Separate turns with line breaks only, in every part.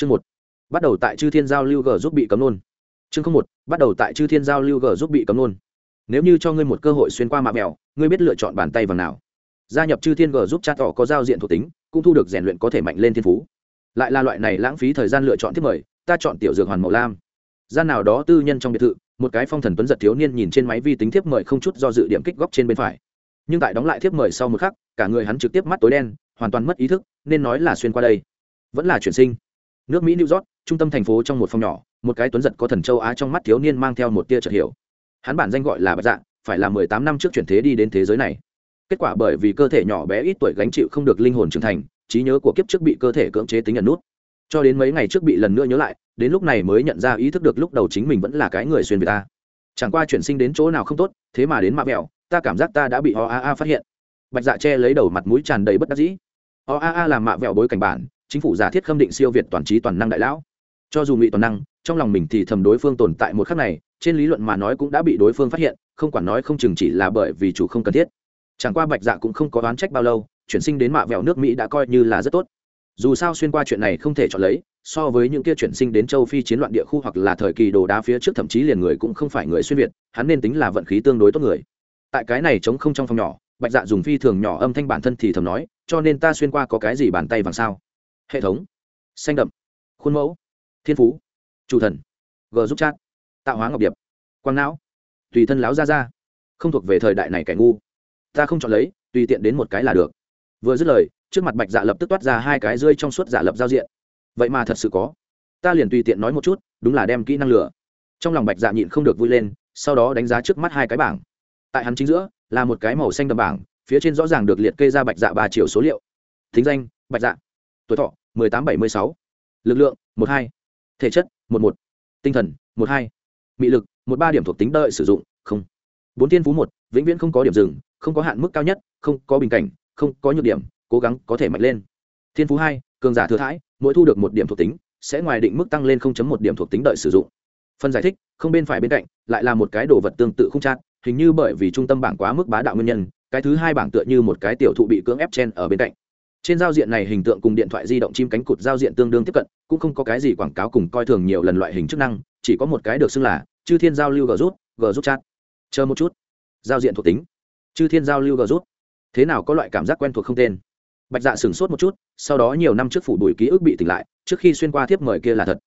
chương một. Bắt đầu tại chư thiên giao lưu g giúp bị cấm nôn. Chương không một. Bắt đầu tại chư thiên giao lưu g giúp bị cấm nôn. Nếu như cho ngươi một cơ hội xuyên qua mạ mèo ngươi biết lựa chọn bàn tay vàng nào. Gia nhập chư thiên g giúp cha tỏ có giao diện thuộc tính, cũng thu được rèn luyện có thể mạnh lên thiên phú. Lại là loại này lãng phí thời gian lựa chọn thiết mời, ta chọn tiểu dược hoàn mậu lam. Gian nào đó tư nhân trong biệt thự, một cái phong thần tuấn giật thiếu niên nhìn trên máy vi tính thiếp mời không chút do dự điểm kích góc trên bên phải. Nhưng tại đóng lại thiếp mời sau một khắc, cả người hắn trực tiếp mắt tối đen, hoàn toàn mất ý thức, nên nói là xuyên qua đây. Vẫn là chuyển sinh nước mỹ new york, trung tâm thành phố trong một phòng nhỏ, một cái tuấn giật có thần châu á trong mắt thiếu niên mang theo một tia chợt hiểu. Hắn bản danh gọi là bạch dạ phải là mười tám năm trước chuyển thế đi đến thế giới này. Kết quả bởi vì cơ thể nhỏ bé ít tuổi gánh chịu không được linh hồn trưởng thành, trí nhớ của kiếp trước bị cơ thể cưỡng chế tính nhận nút. Cho đến mấy ngày trước bị lần nữa nhớ lại, đến lúc này mới nhận ra ý thức được lúc đầu chính mình vẫn là cái người xuyên việt ta. Chẳng qua chuyển sinh đến chỗ nào không tốt, thế mà đến mạ mẹo, ta cảm giác ta đã bị o a a phát hiện. Bạch dạ che lấy đầu mặt mũi tràn đầy bất đắc dĩ. O a a làm mạ vẹo bối cảnh bản chính phủ giả thiết khâm định siêu việt toàn trí toàn năng đại lão. Cho dù ngụy toàn năng, trong lòng mình thì thầm đối phương tồn tại một khắc này, trên lý luận mà nói cũng đã bị đối phương phát hiện, không quản nói không chừng chỉ là bởi vì chủ không cần thiết. Chẳng qua bạch dạ cũng không có đoán trách bao lâu, chuyển sinh đến mạ vẹo nước mỹ đã coi như là rất tốt. Dù sao xuyên qua chuyện này không thể chọn lấy, so với những kia chuyển sinh đến châu phi chiến loạn địa khu hoặc là thời kỳ đồ đá phía trước thậm chí liền người cũng không phải người xuyên việt, hắn nên tính là vận khí tương đối tốt người. Tại cái này chống không trong phòng nhỏ, bạch dạ dùng phi thường nhỏ âm thanh bản thân thì thầm nói, cho nên ta xuyên qua có cái gì bàn tay vàng sao? Hệ thống. Xanh đậm. Khuôn mẫu. Thiên phú. Chủ thần. G giúp chat. Tạo hóa ngọc điệp. Quang não. Tùy thân láo ra ra. Không thuộc về thời đại này kẻ ngu. Ta không chọn lấy, tùy tiện đến một cái là được. Vừa dứt lời, trước mặt bạch dạ lập tức toát ra hai cái rơi trong suốt giả lập giao diện. Vậy mà thật sự có. Ta liền tùy tiện nói một chút, đúng là đem kỹ năng lửa trong lòng bạch dạ nhịn không được vui lên, sau đó đánh giá trước mắt hai cái bảng. Tại hắn chính giữa, là một cái màu xanh đậm bảng, phía trên rõ ràng được liệt kê ra bạch dạ ba triệu số liệu. Thính danh, bạch dạ tuổi thọ, mười tám bảy mươi sáu. Lực lượng, một hai. Thể chất, một một. Tinh thần, một hai. Mị lực, một ba điểm thuộc tính đợi sử dụng, không. Bốn tiên phú một, vĩnh viễn không có điểm dừng, không có hạn mức cao nhất, không có bình cảnh, không có nhược điểm, cố gắng có thể mạnh lên. Thiên phú hai, cường giả thừa thãi, mỗi thu được một điểm thuộc tính, sẽ ngoài định mức tăng lên một điểm thuộc tính đợi sử dụng. Phần giải thích, không bên phải bên cạnh, lại là một cái đồ vật tương tự không chát, hình như bởi vì trung tâm bảng quá mức bá đạo nguyên nhân, cái thứ hai bảng tựa như một cái tiểu thụ bị cưỡng ép chen ở bên cạnh trên giao diện này hình tượng cùng điện thoại di động chim cánh cụt giao diện tương đương tiếp cận, cũng không có cái gì quảng cáo cùng coi thường nhiều lần loại hình chức năng, chỉ có một cái được xưng là chư thiên giao lưu g rút g rút chat. Chờ một chút. Giao diện thuộc tính. Chư thiên giao lưu g rút. Thế nào có loại cảm giác quen thuộc không tên? Bạch dạ sửng sốt một chút, sau đó nhiều năm trước phủ đuổi ký ức bị tỉnh lại, trước khi xuyên qua thiếp mời kia là thật.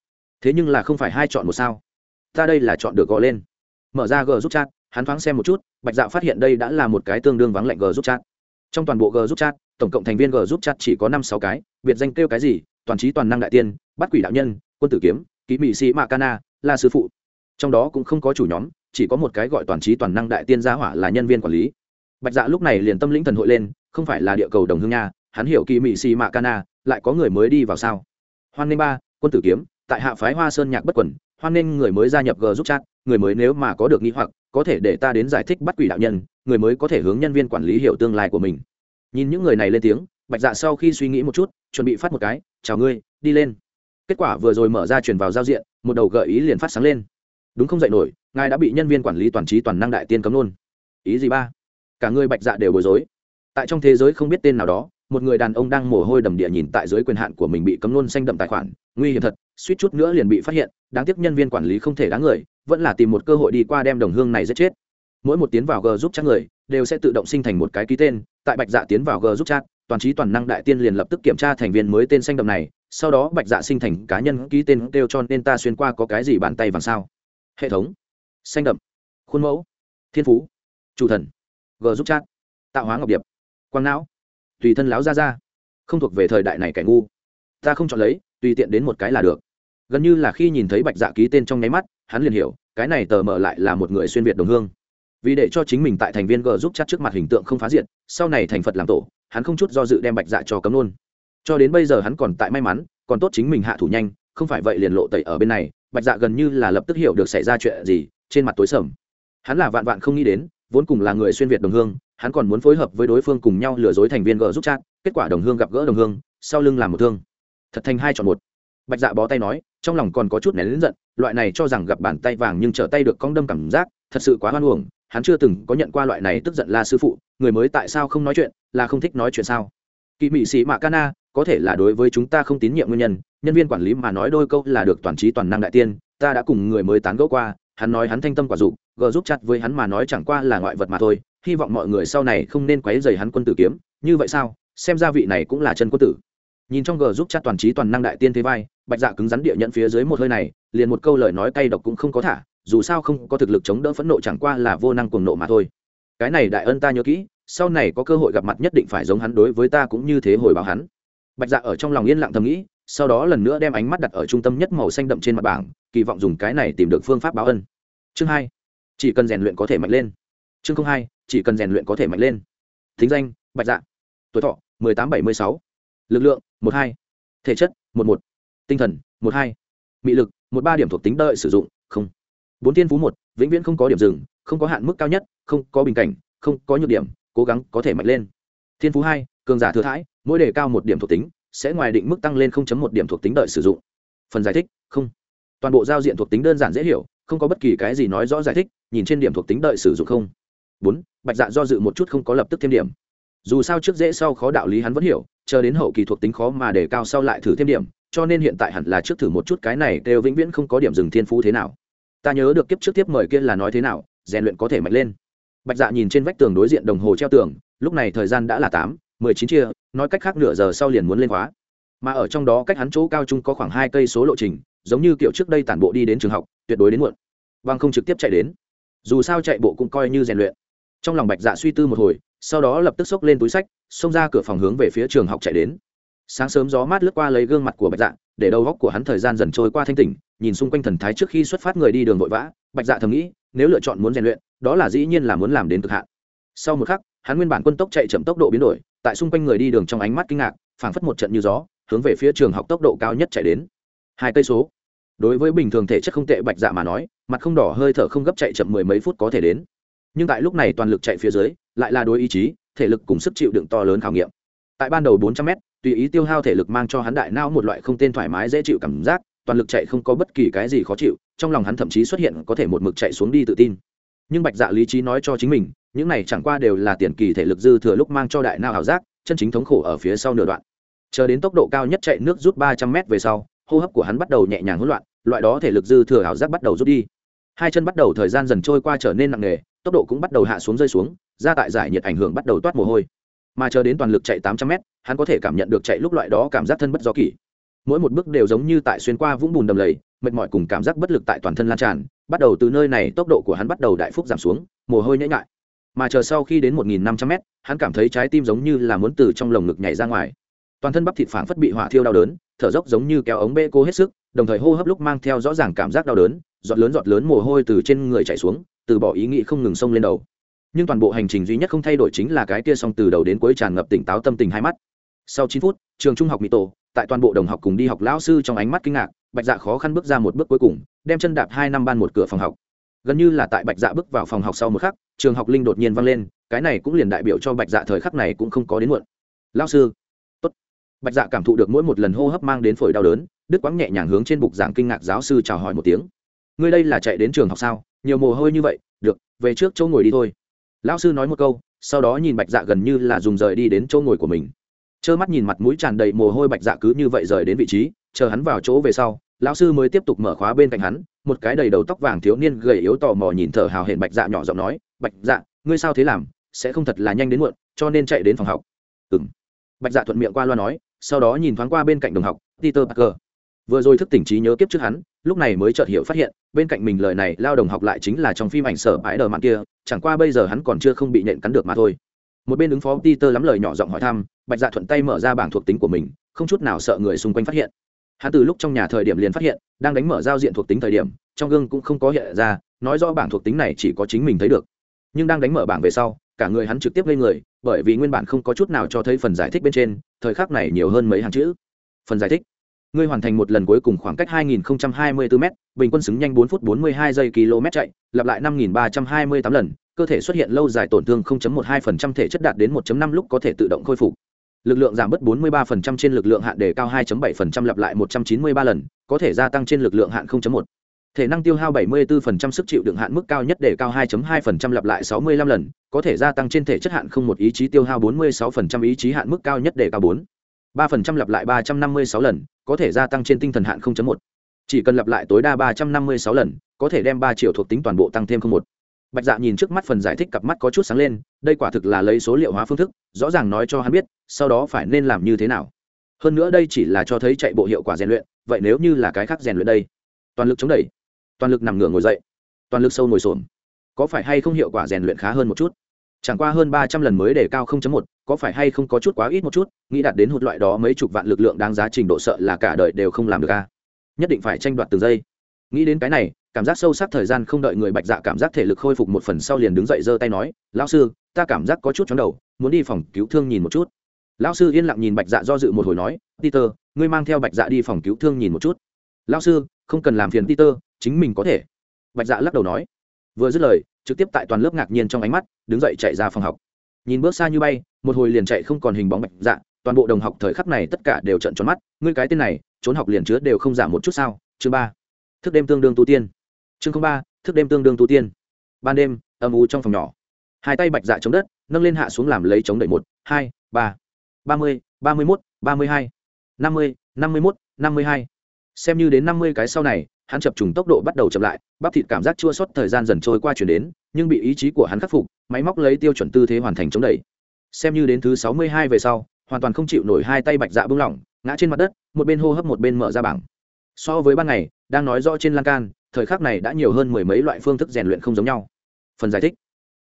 Thế nhưng là không phải hai chọn một sao? Ta đây là chọn được gọi lên. Mở ra g giúp chat, hắn thoáng xem một chút, bạch dạ phát hiện đây đã là một cái tương đương vắng lạnh g giúp chat. Trong toàn bộ g giúp chat tổng cộng thành viên g giúp chặt chỉ có năm sáu cái, biệt danh kêu cái gì, toàn trí toàn năng đại tiên, bắt quỷ đạo nhân, quân tử kiếm, ký mỹ sĩ mạ cana là sư phụ. Trong đó cũng không có chủ nhóm, chỉ có một cái gọi toàn trí toàn năng đại tiên gia hỏa là nhân viên quản lý. Bạch dạ lúc này liền tâm lĩnh thần hội lên, không phải là địa cầu đồng hương nha, hắn hiểu kỳ mỹ xì mạ cana lại có người mới đi vào sao? Hoan nghênh ba, quân tử kiếm, tại hạ phái hoa sơn nhạc bất quẩn hoan nghênh người mới gia nhập g giúp chat, người mới nếu mà có được nghi hoặc, có thể để ta đến giải thích bắt quỷ đạo nhân, người mới có thể hướng nhân viên quản lý hiểu tương lai của mình nhìn những người này lên tiếng, bạch dạ sau khi suy nghĩ một chút, chuẩn bị phát một cái, chào ngươi, đi lên. Kết quả vừa rồi mở ra truyền vào giao diện, một đầu gợi ý liền phát sáng lên. Đúng không dạy nổi, ngài đã bị nhân viên quản lý toàn trí toàn năng đại tiên cấm luôn. Ý gì ba? Cả người bạch dạ đều bối rối. Tại trong thế giới không biết tên nào đó, một người đàn ông đang mồ hôi đầm địa nhìn tại dưới quyền hạn của mình bị cấm luôn xanh đậm tài khoản, nguy hiểm thật, suýt chút nữa liền bị phát hiện, đáng tiếc nhân viên quản lý không thể đáng người, vẫn là tìm một cơ hội đi qua đem đồng hương này giết chết. Mỗi một tiến vào g giúp chắc người đều sẽ tự động sinh thành một cái ký tên, tại bạch dạ tiến vào g giúp chat, toàn trí toàn năng đại tiên liền lập tức kiểm tra thành viên mới tên xanh đậm này, sau đó bạch dạ sinh thành cá nhân ký tên kêu cho nên ta xuyên qua có cái gì bàn tay vàng sao? Hệ thống. Xanh đậm. Khuôn mẫu. Thiên phú. Chủ thần. G giúp chat. Tạo hóa ngọc điệp. Quang não. Tùy thân láo ra ra không thuộc về thời đại này kẻ ngu. Ta không chọn lấy, tùy tiện đến một cái là được. Gần như là khi nhìn thấy bạch dạ ký tên trong nháy mắt, hắn liền hiểu, cái này tờ mở lại là một người xuyên việt đồng hương vì để cho chính mình tại thành viên g giúp chắc trước mặt hình tượng không phá diện sau này thành phật làm tổ, hắn không chút do dự đem bạch dạ cho cấm luôn. Cho đến bây giờ hắn còn tại may mắn, còn tốt chính mình hạ thủ nhanh, không phải vậy liền lộ tẩy ở bên này, bạch dạ gần như là lập tức hiểu được xảy ra chuyện gì, trên mặt tối sầm. Hắn là vạn vạn không nghĩ đến, vốn cùng là người xuyên việt đồng hương, hắn còn muốn phối hợp với đối phương cùng nhau lừa dối thành viên g giúp chat kết quả đồng hương gặp gỡ đồng hương, sau lưng làm một thương. Thật thành hai chọn một. Bạch dạ bó tay nói, trong lòng còn có chút nén lính giận, loại này cho rằng gặp bàn tay vàng nhưng trở tay được cong đâm cảm giác, thật sự quá hoan uổng hắn chưa từng có nhận qua loại này tức giận la sư phụ, người mới tại sao không nói chuyện, là không thích nói chuyện sao? Kỳ mị sĩ mạ cana có thể là đối với chúng ta không tín nhiệm nguyên nhân nhân viên quản lý mà nói đôi câu là được toàn trí toàn năng đại tiên, ta đã cùng người mới tán gẫu qua, hắn nói hắn thanh tâm quả dục, Gờ giúp chặt với hắn mà nói chẳng qua là ngoại vật mà thôi, hy vọng mọi người sau này không nên quấy dày hắn quân tử kiếm, như vậy sao? Xem ra vị này cũng là chân quân tử. Nhìn trong Gờ giúp chặt toàn trí toàn năng đại tiên thế vai, bạch dạ cứng rắn địa nhận phía dưới một hơi này, liền một câu lời nói cay độc cũng không có thả dù sao không có thực lực chống đỡ phẫn nộ chẳng qua là vô năng cuồng nộ mà thôi. Cái này đại ân ta nhớ kỹ, sau này có cơ hội gặp mặt nhất định phải giống hắn đối với ta cũng như thế hồi báo hắn. Bạch dạ ở trong lòng yên lặng thầm nghĩ, sau đó lần nữa đem ánh mắt đặt ở trung tâm nhất màu xanh đậm trên mặt bảng, kỳ vọng dùng cái này tìm được phương pháp báo ân. Chương hai, chỉ cần rèn luyện có thể mạnh lên. Chương không hai, chỉ cần rèn luyện có thể mạnh lên. Thính danh, bạch dạ. Tuổi thọ, mười tám bảy mươi sáu. Lực lượng, một hai. Thể chất, một một. Tinh thần, một hai. Mị lực, một ba điểm thuộc tính đợi sử dụng, không bốn Thiên phú một, vĩnh viễn không có điểm dừng, không có hạn mức cao nhất, không có bình cảnh, không có nhược điểm, cố gắng có thể mạnh lên. Thiên phú hai, cường giả thừa thãi, mỗi đề cao một điểm thuộc tính, sẽ ngoài định mức tăng lên một điểm thuộc tính đợi sử dụng. Phần giải thích, không. Toàn bộ giao diện thuộc tính đơn giản dễ hiểu, không có bất kỳ cái gì nói rõ giải thích, nhìn trên điểm thuộc tính đợi sử dụng không. Bốn, bạch dạ do dự một chút không có lập tức thêm điểm. Dù sao trước dễ sau khó đạo lý hắn vẫn hiểu, chờ đến hậu kỳ thuộc tính khó mà để cao sau lại thử thêm điểm, cho nên hiện tại hẳn là trước thử một chút cái này đều vĩnh viễn không có điểm dừng thiên phú thế nào ta nhớ được kiếp trước tiếp mời kia là nói thế nào, rèn luyện có thể mạnh lên. Bạch dạ nhìn trên vách tường đối diện đồng hồ treo tường, lúc này thời gian đã là tám, mười chín chia, nói cách khác nửa giờ sau liền muốn lên khóa. Mà ở trong đó cách hắn chỗ cao trung có khoảng hai cây số lộ trình, giống như kiểu trước đây tản bộ đi đến trường học, tuyệt đối đến muộn. Vâng không trực tiếp chạy đến. Dù sao chạy bộ cũng coi như rèn luyện. Trong lòng bạch dạ suy tư một hồi, sau đó lập tức xốc lên túi sách, xông ra cửa phòng hướng về phía trường học chạy đến. Sáng sớm gió mát lướt qua lấy gương mặt của bạch dạ để đầu góc của hắn thời gian dần trôi qua thanh tỉnh, nhìn xung quanh thần thái trước khi xuất phát người đi đường vội vã, bạch dạ thầm nghĩ, nếu lựa chọn muốn rèn luyện, đó là dĩ nhiên là muốn làm đến cực hạn. Sau một khắc, hắn nguyên bản quân tốc chạy chậm tốc độ biến đổi, tại xung quanh người đi đường trong ánh mắt kinh ngạc, phảng phất một trận như gió, hướng về phía trường học tốc độ cao nhất chạy đến. Hai cây số. Đối với bình thường thể chất không tệ bạch dạ mà nói, mặt không đỏ hơi thở không gấp chạy chậm mười mấy phút có thể đến. Nhưng tại lúc này toàn lực chạy phía dưới, lại là đối ý chí, thể lực cùng sức chịu đựng to lớn khảo nghiệm. Tại ban đầu bốn trăm m tùy ý tiêu hao thể lực mang cho hắn đại não một loại không tên thoải mái dễ chịu cảm giác, toàn lực chạy không có bất kỳ cái gì khó chịu, trong lòng hắn thậm chí xuất hiện có thể một mực chạy xuống đi tự tin. Nhưng bạch dạ lý trí nói cho chính mình, những này chẳng qua đều là tiền kỳ thể lực dư thừa lúc mang cho đại não ảo giác, chân chính thống khổ ở phía sau nửa đoạn. Chờ đến tốc độ cao nhất chạy nước rút ba trăm m về sau, hô hấp của hắn bắt đầu nhẹ nhàng hỗn loạn, loại đó thể lực dư thừa ảo giác bắt đầu rút đi. Hai chân bắt đầu thời gian dần trôi qua trở nên nặng nề, tốc độ cũng bắt đầu hạ xuống rơi xuống ra tại giải nhiệt ảnh hưởng bắt đầu toát mồ hôi mà chờ đến toàn lực chạy tám trăm mét, hắn có thể cảm nhận được chạy lúc loại đó cảm giác thân bất do kỳ mỗi một bước đều giống như tại xuyên qua vũng bùn đầm lầy, mệt mỏi cùng cảm giác bất lực tại toàn thân lan tràn, bắt đầu từ nơi này tốc độ của hắn bắt đầu đại phúc giảm xuống, mồ hôi nhễ nhại. Mà chờ sau khi đến một nghìn năm trăm mét, hắn cảm thấy trái tim giống như là muốn từ trong lồng ngực nhảy ra ngoài. Toàn thân bắp thịt phảng phất bị hỏa thiêu đau đớn, thở dốc giống như kéo ống bê cô hết sức, đồng thời hô hấp lúc mang theo rõ ràng cảm giác đau đớn, giọt lớn giọt lớn mồ hôi từ trên người chảy xuống, từ bỏ ý nghĩ không ngừng xông lên đầu nhưng toàn bộ hành trình duy nhất không thay đổi chính là cái kia xong từ đầu đến cuối tràn ngập tỉnh táo tâm tình hai mắt. Sau chín phút, trường trung học mỹ tổ, tại toàn bộ đồng học cùng đi học lão sư trong ánh mắt kinh ngạc, bạch dạ khó khăn bước ra một bước cuối cùng, đem chân đạp hai năm ban một cửa phòng học. Gần như là tại bạch dạ bước vào phòng học sau một khắc, trường học linh đột nhiên vang lên, cái này cũng liền đại biểu cho bạch dạ thời khắc này cũng không có đến muộn. Lão sư, tốt. Bạch dạ cảm thụ được mỗi một lần hô hấp mang đến phổi đau đớn đức quãng nhẹ nhàng hướng trên bục giảng kinh ngạc giáo sư chào hỏi một tiếng. Ngươi đây là chạy đến trường học sao? Nhiều mồ hôi như vậy, được, về trước chỗ ngồi đi thôi lão sư nói một câu, sau đó nhìn bạch dạ gần như là dùng rời đi đến chỗ ngồi của mình. Trơ mắt nhìn mặt mũi tràn đầy mồ hôi bạch dạ cứ như vậy rời đến vị trí, chờ hắn vào chỗ về sau, lão sư mới tiếp tục mở khóa bên cạnh hắn, một cái đầy đầu tóc vàng thiếu niên gầy yếu tò mò nhìn thở hào hển bạch dạ nhỏ giọng nói, bạch dạ ngươi sao thế làm? Sẽ không thật là nhanh đến muộn, cho nên chạy đến phòng học. Ừng bạch dạ thuận miệng qua loa nói, sau đó nhìn thoáng qua bên cạnh đồng học, peter parker vừa rồi thức tỉnh trí nhớ kiếp trước hắn, lúc này mới chợt hiểu phát hiện, bên cạnh mình lời này lao đồng học lại chính là trong phim ảnh sở bãi đờ mạng kia, chẳng qua bây giờ hắn còn chưa không bị nện cắn được mà thôi. Một bên ứng phó peter lắm lời nhỏ giọng hỏi thăm, bạch dạ thuận tay mở ra bảng thuộc tính của mình, không chút nào sợ người xung quanh phát hiện. Hắn từ lúc trong nhà thời điểm liền phát hiện, đang đánh mở giao diện thuộc tính thời điểm, trong gương cũng không có hiện ra, nói rõ bảng thuộc tính này chỉ có chính mình thấy được. Nhưng đang đánh mở bảng về sau, cả người hắn trực tiếp lên người, bởi vì nguyên bản không có chút nào cho thấy phần giải thích bên trên, thời khắc này nhiều hơn mấy hàng chữ. Phần giải thích ngươi hoàn thành một lần cuối cùng khoảng cách 2024 m bình quân xứng nhanh 4 phút 42 giây km chạy, lặp lại 5328 lần, cơ thể xuất hiện lâu dài tổn thương 0.12% thể chất đạt đến 1.5 lúc có thể tự động khôi phục. Lực lượng giảm bớt 43% trên lực lượng hạn đề cao 2.7% lặp lại 193 lần, có thể gia tăng trên lực lượng hạn 0.1 thể năng tiêu hao 74% sức chịu đựng hạn mức cao nhất để cao 2.2% lặp lại 65 lần, có thể gia tăng trên thể chất hạn không một, ý chí tiêu hao 46% ý chí hạn mức cao nhất để cao 4.3 phần trăm, lặp lại ba trăm năm mươi sáu lần có thể gia tăng trên tinh thần hạn 0.1. chỉ cần lặp lại tối đa ba trăm năm mươi sáu lần, có thể đem ba triệu thuộc tính toàn bộ tăng thêm không một. Bạch dạ nhìn trước mắt phần giải thích cặp mắt có chút sáng lên, đây quả thực là lấy số liệu hóa phương thức, rõ ràng nói cho hắn biết, sau đó phải nên làm như thế nào. Hơn nữa đây chỉ là cho thấy chạy bộ hiệu quả rèn luyện, vậy nếu như là cái khác rèn luyện đây? Toàn lực chống đẩy, toàn lực nằm ngửa ngồi dậy, toàn lực sâu ngồi xổm. Có phải hay không hiệu quả rèn luyện khá hơn một chút? Chẳng qua hơn ba trăm lần mới để cao 0.1, có phải hay không có chút quá ít một chút nghĩ đạt đến hụt loại đó mấy chục vạn lực lượng đáng giá trình độ sợ là cả đời đều không làm được a. Nhất định phải tranh đoạt từng giây. Nghĩ đến cái này cảm giác sâu sắc thời gian không đợi người bạch dạ cảm giác thể lực khôi phục một phần sau liền đứng dậy giơ tay nói lão sư ta cảm giác có chút chóng đầu muốn đi phòng cứu thương nhìn một chút. Lão sư yên lặng nhìn bạch dạ do dự một hồi nói peter ngươi mang theo bạch dạ đi phòng cứu thương nhìn một chút. Lão sư không cần làm phiền peter chính mình có thể. Bạch dạ lắc đầu nói. Vừa dứt lời trực tiếp tại toàn lớp ngạc nhiên trong ánh mắt, đứng dậy chạy ra phòng học. Nhìn bước xa như bay, một hồi liền chạy không còn hình bóng bạch dạ toàn bộ đồng học thời khắc này tất cả đều trận tròn mắt, ngươi cái tên này, trốn học liền chứa đều không giảm một chút sao? Chương ba, thức đêm tương đương tu tiên. Chương ba, thức đêm tương đương tu tiên. Ban đêm, âm u trong phòng nhỏ. Hai tay bạch dạ chống đất, nâng lên hạ xuống làm lấy chống đẩy một, hai, ba ba mươi ba mươi mốt, ba mươi hai, năm mươi năm mươi mốt, năm mươi hai. Xem như đến năm mươi cái sau này hắn chập trùng tốc độ bắt đầu chậm lại, bắp thịt cảm giác chua sót thời gian dần trôi qua chuyển đến, nhưng bị ý chí của hắn khắc phục, máy móc lấy tiêu chuẩn tư thế hoàn thành chống đẩy. Xem như đến thứ sáu mươi hai về sau, hoàn toàn không chịu nổi hai tay bạch dạ bưng lỏng, ngã trên mặt đất, một bên hô hấp một bên mở ra bảng. So với ban ngày, đang nói rõ trên lan can, thời khắc này đã nhiều hơn mười mấy loại phương thức rèn luyện không giống nhau. Phần giải thích.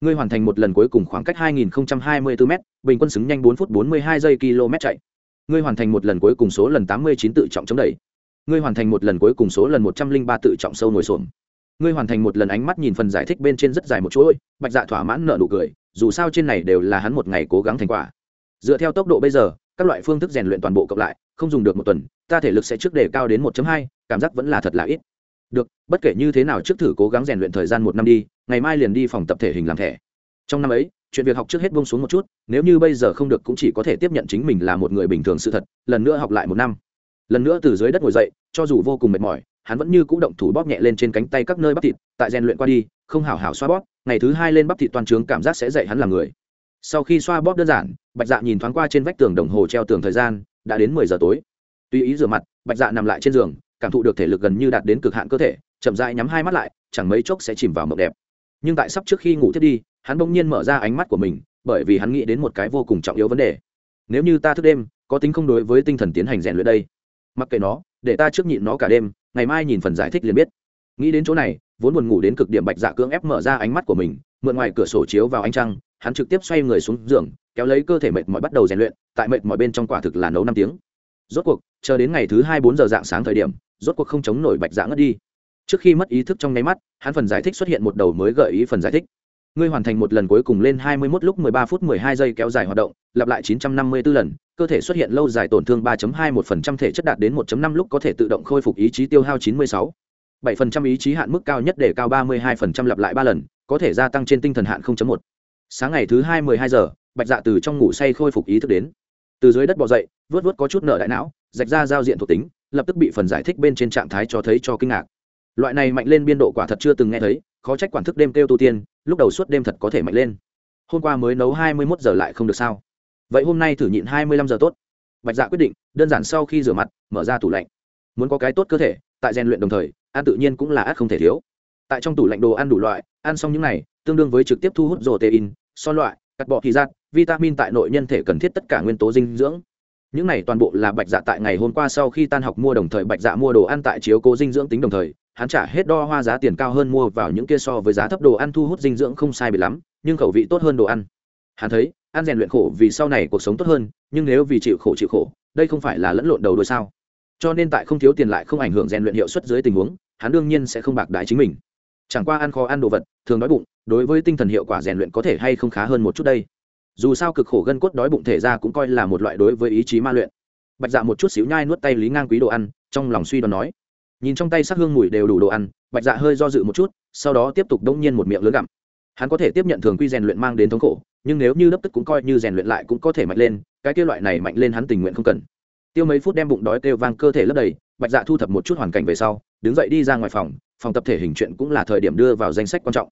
Ngươi hoàn thành một lần cuối cùng khoảng cách 2024 m bình quân xứng nhanh 4 phút 42 giây km chạy. Ngươi hoàn thành một lần cuối cùng số lần 89 tự trọng chống đẩy ngươi hoàn thành một lần cuối cùng số lần 103 tự trọng sâu ngồi xổm. Ngươi hoàn thành một lần ánh mắt nhìn phần giải thích bên trên rất dài một chuỗi bạch dạ thỏa mãn nợ nụ cười dù sao trên này đều là hắn một ngày cố gắng thành quả. Dựa theo tốc độ bây giờ các loại phương thức rèn luyện toàn bộ cộng lại không dùng được một tuần ta thể lực sẽ trước đề cao đến 1.2, cảm giác vẫn là thật là ít. Được bất kể như thế nào trước thử cố gắng rèn luyện thời gian một năm đi ngày mai liền đi phòng tập thể hình làm thẻ. Trong năm ấy chuyện việc học trước hết bông xuống một chút nếu như bây giờ không được cũng chỉ có thể tiếp nhận chính mình là một người bình thường sự thật lần nữa học lại một năm lần nữa từ dưới đất ngồi dậy, cho dù vô cùng mệt mỏi, hắn vẫn như c ũ động thủ bóp nhẹ lên trên cánh tay các nơi bắp thịt, tại rèn luyện qua đi, không hảo hảo xoa bóp, ngày thứ hai lên bắp thịt toàn trướng cảm giác sẽ dậy hắn làm người. Sau khi xoa bóp đơn giản, bạch dạ nhìn thoáng qua trên vách tường đồng hồ treo tường thời gian, đã đến mười giờ tối. Tùy ý rửa mặt, bạch dạ nằm lại trên giường, cảm thụ được thể lực gần như đạt đến cực hạn cơ thể, chậm rãi nhắm hai mắt lại, chẳng mấy chốc sẽ chìm vào mộng đẹp. Nhưng tại sắp trước khi ngủ thiết đi, hắn bỗng nhiên mở ra ánh mắt của mình, bởi vì hắn nghĩ đến một cái vô cùng trọng yếu vấn đề. Nếu như ta thức đêm, có tính không đối với tinh thần tiến hành rèn luyện đây? Mặc kệ nó, để ta trước nhịn nó cả đêm, ngày mai nhìn phần giải thích liền biết. Nghĩ đến chỗ này, vốn buồn ngủ đến cực điểm bạch dạ cưỡng ép mở ra ánh mắt của mình, mượn ngoài cửa sổ chiếu vào ánh trăng, hắn trực tiếp xoay người xuống giường, kéo lấy cơ thể mệt mỏi bắt đầu rèn luyện, tại mệt mỏi bên trong quả thực là nấu năm tiếng. Rốt cuộc, chờ đến ngày thứ hai bốn giờ dạng sáng thời điểm, rốt cuộc không chống nổi bạch dạ ngất đi. Trước khi mất ý thức trong nháy mắt, hắn phần giải thích xuất hiện một đầu mới gợi ý phần giải thích ngươi hoàn thành một lần cuối cùng lên 21 lúc 13 phút 12 giây kéo dài hoạt động, lặp lại 954 lần, cơ thể xuất hiện lâu dài tổn thương 3.21% thể chất đạt đến 1.5 lúc có thể tự động khôi phục ý chí tiêu hao 96 7% ý chí hạn mức cao nhất để cao 32% lặp lại 3 lần, có thể gia tăng trên tinh thần hạn 0.1 sáng ngày thứ hai 12 giờ, bạch dạ từ trong ngủ say khôi phục ý thức đến. Từ dưới đất bò dậy, vớt vớt có chút nở đại não, rạch ra giao diện thuộc tính, lập tức bị phần giải thích bên trên trạng thái cho thấy cho kinh ngạc. Loại này mạnh lên biên độ quả thật chưa từng nghe thấy khó trách quản thức đêm kêu tu tiên, lúc đầu suốt đêm thật có thể mạnh lên. Hôm qua mới nấu hai mươi mốt giờ lại không được sao? Vậy hôm nay thử nhịn hai mươi lăm giờ tốt. Bạch dạ quyết định, đơn giản sau khi rửa mặt, mở ra tủ lạnh. Muốn có cái tốt cơ thể, tại rèn luyện đồng thời, ăn tự nhiên cũng là át không thể thiếu. Tại trong tủ lạnh đồ ăn đủ loại, ăn xong những này, tương đương với trực tiếp thu hút rổ tê in son loại, cắt bọ khí giác vitamin tại nội nhân thể cần thiết tất cả nguyên tố dinh dưỡng. Những này toàn bộ là bạch dạ tại ngày hôm qua sau khi tan học mua đồng thời bạch dạ mua đồ ăn tại chiếu cố dinh dưỡng tính đồng thời hắn trả hết đo hoa giá tiền cao hơn mua vào những kia so với giá thấp đồ ăn thu hút dinh dưỡng không sai bị lắm, nhưng khẩu vị tốt hơn đồ ăn. Hắn thấy, ăn rèn luyện khổ vì sau này cuộc sống tốt hơn, nhưng nếu vì chịu khổ chịu khổ, đây không phải là lẫn lộn đầu đôi sao? Cho nên tại không thiếu tiền lại không ảnh hưởng rèn luyện hiệu suất dưới tình huống, hắn đương nhiên sẽ không bạc đái chính mình. Chẳng qua ăn khó ăn đồ vật, thường đói bụng, đối với tinh thần hiệu quả rèn luyện có thể hay không khá hơn một chút đây. Dù sao cực khổ gân cốt đói bụng thể ra cũng coi là một loại đối với ý chí ma luyện. Bạch dạ một chút xíu nhai nuốt tay lý ngang quý đồ ăn, trong lòng suy đoán nói nhìn trong tay sắc hương mùi đều đủ đồ ăn, bạch dạ hơi do dự một chút, sau đó tiếp tục đông nhiên một miệng lớn gặm. Hắn có thể tiếp nhận thường quy rèn luyện mang đến thống khổ, nhưng nếu như đấp tức cũng coi như rèn luyện lại cũng có thể mạnh lên, cái kêu loại này mạnh lên hắn tình nguyện không cần. Tiêu mấy phút đem bụng đói kêu vang cơ thể lấp đầy, bạch dạ thu thập một chút hoàn cảnh về sau, đứng dậy đi ra ngoài phòng phòng tập thể hình chuyện cũng là thời điểm đưa vào danh sách quan trọng.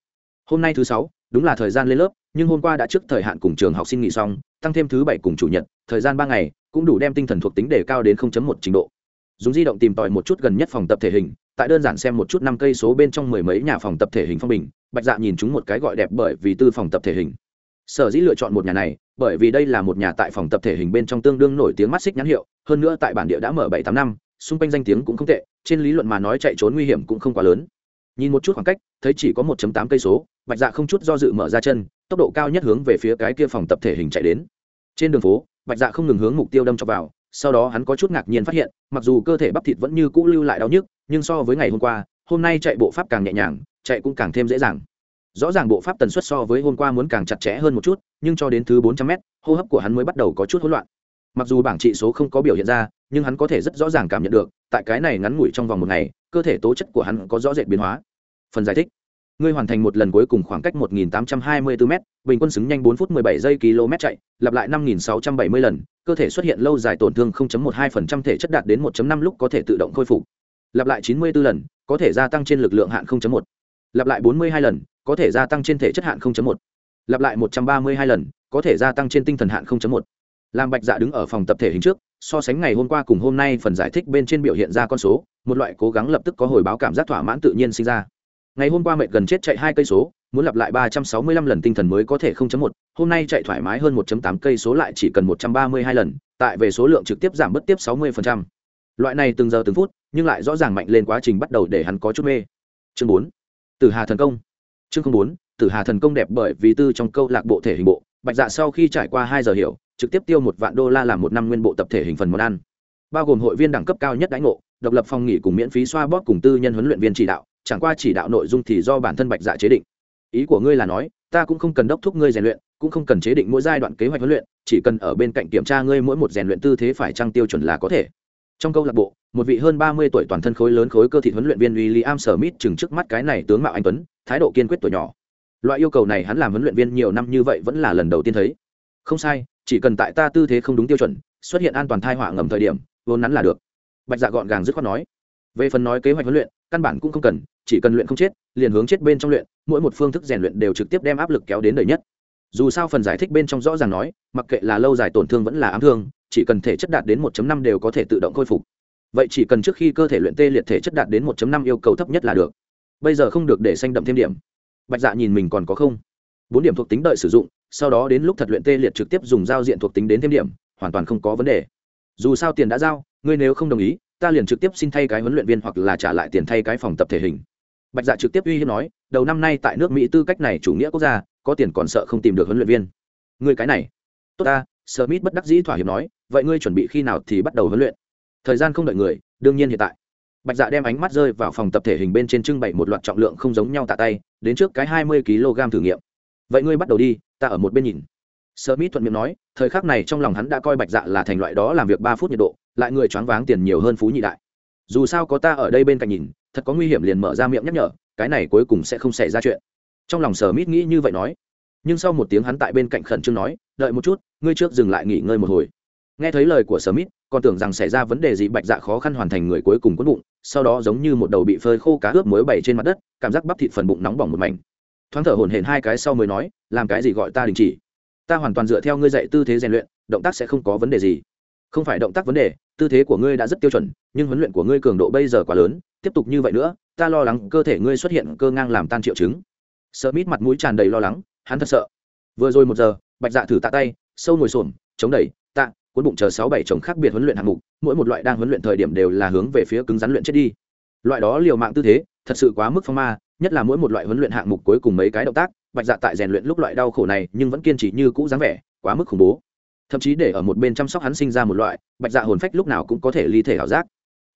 Hôm nay thứ sáu, đúng là thời gian lên lớp, nhưng hôm qua đã trước thời hạn cùng trường học sinh nghỉ xong, tăng thêm thứ bảy cùng chủ nhật, thời gian ba ngày, cũng đủ đem tinh thần thuộc tính đề cao đến 0.1 trình độ dùng di động tìm tòi một chút gần nhất phòng tập thể hình, tại đơn giản xem một chút năm cây số bên trong mười mấy nhà phòng tập thể hình phong bình, bạch dạ nhìn chúng một cái gọi đẹp bởi vì tư phòng tập thể hình. Sở dĩ lựa chọn một nhà này, bởi vì đây là một nhà tại phòng tập thể hình bên trong tương đương nổi tiếng mắt xích nhãn hiệu, hơn nữa tại bản địa đã mở bảy tám năm, xung quanh danh tiếng cũng không tệ, trên lý luận mà nói chạy trốn nguy hiểm cũng không quá lớn. Nhìn một chút khoảng cách, thấy chỉ có một tám cây số, bạch dạ không chút do dự mở ra chân, tốc độ cao nhất hướng về phía cái kia phòng tập thể hình chạy đến. Trên đường phố, bạch dạ không ngừng hướng mục tiêu đâm cho vào sau đó hắn có chút ngạc nhiên phát hiện, mặc dù cơ thể bắp thịt vẫn như cũ lưu lại đau nhức, nhưng so với ngày hôm qua, hôm nay chạy bộ pháp càng nhẹ nhàng, chạy cũng càng thêm dễ dàng. Rõ ràng bộ pháp tần suất so với hôm qua muốn càng chặt chẽ hơn một chút, nhưng cho đến thứ bốn trăm mét, hô hấp của hắn mới bắt đầu có chút hỗn loạn. Mặc dù bảng trị số không có biểu hiện ra, nhưng hắn có thể rất rõ ràng cảm nhận được, tại cái này ngắn ngủi trong vòng một ngày, cơ thể tố chất của hắn có rõ rệt biến hóa. Phần giải thích ngươi hoàn thành một lần cuối cùng khoảng cách 1824 m bình quân xứng nhanh 4 phút 17 giây km chạy, lặp lại 5670 lần, cơ thể xuất hiện lâu dài tổn thương 0.12% thể chất đạt đến 1.5 lúc có thể tự động khôi phục. Lặp lại 94 lần, có thể gia tăng trên lực lượng hạn 0.1 lặp lại 42 lần, có thể gia tăng trên thể chất hạn 0.1 lặp lại 132 lần, có thể gia tăng trên tinh thần hạn 0.1 làm bạch dạ đứng ở phòng tập thể hình trước, so sánh ngày hôm qua cùng hôm nay phần giải thích bên trên biểu hiện ra con số, một loại cố gắng lập tức có hồi báo cảm giác thỏa mãn tự nhiên sinh ra ngày hôm qua mệt gần chết chạy hai cây số, muốn lặp lại ba trăm sáu mươi lăm lần tinh thần mới có thể không chấm một. Hôm nay chạy thoải mái hơn một chấm tám cây số lại chỉ cần một trăm ba mươi hai lần, tại về số lượng trực tiếp giảm bất tiếp sáu mươi phần trăm. Loại này từng giờ từng phút, nhưng lại rõ ràng mạnh lên quá trình bắt đầu để hắn có chút mê. Chương bốn. Từ hà thần công. Chương bốn từ hà thần công đẹp bởi vì tư trong câu lạc bộ thể hình bộ, bạch dạ sau khi trải qua hai giờ hiểu, trực tiếp tiêu một vạn đô la làm một năm nguyên bộ tập thể hình phần món ăn. Bao gồm hội viên đẳng cấp cao nhất đãi ngộ độc lập phòng nghỉ cùng miễn phí xoa bóp cùng tư nhân huấn luyện viên chỉ đạo, chẳng qua chỉ đạo nội dung thì do bản thân bạch dạ chế định. Ý của ngươi là nói, ta cũng không cần đốc thúc ngươi rèn luyện, cũng không cần chế định mỗi giai đoạn kế hoạch huấn luyện, chỉ cần ở bên cạnh kiểm tra ngươi mỗi một rèn luyện tư thế phải trăng tiêu chuẩn là có thể. Trong câu lạc bộ, một vị hơn ba mươi tuổi toàn thân khối lớn khối cơ thịt huấn luyện viên William Smith chừng trước mắt cái này tướng mạo anh tuấn, thái độ kiên quyết tuổi nhỏ. Loại yêu cầu này hắn làm huấn luyện viên nhiều năm như vậy vẫn là lần đầu tiên thấy. Không sai, chỉ cần tại ta tư thế không đúng tiêu chuẩn, xuất hiện an toàn thai họa ngầm thời điểm, vốn nắn là được bạch dạ gọn gàng dứt khoát nói. Về phần nói kế hoạch huấn luyện, căn bản cũng không cần, chỉ cần luyện không chết, liền hướng chết bên trong luyện, mỗi một phương thức rèn luyện đều trực tiếp đem áp lực kéo đến đời nhất. Dù sao phần giải thích bên trong rõ ràng nói, mặc kệ là lâu dài tổn thương vẫn là ám thương, chỉ cần thể chất đạt đến 1 năm đều có thể tự động khôi phục. Vậy chỉ cần trước khi cơ thể luyện tê liệt thể chất đạt đến 1 năm yêu cầu thấp nhất là được. Bây giờ không được để xanh đậm thêm điểm. Bạch dạ nhìn mình còn có không? Bốn điểm thuộc tính đợi sử dụng, sau đó đến lúc thật luyện tê liệt trực tiếp dùng giao diện thuộc tính đến thêm điểm, hoàn toàn không có vấn đề. Dù sao tiền đã giao ngươi nếu không đồng ý, ta liền trực tiếp xin thay cái huấn luyện viên hoặc là trả lại tiền thay cái phòng tập thể hình. Bạch dạ trực tiếp uy hiếp nói, đầu năm nay tại nước mỹ tư cách này chủ nghĩa quốc gia, có tiền còn sợ không tìm được huấn luyện viên. Ngươi cái này. Tốt ta, smith bất đắc dĩ thỏa hiệp nói, vậy ngươi chuẩn bị khi nào thì bắt đầu huấn luyện? Thời gian không đợi người, đương nhiên hiện tại. Bạch dạ đem ánh mắt rơi vào phòng tập thể hình bên trên trưng bày một loạt trọng lượng không giống nhau tạ tay, đến trước cái hai mươi kg thử nghiệm. Vậy ngươi bắt đầu đi, ta ở một bên nhìn. Smith thuận miệng nói, thời khắc này trong lòng hắn đã coi bạch dạ là thành loại đó làm việc ba phút nhiệt độ lại người choáng váng tiền nhiều hơn phú nhị đại. Dù sao có ta ở đây bên cạnh nhìn, thật có nguy hiểm liền mở ra miệng nhắc nhở, cái này cuối cùng sẽ không xảy ra chuyện. Trong lòng sở mít nghĩ như vậy nói. Nhưng sau một tiếng hắn tại bên cạnh khẩn trương nói, đợi một chút, ngươi trước dừng lại nghỉ ngơi một hồi. Nghe thấy lời của sở mít, còn tưởng rằng xảy ra vấn đề gì bạch dạ khó khăn hoàn thành người cuối cùng quất bụng, sau đó giống như một đầu bị phơi khô cá ướp muối bày trên mặt đất, cảm giác bắp thịt phần bụng nóng bỏng một mảnh. Thoáng thở hổn hển hai cái sau mới nói, làm cái gì gọi ta đình chỉ? Ta hoàn toàn dựa theo ngươi dạy tư thế rèn luyện, động tác sẽ không có vấn đề gì. Không phải động tác vấn đề tư thế của ngươi đã rất tiêu chuẩn, nhưng huấn luyện của ngươi cường độ bây giờ quá lớn, tiếp tục như vậy nữa, ta lo lắng cơ thể ngươi xuất hiện cơ ngang làm tan triệu chứng. Sợ mít mặt mũi tràn đầy lo lắng, hắn thật sợ. Vừa rồi một giờ, bạch dạ thử tạ tay, sâu ngồi xổm, chống đẩy, tạ, cuốn bụng chờ sáu bảy chồng khác biệt huấn luyện hạng mục, mỗi một loại đang huấn luyện thời điểm đều là hướng về phía cứng rắn luyện chết đi. Loại đó liều mạng tư thế, thật sự quá mức phong ma, nhất là mỗi một loại huấn luyện hạng mục cuối cùng mấy cái động tác, bạch dạ tại rèn luyện lúc loại đau khổ này nhưng vẫn kiên trì như cũ dáng vẻ, quá mức khủng bố thậm chí để ở một bên chăm sóc hắn sinh ra một loại, bạch dạ hồn phách lúc nào cũng có thể ly thể ảo giác.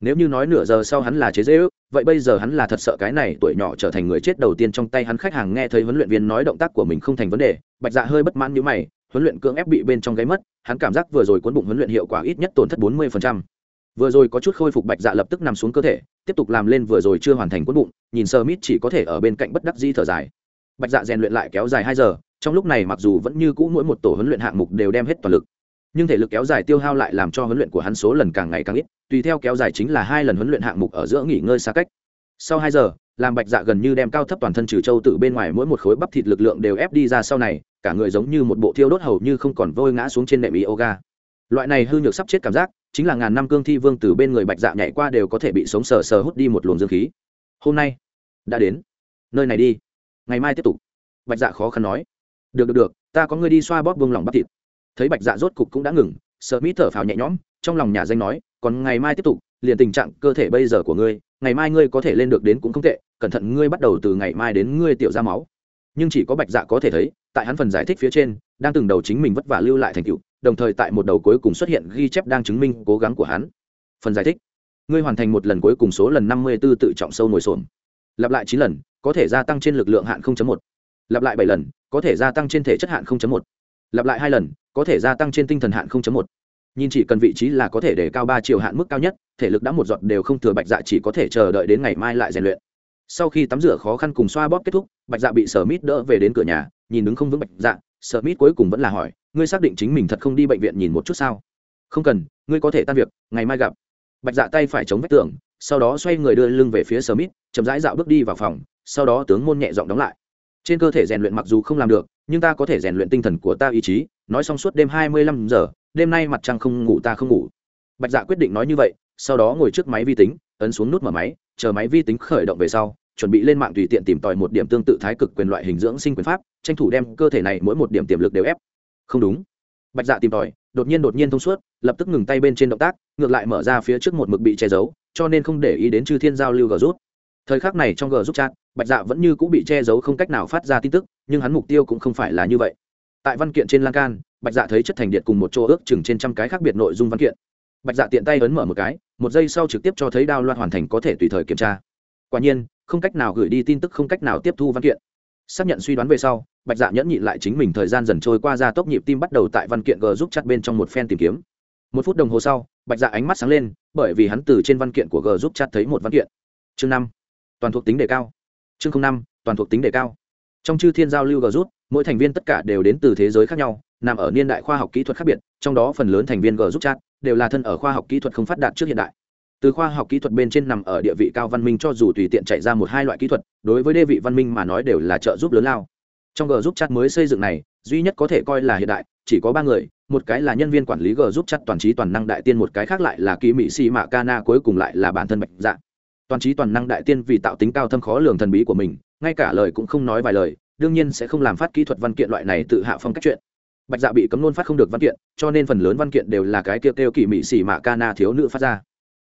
Nếu như nói nửa giờ sau hắn là chế dễ ước, vậy bây giờ hắn là thật sợ cái này tuổi nhỏ trở thành người chết đầu tiên trong tay hắn khách hàng nghe thấy huấn luyện viên nói động tác của mình không thành vấn đề, bạch dạ hơi bất mãn như mày, huấn luyện cưỡng ép bị bên trong gáy mất, hắn cảm giác vừa rồi cuốn bụng huấn luyện hiệu quả ít nhất tổn thất bốn mươi vừa rồi có chút khôi phục bạch dạ lập tức nằm xuống cơ thể, tiếp tục làm lên vừa rồi chưa hoàn thành cuốn bụng, nhìn sơ mít chỉ có thể ở bên cạnh bất đắc di thở dài bạch dạ rèn luyện lại kéo dài hai giờ, trong lúc này mặc dù vẫn như cũ mỗi một tổ huấn luyện hạng mục đều đem hết toàn lực, nhưng thể lực kéo dài tiêu hao lại làm cho huấn luyện của hắn số lần càng ngày càng ít, tùy theo kéo dài chính là hai lần huấn luyện hạng mục ở giữa nghỉ ngơi xa cách. Sau hai giờ, làm bạch dạ gần như đem cao thấp toàn thân trừ châu từ bên ngoài mỗi một khối bắp thịt lực lượng đều ép đi ra sau này, cả người giống như một bộ thiêu đốt hầu như không còn vôi ngã xuống trên nệm yoga. Loại này hư nhược sắp chết cảm giác, chính là ngàn năm cương thi vương từ bên người bạch dạ nhảy qua đều có thể bị sống sờ sờ hút đi một luồng dương khí. Hôm nay, đã đến. Nơi này đi ngày mai tiếp tục. Bạch dạ khó khăn nói. Được được được, ta có người đi xoa bóp vương lòng bắp thịt. Thấy bạch dạ rốt cục cũng đã ngừng sợ mỹ thở phào nhẹ nhõm, trong lòng nhà danh nói, còn ngày mai tiếp tục, liền tình trạng cơ thể bây giờ của ngươi, ngày mai ngươi có thể lên được đến cũng không tệ, cẩn thận ngươi bắt đầu từ ngày mai đến ngươi tiểu ra máu. Nhưng chỉ có bạch dạ có thể thấy, tại hắn phần giải thích phía trên, đang từng đầu chính mình vất vả lưu lại thành tựu, đồng thời tại một đầu cuối cùng xuất hiện ghi chép đang chứng minh cố gắng của hắn. Phần giải thích. Ngươi hoàn thành một lần cuối cùng số lần năm mươi b ố tự trọng sâu ngồi xổm. Lặp lại chín lần có thể gia tăng trên lực lượng hạn 0.1, lặp lại bảy lần có thể gia tăng trên thể chất hạn 0.1, lặp lại hai lần có thể gia tăng trên tinh thần hạn 0.1. nhìn chỉ cần vị trí là có thể để cao ba chiều hạn mức cao nhất thể lực đã một giọt đều không thừa bạch dạ chỉ có thể chờ đợi đến ngày mai lại rèn luyện. Sau khi tắm rửa khó khăn cùng xoa bóp kết thúc bạch dạ bị sở mít đỡ về đến cửa nhà nhìn đứng không vững bạch dạ sở mít cuối cùng vẫn là hỏi ngươi xác định chính mình thật không đi bệnh viện nhìn một chút sao? Không cần ngươi có thể tan việc ngày mai gặp. Bạch dạ tay phải chống vách tường sau đó xoay người đưa lưng về phía sở mít chậm rãi dạo bước đi vào phòng sau đó tướng môn nhẹ giọng đóng lại. Trên cơ thể rèn luyện mặc dù không làm được, nhưng ta có thể rèn luyện tinh thần của ta ý chí. Nói xong suốt đêm hai mươi lăm giờ, đêm nay mặt trăng không ngủ, ta không ngủ. Bạch dạ quyết định nói như vậy, sau đó ngồi trước máy vi tính, ấn xuống nút mở máy, chờ máy vi tính khởi động về sau, chuẩn bị lên mạng tùy tiện tìm tòi một điểm tương tự thái cực quyền loại hình dưỡng sinh quyền pháp, tranh thủ đem cơ thể này mỗi một điểm tiềm lực đều ép. Không đúng. Bạch dạ tìm tòi, đột nhiên đột nhiên thông suốt, lập tức ngừng tay bên trên động tác, ngược lại mở ra phía trước một mực bị che giấu, cho nên không để ý đến chư thiên giao lưu g rút. Thời khắc này trong g rút chat bạch dạ vẫn như cũng bị che giấu không cách nào phát ra tin tức, nhưng hắn mục tiêu cũng không phải là như vậy. Tại văn kiện trên lan can, bạch dạ thấy chất thành điện cùng một chỗ ước chừng trên trăm cái khác biệt nội dung văn kiện. Bạch dạ tiện tay ấn mở một cái, một giây sau trực tiếp cho thấy đao loạn hoàn thành có thể tùy thời kiểm tra. Quả nhiên, không cách nào gửi đi tin tức, không cách nào tiếp thu văn kiện. Xác nhận suy đoán về sau, bạch dạ nhẫn nhịn lại chính mình thời gian dần trôi qua ra tốc nhịp tim bắt đầu tại văn kiện g giúp chặt bên trong một phen tìm kiếm. Một phút đồng hồ sau, bạch dạ ánh mắt sáng lên, bởi vì hắn từ trên văn kiện của g giúp chặt thấy một văn kiện. Chương năm, toàn thuộc tính đề cao chương năm, toàn thuộc tính đề cao. Trong chư thiên giao lưu g rút, mỗi thành viên tất cả đều đến từ thế giới khác nhau, nằm ở niên đại khoa học kỹ thuật khác biệt, trong đó phần lớn thành viên g rút chat đều là thân ở khoa học kỹ thuật không phát đạt trước hiện đại. Từ khoa học kỹ thuật bên trên nằm ở địa vị cao văn minh cho dù tùy tiện chạy ra một hai loại kỹ thuật, đối với đê vị văn minh mà nói đều là trợ giúp lớn lao. Trong g giúp chat mới xây dựng này, duy nhất có thể coi là hiện đại, chỉ có ba người, một cái là nhân viên quản lý g giúp chat toàn trí toàn năng đại tiên, một cái khác lại là kỹ mỹ si mạ kana cuối cùng lại là bản thân bạch dạ toàn trí toàn năng đại tiên vì tạo tính cao thâm khó lường thần bí của mình, ngay cả lời cũng không nói vài lời, đương nhiên sẽ không làm phát kỹ thuật văn kiện loại này tự hạ phong cách chuyện. Bạch dạ bị cấm nôn phát không được văn kiện, cho nên phần lớn văn kiện đều là cái kia kêu kỳ mỹ xỉ mạ ca na thiếu nữ phát ra.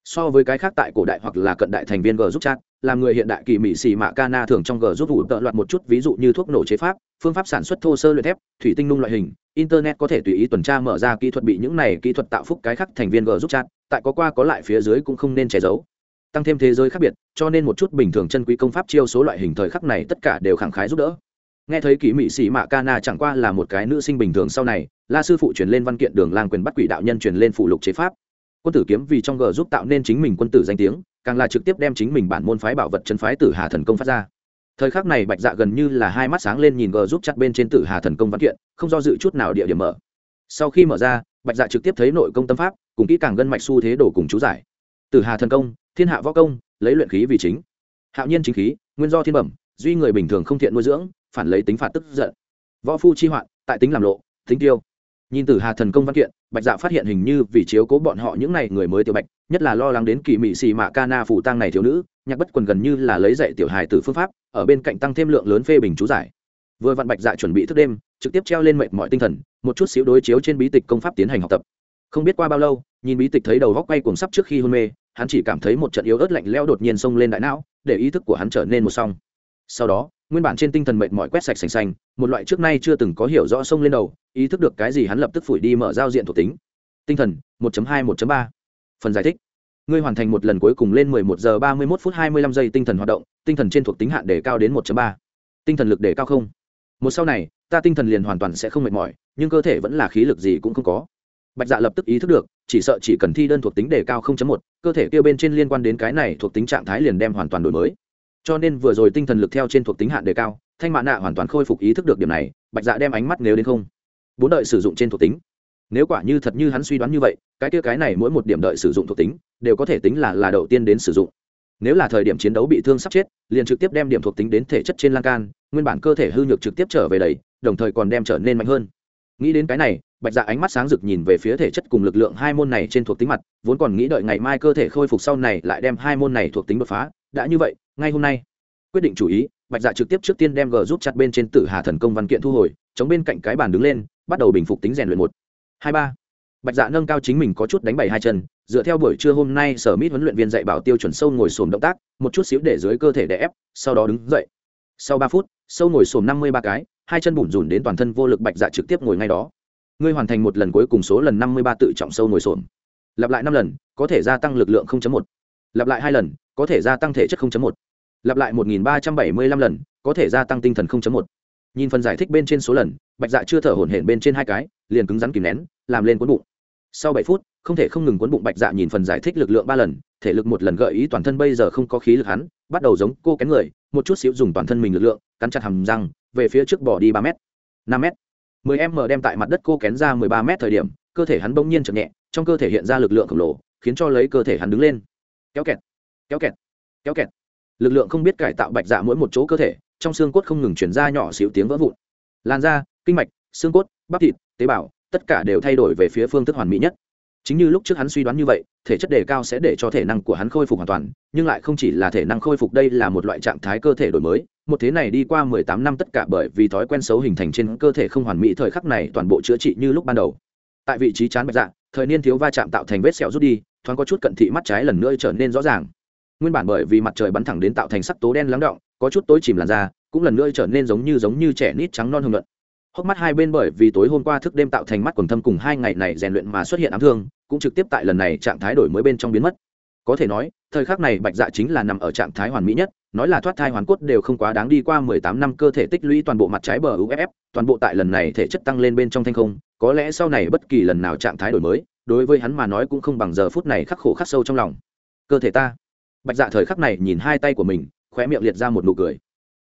So với cái khác tại cổ đại hoặc là cận đại thành viên g giúp chat, làm người hiện đại kỳ mỹ xỉ mạ ca na thường trong g giúp vụ tợ loạt một chút ví dụ như thuốc nổ chế pháp, phương pháp sản xuất thô sơ luyện thép, thủy tinh nung loại hình, internet có thể tùy ý tuần tra mở ra kỹ thuật bị những này kỹ thuật tạo phúc cái khác thành viên g giúp chat, tại có qua có lại phía dưới cũng không nên che giấu tăng thêm thế giới khác biệt, cho nên một chút bình thường chân quý công pháp chiêu số loại hình thời khắc này tất cả đều khẳng khái giúp đỡ. Nghe thấy kỳ mỹ sĩ mạ ca na chẳng qua là một cái nữ sinh bình thường sau này, la sư phụ truyền lên văn kiện đường lang quyền bắt quỷ đạo nhân truyền lên phụ lục chế pháp. Quân tử kiếm vì trong g giúp tạo nên chính mình quân tử danh tiếng, càng là trực tiếp đem chính mình bản môn phái bảo vật chân phái tử hà thần công phát ra. Thời khắc này bạch dạ gần như là hai mắt sáng lên nhìn g giúp chặt bên trên tử hà thần công văn kiện, không do dự chút nào địa điểm mở. Sau khi mở ra, bạch dạ trực tiếp thấy nội công tâm pháp, cùng kỹ càng gân mạch xu thế đổ cùng chú giải. Tử hà thần công thiên hạ võ công, lấy luyện khí vì chính. Hạo nhiên chính khí, nguyên do thiên bẩm, duy người bình thường không thiện nuôi dưỡng, phản lấy tính phạt tức giận. Võ phu chi hoạn, tại tính làm lộ, tính tiêu. Nhìn từ hà thần công văn kiện, bạch dạ phát hiện hình như vì chiếu cố bọn họ những n à y người mới tiểu bạch, nhất là lo lắng đến kỳ mị xì mạ ca na phủ tang này thiếu nữ, nhạc bất quần gần như là lấy dạy tiểu hài từ phương pháp, ở bên cạnh tăng thêm lượng lớn phê bình chú giải. Vừa vặn bạch dạ chuẩn bị thức đêm, trực tiếp treo lên mệnh mọi tinh thần, một chút xíu đối chiếu trên bí tịch công pháp tiến hành học tập. Không biết qua bao lâu, nhìn bí tịch thấy đầu góc quay cuồng sắp trước khi hôn mê hắn chỉ cảm thấy một trận yếu ớt lạnh leo đột nhiên xông lên đại não, để ý thức của hắn trở nên một song. Sau đó, nguyên bản trên tinh thần mệt mỏi quét sạch sành xanh một loại trước nay chưa từng có hiểu rõ xông lên đầu, ý thức được cái gì hắn lập tức phủi đi mở giao diện thuộc tính. Tinh thần 1.2 1.3 phần giải thích. Ngươi hoàn thành một lần cuối cùng lên 11 giờ 31 phút 25 giây tinh thần hoạt động, tinh thần trên thuộc tính hạn đề cao đến 1.3 tinh thần lực đề cao không? Một sau này, ta tinh thần liền hoàn toàn sẽ không mệt mỏi, nhưng cơ thể vẫn là khí lực gì cũng không có bạch dạ lập tức ý thức được chỉ sợ chỉ cần thi đơn thuộc tính đề cao 0.1, cơ thể kia bên trên liên quan đến cái này thuộc tính trạng thái liền đem hoàn toàn đổi mới. Cho nên vừa rồi tinh thần lực theo trên thuộc tính hạn đề cao thanh mạ nạ hoàn toàn khôi phục ý thức được điểm này bạch dạ đem ánh mắt nếu đến không. Bốn đợi sử dụng trên thuộc tính. Nếu quả như thật như hắn suy đoán như vậy cái kia cái này mỗi một điểm đợi sử dụng thuộc tính đều có thể tính là là đầu tiên đến sử dụng. Nếu là thời điểm chiến đấu bị thương sắp chết liền trực tiếp đem điểm thuộc tính đến thể chất trên lan can nguyên bản cơ thể hư nhược trực tiếp trở về đầy đồng thời còn đem trở nên mạnh hơn. Nghĩ đến cái này bạch dạ ánh mắt sáng rực nhìn về phía thể chất cùng lực lượng hai môn này trên thuộc tính mặt, vốn còn nghĩ đợi ngày mai cơ thể khôi phục sau này lại đem hai môn này thuộc tính đột phá. Đã như vậy, ngay hôm nay, quyết định chủ ý, bạch dạ trực tiếp trước tiên đem g giúp chặt bên trên tử hà thần công văn kiện thu hồi, chống bên cạnh cái bàn đứng lên, bắt đầu bình phục tính rèn luyện một, hai, ba. Bạch dạ nâng cao chính mình có chút đánh bảy hai chân, dựa theo buổi trưa hôm nay sở mít huấn luyện viên dạy bảo tiêu chuẩn sâu ngồi sồn động tác, một chút xíu để dưới cơ thể đè ép, sau đó đứng dậy. Sau ba phút, sâu ngồi sồn năm mươi ba cái, hai chân bủn rủn đến toàn thân vô lực bạch dạ trực tiếp ngồi ngay đó ngươi hoàn thành một lần cuối cùng số lần năm mươi ba tự trọng sâu ngồi sồn lặp lại năm lần, có thể gia tăng lực lượng một. Lặp lại hai lần, có thể gia tăng thể chất một. Lặp lại một nghìn ba trăm bảy mươi lăm lần, có thể gia tăng tinh thần một. Nhìn phần giải thích bên trên số lần, bạch dạ chưa thở hổn hển bên trên hai cái, liền cứng rắn kìm nén, làm lên cuốn bụng. Sau bảy phút, không thể không ngừng cuốn bụng bạch dạ nhìn phần giải thích lực lượng ba lần, thể lực một lần gợi ý toàn thân bây giờ không có khí lực hắn, bắt đầu giống cô kén người, một chút xíu dùng toàn thân mình lực lượng, cắn chặt hầm răng, về phía trước bỏ đi ba m năm m mười em mở đem tại mặt đất cô kén ra mười ba m thời điểm, cơ thể hắn bỗng nhiên chậm nhẹ, trong cơ thể hiện ra lực lượng khổng lồ, khiến cho lấy cơ thể hắn đứng lên. Kéo kẹt kéo kẹt kéo kẹt. Lực lượng không biết cải tạo bạch dạ mỗi một chỗ cơ thể, trong xương cốt không ngừng chuyển ra nhỏ xíu tiếng vỡ vụn. Làn da, kinh mạch, xương cốt, bắp thịt, tế bào, tất cả đều thay đổi về phía phương thức hoàn mỹ nhất chính như lúc trước hắn suy đoán như vậy, thể chất đề cao sẽ để cho thể năng của hắn khôi phục hoàn toàn, nhưng lại không chỉ là thể năng khôi phục đây là một loại trạng thái cơ thể đổi mới. Một thế này đi qua mười tám năm tất cả bởi vì thói quen xấu hình thành trên cơ thể không hoàn mỹ thời khắc này toàn bộ chữa trị như lúc ban đầu. Tại vị trí chán bạch dạ thời niên thiếu va chạm tạo thành vết sẹo rút đi, thoáng có chút cận thị mắt trái lần nữa trở nên rõ ràng. Nguyên bản bởi vì mặt trời bắn thẳng đến tạo thành sắc tố đen lắng động, có chút tối chìm làn da, cũng lần nữa trở nên giống như giống như trẻ nít trắng non hưng luận hốc mắt hai bên bởi vì tối hôm qua thức đêm tạo thành mắt quần thâm cùng hai ngày này rèn luyện mà xuất hiện ám thương, cũng trực tiếp tại lần này trạng thái đổi mới bên trong biến mất. Có thể nói, thời khắc này bạch dạ chính là nằm ở trạng thái hoàn mỹ nhất, nói là thoát thai hoàn cốt đều không quá đáng đi qua mười tám năm cơ thể tích lũy toàn bộ mặt trái bờ uff toàn bộ tại lần này thể chất tăng lên bên trong thanh không, có lẽ sau này bất kỳ lần nào trạng thái đổi mới, đối với hắn mà nói cũng không bằng giờ phút này khắc khổ khắc sâu trong lòng. Cơ thể ta. Bạch dạ thời khắc này nhìn hai tay của mình, khóe miệng liệt ra một nụ cười.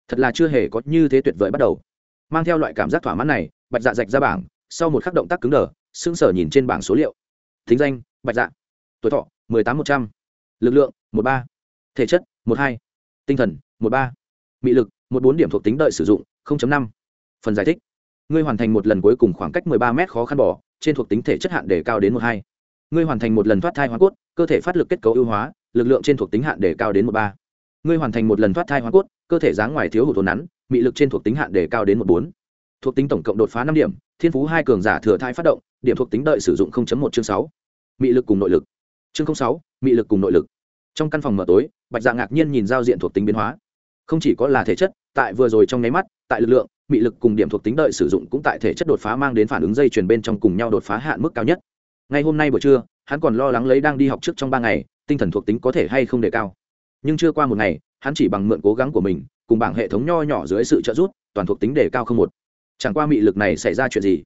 Thật là chưa hề có như thế tuyệt vời bắt đầu mang theo loại cảm giác thỏa mãn này, bạch dạ rạch ra bảng, sau một khắc động tác cứng đờ, sững sờ nhìn trên bảng số liệu. Thính danh, bạch dạ. Tuổi thọ, mười tám một trăm. Lực lượng một ba. Thể chất một hai. Tinh thần một ba. Mị lực một bốn điểm thuộc tính đợi sử dụng năm. Phần giải thích. Ngươi hoàn thành một lần cuối cùng khoảng cách mười ba m khó khăn bỏ, trên thuộc tính thể chất hạn đề cao đến một hai. Ngươi hoàn thành một lần thoát thai hóa cốt, cơ thể phát lực kết cấu ưu hóa, lực lượng trên thuộc tính hạn đề cao đến một ba. Ngươi hoàn thành một lần thoát thai hóa cốt, cơ thể dáng ngoài thiếu hụt tồn nắn mị lực trên thuộc tính hạn đề cao đến một bốn. Thuộc tính tổng cộng đột phá năm điểm, thiên phú hai cường giả thừa thai phát động, điểm thuộc tính đợi sử dụng một chương sáu. Mị lực cùng nội lực. Chương sáu, mị lực cùng nội lực. Trong căn phòng mở tối, bạch dạ ngạc nhiên nhìn giao diện thuộc tính biến hóa. Không chỉ có là thể chất, tại vừa rồi trong nháy mắt, tại lực lượng, mị lực cùng điểm thuộc tính đợi sử dụng cũng tại thể chất đột phá mang đến phản ứng dây chuyền bên trong cùng nhau đột phá hạn mức cao nhất. Ngay hôm nay buổi trưa, hắn còn lo lắng lấy đang đi học trước trong ba ngày, tinh thần thuộc tính có thể hay không đề cao nhưng chưa qua một ngày, hắn chỉ bằng mượn cố gắng của mình, cùng bảng hệ thống nho nhỏ dưới sự trợ giúp, toàn thuộc tính đề cao không một. Chẳng qua mị lực này xảy ra chuyện gì?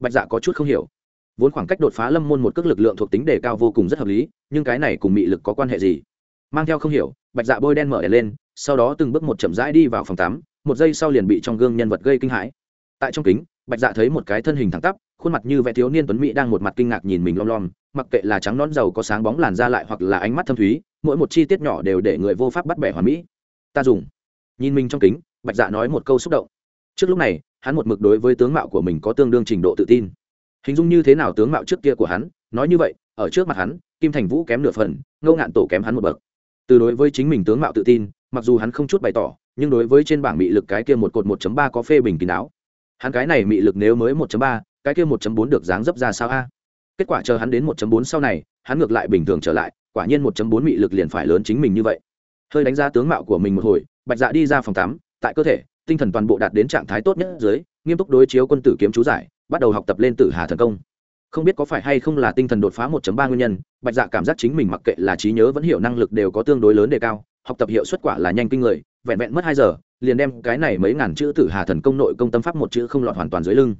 Bạch dạ có chút không hiểu. Vốn khoảng cách đột phá lâm môn một cước lực lượng thuộc tính đề cao vô cùng rất hợp lý, nhưng cái này cùng mị lực có quan hệ gì? Mang theo không hiểu, bạch dạ bôi đen mở đèn lên, sau đó từng bước một chậm rãi đi vào phòng tắm, một giây sau liền bị trong gương nhân vật gây kinh hãi. Tại trong kính, bạch dạ thấy một cái thân hình thẳng tắp, khuôn mặt như vẽ thiếu niên tuấn mỹ đang một mặt kinh ngạc nhìn mình lom lom mặc kệ là trắng nón dầu có sáng bóng làn da lại hoặc là ánh mắt thâm thúy, mỗi một chi tiết nhỏ đều để người vô pháp bắt bẻ hoàn mỹ. Ta dùng. Nhìn mình trong kính, bạch dạ nói một câu xúc động. Trước lúc này, hắn một mực đối với tướng mạo của mình có tương đương trình độ tự tin. Hình dung như thế nào tướng mạo trước kia của hắn, nói như vậy, ở trước mặt hắn, kim thành vũ kém nửa phần, ngô ngạn tổ kém hắn một bậc. Từ đối với chính mình tướng mạo tự tin, mặc dù hắn không chút bày tỏ, nhưng đối với trên bảng mị lực cái kia một cột 1 ba có phê bình kín đáo. Hắn cái này mị lực nếu mới 1 ba, cái kia 1 bốn được dáng dấp ra sao a? Kết quả chờ hắn đến 1 bốn sau này, hắn ngược lại bình thường trở lại, quả nhiên 1 bốn mị lực liền phải lớn chính mình như vậy. Hơi đánh giá tướng mạo của mình một hồi, bạch dạ đi ra phòng tắm, tại cơ thể, tinh thần toàn bộ đạt đến trạng thái tốt nhất dưới, nghiêm túc đối chiếu quân tử kiếm chú giải, bắt đầu học tập lên tử hà thần công. Không biết có phải hay không là tinh thần đột phá 1 ba nguyên nhân, bạch dạ cảm giác chính mình mặc kệ là trí nhớ vẫn hiểu năng lực đều có tương đối lớn đề cao, học tập hiệu suất quả là nhanh kinh người, vẹn vẹn mất hai giờ, liền đem cái này mấy ngàn chữ tử hà thần công nội công tâm pháp một chữ không lọt hoàn toàn dưới lưng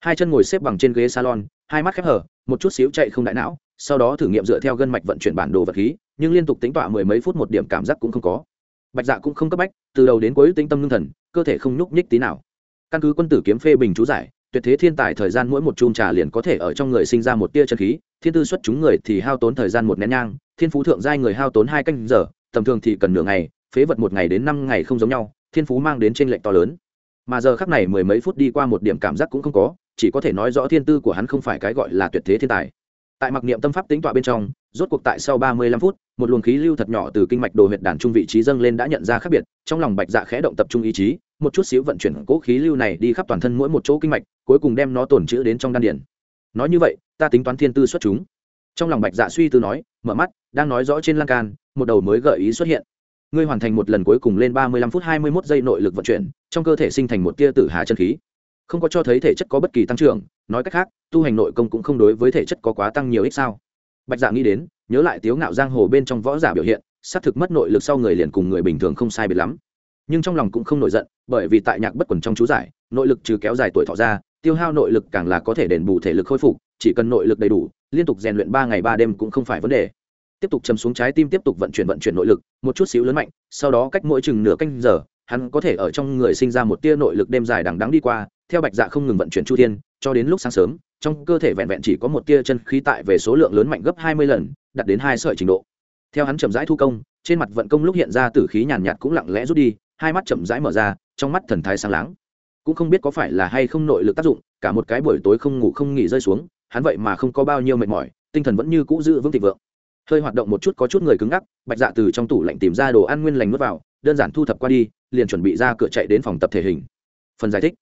hai chân ngồi xếp bằng trên ghế salon, hai mắt khép hở, một chút xíu chạy không đại não, sau đó thử nghiệm dựa theo gân mạch vận chuyển bản đồ vật khí, nhưng liên tục tính tọa mười mấy phút một điểm cảm giác cũng không có. Bạch dạ cũng không cấp bách, từ đầu đến cuối tinh tâm ngưng thần, cơ thể không nhúc nhích tí nào. Căn cứ quân tử kiếm phê bình chú giải, tuyệt thế thiên tài thời gian mỗi một chum trà liền có thể ở trong người sinh ra một tia chân khí, thiên tư xuất chúng người thì hao tốn thời gian một nén nhang, thiên phú thượng giai người hao tốn hai canh giờ, tầm thường thì cần nửa ngày, phế vật một ngày đến năm ngày không giống nhau, thiên phú mang đến trên lệnh to lớn. Mà giờ khắc này mười mấy phút đi qua một điểm cảm giác cũng không có chỉ có thể nói rõ thiên tư của hắn không phải cái gọi là tuyệt thế thiên tài. Tại mặc niệm tâm pháp tính tọa bên trong, rốt cuộc tại sau ba mươi lăm phút, một luồng khí lưu thật nhỏ từ kinh mạch đồ huyệt đàn trung vị trí dâng lên đã nhận ra khác biệt, trong lòng bạch dạ khẽ động tập trung ý chí, một chút xíu vận chuyển cố khí lưu này đi khắp toàn thân mỗi một chỗ kinh mạch, cuối cùng đem nó tổn chữ đến trong đan điển nói như vậy, ta tính toán thiên tư xuất chúng. Trong lòng bạch dạ suy tư nói, mở mắt, đang nói rõ trên lan can, một đầu mới gợi ý xuất hiện. Ngươi hoàn thành một lần cuối cùng lên ba mươi lăm phút hai mươi mốt giây nội lực vận chuyển, trong cơ thể sinh thành một tia tử hà chân khí không có cho thấy thể chất có bất kỳ tăng trưởng, nói cách khác, tu hành nội công cũng không đối với thể chất có quá tăng nhiều ích sao. Bạch dạ nghĩ đến, nhớ lại tiếu ngạo giang hồ bên trong võ giả biểu hiện, xác thực mất nội lực sau người liền cùng người bình thường không sai biệt lắm. Nhưng trong lòng cũng không nổi giận, bởi vì tại nhạc bất quần trong chú giải, nội lực trừ kéo dài tuổi thọ ra, tiêu hao nội lực càng là có thể đền bù thể lực khôi phục, chỉ cần nội lực đầy đủ, liên tục rèn luyện ba ngày ba đêm cũng không phải vấn đề. Tiếp tục chầm xuống trái tim tiếp tục vận chuyển vận chuyển nội lực, một chút xíu lớn mạnh, sau đó cách mỗi chừng nửa canh giờ, hắn có thể ở trong người sinh ra một tia nội lực đêm dài đằng đắng đi qua theo bạch dạ không ngừng vận chuyển chu thiên, cho đến lúc sáng sớm, trong cơ thể vẹn vẹn chỉ có một tia chân khí tại về số lượng lớn mạnh gấp hai mươi lần, đạt đến hai sợi trình độ. Theo hắn chậm rãi thu công, trên mặt vận công lúc hiện ra tử khí nhàn nhạt cũng lặng lẽ rút đi, hai mắt chậm rãi mở ra, trong mắt thần thái sáng láng. Cũng không biết có phải là hay không nội lực tác dụng, cả một cái buổi tối không ngủ không nghỉ rơi xuống, hắn vậy mà không có bao nhiêu mệt mỏi, tinh thần vẫn như cũ giữ vững thịnh vượng. Hơi hoạt động một chút có chút người cứng ngắc, bạch dạ từ trong tủ lạnh tìm ra đồ ăn nguyên lành nuốt vào, đơn giản thu thập qua đi, liền chuẩn bị ra cửa chạy đến phòng tập thể hình. Phần giải thích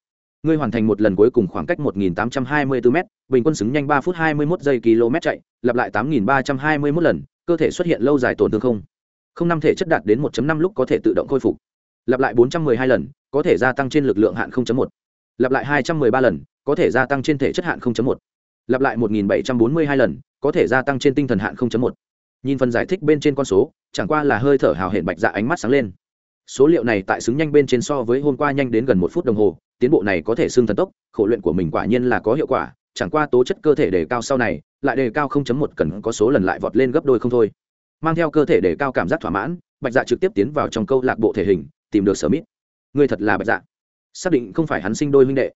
ngươi hoàn thành một lần cuối cùng khoảng cách 1824 m bình quân xứng nhanh 3 phút 21 giây km chạy, lặp lại 8321 lần, cơ thể xuất hiện lâu dài tổn thương không? Không năm thể chất đạt đến 1.5 lúc có thể tự động khôi phục. Lặp lại 412 lần, có thể gia tăng trên lực lượng hạn 0.1 lặp lại 213 lần, có thể gia tăng trên thể chất hạn 0.1 lặp lại 1742 lần, có thể gia tăng trên tinh thần hạn 0.1 nhìn phần giải thích bên trên con số, chẳng qua là hơi thở hào hển bạch dạ ánh mắt sáng lên số liệu này tại xứng nhanh bên trên so với hôm qua nhanh đến gần một phút đồng hồ, tiến bộ này có thể xương thần tốc, khổ luyện của mình quả nhiên là có hiệu quả, chẳng qua tố chất cơ thể đề cao sau này, lại đề cao 0.1 cần có số lần lại vọt lên gấp đôi không thôi. Mang theo cơ thể đề cao cảm giác thỏa mãn, bạch dạ trực tiếp tiến vào trong câu lạc bộ thể hình, tìm được sở mít. Người thật là bạch dạ. Xác định không phải hắn sinh đôi huynh đệ.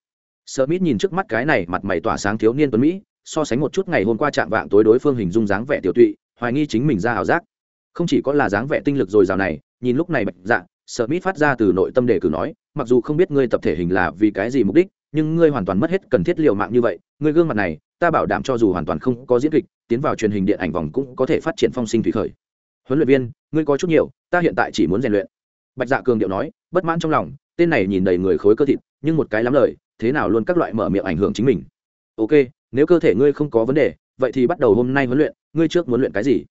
Sở mít nhìn trước mắt cái này mặt mày tỏa sáng thiếu niên tuấn mỹ, so sánh một chút ngày hôm qua chạm vạng tối đối phương hình dung dáng vẻ tiểu tụy, hoài nghi chính mình ra ảo giác. Không chỉ có là dáng vẻ tinh lực dồi dào này, nhìn lúc này bạch dạ sợ mít phát ra từ nội tâm đề cử nói, mặc dù không biết ngươi tập thể hình là vì cái gì mục đích, nhưng ngươi hoàn toàn mất hết cần thiết liệu mạng như vậy. Ngươi gương mặt này, ta bảo đảm cho dù hoàn toàn không có diễn kịch, tiến vào truyền hình điện ảnh vòng cũng có thể phát triển phong sinh thủy khởi. Huấn luyện viên, ngươi có chút nhiều, ta hiện tại chỉ muốn rèn luyện. Bạch dạ cường điệu nói, bất mãn trong lòng, tên này nhìn đầy người khối cơ thịt, nhưng một cái lắm lời, thế nào luôn các loại mở miệng ảnh hưởng chính mình. Ok, nếu cơ thể ngươi không có vấn đề, vậy thì bắt đầu hôm nay huấn luyện, ngươi trước muốn luyện cái gì?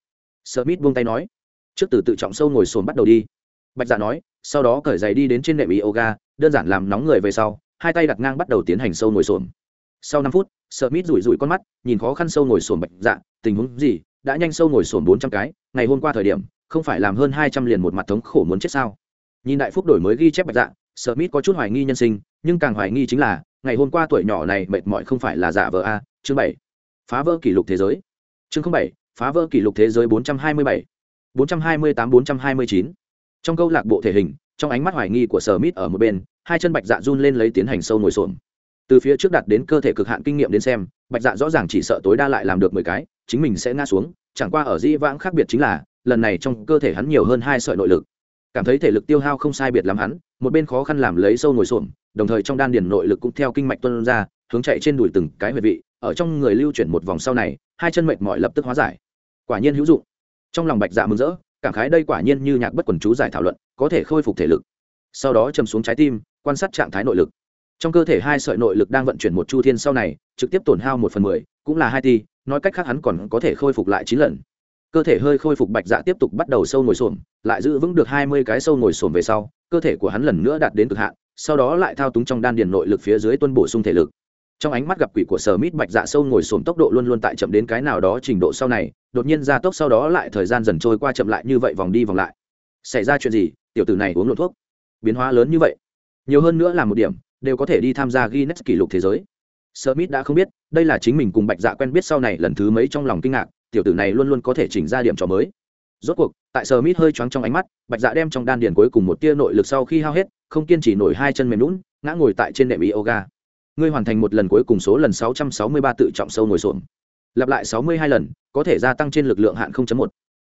Smith buông tay nói, trước từ tự trọng sâu ngồi sồn bắt đầu đi. Bạch dạ nói sau đó cởi giày đi đến trên nệm yoga, đơn giản làm nóng người về sau, hai tay đặt ngang bắt đầu tiến hành sâu ngồi xổm. Sau năm phút, smith rủi rủi con mắt, nhìn khó khăn sâu ngồi xổm bạch dạ tình huống gì, đã nhanh sâu ngồi xổm bốn trăm cái, ngày hôm qua thời điểm, không phải làm hơn hai trăm liền một mặt thống khổ muốn chết sao? Nhìn đại phúc đổi mới ghi chép bạch dạ smith có chút hoài nghi nhân sinh, nhưng càng hoài nghi chính là, ngày hôm qua tuổi nhỏ này mệt mỏi không phải là giả vờ a, chương bảy, phá vỡ kỷ lục thế giới. Chương bảy, phá vỡ kỷ lục thế giới bốn trăm hai mươi bảy, bốn trăm hai mươi tám, bốn trăm hai mươi chín trong câu lạc bộ thể hình, trong ánh mắt hoài nghi của sở mít ở một bên, hai chân bạch dạ run lên lấy tiến hành sâu ngồi xổm. Từ phía trước đặt đến cơ thể cực hạn kinh nghiệm đến xem, bạch dạ rõ ràng chỉ sợ tối đa lại làm được mười cái, chính mình sẽ ngã xuống, chẳng qua ở dĩ vãng khác biệt chính là, lần này trong cơ thể hắn nhiều hơn hai sợi nội lực. Cảm thấy thể lực tiêu hao không sai biệt lắm hắn, một bên khó khăn làm lấy sâu ngồi xổm, đồng thời trong đan điền nội lực cũng theo kinh mạch tuân ra, hướng chạy trên đùi từng cái huyệt vị, ở trong người lưu chuyển một vòng sau này, hai chân mệt mỏi lập tức hóa giải. Quả nhiên hữu dụng. Trong lòng bạch dạ mừng rỡ cảm khái đây quả nhiên như nhạc bất quần chú giải thảo luận, có thể khôi phục thể lực. Sau đó chầm xuống trái tim, quan sát trạng thái nội lực. Trong cơ thể hai sợi nội lực đang vận chuyển một chu thiên sau này, trực tiếp tổn hao một phần mười, cũng là hai ti, nói cách khác hắn còn có thể khôi phục lại chín lần. Cơ thể hơi khôi phục bạch dạ tiếp tục bắt đầu sâu ngồi xổm, lại giữ vững được hai mươi cái sâu ngồi xổm về sau, cơ thể của hắn lần nữa đạt đến cực hạn, sau đó lại thao túng trong đan điền nội lực phía dưới tuân bổ sung thể lực trong ánh mắt gặp quỷ của sở mít bạch dạ sâu ngồi xổm tốc độ luôn luôn tại chậm đến cái nào đó trình độ sau này đột nhiên ra tốc sau đó lại thời gian dần trôi qua chậm lại như vậy vòng đi vòng lại. Xảy ra chuyện gì? Tiểu tử này uống lộ thuốc. Biến hóa lớn như vậy. Nhiều hơn nữa là một điểm đều có thể đi tham gia Guinness kỷ lục thế giới. Smith đã không biết, đây là chính mình cùng Bạch Dạ quen biết sau này lần thứ mấy trong lòng kinh ngạc, tiểu tử này luôn luôn có thể chỉnh ra điểm trò mới. Rốt cuộc, tại Smith hơi choáng trong ánh mắt, Bạch Dạ đem trong đan điền cuối cùng một tia nội lực sau khi hao hết, không kiên trì nổi hai chân mềm lún ngã ngồi tại trên nệm yoga ngươi hoàn thành một lần cuối cùng số lần 663 tự trọng sâu ngồi xổm. Lặp lại 62 lần, có thể gia tăng trên lực lượng hạn 0.1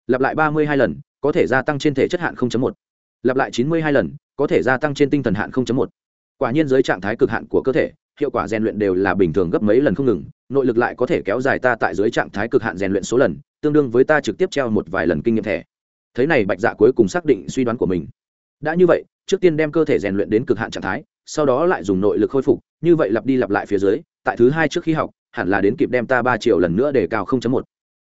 lặp lại 32 lần, có thể gia tăng trên thể chất hạn 0.1 lặp lại 92 lần, có thể gia tăng trên tinh thần hạn 0.1 quả nhiên dưới trạng thái cực hạn của cơ thể, hiệu quả rèn luyện đều là bình thường gấp mấy lần không ngừng, nội lực lại có thể kéo dài ta tại dưới trạng thái cực hạn rèn luyện số lần, tương đương với ta trực tiếp treo một vài lần kinh nghiệm thẻ. Thế này bạch dạ cuối cùng xác định suy đoán của mình. Đã như vậy, trước tiên đem cơ thể rèn luyện đến cực hạn trạng thái sau đó lại dùng nội lực khôi phục, như vậy lặp đi lặp lại phía dưới, tại thứ hai trước khi học, hẳn là đến kịp đem ta ba triệu lần nữa để cao 0.1.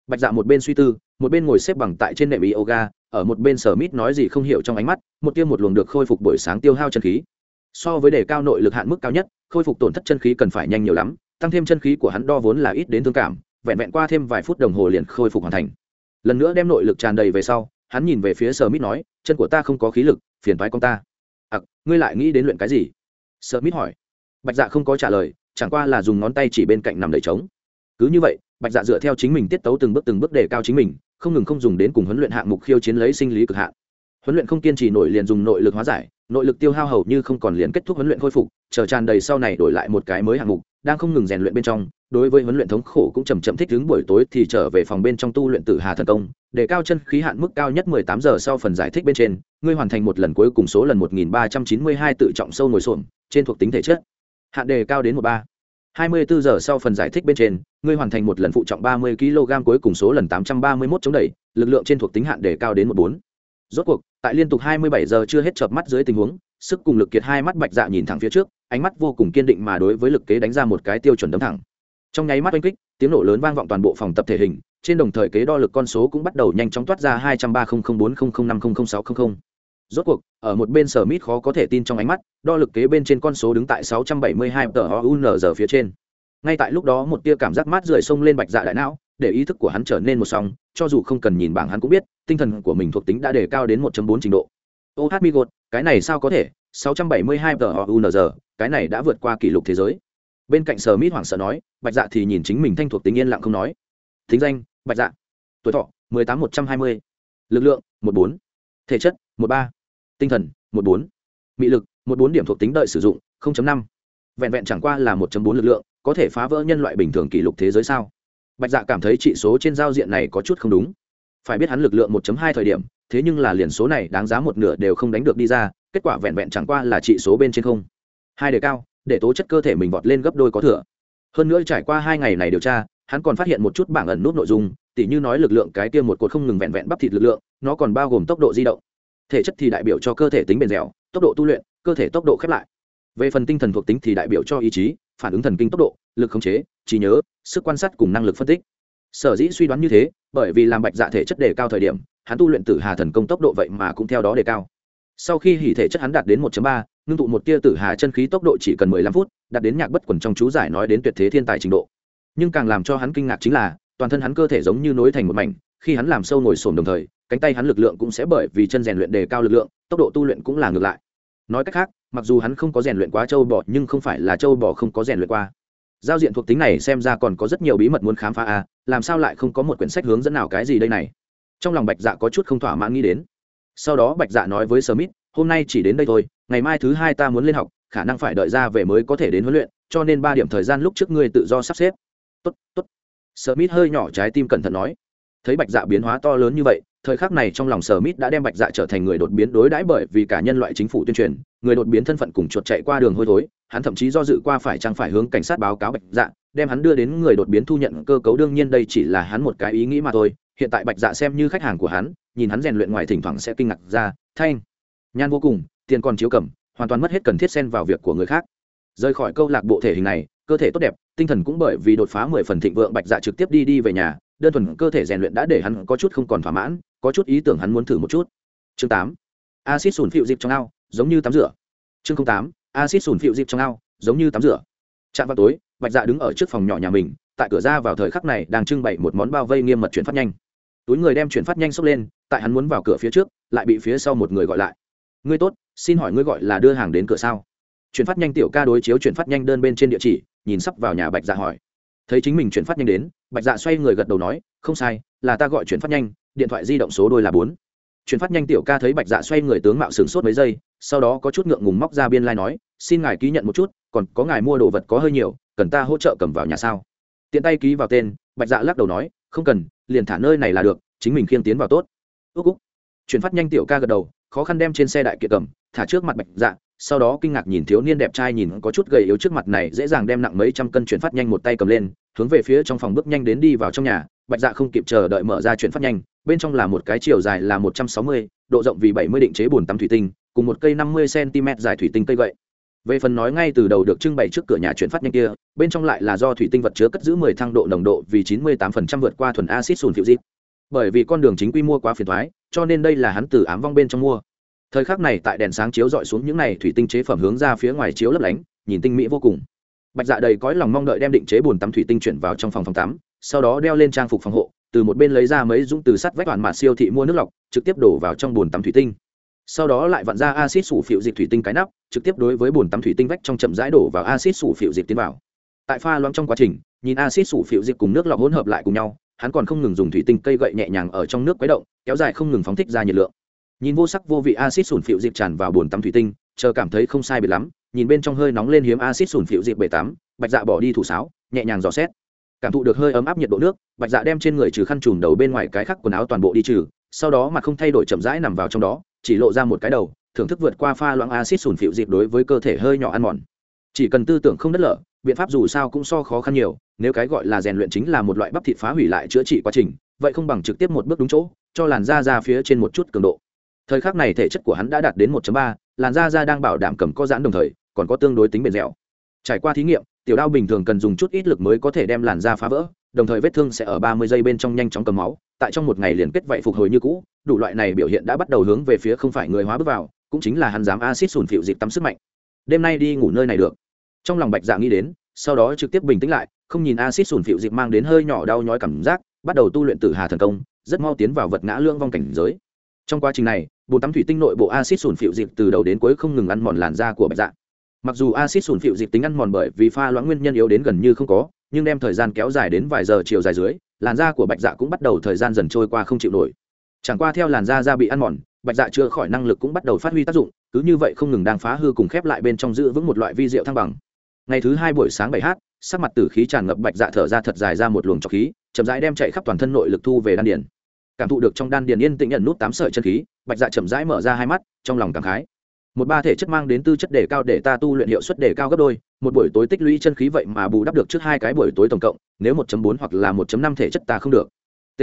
bạch dạ một bên suy tư, một bên ngồi xếp bằng tại trên nệm yoga, ở một bên sở mít nói gì không hiểu trong ánh mắt, một tiêu một luồng được khôi phục buổi sáng tiêu hao chân khí. So với đề cao nội lực hạn mức cao nhất, khôi phục tổn thất chân khí cần phải nhanh nhiều lắm, tăng thêm chân khí của hắn đo vốn là ít đến thương cảm, vẹn vẹn qua thêm vài phút đồng hồ liền khôi phục hoàn thành. Lần nữa đem nội lực tràn đầy về sau, hắn nhìn về phía sở mít nói, chân của ta không có khí lực, phiền thoái con ta. Ặc, ngươi lại nghĩ đến luyện cái gì? Sợ mít hỏi. Bạch dạ không có trả lời, chẳng qua là dùng ngón tay chỉ bên cạnh nằm đầy trống. Cứ như vậy, bạch dạ dựa theo chính mình tiết tấu từng bước từng bước đề cao chính mình, không ngừng không dùng đến cùng huấn luyện hạng mục khiêu chiến lấy sinh lý cực hạn huấn luyện không kiên trì nổi liền dùng nội lực hóa giải, nội lực tiêu hao hầu như không còn liền kết thúc huấn luyện khôi phục, chờ tràn đầy sau này đổi lại một cái mới hạng mục, đang không ngừng rèn luyện bên trong, đối với huấn luyện thống khổ cũng chầm chậm thích ứng buổi tối thì trở về phòng bên trong tu luyện tử hà thần công để cao chân khí hạn mức cao nhất 18 giờ sau phần giải thích bên trên, ngươi hoàn thành một lần cuối cùng số lần 1392 tự trọng sâu ngồi xổm, trên thuộc tính thể chất. Hạn đề cao đến 13 24 giờ sau phần giải thích bên trên, ngươi hoàn thành một lần phụ trọng 30 kg cuối cùng số lần 831 chống đẩy, lực lượng trên thuộc tính hạn đề cao đến 14 rốt cuộc, tại liên tục 27 giờ chưa hết chợp mắt dưới tình huống, sức cùng lực kiệt hai mắt bạch dạ nhìn thẳng phía trước, ánh mắt vô cùng kiên định mà đối với lực kế đánh ra một cái tiêu chuẩn đấm thẳng. Trong nháy mắt oanh kích, tiếng nổ lớn vang vọng toàn bộ phòng tập thể hình, trên đồng thời kế đo lực con số cũng bắt đầu nhanh chóng toát ra hai trăm ba mươi bốn năm sáu trăm linh rốt cuộc, ở một bên sở mít khó có thể tin trong ánh mắt, đo lực kế bên trên con số đứng tại sáu trăm bảy mươi hai tờ giờ phía trên. Ngay tại lúc đó một tia cảm giác mát rượi xông lên bạch dạ đại não, để ý thức của hắn trở nên một sóng, cho dù không cần nhìn bảng hắn cũng biết tinh thần của mình thuộc tính đã đề cao đến 1.4 trình độ ô hát mi gột, cái này sao có thể 672 tờ cái này đã vượt qua kỷ lục thế giới bên cạnh sở mít hoảng sợ nói, bạch dạ thì nhìn chính mình thanh thuộc tính yên lặng không nói thính danh, bạch dạ tuổi thọ 18 120. lực lượng 14. thể chất 13. tinh thần 14. mị lực 14 điểm thuộc tính đợi sử dụng 0.5. vẹn vẹn chẳng qua là 1.4 lực lượng, có thể phá vỡ nhân loại bình thường kỷ lục thế giới sao bạch dạ cảm thấy trị số trên giao diện này có chút không đúng phải biết hắn lực lượng 1.2 thời điểm, thế nhưng là liền số này đáng giá một nửa đều không đánh được đi ra, kết quả vẹn vẹn chẳng qua là trị số bên trên không. Hai đề cao, để tố chất cơ thể mình vọt lên gấp đôi có thừa. Hơn nữa trải qua hai ngày này điều tra, hắn còn phát hiện một chút bảng ẩn nút nội dung, tỉ như nói lực lượng cái tiêm một cột không ngừng vẹn vẹn bắp thịt lực lượng, nó còn bao gồm tốc độ di động. Thể chất thì đại biểu cho cơ thể tính bền dẻo, tốc độ tu luyện, cơ thể tốc độ khép lại. Về phần tinh thần thuộc tính thì đại biểu cho ý chí, phản ứng thần kinh tốc độ, lực khống chế, trí nhớ, sức quan sát cùng năng lực phân tích sở dĩ suy đoán như thế bởi vì làm bạch dạ thể chất đề cao thời điểm hắn tu luyện tử hà thần công tốc độ vậy mà cũng theo đó đề cao. Sau khi hỉ thể chất hắn đạt đến 1 ba ngưng tụ một tia tử hà chân khí tốc độ chỉ cần mười lăm phút đạt đến nhạc bất quần trong chú giải nói đến tuyệt thế thiên tài trình độ. Nhưng càng làm cho hắn kinh ngạc chính là toàn thân hắn cơ thể giống như nối thành một mảnh khi hắn làm sâu ngồi sồn đồng thời cánh tay hắn lực lượng cũng sẽ bởi vì chân rèn luyện đề cao lực lượng tốc độ tu luyện cũng là ngược lại. Nói cách khác mặc dù hắn không có rèn luyện quá châu bò nhưng không phải là châu bò không có rèn luyện qua. Giao diện thuộc tính này xem ra còn có rất nhiều bí mật muốn khám phá a à, làm sao lại không có một quyển sách hướng dẫn nào cái gì đây này? Trong lòng bạch dạ có chút không thỏa mãn nghĩ đến. Sau đó bạch dạ nói với smith, hôm nay chỉ đến đây thôi, ngày mai thứ hai ta muốn lên học, khả năng phải đợi ra về mới có thể đến huấn luyện, cho nên ba điểm thời gian lúc trước ngươi tự do sắp xếp. Tốt tốt. Smith hơi nhỏ trái tim cẩn thận nói. Thấy bạch dạ biến hóa to lớn như vậy, thời khắc này trong lòng smith đã đem bạch dạ trở thành người đột biến đối đãi bởi vì cả nhân loại chính phủ tuyên truyền người đột biến thân phận cùng chuột chạy qua đường hôi thối, hắn thậm chí do dự qua phải chăng phải hướng cảnh sát báo cáo bạch dạ đem hắn đưa đến người đột biến thu nhận cơ cấu, đương nhiên đây chỉ là hắn một cái ý nghĩ mà thôi. Hiện tại bạch dạ xem như khách hàng của hắn, nhìn hắn rèn luyện ngoài thỉnh thoảng sẽ kinh ngạc ra, thanh, nhan vô cùng, tiền còn chiếu cầm, hoàn toàn mất hết cần thiết xen vào việc của người khác. Rời khỏi câu lạc bộ thể hình này, cơ thể tốt đẹp, tinh thần cũng bởi vì đột phá mười phần thịnh vượng bạch dạ trực tiếp đi đi về nhà, đơn thuần cơ thể rèn luyện đã để hắn có chút không còn thỏa mãn, có chút ý tưởng hắn muốn thử một chút. Chương tám acid sùn phịu dịp trong ao giống như tắm rửa. Chương tám acid sùn phịu dịp trong ao, giống như tắm rửa. Chạm vào tối, bạch dạ đứng ở trước phòng nhỏ nhà mình, tại cửa ra vào thời khắc này đang trưng bày một món bao vây nghiêm mật chuyển phát nhanh. Túi người đem chuyển phát nhanh xốc lên, tại hắn muốn vào cửa phía trước, lại bị phía sau một người gọi lại. Ngươi tốt, xin hỏi ngươi gọi là đưa hàng đến cửa sao? Chuyển phát nhanh tiểu ca đối chiếu chuyển phát nhanh đơn bên trên địa chỉ, nhìn sắp vào nhà bạch dạ hỏi. Thấy chính mình chuyển phát nhanh đến, bạch dạ xoay người gật đầu nói, không sai, là ta gọi chuyển phát nhanh, điện thoại di động số đôi là bốn chuyển phát nhanh tiểu ca thấy bạch dạ xoay người tướng mạo sửng sốt mấy giây, sau đó có chút ngượng ngùng móc ra biên lai、like、nói, xin ngài ký nhận một chút, còn có ngài mua đồ vật có hơi nhiều, cần ta hỗ trợ cầm vào nhà sao? Tiện tay ký vào tên, bạch dạ lắc đầu nói, không cần, liền thả nơi này là được, chính mình khiêng tiến vào tốt. Ước úc. Chuyển phát nhanh tiểu ca gật đầu, khó khăn đem trên xe đại kiệt cầm, thả trước mặt bạch dạ sau đó kinh ngạc nhìn thiếu niên đẹp trai nhìn có chút gầy yếu trước mặt này, dễ dàng đem nặng mấy trăm cân chuyển phát nhanh một tay cầm lên, hướng về phía trong phòng bước nhanh đến đi vào trong nhà bạch dạ không kịp chờ đợi mở ra chuyển phát nhanh, bên trong là một cái chiều dài là một trăm sáu mươi, độ rộng vì bảy mươi định chế bồn tắm thủy tinh, cùng một cây năm mươi cm dài thủy tinh cây gậy. Về phần nói ngay từ đầu được trưng bày trước cửa nhà chuyển phát nhanh kia, bên trong lại là do thủy tinh vật chứa cất giữ mười thang độ nồng độ vì chín mươi tám phần trăm vượt qua thuần acid sùn phiệu dịp bởi vì con đường chính quy mua quá phiền thoái cho nên đây là hắn từ ám vong bên trong mua. Thời khắc này tại đèn sáng chiếu dọi xuống những này thủy tinh chế phẩm hướng ra phía ngoài chiếu lấp lánh, nhìn tinh mỹ vô cùng bạch dạ đầy cõi lòng mong đợi đem định chế bồn tắm thủy tinh chuyển vào trong phòng phòng tắm, sau đó đeo lên trang phục phòng hộ, từ một bên lấy ra mấy dũng từ sắt vách toàn mà siêu thị mua nước lọc, trực tiếp đổ vào trong bồn tắm thủy tinh. Sau đó lại vặn ra acid sủ phiệu dịch thủy tinh cái nắp, trực tiếp đối với bồn tắm thủy tinh vách trong chậm rãi đổ vào acid sủ phiệu dịch tiến vào. Tại pha loãng trong quá trình, nhìn acid sủ phiệu dịch cùng nước lọc hỗn hợp lại cùng nhau, hắn còn không ngừng dùng thủy tinh cây gậy nhẹ nhàng ở trong nước quấy động, kéo dài không ngừng phóng thích ra nhiệt lượng. Nhìn vô sắc vô vị acid sủn phiệu dịch tràn vào bồn tắm thủy tinh, chờ cảm thấy không sai biệt lắm nhìn bên trong hơi nóng lên hiếm acid sủn phịu dịp bể tắm bạch dạ bỏ đi thủ sáo nhẹ nhàng dò xét. Cảm thụ được hơi ấm áp nhiệt độ nước bạch dạ đem trên người trừ khăn trùm đầu bên ngoài cái khắc quần áo toàn bộ đi trừ sau đó mặt không thay đổi chậm rãi nằm vào trong đó chỉ lộ ra một cái đầu thưởng thức vượt qua pha loãng acid sủn phịu dịp đối với cơ thể hơi nhỏ ăn mòn. Chỉ cần tư tưởng không đất lở biện pháp dù sao cũng so khó khăn nhiều nếu cái gọi là rèn luyện chính là một loại bắp thịt phá hủy lại chữa trị quá trình vậy không bằng trực tiếp một bước đúng chỗ cho làn da ra phía trên một chút cường độ. Thời khắc này thể chất của hắn đã đạt đến 1 ba, làn da da đang bảo đảm cầm có giãn đồng thời còn có tương đối tính bền dẻo. Trải qua thí nghiệm, tiểu đao bình thường cần dùng chút ít lực mới có thể đem làn da phá vỡ, đồng thời vết thương sẽ ở ba mươi giây bên trong nhanh chóng cầm máu, tại trong một ngày liền kết vậy phục hồi như cũ, đủ loại này biểu hiện đã bắt đầu hướng về phía không phải người hóa bước vào, cũng chính là hắn dám acid sùn phịu dịp tắm sức mạnh. Đêm nay đi ngủ nơi này được. Trong lòng bạch dạ nghĩ đến, sau đó trực tiếp bình tĩnh lại, không nhìn acid sùn phịu dịp mang đến hơi nhỏ đau nhói cảm giác, bắt đầu tu luyện tử hà thần công, rất mau tiến vào vật ngã lương vong cảnh giới. Trong quá trình này bồn tắm thủy tinh nội bộ acid sùn phịu dịp từ đầu đến cuối không ngừng ăn mòn làn da của bạch dạ mặc dù acid sủn phịu dịp tính ăn mòn bởi vì pha loãng nguyên nhân yếu đến gần như không có, nhưng đem thời gian kéo dài đến vài giờ chiều dài dưới, làn da của bạch dạ cũng bắt đầu thời gian dần trôi qua không chịu nổi. Chẳng qua theo làn da da bị ăn mòn, bạch dạ chưa khỏi năng lực cũng bắt đầu phát huy tác dụng, cứ như vậy không ngừng đang phá hư cùng khép lại bên trong giữ vững một loại vi rượu thăng bằng. Ngày thứ hai buổi sáng bảy h sắc mặt tử khí tràn ngập bạch dạ thở ra thật dài ra một luồng trọc khí, chậm rãi đem chạy khắp toàn thân nội lực thu về đan điền. Cảm thụ được trong đan điền yên tĩnh nhận nút tám sợi chân khí, bạch dạ chậm rãi mở ra hai mắt, trong lòng cảm khái một ba thể chất mang đến tư chất đề cao để ta tu luyện hiệu suất đề cao gấp đôi, một buổi tối tích lũy chân khí vậy mà bù đắp được trước hai cái buổi tối tổng cộng, nếu một bốn hoặc là một năm thể chất ta không được. T.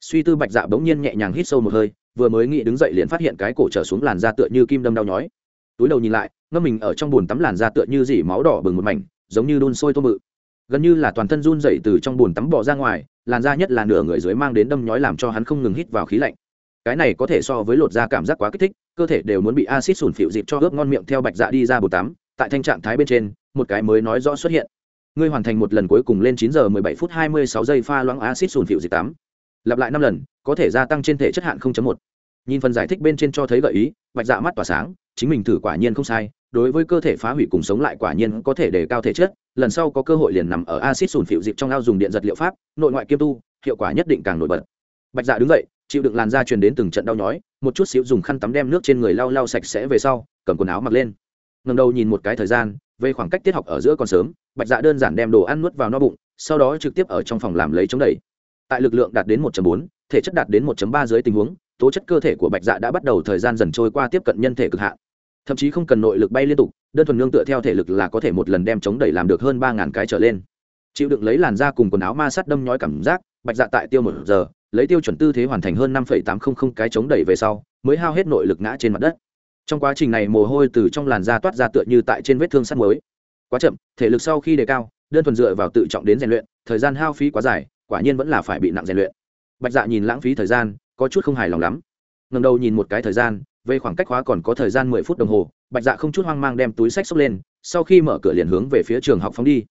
Suy tư bạch dạ bỗng nhiên nhẹ nhàng hít sâu một hơi, vừa mới nghĩ đứng dậy liền phát hiện cái cổ trở xuống làn da tựa như kim đâm đau nhói. Túi đầu nhìn lại, ngâm mình ở trong bồn tắm làn da tựa như dỉ máu đỏ bừng một mảnh, giống như đun sôi tôm mự gần như là toàn thân run dậy từ trong bồn tắm bỏ ra ngoài, làn da nhất là nửa người dưới mang đến đâm nhói làm cho hắn không ngừng hít vào khí lạnh. Cái này có thể so với lột da cảm giác quá kích thích cơ thể đều muốn bị acid sủn phịu dịp cho ướp ngon miệng theo bạch dạ đi ra bồn tắm, tại thanh trạng thái bên trên, một cái mới nói rõ xuất hiện. Ngươi hoàn thành một lần cuối cùng lên chín giờ mười bảy phút hai mươi sáu giây pha loãng acid sủn phịu dịp tám lặp lại năm lần, có thể gia tăng trên thể chất hạn 0.1. nhìn phần giải thích bên trên cho thấy gợi ý, bạch dạ mắt tỏa sáng, chính mình thử quả nhiên không sai, đối với cơ thể phá hủy cùng sống lại quả nhiên có thể đề cao thể chất, lần sau có cơ hội liền nằm ở acid sùn phịu dịp trong ao dùng điện giật liệu pháp, nội ngoại kiêm tu, hiệu quả nhất định càng nổi bật. Bạch dạ đứng dậy chịu đựng làn da truyền đến từng trận đau nhói một chút xíu dùng khăn tắm đem nước trên người lau lau sạch sẽ về sau cầm quần áo mặc lên. Ngầm đầu nhìn một cái thời gian về khoảng cách tiết học ở giữa còn sớm bạch dạ đơn giản đem đồ ăn nuốt vào no bụng sau đó trực tiếp ở trong phòng làm lấy chống đẩy. Tại lực lượng đạt đến 1.4, thể chất đạt đến 1.3 dưới tình huống tố chất cơ thể của bạch dạ đã bắt đầu thời gian dần trôi qua tiếp cận nhân thể cực hạn. Thậm chí không cần nội lực bay liên tục đơn thuần nương tựa theo thể lực là có thể một lần đem chống đẩy làm được hơn ba ngàn cái trở lên. Chịu đựng lấy làn da cùng quần áo ma sát đâm nhói cảm giác bạch dạ tại tiêu một giờ lấy tiêu chuẩn tư thế hoàn thành hơn năm tám trăm linh cái chống đẩy về sau, mới hao hết nội lực ngã trên mặt đất. Trong quá trình này, mồ hôi từ trong làn da toát ra tựa như tại trên vết thương sắt mới quá chậm, thể lực sau khi đề cao, đơn thuần dựa vào tự trọng đến rèn luyện, thời gian hao phí quá dài, quả nhiên vẫn là phải bị nặng rèn luyện. Bạch dạ nhìn lãng phí thời gian, có chút không hài lòng lắm. Ngần đầu nhìn một cái thời gian, về khoảng cách khóa còn có thời gian mười phút đồng hồ, bạch dạ không chút hoang mang đem túi sách xốc lên, sau khi mở cửa liền hướng về phía trường học phóng đi.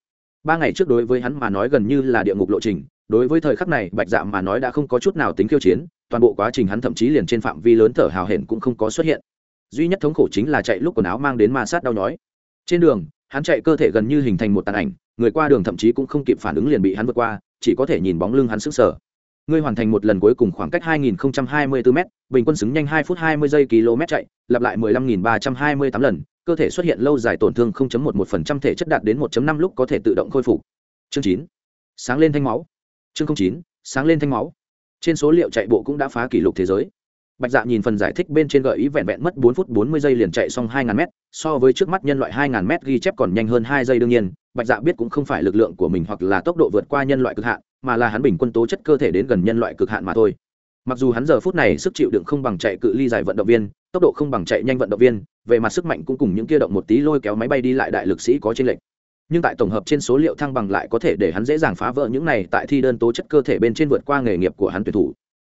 Ba ngày trước đối với hắn mà nói gần như là địa ngục lộ trình đối với thời khắc này, bạch dạ mà nói đã không có chút nào tính khiêu chiến, toàn bộ quá trình hắn thậm chí liền trên phạm vi lớn thở hào hển cũng không có xuất hiện. Duy nhất thống khổ chính là chạy lúc quần áo mang đến ma sát đau nhói. Trên đường, hắn chạy cơ thể gần như hình thành một tàn ảnh, người qua đường thậm chí cũng không kịp phản ứng liền bị hắn vượt qua, chỉ có thể nhìn bóng lưng hắn sững sở ngươi hoàn thành một lần cuối cùng khoảng cách 2024 m bình quân xứng nhanh 2 phút 20 giây km chạy, lặp lại 15.328 lần, cơ thể xuất hiện lâu dài tổn thương 0.11% thể chất đạt đến 1.5 lúc có thể tự động khôi phục. Chương 9. sáng lên thanh máu chương 09. sáng lên thanh máu. Trên số liệu chạy bộ cũng đã phá kỷ lục thế giới. Bạch dạ nhìn phần giải thích bên trên gợi ý vẹn vẹn mất bốn phút bốn mươi giây liền chạy xong hai ngàn m so với trước mắt nhân loại hai ngàn m ghi chép còn nhanh hơn hai giây đương nhiên, bạch dạ biết cũng không phải lực lượng của mình hoặc là tốc độ vượt qua nhân loại cực hạn, mà là hắn bình quân tố chất cơ thể đến gần nhân loại cực hạn mà thôi. Mặc dù hắn giờ phút này sức chịu đựng không bằng chạy cự ly dài vận động viên, tốc độ không bằng chạy nhanh vận động viên, về mặt sức mạnh cũng cùng những kia động một tí lôi kéo máy bay đi lại đại lực sĩ có trên lệnh nhưng tại tổng hợp trên số liệu thăng bằng lại có thể để hắn dễ dàng phá vỡ những này tại thi đơn tố chất cơ thể bên trên vượt qua nghề nghiệp của hắn tuyển thủ.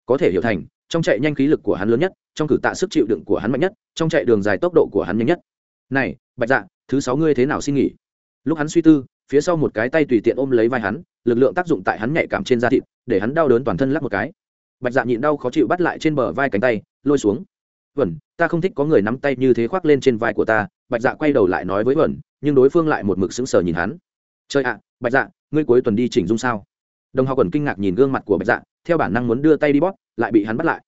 Có thể hiểu thành, trong chạy nhanh khí lực của hắn lớn nhất, trong cử tạ sức chịu đựng của hắn mạnh nhất, trong chạy đường dài tốc độ của hắn nhanh nhất. Này, bạch dạ thứ sáu ngươi thế nào xin nghỉ? Lúc hắn suy tư, phía sau một cái tay tùy tiện ôm lấy vai hắn, lực lượng tác dụng tại hắn nhạy cảm trên da thịt, để hắn đau đớn toàn thân lắc một cái. Bạch dạ nhịn đau khó chịu bắt lại trên bờ vai cánh tay, lôi xuống. Vẩn, ta không thích có người nắm tay như thế khoác lên trên vai của ta. Bạch dạ quay đầu lại nói với vẩn nhưng đối phương lại một mực sững sờ nhìn hắn. Chơi ạ, bạch dạ ngươi cuối tuần đi chỉnh dung sao? Đồng học quần kinh ngạc nhìn gương mặt của bạch dạ theo bản năng muốn đưa tay đi bóp, lại bị hắn bắt lại.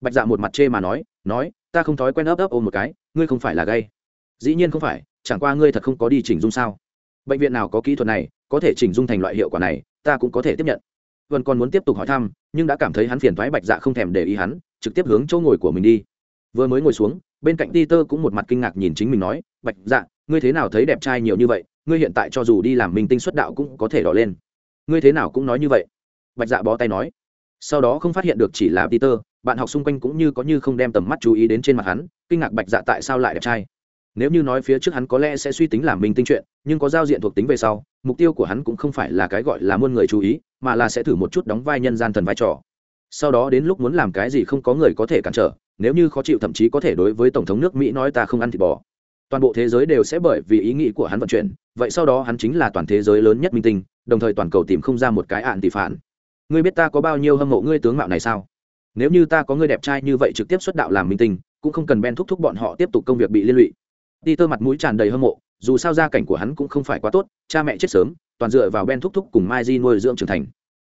Bạch dạ một mặt chê mà nói nói, ta không thói quen ấp ấp ôm một cái, ngươi không phải là gay. Dĩ nhiên không phải, chẳng qua ngươi thật không có đi chỉnh dung sao? Bệnh viện nào có kỹ thuật này, có thể chỉnh dung thành loại hiệu quả này, ta cũng có thể tiếp nhận. Vân còn muốn tiếp tục hỏi thăm, nhưng đã cảm thấy hắn phiền thoái bạch dạ không thèm để ý hắn, trực tiếp hướng chỗ ngồi của mình đi. Vừa mới ngồi xuống, bên cạnh Peter cũng một mặt kinh ngạc nhìn chính mình nói, bạch dạ ngươi thế nào thấy đẹp trai nhiều như vậy, ngươi hiện tại cho dù đi làm minh tinh xuất đạo cũng có thể đỏ lên. Ngươi thế nào cũng nói như vậy. Bạch dạ bó tay nói. Sau đó không phát hiện được chỉ là peter, bạn học xung quanh cũng như có như không đem tầm mắt chú ý đến trên mặt hắn, kinh ngạc bạch dạ tại sao lại đẹp trai. Nếu như nói phía trước hắn có lẽ sẽ suy tính làm minh tinh chuyện, nhưng có giao diện thuộc tính về sau, mục tiêu của hắn cũng không phải là cái gọi là muôn người chú ý, mà là sẽ thử một chút đóng vai nhân gian thần vai trò. Sau đó đến lúc muốn làm cái gì không có người có thể cản trở, nếu như khó chịu thậm chí có thể đối với tổng thống nước mỹ nói ta không ăn thịt bò toàn bộ thế giới đều sẽ bởi vì ý nghĩ của hắn vận chuyển, vậy sau đó hắn chính là toàn thế giới lớn nhất minh tinh, đồng thời toàn cầu tìm không ra một cái ạn tỷ phản. Ngươi biết ta có bao nhiêu hâm mộ ngươi tướng mạo này sao? Nếu như ta có ngươi đẹp trai như vậy trực tiếp xuất đạo làm minh tinh, cũng không cần ben thúc thúc bọn họ tiếp tục công việc bị liên lụy. Đi tơ mặt mũi tràn đầy hâm mộ, dù sao gia cảnh của hắn cũng không phải quá tốt, cha mẹ chết sớm, toàn dựa vào ben thúc thúc cùng mai di nuôi dưỡng trưởng thành.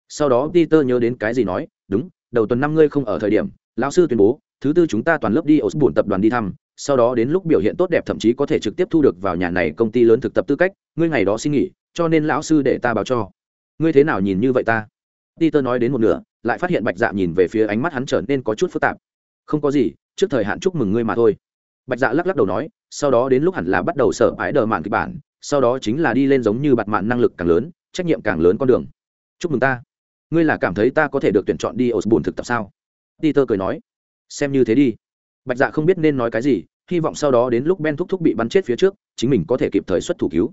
Sau đó peter nhớ đến cái gì nói, đúng, đầu tuần năm ngươi không ở thời điểm, lão sư tuyên bố, thứ tư chúng ta toàn lớp đi ở buồn tập đoàn đi thăm sau đó đến lúc biểu hiện tốt đẹp thậm chí có thể trực tiếp thu được vào nhà này công ty lớn thực tập tư cách, ngươi ngày đó xin nghỉ, cho nên lão sư để ta báo cho. Ngươi thế nào nhìn như vậy ta? Peter nói đến một nửa, lại phát hiện bạch dạ nhìn về phía ánh mắt hắn trở nên có chút phức tạp. Không có gì, trước thời hạn chúc mừng ngươi mà thôi. Bạch dạ lắc lắc đầu nói, sau đó đến lúc hẳn là bắt đầu sở ái đờ mạn kịch bản, sau đó chính là đi lên giống như bặt mạn năng lực càng lớn, trách nhiệm càng lớn con đường. Chúc mừng ta. Ngươi là cảm thấy ta có thể được tuyển chọn đi ở bùn thực tập sao? Peter cười nói, xem như thế đi. Bạch dạ không biết nên nói cái gì hy vọng sau đó đến lúc ben thúc thúc bị bắn chết phía trước, chính mình có thể kịp thời xuất thủ cứu.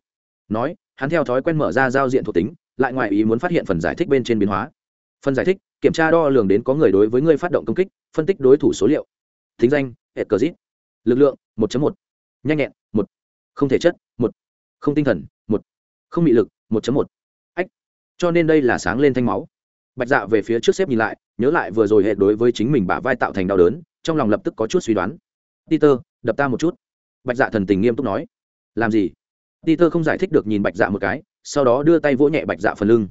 Nói, hắn theo thói quen mở ra giao diện thuộc tính, lại ngoài ý muốn phát hiện phần giải thích bên trên biến hóa. Phần giải thích, kiểm tra đo lường đến có người đối với ngươi phát động công kích, phân tích đối thủ số liệu. Thính danh hệ cờ zit lực lượng 1 một. Nhanh nhẹn, một. Không thể chất, một. Không tinh thần, một. Không mị lực 1 một. Ách. Cho nên đây là sáng lên thanh máu. Bạch dạ về phía trước xếp nhìn lại, nhớ lại vừa rồi hệ đối với chính mình bả vai tạo thành đau đớn, trong lòng lập tức có chút suy đoán peter đập ta một chút. Bạch dạ thần tình nghiêm túc nói. Làm gì? Peter không giải thích được nhìn bạch dạ một cái sau đó đưa tay vỗ nhẹ bạch dạ phần lưng.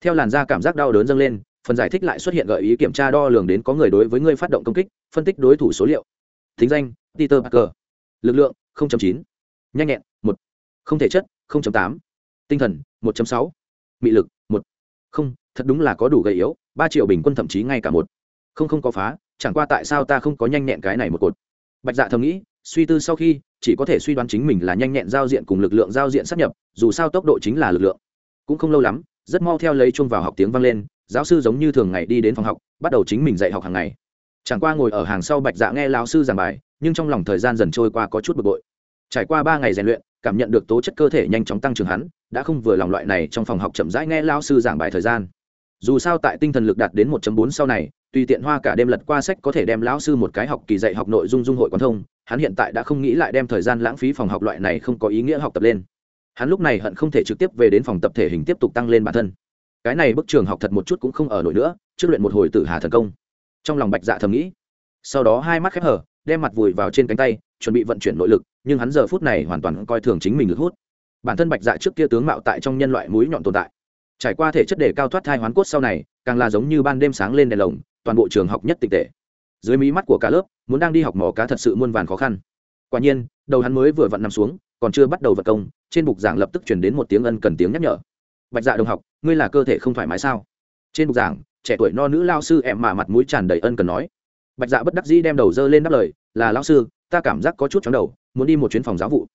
Theo làn da cảm giác đau đớn dâng lên phần giải thích lại xuất hiện gợi ý kiểm tra đo lường đến có người đối với ngươi phát động công kích phân tích đối thủ số liệu. Thính danh peter parker. Lực lượng 0.9. nhanh nhẹn 1, không thể chất 0.8. tinh thần 1.6. mị lực 1. không thật đúng là có đủ gầy yếu ba triệu bình quân thậm chí ngay cả một. Không không có phá chẳng qua tại sao ta không có nhanh nhẹn cái này một cột bạch dạ thầm nghĩ, suy tư sau khi, chỉ có thể suy đoán chính mình là nhanh nhẹn giao diện cùng lực lượng giao diện sắp nhập, dù sao tốc độ chính là lực lượng. Cũng không lâu lắm, rất mau theo lấy chung vào học tiếng vang lên, giáo sư giống như thường ngày đi đến phòng học, bắt đầu chính mình dạy học hàng ngày. Chẳng qua ngồi ở hàng sau bạch dạ nghe lão sư giảng bài, nhưng trong lòng thời gian dần trôi qua có chút bực bội. Trải qua ba ngày rèn luyện, cảm nhận được tố chất cơ thể nhanh chóng tăng trưởng hắn, đã không vừa lòng loại này trong phòng học chậm rãi nghe lão sư giảng bài thời gian dù sao tại tinh thần lực đạt đến 1.4 sau này, tùy tiện hoa cả đêm lật qua sách có thể đem lão sư một cái học kỳ dạy học nội dung dung hội quan thông, hắn hiện tại đã không nghĩ lại đem thời gian lãng phí phòng học loại này không có ý nghĩa học tập lên. Hắn lúc này hận không thể trực tiếp về đến phòng tập thể hình tiếp tục tăng lên bản thân. Cái này bức trường học thật một chút cũng không ở nổi nữa, trước luyện một hồi tử hà thần công. Trong lòng bạch dạ thầm nghĩ. Sau đó hai mắt khép hở, đem mặt vùi vào trên cánh tay, chuẩn bị vận chuyển nội lực, nhưng hắn giờ phút này hoàn toàn coi thường chính mình lực hút. Bản thân bạch dạ trước kia tướng mạo tại trong nhân loại mũi nhọn tồn tại trải qua thể chất đề cao thoát thai hoán cốt sau này, càng là giống như ban đêm sáng lên đèn lồng, toàn bộ trường học nhất tịch tệ. Dưới mí mắt của cả lớp, muốn đang đi học mỏ cá thật sự muôn vàn khó khăn. Quả nhiên, đầu hắn mới vừa vặn nằm xuống, còn chưa bắt đầu vật công, trên bục giảng lập tức chuyển đến một tiếng ân cần tiếng nhắc nhở. Bạch dạ đồng học, ngươi là cơ thể không thoải mái sao? Trên bục giảng, trẻ tuổi no nữ lao sư em mà mặt mũi tràn đầy ân cần nói. Bạch dạ bất đắc dĩ đem đầu dơ lên đáp lời, là lao sư, ta cảm giác có chút chóng đầu, muốn đi một chuyến phòng giáo vụ.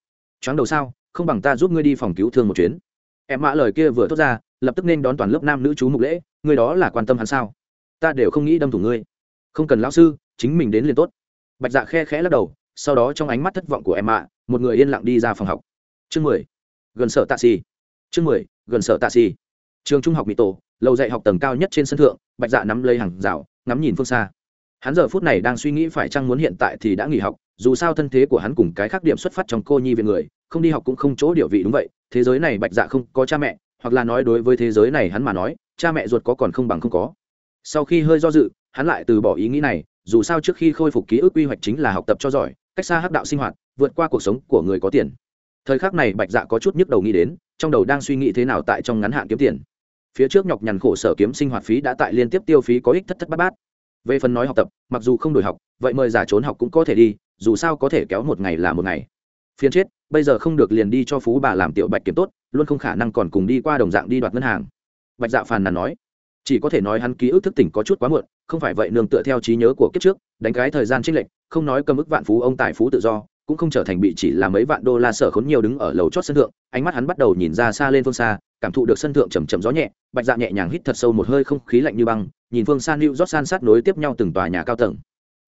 Chóng đầu sao? Không bằng ta giúp ngươi đi phòng cứu thương một chuyến. Em mã lời kia vừa thốt ra lập tức nên đón toàn lớp nam nữ chú mục lễ, người đó là quan tâm hắn sao? Ta đều không nghĩ đâm thủ ngươi. Không cần lão sư, chính mình đến liền tốt. Bạch dạ khe khẽ lắc đầu, sau đó trong ánh mắt thất vọng của em mạ một người yên lặng đi ra phòng học. Chương mười, gần sở tạ xì. Chương mười, gần sở tạ xì. Trường trung học mỹ tổ, lầu dạy học tầng cao nhất trên sân thượng, bạch dạ nắm lấy hàng rào, ngắm nhìn phương xa. Hắn giờ phút này đang suy nghĩ phải chăng muốn hiện tại thì đã nghỉ học, dù sao thân thế của hắn cùng cái khác điểm xuất phát trong cô nhi viện người, không đi học cũng không chỗ địa vị đúng vậy, thế giới này bạch dạ không có cha mẹ hoặc là nói đối với thế giới này hắn mà nói, cha mẹ ruột có còn không bằng không có. Sau khi hơi do dự, hắn lại từ bỏ ý nghĩ này, dù sao trước khi khôi phục ký ức quy hoạch chính là học tập cho giỏi, cách xa hắc đạo sinh hoạt, vượt qua cuộc sống của người có tiền. Thời khắc này bạch dạ có chút nhức đầu nghĩ đến, trong đầu đang suy nghĩ thế nào tại trong ngắn hạn kiếm tiền. Phía trước nhọc nhằn khổ sở kiếm sinh hoạt phí đã tại liên tiếp tiêu phí có ích thất thất bát bát. Về phần nói học tập, mặc dù không đổi học, vậy mời giả trốn học cũng có thể đi, dù sao có thể kéo một ngày là một ngày. Phiền chết, bây giờ không được liền đi cho phú bà làm tiểu bạch kiếm tốt luôn không khả năng còn cùng đi qua đồng dạng đi đoạt ngân hàng. Bạch dạ phàn nàn nói, chỉ có thể nói hắn ký ức thức tỉnh có chút quá muộn, không phải vậy nương tựa theo trí nhớ của kiếp trước, đánh cái thời gian trích lệnh không nói cầm ức vạn phú ông tài phú tự do, cũng không trở thành bị chỉ là mấy vạn đô la sở khốn nhiều đứng ở lầu chót sân thượng, ánh mắt hắn bắt đầu nhìn ra xa lên phương xa, cảm thụ được sân thượng chầm chầm gió nhẹ, bạch dạ nhẹ nhàng hít thật sâu một hơi không khí lạnh như băng, nhìn phương xa lưu rót san sát nối tiếp nhau từng tòa nhà cao tầng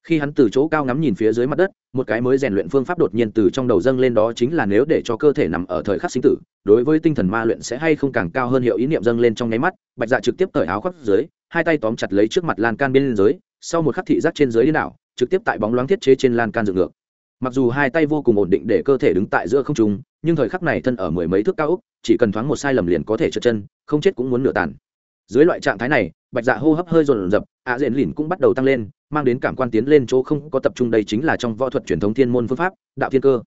khi hắn từ chỗ cao ngắm nhìn phía dưới mặt đất, một cái mới rèn luyện phương pháp đột nhiên từ trong đầu dâng lên đó chính là nếu để cho cơ thể nằm ở thời khắc sinh tử, đối với tinh thần ma luyện sẽ hay không càng cao hơn hiệu ý niệm dâng lên trong nháy mắt, bạch dạ trực tiếp cởi áo khoác dưới, hai tay tóm chặt lấy trước mặt lan can bên dưới, sau một khắc thị giác trên dưới đi đảo, trực tiếp tại bóng loáng thiết chế trên lan can dựng ngược. Mặc dù hai tay vô cùng ổn định để cơ thể đứng tại giữa không trung, nhưng thời khắc này thân ở mười mấy thước cao úc chỉ cần thoáng một sai lầm liền có thể trượt chân, không chết cũng muốn nửa tàn. Dưới loại trạng thái này, bạch dạ hô hấp hơi dồn dập, ạ à diện lìn cũng bắt đầu tăng lên mang đến cảm quan tiến lên chỗ không có tập trung đây chính là trong võ thuật truyền thống thiên môn phương pháp, đạo thiên cơ.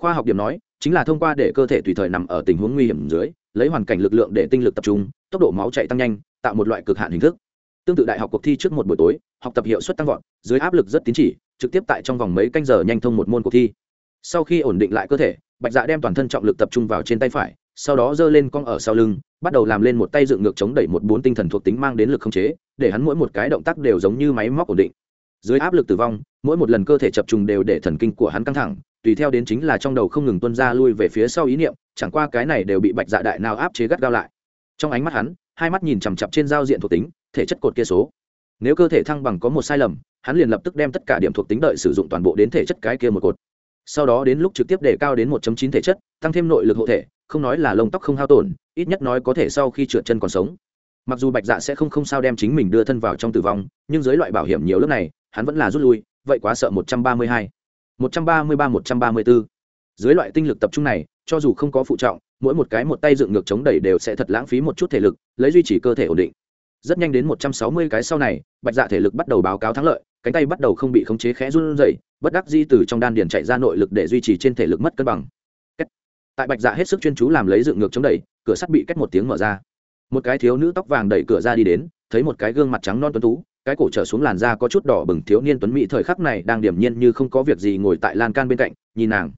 Khoa học điểm nói, chính là thông qua để cơ thể tùy thời nằm ở tình huống nguy hiểm dưới, lấy hoàn cảnh lực lượng để tinh lực tập trung, tốc độ máu chạy tăng nhanh, tạo một loại cực hạn hình thức. Tương tự đại học cuộc thi trước một buổi tối, học tập hiệu suất tăng vọt, dưới áp lực rất tín chỉ, trực tiếp tại trong vòng mấy canh giờ nhanh thông một môn cuộc thi. Sau khi ổn định lại cơ thể, bạch dạ đem toàn thân trọng lực tập trung vào trên tay phải sau đó giơ lên cong ở sau lưng, bắt đầu làm lên một tay dựng ngược chống đẩy một bốn tinh thần thuộc tính mang đến lực không chế, để hắn mỗi một cái động tác đều giống như máy móc ổn định. Dưới áp lực tử vong, mỗi một lần cơ thể chập trùng đều để thần kinh của hắn căng thẳng, tùy theo đến chính là trong đầu không ngừng tuân ra lui về phía sau ý niệm, chẳng qua cái này đều bị bạch dạ đại nào áp chế gắt gao lại. Trong ánh mắt hắn, hai mắt nhìn chằm chặp trên giao diện thuộc tính, thể chất cột kia số. Nếu cơ thể thăng bằng có một sai lầm, hắn liền lập tức đem tất cả điểm thuộc tính đợi sử dụng toàn bộ đến thể chất cái kia một cột sau đó đến lúc trực tiếp để cao đến 1.9 thể chất, tăng thêm nội lực hộ thể, không nói là lông tóc không hao tổn, ít nhất nói có thể sau khi trượt chân còn sống mặc dù bạch dạ sẽ không không sao đem chính mình đưa thân vào trong tử vong, nhưng dưới loại bảo hiểm nhiều lớp này, hắn vẫn là rút lui, vậy quá sợ 132. 133 134. dưới loại tinh lực tập trung này, cho dù không có phụ trọng, mỗi một cái một tay dựng ngược chống đẩy đều sẽ thật lãng phí một chút thể lực, lấy duy trì cơ thể ổn định rất nhanh đến 160 cái sau này, bạch dạ thể lực bắt đầu báo cáo thắng lợi, cánh tay bắt đầu không bị khống chế khẽ run rẩy bất đắc di từ trong đan điền chạy ra nội lực để duy trì trên thể lực mất cân bằng. Tại bạch dạ hết sức chuyên chú làm lấy dựng ngược chống đẩy, cửa sắt bị cách một tiếng mở ra. Một cái thiếu nữ tóc vàng đẩy cửa ra đi đến, thấy một cái gương mặt trắng non tuấn tú, cái cổ trở xuống làn da có chút đỏ bừng thiếu niên tuấn mỹ thời khắc này đang điểm nhiên như không có việc gì ngồi tại lan can bên cạnh, nhìn nàng.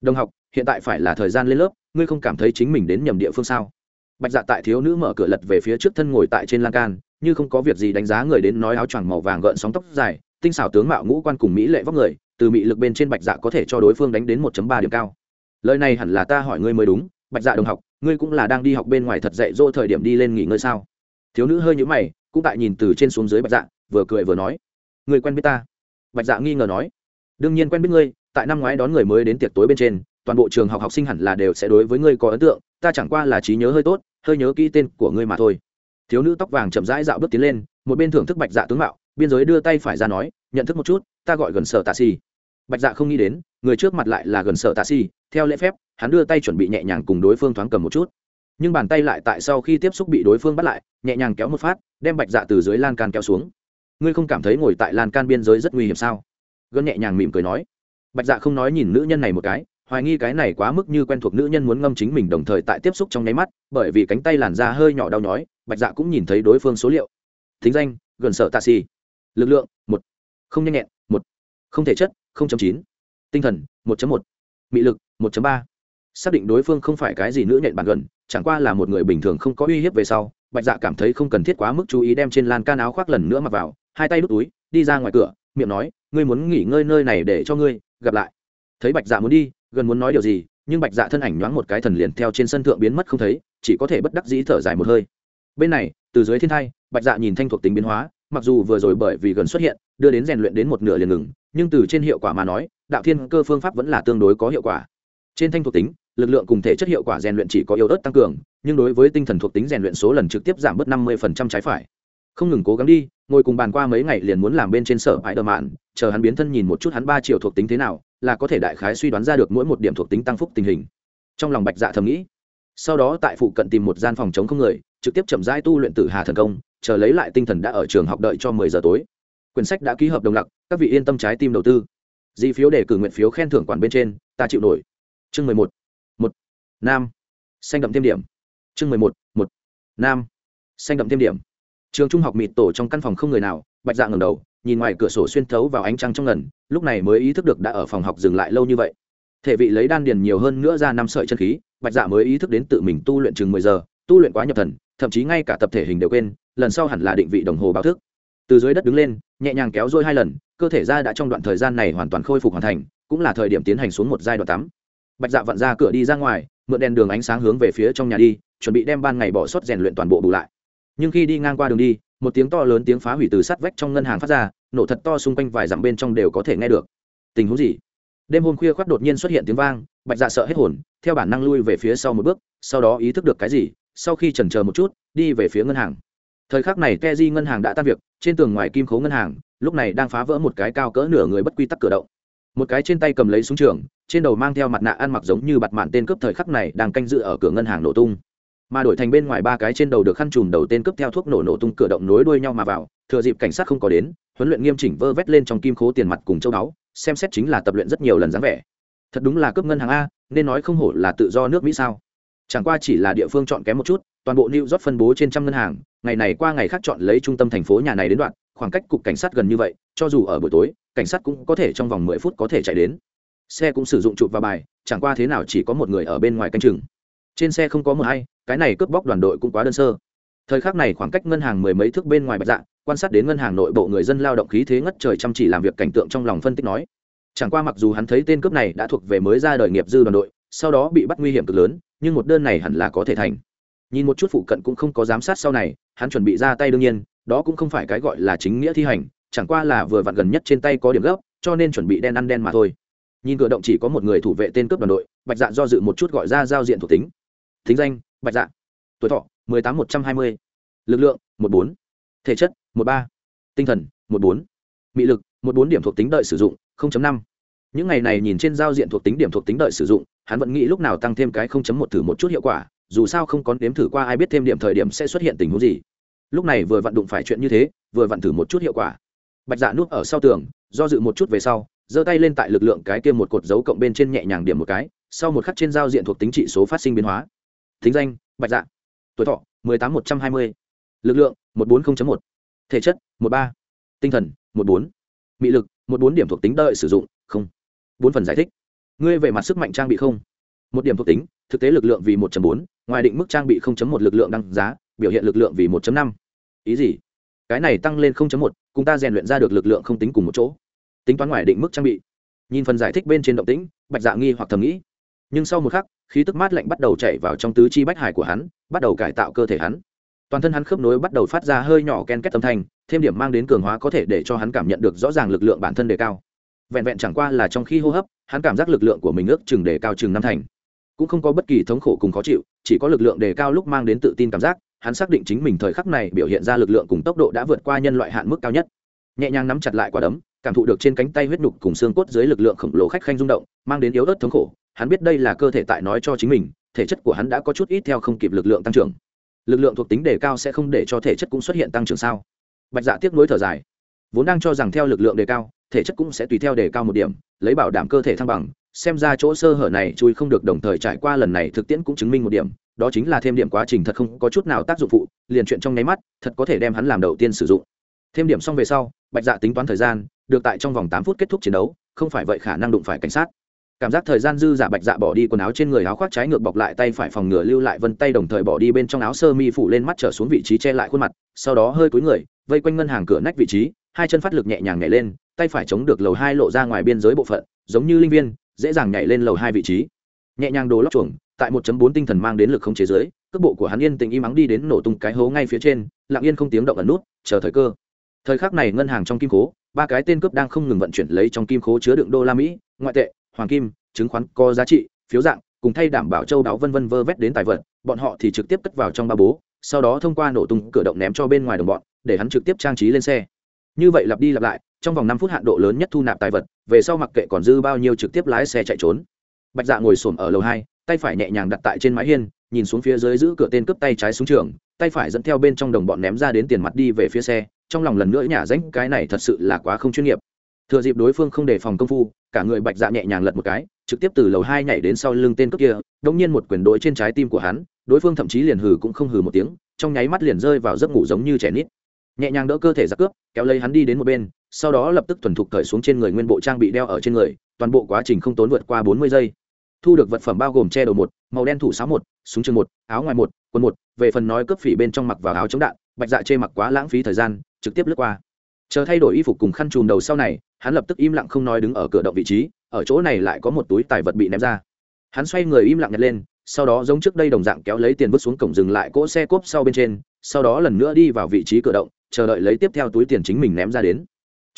Đồng học, hiện tại phải là thời gian lên lớp, ngươi không cảm thấy chính mình đến nhầm địa phương sao? Bạch dạ tại thiếu nữ mở cửa lật về phía trước thân ngồi tại trên lan can, như không có việc gì đánh giá người đến nói áo choàng màu vàng gợn sóng tóc dài, tinh xảo tướng mạo ngũ quan cùng mỹ lệ vóc người từ mỹ lực bên trên bạch dạ có thể cho đối phương đánh đến 1 ba điểm cao. Lời này hẳn là ta hỏi ngươi mới đúng, bạch dạ đồng học, ngươi cũng là đang đi học bên ngoài thật dạy dỗ thời điểm đi lên nghỉ ngơi sao? Thiếu nữ hơi nhũ mày, cũng tại nhìn từ trên xuống dưới bạch dạ vừa cười vừa nói. Ngươi quen biết ta? Bạch dạ nghi ngờ nói. Đương nhiên quen biết ngươi, tại năm ngoái đón người mới đến tiệc tối bên trên, toàn bộ trường học học sinh hẳn là đều sẽ đối với ngươi có ấn tượng, ta chẳng qua là trí nhớ hơi tốt, hơi nhớ kỹ tên của ngươi mà thôi. Thiếu nữ tóc vàng chậm rãi dạo bước tiến lên, một bên thưởng thức bạch dạ tướng mạo, biên giới đưa tay phải ra nói, nhận thức một chút ta gọi gần sở tạ xì. Bạch dạ không nghĩ đến, người trước mặt lại là gần sở tạ xì. Theo lễ phép, hắn đưa tay chuẩn bị nhẹ nhàng cùng đối phương thoáng cầm một chút. Nhưng bàn tay lại tại sau khi tiếp xúc bị đối phương bắt lại, nhẹ nhàng kéo một phát, đem bạch dạ từ dưới lan can kéo xuống. Ngươi không cảm thấy ngồi tại lan can biên giới rất nguy hiểm sao? Gân nhẹ nhàng mỉm cười nói. Bạch dạ không nói nhìn nữ nhân này một cái, hoài nghi cái này quá mức như quen thuộc nữ nhân muốn ngâm chính mình đồng thời tại tiếp xúc trong nháy mắt, bởi vì cánh tay làn da hơi nhỏ đau nhói, bạch dạ cũng nhìn thấy đối phương số liệu. Thính danh, gần sở tạ xì. Lực lượng, một. Không nhanh nhẹn không thể chất chín. Tinh thần, một một. Mị lực, một ba. Xác định đối phương không phải cái gì nữ nhện bản gần, chẳng qua là một người bình thường không có uy hiếp về sau, bạch dạ cảm thấy không cần thiết quá mức chú ý đem trên lan can áo khoác lần nữa mặc vào, hai tay đút túi, đi ra ngoài cửa, miệng nói, ngươi muốn nghỉ ngơi nơi này để cho ngươi gặp lại. Thấy bạch dạ muốn đi, gần muốn nói điều gì, nhưng bạch dạ thân ảnh nhoáng một cái thần liền theo trên sân thượng biến mất không thấy, chỉ có thể bất đắc dĩ thở dài một hơi. Bên này, từ dưới thiên thai, bạch dạ nhìn thanh thuộc tính biến hóa, mặc dù vừa rồi bởi vì gần xuất hiện, đưa đến rèn luyện đến một nửa liền ngừng nhưng từ trên hiệu quả mà nói, đạo thiên cơ phương pháp vẫn là tương đối có hiệu quả. Trên thanh thuộc tính, lực lượng cùng thể chất hiệu quả rèn luyện chỉ có yếu ớt tăng cường, nhưng đối với tinh thần thuộc tính rèn luyện số lần trực tiếp giảm bớt năm mươi trái phải. Không ngừng cố gắng đi, ngồi cùng bàn qua mấy ngày liền muốn làm bên trên sở hãi đờ mạn, chờ hắn biến thân nhìn một chút hắn ba triệu thuộc tính thế nào, là có thể đại khái suy đoán ra được mỗi một điểm thuộc tính tăng phúc tình hình. Trong lòng bạch dạ thầm nghĩ, sau đó tại phụ cận tìm một gian phòng chống không người, trực tiếp chậm rãi tu luyện tử hà thần công, chờ lấy lại tinh thần đã ở trường học đợi cho mười giờ tối quyển sách đã ký hợp đồng lặc các vị yên tâm trái tim đầu tư. Di phiếu để cử nguyện phiếu khen thưởng quản bên trên, ta chịu nổi. Chương mười một. Một. Nam. Xanh đậm thêm điểm. Chương mười một một. Nam. Xanh đậm thêm điểm. Trường trung học mịt tổ trong căn phòng không người nào, bạch dạ ngầm đầu, nhìn ngoài cửa sổ xuyên thấu vào ánh trăng trong ngần, lúc này mới ý thức được đã ở phòng học dừng lại lâu như vậy. Thể vị lấy đan điền nhiều hơn nữa ra năm sợi chân khí, bạch dạ mới ý thức đến tự mình tu luyện chừng mười giờ, tu luyện quá nhập thần, thậm chí ngay cả tập thể hình đều quên, lần sau hẳn là định vị đồng hồ báo thức từ dưới đất đứng lên, nhẹ nhàng kéo dôi hai lần, cơ thể ra đã trong đoạn thời gian này hoàn toàn khôi phục hoàn thành, cũng là thời điểm tiến hành xuống một giai đoạn tắm. Bạch dạ vặn ra cửa đi ra ngoài, mượn đèn đường ánh sáng hướng về phía trong nhà đi, chuẩn bị đem ban ngày bỏ sót rèn luyện toàn bộ bù lại. Nhưng khi đi ngang qua đường đi, một tiếng to lớn tiếng phá hủy từ sắt vách trong ngân hàng phát ra, nổ thật to xung quanh vài dặm bên trong đều có thể nghe được. Tình huống gì? Đêm hôm khuya khoác đột nhiên xuất hiện tiếng vang, bạch dạ sợ hết hồn, theo bản năng lui về phía sau một bước, sau đó ý thức được cái gì, sau khi chần chờ một chút, đi về phía ngân hàng thời khắc này ke di ngân hàng đã tan việc, trên tường ngoài kim khố ngân hàng, lúc này đang phá vỡ một cái cao cỡ nửa người bất quy tắc cửa động. Một cái trên tay cầm lấy súng trường, trên đầu mang theo mặt nạ ăn mặc giống như bặt mạn tên cướp thời khắc này đang canh dự ở cửa ngân hàng nổ tung. Mà đổi thành bên ngoài ba cái trên đầu được khăn trùm đầu tên cướp theo thuốc nổ nổ tung cửa động nối đuôi nhau mà vào, thừa dịp cảnh sát không có đến, huấn luyện nghiêm chỉnh vơ vét lên trong kim khố tiền mặt cùng châu đáo xem xét chính là tập luyện rất nhiều lần dáng vẻ. Thật đúng là cướp ngân hàng a, nên nói không hổ là tự do nước mỹ sao? Chẳng qua chỉ là địa phương chọn kém một chút toàn bộ new york phân bố trên trăm ngân hàng ngày này qua ngày khác chọn lấy trung tâm thành phố nhà này đến đoạn khoảng cách cục cảnh sát gần như vậy cho dù ở buổi tối cảnh sát cũng có thể trong vòng mười phút có thể chạy đến. Xe cũng sử dụng chụp và bài chẳng qua thế nào chỉ có một người ở bên ngoài canh chừng. Trên xe không có một ai, cái này cướp bóc đoàn đội cũng quá đơn sơ. Thời khắc này khoảng cách ngân hàng mười mấy thước bên ngoài bạch dạ quan sát đến ngân hàng nội bộ người dân lao động khí thế ngất trời chăm chỉ làm việc cảnh tượng trong lòng phân tích nói. Chẳng qua mặc dù hắn thấy tên cướp này đã thuộc về mới ra đời nghiệp dư đoàn đội sau đó bị bắt nguy hiểm cực lớn nhưng một đơn này hẳn là có thể thành nhìn một chút phụ cận cũng không có giám sát sau này, hắn chuẩn bị ra tay đương nhiên, đó cũng không phải cái gọi là chính nghĩa thi hành, chẳng qua là vừa vặn gần nhất trên tay có điểm gấp, cho nên chuẩn bị đen ăn đen mà thôi. Nhìn cửa động chỉ có một người thủ vệ tên cướp đoàn đội, bạch dạ do dự một chút gọi ra giao diện thuộc tính. Thính danh, bạch dạ. Tuổi thọ, mười tám một trăm hai mươi. Lực lượng một bốn. Thể chất một ba. Tinh thần một bốn. Mị lực một bốn điểm thuộc tính đợi sử dụng năm. Những ngày này nhìn trên giao diện thuộc tính điểm thuộc tính đợi sử dụng, hắn vẫn nghĩ lúc nào tăng thêm cái một thử một chút hiệu quả dù sao không có nếm thử qua, ai biết thêm điểm thời điểm sẽ xuất hiện tình huống gì. Lúc này vừa vặn đụng phải chuyện như thế, vừa vặn thử một chút hiệu quả. Bạch dạ núp ở sau tường, do dự một chút về sau, giơ tay lên tại lực lượng cái kia một cột dấu cộng bên trên nhẹ nhàng điểm một cái, sau một khắc trên giao diện thuộc tính trị số phát sinh biến hóa. Thính danh, bạch dạ. Tuổi thọ, mười tám một trăm hai mươi. Lực lượng, một bốn mươi một. Thể chất, một ba. Tinh thần, một bốn. Mị lực, một bốn điểm thuộc tính đợi sử dụng, không. Bốn phần giải thích. Ngươi về mặt sức mạnh trang bị không? Một điểm thuộc tính, thực tế lực lượng vì một bốn, ngoài định mức trang bị một lực lượng đăng giá, biểu hiện lực lượng vì một năm. Ý gì? Cái này tăng lên một, cùng ta rèn luyện ra được lực lượng không tính cùng một chỗ. Tính toán ngoài định mức trang bị. Nhìn phần giải thích bên trên động tĩnh, bạch dạ nghi hoặc thầm nghĩ. Nhưng sau một khắc, khí tức mát lạnh bắt đầu chảy vào trong tứ chi bách hải của hắn, bắt đầu cải tạo cơ thể hắn. Toàn thân hắn khớp nối bắt đầu phát ra hơi nhỏ ken kết âm thanh, thêm điểm mang đến cường hóa có thể để cho hắn cảm nhận được rõ ràng lực lượng bản thân đề cao. Vẹn vẹn chẳng qua là trong khi hô hấp, hắn cảm giác lực lượng của mình ước chừng đề cao chừng năm thành cũng không có bất kỳ thống khổ cùng khó chịu, chỉ có lực lượng đề cao lúc mang đến tự tin cảm giác, hắn xác định chính mình thời khắc này biểu hiện ra lực lượng cùng tốc độ đã vượt qua nhân loại hạn mức cao nhất. Nhẹ nhàng nắm chặt lại quả đấm, cảm thụ được trên cánh tay huyết nhục cùng xương cốt dưới lực lượng khổng lồ khách khanh rung động, mang đến yếu ớt thống khổ. Hắn biết đây là cơ thể tại nói cho chính mình, thể chất của hắn đã có chút ít theo không kịp lực lượng tăng trưởng. Lực lượng thuộc tính đề cao sẽ không để cho thể chất cũng xuất hiện tăng trưởng sao? Bạch dạ tiếc nuối thở dài. Vốn đang cho rằng theo lực lượng đề cao, thể chất cũng sẽ tùy theo đề cao một điểm, lấy bảo đảm cơ thể thăng bằng xem ra chỗ sơ hở này chui không được đồng thời trải qua lần này thực tiễn cũng chứng minh một điểm, đó chính là thêm điểm quá trình thật không có chút nào tác dụng phụ, liền chuyện trong nháy mắt, thật có thể đem hắn làm đầu tiên sử dụng. Thêm điểm xong về sau, bạch dạ tính toán thời gian, được tại trong vòng tám phút kết thúc chiến đấu, không phải vậy khả năng đụng phải cảnh sát. Cảm giác thời gian dư giả bạch dạ bỏ đi quần áo trên người áo khoác trái ngược bọc lại tay phải phòng ngừa lưu lại vân tay đồng thời bỏ đi bên trong áo sơ mi phủ lên mắt trở xuống vị trí che lại khuôn mặt, sau đó hơi cúi người, vây quanh ngân hàng cửa nách vị trí, hai chân phát lực nhẹ nhàng nhảy lên, tay phải chống được lầu hai lộ ra ngoài biên giới bộ phận, giống như linh viên dễ dàng nhảy lên lầu hai vị trí. Nhẹ nhàng đồ lóc chuồng, tại 1 bốn tinh thần mang đến lực không chế giới, cước bộ của hắn yên tĩnh im ắng đi đến nổ tung cái hố ngay phía trên, lặng yên không tiếng động ẩn nút, chờ thời cơ. Thời khắc này ngân hàng trong kim cố ba cái tên cướp đang không ngừng vận chuyển lấy trong kim cố chứa đựng đô la mỹ, ngoại tệ, hoàng kim, chứng khoán có giá trị, phiếu dạng, cùng thay đảm bảo châu đáo vân vân vơ vét đến tài vật, bọn họ thì trực tiếp cất vào trong ba bố, sau đó thông qua nổ tung cửa động ném cho bên ngoài đồng bọn, để hắn trực tiếp trang trí lên xe. Như vậy lặp đi lặp lại trong vòng năm phút hạn độ lớn nhất thu nạp tài vật, về sau mặc kệ còn dư bao nhiêu trực tiếp lái xe chạy trốn. Bạch dạ ngồi xổm ở lầu hai, tay phải nhẹ nhàng đặt tại trên mái hiên, nhìn xuống phía dưới giữ cửa tên cướp tay trái xuống trường, tay phải dẫn theo bên trong đồng bọn ném ra đến tiền mặt đi về phía xe, trong lòng lần nữa nhả ránh, cái này thật sự là quá không chuyên nghiệp. Thừa dịp đối phương không đề phòng công phu, cả người bạch dạ nhẹ nhàng lật một cái, trực tiếp từ lầu hai nhảy đến sau lưng tên cướp kia, đống nhiên một quyền đối trên trái tim của hắn, đối phương thậm chí liền hừ cũng không hừ một tiếng, trong nháy mắt liền rơi vào giấc ngủ giống như trẻ nít. Nhẹ nhàng đỡ cơ thể giặc cướp, kéo lấy hắn đi đến một bên sau đó lập tức thuần thục cởi xuống trên người nguyên bộ trang bị đeo ở trên người, toàn bộ quá trình không tốn vượt qua bốn mươi giây. Thu được vật phẩm bao gồm che đầu một, màu đen thủ sáo một, súng trường một, áo ngoài một, quần một, về phần nói cướp phỉ bên trong mặc vào áo chống đạn, bạch dạ chê mặc quá lãng phí thời gian, trực tiếp lướt qua. Chờ thay đổi y phục cùng khăn chùm đầu sau này, hắn lập tức im lặng không nói đứng ở cửa động vị trí, ở chỗ này lại có một túi tài vật bị ném ra. Hắn xoay người im lặng nhặt lên, sau đó giống trước đây đồng dạng kéo lấy tiền vứt xuống cổng dừng lại cỗ xe cốp sau bên trên, sau đó lần nữa đi vào vị trí cửa động, chờ đợi lấy tiếp theo túi tiền chính mình ném ra đến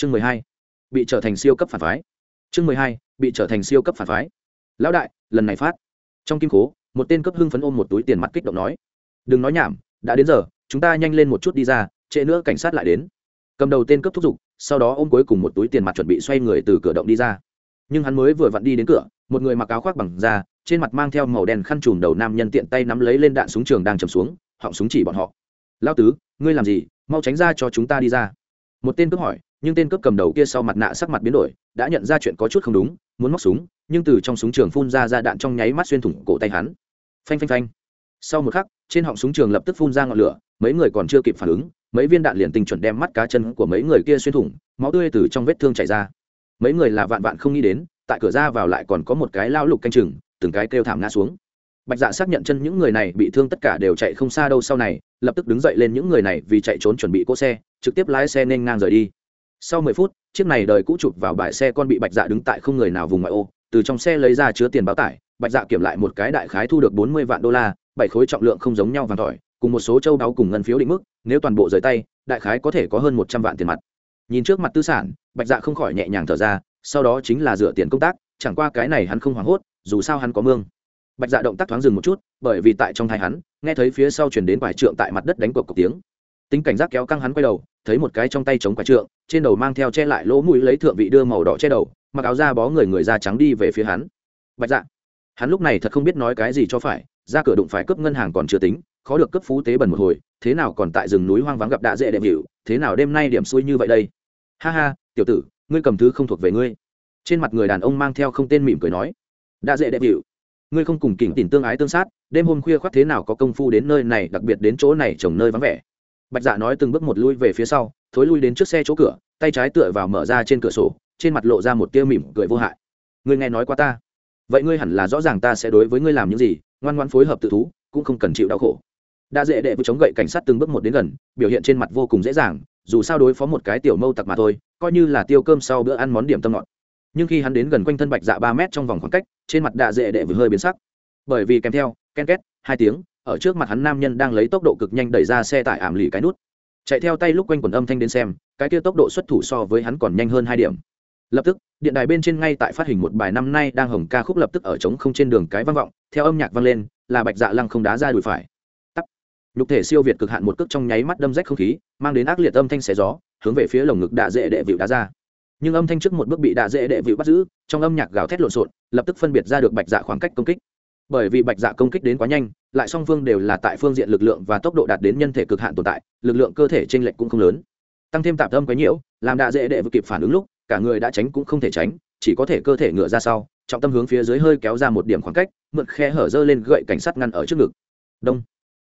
chương mười hai, bị trở thành siêu cấp phản phái. Chương mười hai, bị trở thành siêu cấp phản phái. Lão đại, lần này phát. Trong kim cố một tên cấp hưng phấn ôm một túi tiền mặt kích động nói. Đừng nói nhảm, đã đến giờ, chúng ta nhanh lên một chút đi ra, trễ nữa cảnh sát lại đến. Cầm đầu tên cấp thúc giục, sau đó ôm cuối cùng một túi tiền mặt chuẩn bị xoay người từ cửa động đi ra. Nhưng hắn mới vừa vặn đi đến cửa, một người mặc áo khoác bằng da, trên mặt mang theo màu đen khăn trùm đầu nam nhân tiện tay nắm lấy lên đạn súng trường đang chầm xuống, họng súng chỉ bọn họ. Lao tứ, ngươi làm gì? Mau tránh ra cho chúng ta đi ra. Một tên cướp hỏi nhưng tên cướp cầm đầu kia sau mặt nạ sắc mặt biến đổi, đã nhận ra chuyện có chút không đúng, muốn móc súng, nhưng từ trong súng trường phun ra ra đạn trong nháy mắt xuyên thủng cổ tay hắn. Phanh phanh phanh. Sau một khắc, trên họng súng trường lập tức phun ra ngọn lửa, mấy người còn chưa kịp phản ứng, mấy viên đạn liền tình chuẩn đem mắt cá chân của mấy người kia xuyên thủng, máu tươi từ trong vết thương chảy ra. Mấy người là vạn vạn không nghĩ đến, tại cửa ra vào lại còn có một cái lao lục canh chừng, từng cái kêu thảm ngã xuống. Bạch dạ xác nhận chân những người này bị thương tất cả đều chạy không xa đâu sau này, lập tức đứng dậy lên những người này vì chạy trốn chuẩn bị cỗ xe, trực tiếp lái xe nên ngang rời đi sau mười phút, chiếc này đời cũ chụp vào bãi xe con bị bạch dạ đứng tại không người nào vùng ngoại ô, từ trong xe lấy ra chứa tiền báo tải, bạch dạ kiểm lại một cái đại khái thu được bốn mươi vạn đô la, bảy khối trọng lượng không giống nhau vàng tỏi cùng một số châu đáo cùng ngân phiếu định mức, nếu toàn bộ rời tay, đại khái có thể có hơn một trăm vạn tiền mặt. Nhìn trước mặt tư sản, bạch dạ không khỏi nhẹ nhàng thở ra, sau đó chính là dựa tiền công tác, chẳng qua cái này hắn không hoảng hốt, dù sao hắn có mương. Bạch dạ động tác thoáng dừng một chút, bởi vì tại trong thai hắn, nghe thấy phía sau chuyển đến vài trượng tại mặt đất đánh cuộc cộc tiếng. Tính cảnh giác kéo căng hắn quay đầu thấy một cái trong tay chống quả trượng, trên đầu mang theo che lại lỗ mũi lấy thượng vị đưa màu đỏ che đầu, mặc áo da bó người người da trắng đi về phía hắn. Bạch dạ. Hắn lúc này thật không biết nói cái gì cho phải, ra cửa đụng phải cướp ngân hàng còn chưa tính, khó được cướp phú tế bẩn một hồi, thế nào còn tại rừng núi hoang vắng gặp đạ dễ đệm hiệu thế nào đêm nay điểm xuôi như vậy đây? Ha ha, tiểu tử, ngươi cầm thứ không thuộc về ngươi. Trên mặt người đàn ông mang theo không tên mỉm cười nói. Đạ dễ đệm hiệu ngươi không cùng kỉnh tìm tương ái tương sát, đêm hôm khuya khoác thế nào có công phu đến nơi này, đặc biệt đến chỗ này trồng nơi vắng vẻ bạch dạ nói từng bước một lui về phía sau, thối lui đến trước xe chỗ cửa, tay trái tựa vào mở ra trên cửa sổ, trên mặt lộ ra một tia mỉm cười vô hại. Ngươi nghe nói qua ta? Vậy ngươi hẳn là rõ ràng ta sẽ đối với ngươi làm những gì, ngoan ngoan phối hợp tự thú, cũng không cần chịu đau khổ. Đa dễ đệ vừa chống gậy cảnh sát từng bước một đến gần, biểu hiện trên mặt vô cùng dễ dàng, dù sao đối phó một cái tiểu mâu tặc mà thôi, coi như là tiêu cơm sau bữa ăn món điểm tâm ngọt. Nhưng khi hắn đến gần quanh thân bạch dạ ba mét trong vòng khoảng cách, trên mặt đạ dễ đệ vừa hơi biến sắc. Bởi vì kèm theo, ken két, hai tiếng ở trước mặt hắn nam nhân đang lấy tốc độ cực nhanh đẩy ra xe tải ảm lì cái nút. Chạy theo tay lúc quanh quần âm thanh đến xem, cái kia tốc độ xuất thủ so với hắn còn nhanh hơn hai điểm. Lập tức, điện đài bên trên ngay tại phát hình một bài năm nay đang hồng ca khúc lập tức ở trống không trên đường cái vang vọng, theo âm nhạc vang lên, là bạch dạ lăng không đá ra đùi phải. Tắt nhục thể siêu việt cực hạn một cước trong nháy mắt đâm rách không khí, mang đến ác liệt âm thanh xé gió, hướng về phía lồng ngực đạ dễ đệ vịu đá ra. Nhưng âm thanh trước một bước bị đạ dễ đệ vịu bắt giữ, trong âm nhạc gào thét lộn xộn, lập tức phân biệt ra được bạch dạ khoảng cách công kích bởi vì bạch dạ công kích đến quá nhanh, lại song phương đều là tại phương diện lực lượng và tốc độ đạt đến nhân thể cực hạn tồn tại, lực lượng cơ thể t r ê n lệch cũng không lớn. Tăng thêm tạp âm quấy nhiễu, làm đạ dễ đệ vừa kịp phản ứng lúc, cả người đã tránh cũng không thể tránh, chỉ có thể cơ thể ngựa ra sau, trọng tâm hướng phía dưới hơi kéo ra một điểm khoảng cách, mượn khe hở dơ lên gậy cảnh sát ngăn ở trước ngực. Đông.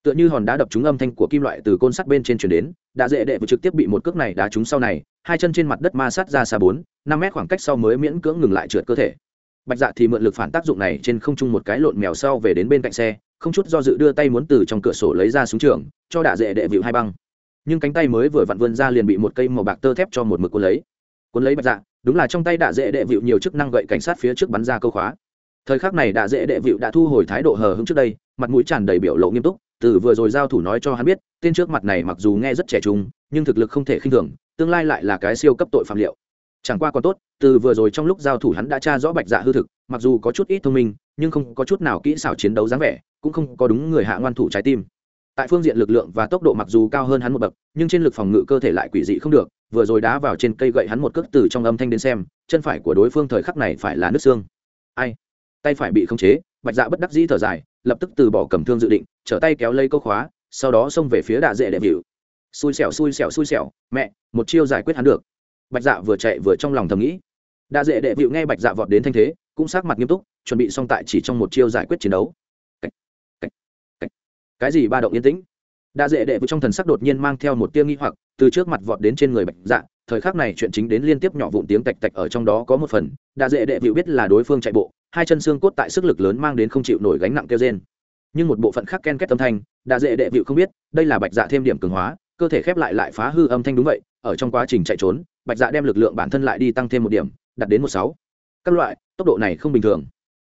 Tựa như hòn đá đập trúng âm thanh của kim loại từ côn sắt bên trên chuyển đến đã dễ đệ vừa trực tiếp bị một cước này đá trúng sau này, hai chân trên mặt đất ma sát ra xa bốn, năm mét khoảng cách sau mới miễn cưỡng ngừng lại trượt cơ thể bạch dạ thì mượn lực phản tác dụng này trên không trung một cái lộn mèo sau về đến bên cạnh xe, không chút do dự đưa tay muốn từ trong cửa sổ lấy ra súng trường, cho đạ dễ đệ vịu hai băng. Nhưng cánh tay mới vừa vặn vươn ra liền bị một cây màu bạc tơ thép cho một mực cuốn lấy. Cuốn lấy bạch dạ đúng là trong tay đạ dễ đệ vịu nhiều chức năng gậy cảnh sát phía trước bắn ra câu khóa. Thời khắc này đạ dễ đệ vịu đã thu hồi thái độ hờ hững trước đây, mặt mũi tràn đầy biểu lộ nghiêm túc, từ vừa rồi giao thủ nói cho hắn biết, tên trước mặt này mặc dù nghe rất trẻ trung, nhưng thực lực không thể khinh thường, tương lai lại là cái siêu cấp tội phạm liệu chẳng qua còn tốt, từ vừa rồi trong lúc giao thủ hắn đã tra rõ bạch dạ hư thực, mặc dù có chút ít thông minh, nhưng không có chút nào kỹ xảo chiến đấu dáng vẻ, cũng không có đúng người hạ ngoan thủ trái tim. Tại phương diện lực lượng và tốc độ mặc dù cao hơn hắn một bậc, nhưng trên lực phòng ngự cơ thể lại quỷ dị không được, vừa rồi đá vào trên cây gậy hắn một cước từ trong âm thanh đến xem, chân phải của đối phương thời khắc này phải là nước xương. Ai? Tay phải bị khống chế, bạch dạ bất đắc dĩ thở dài, lập tức từ bỏ cầm thương dự định, trở tay kéo lấy câu khóa, sau đó xông về phía đạ dễ đệm hiệu xui xẻo xui xẻo xui xẻo, mẹ, một chiêu giải quyết hắn được bạch dạ vừa chạy vừa trong lòng thầm nghĩ. Đa dễ đệ vịu nghe bạch dạ vọt đến thanh thế, cũng sát mặt nghiêm túc, chuẩn bị xong tại chỉ trong một chiêu giải quyết chiến đấu. Cái gì ba động yên tĩnh? Đa dễ đệ vịu trong thần sắc đột nhiên mang theo một tia nghi hoặc, từ trước mặt vọt đến trên người bạch dạ thời khắc này chuyện chính đến liên tiếp nhỏ vụn tiếng tạch tạch ở trong đó có một phần. Đa dễ đệ vịu biết là đối phương chạy bộ, hai chân xương cốt tại sức lực lớn mang đến không chịu nổi gánh nặng kêu trên nhưng một bộ phận khác ken kết âm thanh đa dễ đệ vịu không biết, đây là bạch dạ thêm điểm cường hóa, cơ thể khép lại lại phá hư âm thanh đúng vậy, ở trong quá trình chạy trốn bạch dạ đem lực lượng bản thân lại đi tăng thêm một điểm đặt đến một sáu. Các loại, tốc độ này không bình thường.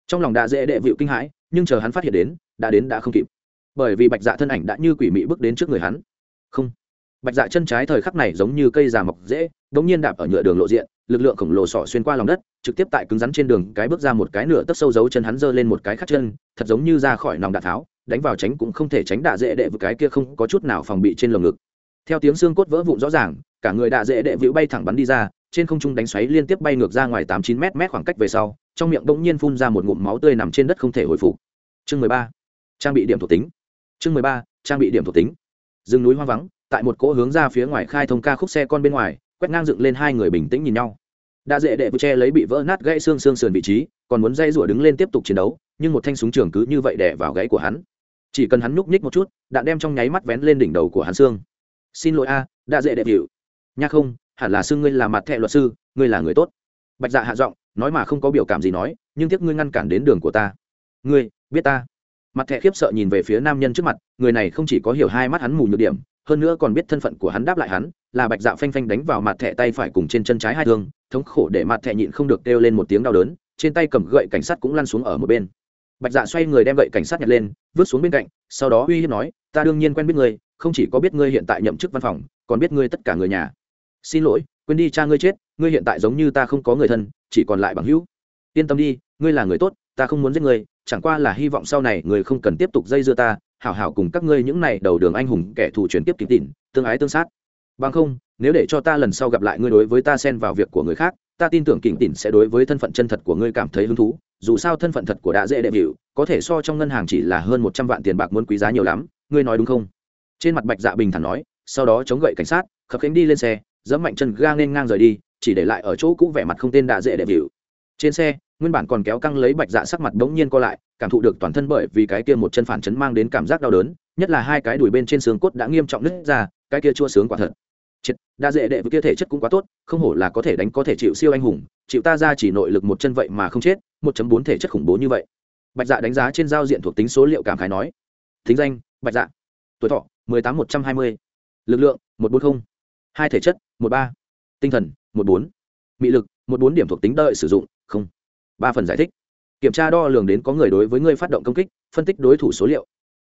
Trong lòng đa dễ đệ vịu kinh hãi, nhưng chờ hắn phát hiện đến, đã đến đã không kịp. Bởi vì bạch dạ thân ảnh đã như quỷ mị bước đến trước người hắn. Không. Bạch dạ chân trái thời khắc này giống như cây già mọc dễ đ ỗ n g nhiên đạp ở nhựa đường lộ diện, lực lượng khổng lồ sỏ xuyên qua lòng đất, trực tiếp tại cứng rắn trên đường cái bước ra một cái nửa tấc sâu giấu chân hắn giơ lên một cái khắc chân, thật giống như ra khỏi nòng đạn tháo, đánh vào tránh cũng không thể tránh đạ dễ đệ với cái kia không có chút nào phòng bị trên lồng ngực. Theo tiếng xương cốt vỡ vụn rõ ràng cả người đạ dễ đệ vĩu bay thẳng bắn đi ra, trên không trung đánh xoáy liên tiếp bay ngược ra ngoài tám chín m m khoảng cách về sau, trong miệng bỗng nhiên phun ra một ngụm máu tươi nằm trên đất không thể hồi phục. Chương mười ba, trang bị điểm thuộc tính. Chương mười ba, trang bị điểm thuộc tính. Rừng núi hoang vắng, tại một cỗ hướng ra phía ngoài khai thông ca khúc xe con bên ngoài, quét ngang dựng lên hai người bình tĩnh nhìn nhau. Đã dễ đệ vừa che lấy bị vỡ nát gãy xương xương sườn vị trí, còn muốn dây rủa đứng lên tiếp tục chiến đấu, nhưng một thanh súng trường cứ như vậy đè vào gãy của hắn. Chỉ cần hắn nhúc nhích một chút, đạn đem trong nháy mắt vén lên đỉnh đầu của hắn xương. Xin lỗi a đã dễ đệ hiệu nha không, hẳn là sư ngươi là mặt thẹ luật sư, ngươi là người tốt. Bạch dạ hạ giọng, nói mà không có biểu cảm gì nói, nhưng tiếc ngươi ngăn cản đến đường của ta. Ngươi, biết ta. Mặt thẻ khiếp sợ nhìn về phía nam nhân trước mặt, người này không chỉ có hiểu hai mắt hắn mù nhược điểm, hơn nữa còn biết thân phận của hắn đáp lại hắn, là bạch dạ phanh phanh đánh vào mặt thẻ tay phải cùng trên chân trái hai thương, thống khổ để mặt thẻ nhịn không được kêu lên một tiếng đau đớn, trên tay cầm gậy cảnh sát cũng lăn xuống ở một bên. Bạch dạ xoay người đem gậy cảnh sát nhặt lên, vứt xuống bên cạnh, sau đó uy hiếp nói, ta đương nhiên quen biết ngươi, không chỉ có biết ngươi hiện tại nhậm chức văn phòng, còn biết ngươi tất cả người nhà xin lỗi, quên đi cha ngươi chết, ngươi hiện tại giống như ta không có người thân, chỉ còn lại bằng hữu. Yên tâm đi, ngươi là người tốt, ta không muốn giết ngươi, chẳng qua là hy vọng sau này ngươi không cần tiếp tục dây dưa ta, hảo hảo cùng các ngươi những này đầu đường anh hùng kẻ thù chuyển tiếp kịp tỉn tương ái tương sát. Bằng không, nếu để cho ta lần sau gặp lại ngươi đối với ta xen vào việc của người khác, ta tin tưởng kỉnh tỉn sẽ đối với thân phận chân thật của ngươi cảm thấy hứng thú. Dù sao thân phận thật của đã dễ đệ hiệu có thể so trong ngân hàng chỉ là hơn một trăm vạn tiền bạc muốn quý giá nhiều lắm, ngươi nói đúng không? Trên mặt bạch dạ bình thản nói, sau đó chống gậy cảnh sát, khập khánh đi lên xe dẫm mạnh chân ga nên ngang rời đi, chỉ để lại ở chỗ cũ vẻ mặt không tên đạ dễ đệ hiệu trên xe, nguyên bản còn kéo căng lấy bạch dạ sắc mặt bỗng nhiên co lại, cảm thụ được toàn thân bởi vì cái kia một chân phản chấn mang đến cảm giác đau đớn, nhất là hai cái đùi bên trên xương cốt đã nghiêm trọng nứt ra, cái kia chua sướng quả thật. Triệt đa dễ đệ với kia thể chất cũng quá tốt, không hổ là có thể đánh có thể chịu siêu anh hùng, chịu ta ra chỉ nội lực một chân vậy mà không chết, một chấm bốn thể chất khủng bố như vậy. Bạch dạ đánh giá trên giao diện thuộc tính số liệu cảm khái nói. Thính danh, bạch dạ. Tuổi thọ, mười tám một trăm hai mươi. Lực lượng, một bốn mươi hai thể chất, một ba. Tinh thần, một bốn. Mị lực, một bốn điểm thuộc tính đợi sử dụng, không. Ba phần giải thích. Kiểm tra đo lường đến có người đối với người phát động công kích, phân tích đối thủ số liệu.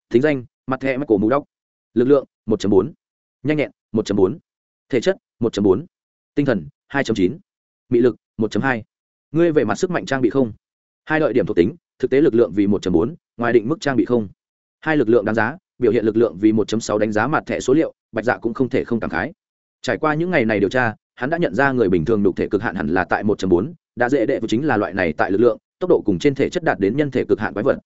Thính danh, mặt thẻ mắt cổ mù đốc. Lực lượng 1 bốn. Nhanh nhẹn 1 bốn. Thể chất 1 bốn. Tinh thần 2 chín. Mị lực 1 hai. Ngươi về mặt sức mạnh trang bị không? Hai lợi điểm thuộc tính, thực tế lực lượng vì 1 bốn, ngoài định mức trang bị không. Hai lực lượng đáng giá, biểu hiện lực lượng vì 1 sáu đánh giá mặt thẻ số liệu, bạch dạ cũng không thể không cảm khái trải qua những ngày này điều tra hắn đã nhận ra người bình thường đục thể cực hạn hẳn là tại 1 bốn đã dễ đệ chính là loại này tại lực lượng tốc độ cùng trên thể chất đạt đến nhân thể cực hạn quái vật.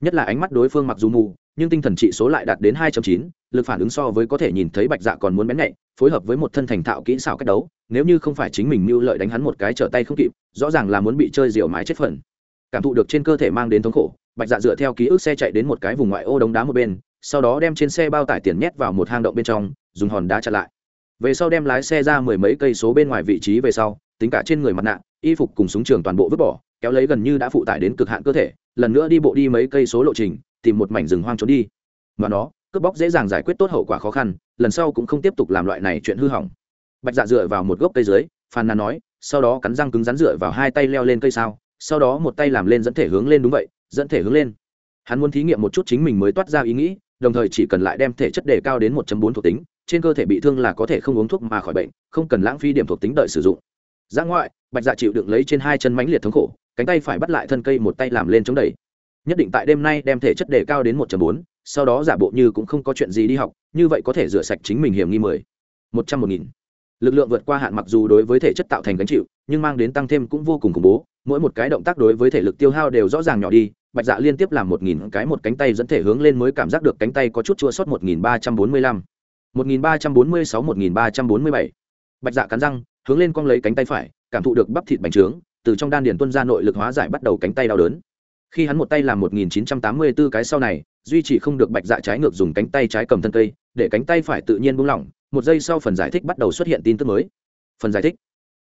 Nhất là ánh mắt đối phương mặc dù mù nhưng tinh thần trị số lại đạt đến 2.9, lực phản ứng so với có thể nhìn thấy bạch dạ còn muốn bén nhạy phối hợp với một thân thành thạo kỹ xảo cách đấu nếu như không phải chính mình mưu lợi đánh hắn một cái trở tay không kịp rõ ràng là muốn bị chơi diều mái chết phần. Cảm thụ được trên cơ thể mang đến thống khổ bạch dạ dựa theo ký ức xe chạy đến một cái vùng ngoại ô đống đá một bên sau đó đem trên xe bao tải tiền nhét vào một hang động bên trong dùng hòn đá chặn lại về sau đem lái xe ra mười mấy cây số bên ngoài vị trí về sau, tính cả trên người mặt nạ, y phục cùng súng trường toàn bộ vứt bỏ, kéo lấy gần như đã phụ tải đến cực hạn cơ thể, lần nữa đi bộ đi mấy cây số lộ trình, tìm một mảnh rừng hoang trốn đi. Mà nó, cướp bóc dễ dàng giải quyết tốt hậu quả khó khăn, lần sau cũng không tiếp tục làm loại này chuyện hư hỏng. Bạch dạ dựa vào một gốc cây dưới, phàn nàn nói, sau đó cắn răng cứng rắn dựa vào hai tay leo lên cây sao, sau đó một tay làm lên dẫn thể hướng lên đúng vậy, dẫn thể hướng lên. Hắn muốn thí nghiệm một chút chính mình mới toát ra ý nghĩ, đồng thời chỉ cần lại đem thể chất đề cao đến 1.4 thuộc tính trên cơ thể bị thương là có thể không uống thuốc mà khỏi bệnh không cần lãng phí điểm thuộc tính đợi sử dụng. Ra ngoại bạch dạ chịu đựng lấy trên hai chân mánh liệt thống khổ cánh tay phải bắt lại thân cây một tay làm lên chống đẩy. Nhất định tại đêm nay đem thể chất đề cao đến 1.4, sau đó giả bộ như cũng không có chuyện gì đi học như vậy có thể rửa sạch chính mình hiểm nghi mười. Một trăm một nghìn. Lực lượng vượt qua hạn mặc dù đối với thể chất tạo thành gánh chịu nhưng mang đến tăng thêm cũng vô cùng khủng bố mỗi một cái động tác đối với thể lực tiêu hao đều rõ ràng nhỏ đi bạch dạ liên tiếp làm một nghìn cái một cánh tay dẫn thể hướng lên mới cảm giác được cánh tay có chút chua sót một nghìn ba trăm bốn mươi lăm một nghìn ba trăm bốn mươi sáu, một nghìn ba trăm bốn mươi bảy. Bạch dạ cắn răng, hướng lên cong lấy cánh tay phải, cảm thụ được bắp thịt bành trướng, từ trong đan điền tuân ra nội lực hóa giải bắt đầu cánh tay đau đớn. Khi hắn một tay làm một nghìn 1984 cái sau này, duy trì không được bạch dạ trái ngược dùng cánh tay trái cầm thân cây, để cánh tay phải tự nhiên buông lỏng, một giây sau phần giải thích bắt đầu xuất hiện tin tức mới. Phần giải thích.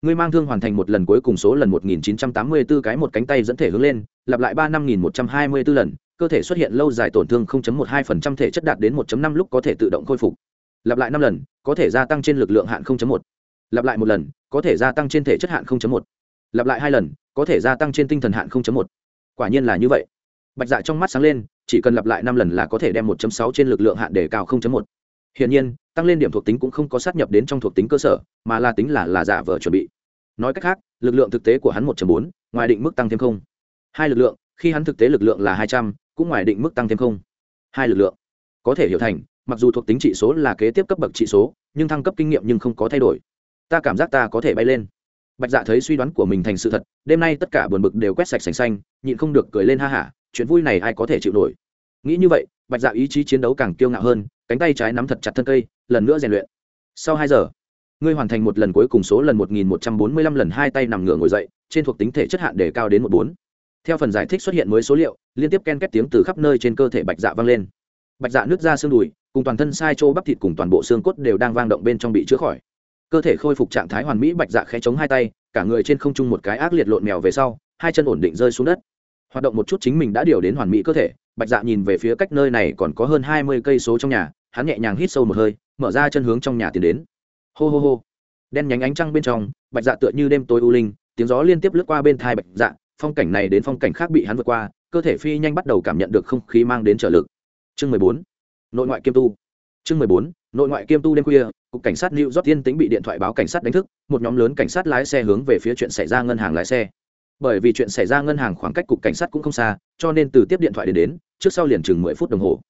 Ngươi mang thương hoàn thành một lần cuối cùng số lần 1984 cái một cánh tay dẫn thể hướng lên, lặp lại ba năm nghìn một trăm hai mươi 1124 lần, cơ thể xuất hiện lâu dài tổn thương 0.12% thể chất đạt đến 1.5 lúc có thể tự động khôi phục lặp lại năm lần có thể gia tăng trên lực lượng hạn 0.1 lặp lại một lần có thể gia tăng trên thể chất hạn 0.1 lặp lại hai lần có thể gia tăng trên tinh thần hạn 0.1 quả nhiên là như vậy bạch dạ trong mắt sáng lên chỉ cần lặp lại năm lần là có thể đem 1.6 trên lực lượng hạn đề cao 0.1 Hiển nhiên, tăng lên điểm thuộc tính cũng không có sát nhập đến trong thuộc tính cơ sở, mà là tính là là giả vờ chuẩn bị. Nói cách khác, lực lượng thực tế của hắn 1.4, ngoài định mức tăng thêm không. Hai lực lượng, khi hắn thực tế lực lượng là 200, cũng ngoài định mức tăng thêm không. Hai lực lượng. Có thể hiểu thành, mặc dù thuộc tính trị số là kế tiếp cấp bậc trị số, nhưng thăng cấp kinh nghiệm nhưng không có thay đổi. Ta cảm giác ta có thể bay lên. Bạch Dạ thấy suy đoán của mình thành sự thật, đêm nay tất cả buồn bực đều quét sạch sành xanh, nhịn không được cười lên ha hả, chuyện vui này ai có thể chịu nổi. Nghĩ như vậy, Bạch Dạ ý chí chiến đấu càng kiêu ngạo hơn, cánh tay trái nắm thật chặt thân cây lần nữa rèn luyện sau hai giờ ngươi hoàn thành một lần cuối cùng số lần một nghìn một trăm bốn mươi lăm lần hai tay nằm ngửa ngồi dậy trên thuộc tính thể chất hạn để cao đến một bốn theo phần giải thích xuất hiện mới số liệu liên tiếp ken két tiếng từ khắp nơi trên cơ thể bạch dạ vang lên bạch dạ nứt ra xương đùi, cùng toàn thân sai chỗ bắp thịt cùng toàn bộ xương cốt đều đang vang động bên trong bị chữa khỏi. Cơ thể khôi phục trạng thái hoàn mỹ, bạch dạ khẽ chống hai tay, cả người trên không trung một cái ác liệt lộn mèo về sau, hai chân ổn định rơi xuống đất. Hoạt động một chút chính mình đã điều đến hoàn mỹ cơ thể, bạch dạ nhìn về phía cách nơi này còn có hơn hai mươi cây số trong nhà, hắn nhẹ nhàng hít sâu một hơi, mở ra chân hướng trong nhà tiến đến. Hô hô hô. Đen nhánh ánh trăng bên trong, bạch dạ tựa như đêm tối u linh, tiếng gió liên tiếp lướt qua bên thai bạch dạ phong cảnh này đến phong cảnh khác bị hắn vượt qua, cơ thể phi nhanh bắt đầu cảm nhận được không khí mang đến trợ lực chương mười bốn, nội ngoại kiêm tu. Chương mười bốn, nội ngoại kiêm tu đêm khuya, cục cảnh sát new york tiên tính bị điện thoại báo cảnh sát đánh thức, một nhóm lớn cảnh sát lái xe hướng về phía chuyện xảy ra ngân hàng lái xe. Bởi vì chuyện xảy ra ngân hàng khoảng cách cục cảnh sát cũng không xa, cho nên từ tiếp điện thoại đến đến, trước sau liền chừng mười phút đồng hồ.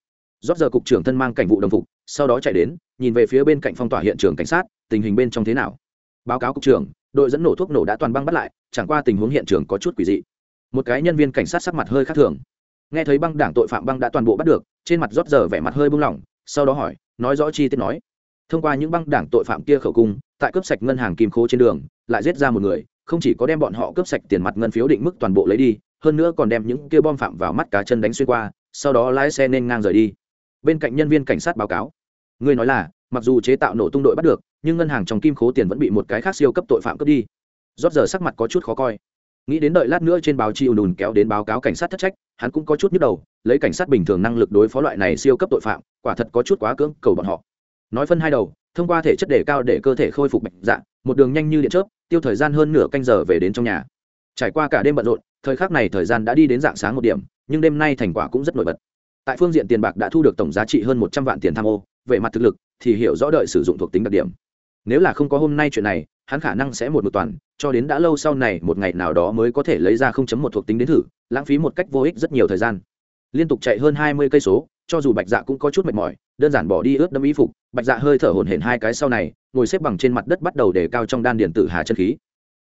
Rót giờ cục trưởng thân mang cảnh vụ đồng phục, sau đó chạy đến, nhìn về phía bên cạnh phong tỏa hiện trường cảnh sát, tình hình bên trong thế nào. Báo cáo cục trưởng, đội dẫn nổ thuốc nổ đã toàn băng bắt lại, chẳng qua tình huống hiện trường có chút quỷ dị. Một cái nhân viên cảnh sát sắc mặt hơi khác thường. Nghe thấy băng đảng tội phạm băng đã toàn bộ bắt được trên mặt rót giờ vẻ mặt hơi buông lỏng, sau đó hỏi, nói rõ chi tiết nói. Thông qua những băng đảng tội phạm kia khẩu cung, tại cướp sạch ngân hàng kim khố trên đường, lại giết ra một người, không chỉ có đem bọn họ cướp sạch tiền mặt ngân phiếu định mức toàn bộ lấy đi, hơn nữa còn đem những kia bom phạm vào mắt cá chân đánh xuyên qua, sau đó lái xe nên ngang rời đi. Bên cạnh nhân viên cảnh sát báo cáo, ngươi nói là, mặc dù chế tạo nổ tung đội bắt được, nhưng ngân hàng trong kim khố tiền vẫn bị một cái khác siêu cấp tội phạm cướp đi. Rót giờ sắc mặt có chút khó coi nghĩ đến đợi lát nữa trên báo chi ùn ùn kéo đến báo cáo cảnh sát thất trách, hắn cũng có chút nhức đầu, lấy cảnh sát bình thường năng lực đối phó loại này siêu cấp tội phạm, quả thật có chút quá cưỡng cầu bọn họ. Nói phân hai đầu, thông qua thể chất đề cao để cơ thể khôi phục bệnh dạng, một đường nhanh như điện chớp, tiêu thời gian hơn nửa canh giờ về đến trong nhà. Trải qua cả đêm bận rộn, thời khắc này thời gian đã đi đến dạng sáng một điểm, nhưng đêm nay thành quả cũng rất nổi bật. Tại phương diện tiền bạc đã thu được tổng giá trị hơn một trăm vạn tiền tham ô, về mặt thực lực thì hiểu rõ đợi sử dụng thuộc tính đặc điểm nếu là không có hôm nay chuyện này, hắn khả năng sẽ một một toàn, cho đến đã lâu sau này một ngày nào đó mới có thể lấy ra không chấm một thuộc tính đến thử, lãng phí một cách vô ích rất nhiều thời gian. Liên tục chạy hơn hai mươi cây số, cho dù bạch dạ cũng có chút mệt mỏi, đơn giản bỏ đi ướt đâm y phục, bạch dạ hơi thở hổn hển hai cái sau này, ngồi xếp bằng trên mặt đất bắt đầu để cao trong đan điện tử hà chân khí.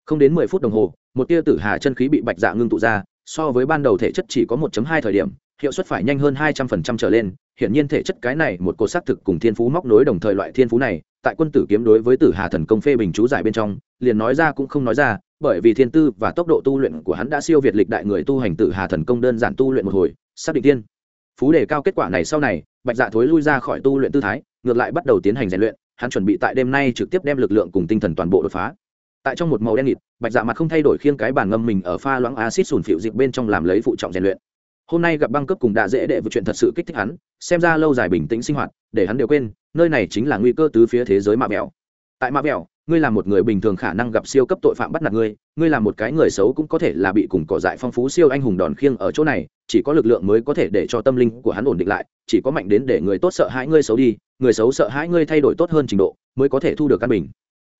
Không đến mười phút đồng hồ, một tia tử hà chân khí bị bạch dạ ngưng tụ ra, so với ban đầu thể chất chỉ có 1 hai thời điểm, hiệu suất phải nhanh hơn hai trăm phần trăm trở lên, hiển nhiên thể chất cái này một cột xác thực cùng thiên phú móc nối đồng thời loại thiên phú này tại quân tử kiếm đối với tử hà thần công phê bình chú giải bên trong, liền nói ra cũng không nói ra, bởi vì thiên tư và tốc độ tu luyện của hắn đã siêu việt lịch đại người tu hành tử hà thần công đơn giản tu luyện một hồi, xác định tiên. Phú đề cao kết quả này sau này, bạch dạ thối lui ra khỏi tu luyện tư thái, ngược lại bắt đầu tiến hành rèn luyện, hắn chuẩn bị tại đêm nay trực tiếp đem lực lượng cùng tinh thần toàn bộ đột phá. Tại trong một màu đen nghịt, bạch dạ mặt không thay đổi khiêng cái bàn ngâm mình ở pha loãng acid sùn phịu dịch bên trong làm lấy phụ trọng rèn luyện hôm nay gặp băng cấp cùng đạ dễ đệ vượt chuyện thật sự kích thích hắn, xem ra lâu dài bình tĩnh sinh hoạt, để hắn đều quên, nơi này chính là nguy cơ tứ phía thế giới mạ vẹo. Tại mạ vẹo, ngươi là một người bình thường khả năng gặp siêu cấp tội phạm bắt nạt ngươi ngươi là một cái người xấu cũng có thể là bị cùng cỏ dại phong phú siêu anh hùng đòn khiêng ở chỗ này, chỉ có lực lượng mới có thể để cho tâm linh của hắn ổn định lại, chỉ có mạnh đến để người tốt sợ hãi ngươi xấu đi, người xấu sợ hãi ngươi thay đổi tốt hơn trình độ, mới có thể thu được căn bình.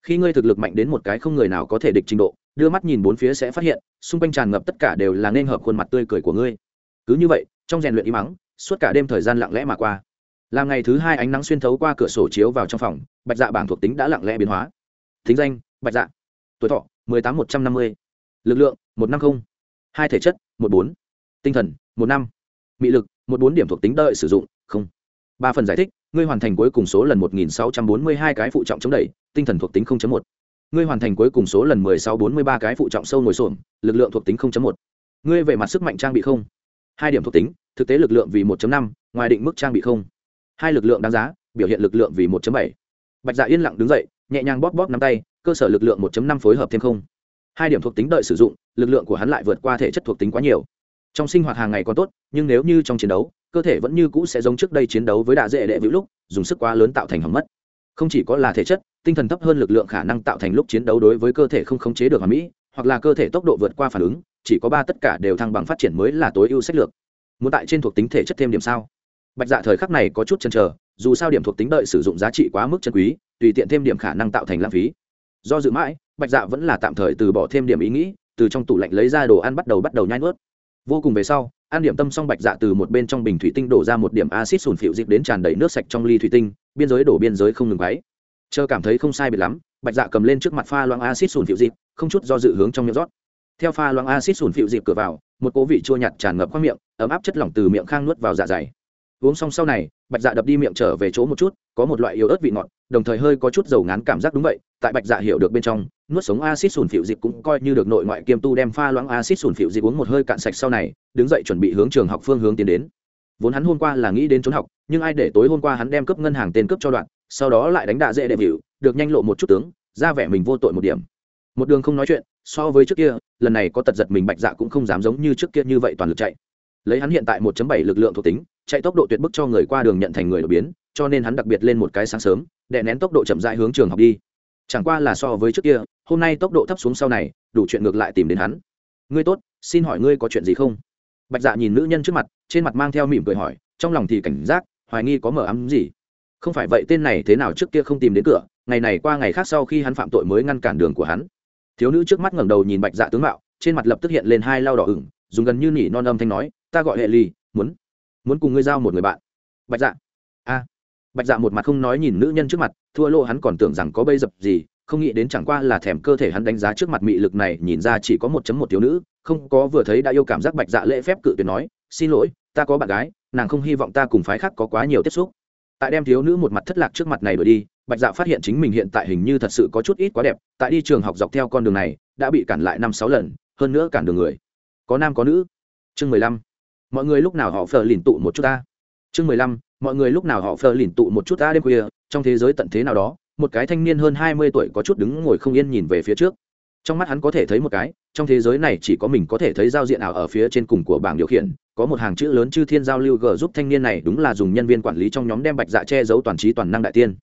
Khi ngươi thực lực mạnh đến một cái không người nào có thể địch trình độ, đưa mắt nhìn bốn phía sẽ phát hiện, xung quanh tràn ngập tất cả đều là nên hợp khuôn mặt tươi cười của ngươi cứ như vậy, trong rèn luyện y mắng, suốt cả đêm thời gian lặng lẽ mà qua. Làm ngày thứ hai ánh nắng xuyên thấu qua cửa sổ chiếu vào trong phòng, bạch dạ bảng thuộc tính đã lặng lẽ biến hóa. Thính danh, bạch dạ. Tuổi thọ, mười tám một trăm năm mươi. Lực lượng, một năm không. Hai thể chất, một bốn. Tinh thần, một năm. Mị lực, một bốn điểm thuộc tính đợi sử dụng, không. Ba phần giải thích, ngươi hoàn thành cuối cùng số lần một nghìn sáu trăm bốn mươi hai cái phụ trọng chống đẩy, tinh thần thuộc tính một. Ngươi hoàn thành cuối cùng số lần mười sáu bốn mươi ba cái phụ trọng sâu ngồi sổm lực lượng thuộc tính một. Ngươi về mặt sức mạnh trang bị không hai điểm thuộc tính, thực tế lực lượng vì một năm, ngoài định mức trang bị không. Hai lực lượng đáng giá, biểu hiện lực lượng vì một bảy. Bạch dạ yên lặng đứng dậy, nhẹ nhàng bóp bóp nắm tay, cơ sở lực lượng 1 năm phối hợp thêm không. Hai điểm thuộc tính đợi sử dụng, lực lượng của hắn lại vượt qua thể chất thuộc tính quá nhiều. Trong sinh hoạt hàng ngày còn tốt, nhưng nếu như trong chiến đấu, cơ thể vẫn như cũ sẽ giống trước đây chiến đấu với đạ dễ đệ vũ lúc, dùng sức quá lớn tạo thành hỏng mất. Không chỉ có là thể chất, tinh thần thấp hơn lực lượng khả năng tạo thành lúc chiến đấu đối với cơ thể không khống chế được hoàn mỹ, hoặc là cơ thể tốc độ vượt qua phản ứng chỉ có ba tất cả đều thăng bằng phát triển mới là tối ưu sách lược. Muốn tại trên thuộc tính thể chất thêm điểm sao? Bạch dạ thời khắc này có chút chần chờ, dù sao điểm thuộc tính đợi sử dụng giá trị quá mức chân quý, tùy tiện thêm điểm khả năng tạo thành lãng phí. Do dự mãi, bạch dạ vẫn là tạm thời từ bỏ thêm điểm ý nghĩ, từ trong tủ lạnh lấy ra đồ ăn bắt đầu bắt đầu nhai nuốt. Vô cùng về sau, ăn điểm tâm xong bạch dạ từ một bên trong bình thủy tinh đổ ra một điểm acid sùn phịu dịp đến tràn đầy nước sạch trong ly thủy tinh, biên giới đổ biên giới không ngừng váy chờ cảm thấy không sai biệt lắm, bạch dạ cầm lên trước mặt pha loãng acid sùn phịu dịp, không chút do dự hướng trong miệng rót theo pha loãng acid sùn phịu dịp cửa vào, một cố vị chua nhạt tràn ngập qua miệng, ấm áp chất lỏng từ miệng khang nuốt vào dạ dày. Uống xong sau này, bạch dạ đập đi miệng trở về chỗ một chút, có một loại yếu ớt vị ngọt, đồng thời hơi có chút dầu ngán cảm giác đúng vậy, tại bạch dạ hiểu được bên trong, nuốt sống acid sùn phịu dịp cũng coi như được nội ngoại kiêm tu đem pha loãng acid sùn phịu dịp uống một hơi cạn sạch sau này, đứng dậy chuẩn bị hướng trường học phương hướng tiến đến. Vốn hắn hôm qua là nghĩ đến trốn học, nhưng ai để tối hôm qua hắn đem cướp ngân hàng tên cướp cho đoạn, sau đó lại đánh đạ dễ đệm hiệu được nhanh lộ một chút tướng, ra vẻ mình vô tội một điểm. Một đường không nói chuyện so với trước kia, lần này có tật giật mình bạch dạ cũng không dám giống như trước kia như vậy toàn lực chạy. Lấy hắn hiện tại 1 bảy lực lượng thuộc tính, chạy tốc độ tuyệt bức cho người qua đường nhận thành người đột biến, cho nên hắn đặc biệt lên một cái sáng sớm để nén tốc độ chậm rãi hướng trường học đi. Chẳng qua là so với trước kia, hôm nay tốc độ thấp xuống sau này, đủ chuyện ngược lại tìm đến hắn. Ngươi tốt, xin hỏi ngươi có chuyện gì không? Bạch dạ nhìn nữ nhân trước mặt, trên mặt mang theo mỉm cười hỏi, trong lòng thì cảnh giác, hoài nghi có mở ấm gì. Không phải vậy, tên này thế nào trước kia không tìm đến cửa, ngày này qua ngày khác sau khi hắn phạm tội mới ngăn cản đường của hắn thiếu nữ trước mắt ngẩng đầu nhìn bạch dạ tướng mạo, trên mặt lập tức hiện lên hai lau đỏ ửng, dùng gần như nỉ non âm thanh nói, ta gọi hệ ly muốn muốn cùng ngươi giao một người bạn. Bạch dạ a. Bạch dạ một mặt không nói nhìn nữ nhân trước mặt, thua lô hắn còn tưởng rằng có bây dập gì, không nghĩ đến chẳng qua là thèm cơ thể hắn đánh giá trước mặt mị lực này, nhìn ra chỉ có một chấm một thiếu nữ, không có vừa thấy đã yêu cảm giác bạch dạ lễ phép cự tuyệt nói, xin lỗi, ta có bạn gái, nàng không hy vọng ta cùng phái khác có quá nhiều tiếp xúc. Tại đem thiếu nữ một mặt thất lạc trước mặt này đổi đi bạch dạ phát hiện chính mình hiện tại hình như thật sự có chút ít quá đẹp, tại đi trường học dọc theo con đường này, đã bị cản lại năm sáu lần, hơn nữa cản đường người. Có nam có nữ. Chương mười lăm. Mọi người lúc nào họ phờ lìn tụ một chút ta? Chương mười lăm. Mọi người lúc nào họ phờ lìn tụ một chút ta đêm khuya, trong thế giới tận thế nào đó, một cái thanh niên hơn hai mươi tuổi có chút đứng ngồi không yên nhìn về phía trước. Trong mắt hắn có thể thấy một cái, trong thế giới này chỉ có mình có thể thấy giao diện ảo ở phía trên cùng của bảng điều khiển, có một hàng chữ lớn chư thiên giao lưu g giúp thanh niên này đúng là dùng nhân viên quản lý trong nhóm đem bạch dạ che giấu toàn trí toàn năng đại tiên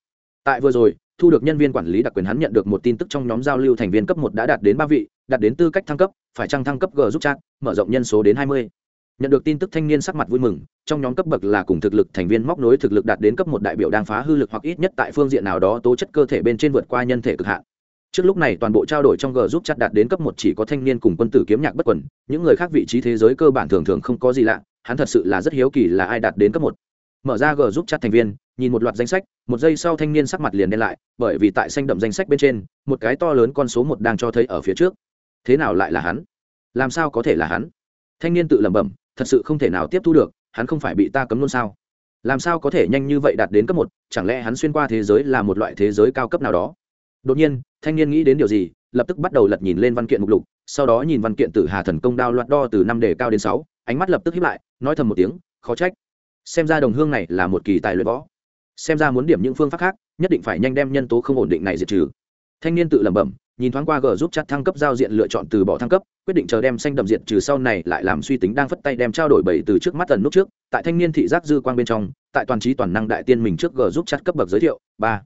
tại vừa rồi, thu được nhân viên quản lý đặc quyền hắn nhận được một tin tức trong nhóm giao lưu thành viên cấp một đã đạt đến ba vị, đạt đến tư cách thăng cấp, phải trăng thăng cấp g giúp chat, mở rộng nhân số đến hai mươi. Nhận được tin tức thanh niên sắc mặt vui mừng, trong nhóm cấp bậc là cùng thực lực thành viên móc nối thực lực đạt đến cấp một đại biểu đang phá hư lực hoặc ít nhất tại phương diện nào đó tố chất cơ thể bên trên vượt qua nhân thể cực hạn. Trước lúc này toàn bộ trao đổi trong g giúp chat đạt đến cấp một chỉ có thanh niên cùng quân tử kiếm nhạc bất quẩn những người khác vị trí thế giới cơ bản thường thường không có gì lạ, hắn thật sự là rất hiếu kỳ là ai đạt đến cấp một. Mở ra g giúp chat thành viên nhìn một loạt danh sách, một giây sau thanh niên sắc mặt liền đen lại, bởi vì tại xanh đậm danh sách bên trên, một cái to lớn con số một đang cho thấy ở phía trước. Thế nào lại là hắn? Làm sao có thể là hắn? Thanh niên tự lẩm bẩm, thật sự không thể nào tiếp thu được, hắn không phải bị ta cấm luôn sao? Làm sao có thể nhanh như vậy đạt đến cấp một, chẳng lẽ hắn xuyên qua thế giới là một loại thế giới cao cấp nào đó? Đột nhiên, thanh niên nghĩ đến điều gì, lập tức bắt đầu lật nhìn lên văn kiện mục lục, sau đó nhìn văn kiện tử hà thần công đao loạt đo từ năm đề cao đến sáu, ánh mắt lập tức hiếp lại, nói thầm một tiếng, khó trách. Xem ra đồng hương này là một kỳ tài luyện võ xem ra muốn điểm những phương pháp khác, nhất định phải nhanh đem nhân tố không ổn định này diệt trừ. Thanh niên tự lẩm bẩm, nhìn thoáng qua g giúp chặt thăng cấp giao diện lựa chọn từ bỏ thăng cấp, quyết định chờ đem xanh đậm diện trừ sau này lại làm suy tính đang phất tay đem trao đổi bảy từ trước mắt tần nút trước, tại thanh niên thị giác dư quang bên trong, tại toàn trí toàn năng đại tiên mình trước g giúp chặt cấp bậc giới thiệu, ba.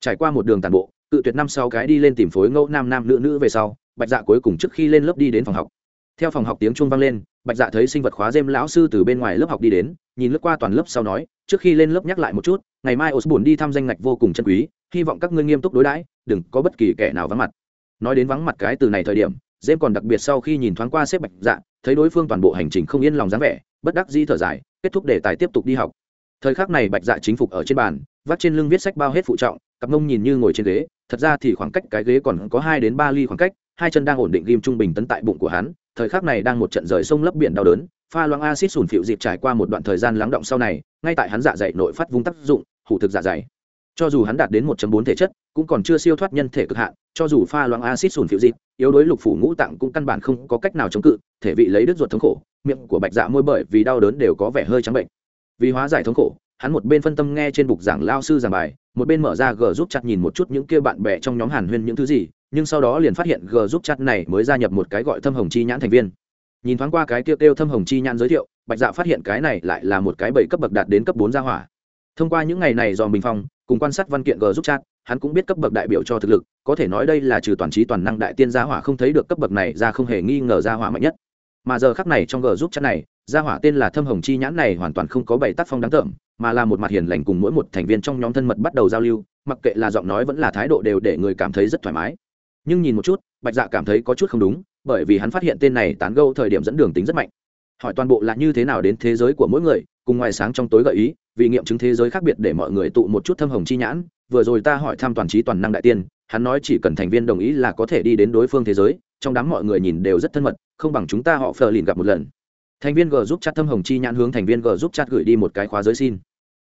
Trải qua một đường tàn bộ, cự tuyệt năm sau cái đi lên tìm phối ngẫu nam nam nữ nữ về sau, bạch dạ cuối cùng trước khi lên lớp đi đến phòng học. Theo phòng học tiếng chuông vang lên, bạch dạ thấy sinh vật khóa dêm lão sư từ bên ngoài lớp học đi đến nhìn lướt qua toàn lớp sau nói, trước khi lên lớp nhắc lại một chút, ngày mai osborne đi thăm danh ngạch vô cùng chân quý, hy vọng các ngươi nghiêm túc đối đãi, đừng có bất kỳ kẻ nào vắng mặt. Nói đến vắng mặt cái từ này thời điểm dêm còn đặc biệt sau khi nhìn thoáng qua xếp bạch dạ thấy đối phương toàn bộ hành trình không yên lòng dáng vẻ, bất đắc dĩ thở dài, kết thúc đề tài tiếp tục đi học. Thời khắc này bạch dạ chính phục ở trên bàn vắt trên lưng viết sách bao hết phụ trọng, cặp mông nhìn như ngồi trên ghế, thật ra thì khoảng cách cái ghế còn có hai đến ba ly khoảng cách, hai chân đang ổn định ghim trung bình tấn tại bụng của hắn, thời khắc này đang một trận rời sông lấp biển đau đớn pha loãng acid sủn phịu dịp trải qua một đoạn thời gian lắng động sau này, ngay tại hắn dạ dày nội phát vung tác dụng, hủ thực dạ dày. Cho dù hắn đạt đến 1.4 thể chất, cũng còn chưa siêu thoát nhân thể cực hạn, cho dù pha loãng acid sủn phịu dịp, yếu đối lục phủ ngũ tạng cũng căn bản không có cách nào chống cự, thể vị lấy đứt ruột thống khổ, miệng của bạch dạ môi bởi vì đau đớn đều có vẻ hơi trắng bệnh. Vì hóa giải thống khổ, hắn một bên phân tâm nghe trên bục giảng lao sư giảng bài, một bên mở ra g giúp chặt nhìn một chút những kia bạn bè trong nhóm hàn huyên những thứ gì, nhưng sau đó liền phát hiện g giúp chặt này mới gia nhập một cái gọi thâm hồng chi nhãn thành viên nhìn thoáng qua cái kia kêu thâm hồng chi nhãn giới thiệu, bạch dạ phát hiện cái này lại là một cái bảy cấp bậc đạt đến cấp bốn gia hỏa. Thông qua những ngày này do bình phong cùng quan sát văn kiện g giúp chat, hắn cũng biết cấp bậc đại biểu cho thực lực, có thể nói đây là trừ toàn trí toàn năng đại tiên gia hỏa không thấy được cấp bậc này ra không hề nghi ngờ gia hỏa mạnh nhất. Mà giờ khắc này trong g giúp chat này, gia hỏa tên là thâm hồng chi nhãn này hoàn toàn không có bảy tác phong đáng tởm mà là một mặt hiền lành cùng mỗi một thành viên trong nhóm thân mật bắt đầu giao lưu, mặc kệ là giọng nói vẫn là thái độ đều để người cảm thấy rất thoải mái. Nhưng nhìn một chút, bạch dạ cảm thấy có chút không đúng bởi vì hắn phát hiện tên này tán gẫu thời điểm dẫn đường tính rất mạnh. Hỏi toàn bộ là như thế nào đến thế giới của mỗi người, cùng ngoài sáng trong tối gợi ý, vì nghiệm chứng thế giới khác biệt để mọi người tụ một chút thâm hồng chi nhãn, vừa rồi ta hỏi thăm toàn trí toàn năng đại tiên, hắn nói chỉ cần thành viên đồng ý là có thể đi đến đối phương thế giới, trong đám mọi người nhìn đều rất thân mật, không bằng chúng ta họ phờ lìn gặp một lần. Thành viên g giúp chat thâm hồng chi nhãn hướng thành viên g giúp chat gửi đi một cái khóa giới xin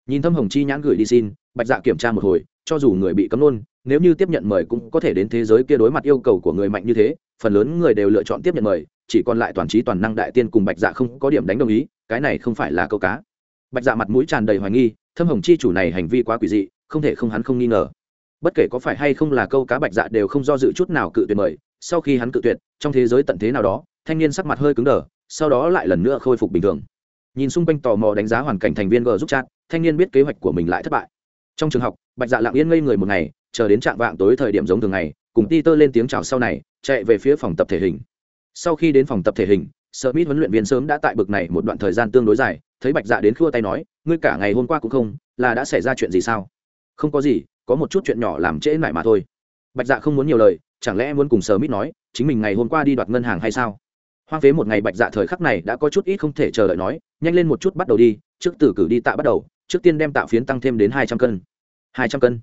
nhìn thâm hồng chi nhãn gửi đi xin, bạch dạ kiểm tra một hồi, cho dù người bị cấm nôn nếu như tiếp nhận mời cũng có thể đến thế giới kia đối mặt yêu cầu của người mạnh như thế, phần lớn người đều lựa chọn tiếp nhận mời, chỉ còn lại toàn trí toàn năng đại tiên cùng bạch dạ không có điểm đánh đồng ý, cái này không phải là câu cá. Bạch dạ mặt mũi tràn đầy hoài nghi, thâm hồng chi chủ này hành vi quá quỷ dị, không thể không hắn không nghi ngờ. Bất kể có phải hay không là câu cá bạch dạ đều không do dự chút nào cự tuyệt mời, sau khi hắn cự tuyệt, trong thế giới tận thế nào đó, thanh niên sắc mặt hơi cứng đờ, sau đó lại lần nữa khôi phục bình thường. Nhìn xung quanh tò mò đánh giá hoàn cảnh thành viên g giúp chat thanh niên biết kế hoạch của mình lại thất bại. Trong trường học, bạch dạ lặng yên ngây người một ngày, chờ đến trạng vạng tối thời điểm giống thường ngày, cùng ti tơ lên tiếng chào sau này, chạy về phía phòng tập thể hình. Sau khi đến phòng tập thể hình sợ mít huấn luyện viên sớm đã tại bực này một đoạn thời gian tương đối dài, thấy bạch dạ đến khua tay nói, ngươi cả ngày hôm qua cũng không, là đã xảy ra chuyện gì sao? Không có gì, có một chút chuyện nhỏ làm trễ lại mà thôi. Bạch dạ không muốn nhiều lời, chẳng lẽ muốn cùng sờ mít nói, chính mình ngày hôm qua đi đoạt ngân hàng hay sao? Hoang phế một ngày bạch dạ thời khắc này đã có chút ít không thể chờ đợi nói, nhanh lên một chút bắt đầu đi, trước từ cử đi tạ bắt đầu trước tiên đem tạo phiến tăng thêm đến hai trăm cân. Hai trăm cân.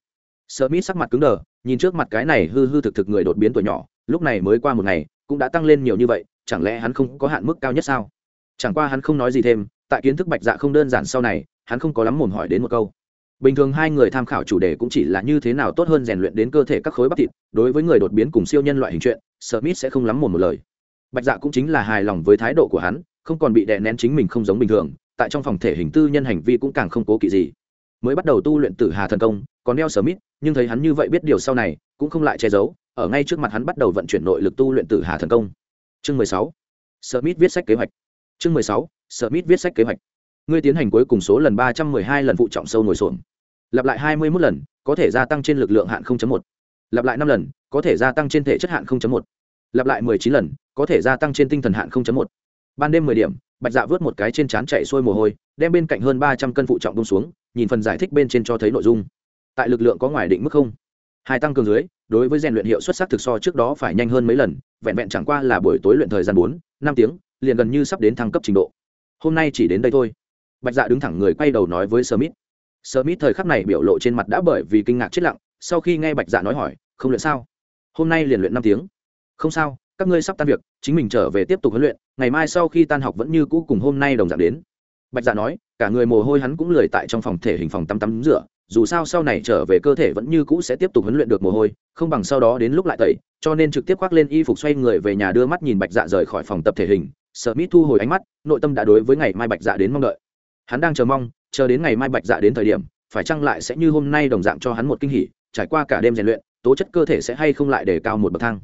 Sợ mít sắc mặt cứng đờ, nhìn trước mặt cái này hư hư thực thực người đột biến tuổi nhỏ, lúc này mới qua một ngày, cũng đã tăng lên nhiều như vậy, chẳng lẽ hắn không có hạn mức cao nhất sao? Chẳng qua hắn không nói gì thêm, tại kiến thức bạch dạ không đơn giản sau này, hắn không có lắm mồm hỏi đến một câu. Bình thường hai người tham khảo chủ đề cũng chỉ là như thế nào tốt hơn rèn luyện đến cơ thể các khối bắp thịt, đối với người đột biến cùng siêu nhân loại hình chuyện smith sẽ không lắm mồm một lời. Bạch dạ cũng chính là hài lòng với thái độ của hắn, không còn bị đè nén chính mình không giống bình thường tại trong phòng thể hình tư nhân hành vi cũng càng không cố kỵ gì. Mới bắt đầu tu luyện tử hà thần công, còn đeo smith nhưng thấy hắn như vậy biết điều sau này, cũng không lại che giấu, ở ngay trước mặt hắn bắt đầu vận chuyển nội lực tu luyện tử hà thần công. Chương mười sáu smith viết sách kế hoạch. Chương mười sáu smith viết sách kế hoạch. Ngươi tiến hành cuối cùng số lần ba trăm mười hai lần phụ trọng sâu ngồi xổm lặp lại hai mươi mốt lần, có thể gia tăng trên lực lượng hạn một. Lặp lại năm lần, có thể gia tăng trên thể chất hạn một. Lặp lại mười chín lần, có thể gia tăng trên tinh thần hạn một. Ban đêm mười điểm bạch dạ vớt một cái trên trán chạy xuôi mồ hôi, đem bên cạnh hơn ba trăm cân phụ trọng bông xuống, nhìn phần giải thích bên trên cho thấy nội dung. Tại lực lượng có ngoài định mức không? Hai tăng cường dưới, đối với rèn luyện hiệu suất sắc thực so trước đó phải nhanh hơn mấy lần, vẹn vẹn chẳng qua là buổi tối luyện thời gian bốn, năm tiếng, liền gần như sắp đến thăng cấp trình độ. Hôm nay chỉ đến đây thôi. Bạch dạ đứng thẳng người quay đầu nói với smith smith thời khắc này biểu lộ trên mặt đã bởi vì kinh ngạc chết lặng, sau khi nghe bạch dạ nói hỏi, không luyện sao? Hôm nay liền luyện năm tiếng. Không sao các ngươi sắp tan việc, chính mình trở về tiếp tục huấn luyện, ngày mai sau khi tan học vẫn như cũ cùng hôm nay đồng dạng đến. Bạch dạ nói, cả người mồ hôi hắn cũng lười tại trong phòng thể hình phòng tắm tắm rửa, dù sao sau này trở về cơ thể vẫn như cũ sẽ tiếp tục huấn luyện được mồ hôi, không bằng sau đó đến lúc lại tẩy, cho nên trực tiếp khoác lên y phục xoay người về nhà đưa mắt nhìn bạch dạ rời khỏi phòng tập thể hình. Sợ mít thu hồi ánh mắt, nội tâm đã đối với ngày mai bạch dạ đến mong đợi. Hắn đang chờ mong, chờ đến ngày mai bạch dạ đến thời điểm, phải chăng lại sẽ như hôm nay đồng dạng cho hắn một kinh hỉ, trải qua cả đêm rèn luyện, tố chất cơ thể sẽ hay không lại để cao một bậc thang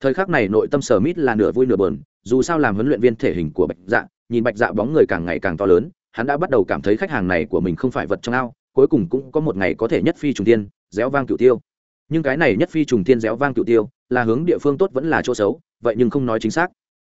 thời khắc này nội tâm sở mít là nửa vui nửa bờn dù sao làm huấn luyện viên thể hình của bạch dạ nhìn bạch dạ bóng người càng ngày càng to lớn, hắn đã bắt đầu cảm thấy khách hàng này của mình không phải vật trong ao, cuối cùng cũng có một ngày có thể nhất phi trùng tiên réo vang cửu tiêu. Nhưng cái này nhất phi trùng tiên réo vang cựu tiêu, là hướng địa phương tốt vẫn là chỗ xấu, vậy nhưng không nói chính xác.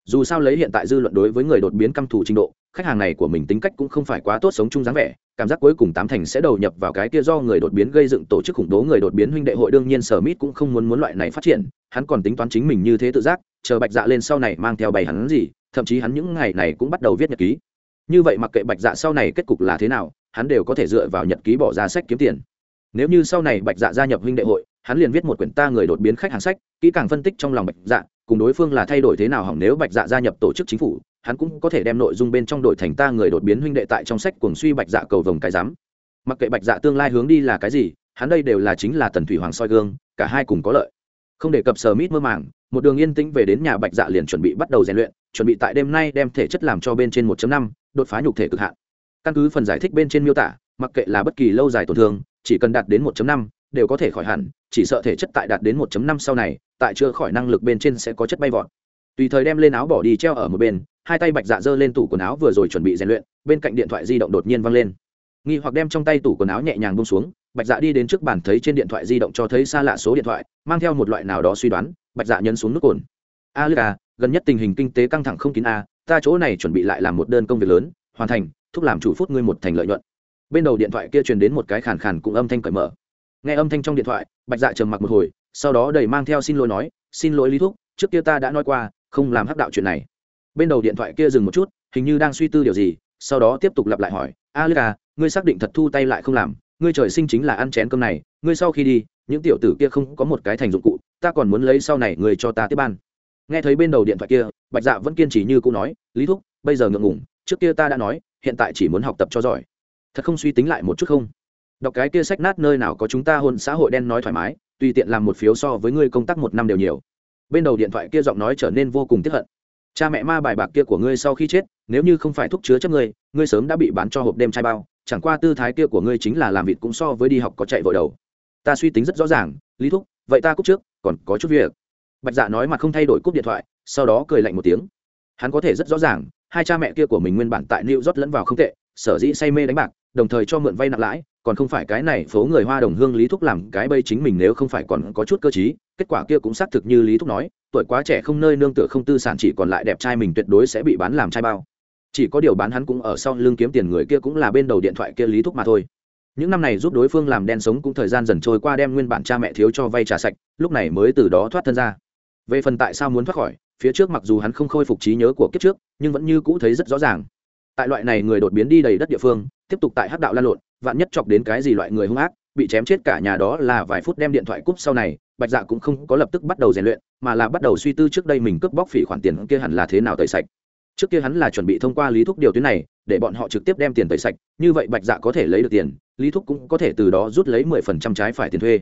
Dù sao lấy hiện tại dư luận đối với người đột biến căm thù trình độ, khách hàng này của mình tính cách cũng không phải quá tốt sống chung dáng vẻ, cảm giác cuối cùng tám thành sẽ đầu nhập vào cái kia do người đột biến gây dựng tổ chức khủng bố người đột biến huynh đệ hội đương nhiên sở mít cũng không muốn muốn loại này phát triển hắn còn tính toán chính mình như thế tự giác, chờ bạch dạ lên sau này mang theo bày hắn gì, thậm chí hắn những ngày này cũng bắt đầu viết nhật ký. Như vậy mặc kệ bạch dạ sau này kết cục là thế nào, hắn đều có thể dựa vào nhật ký bỏ ra sách kiếm tiền. Nếu như sau này bạch dạ gia nhập huynh đệ hội, hắn liền viết một quyển ta người đột biến khách hàng sách, kỹ càng phân tích trong lòng bạch dạ cùng đối phương là thay đổi thế nào hỏng nếu bạch dạ gia nhập tổ chức chính phủ, hắn cũng có thể đem nội dung bên trong đổi thành ta người đột biến huynh đệ tại trong sách cuồng suy bạch dạ cầu vồng cái giám. Mặc kệ bạch dạ tương lai hướng đi là cái gì, hắn đây đều là chính là tần thủy hoàng soi gương, cả hai cùng có lợi không để cập sờ mít mơ màng, một đường yên tĩnh về đến nhà bạch dạ liền chuẩn bị bắt đầu rèn luyện, chuẩn bị tại đêm nay đem thể chất làm cho bên trên 1 năm, đột phá nhục thể cực hạn. Căn cứ phần giải thích bên trên miêu tả, mặc kệ là bất kỳ lâu dài tổn thương, chỉ cần đạt đến 1 năm, đều có thể khỏi hẳn, chỉ sợ thể chất tại đạt đến 1 năm sau này, tại chưa khỏi năng lực bên trên sẽ có chất bay vọt. Tùy thời đem lên áo bỏ đi treo ở một bên, hai tay bạch dạ giơ lên tủ quần áo vừa rồi chuẩn bị rèn luyện, bên cạnh điện thoại di động đột nhiên văng lên. Nghi hoặc đem trong tay tủ quần áo nhẹ nhàng bông xuống bạch dạ đi đến trước bàn thấy trên điện thoại di động cho thấy xa lạ số điện thoại, mang theo một loại nào đó suy đoán, bạch dạ nhấn xuống nút cồn. A lê à gần nhất tình hình kinh tế căng thẳng không kín a, ta chỗ này chuẩn bị lại làm một đơn công việc lớn, hoàn thành, thúc làm chủ phút ngươi một thành lợi nhuận. Bên đầu điện thoại kia truyền đến một cái khàn khàn cũng âm thanh cởi mở. Nghe âm thanh trong điện thoại, bạch dạ trầm mặc một hồi, sau đó đầy mang theo xin lỗi nói, xin lỗi lý thúc, trước kia ta đã nói qua, không làm hắc đạo chuyện này. Bên đầu điện thoại kia dừng một chút, hình như đang suy tư điều gì, sau đó tiếp tục lặp lại hỏi, a lê à ngươi xác định thật thu tay lại không làm ngươi trời sinh chính là ăn chén cơm này, ngươi sau khi đi, những tiểu tử kia không có một cái thành dụng cụ, ta còn muốn lấy sau này người cho ta tiếp ban. Nghe thấy bên đầu điện thoại kia, bạch dạ vẫn kiên trì như cũ nói, lý thúc, bây giờ ngượng ngủng trước kia ta đã nói, hiện tại chỉ muốn học tập cho giỏi. Thật không suy tính lại một chút không? Đọc cái kia sách nát nơi nào có chúng ta hôn xã hội đen nói thoải mái, tùy tiện làm một phiếu so với ngươi công tác một năm đều nhiều. Bên đầu điện thoại kia giọng nói trở nên vô cùng tiếp hận. Cha mẹ ma bài bạc kia của ngươi sau khi chết, nếu như không phải thuốc chứa chấp ngươi ngươi sớm đã bị bán cho hộp đêm chai bao chẳng qua tư thái kia của ngươi chính là làm vịt cũng so với đi học có chạy vội đầu. Ta suy tính rất rõ ràng, lý thúc, vậy ta cúp trước, còn có chút việc. Bạch dạ nói mà không thay đổi cúp điện thoại, sau đó cười lạnh một tiếng. Hắn có thể rất rõ ràng, hai cha mẹ kia của mình nguyên bản tại new rót lẫn vào không tệ, sở dĩ say mê đánh bạc, đồng thời cho mượn vay nặng lãi, còn không phải cái này phố người hoa đồng hương lý thúc làm cái bây chính mình nếu không phải còn có chút cơ t kết quả kia cũng xác thực như lý thúc nói, tuổi quá trẻ không nơi nương tựa không tư sản chỉ còn lại đẹp trai mình tuyệt đối sẽ bị bán làm trai bao chỉ có điều bán hắn cũng ở sau lưng kiếm tiền người kia cũng là bên đầu điện thoại kia lý thúc mà thôi. Những năm này giúp đối phương làm đen sống cũng thời gian dần trôi qua đem nguyên bản cha mẹ thiếu cho vay trả sạch, lúc này mới từ đó thoát thân ra. Về phần tại sao muốn thoát khỏi, phía trước mặc dù hắn không khôi phục trí nhớ của kiếp trước, nhưng vẫn như cũ thấy rất rõ ràng. Tại loại này người đột biến đi đầy đất địa phương, tiếp tục tại hắc đạo lan lộn, vạn nhất chọc đến cái gì loại người hung ác, bị chém chết cả nhà đó là vài phút đem điện thoại cúp sau này, bạch dạ cũng không có lập tức bắt đầu rèn luyện, mà là bắt đầu suy tư trước đây mình cướp bóc phỉ khoản tiền kia hẳn là thế nào tẩy sạch trước kia hắn là chuẩn bị thông qua lý thúc điều tuyến này, để bọn họ trực tiếp đem tiền tẩy sạch, như vậy bạch dạ có thể lấy được tiền, lý thúc cũng có thể từ đó rút lấy mười phần trăm trái phải tiền thuê.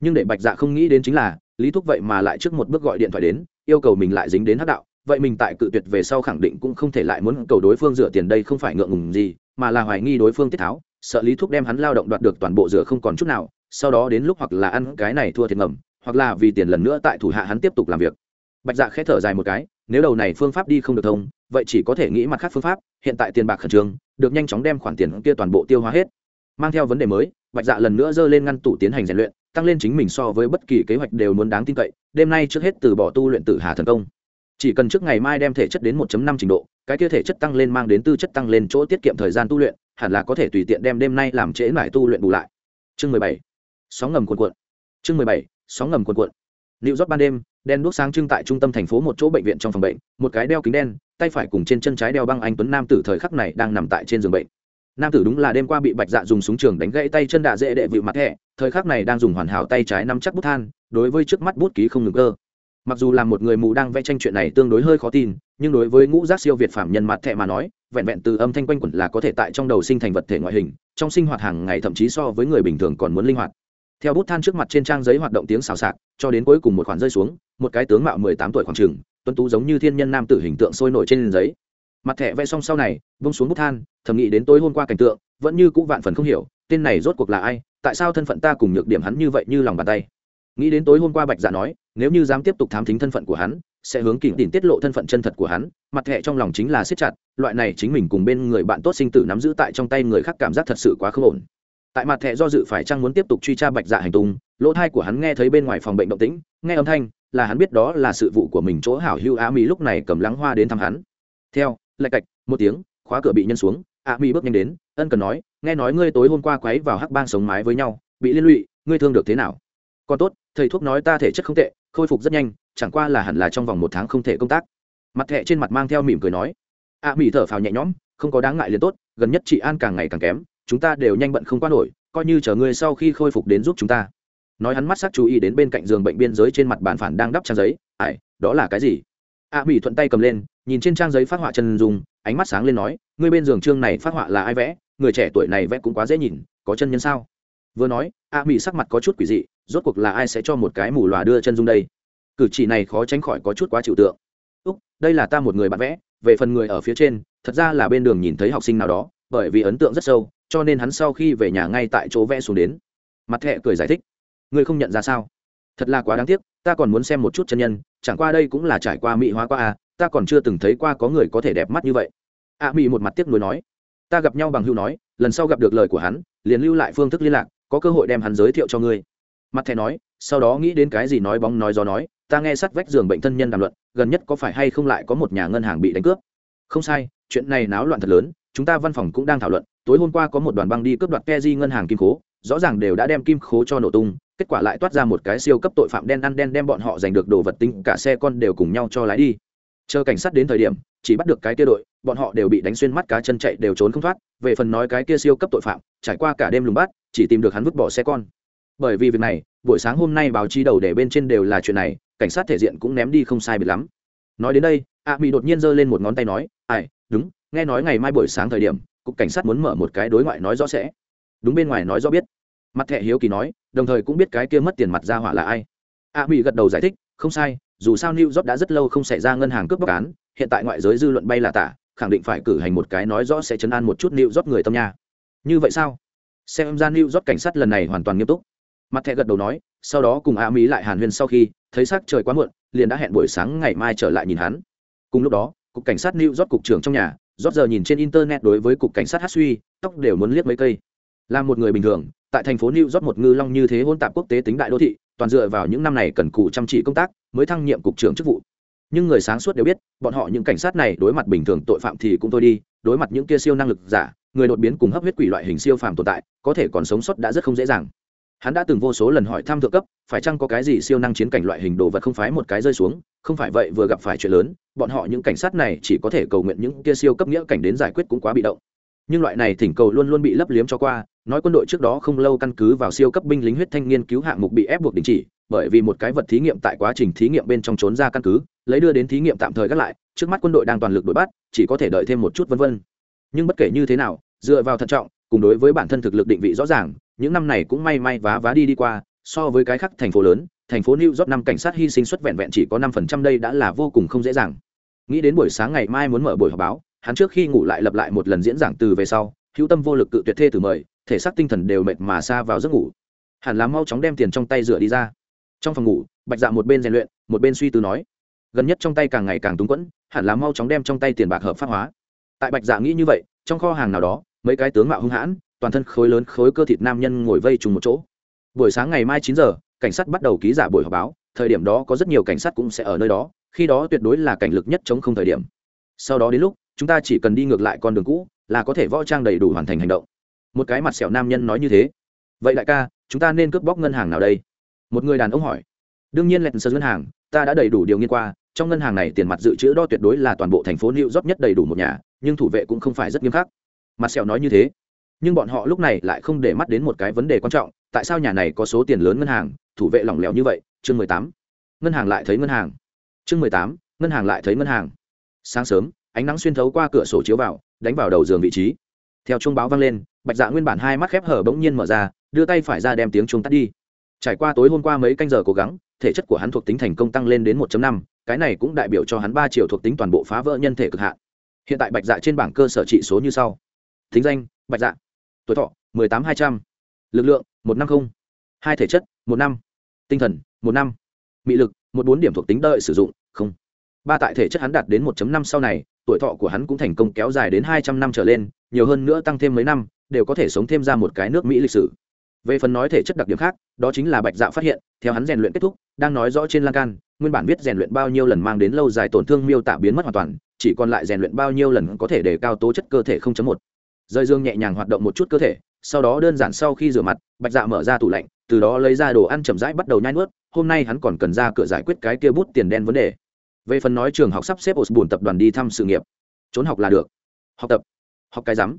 Nhưng để bạch dạ không nghĩ đến chính là, lý thúc vậy mà lại trước một bước gọi điện thoại đến, yêu cầu mình lại dính đến hắc đạo. Vậy mình tại cự tuyệt về sau khẳng định cũng không thể lại muốn cầu đối phương rửa tiền đây không phải ngượng ngùng gì, mà là hoài nghi đối phương tiết tháo, sợ lý thúc đem hắn lao động đoạt được toàn bộ rửa không còn chút nào, sau đó đến lúc hoặc là ăn cái này thua thiệt ngầm, hoặc là vì tiền lần nữa tại thủ hạ hắn tiếp tục làm việc. Bạch dạ khẽ thở dài một cái, nếu đầu này phương pháp đi không được thông vậy chỉ có thể nghĩ mặt khác phương pháp hiện tại tiền bạc khẩn trương được nhanh chóng đem khoản tiền kia toàn bộ tiêu hóa hết. Mang theo vấn đề mới bạch dạ lần nữa giơ lên ngăn tủ tiến hành rèn luyện tăng lên chính mình so với bất kỳ kế hoạch đều muốn đáng tin cậy đêm nay trước hết từ bỏ tu luyện tử hà thần công. Chỉ cần trước ngày mai đem thể chất đến 1 năm trình độ cái kia thể chất tăng lên mang đến tư chất tăng lên chỗ tiết kiệm thời gian tu luyện hẳn là có thể tùy tiện đem đêm nay làm trễ mãi tu luyện bù lại. Chương mười bảy sóng ngầm cuộn cuộn. Chương mười bảy sóng ngầm cuộn cuộn. Liệu rót ban đêm, đen đuốc sáng trưng tại trung tâm thành phố một chỗ bệnh viện trong phòng bệnh, một cái đeo kính đen, tay phải cùng trên chân trái đeo băng anh tuấn nam tử thời khắc này đang nằm tại trên giường bệnh. Nam tử đúng là đêm qua bị Bạch Dạ dùng súng trường đánh gãy tay chân đạ dễ đệ vịu mặt thẻ, thời khắc này đang dùng hoàn hảo tay trái nắm chắc bút than, đối với trước mắt bút ký không ngừng cơ. Mặc dù là một người mù đang vẽ tranh chuyện này tương đối hơi khó tin, nhưng đối với ngũ giác siêu việt phạm nhân mặt thẹ mà nói, vẹn vẹn từ âm thanh quanh quẩn là có thể tại trong đầu sinh thành vật thể ngoại hình, trong sinh hoạt hàng ngày thậm chí so với người bình thường còn muốn linh hoạt theo bút than trước mặt trên trang giấy hoạt động tiếng xào xạc, cho đến cuối cùng một khoản rơi xuống, một cái tướng mạo mười tám tuổi khoảng trừng tuân tú giống như thiên nhân nam tử hình tượng sôi nổi trên giấy. Mặt thẻ vẽ xong sau này, vung xuống bút than, thầm nghĩ đến tối hôm qua cảnh tượng, vẫn như cũ vạn phần không hiểu, tên này rốt cuộc là ai, tại sao thân phận ta cùng nhược điểm hắn như vậy như lòng bàn tay. Nghĩ đến tối hôm qua bạch dạ nói, nếu như dám tiếp tục thám thính thân phận của hắn, sẽ hướng kỉnh tìm tiết lộ thân phận chân thật của hắn, mặt thẻ trong lòng chính là siết chặt, loại này chính mình cùng bên người bạn tốt sinh tử nắm giữ tại trong tay người khác cảm giác thật sự quá không ổn tại mặt thẻ do dự phải chăng muốn tiếp tục truy tra bạch dạ hành tung, lỗ thai của hắn nghe thấy bên ngoài phòng bệnh động tĩnh, nghe âm thanh, là hắn biết đó là sự vụ của mình chỗ hảo hưu á mỹ lúc này cầm lắng hoa đến thăm hắn. Theo, lạch cạch, một tiếng, khóa cửa bị nhân xuống á mỹ bước nhanh đến, ân cần nói, nghe nói ngươi tối hôm qua quấy vào hắc bang sống mái với nhau, bị liên lụy, ngươi thương được thế nào? Còn tốt, thầy thuốc nói ta thể chất không tệ, khôi phục rất nhanh, chẳng qua là hẳn là trong vòng một tháng không thể công tác. Mặt thẹ trên mặt mang theo mỉm cười nói. Á mỹ thở phào nhẹ nhõm, không có đáng ngại liền tốt, gần nhất chị an càng ngày càng kém chúng ta đều nhanh bận không qua nổi, coi như chờ ngươi sau khi khôi phục đến giúp chúng ta. Nói hắn mắt sắc chú ý đến bên cạnh giường bệnh biên giới trên mặt bàn phản đang đắp trang giấy ải đó là cái gì? A mỹ thuận tay cầm lên, nhìn trên trang giấy phát họa chân dùng ánh mắt sáng lên nói, ngươi bên giường trương này phát họa là ai vẽ? Người trẻ tuổi này vẽ cũng quá dễ nhìn, có chân nhân sao? Vừa nói, a mỹ sắc mặt có chút quỷ dị, rốt cuộc là ai sẽ cho một cái mù lòa đưa chân dung đây? Cử chỉ này khó tránh khỏi có chút quá chịu tượng. Úc, đây là ta một người bạn vẽ, về phần người ở phía trên, thật ra là bên đường nhìn thấy học sinh nào đó bởi vì ấn tượng rất sâu cho nên hắn sau khi về nhà ngay tại chỗ vẽ xuống đến. Mặt thẹ cười giải thích ngươi không nhận ra sao? Thật là quá đáng tiếc ta còn muốn xem một chút chân nhân chẳng qua đây cũng là trải qua mỹ hóa qua à ta còn chưa từng thấy qua có người có thể đẹp mắt như vậy. A à, mỹ một mặt tiếc nuối nói ta gặp nhau bằng hưu nói lần sau gặp được lời của hắn liền lưu lại phương thức liên lạc có cơ hội đem hắn giới thiệu cho ngươi. Mặt thẻ nói sau đó nghĩ đến cái gì nói bóng nói gió nói ta nghe sát vách giường bệnh thân nhân đàm luận gần nhất có phải hay không lại có một nhà ngân hàng bị đánh cướp? Không sai chuyện này náo loạn thật lớn chúng ta văn phòng cũng đang thảo luận, tối hôm qua có một đoàn băng đi cướp đoạt ke ngân hàng kim khố, rõ ràng đều đã đem kim khố cho nổ tung, kết quả lại toát ra một cái siêu cấp tội phạm đen ăn đen đem bọn họ giành được đồ vật tinh cả xe con đều cùng nhau cho lái đi. Chờ cảnh sát đến thời điểm, chỉ bắt được cái kia đội, bọn họ đều bị đánh xuyên mắt cá chân chạy đều trốn không thoát, về phần nói cái kia siêu cấp tội phạm, trải qua cả đêm lùng bắt, chỉ tìm được hắn vứt bỏ xe con. Bởi vì việc này, buổi sáng hôm nay báo chí đầu để bên trên đều là chuyện này, cảnh sát thể diện cũng ném đi không sai biệt lắm. Nói đến đây, a mỹ đột nhiên giơ lên một ngón tay nói, ai, đúng nghe nói ngày mai buổi sáng thời điểm, cục cảnh sát muốn mở một cái đối ngoại nói rõ sẽ. Đúng bên ngoài nói rõ biết. Mặt thẻ hiếu kỳ nói, đồng thời cũng biết cái kia mất tiền mặt ra hỏa là ai. A mỹ gật đầu giải thích, không sai, dù sao new york đã rất lâu không xảy ra ngân hàng cướp bóc án, hiện tại ngoại giới dư luận bay là tả, khẳng định phải cử hành một cái nói rõ sẽ chấn an một chút new york người tâm nha. Như vậy sao? Xem ra new york cảnh sát lần này hoàn toàn nghiêm túc. Mặt thẻ gật đầu nói, sau đó cùng a mỹ lại hàn huyên sau khi, thấy sắc trời quá muộn, liền đã hẹn buổi sáng ngày mai trở lại nhìn hắn. Cùng lúc đó, cục cảnh sát new york cục trưởng trong nhà rót giờ nhìn trên internet đối với cục cảnh sát hát suy, tóc đều muốn liếc mấy cây. Là một người bình thường, tại thành phố new york một ngư long như thế hôn tạp quốc tế tính đại đô thị, toàn dựa vào những năm này cần cù chăm chỉ công tác, mới thăng nhiệm cục trưởng chức vụ. Nhưng người sáng suốt đều biết, bọn họ những cảnh sát này đối mặt bình thường tội phạm thì cũng thôi đi, đối mặt những kia siêu năng lực giả, người đột biến cùng hấp huyết quỷ loại hình siêu phàm tồn tại, có thể còn sống sót đã rất không dễ dàng hắn đã từng vô số lần hỏi thăm thượng cấp, phải chăng có cái gì siêu năng chiến cảnh loại hình đồ vật không phái một cái rơi xuống, không phải vậy vừa gặp phải chuyện lớn, bọn họ những cảnh sát này chỉ có thể cầu nguyện những kia siêu cấp nghĩa cảnh đến giải quyết cũng quá bị động. Nhưng loại này thỉnh cầu luôn luôn bị lấp liếm cho qua, nói quân đội trước đó không lâu căn cứ vào siêu cấp binh lính huyết thanh nghiên cứu hạng mục bị ép buộc đình chỉ, bởi vì một cái vật thí nghiệm tại quá trình thí nghiệm bên trong trốn ra căn cứ, lấy đưa đến thí nghiệm tạm thời gác lại, trước mắt quân đội đang toàn lực đuổi bắt, chỉ có thể đợi thêm một chút vân vân. Nhưng bất kể như thế nào, dựa vào thận trọng, cùng đối với bản thân thực lực định vị rõ ràng những năm này cũng may may vá vá đi đi qua, so với cái khác thành phố lớn, thành phố new york năm cảnh sát hy sinh xuất vẹn vẹn chỉ có năm phần trăm đây đã là vô cùng không dễ dàng. Nghĩ đến buổi sáng ngày mai muốn mở buổi họp báo, hắn trước khi ngủ lại lập lại một lần diễn giảng từ về sau, hữu tâm vô lực cự tuyệt thê từ mời, thể xác tinh thần đều mệt mà xa vào giấc ngủ. Hẳn là mau chóng đem tiền trong tay rửa đi ra. Trong phòng ngủ, bạch dạ một bên rèn luyện, một bên suy tư nói, gần nhất trong tay càng ngày càng túng quẫn, hẳn là mau chóng đem trong tay tiền bạc hợp pháp hóa. Tại bạch dạ nghĩ như vậy, trong kho hàng nào đó, mấy cái tướng mạo hung hãn toàn thân khối lớn khối cơ thịt nam nhân ngồi vây trùng một chỗ. Buổi sáng ngày mai chín giờ, cảnh sát bắt đầu ký giả buổi họp báo, thời điểm đó có rất nhiều cảnh sát cũng sẽ ở nơi đó, khi đó tuyệt đối là cảnh lực nhất chống không thời điểm. Sau đó đến lúc, chúng ta chỉ cần đi ngược lại con đường cũ, là có thể võ trang đầy đủ hoàn thành hành động. Một cái mặt sẹo nam nhân nói như thế. Vậy đại ca, chúng ta nên cướp bóc ngân hàng nào đây? Một người đàn ông hỏi. Đương nhiên lẹn sơ ngân hàng, ta đã đầy đủ điều nghiên qua, trong ngân hàng này tiền mặt dự trữ đo tuyệt đối là toàn bộ thành phố new york nhất đầy đủ một nhà, nhưng thủ vệ cũng không phải rất nghiêm khắc. Mặt sẹo nói như thế nhưng bọn họ lúc này lại không để mắt đến một cái vấn đề quan trọng, tại sao nhà này có số tiền lớn ngân hàng, thủ vệ lỏng lẻo như vậy? Chương mười tám. Ngân hàng lại thấy ngân hàng. Chương mười tám. Ngân hàng lại thấy ngân hàng. Sáng sớm, ánh nắng xuyên thấu qua cửa sổ chiếu vào, đánh vào đầu giường vị trí. Theo chuông báo vang lên, bạch dạ nguyên bản hai mắt khép hở bỗng nhiên mở ra, đưa tay phải ra đem tiếng chuông tắt đi. Trải qua tối hôm qua mấy canh giờ cố gắng, thể chất của hắn thuộc tính thành công tăng lên đến 1 năm, cái này cũng đại biểu cho hắn ba triệu thuộc tính toàn bộ phá vỡ nhân thể cực hạn. Hiện tại bạch dạ trên bảng cơ sở trị số như sau. Thính danh, bạch dạ tuổi thọ 18 200. lực lượng 150. hai thể chất 1 năm tinh thần 1 năm mị lực, một bốn điểm thuộc tính đợi sử dụng, không ba tại thể chất hắn đạt đến 1 năm sau này, tuổi thọ của hắn cũng thành công kéo dài đến 200 năm trở lên, nhiều hơn nữa tăng thêm mấy năm, đều có thể sống thêm ra một cái nước mỹ lịch sử về phần nói thể chất đặc điểm khác, đó chính là bạch dạ phát hiện, theo hắn rèn luyện kết thúc, đang nói rõ trên lan can, nguyên bản biết rèn luyện bao nhiêu lần mang đến lâu dài tổn thương miêu tả biến mất hoàn toàn, chỉ còn lại rèn luyện bao nhiêu lần có thể để cao tố chất cơ thể 0.1 rơi dương nhẹ nhàng hoạt động một chút cơ thể, sau đó đơn giản sau khi rửa mặt, bạch dạ mở ra tủ lạnh, từ đó lấy ra đồ ăn chậm rãi bắt đầu nhai nuốt, hôm nay hắn còn cần ra cửa giải quyết cái kia bút tiền đen vấn đề. Về phần nói trường học sắp xếp osborne tập đoàn đi thăm sự nghiệp, trốn học là được. Học tập, học cái rắm.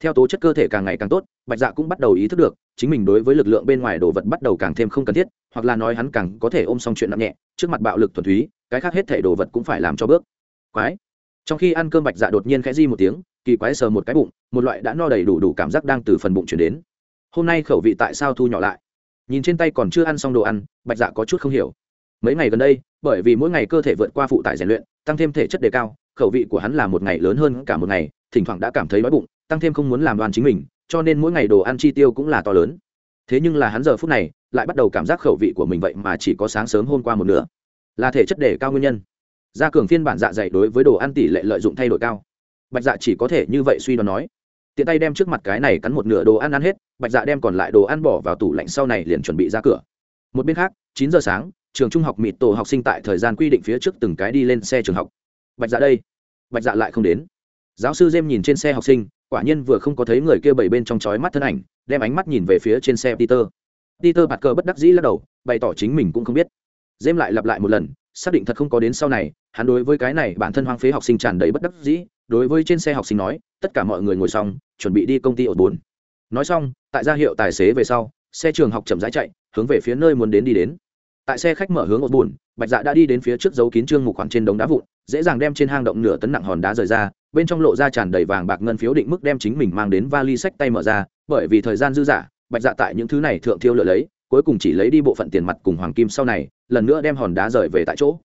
Theo tố chất cơ thể càng ngày càng tốt, bạch dạ cũng bắt đầu ý thức được, chính mình đối với lực lượng bên ngoài đồ vật bắt đầu càng thêm không cần thiết, hoặc là nói hắn càng có thể ôm xong chuyện nặng nhẹ, trước mặt bạo lực thuần túy, cái khác hết thể đồ vật cũng phải làm cho bước. Quái. Trong khi ăn cơm bạch dạ đột nhiên khẽ di một tiếng kỳ quái sờ một cái bụng, một loại đã no đầy đủ đủ cảm giác đang từ phần bụng chuyển đến. Hôm nay khẩu vị tại sao thu nhỏ lại? Nhìn trên tay còn chưa ăn xong đồ ăn, bạch dạ có chút không hiểu. Mấy ngày gần đây, bởi vì mỗi ngày cơ thể vượt qua phụ tải rèn luyện, tăng thêm thể chất đề cao, khẩu vị của hắn là một ngày lớn hơn cả một ngày, thỉnh thoảng đã cảm thấy đói bụng, tăng thêm không muốn làm đoàn chính mình, cho nên mỗi ngày đồ ăn chi tiêu cũng là to lớn. Thế nhưng là hắn giờ phút này, lại bắt đầu cảm giác khẩu vị của mình vậy mà chỉ có sáng sớm hôm qua một nửa. Là thể chất đề cao nguyên nhân. Gia cường phiên bản dạ dày đối với đồ ăn tỷ lệ lợi dụng thay đổi cao bạch dạ chỉ có thể như vậy suy đoán nói. Tiện tay đem trước mặt cái này cắn một nửa đồ ăn ăn hết, bạch dạ đem còn lại đồ ăn bỏ vào tủ lạnh sau này liền chuẩn bị ra cửa. Một bên khác, chín giờ sáng, trường trung học mịt tổ học sinh tại thời gian quy định phía trước từng cái đi lên xe trường học. Bạch dạ đây. Bạch dạ lại không đến. Giáo sư jem nhìn trên xe học sinh, quả nhiên vừa không có thấy người kia bảy bên trong chói mắt thân ảnh, đem ánh mắt nhìn về phía trên xe peter. Peter bạt cờ bất đắc dĩ lắc đầu, bày tỏ chính mình cũng không biết. Jem lại lặp lại một lần, xác định thật không có đến sau này, hắn đối với cái này bản thân hoang phế học sinh tràn đầy bất đắc dĩ đối với trên xe học sinh nói, tất cả mọi người ngồi xong, chuẩn bị đi công ty ở bốn nói xong, tại gia hiệu tài xế về sau, xe trường học chậm rãi chạy, hướng về phía nơi muốn đến đi đến. Tại xe khách mở hướng ổn buồn, bạch dạ đã đi đến phía trước dấu kín trương mục khoảng trên đống đá vụn, dễ dàng đem trên hang động nửa tấn nặng hòn đá rời ra, bên trong lộ ra tràn đầy vàng bạc ngân phiếu định mức đem chính mình mang đến vali sách tay mở ra, bởi vì thời gian dư dả, bạch dạ tại những thứ này thượng thiêu lựa lấy, cuối cùng chỉ lấy đi bộ phận tiền mặt cùng hoàng kim sau này, lần nữa đem hòn đá rời về tại chỗ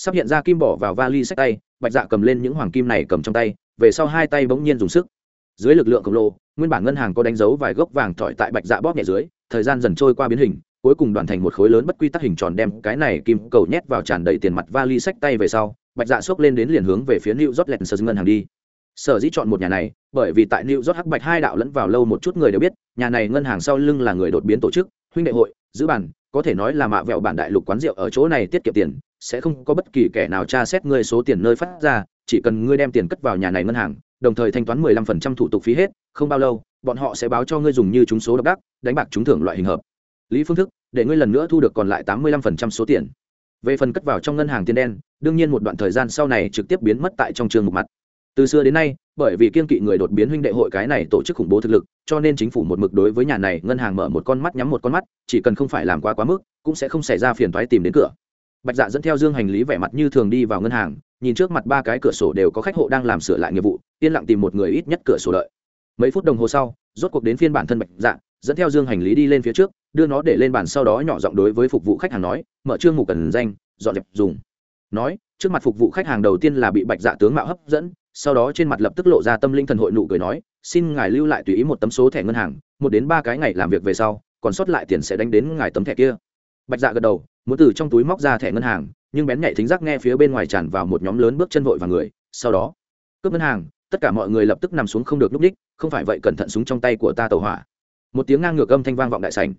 sắp hiện ra kim bỏ vào vali sách tay, bạch dạ cầm lên những hoàng kim này cầm trong tay, về sau hai tay bỗng nhiên dùng sức. Dưới lực lượng khổng lồ, nguyên bản ngân hàng có đánh dấu vài gốc vàng thỏi tại bạch dạ bóp nhẹ dưới, thời gian dần trôi qua biến hình, cuối cùng đoàn thành một khối lớn bất quy tắc hình tròn đem cái này kim cầu nhét vào tràn đầy tiền mặt vali sách tay về sau, bạch dạ xốc lên đến liền hướng về phía new york lens ngân hàng đi. Sở dĩ chọn một nhà này, bởi vì tại new york hắc bạch hai đạo lẫn vào lâu một chút người đều biết, nhà này ngân hàng sau lưng là người đột biến tổ chức, huynh đệ hội, giữ bàn có thể nói là mạ vẹo bản đại lục quán rượu ở chỗ này tiết kiệm tiền sẽ không có bất kỳ kẻ nào tra xét ngươi số tiền nơi phát ra, chỉ cần ngươi đem tiền cất vào nhà này ngân hàng, đồng thời thanh toán 15% thủ tục phí hết, không bao lâu, bọn họ sẽ báo cho ngươi dùng như chúng số độc đắc, đánh bạc trúng thưởng loại hình hợp. Lý phương thức, để ngươi lần nữa thu được còn lại 85% số tiền. Về phần cất vào trong ngân hàng tiền đen, đương nhiên một đoạn thời gian sau này trực tiếp biến mất tại trong trường một mặt. Từ xưa đến nay, bởi vì kiên kỵ người đột biến huynh đệ hội cái này tổ chức khủng bố thực lực, cho nên chính phủ một mực đối với nhà này ngân hàng mở một con mắt nhắm một con mắt, chỉ cần không phải làm quá quá mức, cũng sẽ không xảy ra phiền toái tìm đến cửa bạch dạ dẫn theo dương hành lý vẻ mặt như thường đi vào ngân hàng, nhìn trước mặt ba cái cửa sổ đều có khách hộ đang làm sửa lại nghiệp vụ, yên lặng tìm một người ít nhất cửa sổ đợi. Mấy phút đồng hồ sau, rốt cuộc đến phiên bản thân bạch dạ dẫn theo dương hành lý đi lên phía trước, đưa nó để lên bàn sau đó nhỏ giọng đối với phục vụ khách hàng nói, mở trương mục cần danh, dọn dẹp dùng. Nói, trước mặt phục vụ khách hàng đầu tiên là bị bạch dạ tướng mạo hấp dẫn, sau đó trên mặt lập tức lộ ra tâm linh thần hội nụ cười nói, xin ngài lưu lại tùy ý một tấm số thẻ ngân hàng, một đến ba cái ngày làm việc về sau, còn sót lại tiền sẽ đánh đến ngài tấm thẻ kia. Bạch dạ gật đầu muốn từ trong túi móc ra thẻ ngân hàng, nhưng bén nhạy thính giác nghe phía bên ngoài tràn vào một nhóm lớn bước chân vội và người, sau đó, cướp ngân hàng, tất cả mọi người lập tức nằm xuống không được núp đích, không phải vậy cẩn thận súng trong tay của ta tàu hỏa. Một tiếng ngang ngược âm thanh vang vọng đại sảnh.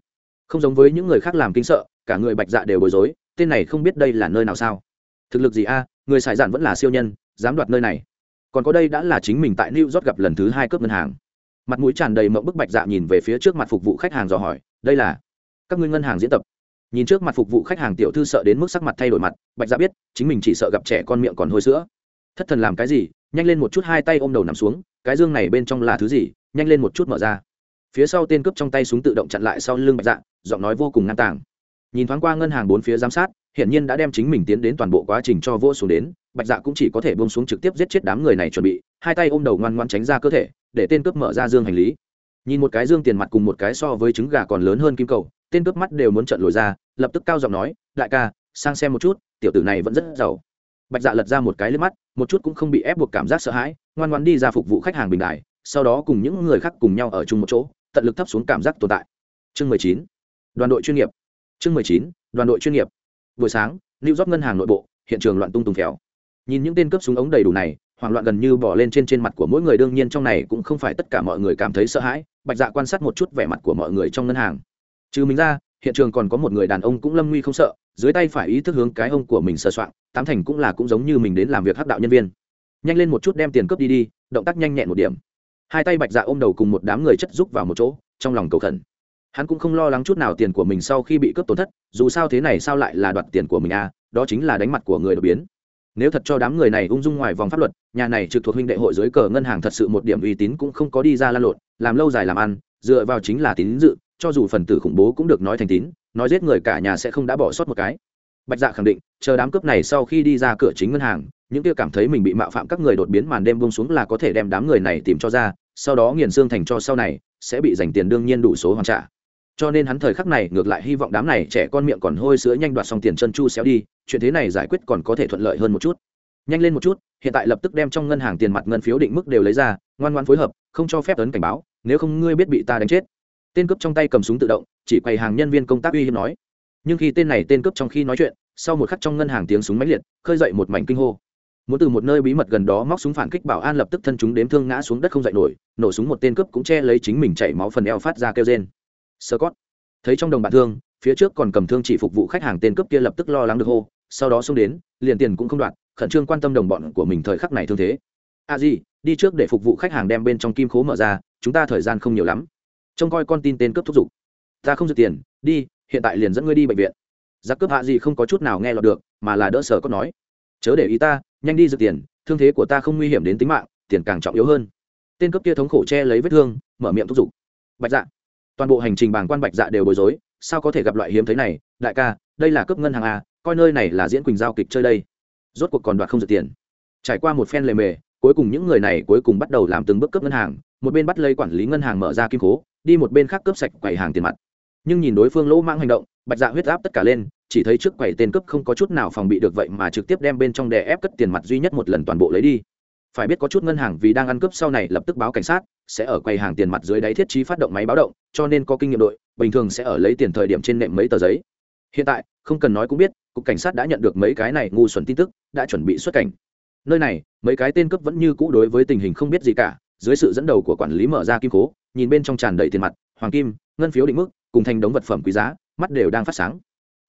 Không giống với những người khác làm kinh sợ, cả người bạch dạ đều bối rối, tên này không biết đây là nơi nào sao? Thực lực gì a, người xài giản vẫn là siêu nhân, dám đoạt nơi này. Còn có đây đã là chính mình tại new york gặp lần thứ hai cướp ngân hàng. Mặt mũi tràn đầy mộng bức bạch dạ nhìn về phía trước mặt phục vụ khách hàng dò hỏi, đây là các ngươi ngân hàng diễn tập nhìn trước mặt phục vụ khách hàng tiểu thư sợ đến mức sắc mặt thay đổi mặt, bạch dạ biết, chính mình chỉ sợ gặp trẻ con miệng còn hôi sữa. Thất thần làm cái gì? Nhanh lên một chút hai tay ôm đầu nằm xuống, cái dương này bên trong là thứ gì? Nhanh lên một chút mở ra. Phía sau tên cướp trong tay súng tự động chặn lại sau lưng bạch dạ giọng nói vô cùng ngang tàng. Nhìn thoáng qua ngân hàng bốn phía giám sát, hiển nhiên đã đem chính mình tiến đến toàn bộ quá trình cho vô xuống đến, bạch dạ cũng chỉ có thể buông xuống trực tiếp giết chết đám người này chuẩn bị, hai tay ôm đầu ngoan ngoan tránh ra cơ thể, để tên cướp mở ra dương hành lý nhìn một cái dương tiền mặt cùng một cái so với trứng gà còn lớn hơn kim cầu, tên cướp mắt đều muốn trận lồi ra, lập tức cao giọng nói, đại ca, sang xem một chút, tiểu tử này vẫn rất giàu. Bạch dạ lật ra một cái lên mắt, một chút cũng không bị ép buộc cảm giác sợ hãi, ngoan ngoan đi ra phục vụ khách hàng bình đại, sau đó cùng những người khác cùng nhau ở chung một chỗ, tận lực thấp xuống cảm giác tồn tại. Chương mười chín, đoàn đội chuyên nghiệp. Chương mười chín, đoàn đội chuyên nghiệp. Buổi sáng lưu rót ngân hàng nội bộ, hiện trường loạn tung tùng khéo nhìn những tên cướp súng ống đầy đủ này hoảng loạn gần như bỏ lên trên trên mặt của mỗi người, đương nhiên trong này cũng không phải tất cả mọi người cảm thấy sợ hãi, bạch dạ quan sát một chút vẻ mặt của mọi người trong ngân hàng. Trừ mình ra, hiện trường còn có một người đàn ông cũng lâm nguy không sợ, dưới tay phải ý thức hướng cái ông của mình sờ soạn tám thành cũng là cũng giống như mình đến làm việc hắc đạo nhân viên. Nhanh lên một chút đem tiền cướp đi đi, động tác nhanh nhẹn một điểm. Hai tay bạch dạ ôm đầu cùng một đám người chất giúp vào một chỗ, trong lòng cầu khẩn. Hắn cũng không lo lắng chút nào tiền của mình sau khi bị cướp tổn thất, dù sao thế này sao lại là đoạt tiền của mình à đó chính là đánh mặt của người đột biến nếu thật cho đám người này ung dung ngoài vòng pháp luật, nhà này trực thuộc huynh đệ hội dưới cờ ngân hàng thật sự một điểm uy tín cũng không có đi ra lan lộn, làm lâu dài làm ăn, dựa vào chính là tín dự, cho dù phần tử khủng bố cũng được nói thành tín, nói giết người cả nhà sẽ không đã bỏ sót một cái. Bạch dạ khẳng định, chờ đám cướp này sau khi đi ra cửa chính ngân hàng, những kia cảm thấy mình bị mạo phạm các người đột biến màn đêm bông xuống là có thể đem đám người này tìm cho ra, sau đó nghiền xương thành cho sau này, sẽ bị dành tiền đương nhiên đủ số hoàn trả cho nên hắn thời khắc này ngược lại hy vọng đám này trẻ con miệng còn hôi sữa nhanh đoạt xong tiền chân chu xéo đi, chuyện thế này giải quyết còn có thể thuận lợi hơn một chút. Nhanh lên một chút, hiện tại lập tức đem trong ngân hàng tiền mặt ngân phiếu định mức đều lấy ra, ngoan ngoan phối hợp, không cho phép tấn cảnh báo, nếu không ngươi biết bị ta đánh chết. Tên cướp trong tay cầm súng tự động, chỉ quầy hàng nhân viên công tác uy hiếp nói. Nhưng khi tên này tên cướp trong khi nói chuyện, sau một khắc trong ngân hàng tiếng súng máy liệt, khơi dậy một mảnh kinh hô. Muốn từ một nơi bí mật gần đó móc súng phản kích bảo an lập tức thân chúng đếm thương ngã xuống đất không dậy nổi, nổ súng một tên cướp cũng che lấy chính mình chảy máu phần eo phát ra kêu trên sơ cót. Thấy trong đồng bạn thương, phía trước còn cầm thương chỉ phục vụ khách hàng tên cướp kia lập tức lo lắng được hô, sau đó xông đến, liền tiền cũng không đoạt, khẩn trương quan tâm đồng bọn của mình thời khắc này thương thế. A à di đi trước để phục vụ khách hàng đem bên trong kim khố mở ra, chúng ta thời gian không nhiều lắm. Trông coi con tin tên cướp thúc giục. Ta không dự tiền, đi, hiện tại liền dẫn ngươi đi bệnh viện. Giặc cướp hạ gì không có chút nào nghe lọt được, mà là đỡ sở có nói. Chớ để ý ta, nhanh đi dự tiền, thương thế của ta không nguy hiểm đến tính mạng, tiền càng trọng yếu hơn. Tên cướp kia thống khổ che lấy vết thương, mở miệng thúc giục. Bạch dạ toàn bộ hành trình bàng quan bạch dạ đều bối rối, sao có thể gặp loại hiếm thấy này? Đại ca, đây là cướp ngân hàng a coi nơi này là diễn quỳnh giao kịch chơi đây. Rốt cuộc còn đoạt không dự tiền. Trải qua một phen lề mề, cuối cùng những người này cuối cùng bắt đầu làm từng bước cướp ngân hàng, một bên bắt lấy quản lý ngân hàng mở ra kim cố đi một bên khác cướp sạch quầy hàng tiền mặt. Nhưng nhìn đối phương lỗ mang hành động, bạch dạ huyết áp tất cả lên, chỉ thấy trước quầy tên cướp không có chút nào phòng bị được vậy mà trực tiếp đem bên trong đè ép cất tiền mặt duy nhất một lần toàn bộ lấy đi phải biết có chút ngân hàng vì đang ăn cướp sau này lập tức báo cảnh sát, sẽ ở quầy hàng tiền mặt dưới đáy thiết trí phát động máy báo động, cho nên có kinh nghiệm đội, bình thường sẽ ở lấy tiền thời điểm trên nệm mấy tờ giấy. Hiện tại, không cần nói cũng biết, cục cảnh sát đã nhận được mấy cái này ngu xuẩn tin tức, đã chuẩn bị xuất cảnh. Nơi này, mấy cái tên cướp vẫn như cũ đối với tình hình không biết gì cả, dưới sự dẫn đầu của quản lý mở ra kim cố, nhìn bên trong tràn đầy tiền mặt, hoàng kim, ngân phiếu định mức, cùng thành đống vật phẩm quý giá, mắt đều đang phát sáng.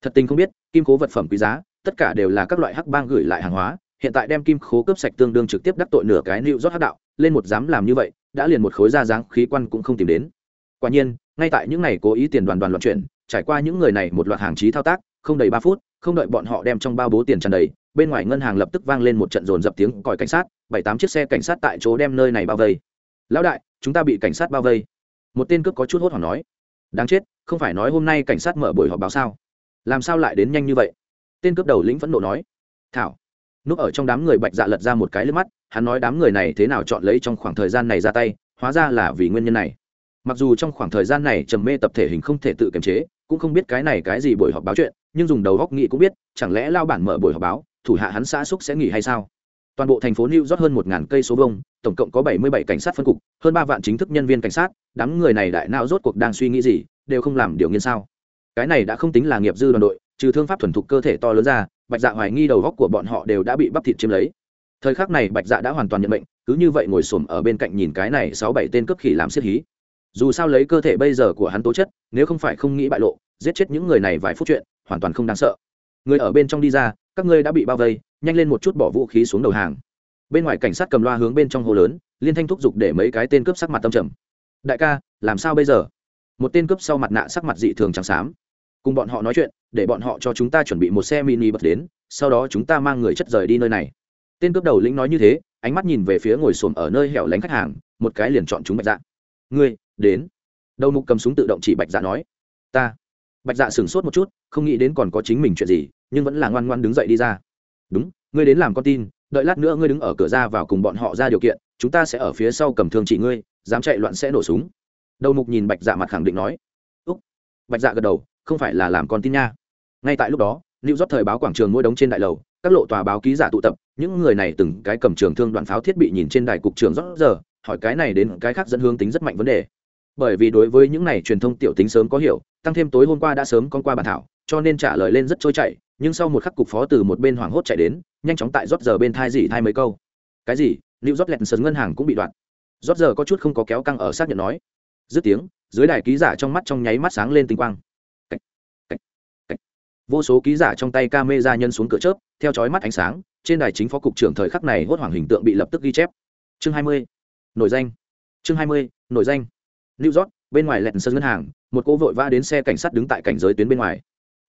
Thật tình không biết, kim cố vật phẩm quý giá, tất cả đều là các loại hắc bang gửi lại hàng hóa hiện tại đem kim khố cướp sạch tương đương trực tiếp đắc tội nửa cái nịu rót hắc đạo, lên một dám làm như vậy, đã liền một khối da dáng khí quan cũng không tìm đến. Quả nhiên, ngay tại những ngày cố ý tiền đoàn đoàn loạn chuyển, trải qua những người này một loạt hàng trí thao tác, không đầy ba phút, không đợi bọn họ đem trong bao bố tiền tràn đầy, bên ngoài ngân hàng lập tức vang lên một trận dồn dập tiếng còi cảnh sát, bảy tám chiếc xe cảnh sát tại chỗ đem nơi này bao vây. Lão đại, chúng ta bị cảnh sát bao vây. Một tên cướp có chút hốt hoảng nói. Đáng chết, không phải nói hôm nay cảnh sát mở buổi họp báo sao? Làm sao lại đến nhanh như vậy? Tên cướp đầu lĩnh phẫn nộ nói. Thảo núp ở trong đám người bạch dạ lật ra một cái lướt mắt, hắn nói đám người này thế nào chọn lấy trong khoảng thời gian này ra tay, hóa ra là vì nguyên nhân này. Mặc dù trong khoảng thời gian này trầm mê tập thể hình không thể tự kiềm chế, cũng không biết cái này cái gì buổi họp báo chuyện, nhưng dùng đầu góc nghĩ cũng biết, chẳng lẽ lao bản mở buổi họp báo, thủ hạ hắn xã xúc sẽ nghỉ hay sao? Toàn bộ thành phố new york hơn một ngàn cây số vông tổng cộng có bảy mươi bảy cảnh sát phân cục, hơn ba vạn chính thức nhân viên cảnh sát, đám người này đại não rốt cuộc đang suy nghĩ gì, đều không làm điều nghiên sao? Cái này đã không tính là nghiệp dư đoàn đội, trừ thương pháp thuần thục cơ thể to lớn ra bạch dạ hoài nghi đầu góc của bọn họ đều đã bị bắp thịt chiếm lấy. Thời khắc này bạch dạ đã hoàn toàn nhận bệnh, cứ như vậy ngồi xổm ở bên cạnh nhìn cái này sáu bảy tên cướp khỉ làm siết hí. Dù sao lấy cơ thể bây giờ của hắn tố chất nếu không phải không nghĩ bại lộ giết chết những người này vài phút chuyện hoàn toàn không đáng sợ. Người ở bên trong đi ra các ngươi đã bị bao vây nhanh lên một chút bỏ vũ khí xuống đầu hàng. Bên ngoài cảnh sát cầm loa hướng bên trong hồ lớn liên thanh thúc giục để mấy cái tên cướp sắc mặt tâm trầm. Đại ca làm sao bây giờ? Một tên cướp sau mặt nạ sắc mặt dị thường trắng xám cùng bọn họ nói chuyện, để bọn họ cho chúng ta chuẩn bị một xe mini bật đến, sau đó chúng ta mang người chất rời đi nơi này. Tên cướp đầu lĩnh nói như thế, ánh mắt nhìn về phía ngồi xổm ở nơi hẻo lánh khách hàng, một cái liền chọn chúng bạch dạ. Ngươi, đến. Đầu mục cầm súng tự động chỉ bạch dạ nói, ta. Bạch dạ sửng sốt một chút, không nghĩ đến còn có chính mình chuyện gì, nhưng vẫn là ngoan ngoan đứng dậy đi ra. Đúng, ngươi đến làm con tin, đợi lát nữa ngươi đứng ở cửa ra vào cùng bọn họ ra điều kiện, chúng ta sẽ ở phía sau cầm thương chỉ ngươi, dám chạy loạn sẽ nổ súng. Đầu mục nhìn bạch dạ mặt khẳng định nói, úc. Bạch dạ gật đầu không phải là làm con tin nha. Ngay tại lúc đó lưu rót thời báo quảng trường mỗi đống trên đại lầu, các lộ tòa báo ký giả tụ tập, những người này từng cái cầm trường thương đoạn pháo thiết bị nhìn trên đài cục trường rót giờ, hỏi cái này đến cái khác dẫn hướng tính rất mạnh vấn đề. Bởi vì đối với những này truyền thông tiểu tính sớm có hiểu, tăng thêm tối hôm qua đã sớm con qua bàn thảo, cho nên trả lời lên rất trôi chảy, nhưng sau một khắc cục phó từ một bên hoảng hốt chạy đến, nhanh chóng tại rót giờ bên thai dỉ thai mấy câu. Cái gì? Lưu Rót lẹn lensons ngân hàng cũng bị đoạn. Rót giờ có chút không có kéo căng ở xác nhận nói. Dứt tiếng, dưới đài ký giả trong mắt trong nháy mắt sáng lên tinh quang vô số ký giả trong tay ca mê ra nhân xuống cửa chớp, theo chói mắt ánh sáng, trên đài chính phó cục trưởng thời khắc này hốt hoảng hình tượng bị lập tức ghi chép chương 20. nổi danh chương 20. nổi danh new york, bên ngoài lẹn sân ngân hàng, một cô vội vã đến xe cảnh sát đứng tại cảnh giới tuyến bên ngoài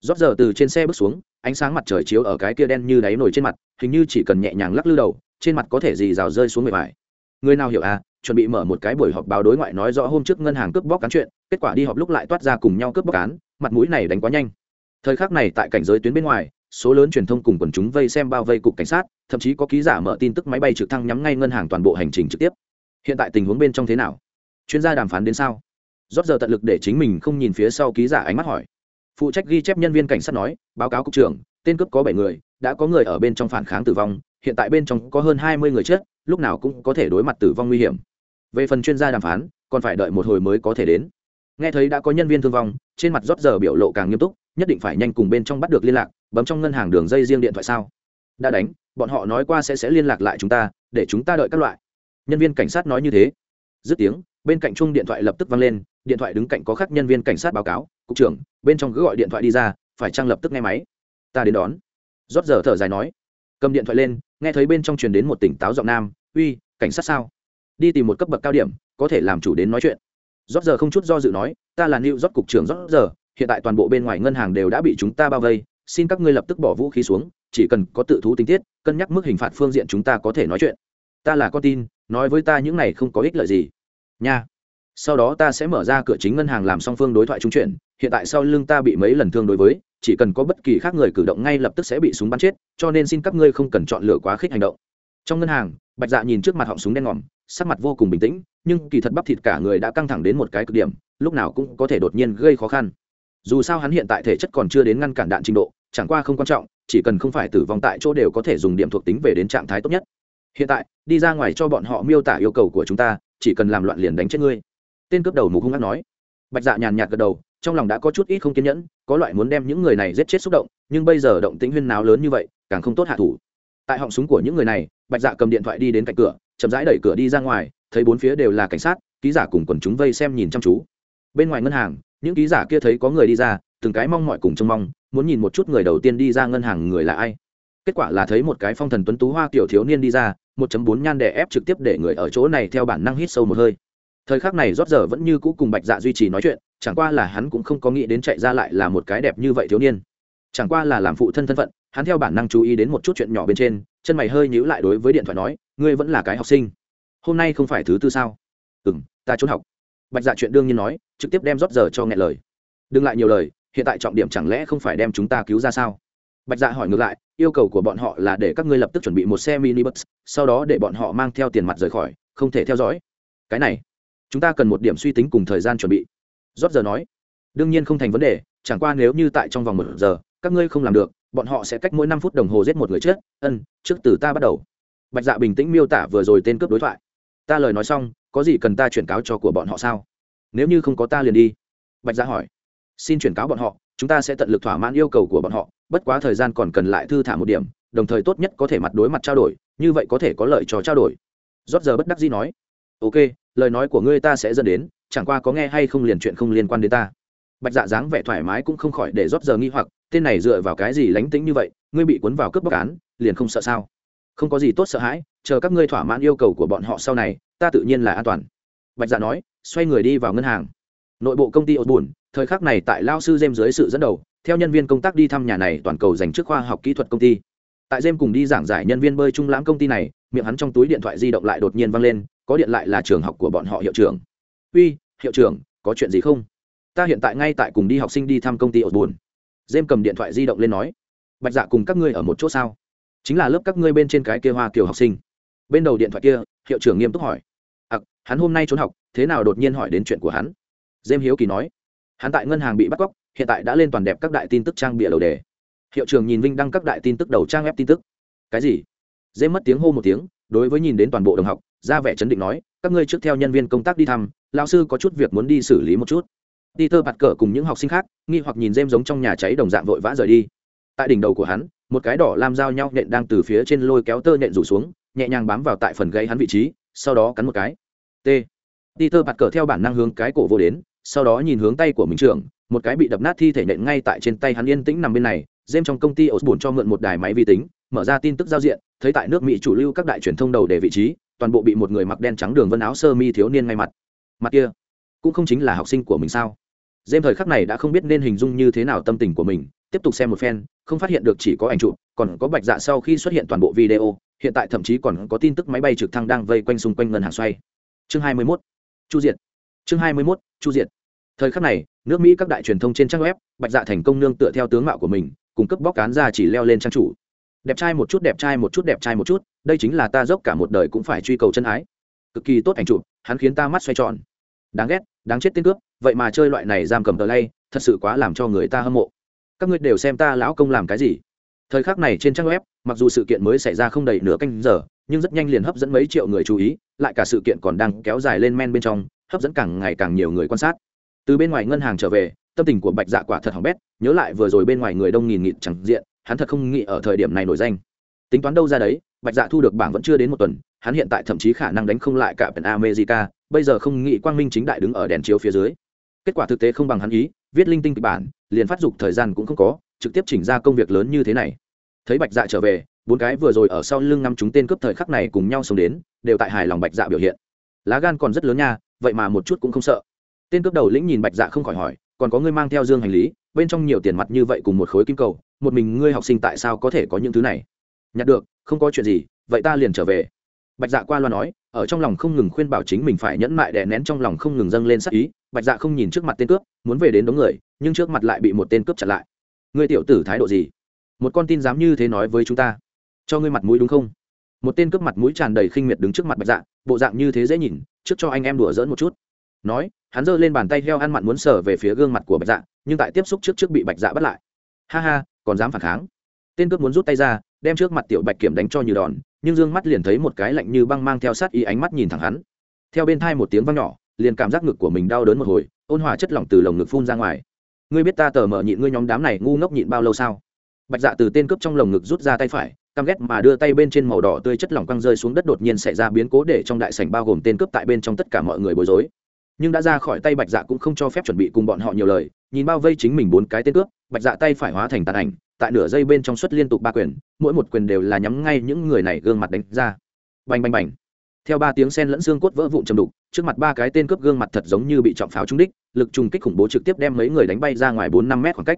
rót giờ từ trên xe bước xuống, ánh sáng mặt trời chiếu ở cái kia đen như đáy nổi trên mặt, hình như chỉ cần nhẹ nhàng lắc lư đầu, trên mặt có thể gì rào rơi xuống bề ngoài người nào hiểu à chuẩn bị mở một cái buổi họp báo đối ngoại nói rõ hôm trước ngân hàng cướp bóc cán chuyện, kết quả đi họp lúc lại toát ra cùng nhau cướp bóc cán mặt mũi này đánh quá nhanh thời khắc này tại cảnh giới tuyến bên ngoài, số lớn truyền thông cùng quần chúng vây xem bao vây cục cảnh sát, thậm chí có ký giả mở tin tức máy bay trực thăng nhắm ngay ngân hàng toàn bộ hành trình trực tiếp. Hiện tại tình huống bên trong thế nào? Chuyên gia đàm phán đến sao? Rót giờ tận lực để chính mình không nhìn phía sau ký giả ánh mắt hỏi. Phụ trách ghi chép nhân viên cảnh sát nói, báo cáo cục trưởng, tên cướp có bảy người, đã có người ở bên trong phản kháng tử vong, hiện tại bên trong có hơn hai mươi người chết, lúc nào cũng có thể đối mặt tử vong nguy hiểm. Về phần chuyên gia đàm phán, còn phải đợi một hồi mới có thể đến nghe thấy đã có nhân viên thương vong, trên mặt rót giờ biểu lộ càng nghiêm túc, nhất định phải nhanh cùng bên trong bắt được liên lạc, bấm trong ngân hàng đường dây riêng điện thoại sao? Đã đánh, bọn họ nói qua sẽ sẽ liên lạc lại chúng ta, để chúng ta đợi các loại. Nhân viên cảnh sát nói như thế. Dứt tiếng, bên cạnh chung điện thoại lập tức vang lên, điện thoại đứng cạnh có khác nhân viên cảnh sát báo cáo, cục trưởng, bên trong cứ gọi điện thoại đi ra, phải trang lập tức nghe máy? Ta đến đón. Rót giờ thở dài nói. Cầm điện thoại lên, nghe thấy bên trong truyền đến một tỉnh táo giọng nam, uy, cảnh sát sao? Đi tìm một cấp bậc cao điểm, có thể làm chủ đến nói chuyện rót giờ không chút do dự nói, ta là new rót cục trưởng rót giờ, hiện tại toàn bộ bên ngoài ngân hàng đều đã bị chúng ta bao vây, xin các ngươi lập tức bỏ vũ khí xuống, chỉ cần có tự thú tình tiết, cân nhắc mức hình phạt phương diện chúng ta có thể nói chuyện. Ta là con tin, nói với ta những này không có ích lợi gì. Nha. Sau đó ta sẽ mở ra cửa chính ngân hàng làm song phương đối thoại trung chuyển, hiện tại sau lưng ta bị mấy lần thương đối với, chỉ cần có bất kỳ khác người cử động ngay lập tức sẽ bị súng bắn chết, cho nên xin các ngươi không cần chọn lựa quá khích hành động. Trong ngân hàng, bạch dạ nhìn trước mặt họng súng đen ngòm, sắc mặt vô cùng bình tĩnh nhưng kỳ thật bắp thịt cả người đã căng thẳng đến một cái cực điểm, lúc nào cũng có thể đột nhiên gây khó khăn. Dù sao hắn hiện tại thể chất còn chưa đến ngăn cản đạn trình độ, chẳng qua không quan trọng, chỉ cần không phải tử vong tại chỗ đều có thể dùng điểm thuộc tính về đến trạng thái tốt nhất. Hiện tại, đi ra ngoài cho bọn họ miêu tả yêu cầu của chúng ta, chỉ cần làm loạn liền đánh chết ngươi. Tên cướp đầu mục hung hát nói. Bạch dạ nhàn nhạt gật đầu, trong lòng đã có chút ít không kiên nhẫn, có loại muốn đem những người này giết chết xúc động, nhưng bây giờ động tĩnh huyên náo lớn như vậy, càng không tốt hạ thủ. Tại họng súng của những người này, bạch dạ cầm điện thoại đi đến cạnh cửa chậm rãi đẩy cửa đi ra ngoài, thấy bốn phía đều là cảnh sát, ký giả cùng quần chúng vây xem nhìn chăm chú. Bên ngoài ngân hàng, những ký giả kia thấy có người đi ra, từng cái mong mọi cùng trông mong, muốn nhìn một chút người đầu tiên đi ra ngân hàng người là ai. Kết quả là thấy một cái phong thần tuấn tú hoa kiểu thiếu niên đi ra 1.4 nhan đè ép trực tiếp để người ở chỗ này theo bản năng hít sâu một hơi. Thời khắc này rót giờ vẫn như cũ cùng bạch dạ duy trì nói chuyện, chẳng qua là hắn cũng không có nghĩ đến chạy ra lại là một cái đẹp như vậy thiếu niên. Chẳng qua là làm phụ thân thân phận, hắn theo bản năng chú ý đến một chút chuyện nhỏ bên trên chân mày hơi nhíu lại đối với điện thoại nói, ngươi vẫn là cái học sinh. Hôm nay không phải thứ tư sao? Ừ m ta trốn học. Bạch dạ chuyện đương nhiên nói, trực tiếp đem rót giờ cho nghe lời. Đừng lại nhiều lời, hiện tại trọng điểm chẳng lẽ không phải đem chúng ta cứu ra sao? Bạch dạ hỏi ngược lại, yêu cầu của bọn họ là để các ngươi lập tức chuẩn bị một xe mini bus sau đó để bọn họ mang theo tiền mặt rời khỏi, không thể theo dõi. Cái này, chúng ta cần một điểm suy tính cùng thời gian chuẩn bị. Rót giờ nói, đương nhiên không thành vấn đề, chẳng qua nếu như tại trong vòng một giờ, các ngươi không làm được bọn họ sẽ cách mỗi năm phút đồng hồ giết một người chết. Ân, trước từ ta bắt đầu. Bạch dạ bình tĩnh miêu tả vừa rồi tên cướp đối thoại. Ta lời nói xong, có gì cần ta chuyển cáo cho của bọn họ sao? Nếu như không có ta liền đi. Bạch dạ hỏi. Xin chuyển cáo bọn họ, chúng ta sẽ tận lực thỏa mãn yêu cầu của bọn họ, bất quá thời gian còn cần lại thư thả một điểm, đồng thời tốt nhất có thể mặt đối mặt trao đổi, như vậy có thể có lợi cho trao đổi. Rót giờ bất đắc dĩ nói. Ok, lời nói của ngươi ta sẽ dẫn đến, chẳng qua có nghe hay không liền chuyện không liên quan đến ta. Bạch dạ dáng vẻ thoải mái cũng không khỏi để rót giờ nghi hoặc tên này dựa vào cái gì lánh tính như vậy ngươi bị cuốn vào cướp bóc án liền không sợ sao? Không có gì tốt sợ hãi chờ các ngươi thỏa mãn yêu cầu của bọn họ sau này ta tự nhiên là an toàn. Bạch dạ nói xoay người đi vào ngân hàng. Nội bộ công ty ột Bùn, thời khắc này tại lao sư jem dưới sự dẫn đầu theo nhân viên công tác đi thăm nhà này toàn cầu dành trước khoa học kỹ thuật công ty. Tại jem cùng đi giảng giải nhân viên bơi trung lãm công ty này miệng hắn trong túi điện thoại di động lại đột nhiên văng lên có điện lại là trường học của bọn họ hiệu trưởng. Uy hiệu trưởng có chuyện gì không? Ta hiện tại ngay tại cùng đi học sinh đi thăm công ty ột Bùn dêm cầm điện thoại di động lên nói bạch dạ cùng các ngươi ở một chỗ sao? Chính là lớp các ngươi bên trên cái kia hoa kiều học sinh. Bên đầu điện thoại kia hiệu trưởng nghiêm túc hỏi à, hắn hôm nay trốn học thế nào đột nhiên hỏi đến chuyện của hắn? Dêm hiếu kỳ nói hắn tại ngân hàng bị bắt cóc hiện tại đã lên toàn đẹp các đại tin tức trang bịa đầu đề. Hiệu trưởng nhìn vinh đăng các đại tin tức đầu trang ép tin tức. Cái gì? Dêm mất tiếng hô một tiếng đối với nhìn đến toàn bộ đồng học ra vẻ chấn định nói các ngươi trước theo nhân viên công tác đi thăm lao sư có chút việc muốn đi xử lý một chút peter bạt cờ cùng những học sinh khác nghi hoặc nhìn James giống trong nhà cháy đồng dạng vội vã rời đi tại đỉnh đầu của hắn một cái đỏ làm dao nhau nện đang từ phía trên lôi kéo tơ nện rủ xuống nhẹ nhàng bám vào tại phần gáy hắn vị trí sau đó cắn một cái t peter bạt cờ theo bản năng hướng cái cổ vô đến sau đó nhìn hướng tay của mình trưởng một cái bị đập nát thi thể nện ngay tại trên tay hắn yên tĩnh nằm bên này James trong công ty Osborne cho mượn một đài máy vi tính, mở ra tin tức giao diện, thấy tại nước Mỹ chủ lưu các đại truyền thông đầu để vị trí, toàn bộ bị một người mặc đen trắng đường vân áo sơ mi thiếu niên ngay mặt. Mặt kia, cũng không chính là học sinh của mình sao? Dêm thời khắc này đã không biết nên hình dung như thế nào tâm tình của mình, tiếp tục xem một phen, không phát hiện được chỉ có ảnh chụp, còn có bạch dạ sau khi xuất hiện toàn bộ video, hiện tại thậm chí còn có tin tức máy bay trực thăng đang vây quanh xung quanh ngân hàng xoay. Chương 21. Chu Diệt. Chương 21. Chu Diệt. Thời khắc này, nước Mỹ các đại truyền thông trên trang web, bạch dạ thành công nương tựa theo tướng mạo của mình, cung cấp bóc cán ra chỉ leo lên trang chủ đẹp trai một chút đẹp trai một chút đẹp trai một chút đây chính là ta dốc cả một đời cũng phải truy cầu chân ái cực kỳ tốt ảnh chụp hắn khiến ta mắt xoay tròn đáng ghét đáng chết tên cướp vậy mà chơi loại này giam cầm tờ lay, thật sự quá làm cho người ta hâm mộ. Các ngươi đều xem ta lão công làm cái gì? Thời khắc này trên trang web, mặc dù sự kiện mới xảy ra không đầy nửa canh giờ, nhưng rất nhanh liền hấp dẫn mấy triệu người chú ý, lại cả sự kiện còn đang kéo dài lên men bên trong, hấp dẫn càng ngày càng nhiều người quan sát. Từ bên ngoài ngân hàng trở về, tâm tình của bạch dạ quả thật hỏng bét, nhớ lại vừa rồi bên ngoài người đông nghìn nghịt chẳng diện, hắn thật không nghĩ ở thời điểm này nổi danh. Tính toán đâu ra đấy, bạch dạ thu được bảng vẫn chưa đến một tuần, hắn hiện tại thậm chí khả năng đánh không lại cả pen america bây giờ không nghĩ quang minh chính đại đứng ở đèn chiếu phía dưới kết quả thực tế không bằng hắn ý, viết linh tinh kịch bản, liền phát dục thời gian cũng không có, trực tiếp chỉnh ra công việc lớn như thế này. Thấy bạch dạ trở về, bốn cái vừa rồi ở sau lưng ngắm chúng tên cướp thời khắc này cùng nhau sống đến, đều tại hài lòng bạch dạ biểu hiện. Lá gan còn rất lớn nha, vậy mà một chút cũng không sợ. Tên cướp đầu lĩnh nhìn bạch dạ không khỏi hỏi, còn có ngươi mang theo dương hành lý, bên trong nhiều tiền mặt như vậy cùng một khối kim cầu, một mình ngươi học sinh tại sao có thể có những thứ này? Nhặt được, không có chuyện gì, vậy ta liền trở về. Bạch dạ qua loa nói, ở trong lòng không ngừng khuyên bảo chính mình phải nhẫn mại đè nén trong lòng không ngừng dâng lên sắc ý bạch dạ không nhìn trước mặt tên cướp, muốn về đến đống người, nhưng trước mặt lại bị một tên cướp chặn lại. Ngươi tiểu tử thái độ gì? Một con tin dám như thế nói với chúng ta, cho ngươi mặt mũi đúng không? Một tên cướp mặt mũi tràn đầy khinh miệt đứng trước mặt bạch dạ bộ dạng như thế dễ nhìn, trước cho anh em đùa dỡn một chút. Nói, hắn giơ lên bàn tay heo ăn mặn muốn sờ về phía gương mặt của bạch dạ nhưng tại tiếp xúc trước trước bị bạch dạ bắt lại. Ha ha, còn dám phản kháng. Tên cướp muốn rút tay ra, đem trước mặt tiểu bạch kiểm đánh cho như đòn, nhưng dương mắt liền thấy một cái lạnh như băng mang theo sát ý ánh mắt nhìn thẳng hắn. Theo bên thai một tiếng văng nhỏ liền cảm giác ngực của mình đau đớn một hồi, ôn hòa chất lỏng từ lồng ngực phun ra ngoài. Ngươi biết ta tờ mở nhịn ngươi nhóm đám này ngu ngốc nhịn bao lâu sao? Bạch dạ từ tên cướp trong lồng ngực rút ra tay phải, căm ghét mà đưa tay bên trên màu đỏ tươi chất lỏng quăng rơi xuống đất đột nhiên xảy ra biến cố để trong đại sảnh bao gồm tên cướp tại bên trong tất cả mọi người bối rối. Nhưng đã ra khỏi tay bạch dạ cũng không cho phép chuẩn bị cùng bọn họ nhiều lời, nhìn bao vây chính mình bốn cái tên cướp, bạch dạ tay phải hóa thành tàn ảnh, tại nửa dây bên trong suất liên tục ba quyền, mỗi một quyền đều là nhắm ngay những người này gương mặt đánh ra. Bành bành bành theo ba tiếng sen lẫn xương cốt vỡ vụn chầm đục, trước mặt ba cái tên cướp gương mặt thật giống như bị trọng pháo trúng đích, lực trùng kích khủng bố trực tiếp đem mấy người đánh bay ra ngoài bốn năm mét khoảng cách.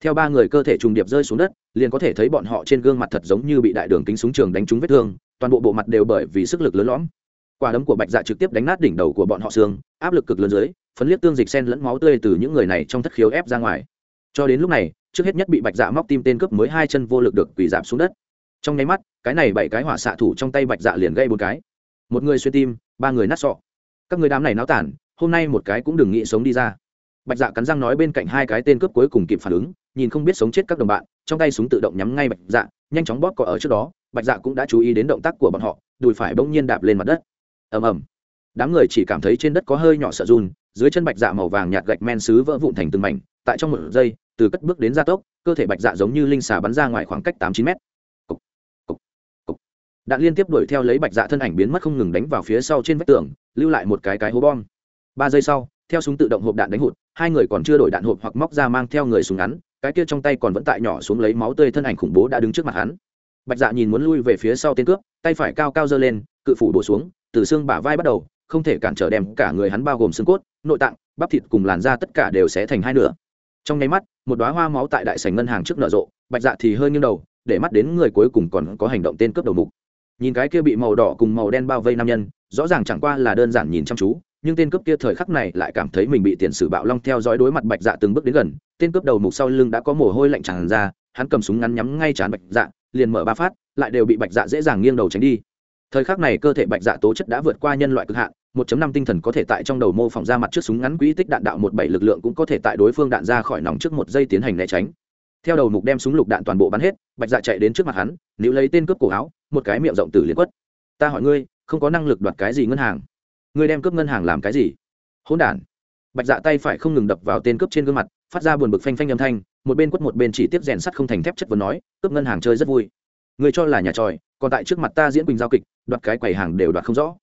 Theo ba người cơ thể trùng điệp rơi xuống đất, liền có thể thấy bọn họ trên gương mặt thật giống như bị đại đường kính súng trường đánh trúng vết thương, toàn bộ bộ mặt đều bởi vì sức lực lớn lõm. Quả đấm của bạch dạ trực tiếp đánh nát đỉnh đầu của bọn họ xương, áp lực cực lớn dưới, phấn liếc tương dịch sen lẫn máu tươi từ những người này trong thất khiếu ép ra ngoài. Cho đến lúc này, trước hết nhất bị bạch dạ móc tim tên cướp mới hai chân vô lực được quỳ giảm xuống đất. Trong nháy mắt, cái này bảy cái hỏa xạ thủ trong tay bạch dạ liền gây bốn cái một người xuyên tim, ba người nát sọ. Các người đám này náo tản, hôm nay một cái cũng đừng nghĩ sống đi ra. Bạch dạ cắn răng nói bên cạnh hai cái tên cướp cuối cùng kịp phản ứng, nhìn không biết sống chết các đồng bạn, trong tay súng tự động nhắm ngay bạch dạ nhanh chóng bóp cỏ ở trước đó, bạch dạ cũng đã chú ý đến động tác của bọn họ, đùi phải bỗng nhiên đạp lên mặt đất. Ầm ầm. Đám người chỉ cảm thấy trên đất có hơi nhỏ sợ run, dưới chân bạch dạ màu vàng nhạt gạch men xứ vỡ vụn thành từng mảnh, tại trong một giây, từ cất bước đến gia tốc, cơ thể bạch dạ giống như linh xà bắn ra ngoài khoảng cách tám chín mét đạn liên tiếp đuổi theo lấy bạch dạ thân ảnh biến mất không ngừng đánh vào phía sau trên vách tường, lưu lại một cái cái hố bom. Ba giây sau, theo súng tự động hộp đạn đánh hụt, hai người còn chưa đổi đạn hộp hoặc móc ra mang theo người súng ngắn, cái kia trong tay còn vẫn tại nhỏ xuống lấy máu tươi thân ảnh khủng bố đã đứng trước mặt hắn. Bạch dạ nhìn muốn lui về phía sau tên cướp, tay phải cao cao giơ lên, cự phủ đổ xuống, từ xương bả vai bắt đầu, không thể cản trở đem cả người hắn bao gồm xương cốt, nội tạng, bắp thịt cùng làn da tất cả đều sẽ thành hai nửa. Trong nháy mắt, một đoá hoa máu tại đại sảnh ngân hàng trước nở rộ, bạch dạ thì hơi nghiêng đầu, để mắt đến người cuối cùng còn có hành động tên cướp đầu mục nhìn cái kia bị màu đỏ cùng màu đen bao vây nam nhân, rõ ràng chẳng qua là đơn giản nhìn chăm chú, nhưng tên cướp kia thời khắc này lại cảm thấy mình bị tiền sử bạo long theo dõi đối mặt bạch dạ từng bước đến gần, tên cướp đầu mục sau lưng đã có mồ hôi lạnh tràn ra, hắn cầm súng ngắn nhắm ngay chán bạch dạ liền mở ba phát, lại đều bị bạch dạ dễ dàng nghiêng đầu tránh đi. Thời khắc này cơ thể bạch dạ tố chất đã vượt qua nhân loại cực hạn 1.5 tinh thần có thể tại trong đầu mô phỏng ra mặt trước súng ngắn quỹ tích đạn đạo một bảy lực lượng cũng có thể tại đối phương đạn ra khỏi nòng trước một giây tiến hành né tránh. Theo đầu mục đem súng lục đạn toàn bộ bắn hết, bạch dạ chạy đến trước mặt hắn, níu lấy tên cướp cổ áo một cái miệng rộng tử liên quất. Ta hỏi ngươi, không có năng lực đoạt cái gì ngân hàng? Ngươi đem cướp ngân hàng làm cái gì? Hỗn đản. Bạch dạ tay phải không ngừng đập vào tên cướp trên gương mặt, phát ra buồn bực phanh phanh âm thanh, một bên quất một bên chỉ tiếp rèn sắt không thành thép chất vấn nói, cướp ngân hàng chơi rất vui. Ngươi cho là nhà tròi, còn tại trước mặt ta diễn quỳnh giao kịch, đoạt cái quầy hàng đều đoạt không rõ.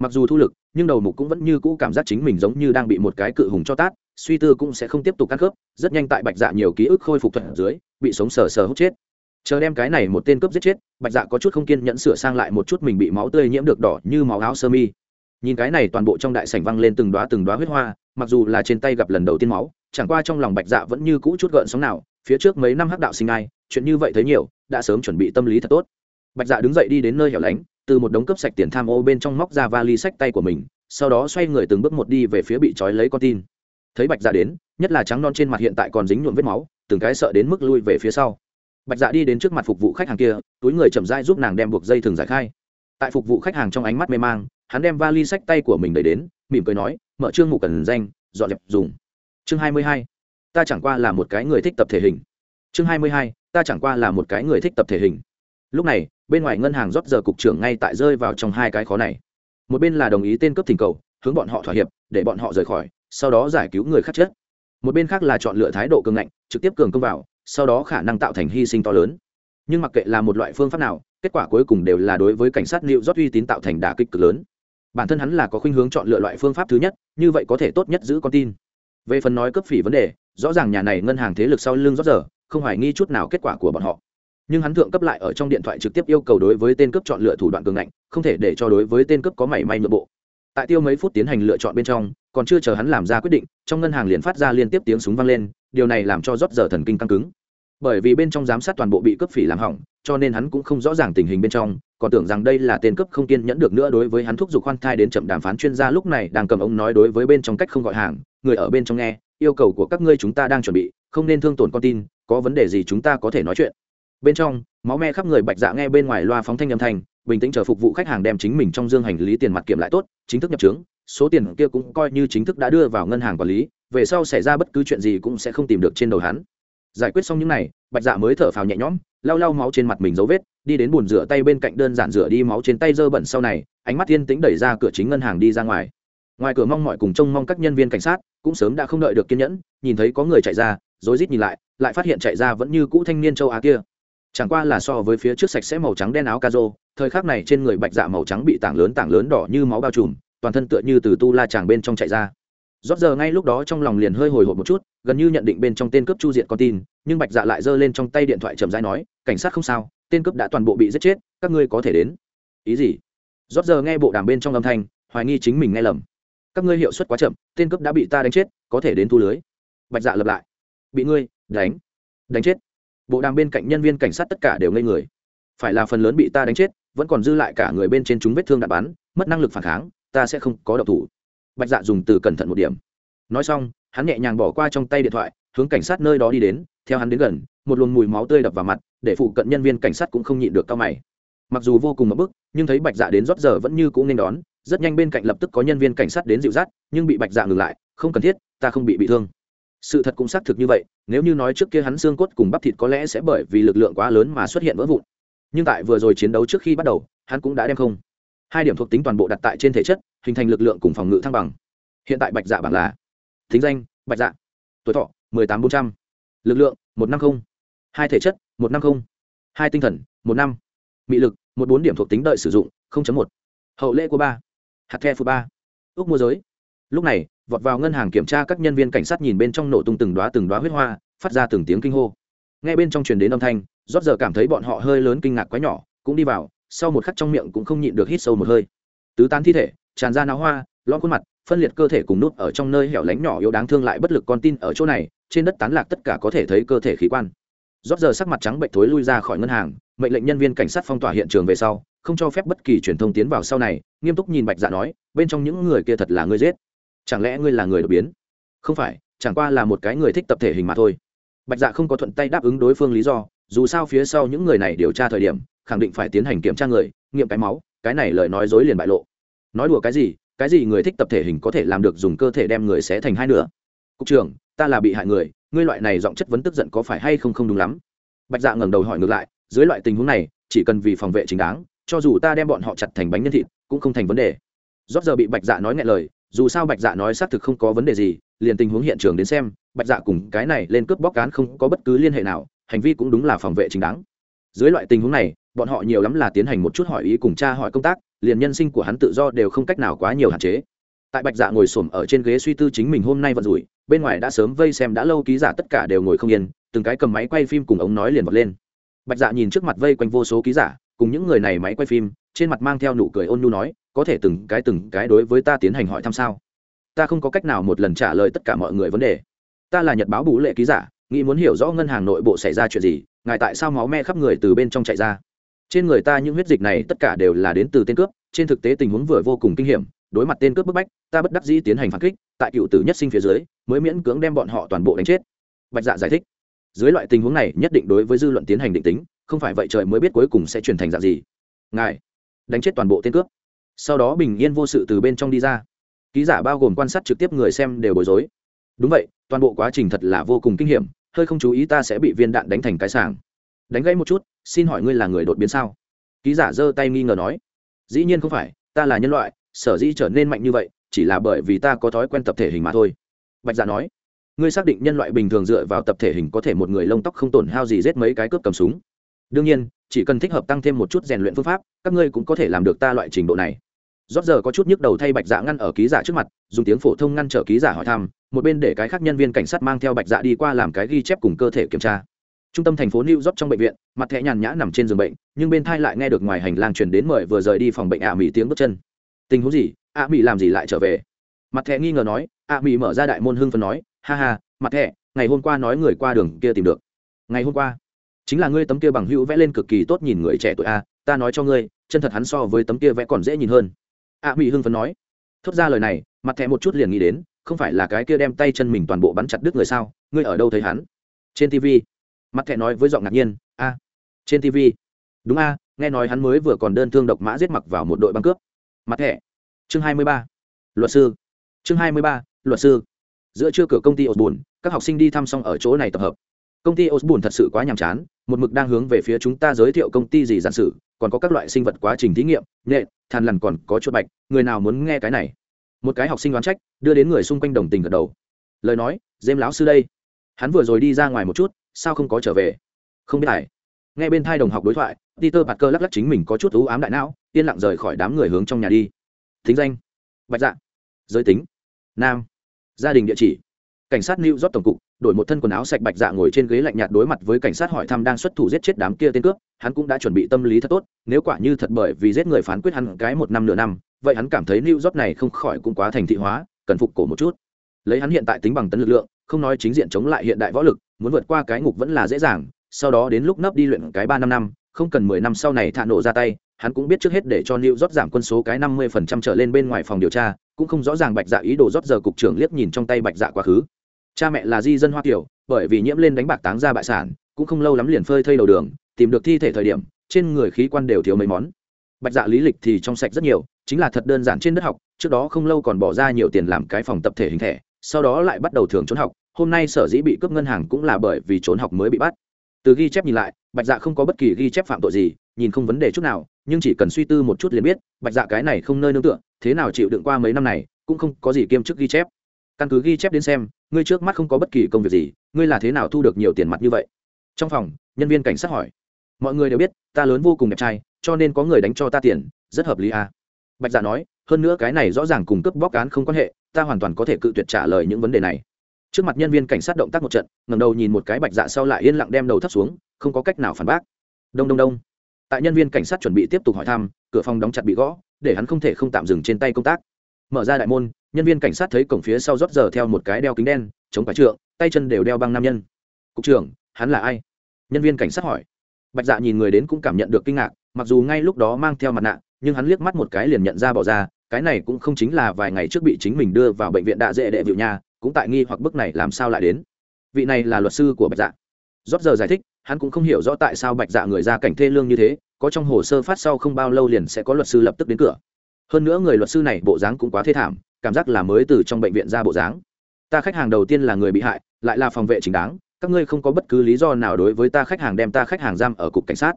Mặc dù thu lực, nhưng đầu mục cũng vẫn như cũ cảm giác chính mình giống như đang bị một cái cự hùng cho tát, suy tư cũng sẽ không tiếp tục cắt khớp rất nhanh tại bạch dạ nhiều ký ức khôi phục thuận dưới, bị sống sờ sờ hút chết chờ đem cái này một tên cướp giết chết, bạch dạ có chút không kiên nhẫn sửa sang lại một chút mình bị máu tươi nhiễm được đỏ như máu áo sơ mi. Nhìn cái này toàn bộ trong đại sảnh văng lên từng đoá từng đoá huyết hoa, mặc dù là trên tay gặp lần đầu tiên máu, chẳng qua trong lòng bạch dạ vẫn như cũ chút gợn sóng nào, phía trước mấy năm hắc đạo sinh ai, chuyện như vậy thấy nhiều, đã sớm chuẩn bị tâm lý thật tốt. Bạch dạ đứng dậy đi đến nơi hẻo lánh, từ một đống cấp sạch tiền tham ô bên trong móc ra vali sách tay của mình, sau đó xoay người từng bước một đi về phía bị trói lấy con tin. Thấy bạch dạ đến, nhất là trắng non trên mặt hiện tại còn dính nhuộm vết máu, từng cái sợ đến mức lui về phía sau bạch dạ đi đến trước mặt phục vụ khách hàng kia, túi người chậm rãi giúp nàng đem buộc dây thừng giải khai. Tại phục vụ khách hàng trong ánh mắt mê mang, hắn đem vali sách tay của mình đẩy đến, mỉm cười nói, mở chương mục cần danh, dọn dẹp dùng. Chương hai mươi hai, ta chẳng qua là một cái người thích tập thể hình. Chương hai mươi hai, ta chẳng qua là một cái người thích tập thể hình. Lúc này, bên ngoài ngân hàng rót giờ cục trưởng ngay tại rơi vào trong hai cái khó này. Một bên là đồng ý tên cấp thỉnh cầu, hướng bọn họ thỏa hiệp, để bọn họ rời khỏi, sau đó giải cứu người khác chết. Một bên khác là chọn lựa thái độ cường ngạnh, trực tiếp cường công vào sau đó khả năng tạo thành hy sinh to lớn. Nhưng mặc kệ là một loại phương pháp nào, kết quả cuối cùng đều là đối với cảnh sát liệu rót uy tín tạo thành đả kích cực lớn. Bản thân hắn là có khuynh hướng chọn lựa loại phương pháp thứ nhất, như vậy có thể tốt nhất giữ con tin. Về phần nói cấp phỉ vấn đề, rõ ràng nhà này ngân hàng thế lực sau lưng rót giờ, không hoài nghi chút nào kết quả của bọn họ. Nhưng hắn thượng cấp lại ở trong điện thoại trực tiếp yêu cầu đối với tên cướp chọn lựa thủ đoạn cường ngạnh, không thể để cho đối với tên cướp có mảy may nội bộ. Tại tiêu mấy phút tiến hành lựa chọn bên trong, còn chưa chờ hắn làm ra quyết định, trong ngân hàng liền phát ra liên tiếp tiếng súng vang lên điều này làm cho rót giờ thần kinh căng cứng. Bởi vì bên trong giám sát toàn bộ bị cướp phỉ làm hỏng, cho nên hắn cũng không rõ ràng tình hình bên trong, còn tưởng rằng đây là tên cướp không kiên nhẫn được nữa đối với hắn thúc giục khoan thai đến chậm đàm phán chuyên gia lúc này đang cầm ông nói đối với bên trong cách không gọi hàng, người ở bên trong nghe, yêu cầu của các ngươi chúng ta đang chuẩn bị, không nên thương tổn con tin, có vấn đề gì chúng ta có thể nói chuyện. Bên trong, máu me khắp người bạch dạ nghe bên ngoài loa phóng thanh âm thanh bình tĩnh chờ phục vụ khách hàng đem chính mình trong dương hành lý tiền mặt kiểm lại tốt, chính thức nhập trướng, số tiền kia cũng coi như chính thức đã đưa vào ngân hàng quản lý về sau xảy ra bất cứ chuyện gì cũng sẽ không tìm được trên đầu hắn. Giải quyết xong những này, bạch dạ mới thở phào nhẹ nhõm, lau lau máu trên mặt mình dấu vết, đi đến bồn rửa tay bên cạnh đơn giản rửa đi máu trên tay dơ bẩn sau này, ánh mắt thiên tĩnh đẩy ra cửa chính ngân hàng đi ra ngoài. Ngoài cửa mong mọi cùng trông mong các nhân viên cảnh sát, cũng sớm đã không đợi được kiên nhẫn, nhìn thấy có người chạy ra, rối rít nhìn lại lại phát hiện chạy ra vẫn như cũ thanh niên châu á kia. Chẳng qua là so với phía trước sạch sẽ màu trắng đen áo ca rô thời khắc này trên người bạch dạ màu trắng bị tảng lớn tảng lớn đỏ như máu bao trùm, toàn thân tựa như từ tu la chàng bên trong chạy ra rót giờ ngay lúc đó trong lòng liền hơi hồi hộp một chút, gần như nhận định bên trong tên cướp chu diện con tin, nhưng bạch dạ lại giơ lên trong tay điện thoại chậm rãi nói, cảnh sát không sao, tên cướp đã toàn bộ bị giết chết, các ngươi có thể đến. Ý gì? Rót giờ nghe bộ đàm bên trong âm thanh, hoài nghi chính mình nghe lầm. Các ngươi hiệu suất quá chậm, tên cướp đã bị ta đánh chết, có thể đến thu lưới. Bạch dạ lập lại. Bị ngươi đánh đánh chết. Bộ đàm bên cạnh nhân viên cảnh sát tất cả đều ngây người. Phải là phần lớn bị ta đánh chết, vẫn còn dư lại cả người bên trên chúng vết thương đạn bắn, mất năng lực phản kháng, ta sẽ không có độc thủ bạch dạ dùng từ cẩn thận một điểm. Nói xong, hắn nhẹ nhàng bỏ qua trong tay điện thoại, hướng cảnh sát nơi đó đi đến, theo hắn đến gần, một luồng mùi máu tươi đập vào mặt, để phụ cận nhân viên cảnh sát cũng không nhịn được cao mày. Mặc dù vô cùng mất bức, nhưng thấy bạch dạ đến rót giờ vẫn như cũng nên đón, rất nhanh bên cạnh lập tức có nhân viên cảnh sát đến dịu dắt, nhưng bị bạch dạ ngừng lại, không cần thiết, ta không bị bị thương. Sự thật cũng xác thực như vậy, nếu như nói trước kia hắn xương cốt cùng bắp thịt có lẽ sẽ bởi vì lực lượng quá lớn mà xuất hiện vỡ vụn. Nhưng tại vừa rồi chiến đấu trước khi bắt đầu, hắn cũng đã đem không hai điểm thuộc tính toàn bộ đặt tại trên thể chất, hình thành lực lượng cùng phòng ngự thăng bằng. Hiện tại bạch dạ bảng là thính danh, bạch dạ. Tuổi thọ, mười tám bốn trăm. L ự c lượng, một năm không. Hai thể chất, một năm không. Hai tinh thần, một năm. Mị lực, một bốn điểm thuộc tính đợi sử dụng một. Hậu lễ của ba. Hạt the phụ ba. Ước mua giới. Lúc này, vọt vào ngân hàng kiểm tra các nhân viên cảnh sát nhìn bên trong nổ tung từng đoá từng đoá huyết hoa, phát ra từng tiếng kinh hô. Ngay bên trong truyền đến âm thanh, rót giờ cảm thấy bọn họ hơi lớn kinh ngạc quá nhỏ, cũng đi vào sau một khắc trong miệng cũng không nhịn được hít sâu một hơi. Tứ tán thi thể, tràn ra náo hoa lon khuôn mặt, phân liệt cơ thể cùng nút ở trong nơi hẻo lánh nhỏ yếu đáng thương lại bất lực con tin ở chỗ này, trên đất tán lạc tất cả có thể thấy cơ thể khí quan. Rót giờ sắc mặt trắng bệnh thối lui ra khỏi ngân hàng, mệnh lệnh nhân viên cảnh sát phong tỏa hiện trường về sau, không cho phép bất kỳ truyền thông tiến vào sau này, nghiêm túc nhìn bạch dạ nói, bên trong những người kia thật là ngươi giết. Chẳng lẽ ngươi là người đột biến? Không phải, chẳng qua là một cái người thích tập thể hình mà thôi. Bạch dạ không có thuận tay đáp ứng đối phương lý do, dù sao phía sau những người này điều tra thời điểm khẳng định phải tiến hành kiểm tra người, nghiệm cái máu, cái này lời nói dối liền bại lộ. Nói đùa cái gì cái gì người thích tập thể hình có thể làm được dùng cơ thể đem người xé thành hai nửa. Cục trưởng, ta là bị hại người, ngươi loại này giọng chất vấn tức giận có phải hay không không đúng lắm? Bạch dạ ngẩng đầu hỏi ngược lại, dưới loại tình huống này, chỉ cần vì phòng vệ chính đáng, cho dù ta đem bọn họ chặt thành bánh nhân thịt, cũng không thành vấn đề. Rót giờ bị bạch dạ nói ngại lời, dù sao bạch dạ nói xác thực không có vấn đề gì, liền tình huống hiện trường đến xem, bạch dạ cùng cái này lên cướp bóc cán không có bất cứ liên hệ nào, hành vi cũng đúng là phòng vệ chính đáng dưới loại tình huống này, bọn họ nhiều lắm là tiến hành một chút hỏi ý cùng cha hỏi công tác, liền nhân sinh của hắn tự do đều không cách nào quá nhiều hạn chế. Tại bạch dạ ngồi xổm ở trên ghế suy tư chính mình hôm nay vận rủi, bên ngoài đã sớm vây xem đã lâu ký giả tất cả đều ngồi không yên, từng cái cầm máy quay phim cùng ống nói liền bật lên. Bạch dạ nhìn trước mặt vây quanh vô số ký giả, cùng những người này máy quay phim, trên mặt mang theo nụ cười ôn nhu nói, có thể từng cái từng cái đối với ta tiến hành hỏi thăm sao? Ta không có cách nào một lần trả lời tất cả mọi người vấn đề. Ta là nhật báo bù lệ ký giả, nghĩ muốn hiểu rõ ngân hàng nội bộ xảy ra chuyện gì ngài tại sao máu me khắp người từ bên trong chạy ra? Trên người ta những huyết dịch này tất cả đều là đến từ tên cướp, trên thực tế tình huống vừa vô cùng kinh hiểm, đối mặt tên cướp bức bách, ta bất đắc dĩ tiến hành phản kích, tại cựu tử nhất sinh phía dưới, mới miễn cưỡng đem bọn họ toàn bộ đánh chết. Bạch dạ giải thích. Dưới loại tình huống này, nhất định đối với dư luận tiến hành định tính, không phải vậy trời mới biết cuối cùng sẽ chuyển thành dạng gì. Ngài, đánh chết toàn bộ tên cướp. Sau đó bình yên vô sự từ bên trong đi ra. Ký giả bao gồm quan sát trực tiếp người xem đều bối rối. Đúng vậy, toàn bộ quá trình thật là vô cùng kinh hiểm hơi không chú ý ta sẽ bị viên đạn đánh thành cái sàng. Đánh gãy một chút, xin hỏi ngươi là người đột biến sao? Ký giả giơ tay nghi ngờ nói. Dĩ nhiên không phải, ta là nhân loại, sở dĩ trở nên mạnh như vậy, chỉ là bởi vì ta có thói quen tập thể hình mà thôi. Bạch giả nói. Ngươi xác định nhân loại bình thường dựa vào tập thể hình có thể một người lông tóc không tổn hao gì giết mấy cái cướp cầm súng? Đương nhiên, chỉ cần thích hợp tăng thêm một chút rèn luyện phương pháp, các ngươi cũng có thể làm được ta loại trình độ này rót giờ có chút nhức đầu thay bạch dạ ngăn ở ký giả trước mặt, dùng tiếng phổ thông ngăn trở ký giả hỏi thăm, một bên để cái khác nhân viên cảnh sát mang theo bạch dạ đi qua làm cái ghi chép cùng cơ thể kiểm tra. Trung tâm thành phố new york trong bệnh viện, mặt thẻ nhàn nhã nằm trên giường bệnh, nhưng bên thai lại nghe được ngoài hành lang chuyển đến mời vừa rời đi phòng bệnh ạ mỹ tiếng bước chân. Tình huống gì? ạ mỹ làm gì lại trở về? Mặt thẻ nghi ngờ nói, ạ mỹ mở ra đại môn hưng phần nói, ha ha, mặt thẻ, ngày hôm qua nói người qua đường kia tìm được. Ngày hôm qua? Chính là ngươi tấm kia bằng hữu vẽ lên cực kỳ tốt nhìn người trẻ tuổi a, ta nói cho ngươi, chân thật hắn so với tấm kia vẽ còn dễ nhìn hơn a mỹ hưng phấn nói. Thốt ra lời này, mặt thẻ một chút liền nghĩ đến, không phải là cái kia đem tay chân mình toàn bộ bắn chặt đứt người sao? Ngươi ở đâu thấy hắn? Trên tv mặt thẻ nói với giọng ngạc nhiên, a, trên tv đúng a, nghe nói hắn mới vừa còn đơn thương độc mã giết mặc vào một đội băng cướp. Mặt thẻ. Chương hai mươi ba. Luật sư. Chương hai mươi ba, luật sư. Giữa trưa cửa công ty osborne, các học sinh đi thăm xong ở chỗ này tập hợp công ty osborne thật sự quá nhàm chán, một mực đang hướng về phía chúng ta giới thiệu công ty gì giản sử còn có các loại sinh vật quá trình thí nghiệm nhện than lằn còn có chuột bạch, người nào muốn nghe cái này? Một cái học sinh đoán trách, đưa đến người xung quanh đồng tình gật đầu. Lời nói dêm lão sư đây. Hắn vừa rồi đi ra ngoài một chút, sao không có trở về? Không biết ai. Nghe bên thai đồng học đối thoại, peter bạt cơ lắc lắc chính mình có chút thú ám đại não, yên lặng rời khỏi đám người hướng trong nhà đi. Thính danh. Bạch dạ. Giới tính. Nam. Gia đình địa chỉ cảnh sát new york tổng cục đổi một thân quần áo sạch bạch dạ ngồi trên ghế lạnh nhạt đối mặt với cảnh sát hỏi thăm đang xuất thủ giết chết đám kia tên cướp, hắn cũng đã chuẩn bị tâm lý thật tốt, nếu quả như thật bởi vì giết người phán quyết hắn cái một năm nửa năm, vậy hắn cảm thấy new york này không khỏi cũng quá thành thị hóa, cần phục cổ một chút. Lấy hắn hiện tại tính bằng tấn lực lượng, không nói chính diện chống lại hiện đại võ lực, muốn vượt qua cái ngục vẫn là dễ dàng, sau đó đến lúc nấp đi luyện cái ba năm năm, không cần mười năm sau này thản nổ ra tay hắn cũng biết trước hết để cho New York giảm quân số cái năm mươi phần trăm trở lên bên ngoài phòng điều tra, cũng không rõ ràng Bạch Dạ ý đồ rót giờ cục trưởng liếc nhìn trong tay Bạch Dạ quá khứ. Cha mẹ là di dân Hoa Kiều, bởi vì nhiễm lên đánh bạc táng ra bại sản, cũng không lâu lắm liền phơi thây đầu đường, tìm được thi thể thời điểm, trên người khí quan đều thiếu mấy món. Bạch Dạ lý lịch thì trong sạch rất nhiều, chính là thật đơn giản trên đất học, trước đó không lâu còn bỏ ra nhiều tiền làm cái phòng tập thể hình thể, sau đó lại bắt đầu thường trốn học, hôm nay sở dĩ bị cướp ngân hàng cũng là bởi vì trốn học mới bị bắt. Từ ghi chép nhìn lại, Bạch Dạ không có bất kỳ ghi chép phạm tội gì, nhìn không vấn đề chút nào, nhưng chỉ cần suy tư một chút liền biết bạch dạ cái này không nơi nương tựa thế nào chịu đựng qua mấy năm này cũng không có gì kiêm chức ghi chép. Căn cứ ghi chép đến xem ngươi trước mắt không có bất kỳ công việc gì ngươi là thế nào thu được nhiều tiền mặt như vậy? Trong phòng nhân viên cảnh sát hỏi. Mọi người đều biết ta lớn vô cùng đẹp trai cho nên có người đánh cho ta tiền rất hợp lý à. bạch dạ nói hơn nữa cái này rõ ràng cùng cướp bóc án không quan hệ ta hoàn toàn có thể cự tuyệt trả lời những vấn đề này. Trước mặt nhân viên cảnh sát động tác một trận ngầm đầu nhìn một cái bạch dạ sau lại yên lặng đem đầu thấp xuống không có cách nào phản bác. Đông đông đông tại nhân viên cảnh sát chuẩn bị tiếp tục hỏi thăm, cửa phòng đóng chặt bị gõ, để hắn không thể không tạm dừng trên tay công tác. Mở ra đại môn, nhân viên cảnh sát thấy cổng phía sau rót giờ theo một cái đeo kính đen, chống phải trượng, tay chân đều đeo băng nam nhân. Cục trưởng, hắn là ai? Nhân viên cảnh sát hỏi. Bạch dạ nhìn người đến cũng cảm nhận được kinh ngạc, mặc dù ngay lúc đó mang theo mặt nạ, nhưng hắn liếc mắt một cái liền nhận ra bỏ ra, cái này cũng không chính là vài ngày trước bị chính mình đưa vào bệnh viện đạ dễ đệ vịu nhà, cũng tại nghi hoặc bức này làm sao lại đến. Vị này là luật sư của bạch dạ. Rót giờ giải thích, hắn cũng không hiểu rõ tại sao bạch dạ người ra cảnh thê lương như thế có trong hồ sơ phát sau không bao lâu liền sẽ có luật sư lập tức đến cửa. Hơn nữa người luật sư này bộ dáng cũng quá thê thảm, cảm giác là mới từ trong bệnh viện ra bộ dáng. Ta khách hàng đầu tiên là người bị hại, lại là phòng vệ chính đáng, các ngươi không có bất cứ lý do nào đối với ta khách hàng đem ta khách hàng giam ở cục cảnh sát.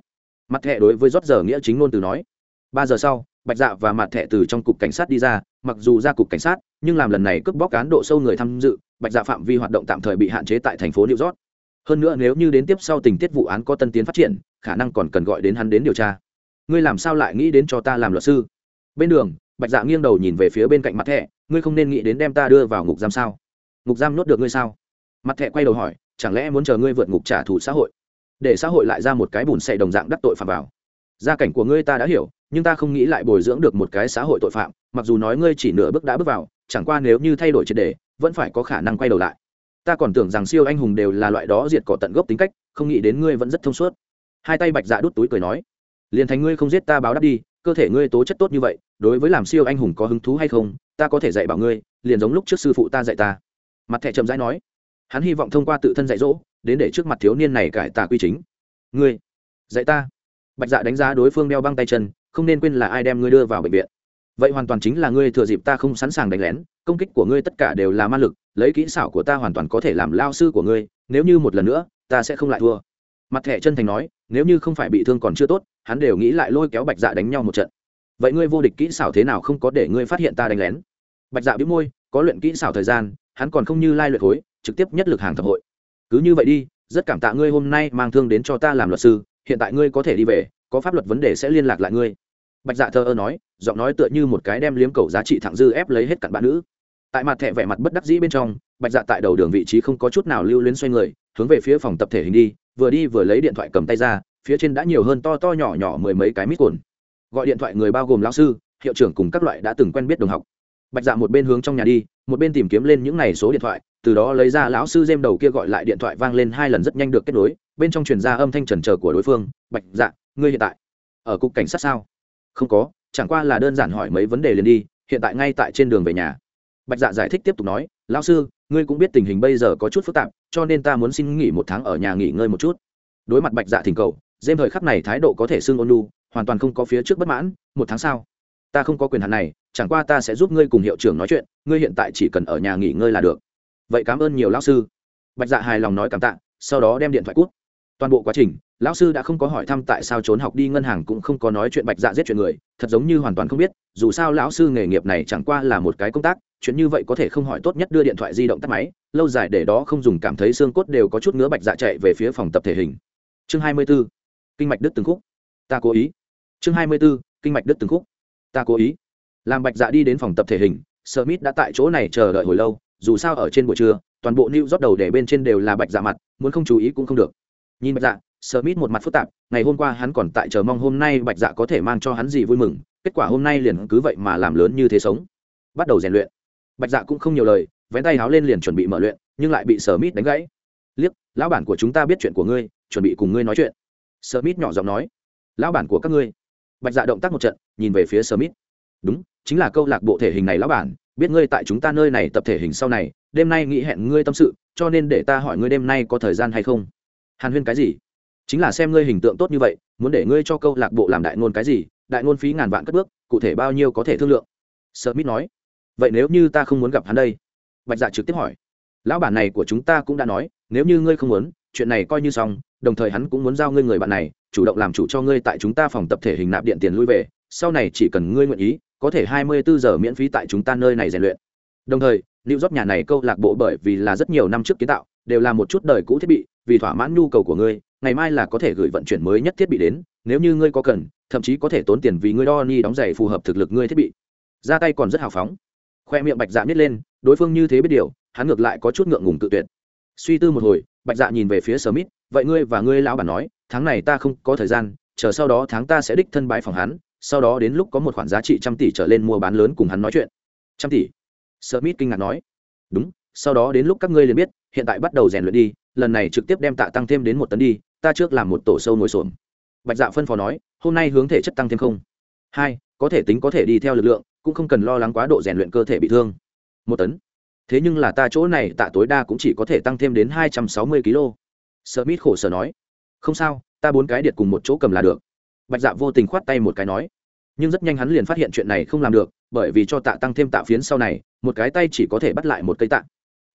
Mặt thẻ đối với rót giờ nghĩa chính ngôn từ nói. Ba giờ sau, bạch dạ và mặt thẻ từ trong cục cảnh sát đi ra, mặc dù ra cục cảnh sát, nhưng làm lần này cướp bóc cán độ sâu người tham dự, bạch dạ phạm vi hoạt động tạm thời bị hạn chế tại thành phố new york. Hơn nữa nếu như đến tiếp sau tình tiết vụ án có tân tiến phát triển khả năng còn cần gọi đến hắn đến điều tra. Ngươi làm sao lại nghĩ đến cho ta làm luật sư? Bên đường, bạch dạ nghiêng đầu nhìn về phía bên cạnh mặt thẹ ngươi không nên nghĩ đến đem ta đưa vào ngục giam sao? Ngục giam nhốt được ngươi sao? Mặt thẹ quay đầu hỏi, chẳng lẽ muốn chờ ngươi vượt ngục trả thù xã hội? Để xã hội lại ra một cái bùn xệ đồng dạng đắc tội phạm vào. Gia cảnh của ngươi ta đã hiểu, nhưng ta không nghĩ lại bồi dưỡng được một cái xã hội tội phạm, mặc dù nói ngươi chỉ nửa bước đã bước vào, chẳng qua nếu như thay đổi triệt đề vẫn phải có khả năng quay đầu lại. Ta còn tưởng rằng siêu anh hùng đều là loại đó diệt cỏ tận gốc tính cách, không nghĩ đến ngươi vẫn rất thông suốt hai tay bạch dạ đút túi cười nói, liền thành ngươi không giết ta báo đáp đi, cơ thể ngươi tố chất tốt như vậy, đối với làm siêu anh hùng có hứng thú hay không, ta có thể dạy bảo ngươi, liền giống lúc trước sư phụ ta dạy ta. Mặt thẻ chậm rãi nói, hắn hy vọng thông qua tự thân dạy dỗ, đến để trước mặt thiếu niên này cải tà quy chính. Ngươi, dạy ta. Bạch dạ đánh giá đối phương đeo băng tay chân, không nên quên là ai đem ngươi đưa vào bệnh viện. Vậy hoàn toàn chính là ngươi thừa dịp ta không sẵn sàng đánh lén, công kích của ngươi tất cả đều là ma lực, lấy kỹ xảo của ta hoàn toàn có thể làm lao sư của ngươi, nếu như một lần nữa, ta sẽ không lại thua mặt thẻ chân thành nói, nếu như không phải bị thương còn chưa tốt, hắn đều nghĩ lại lôi kéo bạch dạ đánh nhau một trận. Vậy ngươi vô địch kỹ xảo thế nào không có để ngươi phát hiện ta đánh lén? Bạch dạ biếu môi, có luyện kỹ xảo thời gian, hắn còn không như lai luyện khối, trực tiếp nhất lực hàng thập hội. Cứ như vậy đi, rất cảm tạ ngươi hôm nay mang thương đến cho ta làm luật sư, hiện tại ngươi có thể đi về, có pháp luật vấn đề sẽ liên lạc lại ngươi. Bạch dạ thờ ơ nói, giọng nói tựa như một cái đem liếm cầu giá trị thẳng dư ép lấy hết cặn bạn nữ. Tại mặt thẻ vẻ mặt bất đắc dĩ bên trong, bạch dạ tại đầu đường vị trí không có chút nào lưu luyến xoay người, hướng về phía phòng tập thể hình đi vừa đi vừa lấy điện thoại cầm tay ra, phía trên đã nhiều hơn to to nhỏ nhỏ mười mấy cái mít cồn. Gọi điện thoại người bao gồm lao sư, hiệu trưởng cùng các loại đã từng quen biết đồng học. Bạch dạ một bên hướng trong nhà đi, một bên tìm kiếm lên những ngày số điện thoại, từ đó lấy ra lão sư dêm đầu kia gọi lại điện thoại vang lên hai lần rất nhanh được kết nối, bên trong truyền ra âm thanh trần trờ của đối phương, bạch dạ ngươi hiện tại ở cục cảnh sát sao? Không có, chẳng qua là đơn giản hỏi mấy vấn đề liền đi, hiện tại ngay tại trên đường về nhà bạch dạ giải thích tiếp tục nói, lão sư, ngươi cũng biết tình hình bây giờ có chút phức tạp, cho nên ta muốn xin nghỉ một tháng ở nhà nghỉ ngơi một chút. Đối mặt bạch dạ thỉnh cầu dêm thời khắc này thái độ có thể xưng ôn lu hoàn toàn không có phía trước bất mãn, một tháng sau, ta không có quyền hạn này, chẳng qua ta sẽ giúp ngươi cùng hiệu trưởng nói chuyện, ngươi hiện tại chỉ cần ở nhà nghỉ ngơi là được. Vậy cảm ơn nhiều lão sư. Bạch dạ hài lòng nói cảm tạ, sau đó đem điện thoại cút. Toàn bộ quá trình, lão sư đã không có hỏi thăm tại sao trốn học đi ngân hàng cũng không có nói chuyện bạch dạ giết chuyện người, thật giống như hoàn toàn không biết, dù sao lão sư nghề nghiệp này chẳng qua là một cái công tác chuyện như vậy có thể không hỏi tốt nhất đưa điện thoại di động tắt máy, lâu dài để đó không dùng cảm thấy xương cốt đều có chút ngứa bạch dạ chạy về phía phòng tập thể hình. Chương hai mươi 24. kinh mạch đứt từng khúc. Ta cố ý. Chương hai mươi 24. kinh mạch đứt từng khúc. Ta cố ý. Làm bạch dạ đi đến phòng tập thể hình, smith đã tại chỗ này chờ đợi hồi lâu, dù sao ở trên buổi trưa, toàn bộ new rót đầu để bên trên đều là bạch dạ mặt, muốn không chú ý cũng không được. Nhìn bạch dạ smith một mặt phức tạp, ngày hôm qua hắn còn tại chờ mong hôm nay bạch dạ có thể mang cho hắn gì vui mừng, kết quả hôm nay liền cứ vậy mà làm lớn như thế sống. Bắt đầu rèn luyện bạch dạ cũng không nhiều lời, vén tay háo lên liền chuẩn bị mở luyện, nhưng lại bị smith đánh gãy. Liếc, lão bản của chúng ta biết chuyện của ngươi, chuẩn bị cùng ngươi nói chuyện. Smith nhỏ giọng nói. Lão bản của các ngươi. Bạch dạ động tác một trận, nhìn về phía smith đúng, chính là câu lạc bộ thể hình này lão bản, biết ngươi tại chúng ta nơi này tập thể hình sau này, đêm nay nghĩ hẹn ngươi tâm sự, cho nên để ta hỏi ngươi đêm nay có thời gian hay không? Hàn huyên cái gì? Chính là xem ngươi hình tượng tốt như vậy, muốn để ngươi cho câu lạc bộ làm đại ngôn cái gì, đại ngôn phí ngàn vạn cất bước, cụ thể bao nhiêu có thể thương lượng. Smith nói vậy nếu như ta không muốn gặp hắn đây? Bạch dạ trực tiếp hỏi. Lão bản này của chúng ta cũng đã nói, nếu như ngươi không muốn, chuyện này coi như xong, đồng thời hắn cũng muốn giao ngươi người bạn này, chủ động làm chủ cho ngươi tại chúng ta phòng tập thể hình nạp điện tiền lui về, sau này chỉ cần ngươi nguyện ý, có thể hai mươi bốn giờ miễn phí tại chúng ta nơi này rèn luyện. Đồng thời lưu rót nhà này câu lạc bộ bởi vì là rất nhiều năm trước kiến tạo, đều là một chút đời cũ thiết bị, vì thỏa mãn nhu cầu của ngươi, ngày mai là có thể gửi vận chuyển mới nhất thiết bị đến, nếu như ngươi có cần, thậm chí có thể tốn tiền vì ngươi đo ni đóng giày phù hợp thực lực ngươi thiết bị. Ra tay còn rất hào phóng khoe miệng bạch dạ nhét lên, đối phương như thế biết điều, hắn ngược lại có chút ngượng ngùng tự tuyệt. Suy tư một hồi, bạch dạ nhìn về phía sở mít vậy ngươi và ngươi lão bản nói, tháng này ta không có thời gian, chờ sau đó tháng ta sẽ đích thân bãi phòng hắn, sau đó đến lúc có một khoản giá trị trăm tỷ trở lên mua bán lớn cùng hắn nói chuyện. Trăm tỷ? Smith kinh ngạc nói. Đúng, sau đó đến lúc các ngươi liền biết, hiện tại bắt đầu rèn luyện đi, lần này trực tiếp đem tạ tăng thêm đến một tấn đi, ta trước làm một tổ sâu ngồi xổm. Bạch dạ phân phó nói, hôm nay hướng thể chất tăng thêm không? Hai, có thể tính có thể đi theo lực lượng cũng không cần lo lắng quá độ rèn luyện cơ thể bị thương. Một tấn. Thế nhưng là ta chỗ này tạ tối đa cũng chỉ có thể tăng thêm đến hai trăm sáu mươi kg. Smith khổ sở nói. Không sao, ta bốn cái điện cùng một chỗ cầm là được. Bạch dạ vô tình khoát tay một cái nói. Nhưng rất nhanh hắn liền phát hiện chuyện này không làm được, bởi vì cho tạ tăng thêm tạ phiến sau này, một cái tay chỉ có thể bắt lại một cây tạ.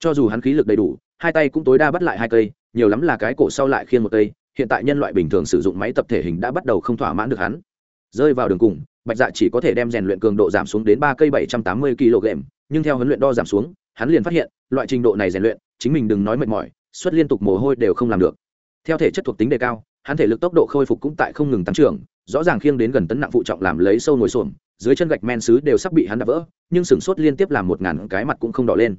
Cho dù hắn khí lực đầy đủ, hai tay cũng tối đa bắt lại hai cây, nhiều lắm là cái cổ sau lại khiên một cây, hiện tại nhân loại bình thường sử dụng máy tập thể hình đã bắt đầu không thỏa mãn được hắn. Rơi vào đường cùng bạch dạ chỉ có thể đem rèn luyện cường độ giảm xuống đến ba cây bảy trăm tám mươi kg, nhưng theo huấn luyện đo giảm xuống, hắn liền phát hiện, loại trình độ này rèn luyện, chính mình đừng nói mệt mỏi, suất liên tục mồ hôi đều không làm được. Theo thể chất thuộc tính đề cao, hắn thể lực tốc độ khôi phục cũng tại không ngừng tăng trưởng, rõ ràng khiêng đến gần tấn nặng phụ trọng làm lấy sâu ngồi xổm, dưới chân gạch men xứ đều sắp bị hắn đập vỡ, nhưng sửng sốt liên tiếp làm một ngàn cái mặt cũng không đỏ lên.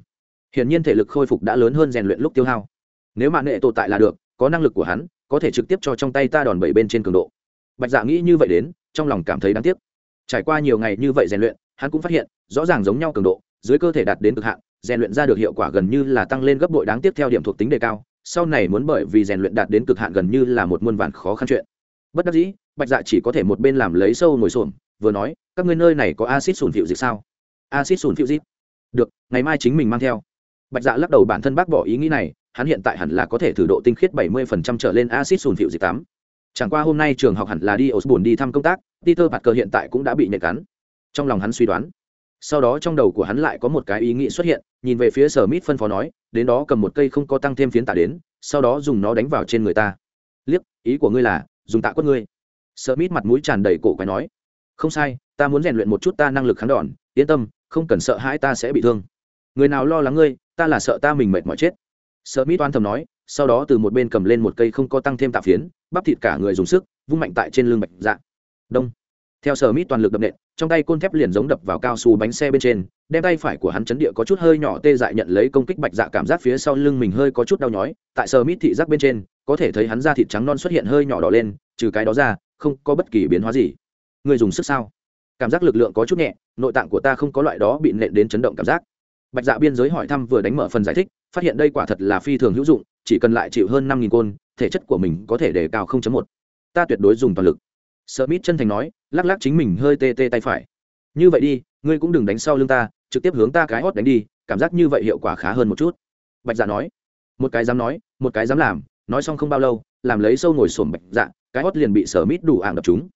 Hiển nhiên thể lực khôi phục đã lớn hơn rèn luyện lúc tiêu hao. Nếu mạng nghệ tồn tại là được, có năng lực của hắn, có thể trực tiếp cho trong tay ta đòn bẩy bên trên cường độ. Bạch dạ nghĩ như vậy đến, trong lòng cảm thấy đáng tiếc trải qua nhiều ngày như vậy rèn luyện, hắn cũng phát hiện, rõ ràng giống nhau cường độ, dưới cơ thể đạt đến cực hạn, rèn luyện ra được hiệu quả gần như là tăng lên gấp bội đáng tiếp theo điểm thuộc tính đề cao, sau này muốn bởi vì rèn luyện đạt đến cực hạn gần như là một muôn vàn khó khăn chuyện. Bất đắc dĩ, bạch dạ chỉ có thể một bên làm lấy sâu ngồi xổm, vừa nói, các ngươi nơi này có acid sùn phịu dịch sao? Acid sùn phịu dịch. Được, ngày mai chính mình mang theo. Bạch dạ lắc đầu, bản thân bác bỏ ý nghĩ này, hắn hiện tại hẳn là có thể thử độ tinh khiết 70% trở lên acid sùn phịu dịch tám chẳng qua hôm nay trường học hẳn là đi osborne đi thăm công tác, peter bạt cờ hiện tại cũng đã bị nhạy cắn. Trong lòng hắn suy đoán. Sau đó trong đầu của hắn lại có một cái ý nghĩ xuất hiện, nhìn về phía sở mít phân phó nói, đến đó cầm một cây không có tăng thêm phiến tạ đến, sau đó dùng nó đánh vào trên người ta. Liếc, ý của ngươi là, dùng tạ quất ngươi. Sở mít mặt mũi tràn đầy cổ quái nói, không sai, ta muốn rèn luyện một chút ta năng lực kháng đòn, yên tâm, không cần sợ hãi ta sẽ bị thương. Người nào lo lắng ngươi, ta là sợ ta mình mệt mỏi chết. Sở mít oan thầm nói sau đó từ một bên cầm lên một cây không có tăng thêm tạ phiến, bắp thịt cả người dùng sức, vung mạnh tại trên lưng bạch dạ. Đông. Theo sở mít toàn lực đập nện, trong tay côn thép liền giống đập vào cao su bánh xe bên trên, đem tay phải của hắn chấn địa có chút hơi nhỏ tê dại nhận lấy công kích bạch dạ cảm giác phía sau lưng mình hơi có chút đau nhói, tại sở mít thị giác bên trên, có thể thấy hắn da thịt trắng non xuất hiện hơi nhỏ đỏ lên, trừ cái đó ra, không có bất kỳ biến hóa gì. Người dùng sức sao? Cảm giác lực lượng có chút nhẹ, nội tạng của ta không có loại đó bị nện đến chấn động cảm giác. Bạch dạ biên giới hỏi thăm vừa đánh mở phần giải thích, phát hiện đây quả thật là phi thường hữu dụng chỉ cần lại chịu hơn năm nghìn côn thể chất của mình có thể đề cao 0.1. ta tuyệt đối dùng toàn lực Smith chân thành nói, lắc lắc chính mình hơi tê tê tay phải. Như vậy đi, ngươi cũng đừng đánh sau lưng ta, trực tiếp hướng ta cái hót đánh đi, cảm giác như vậy hiệu quả khá hơn một chút. Bạch Dạ nói. Một cái dám nói, một cái dám làm, nói xong không bao lâu, làm lấy sâu ngồi xổm Bạch Dạ, cái hót liền bị Smith đủ ảng đập trúng.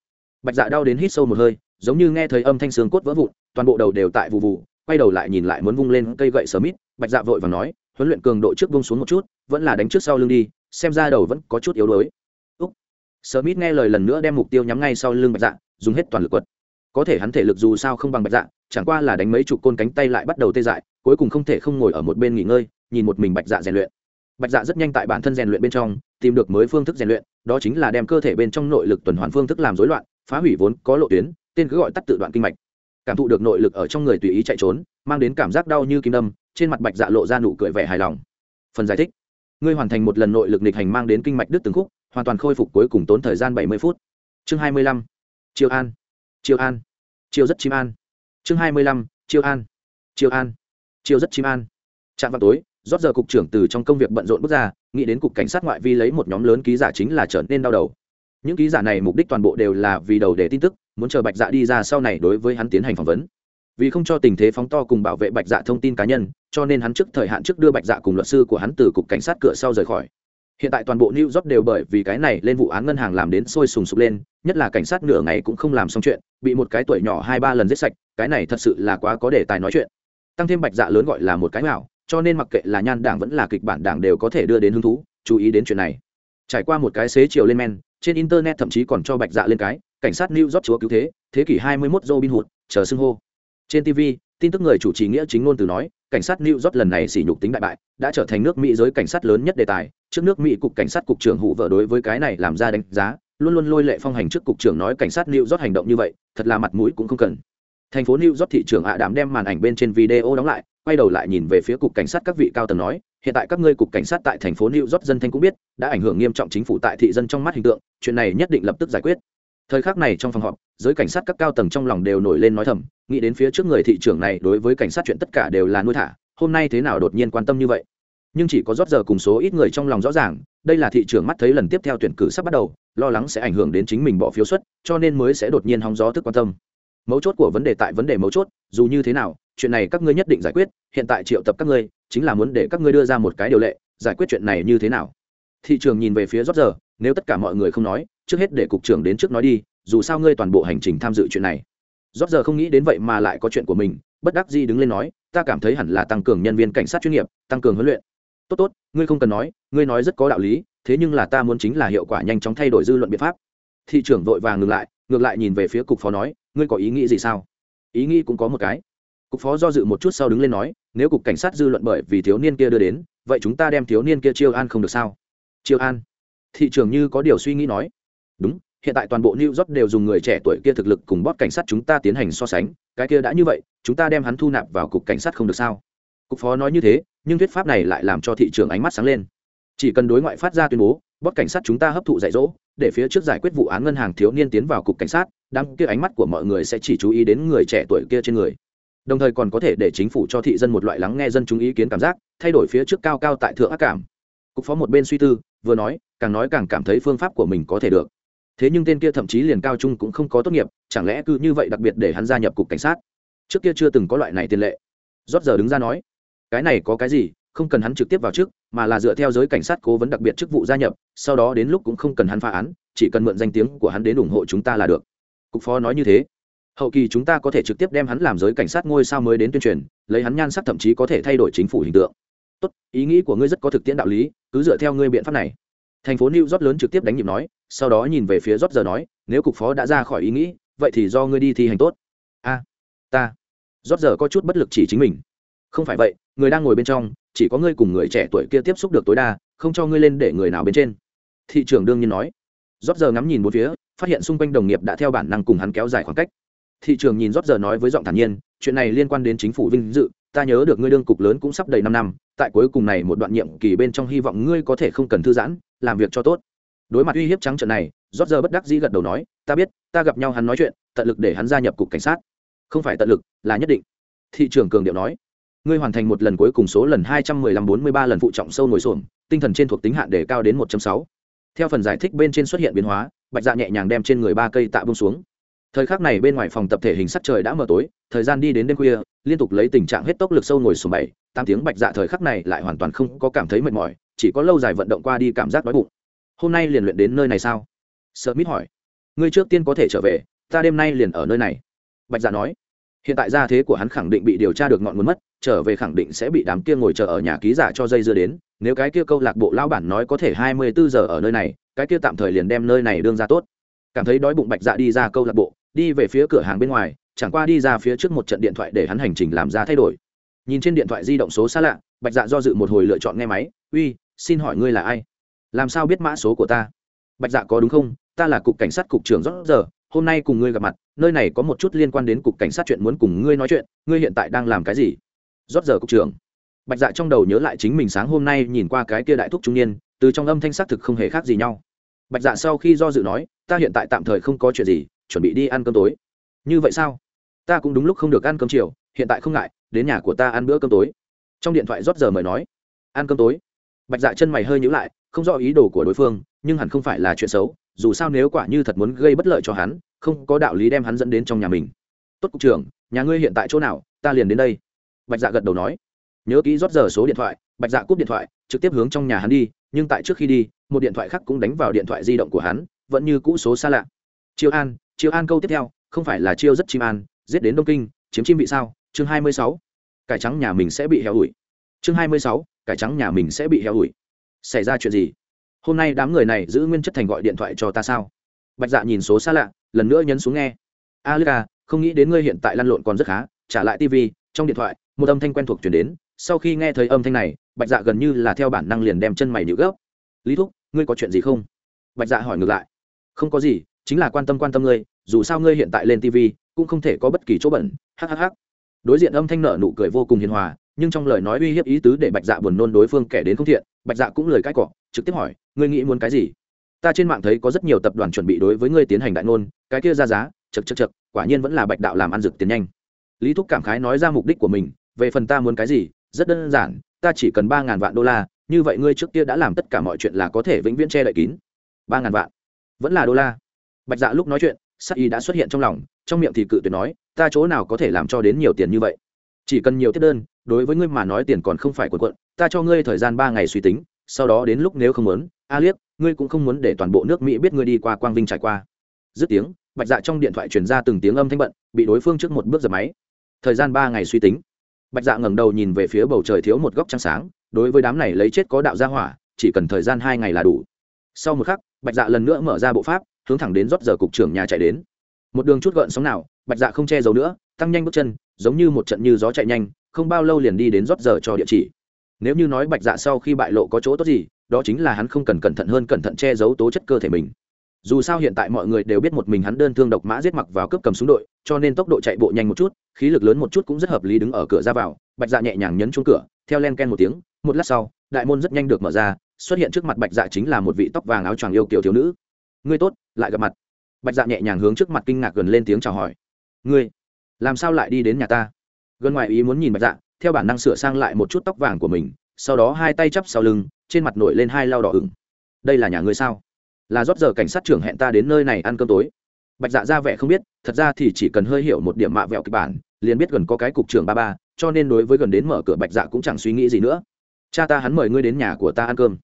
Bạch Dạ đau đến hít sâu một hơi, giống như nghe thấy âm thanh xương cốt vỡ vụn, toàn bộ đầu đều tại vụ vụ, quay đầu lại nhìn lại muốn vung lên cây gậy Smith, Bạch Dạ vội vàng nói, huấn luyện cường độ trước vung xuống một chút, vẫn là đánh trước sau lưng đi, xem ra đầu vẫn có chút yếu đuối Smith nghe lời lần nữa đem mục tiêu nhắm ngay sau lưng Bạch Dạ, dùng hết toàn lực quật. Có thể hắn thể lực dù sao không bằng Bạch Dạ, chẳng qua là đánh mấy chục côn cánh tay lại bắt đầu tê dại, cuối cùng không thể không ngồi ở một bên nghỉ ngơi, nhìn một mình Bạch Dạ rèn luyện. Bạch Dạ rất nhanh tại bản thân rèn luyện bên trong, tìm được mới phương thức rèn luyện, đó chính là đem cơ thể bên trong nội lực tuần hoàn phương thức làm rối loạn, phá hủy vốn có lộ tuyến, tên cứ gọi tắt tự đoạn kinh mạch. Cảm thụ được nội lực ở trong người tùy ý chạy trốn, mang đến cảm giác đau như kim đâm, trên mặt Bạch Dạ lộ ra nụ cười vẻ hài lòng. Phần giải thích: Ngươi hoàn thành một lần nội lực nghịch hành mang đến kinh mạch đứt từng khúc, hoàn toàn khôi phục cuối cùng tốn thời gian bảy mươi phút. Chương hai mươi lăm. Chiêu an. Chiêu an. Chiêu rất chim an. Chương hai mươi lăm. Chiêu an. Chiêu an. Chiêu rất chim an. Trạm vào tối rót giờ cục trưởng từ trong công việc bận rộn bước ra nghĩ đến cục cảnh sát ngoại vi lấy một nhóm lớn ký giả chính là trở nên đau đầu những ký giả này mục đích toàn bộ đều là vì đầu để tin tức, muốn chờ bạch dạ đi ra sau này đối với hắn tiến hành phỏng vấn. Vì không cho tình thế phóng to cùng bảo vệ bạch dạ thông tin cá nhân, cho nên hắn trước thời hạn trước đưa bạch dạ cùng luật sư của hắn từ cục cảnh sát cửa sau rời khỏi. Hiện tại toàn bộ new york đều bởi vì cái này lên vụ án ngân hàng làm đến sôi sùng sục lên, nhất là cảnh sát nửa ngày cũng không làm xong chuyện, bị một cái tuổi nhỏ hai ba lần giết sạch, cái này thật sự là quá có đề tài nói chuyện. Tăng thêm bạch dạ lớn gọi là một cái mạo, cho nên mặc kệ là nhan đảng vẫn là kịch bản đảng đều có thể đưa đến hứng thú, chú ý đến chuyện này. Trải qua một cái xế chiều lên men trên internet thậm chí còn cho bạch dạ lên cái, cảnh sát new york chúa cứu thế thế kỷ 21 robin hood, chờ xưng hô. Trên tv tin tức người chủ trì nghĩa chính ngôn từ nói, cảnh sát new york lần này sỉ nhục tính đại bại, đã trở thành nước mỹ giới cảnh sát lớn nhất đề tài, trước nước mỹ cục cảnh sát cục trưởng hụ vợ đối với cái này làm ra đánh giá, luôn luôn lôi lệ phong hành trước cục trưởng nói cảnh sát new york hành động như vậy, thật là mặt mũi cũng không cần. Thành phố new york thị trưởng ạ đảm đem màn ảnh bên trên video đóng lại quay đầu lại nhìn về phía cục cảnh sát các vị cao tầng nói, hiện tại các ngươi cục cảnh sát tại thành phố new york dân thanh cũng biết, đã ảnh hưởng nghiêm trọng chính phủ tại thị dân trong mắt hình tượng, chuyện này nhất định lập tức giải quyết. Thời khắc này trong phòng họp, giới cảnh sát các cao tầng trong lòng đều nổi lên nói thầm, nghĩ đến phía trước người thị trưởng này đối với cảnh sát chuyện tất cả đều là nuôi thả, hôm nay thế nào đột nhiên quan tâm như vậy. Nhưng chỉ có rót giờ cùng số ít người trong lòng rõ ràng, đây là thị trường mắt thấy lần tiếp theo tuyển cử sắp bắt đầu, lo lắng sẽ ảnh hưởng đến chính mình bỏ phiếu suất, cho nên mới sẽ đột nhiên hóng gió thức quan tâm. Mấu chốt của vấn đề tại vấn đề mấu chốt, dù như thế nào chuyện này các ngươi nhất định giải quyết, hiện tại triệu tập các ngươi, chính là muốn để các ngươi đưa ra một cái điều lệ, giải quyết chuyện này như thế nào? Thị trường nhìn về phía rót giờ, nếu tất cả mọi người không nói, trước hết để cục trưởng đến trước nói đi, dù sao ngươi toàn bộ hành trình tham dự chuyện này. Rót giờ không nghĩ đến vậy mà lại có chuyện của mình, bất đắc di đứng lên nói, ta cảm thấy hẳn là tăng cường nhân viên cảnh sát chuyên nghiệp, tăng cường huấn luyện. Tốt tốt, ngươi không cần nói, ngươi nói rất có đạo lý, thế nhưng là ta muốn chính là hiệu quả nhanh chóng thay đổi dư luận biện pháp. Thị trưởng vội vàng ngừng lại, ngược lại nhìn về phía cục phó nói, ngươi có ý nghĩ gì sao? Ý nghĩ cũng có một cái cục phó do dự một chút sau đứng lên nói, nếu cục cảnh sát dư luận bởi vì thiếu niên kia đưa đến, vậy chúng ta đem thiếu niên kia chiêu an không được sao? Chiêu an? Thị trường như có điều suy nghĩ nói. Đúng, hiện tại toàn bộ new york đều dùng người trẻ tuổi kia thực lực cùng bót cảnh sát chúng ta tiến hành so sánh, cái kia đã như vậy, chúng ta đem hắn thu nạp vào cục cảnh sát không được sao? Cục phó nói như thế, nhưng thuyết pháp này lại làm cho thị trường ánh mắt sáng lên. Chỉ cần đối ngoại phát ra tuyên bố bót cảnh sát chúng ta hấp thụ dạy dỗ, để phía trước giải quyết vụ án ngân hàng thiếu niên tiến vào cục cảnh sát, đám kia ánh mắt của mọi người sẽ chỉ chú ý đến người trẻ tuổi kia trên người đồng thời còn có thể để chính phủ cho thị dân một loại lắng nghe dân chúng ý kiến cảm giác, thay đổi phía trước cao cao tại thượng ác cảm. Cục phó một bên suy tư, vừa nói, càng nói càng cảm thấy phương pháp của mình có thể được. Thế nhưng tên kia thậm chí liền cao trung cũng không có tốt nghiệp, chẳng lẽ cứ như vậy đặc biệt để hắn gia nhập cục cảnh sát? Trước kia chưa từng có loại này tiền lệ. Rót giờ đứng ra nói, cái này có cái gì, không cần hắn trực tiếp vào trước mà là dựa theo giới cảnh sát cố vấn đặc biệt chức vụ gia nhập, sau đó đến lúc cũng không cần hắn phá án, chỉ cần mượn danh tiếng của hắn đến ủng hộ chúng ta là được. Cục phó nói như thế hậu kỳ chúng ta có thể trực tiếp đem hắn làm giới cảnh sát ngôi sao mới đến tuyên truyền, lấy hắn nhan sắc thậm chí có thể thay đổi chính phủ hình tượng. Tốt, ý nghĩ của ngươi rất có thực tiễn đạo lý, cứ dựa theo ngươi biện pháp này. Thành phố new york lớn trực tiếp đánh nhịp nói, sau đó nhìn về phía rót giờ nói, nếu cục phó đã ra khỏi ý nghĩ, vậy thì do ngươi đi thi hành tốt. A, ta. Rót giờ có chút bất lực chỉ chính mình. Không phải vậy, người đang ngồi bên trong, chỉ có ngươi cùng người trẻ tuổi kia tiếp xúc được tối đa, không cho ngươi lên để người nào bên trên. Thị trưởng đương nhiên nói. Rót giờ ngắm nhìn một phía, phát hiện xung quanh đồng nghiệp đã theo bản năng cùng hắn kéo dài khoảng cách thị trường nhìn rót giờ nói với giọng thản nhiên, chuyện này liên quan đến chính phủ vinh dự, ta nhớ được ngươi đương cục lớn cũng sắp đầy năm năm, tại cuối cùng này một đoạn nhiệm kỳ bên trong hy vọng ngươi có thể không cần thư giãn, làm việc cho tốt. Đối mặt uy hiếp trắng trận này, rót giờ bất đắc dĩ gật đầu nói, ta biết, ta gặp nhau hắn nói chuyện, tận lực để hắn gia nhập cục cảnh sát. Không phải tận lực, là nhất định. Thị trường cường điệu nói, ngươi hoàn thành một lần cuối cùng số lần hai trăm mười lăm bốn mươi ba lần phụ trọng sâu nổi xổm tinh thần trên thuộc tính hạn để cao đến một sáu. Theo phần giải thích bên trên xuất hiện biến hóa, bạch dạ nhẹ nhàng đem trên người ba cây tạ bông xuống thời khắc này bên ngoài phòng tập thể hình sắc trời đã mờ tối, thời gian đi đến đêm khuya, liên tục lấy tình trạng hết tốc lực sâu ngồi xuống bảy, tám tiếng bạch dạ thời khắc này lại hoàn toàn không có cảm thấy mệt mỏi, chỉ có lâu dài vận động qua đi cảm giác đói bụng. Hôm nay liền luyện đến nơi này sao? Sợ mít hỏi. Ngươi trước tiên có thể trở về, ta đêm nay liền ở nơi này. Bạch dạ nói. Hiện tại gia thế của hắn khẳng định bị điều tra được ngọn nguồn mất, trở về khẳng định sẽ bị đám kia ngồi chờ ở nhà ký giả cho dây dưa đến. Nếu cái kia câu lạc bộ lao bản nói có thể hai mươi bốn giờ ở nơi này, cái kia tạm thời liền đem nơi này đương ra tốt. Cảm thấy đói bụng bạch dạ đi ra câu lạc bộ đi về phía cửa hàng bên ngoài, chẳng qua đi ra phía trước một trận điện thoại để hắn hành trình làm ra thay đổi. Nhìn trên điện thoại di động số xa lạ, bạch dạ do dự một hồi lựa chọn nghe máy, uy, xin hỏi ngươi là ai? Làm sao biết mã số của ta? Bạch dạ có đúng không? Ta là cục cảnh sát cục trưởng rót giờ, hôm nay cùng ngươi gặp mặt, nơi này có một chút liên quan đến cục cảnh sát chuyện muốn cùng ngươi nói chuyện, ngươi hiện tại đang làm cái gì? Rót giờ cục trưởng. Bạch dạ trong đầu nhớ lại chính mình sáng hôm nay nhìn qua cái kia đại thúc trung niên, từ trong âm thanh xác thực không hề khác gì nhau. Bạch dạ sau khi do dự nói, ta hiện tại tạm thời không có chuyện gì chuẩn bị đi ăn cơm tối. Như vậy sao? Ta cũng đúng lúc không được ăn cơm chiều, hiện tại không ngại, đến nhà của ta ăn bữa cơm tối. Trong điện thoại rót giờ mời nói, ăn cơm tối. Bạch dạ chân mày hơi nhữ lại, không rõ ý đồ của đối phương, nhưng hẳn không phải là chuyện xấu, dù sao nếu quả như thật muốn gây bất lợi cho hắn, không có đạo lý đem hắn dẫn đến trong nhà mình. Tốt cục trưởng, nhà ngươi hiện tại chỗ nào, ta liền đến đây. Bạch dạ gật đầu nói. Nhớ kỹ rót giờ số điện thoại, bạch dạ cúp điện thoại, trực tiếp hướng trong nhà hắn đi, nhưng tại trước khi đi, một điện thoại khác cũng đánh vào điện thoại di động của hắn, vẫn như cũ số xa lạ. Chiêu an chiêu an câu tiếp theo, không phải là chiêu rất chim an, giết đến đông kinh, chiếm chim vị sao? Chương hai mươi sáu. Cải trắng nhà mình sẽ bị heo ủi. Chương hai mươi sáu. Cải trắng nhà mình sẽ bị heo ủi. Xảy ra chuyện gì? Hôm nay đám người này giữ nguyên chất thành gọi điện thoại cho ta sao? Bạch dạ nhìn số xa lạ, lần nữa nhấn xuống nghe. A không nghĩ đến ngươi hiện tại lăn lộn còn rất khá. Trả lại tv trong điện thoại, một âm thanh quen thuộc chuyển đến. Sau khi nghe thấy âm thanh này, bạch dạ gần như là theo bản năng liền đem chân mày nhữ gốc lý thúc, ngươi có chuyện gì không? Bạch dạ hỏi ngược lại. Không có gì chính là quan tâm quan tâm ngươi, dù sao ngươi hiện tại lên tv cũng không thể có bất kỳ chỗ bẩn hhh đối diện âm thanh nở nụ cười vô cùng hiền hòa, nhưng trong lời nói uy hiếp ý tứ để bạch dạ buồn nôn đối phương kẻ đến không thiện, bạch dạ cũng lời cãi cọ, trực tiếp hỏi, ngươi nghĩ muốn cái gì? Ta trên mạng thấy có rất nhiều tập đoàn chuẩn bị đối với ngươi tiến hành đại ngôn, cái kia ra giá chật chật chật quả nhiên vẫn là bạch đạo làm ăn rực tiền nhanh. Lý thúc cảm khái nói ra mục đích của mình, về phần ta muốn cái gì, rất đơn giản, ta chỉ cần ba ngàn vạn đô la, như vậy ngươi trước kia đã làm tất cả mọi chuyện là có thể vĩnh viễn che đậy kín. Ba ngàn vạn? Vẫn là đô la? Bạch dạ lúc nói chuyện, sắc y đã xuất hiện trong lòng, trong miệng thì cự tuyệt nói, ta chỗ nào có thể làm cho đến nhiều tiền như vậy? Chỉ cần nhiều thiết đơn, đối với ngươi mà nói tiền còn không phải quần quận, ta cho ngươi thời gian ba ngày suy tính, sau đó đến lúc nếu không muốn, a liếc, ngươi cũng không muốn để toàn bộ nước mỹ biết ngươi đi qua quang vinh trải qua. Dứt tiếng, bạch dạ trong điện thoại truyền ra từng tiếng âm thanh bận, bị đối phương trước một bước giật máy. Thời gian ba ngày suy tính. Bạch dạ ngẩng đầu nhìn về phía bầu trời thiếu một góc trăng sáng, đối với đám này lấy chết có đạo gia hỏa, chỉ cần thời gian hai ngày là đủ. Sau một khắc, bạch dạ lần nữa mở ra bộ pháp hướng thẳng đến rót giờ cục trưởng nhà chạy đến. Một đường chút gợn sóng nào, bạch dạ không che giấu nữa, tăng nhanh bước chân, giống như một trận như gió chạy nhanh, không bao lâu liền đi đến rót giờ cho địa chỉ. Nếu như nói bạch dạ sau khi bại lộ có chỗ tốt gì, đó chính là hắn không cần cẩn thận hơn cẩn thận che giấu tố chất cơ thể mình. Dù sao hiện tại mọi người đều biết một mình hắn đơn thương độc mã giết mặc vào cướp cầm súng đội, cho nên tốc độ chạy bộ nhanh một chút, khí lực lớn một chút cũng rất hợp lý đứng ở cửa ra vào, bạch dạ nhẹ nhàng nhấn chuông cửa, theo len ken một tiếng, một lát sau, đại môn rất nhanh được mở ra, xuất hiện trước mặt bạch dạ chính là một vị tóc vàng áo choàng yêu kiểu thiếu nữ ngươi tốt, lại gặp mặt. Bạch dạ nhẹ nhàng hướng trước mặt kinh ngạc gần lên tiếng chào hỏi. Ngươi, làm sao lại đi đến nhà ta? Gần ngoài ý muốn nhìn bạch dạ theo bản năng sửa sang lại một chút tóc vàng của mình, sau đó hai tay chắp sau lưng, trên mặt nổi lên hai lau đỏ ửng. Đây là nhà ngươi sao? Là rót giờ cảnh sát trưởng hẹn ta đến nơi này ăn cơm tối. Bạch dạ ra vẻ không biết, thật ra thì chỉ cần hơi hiểu một điểm mạ vẹo kịch bản, liền biết gần có cái cục trưởng ba ba, cho nên đối với gần đến mở cửa bạch dạ cũng chẳng suy nghĩ gì nữa. Cha ta hắn mời ngươi đến nhà của ta ăn cơm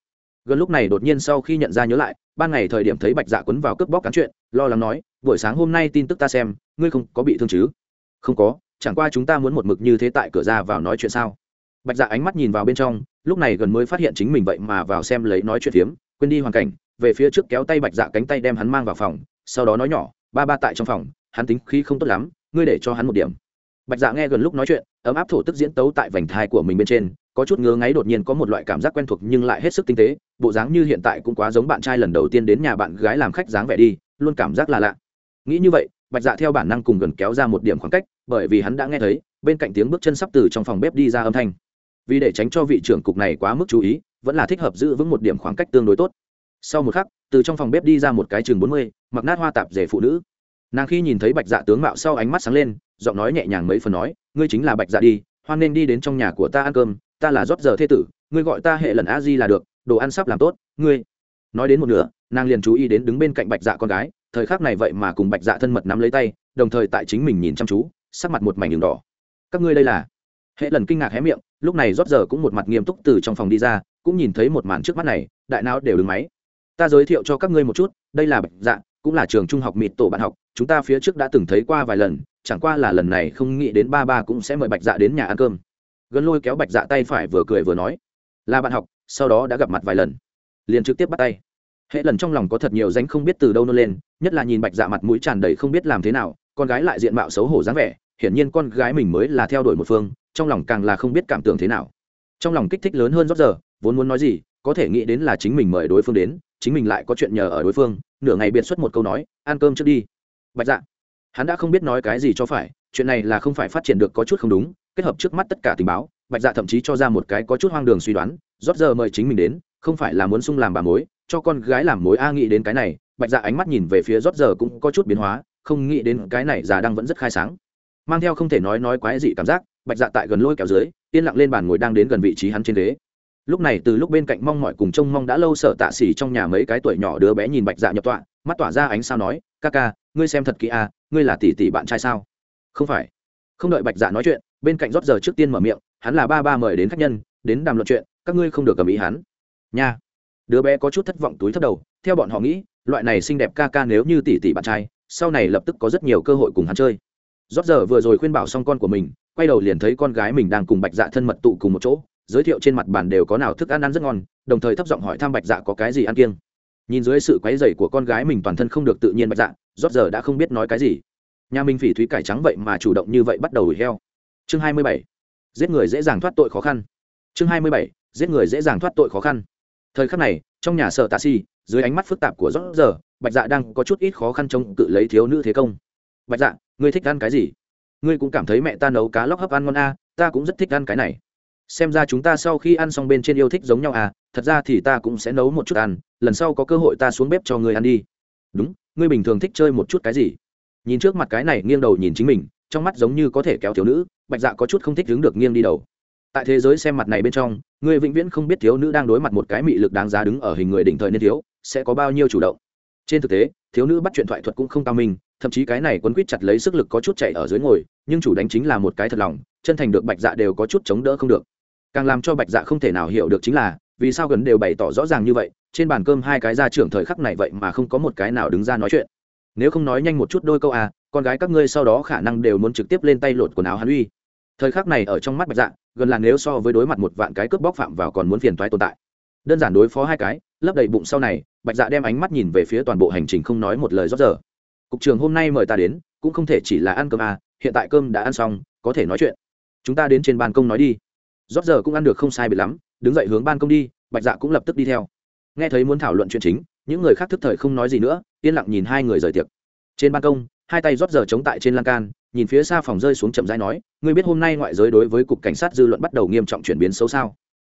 gần lúc này đột nhiên sau khi nhận ra nhớ lại, ban ngày thời điểm thấy bạch dạ quấn vào cướp bóc cán chuyện, lo lắng nói, buổi sáng hôm nay tin tức ta xem, ngươi không có bị thương chứ? Không có, chẳng qua chúng ta muốn một mực như thế tại cửa ra vào nói chuyện sao? Bạch dạ ánh mắt nhìn vào bên trong, lúc này gần mới phát hiện chính mình vậy mà vào xem lấy nói chuyện phiếm, quên đi hoàn cảnh, về phía trước kéo tay bạch dạ cánh tay đem hắn mang vào phòng, sau đó nói nhỏ, ba ba tại trong phòng, hắn tính khí không tốt lắm, ngươi để cho hắn một điểm. Bạch dạ nghe gần lúc nói chuyện, ấm áp thổ tức diễn tấu tại vành thai của mình bên trên có chút ngứa ngáy đột nhiên có một loại cảm giác quen thuộc nhưng lại hết sức tinh tế, bộ dáng như hiện tại cũng quá giống bạn trai lần đầu tiên đến nhà bạn gái làm khách dáng vẻ đi, luôn cảm giác là lạ. Nghĩ như vậy, bạch dạ theo bản năng cùng gần kéo ra một điểm khoảng cách, bởi vì hắn đã nghe thấy, bên cạnh tiếng bước chân sắp từ trong phòng bếp đi ra âm thanh. Vì để tránh cho vị trưởng cục này quá mức chú ý, vẫn là thích hợp giữ vững một điểm khoảng cách tương đối tốt. Sau một khắc, từ trong phòng bếp đi ra một cái chừng bốn mươi, mặc nát hoa tạp rể phụ nữ. Nàng khi nhìn thấy bạch dạ tướng mạo sau ánh mắt sáng lên, giọng nói nhẹ nhàng mấy phần nói, ngươi chính là bạch dạ đi, hoan nên đi đến trong nhà của ta ăn cơm ta là rót giờ thế tử, ngươi gọi ta hệ lần a di là được, đồ ăn sắp làm tốt, ngươi. Nói đến một nửa, nàng liền chú ý đến đứng bên cạnh bạch dạ con gái, thời khắc này vậy mà cùng bạch dạ thân mật nắm lấy tay, đồng thời tại chính mình nhìn chăm chú, sắc mặt một mảnh đường đỏ. Các ngươi đây là? Hệ lần kinh ngạc hé miệng, lúc này rót giờ cũng một mặt nghiêm túc từ trong phòng đi ra, cũng nhìn thấy một màn trước mắt này, đại não đều đứng máy. Ta giới thiệu cho các ngươi một chút, đây là bạch dạ cũng là trường trung học mịt tổ bạn học, chúng ta phía trước đã từng thấy qua vài lần, chẳng qua là lần này không nghĩ đến ba ba cũng sẽ mời bạch dạ đến nhà ăn cơm gần lôi kéo bạch dạ tay phải vừa cười vừa nói, là bạn học, sau đó đã gặp mặt vài lần. Liền trực tiếp bắt tay. Hệ lần trong lòng có thật nhiều danh không biết từ đâu nôn lên, nhất là nhìn bạch dạ mặt mũi tràn đầy không biết làm thế nào, con gái lại diện mạo xấu hổ dáng vẻ, hiển nhiên con gái mình mới là theo đuổi một phương, trong lòng càng là không biết cảm tưởng thế nào. Trong lòng kích thích lớn hơn rót giờ, vốn muốn nói gì, có thể nghĩ đến là chính mình mời đối phương đến, chính mình lại có chuyện nhờ ở đối phương, nửa ngày biệt xuất một câu nói, ăn cơm trước đi. Bạch dạ hắn đã không biết nói cái gì cho phải, chuyện này là không phải phát triển được có chút không đúng kết hợp trước mắt tất cả tình báo, bạch dạ thậm chí cho ra một cái có chút hoang đường suy đoán, rót giờ mời chính mình đến, không phải là muốn sung làm bà mối, cho con gái làm mối a nghĩ đến cái này, bạch dạ ánh mắt nhìn về phía rót giờ cũng có chút biến hóa, không nghĩ đến cái này già đang vẫn rất khai sáng. Mang theo không thể nói nói quái dị cảm giác, bạch dạ tại gần lôi kéo dưới, yên lặng lên bàn ngồi đang đến gần vị trí hắn trên ghế. Lúc này từ lúc bên cạnh mong mọi cùng trông mong đã lâu sợ tạ xỉ trong nhà mấy cái tuổi nhỏ đứa bé nhìn bạch dạ nhập tọa, mắt tỏa ra ánh sao nói, ca ca, ngươi xem thật kỹ à ngươi là tỷ tỷ bạn trai sao? Không phải. Không đợi bạch dạ nói chuyện bên cạnh rót giờ trước tiên mở miệng, hắn là ba ba mời đến khách nhân, đến đàm luận chuyện, các ngươi không được cầm ý hắn. Nha. Đứa bé có chút thất vọng túi thất đầu, theo bọn họ nghĩ, loại này xinh đẹp ca ca nếu như tỷ tỷ bạn trai, sau này lập tức có rất nhiều cơ hội cùng hắn chơi. Rót giờ vừa rồi khuyên bảo xong con của mình, quay đầu liền thấy con gái mình đang cùng bạch dạ thân mật tụ cùng một chỗ, giới thiệu trên mặt bàn đều có nào thức ăn ăn rất ngon, đồng thời thấp giọng hỏi thăm bạch dạ có cái gì ăn kiêng. Nhìn dưới sự quấy dày của con gái mình toàn thân không được tự nhiên bạch dạ rót giờ đã không biết nói cái gì. Nhà minh phỉ thúy cải trắng vậy mà chủ động như vậy bắt đầu đuổi heo chương hai mươi bảy. Giết người dễ dàng thoát tội khó khăn. Chương hai mươi bảy. Giết người dễ dàng thoát tội khó khăn. Thời khắc này, trong nhà sợ tạ si, dưới ánh mắt phức tạp của rót giờ, bạch dạ đang có chút ít khó khăn chống cự lấy thiếu nữ thế công. Bạch dạ ngươi thích ăn cái gì? Ngươi cũng cảm thấy mẹ ta nấu cá lóc hấp ăn ngon a ta cũng rất thích ăn cái này. Xem ra chúng ta sau khi ăn xong bên trên yêu thích giống nhau à thật ra thì ta cũng sẽ nấu một chút ăn, lần sau có cơ hội ta xuống bếp cho ngươi ăn đi. Đúng, ngươi bình thường thích chơi một chút cái gì? Nhìn trước mặt cái này, nghiêng đầu nhìn chính mình trong mắt giống như có thể kéo thiếu nữ, bạch dạ có chút không thích đứng được nghiêng đi đầu. Tại thế giới xem mặt này bên trong, người vĩnh viễn không biết thiếu nữ đang đối mặt một cái mị lực đáng giá đứng ở hình người đỉnh thời niên thiếu, sẽ có bao nhiêu chủ động. Trên thực tế, thiếu nữ bắt chuyện thoại thuật cũng không cao minh, thậm chí cái này quấn quýt chặt lấy sức lực có chút chạy ở dưới ngồi, nhưng chủ đánh chính là một cái thật lòng, chân thành được bạch dạ đều có chút chống đỡ không được. Càng làm cho bạch dạ không thể nào hiểu được chính là, vì sao gần đều bày tỏ rõ ràng như vậy, trên bàn cơm hai cái gia trưởng thời khắc này vậy mà không có một cái nào đứng ra nói chuyện. Nếu không nói nhanh một chút đôi câu à con gái các ngươi sau đó khả năng đều muốn trực tiếp lên tay lột quần áo hắn uy. Thời khắc này ở trong mắt bạch dạ gần là nếu so với đối mặt một vạn cái cướp bóc phạm vào còn muốn phiền toái tồn tại. Đơn giản đối phó hai cái, lấp đầy bụng sau này, bạch dạ đem ánh mắt nhìn về phía toàn bộ hành trình không nói một lời rót giờ. Cục trường hôm nay mời ta đến, cũng không thể chỉ là ăn cơm à hiện tại cơm đã ăn xong, có thể nói chuyện. Chúng ta đến trên ban công nói đi. Rót giờ cũng ăn được không sai biệt lắm, đứng dậy hướng ban công đi, bạch dạ cũng lập tức đi theo. Nghe thấy muốn thảo luận chuyện chính, những người khác thức thời không nói gì nữa, yên lặng nhìn hai người rời tiệc. Trên ban công hai tay rót giờ chống tại trên lan can, nhìn phía xa phòng rơi xuống chậm rãi nói, ngươi biết hôm nay ngoại giới đối với cục cảnh sát dư luận bắt đầu nghiêm trọng chuyển biến xấu sao?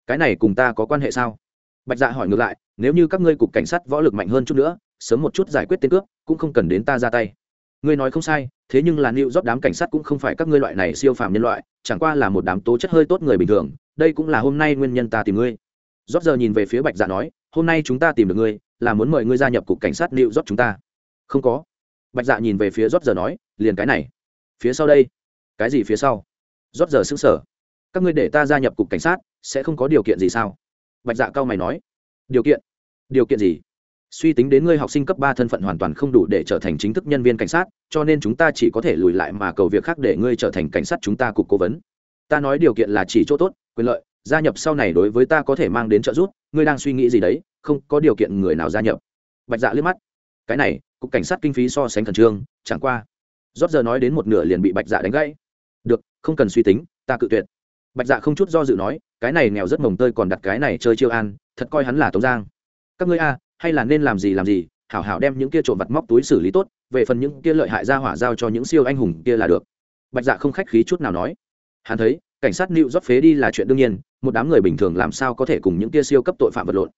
Cái này cùng ta có quan hệ sao? Bạch dạ hỏi ngược lại, nếu như các ngươi cục cảnh sát võ lực mạnh hơn chút nữa, sớm một chút giải quyết tên cướp, cũng không cần đến ta ra tay. Ngươi nói không sai, thế nhưng là nịu rót đám cảnh sát cũng không phải các ngươi loại này siêu phàm nhân loại, chẳng qua là một đám tố chất hơi tốt người bình thường, đây cũng là hôm nay nguyên nhân ta tìm ngươi. Rót giờ nhìn về phía bạch dạ nói, hôm nay chúng ta tìm được ngươi, là muốn mời ngươi gia nhập cục cảnh sát nịu rót chúng ta. Không có bạch dạ nhìn về phía rót giờ nói, liền cái này. Phía sau đây. Cái gì phía sau? Rót giờ xứng sở các ngươi để ta gia nhập cục cảnh sát, sẽ không có điều kiện gì sao? Bạch dạ cao mày nói. Điều kiện? Điều kiện gì? Suy tính đến ngươi học sinh cấp ba thân phận hoàn toàn không đủ để trở thành chính thức nhân viên cảnh sát, cho nên chúng ta chỉ có thể lùi lại mà cầu việc khác để ngươi trở thành cảnh sát chúng ta cục cố vấn. Ta nói điều kiện là chỉ chỗ tốt, quyền lợi, gia nhập sau này đối với ta có thể mang đến trợ giúp, ngươi đang suy nghĩ gì đấy, không có điều kiện người nào gia nhập. Bạch dạ liếc mắt cái này, cục cảnh sát kinh phí so sánh khẩn trương, chẳng qua. Rót giờ nói đến một nửa liền bị bạch dạ đánh gãy. Được, không cần suy tính, ta cự tuyệt. Bạch dạ không chút do dự nói, cái này nghèo rất mồng tơi còn đặt cái này chơi chiêu an, thật coi hắn là tống giang. Các ngươi a, hay là nên làm gì làm gì, hảo hảo đem những kia trộm vặt móc túi xử lý tốt, về phần những kia lợi hại ra hỏa giao cho những siêu anh hùng kia là được. Bạch dạ không khách khí chút nào nói. Hắn thấy, cảnh sát nịu rót phế đi là chuyện đương nhiên, một đám người bình thường làm sao có thể cùng những kia siêu cấp tội phạm vật lộn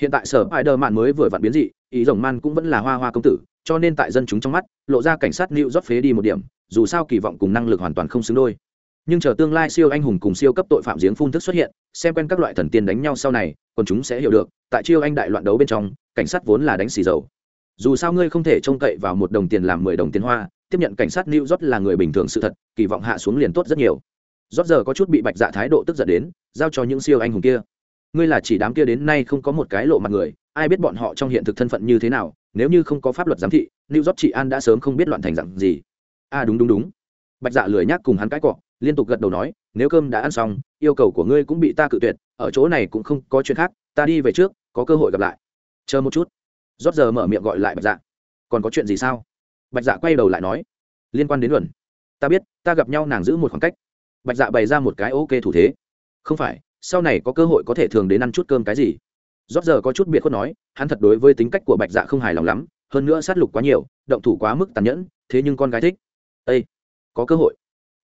hiện tại sở hại đờ mạn mới vừa vặn biến dị, ý rồng man cũng vẫn là hoa hoa công tử, cho nên tại dân chúng trong mắt, lộ ra cảnh sát nịu rót phế đi một điểm, dù sao kỳ vọng cùng năng lực hoàn toàn không xứng đôi. Nhưng chờ tương lai siêu anh hùng cùng siêu cấp tội phạm giếng phun thức xuất hiện, xem quen các loại thần tiên đánh nhau sau này, còn chúng sẽ hiểu được, tại chiêu anh đại loạn đấu bên trong, cảnh sát vốn là đánh xì dầu. Dù sao ngươi không thể trông cậy vào một đồng tiền làm mười đồng tiền hoa, tiếp nhận cảnh sát new york là người bình thường sự thật, kỳ vọng hạ xuống liền tốt rất nhiều. Rót giờ có chút bị bạch dạ thái độ tức giận đến, giao cho những siêu anh hùng kia ngươi là chỉ đám kia đến nay không có một cái lộ mặt người, ai biết bọn họ trong hiện thực thân phận như thế nào, nếu như không có pháp luật giám thị, new york chị an đã sớm không biết loạn thành dặn gì. A à đúng đúng đúng. Bạch dạ lười nhác cùng hắn cãi cọ, liên tục gật đầu nói, nếu cơm đã ăn xong, yêu cầu của ngươi cũng bị ta cự tuyệt, ở chỗ này cũng không có chuyện khác, ta đi về trước, có cơ hội gặp lại. Chờ một chút. Rót giờ mở miệng gọi lại bạch dạ. Còn có chuyện gì sao? Bạch dạ quay đầu lại nói, liên quan đến luận. Ta biết, ta gặp nhau nàng giữ một khoảng cách. Bạch dạ bày ra một cái ok thủ thế. Không phải sau này có cơ hội có thể thường đến ăn chút cơm cái gì? Rót giờ có chút biệt khuất nói, hắn thật đối với tính cách của bạch dạ không hài lòng lắm, hơn nữa sát lục quá nhiều, động thủ quá mức tàn nhẫn, thế nhưng con gái thích. Ây có cơ hội.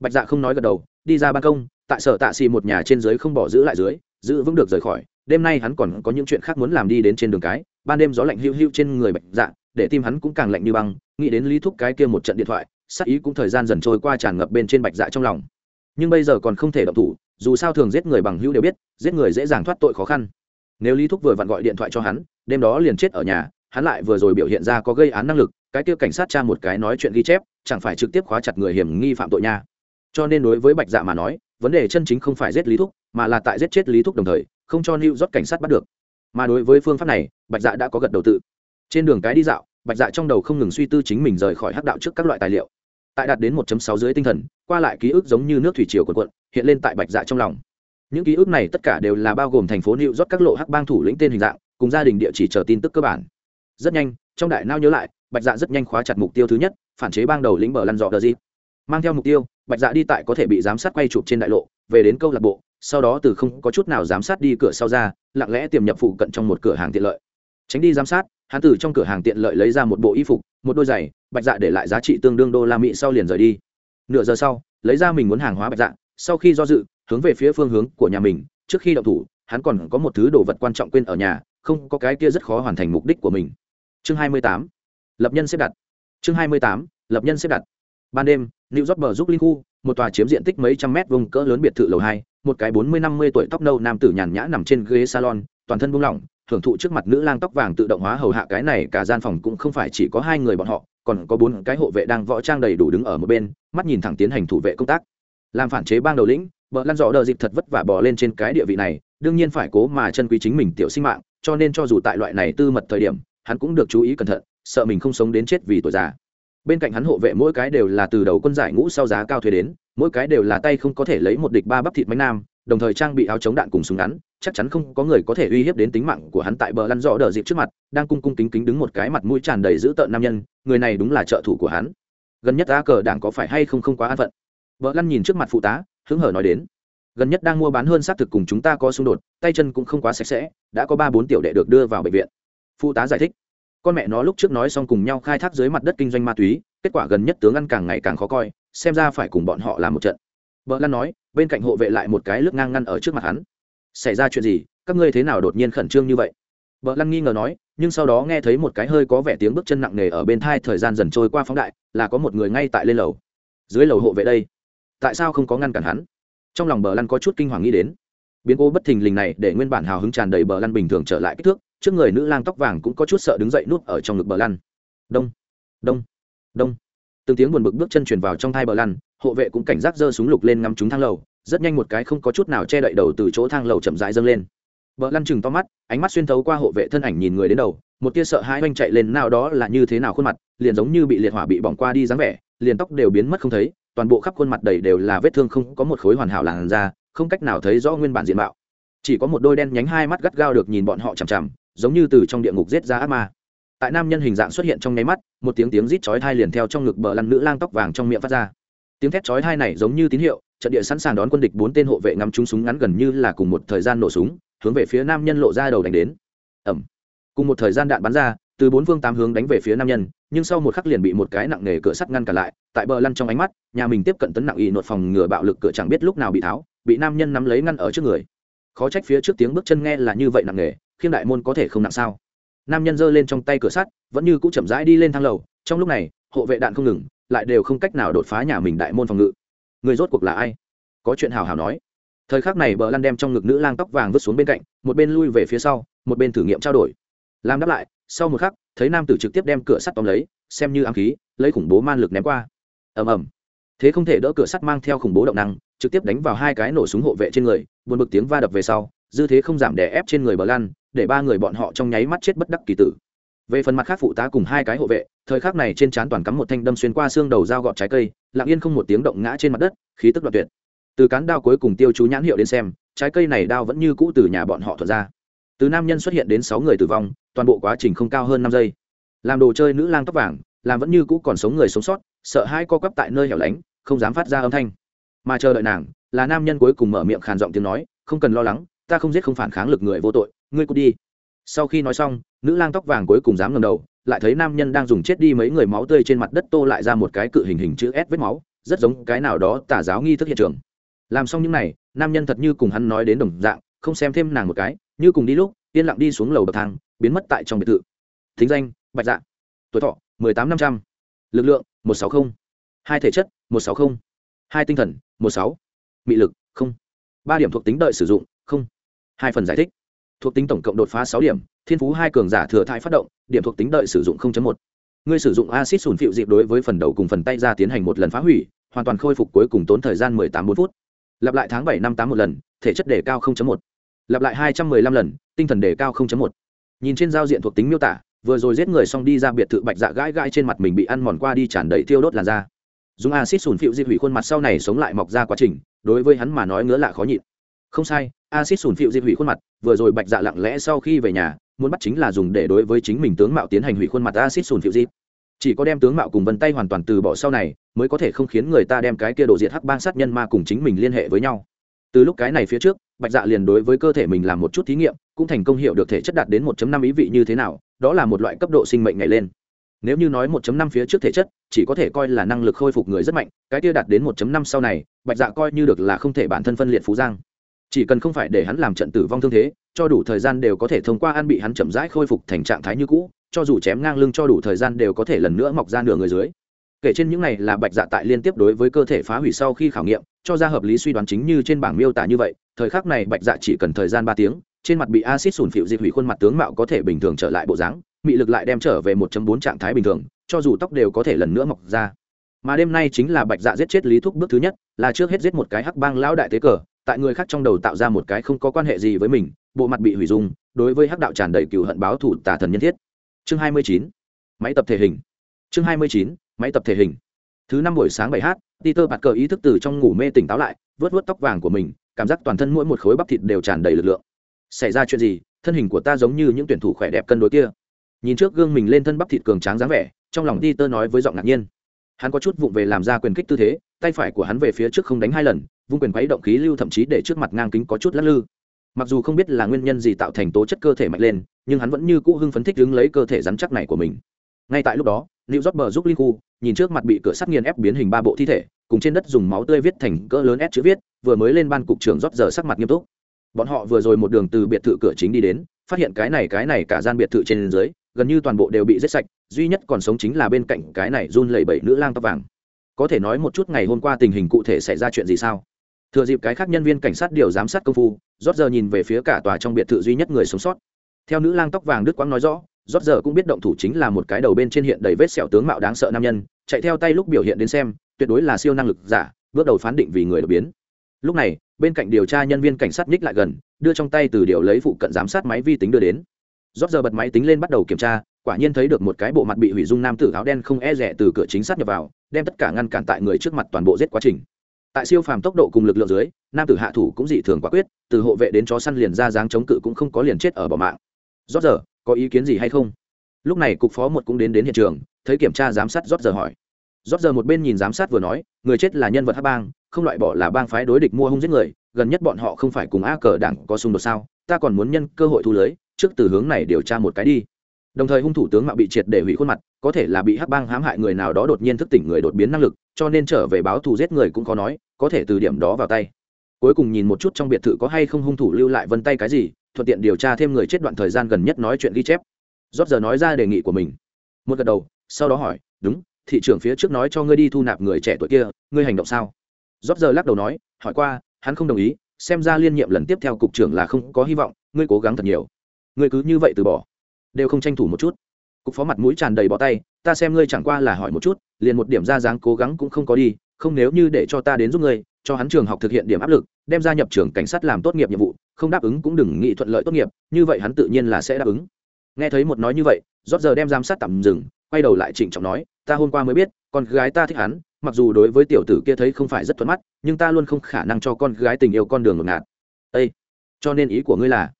Bạch dạ không nói gật đầu, đi ra ban công, tại sở tạ xì một nhà trên dưới không bỏ giữ lại dưới, giữ vững được rời khỏi. Đêm nay hắn còn có những chuyện khác muốn làm đi đến trên đường cái, ban đêm gió lạnh hiu hiu trên người bạch dạ để tim hắn cũng càng lạnh như băng, nghĩ đến lý thúc cái kia một trận điện thoại sắc ý cũng thời gian dần trôi qua tràn ngập bên trên bạch dạ trong lòng. Nhưng bây giờ còn không thể động thủ dù sao thường giết người bằng hữu đều biết, giết người dễ dàng thoát tội khó khăn. Nếu lý thúc vừa vặn gọi điện thoại cho hắn, đêm đó liền chết ở nhà, hắn lại vừa rồi biểu hiện ra có gây án năng lực, cái kia cảnh sát tra một cái nói chuyện ghi chép, chẳng phải trực tiếp khóa chặt người hiểm nghi phạm tội nha. Cho nên đối với bạch dạ mà nói, vấn đề chân chính không phải giết lý thúc, mà là tại giết chết lý thúc đồng thời, không cho lưu rót cảnh sát bắt được. Mà đối với phương pháp này, bạch dạ đã có gật đầu tự. Trên đường cái đi dạo, bạch dạ trong đầu không ngừng suy tư chính mình rời khỏi hắc đạo trước các loại tài liệu tại đạt đến 1 sáu dưới tinh thần, qua lại ký ức giống như nước thủy triều cuộn cuộn, hiện lên tại bạch dạ trong lòng. Những ký ức này tất cả đều là bao gồm thành phố new york các lộ hắc bang thủ lĩnh tên hình dạng, cùng gia đình địa chỉ chờ tin tức cơ bản. Rất nhanh, trong đại nao nhớ lại, bạch dạ rất nhanh khóa chặt mục tiêu thứ nhất, phản chế bang đầu lĩnh bờ lăn dọ đờ di mang theo mục tiêu, bạch dạ đi tại có thể bị giám sát quay chụp trên đại lộ, về đến câu lạc bộ, sau đó từ không có chút nào giám sát đi cửa sau ra, lặng lẽ tiềm nhập phụ cận trong một cửa hàng tiện lợi. Tránh đi giám sát, hắn từ trong cửa hàng tiện lợi lấy ra một bộ y phục, một đôi giày bạch dạ để lại giá trị tương đương đô la mỹ sau liền rời đi nửa giờ sau, lấy ra mình muốn hàng hóa bạch dạ sau khi do dự, hướng về phía phương hướng của nhà mình trước khi đậu thủ, hắn còn có một thứ đồ vật quan trọng quên ở nhà, không có cái kia rất khó hoàn thành mục đích của mình chương 28. lập nhân xếp đặt chương 28. lập nhân xếp đặt ban đêm, new york bờ giúp linh khu, một tòa chiếm diện tích mấy trăm mét vùng cỡ lớn biệt thự lầu hai, một cái bốn mươi năm mươi tuổi tóc nâu nam tử nhàn nhã nằm trên ghế salon, toàn thân buông lỏng, hưởng thụ trước mặt nữ lang tóc vàng tự động hóa hầu hạ cái này, cả gian phòng cũng không phải chỉ có hai người bọn họ còn có bốn cái hộ vệ đang võ trang đầy đủ đứng ở một bên, mắt nhìn thẳng tiến hành thủ vệ công tác. Làm phản chế bang đầu lĩnh, bờ lăn dọ đờ dịp thật vất vả bò lên trên cái địa vị này, đương nhiên phải cố mà chân quý chính mình tiểu sinh mạng, cho nên cho dù tại loại này tư mật thời điểm, hắn cũng được chú ý cẩn thận, sợ mình không sống đến chết vì tuổi già. Bên cạnh hắn hộ vệ mỗi cái đều là từ đầu quân giải ngũ sau giá cao thuê đến, mỗi cái đều là tay không có thể lấy một địch ba bắp thịt mánh nam đồng thời trang bị áo chống đạn cùng súng ngắn, chắc chắn không có người có thể uy hiếp đến tính mạng của hắn tại bờ lăn rõ đờ dịp trước mặt, đang cung cung kính kính đứng một cái mặt mũi tràn đầy dữ tợn nam nhân, người này đúng là trợ thủ của hắn. Gần nhất a cờ đảng có phải hay không không quá an phận? Vợ lăn nhìn trước mặt phụ tá, hứng hở nói đến. Gần nhất đang mua bán hơn xác thực cùng chúng ta có xung đột, tay chân cũng không quá sạch sẽ, đã có ba bốn tiểu đệ được đưa vào bệnh viện. Phụ tá giải thích. Con mẹ nó lúc trước nói xong cùng nhau khai thác dưới mặt đất kinh doanh ma túy, kết quả gần nhất tướng ăn càng ngày càng khó coi, xem ra phải cùng bọn họ làm một trận vợ lan nói, bên cạnh hộ vệ lại một cái lướt ngang ngăn ở trước mặt hắn. Xảy ra chuyện gì? Các ngươi thế nào đột nhiên khẩn trương như vậy? Vợ Lan nghi ngờ nói, nhưng sau đó nghe thấy một cái hơi có vẻ tiếng bước chân nặng nề ở bên thai thời gian dần trôi qua phóng đại, là có một người ngay tại lên lầu. Dưới lầu hộ vệ đây, tại sao không có ngăn cản hắn? Trong lòng bờ lăn có chút kinh hoàng nghĩ đến. Biến cố bất thình lình này để nguyên bản hào hứng tràn đầy bờ lăn bình thường trở lại kích thước, trước người nữ lang tóc vàng cũng có chút sợ đứng dậy núp ở trong ngực bờ lăn đông đông đông từng tiếng buồn bực bước chân truyền vào trong thai bờ lăn, hộ vệ cũng cảnh giác giơ súng lục lên ngắm chúng thang lầu, rất nhanh một cái không có chút nào che đậy đầu từ chỗ thang lầu chậm rãi dâng lên. Bờ lăn chừng to mắt, ánh mắt xuyên thấu qua hộ vệ thân ảnh nhìn người đến đầu, một tia sợ hãi oanh chạy lên, nào đó là như thế nào khuôn mặt? Liền giống như bị liệt hỏa bị bỏng qua đi dáng vẻ, liền tóc đều biến mất không thấy, toàn bộ khắp khuôn mặt đầy đều là vết thương không có một khối hoàn hảo làn da, không cách nào thấy rõ nguyên bản diện mạo. Chỉ có một đôi đen nhánh hai mắt gắt gao được nhìn bọn họ chằm chằm, giống như từ trong địa ngục giết ra ác ma tại nam nhân hình dạng xuất hiện trong nháy mắt, một tiếng tiếng rít chói thai liền theo trong ngực bờ lăn nữ lang tóc vàng trong miệng phát ra. Tiếng thét chói thai này giống như tín hiệu, trận địa sẵn sàng đón quân địch bốn tên hộ vệ ngắm trúng súng ngắn gần như là cùng một thời gian nổ súng, hướng về phía nam nhân lộ ra đầu đánh đến. Ẩm cùng một thời gian đạn bắn ra, từ bốn phương tám hướng đánh về phía nam nhân, nhưng sau một khắc liền bị một cái nặng nề cửa sắt ngăn cản lại, tại bờ lăn trong ánh mắt, nhà mình tiếp cận tấn nặng y nột phòng ngừa bạo lực cửa chẳng biết lúc nào bị tháo, bị nam nhân nắm lấy ngăn ở trước người. Khó trách phía trước tiếng bước chân nghe là như vậy nặng nề khiêm đại môn có thể không nặng sao? Nam nhân giơ lên trong tay cửa sắt, vẫn như cũng chậm rãi đi lên thang lầu. Trong lúc này, hộ vệ đạn không ngừng, lại đều không cách nào đột phá nhà mình đại môn phòng ngự. Người rốt cuộc là ai? Có chuyện hào hào nói. Thời khắc này bờ lăn đem trong ngực nữ lang tóc vàng vứt xuống bên cạnh, một bên lui về phía sau, một bên thử nghiệm trao đổi. Làm đáp lại, sau một khắc, thấy nam tử trực tiếp đem cửa sắt tóm lấy, xem như ám khí, lấy khủng bố man lực ném qua. Ầm ầm. Thế không thể đỡ cửa sắt mang theo khủng bố động năng, trực tiếp đánh vào hai cái nổ súng hộ vệ trên người, buồn bực tiếng va đập về sau dư thế không giảm đè ép trên người bờ lan để ba người bọn họ trong nháy mắt chết bất đắc kỳ tử. Về phần mặt khác phụ tá cùng hai cái hộ vệ, thời khắc này trên trán toàn cắm một thanh đâm xuyên qua xương đầu dao gọt trái cây, lặng yên không một tiếng động ngã trên mặt đất, khí tức đoạn tuyệt. Từ cán đao cuối cùng tiêu chú nhãn hiệu đến xem, trái cây này đao vẫn như cũ từ nhà bọn họ thuật ra. Từ nam nhân xuất hiện đến sáu người tử vong, toàn bộ quá trình không cao hơn năm giây. Làm đồ chơi nữ lang tóc vàng, làm vẫn như cũ còn sống người sống sót, sợ hai co quắp tại nơi hẻo lánh, không dám phát ra âm thanh. Mà chờ đợi nàng, là nam nhân cuối cùng mở miệng khàn giọng tiếng nói, không cần lo lắng ta không giết không phản kháng lực người vô tội, ngươi cút đi. Sau khi nói xong, nữ lang tóc vàng cuối cùng dám ngầm đầu, lại thấy nam nhân đang dùng chết đi mấy người máu tươi trên mặt đất tô lại ra một cái cự hình hình chữ s vết máu, rất giống cái nào đó tả giáo nghi thức hiện trường. Làm xong những n à y nam nhân thật như cùng hắn nói đến đồng dạng, không xem thêm nàng một cái, như cùng đi lúc, yên lặng đi xuống lầu bậc thang, biến mất tại trong biệt thự. Thính danh, bạch dạ. Tuổi thọ, mười tám năm trăm. L ự c lượng, một sáu không. Hai thể chất, một sáu không. Hai tinh thần, một sáu. Mị lực, không. Ba điểm thuộc tính đợi sử dụng hai phần giải thích. Thuộc tính tổng cộng đột phá sáu điểm, thiên phú hai cường giả thừa thai phát động, điểm thuộc tính đợi sử dụng một. Ngươi sử dụng acid sùn phịu dịp đối với phần đầu cùng phần tay ra tiến hành một lần phá hủy, hoàn toàn khôi phục cuối cùng tốn thời gian mười tám bốn phút. Lặp lại tháng bảy năm tám một lần, thể chất đề cao một. Lặp lại hai trăm mười lăm lần, tinh thần đề cao một. Nhìn trên giao diện thuộc tính miêu tả, vừa rồi giết người xong đi ra biệt thự bạch dạ gãi gãi trên mặt mình bị ăn mòn qua đi tràn đầy tiêu đốt làn da. Dùng acid sùn phịu dịp hủy khuôn mặt sau này sống lại mọc ra quá trình, đối với hắn mà nói ngứa lạ khó nhịn. Không sai acid sùn phịu diệt hủy khuôn mặt, vừa rồi bạch dạ lặng lẽ sau khi về nhà, muốn bắt chính là dùng để đối với chính mình tướng mạo tiến hành hủy khuôn mặt acid sùn phịu diệt. chỉ có đem tướng mạo cùng vân tay hoàn toàn từ bỏ sau này, mới có thể không khiến người ta đem cái kia đồ diệt hắc bang sát nhân ma cùng chính mình liên hệ với nhau. Từ lúc cái này phía trước, bạch dạ liền đối với cơ thể mình làm một chút thí nghiệm, cũng thành công hiểu được thể chất đạt đến 1 năm ý vị như thế nào, đó là một loại cấp độ sinh mệnh ngày lên. Nếu như nói 1 năm phía trước thể chất, chỉ có thể coi là năng lực khôi phục người rất mạnh, cái kia đạt đến 1 năm sau này, bạch dạ coi như được là không thể bản thân phân liệt phú giang chỉ cần không phải để hắn làm trận tử vong thương thế, cho đủ thời gian đều có thể thông qua ăn bị hắn chậm rãi khôi phục thành trạng thái như cũ, cho dù chém ngang lưng cho đủ thời gian đều có thể lần nữa mọc ra nửa người dưới. Kể trên những này là bạch dạ tại liên tiếp đối với cơ thể phá hủy sau khi khảo nghiệm, cho ra hợp lý suy đoán chính như trên bảng miêu tả như vậy, thời khắc này bạch dạ chỉ cần thời gian ba tiếng, trên mặt bị acid sùn phịu diệt hủy khuôn mặt tướng mạo có thể bình thường trở lại bộ dáng, mị lực lại đem trở về 1.4 trạng thái bình thường, cho dù tóc đều có thể lần nữa mọc ra. Mà đêm nay chính là bạch dạ giết chết lý thúc bước thứ nhất, là trước hết giết một cái hắc bang lão đại tế cờ tại người khác trong đầu tạo ra một cái không có quan hệ gì với mình, bộ mặt bị hủy dung, đối với hắc đạo tràn đầy cựu hận báo thủ tả thần nhân thiết. Chương 29. máy tập thể hình. Chương 29. máy tập thể hình. Thứ năm buổi sáng bảy h peter bạt cờ ý thức từ trong ngủ mê tỉnh táo lại vớt vớt tóc vàng của mình, cảm giác toàn thân mỗi một khối bắp thịt đều tràn đầy lực lượng. Xảy ra chuyện gì? Thân hình của ta giống như những tuyển thủ khỏe đẹp cân đối kia. Nhìn trước gương mình lên thân bắp thịt cường tráng dáng vẻ, trong lòng peter nói với giọng ngạc nhiên. Hắn có chút vụng về làm ra quyền kích tư thế, tay phải của hắn về phía trước không đánh hai lần vung quyền quấy động khí lưu thậm chí để trước mặt ngang kính có chút lắc lư mặc dù không biết là nguyên nhân gì tạo thành tố chất cơ thể mạnh lên nhưng hắn vẫn như cũ hưng phấn thích đứng lấy cơ thể rắn chắc này của mình ngay tại lúc đó Lưu Rót bờ giúp Linh khu, nhìn trước mặt bị cửa sắt nghiền ép biến hình ba bộ thi thể, cùng trên đất dùng máu tươi viết thành cỡ lớn ép chữ viết, vừa mới lên ban cục trưởng rót giờ sắc mặt nghiêm túc. Bọn họ vừa rồi một đường từ biệt thự cửa chính đi đến, phát hiện cái này cái này cả gian biệt thự trên dưới, gần như toàn bộ đều bị giết sạch, duy nhất còn sống chính là bên cạnh cái này run lẩy bẩy nữ lang tóc vàng. Có thể nói một chút ngày hôm qua tình hình cụ thể xảy ra chuyện gì sao? Thừa dịp cái khác nhân viên cảnh sát điều giám sát công phu, rót giờ nhìn về phía cả tòa trong biệt thự duy nhất người sống sót. Theo nữ lang tóc vàng đứt quãng nói rõ, rót giờ cũng biết động thủ chính là một cái đầu bên trên hiện đầy vết sẹo tướng mạo đáng sợ nam nhân chạy theo tay lúc biểu hiện đến xem tuyệt đối là siêu năng lực giả bước đầu phán định vì người đột biến. Lúc này bên cạnh điều tra nhân viên cảnh sát nhích lại gần đưa trong tay từ điều lấy phụ cận giám sát máy vi tính đưa đến. Rót giờ bật máy tính lên bắt đầu kiểm tra quả nhiên thấy được một cái bộ mặt bị hủy dung nam tử áo đen không e rẻ từ cửa chính sát nhập vào đem tất cả ngăn cản tại người trước mặt toàn bộ giết quá trình tại siêu phàm tốc độ cùng lực lượng dưới, nam tử hạ thủ cũng dị thường quả quyết, từ hộ vệ đến chó săn liền ra dáng chống cự cũng không có liền chết ở bỏ mạng. Rót giờ, có ý kiến gì hay không? Lúc này cục phó một cũng đến đến hiện trường, thấy kiểm tra giám sát rót giờ hỏi. Rót giờ một bên nhìn giám sát vừa nói, người chết là nhân vật hát bang, không loại bỏ là bang phái đối địch mua hung giết người, gần nhất bọn họ không phải cùng a cờ đảng có xung đột sao? Ta còn muốn nhân cơ hội thu lưới, trước từ hướng này điều tra một cái đi đồng thời hung thủ tướng mạo bị triệt để hủy khuôn mặt, có thể là bị hắc bang hãm hại người nào đó đột nhiên thức tỉnh người đột biến năng lực, cho nên trở về báo thù giết người cũng khó nói, có thể từ điểm đó vào tay. Cuối cùng nhìn một chút trong biệt thự có hay không hung thủ lưu lại vân tay cái gì, thuận tiện điều tra thêm người chết đoạn thời gian gần nhất nói chuyện ghi chép. Rót giờ nói ra đề nghị của mình. Một gật đầu, sau đó hỏi, đúng, thị trưởng phía trước nói cho ngươi đi thu nạp người trẻ tuổi kia, ngươi hành động sao? Rót giờ lắc đầu nói, hỏi qua, hắn không đồng ý, xem ra liên nhiệm lần tiếp theo cục trưởng là không có hy vọng, ngươi cố gắng thật nhiều. Ngươi cứ như vậy từ bỏ đều không tranh thủ một chút. Cục phó mặt mũi tràn đầy bỏ tay, ta xem ngươi chẳng qua là hỏi một chút, liền một điểm ra dáng cố gắng cũng không có đi, không nếu như để cho ta đến giúp ngươi, cho hắn trường học thực hiện điểm áp lực, đem ra nhập trường cảnh sát làm tốt nghiệp nhiệm vụ, không đáp ứng cũng đừng nghĩ thuận lợi tốt nghiệp, như vậy hắn tự nhiên là sẽ đáp ứng. Nghe thấy một nói như vậy, rót giờ đem giám sát tạm dừng, quay đầu lại trịnh trọng nói, ta hôm qua mới biết, con gái ta thích hắn, mặc dù đối với tiểu tử kia thấy không phải rất thuận mắt, nhưng ta luôn không khả năng cho con gái tình yêu con đường ngột ngạt. Ây cho nên ý của ngươi là,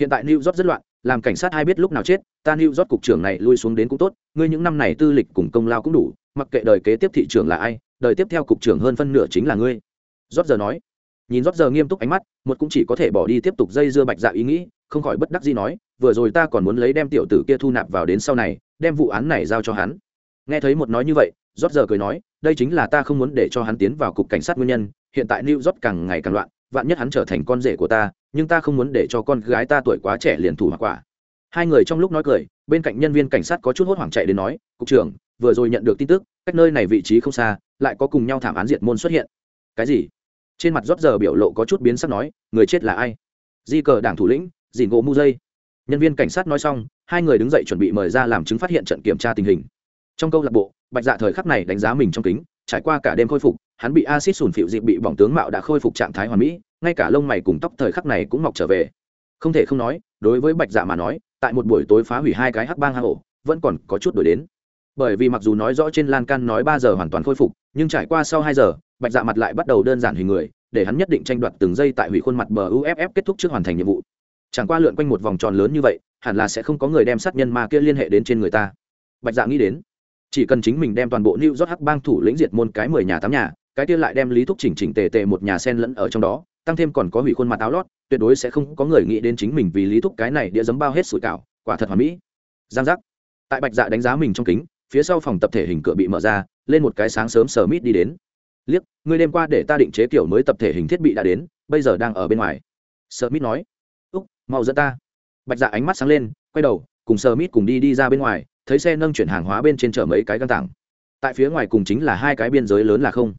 hiện tại new york rất loạn làm cảnh sát ai biết lúc nào chết, ta new rót cục trưởng này lui xuống đến cũng tốt, ngươi những năm này tư lịch cùng công lao cũng đủ, mặc kệ đời kế tiếp thị trường là ai, đời tiếp theo cục trưởng hơn phân nửa chính là ngươi. Rót giờ nói. Nhìn rót giờ nghiêm túc ánh mắt, một cũng chỉ có thể bỏ đi tiếp tục dây dưa bạch dạ ý nghĩ, không khỏi bất đắc gì nói, vừa rồi ta còn muốn lấy đem tiểu tử kia thu nạp vào đến sau này, đem vụ án này giao cho hắn. Nghe thấy một nói như vậy rót giờ cười nói, đây chính là ta không muốn để cho hắn tiến vào cục cảnh sát nguyên nhân, hiện tại new rót càng ngày càng loạn, vạn nhất hắn trở thành con rể của ta nhưng ta không muốn để cho con gái ta tuổi quá trẻ liền thủ hoặc quả. Hai người trong lúc nói cười, bên cạnh nhân viên cảnh sát có chút hốt hoảng chạy đến nói, cục trưởng, vừa rồi nhận được tin tức, cách nơi này vị trí không xa, lại có cùng nhau thảm án diệt môn xuất hiện. Cái gì? Trên mặt rót giờ biểu lộ có chút biến sắc nói, người chết là ai? Di cờ đảng thủ lĩnh, dìn gỗ mu dây nhân viên cảnh sát nói xong, hai người đứng dậy chuẩn bị mời ra làm chứng phát hiện trận kiểm tra tình hình. Trong câu lạc bộ, bạch dạ thời khắc này đánh giá mình trong kính, trải qua cả đêm khôi phục, hắn bị acid sùn phịu dịp bị bỏng tướng mạo đã khôi phục trạng thái hoàn mỹ ngay cả lông mày cùng tóc thời khắc này cũng mọc trở về. Không thể không nói, đối với bạch dạ mà nói, tại một buổi tối phá hủy hai cái hắc bang hang ổ, vẫn còn có chút đổi đến. Bởi vì mặc dù nói rõ trên lan can nói ba giờ hoàn toàn khôi phục, nhưng trải qua sau hai giờ, bạch dạ mặt lại bắt đầu đơn giản hình người, để hắn nhất định tranh đoạt từng giây tại hủy khuôn mặt bờ uff kết thúc trước hoàn thành nhiệm vụ. Chẳng qua lượn quanh một vòng tròn lớn như vậy, hẳn là sẽ không có người đem sát nhân ma kia liên hệ đến trên người ta. Bạch dạ nghĩ đến, chỉ cần chính mình đem toàn bộ new york hắc bang thủ lĩnh diệt môn cái mười nhà tám nhà, cái kia lại đem lý thúc chỉnh chỉnh tề tề một nhà sen lẫn ở trong đó tăng thêm còn có hủy khuôn mặt áo lót, tuyệt đối sẽ không có người nghĩ đến chính mình vì lý thúc cái này đĩa giấm bao hết sủi cảo, quả thật hoàn mỹ. Giang giác. Tại bạch dạ đánh giá mình trong kính, phía sau phòng tập thể hình cửa bị mở ra, lên một cái sáng sớm sờ mít đi đến. Liếc, ngươi đêm qua để ta định chế kiểu mới tập thể hình thiết bị đã đến, bây giờ đang ở bên ngoài. Sờ mít nói. Úc, mau dẫn ta. Bạch dạ ánh mắt sáng lên, quay đầu, cùng sờ mít cùng đi đi ra bên ngoài, thấy xe nâng chuyển hàng hóa bên trên chở mấy cái găng tảng tại phía ngoài cùng chính là hai cái biên giới lớn là không.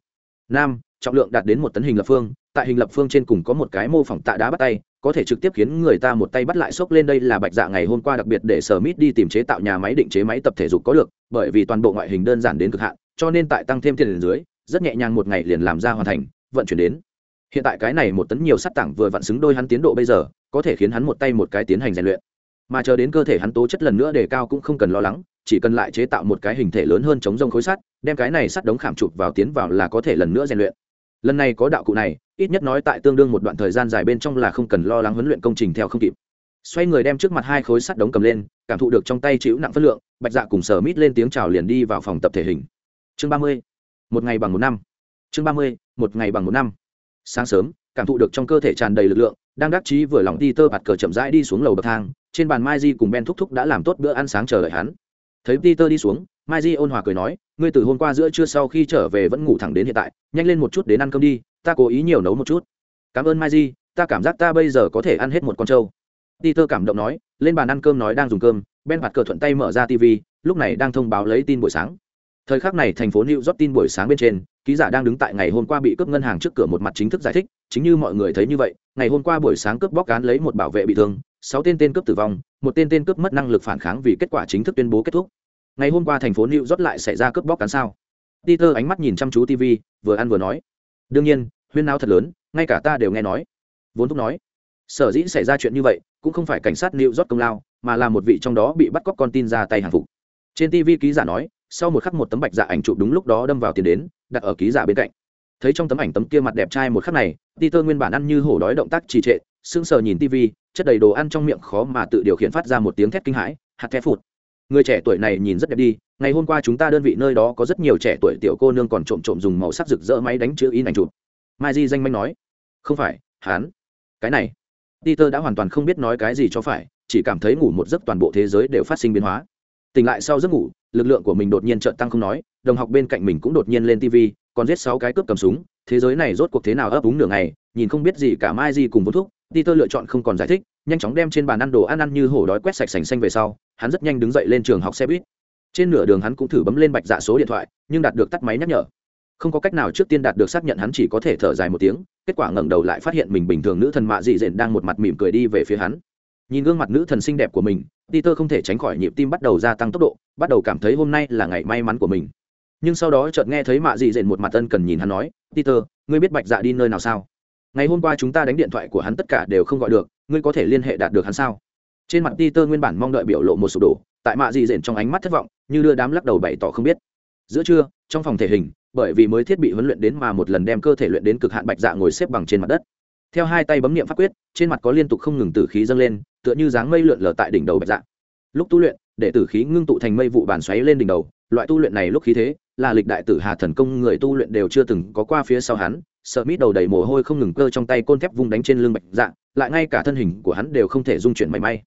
Nam trọng lượng đạt đến một tấn hình lập phương, tại hình lập phương trên cùng có một cái mô phỏng tạ đá bắt tay, có thể trực tiếp khiến người ta một tay bắt lại xốc lên đây là bạch dạ ngày hôm qua đặc biệt để sở mít đi tìm chế tạo nhà máy định chế máy tập thể dục có được, bởi vì toàn bộ ngoại hình đơn giản đến cực hạn, cho nên tại tăng thêm tiền dưới, rất nhẹ nhàng một ngày liền làm ra hoàn thành, vận chuyển đến. Hiện tại cái này một tấn nhiều sắt tảng vừa vặn xứng đôi hắn tiến độ bây giờ, có thể khiến hắn một tay một cái tiến hành rèn luyện. Mà chờ đến cơ thể hắn tố chất lần nữa đề cao cũng không cần lo lắng, chỉ cần lại chế tạo một cái hình thể lớn hơn chống rông khối sắt, đem cái này sắt đống khảm chụp vào tiến vào là có thể lần nữa rèn luyện lần này có đạo cụ này, ít nhất nói tại tương đương một đoạn thời gian dài bên trong là không cần lo lắng huấn luyện công trình theo không kịp. Xoay người đem trước mặt hai khối sắt đống cầm lên, cảm thụ được trong tay chịu nặng phất lượng, bạch dạ cùng sở mít lên tiếng chào liền đi vào phòng tập thể hình. Chương ba mươi, một ngày bằng một năm. Chương ba mươi, một ngày bằng một năm. Sáng sớm, cảm thụ được trong cơ thể tràn đầy lực lượng, đang đắc chí vừa lòng peter bạt cờ chậm rãi đi xuống lầu bậc thang, trên bàn mai di cùng ben thúc thúc đã làm tốt bữa ăn sáng chờ đợi hắn. Thấy peter đi xuống mai di ôn hòa cười nói, ngươi từ hôm qua giữa trưa sau khi trở về vẫn ngủ thẳng đến hiện tại, nhanh lên một chút đến ăn cơm đi, ta cố ý nhiều nấu một chút. Cảm ơn mai di, ta cảm giác ta bây giờ có thể ăn hết một con trâu. Peter cảm động nói, lên bàn ăn cơm nói đang dùng cơm, ben mặt cờ thuận tay mở ra tv lúc này đang thông báo lấy tin buổi sáng. Thời khắc này thành phố new york tin buổi sáng bên trên, ký giả đang đứng tại ngày hôm qua bị cướp ngân hàng trước cửa một mặt chính thức giải thích, chính như mọi người thấy như vậy, ngày hôm qua buổi sáng cướp bóc cán lấy một bảo vệ bị thương, sáu tên tên cướp tử vong, một tên tên cướp mất năng lực phản kháng vì kết quả chính thức tuyên bố kết thúc ngày hôm qua thành phố new york lại xảy ra cướp bóc cán sao? Peter ánh mắt nhìn chăm chú tv vừa ăn vừa nói. Đương nhiên, huyên náo thật lớn, ngay cả ta đều nghe nói. Vốn thúc nói, sở dĩ xảy ra chuyện như vậy, cũng không phải cảnh sát new york công lao, mà là một vị trong đó bị bắt cóc con tin ra tay hàng phục. Trên tv ký giả nói, sau một khắc một tấm bạch dạ ảnh chụp đúng lúc đó đâm vào tiền đến, đặt ở ký giả bên cạnh. Thấy trong tấm ảnh tấm kia mặt đẹp trai một khắc này, peter nguyên bản ăn như hổ đói động tác trì trệ, sững sờ nhìn tv chất đầy đồ ăn trong miệng khó mà tự điều khiển phát ra một tiếng thét kinh hãi, hạt thét phụt người trẻ tuổi này nhìn rất đẹp đi, ngày hôm qua chúng ta đơn vị nơi đó có rất nhiều trẻ tuổi tiểu cô nương còn trộm trộm dùng màu sắc rực rỡ máy đánh chữ in ảnh chụp. Mai di danh manh nói, không phải hán cái này. Peter đã hoàn toàn không biết nói cái gì cho phải, chỉ cảm thấy ngủ một giấc toàn bộ thế giới đều phát sinh biến hóa. Tỉnh lại sau giấc ngủ, lực lượng của mình đột nhiên trợn tăng không nói, đồng học bên cạnh mình cũng đột nhiên lên tv còn giết sáu cái cướp cầm súng, thế giới này rốt cuộc thế nào ấp úng nửa ngày, nhìn không biết gì cả mai Di cùng vốn thuốc peter lựa chọn không còn giải thích, nhanh chóng đem trên bàn ăn đồ ăn ăn như hổ đói quét sạch sành xanh về sau, hắn rất nhanh đứng dậy lên trường học xe buýt. Trên nửa đường hắn cũng thử bấm lên bạch dạ số điện thoại, nhưng đạt được tắt máy nhắc nhở. Không có cách nào trước tiên đạt được xác nhận hắn chỉ có thể thở dài một tiếng, kết quả ngẩng đầu lại phát hiện mình bình thường nữ thần mạ dị dện đang một mặt mỉm cười đi về phía hắn. Nhìn gương mặt nữ thần xinh đẹp của mình, peter không thể tránh khỏi nhịp tim bắt đầu gia tăng tốc độ, bắt đầu cảm thấy hôm nay là ngày may mắn của mình. Nhưng sau đó chợt nghe thấy mạ dị dện một mặt ân cần nhìn hắn nói, peter, ngươi biết bạch dạ đi nơi nào sao? Ngày hôm qua chúng ta đánh điện thoại của hắn tất cả đều không gọi được, ngươi có thể liên hệ đạt được hắn sao? Trên mặt peter nguyên bản mong đợi biểu lộ một sụp đổ, tại mạ dị dện trong ánh mắt thất vọng, như đưa đám lắc đầu bày tỏ không biết. Giữa trưa, trong phòng thể hình, bởi vì mới thiết bị huấn luyện đến mà một lần đem cơ thể luyện đến cực hạn bạch dạ ngồi xếp bằng trên mặt đất. Theo hai tay bấm niệm pháp quyết, trên mặt có liên tục không ngừng tử khí dâng lên, tựa như dáng mây lượn lờ tại đỉnh đầu bạch dạ. Lúc tu luyện, để tử khí ngưng tụ thành mây vụ bàn xoáy lên đỉnh đầu, loại tu luyện này lúc khí thế, là lịch đại tử hà thần công người tu luyện đều chưa từng có qua phía sau hắn sợ mít đầu đầy mồ hôi không ngừng cơ trong tay côn thép vung đánh trên lưng bạch dạ lại ngay cả thân hình của hắn đều không thể dung chuyển mảy may.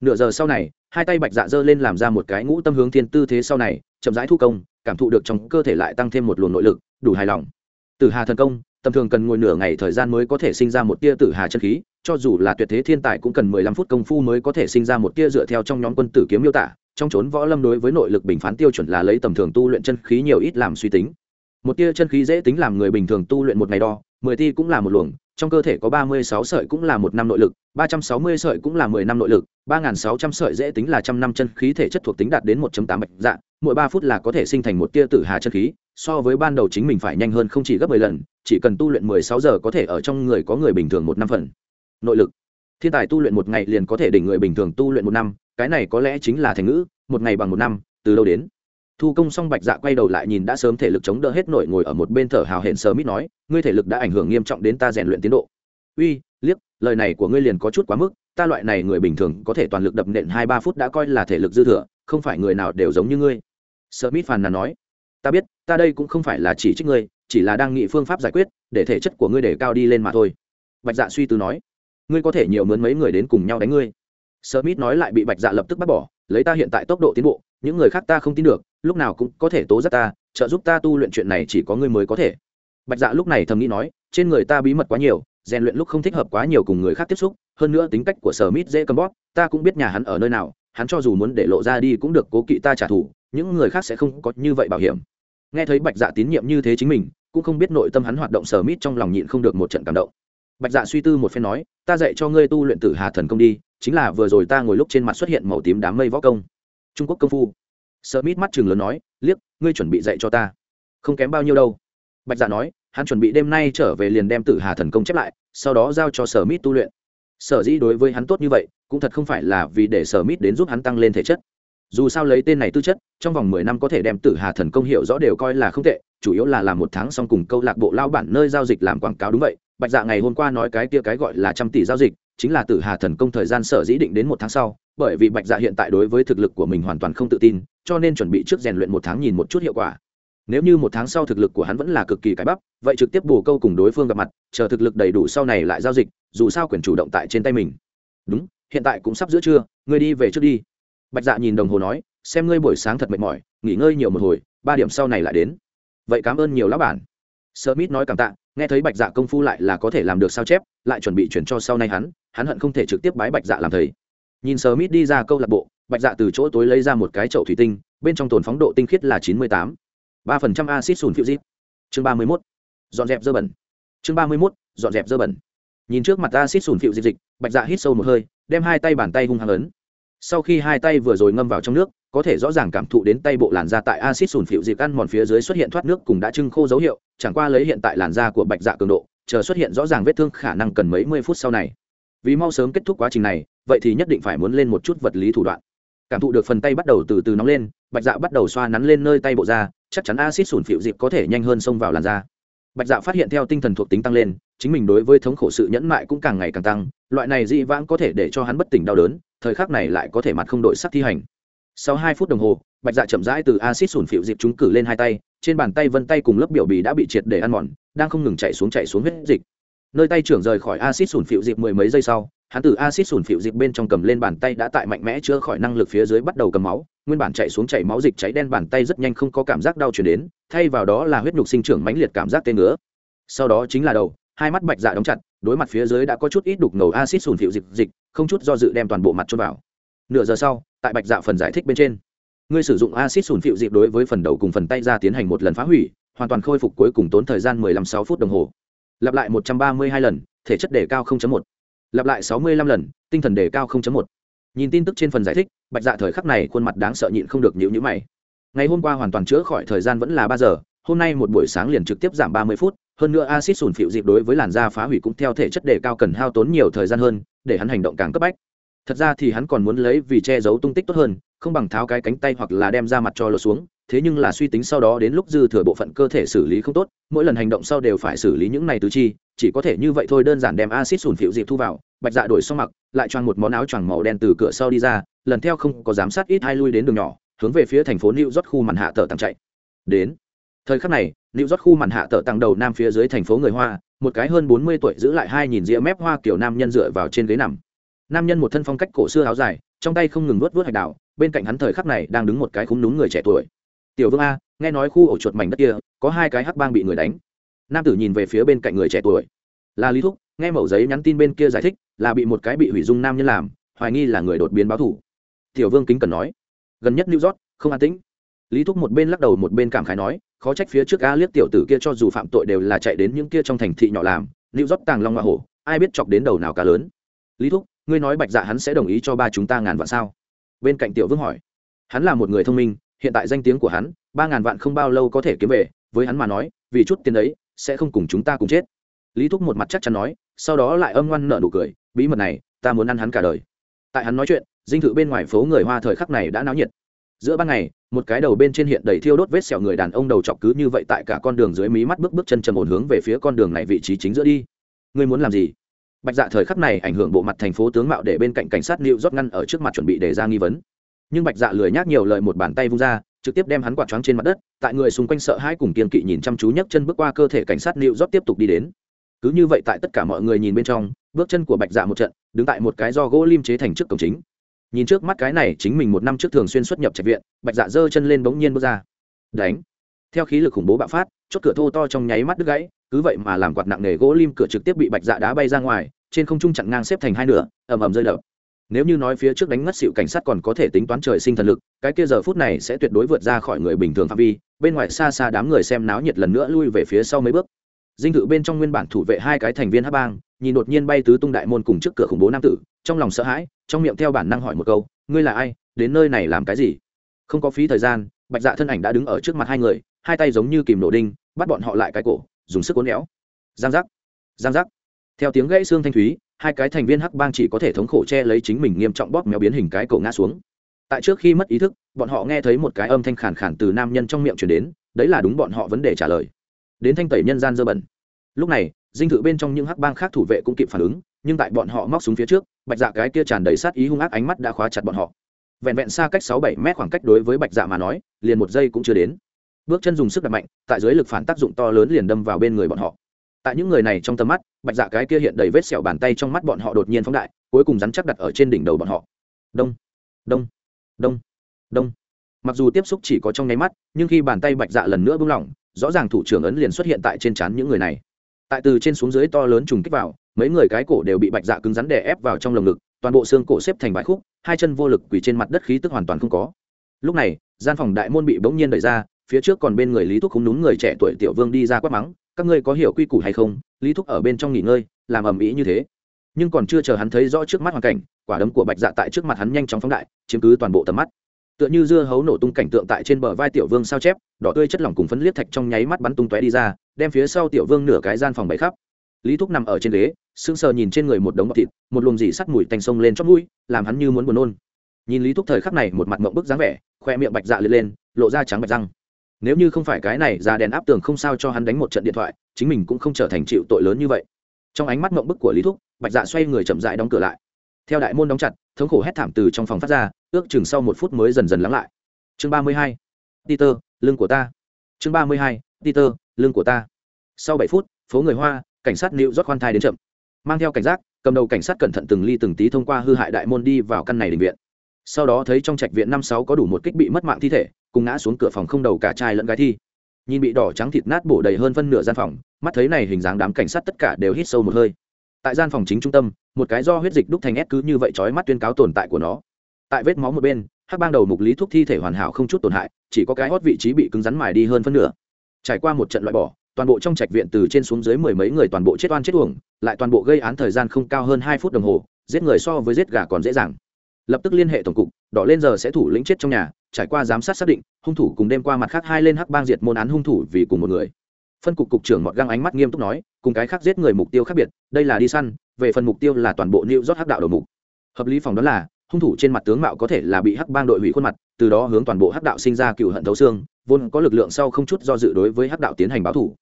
Nửa giờ sau này, hai tay bạch dạ giơ lên làm ra một cái ngũ tâm hướng thiên tư thế sau này, chậm rãi thu công, cảm thụ được trong cơ thể lại tăng thêm một luồng nội lực, đủ hài lòng. Tử hà thần công, tầm thường cần ngồi nửa ngày thời gian mới có thể sinh ra một tia tử hà chân khí, cho dù là tuyệt thế thiên tài cũng cần mười lăm phút công phu mới có thể sinh ra một tia dựa theo trong nhóm quân tử kiếm miêu tả, trong chốn võ lâm đối với nội lực bình phán tiêu chuẩn là lấy tầm thường tu luyện chân khí nhiều ít làm suy tính một tia chân khí dễ tính làm người bình thường tu luyện một ngày đo, mười ti cũng là một luồng, trong cơ thể có ba mươi sáu sợi cũng là một năm nội lực, ba trăm sáu mươi sợi cũng là mười năm nội lực, ba nghìn sáu trăm sợi dễ tính là trăm năm chân khí thể chất thuộc tính đạt đến một tám bạch dạ mỗi ba phút là có thể sinh thành một tia tử hà chân khí, so với ban đầu chính mình phải nhanh hơn không chỉ gấp mười lần, chỉ cần tu luyện mười sáu giờ có thể ở trong người có người bình thường một năm phần. Nội lực. Thiên tài tu luyện một ngày liền có thể đỉnh người bình thường tu luyện một năm, cái này có lẽ chính là thành ngữ, một ngày bằng một năm, từ đâu đến? Thu công xong bạch dạ quay đầu lại nhìn đã sớm thể lực chống đỡ hết nổi ngồi ở một bên thở hào hển. sớm Mít nói, ngươi thể lực đã ảnh hưởng nghiêm trọng đến ta rèn luyện tiến độ. Uy, liếc, lời này của ngươi liền có chút quá mức, ta loại này người bình thường có thể toàn lực đập nện hai ba phút đã coi là thể lực dư thừa, không phải người nào đều giống như ngươi. Smith phàn nàn nói, ta biết, ta đây cũng không phải là chỉ trích ngươi, chỉ là đang nghĩ phương pháp giải quyết, để thể chất của ngươi để cao đi lên mà thôi. Bạch dạ suy tư nói, ngươi có thể nhiều mướn mấy người đến cùng nhau đánh ngươi. Smith nói lại bị bạch dạ lập tức bắt bỏ lấy ta hiện tại tốc độ tiến bộ, những người khác ta không tin được, lúc nào cũng có thể tố giác ta, trợ giúp ta tu luyện chuyện này chỉ có ngươi mới có thể. Bạch dạ lúc này thầm nghĩ nói, trên người ta bí mật quá nhiều, rèn luyện lúc không thích hợp quá nhiều cùng người khác tiếp xúc, hơn nữa tính cách của sở mít dễ cầm bóp, ta cũng biết nhà hắn ở nơi nào, hắn cho dù muốn để lộ ra đi cũng được cố kỵ ta trả thù, những người khác sẽ không có như vậy bảo hiểm. Nghe thấy bạch dạ tín nhiệm như thế chính mình, cũng không biết nội tâm hắn hoạt động sở mít trong lòng nhịn không được một trận cảm động. Bạch dạ suy tư một phen nói, ta dạy cho ngươi tu luyện tử hà thần công đi chính là vừa rồi ta ngồi lúc trên mặt xuất hiện màu tím đám mây võ công. Trung quốc công phu. Sở mít mắt chừng lớn nói, liếc, ngươi chuẩn bị dạy cho ta. Không kém bao nhiêu đâu. Bạch dạ nói, hắn chuẩn bị đêm nay trở về liền đem tử hà thần công chép lại, sau đó giao cho sở mít tu luyện. Sở dĩ đối với hắn tốt như vậy, cũng thật không phải là vì để sở mít đến giúp hắn tăng lên thể chất. Dù sao lấy tên này tư chất, trong vòng mười năm có thể đem tử hà thần công hiệu rõ đều coi là không tệ, chủ yếu là làm một tháng xong cùng câu lạc bộ lao bản nơi giao dịch làm quảng cáo đúng vậy. Bạch dạ ngày hôm qua nói cái kia cái gọi là trăm tỷ giao dịch chính là tử hà thần công thời gian sở dĩ định đến một tháng sau, bởi vì bạch dạ hiện tại đối với thực lực của mình hoàn toàn không tự tin, cho nên chuẩn bị trước rèn luyện một tháng nhìn một chút hiệu quả. Nếu như một tháng sau thực lực của hắn vẫn là cực kỳ cái bắp, vậy trực tiếp bù câu cùng đối phương gặp mặt, chờ thực lực đầy đủ sau này lại giao dịch, dù sao quyền chủ động tại trên tay mình. Đúng, hiện tại cũng sắp giữa trưa, ngươi đi về trước đi. Bạch dạ nhìn đồng hồ nói, xem ngươi buổi sáng thật mệt mỏi, nghỉ ngơi nhiều một hồi, ba điểm sau này lại đến. Vậy cảm ơn nhiều lão bản. Smith nói cảm tạ nghe thấy bạch dạ công phu lại là có thể làm được sao chép, lại chuẩn bị chuyển cho sau này hắn hắn hận không thể trực tiếp bái bạch dạ làm thầy. Nhìn smith đi ra câu lạc bộ, bạch dạ từ chỗ tối lấy ra một cái chậu thủy tinh, bên trong tồn phóng độ tinh khiết là chín mươi tám, ba phần trăm acid sùn phiêu dít. Chương ba mươi mốt, dọn dẹp dơ bẩn. Chương ba mươi mốt, dọn dẹp dơ bẩn. Nhìn trước mặt acid sùn phiêu dịch dịch, bạch dạ hít sâu một hơi, đem hai tay bàn tay hung hăng ấn. Sau khi hai tay vừa rồi ngâm vào trong nước có thể rõ ràng cảm thụ đến tay bộ làn da tại acid sùn phịu dịp ăn mòn phía dưới xuất hiện thoát nước cùng đã trưng khô dấu hiệu, chẳng qua lấy hiện tại làn da của bạch dạ cường độ, chờ xuất hiện rõ ràng vết thương khả năng cần mấy mươi phút sau này. Vì mau sớm kết thúc quá trình này, vậy thì nhất định phải muốn lên một chút vật lý thủ đoạn. Cảm thụ được phần tay bắt đầu từ từ nóng lên, bạch dạ bắt đầu xoa nắn lên nơi tay bộ da, chắc chắn acid sùn phịu dịp có thể nhanh hơn xông vào làn da. Bạch dạ phát hiện theo tinh thần thuộc tính tăng lên, chính mình đối với thống khổ sự nhẫn mại cũng càng ngày càng tăng, loại này dị vãng có thể để cho hắn bất tỉnh đau đớn, thời khắc này lại có thể mặt không đổi sắc thi hành sau hai phút đồng hồ, bạch dạ chậm rãi từ acid sủn phịu dịp chúng cử lên hai tay, trên bàn tay vân tay cùng lớp biểu bì đã bị triệt để ăn mòn, đang không ngừng chạy xuống chạy xuống huyết dịch. Nơi tay trưởng rời khỏi acid sủn phịu dịp mười mấy giây sau, hắn từ acid sủn phịu dịp bên trong cầm lên bàn tay đã tại mạnh mẽ chữa khỏi năng lực phía dưới bắt đầu cầm máu, nguyên bản chạy xuống chảy máu dịch cháy đen bàn tay rất nhanh không có cảm giác đau chuyển đến, thay vào đó là huyết nhục sinh trưởng mãnh liệt cảm giác tê ngứa. Sau đó chính là đầu, hai mắt bạch dạ đóng chặt, đối mặt phía dưới đã có chút ít đục ngầu acid sùn phịu dịch dịch, không chút do dự đem toàn bộ mặt cho vào. Nửa giờ sau tại bạch dạ phần giải thích bên trên. Ngươi sử dụng acid sùn phịu dịp đối với phần đầu cùng phần tay ra tiến hành một lần phá hủy, hoàn toàn khôi phục cuối cùng tốn thời gian 15-6 phút đồng hồ. Lặp lại 132 lần, thể chất đề cao 0.1 lặp lại 65 lần, tinh thần đề cao 0.1 nhìn tin tức trên phần giải thích, bạch dạ thời khắc này khuôn mặt đáng sợ nhịn không được nhịu nhữ mày. Ngày hôm qua hoàn toàn chữa khỏi thời gian vẫn là ba giờ, hôm nay một buổi sáng liền trực tiếp giảm 30 phút, hơn nữa acid sùn phịu dịp đối với làn da phá hủy cũng theo thể chất đề cao cần hao tốn nhiều thời gian hơn, để hắn hành động càng cấp bách thật ra thì hắn còn muốn lấy vì che giấu tung tích tốt hơn, không bằng tháo cái cánh tay hoặc là đem ra mặt cho lột xuống, thế nhưng là suy tính sau đó đến lúc dư thừa bộ phận cơ thể xử lý không tốt, mỗi lần hành động sau đều phải xử lý những này tứ chi, chỉ có thể như vậy thôi đơn giản đem acid sùn phịu dịp thu vào, bạch dạ đổi xong mặc, lại choàng một món áo choàng màu đen từ cửa sau đi ra, lần theo không có giám sát ít hai lui đến đường nhỏ, hướng về phía thành phố new york khu màn hạ tờ tặng chạy. Đến. Thời khắc này, new york khu màn hạ tờ tặng đầu nam phía dưới thành phố người hoa, một cái hơn bốn mươi tuổi giữ lại hai nhìn ria mép hoa kiểu nam nhân dựa vào trên ghế nằm nam nhân một thân phong cách cổ xưa áo dài, trong tay không ngừng vuốt vuốt hạch đảo bên cạnh hắn thời khắc này đang đứng một cái khúng đúng người trẻ tuổi. Tiểu vương a, nghe nói khu ổ chuột mảnh đất kia, có hai cái hắc bang bị người đánh. Nam tử nhìn về phía bên cạnh người trẻ tuổi. Là lý thúc, nghe mẩu giấy nhắn tin bên kia giải thích, là bị một cái bị hủy dung nam nhân làm, hoài nghi là người đột biến báo thủ. Tiểu vương kính cần nói. Gần nhất new york, không an tĩnh. Lý thúc một bên lắc đầu một bên cảm khái nói, khó trách phía trước a liếc tiểu tử kia cho dù phạm tội đều là chạy đến những kia trong thành thị nhỏ làm, new york tàng long hoa hổ, ai biết chọc đến đầu nào cá lớn. Lý thúc ngươi nói bạch dạ hắn sẽ đồng ý cho ba chúng ta ngàn vạn sao? Bên cạnh tiểu vương hỏi. Hắn là một người thông minh, hiện tại danh tiếng của hắn, ba ngàn vạn không bao lâu có thể kiếm về, với hắn mà nói, vì chút tiền ấy, sẽ không cùng chúng ta cùng chết. Lý thúc một mặt chắc chắn nói, sau đó lại âm ngoan nợ nụ cười, bí mật này, ta muốn ăn hắn cả đời. Tại hắn nói chuyện, dinh thự bên ngoài phố người hoa thời khắc này đã náo nhiệt. Giữa ban ngày, một cái đầu bên trên hiện đầy thiêu đốt vết sẹo người đàn ông đầu chọc cứ như vậy tại cả con đường dưới mí mắt bước bước chân trầm ổn hướng về phía con đường này vị trí chính giữa đi. Ngươi muốn làm gì? Bạch dạ thời khắc này ảnh hưởng bộ mặt thành phố tướng mạo để bên cạnh cảnh sát liệu rót ngăn ở trước mặt chuẩn bị đề ra nghi vấn. Nhưng bạch dạ lười nhác nhiều lời một bàn tay vung ra, trực tiếp đem hắn quạt choáng trên mặt đất, tại người xung quanh sợ hãi cùng kiên kỵ nhìn chăm chú nhấc chân bước qua cơ thể cảnh sát liệu rót tiếp tục đi đến. Cứ như vậy tại tất cả mọi người nhìn bên trong, bước chân của bạch dạ một trận, đứng tại một cái do gỗ lim chế thành trước cổng chính. Nhìn trước mắt cái này chính mình một năm trước thường xuyên xuất nhập trạch viện, bạch dạ giơ chân lên bỗng nhiên bước ra. Đánh. Theo khí lực khủng bố bạo phát, chốt cửa thô to trong nháy mắt đứt gãy cứ vậy mà làm quạt nặng nề gỗ lim cửa trực tiếp bị bạch dạ đá bay ra ngoài, trên không trung chặn ngang xếp thành hai nửa, ầm ầm rơi đập. Nếu như nói phía trước đánh ngất xịu cảnh sát còn có thể tính toán trời sinh thần lực, cái kia giờ phút này sẽ tuyệt đối vượt ra khỏi người bình thường phạm vi, bên ngoài xa xa đám người xem náo nhiệt lần nữa lui về phía sau mấy bước. Dinh thự bên trong nguyên bản thủ vệ hai cái thành viên hát bang, nhìn đột nhiên bay tứ tung đại môn cùng trước cửa khủng bố nam tử, trong lòng sợ hãi, trong miệng theo bản năng hỏi một câu, ngươi là ai? Đến nơi này làm cái gì? Không có phí thời gian, bạch dạ thân ảnh đã đứng ở trước mặt hai người, hai tay giống như kìm nổ đinh, bắt bọn họ lại cái cổ dùng sức cuốn éo. Giang giác giang giác. Theo tiếng gãy xương thanh thúy, hai cái thành viên hắc bang chỉ có thể thống khổ che lấy chính mình nghiêm trọng bóp méo biến hình cái cổ ngã xuống. Tại trước khi mất ý thức, bọn họ nghe thấy một cái âm thanh khàn khàn từ nam nhân trong miệng chuyển đến, đấy là đúng bọn họ vấn đề trả lời. Đến thanh tẩy nhân gian dơ bẩn. Lúc này, dinh thự bên trong những hắc bang khác thủ vệ cũng kịp phản ứng, nhưng tại bọn họ móc xuống phía trước, bạch dạ cái kia tràn đầy sát ý hung ác ánh mắt đã khóa chặt bọn họ. Vẹn vẹn xa cách sáu bảy mét khoảng cách đối với bạch dạ mà nói, liền một giây cũng chưa đến bước chân dùng sức đặt mạnh, tại dưới lực phản tác dụng to lớn liền đâm vào bên người bọn họ. Tại những người này trong tầm mắt, bạch dạ cái kia hiện đầy vết sẹo bàn tay trong mắt bọn họ đột nhiên phóng đại, cuối cùng rắn chắc đặt ở trên đỉnh đầu bọn họ. Đông đông đông đông. Mặc dù tiếp xúc chỉ có trong nháy mắt, nhưng khi bàn tay bạch dạ lần nữa buông lỏng, rõ ràng thủ trưởng ấn liền xuất hiện tại trên trán những người này. Tại từ trên xuống dưới to lớn trùng kích vào, mấy người cái cổ đều bị bạch dạ cứng rắn đè ép vào trong lồng ngực, toàn bộ xương cổ xếp thành bãi khúc, hai chân vô lực quỳ trên mặt đất khí tức hoàn toàn không có. Lúc này, gian phòng đại môn bị bỗng nhiên đẩy ra phía trước còn bên người lý thúc không đúng người trẻ tuổi tiểu vương đi ra quát mắng, các ngươi có hiểu quy củ hay không? Lý thúc ở bên trong nghỉ ngơi, làm ầm ĩ như thế. Nhưng còn chưa chờ hắn thấy rõ trước mắt hoàn cảnh, quả đấm của bạch dạ tại trước mặt hắn nhanh chóng phóng đại, chiếm cứ toàn bộ tầm mắt. Tựa như dưa hấu nổ tung cảnh tượng tại trên bờ vai tiểu vương sao chép, đỏ tươi chất lỏng cùng phấn liếc thạch trong nháy mắt bắn tung tóe đi ra, đem phía sau tiểu vương nửa cái gian phòng bậy khắp. Lý thúc nằm ở trên ghế, sững sờ nhìn trên người một đống bọc thịt, một luồng dỉ sắt mùi tanh sông lên chót mũi, làm hắn như muốn buồn nôn. Nhìn lý thúc thời khắc này một mặt mộng bức dáng vẻ, khoe miệng bạch dạ lên lên, lộ ra trắng bạch răng nếu như không phải cái này ra đèn áp tường không sao cho hắn đánh một trận điện thoại, chính mình cũng không trở thành chịu tội lớn như vậy. Trong ánh mắt mộng bức của lý thúc, bạch dạ xoay người chậm dại đóng cửa lại. Theo đại môn đóng chặt, thống khổ hét thảm từ trong phòng phát ra, ước chừng sau một phút mới dần dần lắng lại. Chương ba mươi hai, peter, lưng của ta. Chương ba mươi hai, peter, lưng của ta. Sau bảy phút, phố người hoa, cảnh sát nịu rót khoan thai đến chậm. Mang theo cảnh giác, cầm đầu cảnh sát cẩn thận từng ly từng tí thông qua hư hại đại môn đi vào căn này định viện. Sau đó thấy trong trạch viện năm sáu có đủ một kích bị mất mạng thi thể cùng ngã xuống cửa phòng không đầu cả trai lẫn gái thi. Nhìn bị đỏ trắng thịt nát bổ đầy hơn phân nửa gian phòng, mắt thấy này hình dáng đám cảnh sát tất cả đều hít sâu một hơi. Tại gian phòng chính trung tâm, một cái do huyết dịch đúc thành ép cứ như vậy trói mắt tuyên cáo tồn tại của nó. Tại vết máu một bên, hắc bang đầu mục lý thuốc thi thể hoàn hảo không chút tổn hại, chỉ có cái hót vị trí bị cứng rắn mài đi hơn phân nửa. Trải qua một trận loại bỏ, toàn bộ trong trạch viện từ trên xuống dưới mười mấy người toàn bộ chết oan chết uổng, lại toàn bộ gây án thời gian không cao hơn hai phút đồng hồ, giết người so với giết gà còn dễ dàng. Lập tức liên hệ tổng cục đỏ lên giờ sẽ thủ lĩnh chết trong nhà, trải qua giám sát xác định, hung thủ cùng đêm qua mặt khác hai lên hắc bang diệt môn án hung thủ vì cùng một người. Phân cục cục trưởng mọt găng ánh mắt nghiêm túc nói, cùng cái khác giết người mục tiêu khác biệt, đây là đi săn, về phần mục tiêu là toàn bộ nịu rót hắc đạo đầu mục. Hợp lý phòng đó là, hung thủ trên mặt tướng mạo có thể là bị hắc bang đội hủy khuôn mặt, từ đó hướng toàn bộ hắc đạo sinh ra cựu hận thấu xương, vốn có lực lượng sau không chút do dự đối với hắc đạo tiến hành báo thủ.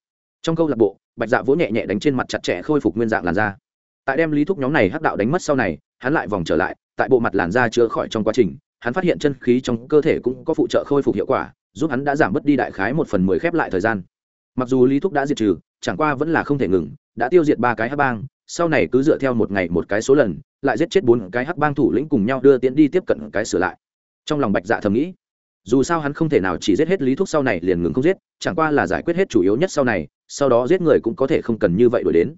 Trong câu lạc bộ, bạch dạ vỗ nhẹ nhẹ đánh trên mặt chặt chẽ khôi phục nguyên dạng làn da. Tại đem lý thúc nhóm này hắc đạo đánh mất sau này, hắn lại vòng trở lại tại bộ mặt làn da chữa khỏi trong quá trình, hắn phát hiện chân khí trong cơ thể cũng có phụ trợ khôi phục hiệu quả, giúp hắn đã giảm bớt đi đại khái một phần mười khép lại thời gian. Mặc dù lý thúc đã diệt trừ, chẳng qua vẫn là không thể ngừng, đã tiêu diệt ba cái hắc bang, sau này cứ dựa theo một ngày một cái số lần, lại giết chết bốn cái hắc bang thủ lĩnh cùng nhau đưa tiến đi tiếp cận cái sửa lại. Trong lòng bạch dạ thầm nghĩ, dù sao hắn không thể nào chỉ giết hết lý thúc sau này liền ngừng không giết, chẳng qua là giải quyết hết chủ yếu nhất sau này, sau đó giết người cũng có thể không cần như vậy đổi đến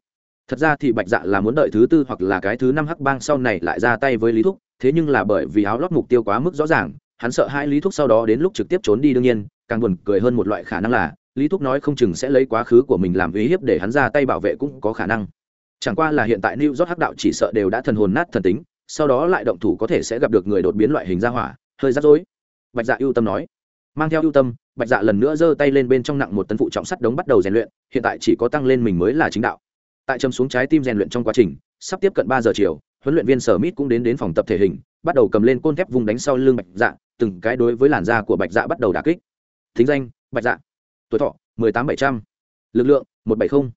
thật ra thì bạch dạ là muốn đợi thứ tư hoặc là cái thứ năm hắc bang sau này lại ra tay với lý thúc, thế nhưng là bởi vì áo lót mục tiêu quá mức rõ ràng, hắn sợ hai lý thúc sau đó đến lúc trực tiếp trốn đi đương nhiên, càng buồn cười hơn một loại khả năng là, lý thúc nói không chừng sẽ lấy quá khứ của mình làm uy hiếp để hắn ra tay bảo vệ cũng có khả năng. Chẳng qua là hiện tại new york hắc đạo chỉ sợ đều đã thần hồn nát thần tính, sau đó lại động thủ có thể sẽ gặp được người đột biến loại hình ra hỏa, hơi rắc rối. Bạch dạ ưu tâm nói. Mang theo ưu tâm, bạch dạ lần nữa giơ tay lên bên trong nặng một tấn phụ trọng sắt đống bắt đầu rèn luyện, hiện tại chỉ có tăng lên mình mới là chính đạo tại châm xuống trái tim rèn luyện trong quá trình, sắp tiếp cận ba giờ chiều, huấn luyện viên sở mít cũng đến đến phòng tập thể hình, bắt đầu cầm lên côn thép vùng đánh sau lưng bạch dạ từng cái đối với làn da của bạch dạ bắt đầu đà kích. Thính danh, bạch dạ. Tuổi thọ, mười tám bảy trăm. L ự c lượng, một bảy mươi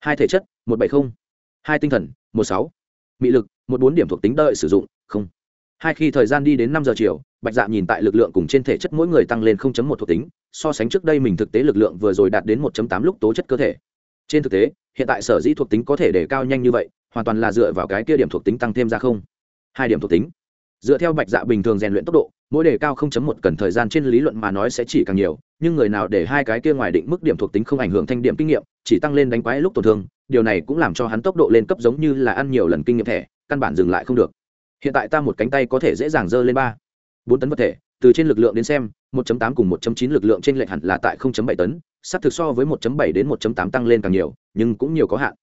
hai thể chất, một bảy mươi hai tinh thần, một sáu. Mị lực, một bốn điểm thuộc tính đợi sử dụng, không. Hai khi thời gian đi đến năm giờ chiều, bạch dạ nhìn tại lực lượng cùng trên thể chất mỗi người tăng lên một thuộc tính, so sánh trước đây mình thực tế lực lượng vừa rồi đạt đến một tám lúc tố chất cơ thể trên thực tế, hiện tại sở dĩ thuộc tính có thể để cao nhanh như vậy, hoàn toàn là dựa vào cái kia điểm thuộc tính tăng thêm ra không. Hai điểm thuộc tính. Dựa theo bạch dạ bình thường rèn luyện tốc độ, mỗi đề cao 0.1 cần thời gian trên lý luận mà nói sẽ chỉ càng nhiều, nhưng người nào để hai cái kia ngoài định mức điểm thuộc tính không ảnh hưởng thanh điểm kinh nghiệm, chỉ tăng lên đánh quái lúc tổn thương, điều này cũng làm cho hắn tốc độ lên cấp giống như là ăn nhiều lần kinh nghiệm thẻ, căn bản dừng lại không được. Hiện tại ta một cánh tay có thể dễ dàng dơ lên ba, bốn tấn vật thể, từ trên lực lượng đến xem 1.8 cùng 1.9 lực lượng trên lệch hẳn là tại 0.7 tấn sắp thực so với 1.7 đến 1.8 tăng lên càng nhiều, nhưng cũng nhiều có hạn.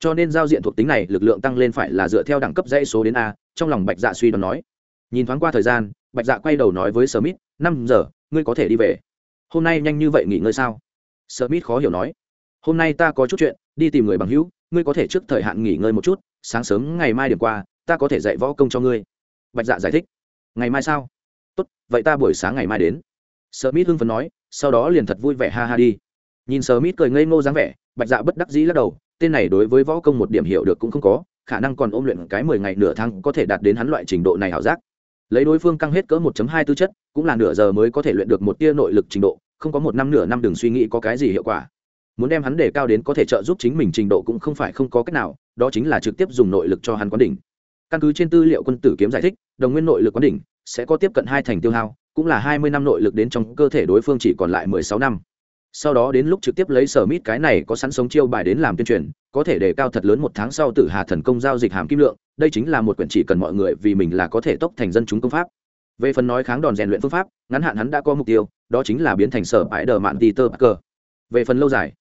Cho nên giao diện thuộc tính này lực lượng tăng lên phải là dựa theo đẳng cấp dãy số đến a, trong lòng bạch dạ suy đoán nói. Nhìn thoáng qua thời gian, bạch dạ quay đầu nói với smith, năm giờ, ngươi có thể đi về. Hôm nay nhanh như vậy nghỉ ngơi sao? Smith khó hiểu nói. Hôm nay ta có chút chuyện, đi tìm người bằng hữu, ngươi có thể trước thời hạn nghỉ ngơi một chút, sáng sớm ngày mai điểm qua, ta có thể dạy võ công cho ngươi. Bạch dạ giải thích. Ngày mai sao? Tốt, vậy ta buổi sáng ngày mai đến. Smith hưng phấn nói, sau đó liền thật vui vẻ ha ha đi nhìn smith cười ngây ngô dáng vẻ, bạch dạ bất đắc dĩ lắc đầu, tên này đối với võ công một điểm hiểu được cũng không có, khả năng còn ôm luyện cái mười ngày nửa tháng có thể đạt đến hắn loại trình độ này hảo giác. Lấy đối phương căng hết cỡ một hai tư chất, cũng là nửa giờ mới có thể luyện được một tia nội lực trình độ, không có một năm nửa năm đừng suy nghĩ có cái gì hiệu quả. Muốn đem hắn đề cao đến có thể trợ giúp chính mình trình độ cũng không phải không có cách nào, đó chính là trực tiếp dùng nội lực cho hắn quán đỉnh. Căn cứ trên tư liệu quân tử kiếm giải thích, đồng nguyên nội lực quán đỉnh sẽ có tiếp cận hai thành tiêu hao, cũng là hai mươi năm nội lực đến trong cơ thể đối phương chỉ còn lại mười sáu năm sau đó đến lúc trực tiếp lấy sở mít cái này có sẵn sống chiêu bài đến làm tuyên truyền, có thể đề cao thật lớn một tháng sau tử hà thần công giao dịch hàm kim lượng, đây chính là một quyển chỉ cần mọi người vì mình là có thể tốc thành dân chúng công pháp. Về phần nói kháng đòn rèn luyện phương pháp, ngắn hạn hắn đã có mục tiêu, đó chính là biến thành sở bãi đờ mạn tơ cơ về phần lâu dài,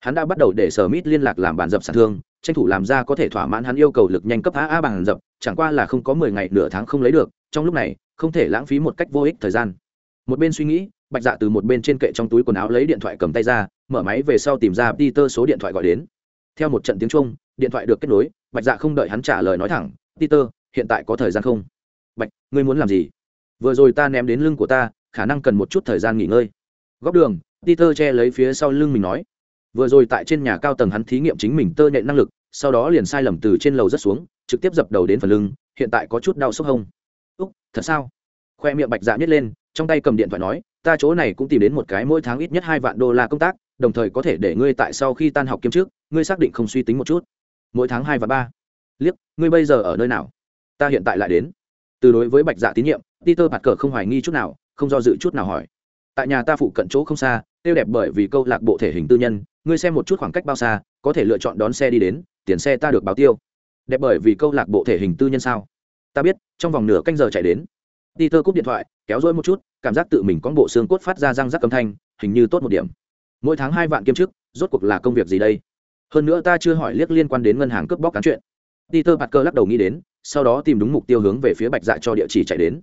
hắn đã bắt đầu để sở mít liên lạc làm bản dập sản thương, tranh thủ làm ra có thể thỏa mãn hắn yêu cầu lực nhanh cấp a a bàn dập, chẳng qua là không có mười ngày nửa tháng không lấy được, trong lúc này, không thể lãng phí một cách vô ích thời gian. Một bên suy nghĩ bạch dạ từ một bên trên kệ trong túi quần áo lấy điện thoại cầm tay ra, mở máy về sau tìm ra peter số điện thoại gọi đến. Theo một trận tiếng trung điện thoại được kết nối, bạch dạ không đợi hắn trả lời nói thẳng, peter, hiện tại có thời gian không? Bạch, ngươi muốn làm gì? Vừa rồi ta ném đến lưng của ta, khả năng cần một chút thời gian nghỉ ngơi. Góc đường, peter che lấy phía sau lưng mình nói, vừa rồi tại trên nhà cao tầng hắn thí nghiệm chính mình tơ nhện năng lực, sau đó liền sai lầm từ trên lầu rất xuống, trực tiếp dập đầu đến phần lưng, hiện tại có chút đau sốc hông úc, thật sao? Khoe miệng bạch dạ nhét lên, trong tay cầm điện thoại nói ta chỗ này cũng tìm đến một cái mỗi tháng ít nhất hai vạn đô la công tác, đồng thời có thể để ngươi tại sau khi tan học kiếm trước, ngươi xác định không suy tính một chút. Mỗi tháng hai và ba. Liếc, ngươi bây giờ ở nơi nào? Ta hiện tại lại đến. Từ đối với bạch dạ tín nhiệm, peter bạt cờ không hoài nghi chút nào, không do dự chút nào hỏi. Tại nhà ta phụ cận chỗ không xa, tiêu đẹp bởi vì câu lạc bộ thể hình tư nhân, ngươi xem một chút khoảng cách bao xa, có thể lựa chọn đón xe đi đến, tiền xe ta được báo tiêu. Đẹp bởi vì câu lạc bộ thể hình tư nhân sao? Ta biết, trong vòng nửa canh giờ chạy đến peter cúp điện thoại, kéo dối một chút, cảm giác tự mình có bộ xương cốt phát ra răng rắc âm thanh, hình như tốt một điểm. Mỗi tháng hai vạn kiêm chức, rốt cuộc là công việc gì đây? Hơn nữa ta chưa hỏi liếc liên quan đến ngân hàng cướp bóc cán chuyện. Peter bạt cơ lắc đầu nghĩ đến, sau đó tìm đúng mục tiêu hướng về phía bạch dạ cho địa chỉ chạy đến.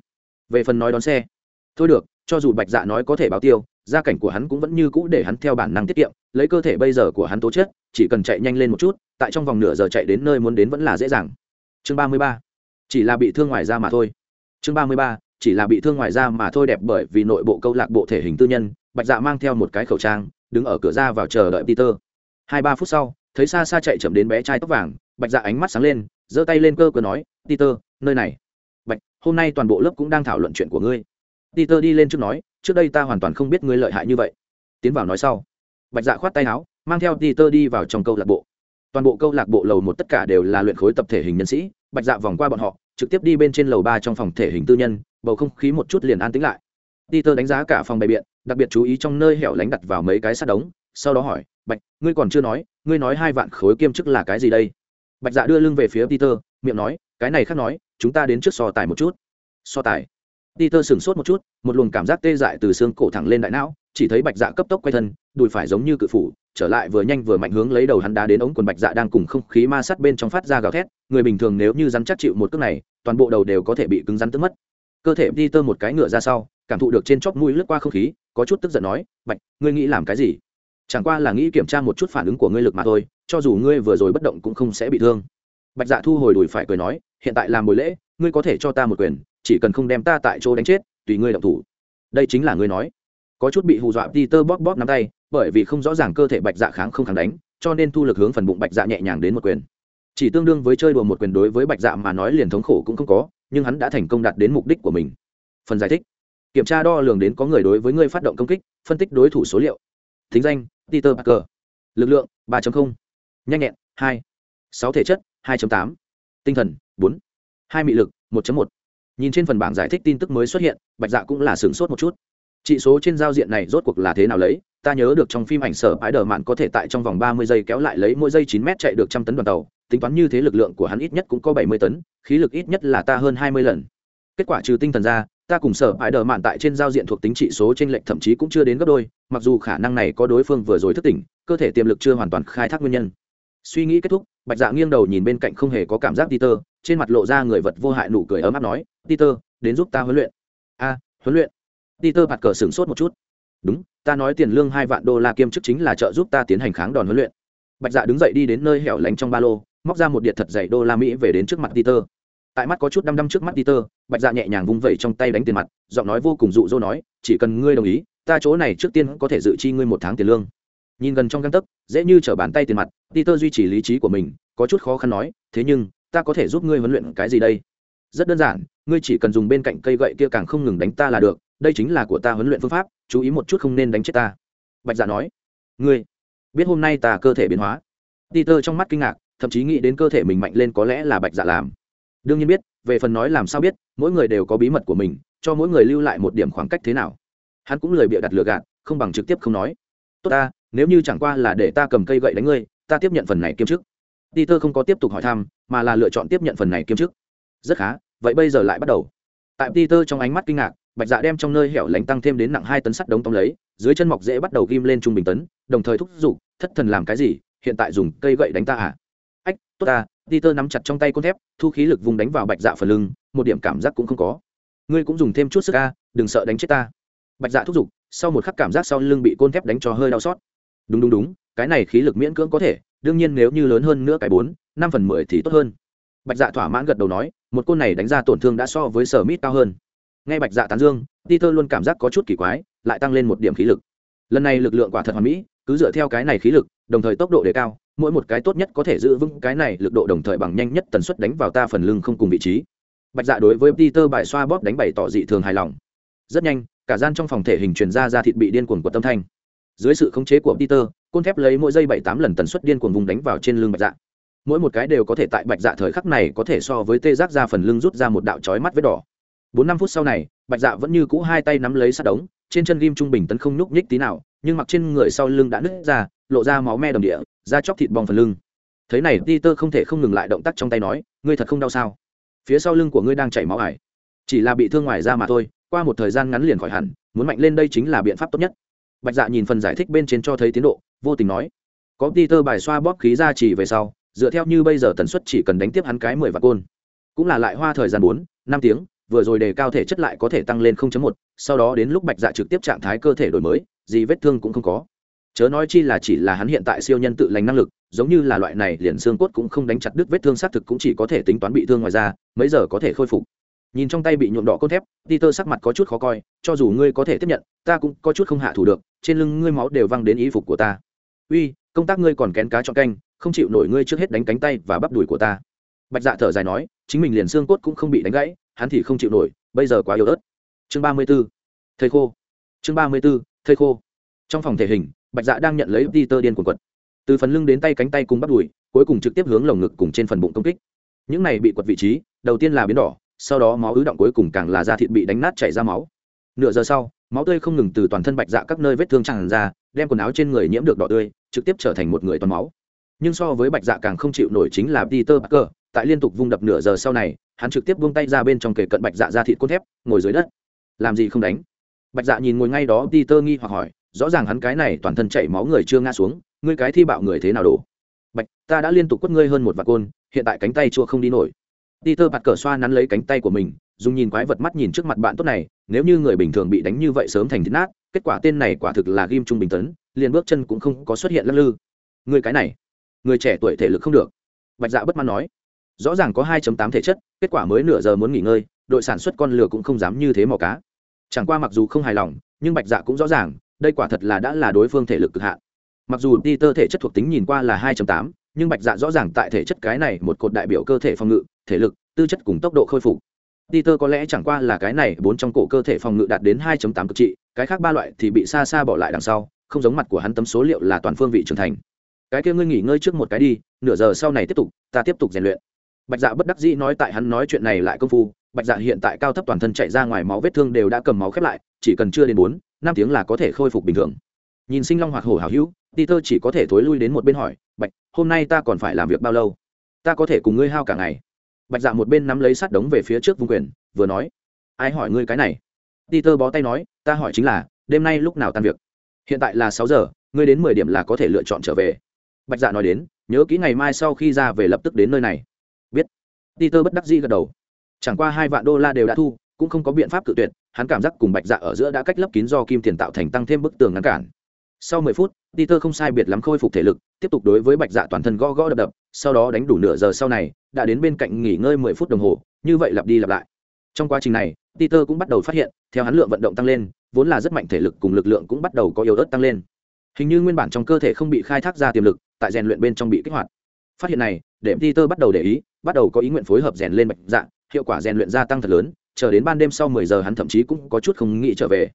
Về phần nói đón xe. Thôi được, cho dù bạch dạ nói có thể báo tiêu, gia cảnh của hắn cũng vẫn như cũ để hắn theo bản năng tiết kiệm, lấy cơ thể bây giờ của hắn tố chất, chỉ cần chạy nhanh lên một chút, tại trong vòng nửa giờ chạy đến nơi muốn đến vẫn là dễ dàng. Chương ba mươi ba. Chỉ là bị thương ngoài ra mà thôi. Chương ba mươi ba chỉ là bị thương ngoài ra mà thôi đẹp bởi vì nội bộ câu lạc bộ thể hình tư nhân, bạch dạ mang theo một cái khẩu trang, đứng ở cửa ra vào chờ đợi peter. Hai ba phút sau, thấy xa xa chạy chậm đến bé trai tóc vàng, bạch dạ ánh mắt sáng lên, giơ tay lên cơ cửa nói, peter, nơi này. Bạch, hôm nay toàn bộ lớp cũng đang thảo luận chuyện của ngươi. Peter đi lên trước nói, trước đây ta hoàn toàn không biết ngươi lợi hại như vậy. Tiến vào nói sau, bạch dạ khoát tay áo, mang theo peter đi vào trong câu lạc bộ. Toàn bộ câu lạc bộ lầu một tất cả đều là luyện khối tập thể hình nhân sĩ, bạch dạ vòng qua bọn họ, trực tiếp đi bên trên lầu ba trong phòng thể hình tư nhân bầu không khí một chút liền an tĩnh lại. Peter đánh giá cả phòng bày biện, đặc biệt chú ý trong nơi hẻo lánh đặt vào mấy cái sắt đống, sau đó hỏi, bạch, ngươi còn chưa nói, ngươi nói hai vạn khối kiêm chức là cái gì đây? Bạch dạ đưa lưng về phía peter, miệng nói, cái này khác nói, chúng ta đến trước so tài một chút. So tài? Peter sửng sốt một chút, một luồng cảm giác tê dại từ xương cổ thẳng lên đại não, chỉ thấy bạch dạ cấp tốc quay thân, đùi phải giống như cự phủ, trở lại vừa nhanh vừa mạnh hướng lấy đầu hắn đá đến ống quần bạch dạ đang cùng không khí ma sát bên trong phát ra gào thét, người bình thường nếu như rắn chắc chịu một cước này, toàn bộ đầu đều có thể bị cứng rắn tức mất cơ thể peter một cái ngựa ra sau, cảm thụ được trên chóp mũi lướt qua không khí, có chút tức giận nói, bạch, ngươi nghĩ làm cái gì? Chẳng qua là nghĩ kiểm tra một chút phản ứng của ngươi lực mà thôi, cho dù ngươi vừa rồi bất động cũng không sẽ bị thương. Bạch dạ thu hồi đùi phải cười nói, hiện tại làm buổi lễ, ngươi có thể cho ta một quyền, chỉ cần không đem ta tại chỗ đánh chết, tùy ngươi động thủ. Đây chính là ngươi nói. Có chút bị hù dọa peter bóp bóp nắm tay, bởi vì không rõ ràng cơ thể bạch dạ kháng không kháng đánh, cho nên thu lực hướng phần bụng bạch dạ nhẹ nhàng đến một quyền. Chỉ tương đương với chơi đùa một quyền đối với bạch dạ mà nói liền thống khổ cũng không có nhưng hắn đã thành công đạt đến mục đích của mình phần giải thích kiểm tra đo lường đến có người đối với người phát động công kích, phân tích đối thủ số liệu thính danh, peter parker lực lượng 3.0 nhanh nhẹn 2. 6 thể chất 2.8. tinh thần 4. 2 mị lực 1.1. nhìn trên phần bảng giải thích tin tức mới xuất hiện, bạch dạ cũng là sửng sốt một chút chỉ số trên giao diện này rốt cuộc là thế nào lấy? Ta nhớ được trong phim ảnh sở bãi đờ mạn có thể tại trong vòng 30 giây kéo lại lấy mỗi giây 9 mét chạy được trăm tấn đoàn tàu. Tính toán như thế lực lượng của hắn ít nhất cũng có 70 tấn, khí lực ít nhất là ta hơn 20 lần. Kết quả trừ tinh thần ra, ta cùng sở bãi đờ mạn tại trên giao diện thuộc tính trị số trên lệnh thậm chí cũng chưa đến gấp đôi, mặc dù khả năng này có đối phương vừa rồi thức tỉnh, cơ thể tiềm lực chưa hoàn toàn khai thác nguyên nhân. Suy nghĩ kết thúc, bạch dạ nghiêng đầu nhìn bên cạnh không hề có cảm giác peter, trên mặt lộ ra người vật vô hại nụ cười ấm áp nói, peter, đến giúp ta huấn luyện. A, huấn luyện? Peter bạt cờ sửng sốt một chút. Đúng, ta nói tiền lương hai vạn đô la kiêm chức chính là trợ giúp ta tiến hành kháng đòn huấn luyện. Bạch dạ đứng dậy đi đến nơi hẻo lánh trong ba lô, móc ra một điện thật dày đô la mỹ về đến trước mặt peter. Tại mắt có chút đăm đăm trước mắt peter, bạch dạ nhẹ nhàng vung vẩy trong tay đánh tiền mặt, giọng nói vô cùng dụ dỗ nói, chỉ cần ngươi đồng ý, ta chỗ này trước tiên có thể dự chi ngươi một tháng tiền lương. Nhìn gần trong găng tấc, dễ như t bàn tay tiền mặt, peter duy trì lý trí của mình, có chút khó khăn nói, thế nhưng, ta có thể giúp ngươi huấn luyện cái gì đây? Rất đơn giản, ngươi chỉ cần dùng bên cạnh cây gậy kia càng không ngừng đánh ta là được đây chính là của ta huấn luyện phương pháp, chú ý một chút không nên đánh chết ta. Bạch dạ nói. Ngươi biết hôm nay ta cơ thể biến hóa? Peter trong mắt kinh ngạc, thậm chí nghĩ đến cơ thể mình mạnh lên có lẽ là bạch dạ làm. Đương nhiên biết, về phần nói làm sao biết, mỗi người đều có bí mật của mình, cho mỗi người lưu lại một điểm khoảng cách thế nào. Hắn cũng lười bịa đặt lừa gạt, không bằng trực tiếp không nói. Tốt ta, nếu như chẳng qua là để ta cầm cây gậy đánh ngươi, ta tiếp nhận phần này kiêm chức. Peter không có tiếp tục hỏi thăm, mà là lựa chọn tiếp nhận phần này kiêm chức. Rất khá, vậy bây giờ lại bắt đầu. Tại peter trong ánh mắt kinh ngạc bạch dạ đem trong nơi hẻo lánh tăng thêm đến nặng hai tấn sắt đống tông lấy, dưới chân mọc dễ bắt đầu ghim lên trung bình tấn, đồng thời thúc giục, thất thần làm cái gì? Hiện tại dùng cây gậy đánh ta à? Ách, tốt ta. Peter nắm chặt trong tay côn thép, thu khí lực vùng đánh vào bạch dạ phần lưng, một điểm cảm giác cũng không có. Ngươi cũng dùng thêm chút sức a, đừng sợ đánh chết ta. Bạch dạ thúc giục, sau một khắc cảm giác sau lưng bị côn thép đánh cho hơi đau xót. Đúng đúng đúng, cái này khí lực miễn cưỡng có thể, đương nhiên nếu như lớn hơn nữa cái bốn, năm phần mười thì tốt hơn. Bạch dạ thỏa mãn gật đầu nói, một côn này đánh ra tổn thương đã so với sở mít cao hơn ngay bạch dạ tán dương, peter luôn cảm giác có chút kỳ quái, lại tăng lên một điểm khí lực. Lần này lực lượng quả thật hoàn mỹ, cứ dựa theo cái này khí lực, đồng thời tốc độ đề cao, mỗi một cái tốt nhất có thể giữ vững cái này lực độ đồng thời bằng nhanh nhất tần suất đánh vào ta phần lưng không cùng vị trí. Bạch dạ đối với peter bài xoa bóp đánh bày tỏ dị thường hài lòng. Rất nhanh, cả gian trong phòng thể hình truyền ra ra thịt bị điên cuồng của tâm thanh. Dưới sự khống chế của peter, côn thép lấy mỗi giây bảy tám lần tần suất điên cuồng vùng đánh vào trên lưng bạch dạ. Mỗi một cái đều có thể tại bạch dạ thời khắc này có thể so với tê giác ra phần lưng rút ra một đạo chói mắt vết đỏ bốn năm phút sau này, bạch dạ vẫn như cũ hai tay nắm lấy sát đống, trên chân ghim trung bình tấn không nhúc nhích tí nào, nhưng mặc trên người sau lưng đã nứt ra, lộ ra máu me đầm địa, da chóc thịt bong phần lưng. Thế này, peter không thể không ngừng lại động tác trong tay nói, ngươi thật không đau sao? Phía sau lưng của ngươi đang chảy máu ải. Chỉ là bị thương ngoài da mà thôi, qua một thời gian ngắn liền khỏi hẳn, muốn mạnh lên đây chính là biện pháp tốt nhất. Bạch dạ nhìn phần giải thích bên trên cho thấy tiến độ, vô tình nói, có peter bài xoa bóp khí ra chỉ về sau, dựa theo như bây giờ tần suất chỉ cần đánh tiếp hắn cái mười vạn côn. Cũng là lại hoa thời gian bốn, năm tiếng vừa rồi đề cao thể chất lại có thể tăng lên 0.1, sau đó đến lúc bạch dạ trực tiếp trạng thái cơ thể đổi mới gì vết thương cũng không có. Chớ nói chi là chỉ là hắn hiện tại siêu nhân tự lành năng lực giống như là loại này liền xương cốt cũng không đánh chặt đứt vết thương xác thực cũng chỉ có thể tính toán bị thương ngoài ra mấy giờ có thể khôi phục. Nhìn trong tay bị nhuộm đỏ cốt thép peter sắc mặt có chút khó coi cho dù ngươi có thể tiếp nhận ta cũng có chút không hạ thủ được trên lưng ngươi máu đều văng đến y phục của ta. Uy công tác ngươi còn kén cá cho canh không chịu nổi ngươi trước hết đánh cánh tay và bắp đùi của ta. Bạch dạ thở dài nói chính mình liền xương cốt cũng không bị đánh gãy hắn thì không chịu nổi, bây giờ quá yếu ớt. Chương ba mươi b ố thầy khô. Chương ba mươi b ố thầy khô. Trong phòng thể hình, bạch dạ đang nhận lấy peter điên quần quật. Từ phần lưng đến tay cánh tay cùng bắp đùi, cuối cùng trực tiếp hướng lồng ngực cùng trên phần bụng công kích. Những này bị quật vị trí, đầu tiên là biến đỏ, sau đó máu ứ động cuối cùng càng là da thịt bị đánh nát chảy ra máu. Nửa giờ sau, máu tươi không ngừng từ toàn thân bạch dạ các nơi vết thương tràn ra, đem quần áo trên người nhiễm được đỏ tươi, trực tiếp trở thành một người toàn máu. Nhưng so với bạch dạ càng không chịu nổi chính là peter parker tại liên tục vung đập nửa giờ sau này, hắn trực tiếp buông tay ra bên trong kề cận bạch dạ ra thịt cốt thép, ngồi dưới đất. Làm gì không đánh? Bạch dạ nhìn ngồi ngay đó đi tơ nghi hoặc hỏi, rõ ràng hắn cái này toàn thân chảy máu người chưa ngã xuống, ngươi cái thi bạo người thế nào đổ? Bạch, ta đã liên tục quất ngươi hơn một vạt côn, hiện tại cánh tay chua không đi nổi. Đi tơ bạt cờ xoa nắn lấy cánh tay của mình, dùng nhìn quái vật mắt nhìn trước mặt bạn tốt này, nếu như người bình thường bị đánh như vậy sớm thành thịt nát, kết quả tên này quả thực là ghim trung bình tấn, liền bước chân cũng không có xuất hiện lắc lư. Người cái này, người trẻ tuổi thể lực không được. Bạch dạ bất mãn nói rõ ràng có 2.8 thể chất kết quả mới nửa giờ muốn nghỉ ngơi đội sản xuất con lừa cũng không dám như thế mò cá. Chẳng qua mặc dù không hài lòng nhưng bạch dạ cũng rõ ràng đây quả thật là đã là đối phương thể lực cực hạn. Mặc dù peter thể chất thuộc tính nhìn qua là 2.8, nhưng bạch dạ rõ ràng tại thể chất cái này một cột đại biểu cơ thể phòng ngự thể lực tư chất cùng tốc độ khôi phục. Peter có lẽ chẳng qua là cái này bốn trong cổ cơ thể phòng ngự đạt đến 2.8 cực trị cái khác ba loại thì bị xa xa bỏ lại đằng sau không giống mặt của hắn tấm số liệu là toàn phương vị trưởng thành. Cái kia ngươi nghỉ ngơi trước một cái đi nửa giờ sau này tiếp tục ta tiếp tục rèn luyện bạch dạ bất đắc dĩ nói tại hắn nói chuyện này lại công phu, bạch dạ hiện tại cao thấp toàn thân chạy ra ngoài máu vết thương đều đã cầm máu khép lại, chỉ cần chưa đến bốn, năm tiếng là có thể khôi phục bình thường. Nhìn sinh long hoạt hổ hào hữu Thơ chỉ có thể thối lui đến một bên hỏi, bạch, hôm nay ta còn phải làm việc bao lâu? Ta có thể cùng ngươi hao cả ngày. Bạch dạ một bên nắm lấy sát đống về phía trước vùng quyền, vừa nói, ai hỏi ngươi cái này? Ti Thơ bó tay nói, ta hỏi chính là, đêm nay lúc nào tan việc? Hiện tại là sáu giờ, ngươi đến mười điểm là có thể lựa chọn trở về. Bạch dạ nói đến, nhớ kỹ ngày mai sau khi ra về lập tức đến nơi này peter bất đắc dĩ gật đầu. Chẳng qua hai vạn đô la đều đã thu, cũng không có biện pháp cự tuyệt, hắn cảm giác cùng bạch dạ ở giữa đã cách lấp kín do kim tiền tạo thành tăng thêm bức tường ngăn cản. Sau mười phút, peter không sai biệt lắm khôi phục thể lực, tiếp tục đối với bạch dạ toàn thân gõ gõ đập đập, sau đó đánh đủ nửa giờ sau này, đã đến bên cạnh nghỉ ngơi mười phút đồng hồ, như vậy lặp đi lặp lại. Trong quá trình này, peter cũng bắt đầu phát hiện, theo hắn lượng vận động tăng lên, vốn là rất mạnh thể lực cùng lực lượng cũng bắt đầu có yếu ớt tăng lên. Hình như nguyên bản trong cơ thể không bị khai thác ra tiềm lực, tại rèn luyện bên trong bị kích hoạt. Phát hiện này, để peter bắt đầu để ý bắt đầu có ý nguyện phối hợp rèn lên bạch dạ hiệu quả rèn luyện gia tăng thật lớn, chờ đến ban đêm sau mười giờ hắn thậm chí cũng có chút không nghĩ trở về.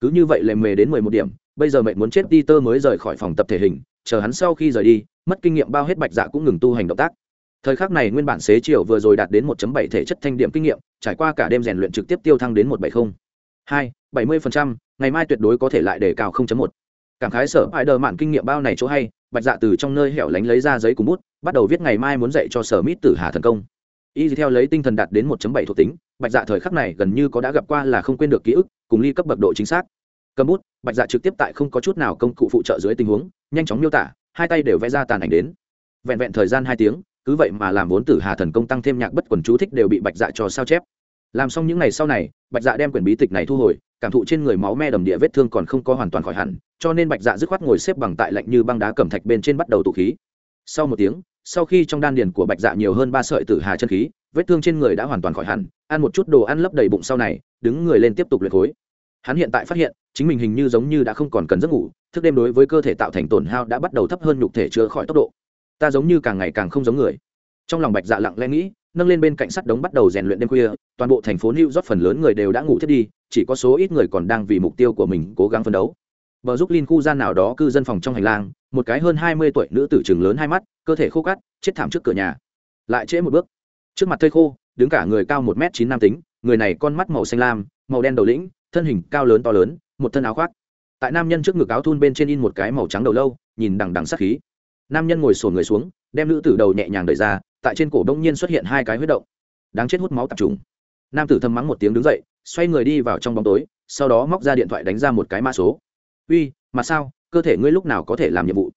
Cứ như vậy lề mề đến mười một điểm, bây giờ mệnh muốn chết đi tơ mới rời khỏi phòng tập thể hình, chờ hắn sau khi rời đi, mất kinh nghiệm bao hết bạch dạ cũng ngừng tu hành động tác. Thời khắc này nguyên bản xế chiều vừa rồi đạt đến 1 bảy thể chất thanh điểm kinh nghiệm, trải qua cả đêm rèn luyện trực tiếp tiêu thăng đến một bảy mươi hai, bảy mươi phần trăm, ngày mai tuyệt đối có thể lại đề cao 0.1. cảm khái sở ai đờ mạn kinh nghiệm bao này chỗ hay, bạch dạ từ trong nơi hẻo lánh lấy ra giấy cùng bút bắt đầu viết ngày mai muốn dạy cho sở mít tử hà thần công. Y theo lấy tinh thần đạt đến 1 bảy thuộc tính, bạch dạ thời khắc này gần như có đã gặp qua là không quên được ký ức, cùng ly cấp bậc độ chính xác. Cầm bút, bạch dạ trực tiếp tại không có chút nào công cụ phụ trợ dưới tình huống, nhanh chóng miêu tả, hai tay đều vẽ ra tàn ảnh đến. Vẹn vẹn thời gian hai tiếng, cứ vậy mà làm vốn tử hà thần công tăng thêm nhạc bất quần chú thích đều bị bạch dạ cho sao chép. Làm xong những ngày sau này, bạch dạ đem quyển bí tịch này thu hồi, cảm thụ trên người máu me đầm địa vết thương còn không có hoàn toàn khỏi hẳn, cho nên bạch dạ dứt khoát ngồi xếp bằng tại lạnh như băng đá cẩm thạch bên trên bắt đầu tụ khí. Sau một tiếng sau khi trong đan điền của bạch dạ nhiều hơn ba sợi tử hà chân khí, vết thương trên người đã hoàn toàn khỏi hẳn, ăn một chút đồ ăn lấp đầy bụng sau này, đứng người lên tiếp tục luyện khối. Hắn hiện tại phát hiện, chính mình hình như giống như đã không còn cần giấc ngủ, thức đêm đối với cơ thể tạo thành tổn hao đã bắt đầu thấp hơn nhục thể chữa khỏi tốc độ. Ta giống như càng ngày càng không giống người. Trong lòng bạch dạ lặng lẽ nghĩ, nâng lên bên cạnh sắt đống bắt đầu rèn luyện đêm khuya, toàn bộ thành phố new york phần lớn người đều đã ngủ thiết đi, chỉ có số ít người còn đang vì mục tiêu của mình cố gắng phấn đấu bờ giúp linh khu gian nào đó cư dân phòng trong hành lang, một cái hơn hai mươi tuổi nữ tử trường lớn hai mắt, cơ thể khô cắt chết thảm trước cửa nhà. Lại trễ một bước. Trước mặt thây khô, đứng cả người cao một m chín nam tính, người này con mắt màu xanh lam, màu đen đầu lĩnh, thân hình cao lớn to lớn, một thân áo khoác. Tại nam nhân trước ngực áo thun bên trên in một cái màu trắng đầu lâu, nhìn đằng đằng sát khí. Nam nhân ngồi sồn người xuống, đem nữ tử đầu nhẹ nhàng đẩy ra, tại trên cổ đông nhiên xuất hiện hai cái huyết động. Đáng chết hút máu tập trung nam tử thầm mắng một tiếng đứng dậy, xoay người đi vào trong bóng tối, sau đó móc ra điện thoại đánh ra một cái mã số uy, mà sao, cơ thể ngươi lúc nào có thể làm nhiệm vụ?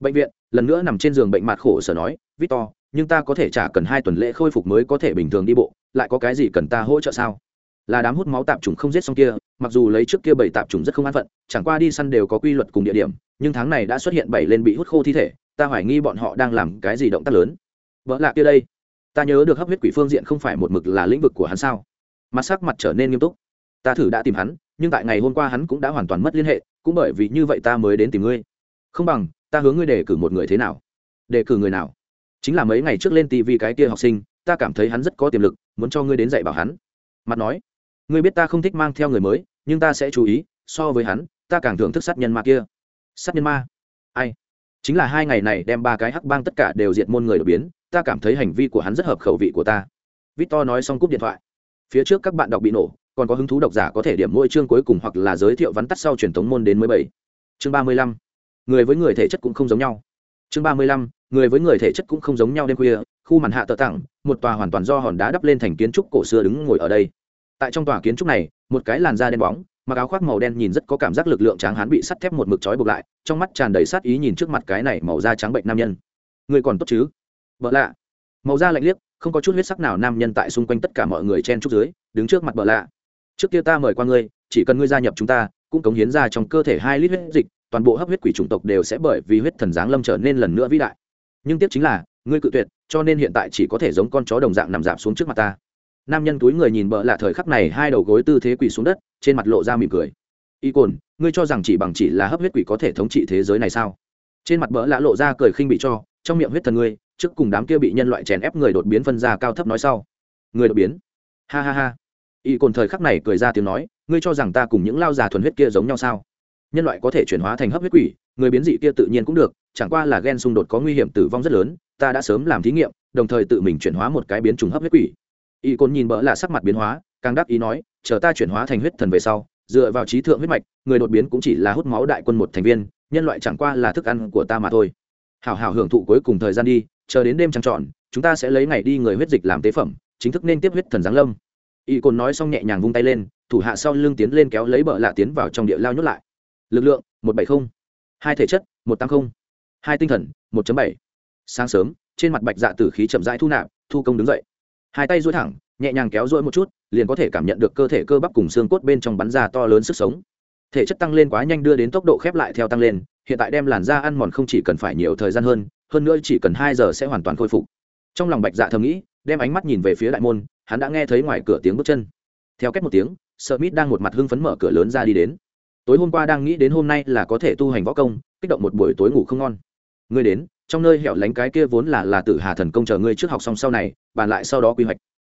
Bệnh viện, lần nữa nằm trên giường bệnh mặt khổ sở nói, victor, nhưng ta có thể trả cần hai tuần lễ khôi phục mới có thể bình thường đi bộ, lại có cái gì cần ta hỗ trợ sao? Là đám hút máu tạp trùng không giết xong kia, mặc dù lấy trước kia bảy tạp trùng rất không an phận, chẳng qua đi săn đều có quy luật cùng địa điểm, nhưng tháng này đã xuất hiện bảy lên bị hút khô thi thể, ta hoài nghi bọn họ đang làm cái gì động tác lớn. Vợ lạ kia đây. Ta nhớ được hấp huyết quỷ phương diện không phải một mực là lĩnh vực của hắn sao? Mặt sắc mặt trở nên nghiêm túc. Ta thử đã tìm hắn, nhưng tại ngày hôm qua hắn cũng đã hoàn toàn mất liên hệ cũng bởi vì như vậy ta mới đến tìm ngươi. Không bằng, ta hướng ngươi đề cử một người thế nào? Đề cử người nào? Chính là mấy ngày trước lên tv cái kia học sinh, ta cảm thấy hắn rất có tiềm lực, muốn cho ngươi đến dạy bảo hắn. Mặt nói, ngươi biết ta không thích mang theo người mới, nhưng ta sẽ chú ý, so với hắn, ta càng thưởng thức sát nhân ma kia. Sát nhân ma? Ai? Chính là hai ngày này đem ba cái hắc bang tất cả đều diệt môn người đột biến, ta cảm thấy hành vi của hắn rất hợp khẩu vị của ta. Victor nói xong cúp điện thoại. Phía trước các bạn đọc bị nổ còn có hứng thú độc giả có thể điểm mỗi chương cuối cùng hoặc là giới thiệu vắn tắt sau truyền thống môn đến mới bảy. Chương ba mươi lăm. Người với người thể chất cũng không giống nhau. Chương ba mươi lăm. Người với người thể chất cũng không giống nhau đêm khuya, khu màn hạ tờ tặng, một tòa hoàn toàn do hòn đá đắp lên thành kiến trúc cổ xưa đứng ngồi ở đây. Tại trong tòa kiến trúc này, một cái làn da đen bóng, mặc áo khoác màu đen nhìn rất có cảm giác lực lượng tráng hán bị sắt thép một mực trói buộc lại, trong mắt tràn đầy sát ý nhìn trước mặt cái này màu da trắng bệnh nam nhân. Người còn tốt chứ? Vợ lạ. Màu da lạnh liếc, không có chút huyết sắc nào nam nhân tại xung quanh tất cả mọi người chen trúc dưới, đứng trước mặt vợ lạ trước kia ta mời qua ngươi, chỉ cần ngươi gia nhập chúng ta, cũng cống hiến ra trong cơ thể hai lít huyết dịch, toàn bộ hấp huyết quỷ chủng tộc đều sẽ bởi vì huyết thần giáng lâm trở nên lần nữa vĩ đại. Nhưng tiếc chính là, ngươi cự tuyệt, cho nên hiện tại chỉ có thể giống con chó đồng dạng nằm giảm xuống trước mặt ta. Nam nhân túi người nhìn bợ lạ thời khắc này, hai đầu gối tư thế quỳ xuống đất, trên mặt lộ ra mỉm cười. Y cồn ngươi cho rằng chỉ bằng chỉ là hấp huyết quỷ có thể thống trị thế giới này sao? Trên mặt bỡ lạ lộ ra cười khinh bị cho, trong miệng huyết thần ngươi, trước cùng đám kia bị nhân loại chèn ép người đột biến phân ra cao thấp nói sau. Người đột biến? Ha ha ha y cồn thời khắc này cười ra tiếng nói, ngươi cho rằng ta cùng những lao già thuần huyết kia giống nhau sao? Nhân loại có thể chuyển hóa thành hấp huyết quỷ, người biến dị kia tự nhiên cũng được, chẳng qua là ghen xung đột có nguy hiểm tử vong rất lớn, ta đã sớm làm thí nghiệm, đồng thời tự mình chuyển hóa một cái biến chủng hấp huyết quỷ. Y cồn nhìn bỡ là sắc mặt biến hóa, càng đắc ý nói, chờ ta chuyển hóa thành huyết thần về sau, dựa vào trí thượng huyết mạch, người đột biến cũng chỉ là hút máu đại quân một thành viên, nhân loại chẳng qua là thức ăn của ta mà thôi. Hảo hảo hưởng thụ cuối cùng thời gian đi, chờ đến đêm trăng trọn chúng ta sẽ lấy ngày đi người huyết dịch làm tế phẩm, chính thức nên tiếp huyết thần giáng lâm y cồn nói xong nhẹ nhàng vung tay lên, thủ hạ sau lưng tiến lên kéo lấy bờ lạ tiến vào trong địa lao nhốt lại. Lực lượng, một bảy mươi hai thể chất, một tám mươi hai tinh thần, một bảy. Sáng sớm, trên mặt bạch dạ tử khí chậm rãi thu nạp, thu công đứng dậy. Hai tay duỗi thẳng, nhẹ nhàng kéo duỗi một chút, liền có thể cảm nhận được cơ thể cơ bắp cùng xương cốt bên trong bắn ra to lớn sức sống. Thể chất tăng lên quá nhanh đưa đến tốc độ khép lại theo tăng lên, hiện tại đem làn da ăn mòn không chỉ cần phải nhiều thời gian hơn hơn nữa chỉ cần hai giờ sẽ hoàn toàn khôi phục. Trong lòng bạch dạ thầm nghĩ đem ánh mắt nhìn về phía đại môn, hắn đã nghe thấy ngoài cửa tiếng bước chân. Theo cách một tiếng sợ mít đang một mặt hưng phấn mở cửa lớn ra đi đến. Tối hôm qua đang nghĩ đến hôm nay là có thể tu hành võ công, kích động một buổi tối ngủ không ngon. Ngươi đến, trong nơi hẻo lánh cái kia vốn là là tử hà thần công chờ ngươi trước học xong sau này, bàn lại sau đó quy hoạch.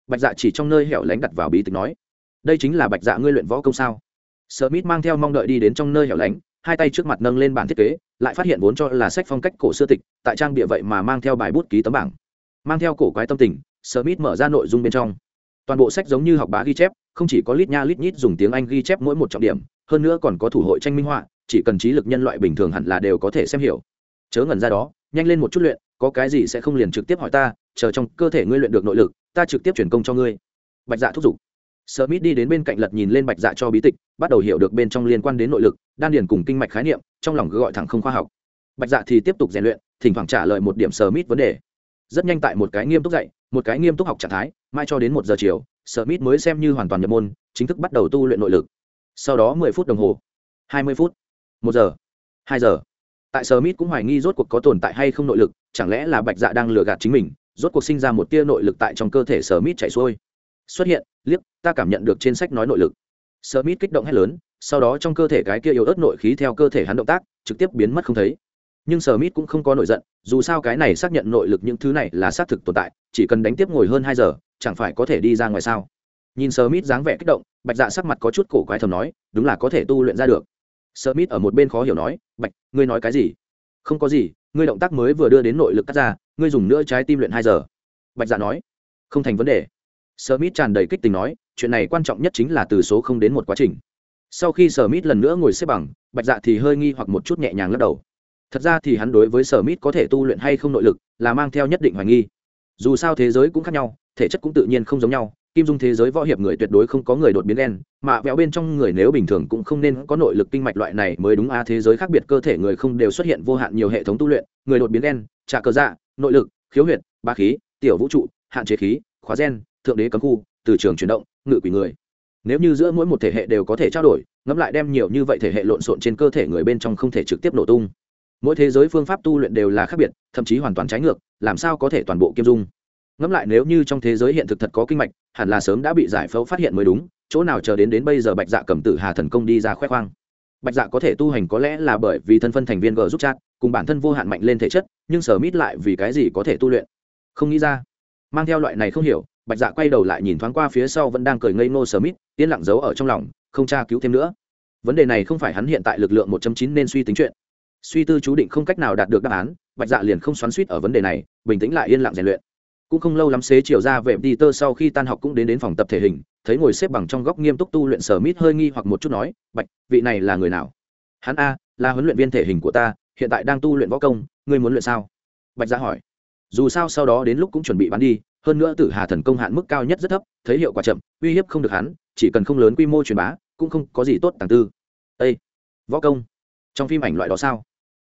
Bạch dạ chỉ trong nơi hẻo lánh đặt vào bí tịch nói, đây chính là bạch dạ ngươi luyện võ công sao? Smith mang theo mong đợi đi đến trong nơi hẻo lánh, hai tay trước mặt nâng lên bản thiết kế, lại phát hiện vốn cho là sách phong cách cổ xưa tịch, tại trang bìa vậy mà mang theo bài bút ký tấm bảng. Mang theo cổ quái tâm tình smith mở ra nội dung bên trong toàn bộ sách giống như học bá ghi chép không chỉ có lít nha lít nhít dùng tiếng anh ghi chép mỗi một trọng điểm hơn nữa còn có thủ hội tranh minh họa chỉ cần trí lực nhân loại bình thường hẳn là đều có thể xem hiểu chớ ngẩn ra đó nhanh lên một chút luyện có cái gì sẽ không liền trực tiếp hỏi ta chờ trong cơ thể ngươi luyện được nội lực ta trực tiếp chuyển công cho ngươi bạch dạ thúc giục Smith đi đến bên cạnh lật nhìn lên bạch dạ cho bí tịch, bắt đầu hiểu được bên trong liên quan đến nội lực, đan điền cùng kinh mạch khái niệm, trong lòng cứ gọi thẳng không khoa học. Bạch dạ thì tiếp tục rèn luyện, thỉnh thoảng trả lời một điểm Smith vấn đề. Rất nhanh tại một cái nghiêm túc dạy, một cái nghiêm túc học trạng thái, mai cho đến một giờ chiều, Smith mới xem như hoàn toàn nhập môn, chính thức bắt đầu tu luyện nội lực. Sau đó mười phút đồng hồ, hai mươi phút, một giờ, hai giờ. Tại Smith cũng hoài nghi rốt cuộc có tồn tại hay không nội lực, chẳng lẽ là Bạch Dạ đang lừa gạt chính mình, rốt cuộc sinh ra một tia nội lực tại trong cơ thể Smith chảy xuôi xuất hiện liếc ta cảm nhận được trên sách nói nội lực Smith kích động hét lớn sau đó trong cơ thể cái kia yếu ớt nội khí theo cơ thể hắn động tác trực tiếp biến mất không thấy nhưng Smith cũng không có nổi giận dù sao cái này xác nhận nội lực những thứ này là xác thực tồn tại chỉ cần đánh tiếp ngồi hơn hai giờ chẳng phải có thể đi ra ngoài sao? Nhìn Smith dáng vẻ kích động bạch dạ sắc mặt có chút cổ quái thầm nói đúng là có thể tu luyện ra được. Smith ở một bên khó hiểu nói bạch ngươi nói cái gì? Không có gì ngươi động tác mới vừa đưa đến nội lực cắt ra ngươi dùng nữa trái tim luyện hai giờ. Bạch dạ nói. Không thành vấn đề. Smith tràn đầy kích tình nói, chuyện này quan trọng nhất chính là từ số không đến một quá trình. Sau khi Smith lần nữa ngồi xếp bằng, Bạch Dạ thì hơi nghi hoặc một chút nhẹ nhàng lắc đầu. Thật ra thì hắn đối với sở mít có thể tu luyện hay không nội lực, là mang theo nhất định hoài nghi. Dù sao thế giới cũng khác nhau, thể chất cũng tự nhiên không giống nhau, kim dung thế giới võ hiệp người tuyệt đối không có người đột biến đen, mà vẹo bên trong người nếu bình thường cũng không nên có nội lực kinh mạch loại này mới đúng a thế giới khác biệt cơ thể người không đều xuất hiện vô hạn nhiều hệ thống tu luyện, người đột biến đen, trả cờ dạ, nội lực, khiếu huyệt, ba khí, tiểu vũ trụ, hạn chế khí, khóa gen, thượng đế cấm khu từ trường chuyển động ngự quỷ người nếu như giữa mỗi một thể hệ đều có thể trao đổi ngẫm lại đem nhiều như vậy thể hệ lộn xộn trên cơ thể người bên trong không thể trực tiếp nổ tung mỗi thế giới phương pháp tu luyện đều là khác biệt, thậm chí hoàn toàn trái ngược, làm sao có thể toàn bộ kiêm dung? Ngẫm lại nếu như trong thế giới hiện thực thật có kinh mạch, hẳn là sớm đã bị giải phẫu phát hiện mới đúng, chỗ nào chờ đến đến bây giờ bạch dạ cầm tử hà thần công đi ra khoe khoang. Bạch dạ có thể tu hành có lẽ là bởi vì thân phân thành viên g giúp chat, cùng bản thân vô hạn mạnh lên thể chất, nhưng sở mít lại vì cái gì có thể tu luyện? Không nghĩ ra. Mang theo loại này không hiểu, bạch dạ quay đầu lại nhìn thoáng qua phía sau vẫn đang cười ngây ngô sở mít, yên lặng giấu ở trong lòng, không tra cứu thêm nữa. Vấn đề này không phải hắn hiện tại lực lượng 1 chín nên suy tính chuyện suy tư chú định không cách nào đạt được đáp án, bạch dạ liền không xoắn suýt ở vấn đề này, bình tĩnh lại yên lặng rèn luyện. Cũng không lâu lắm xế chiều ra về đi tơ sau khi tan học cũng đến đến phòng tập thể hình, thấy ngồi xếp bằng trong góc nghiêm túc tu luyện sở mít hơi nghi hoặc một chút nói, bạch, vị này là người nào? Hắn a, là huấn luyện viên thể hình của ta, hiện tại đang tu luyện võ công, ngươi muốn luyện sao? Bạch dạ hỏi. Dù sao sau đó đến lúc cũng chuẩn bị bán đi, hơn nữa tử hà thần công hạn mức cao nhất rất thấp, thấy hiệu quả chậm, uy hiếp không được hắn, chỉ cần không lớn quy mô truyền bá, cũng không có gì tốt tàng tư. Â võ công, trong phim ảnh loại đó sao?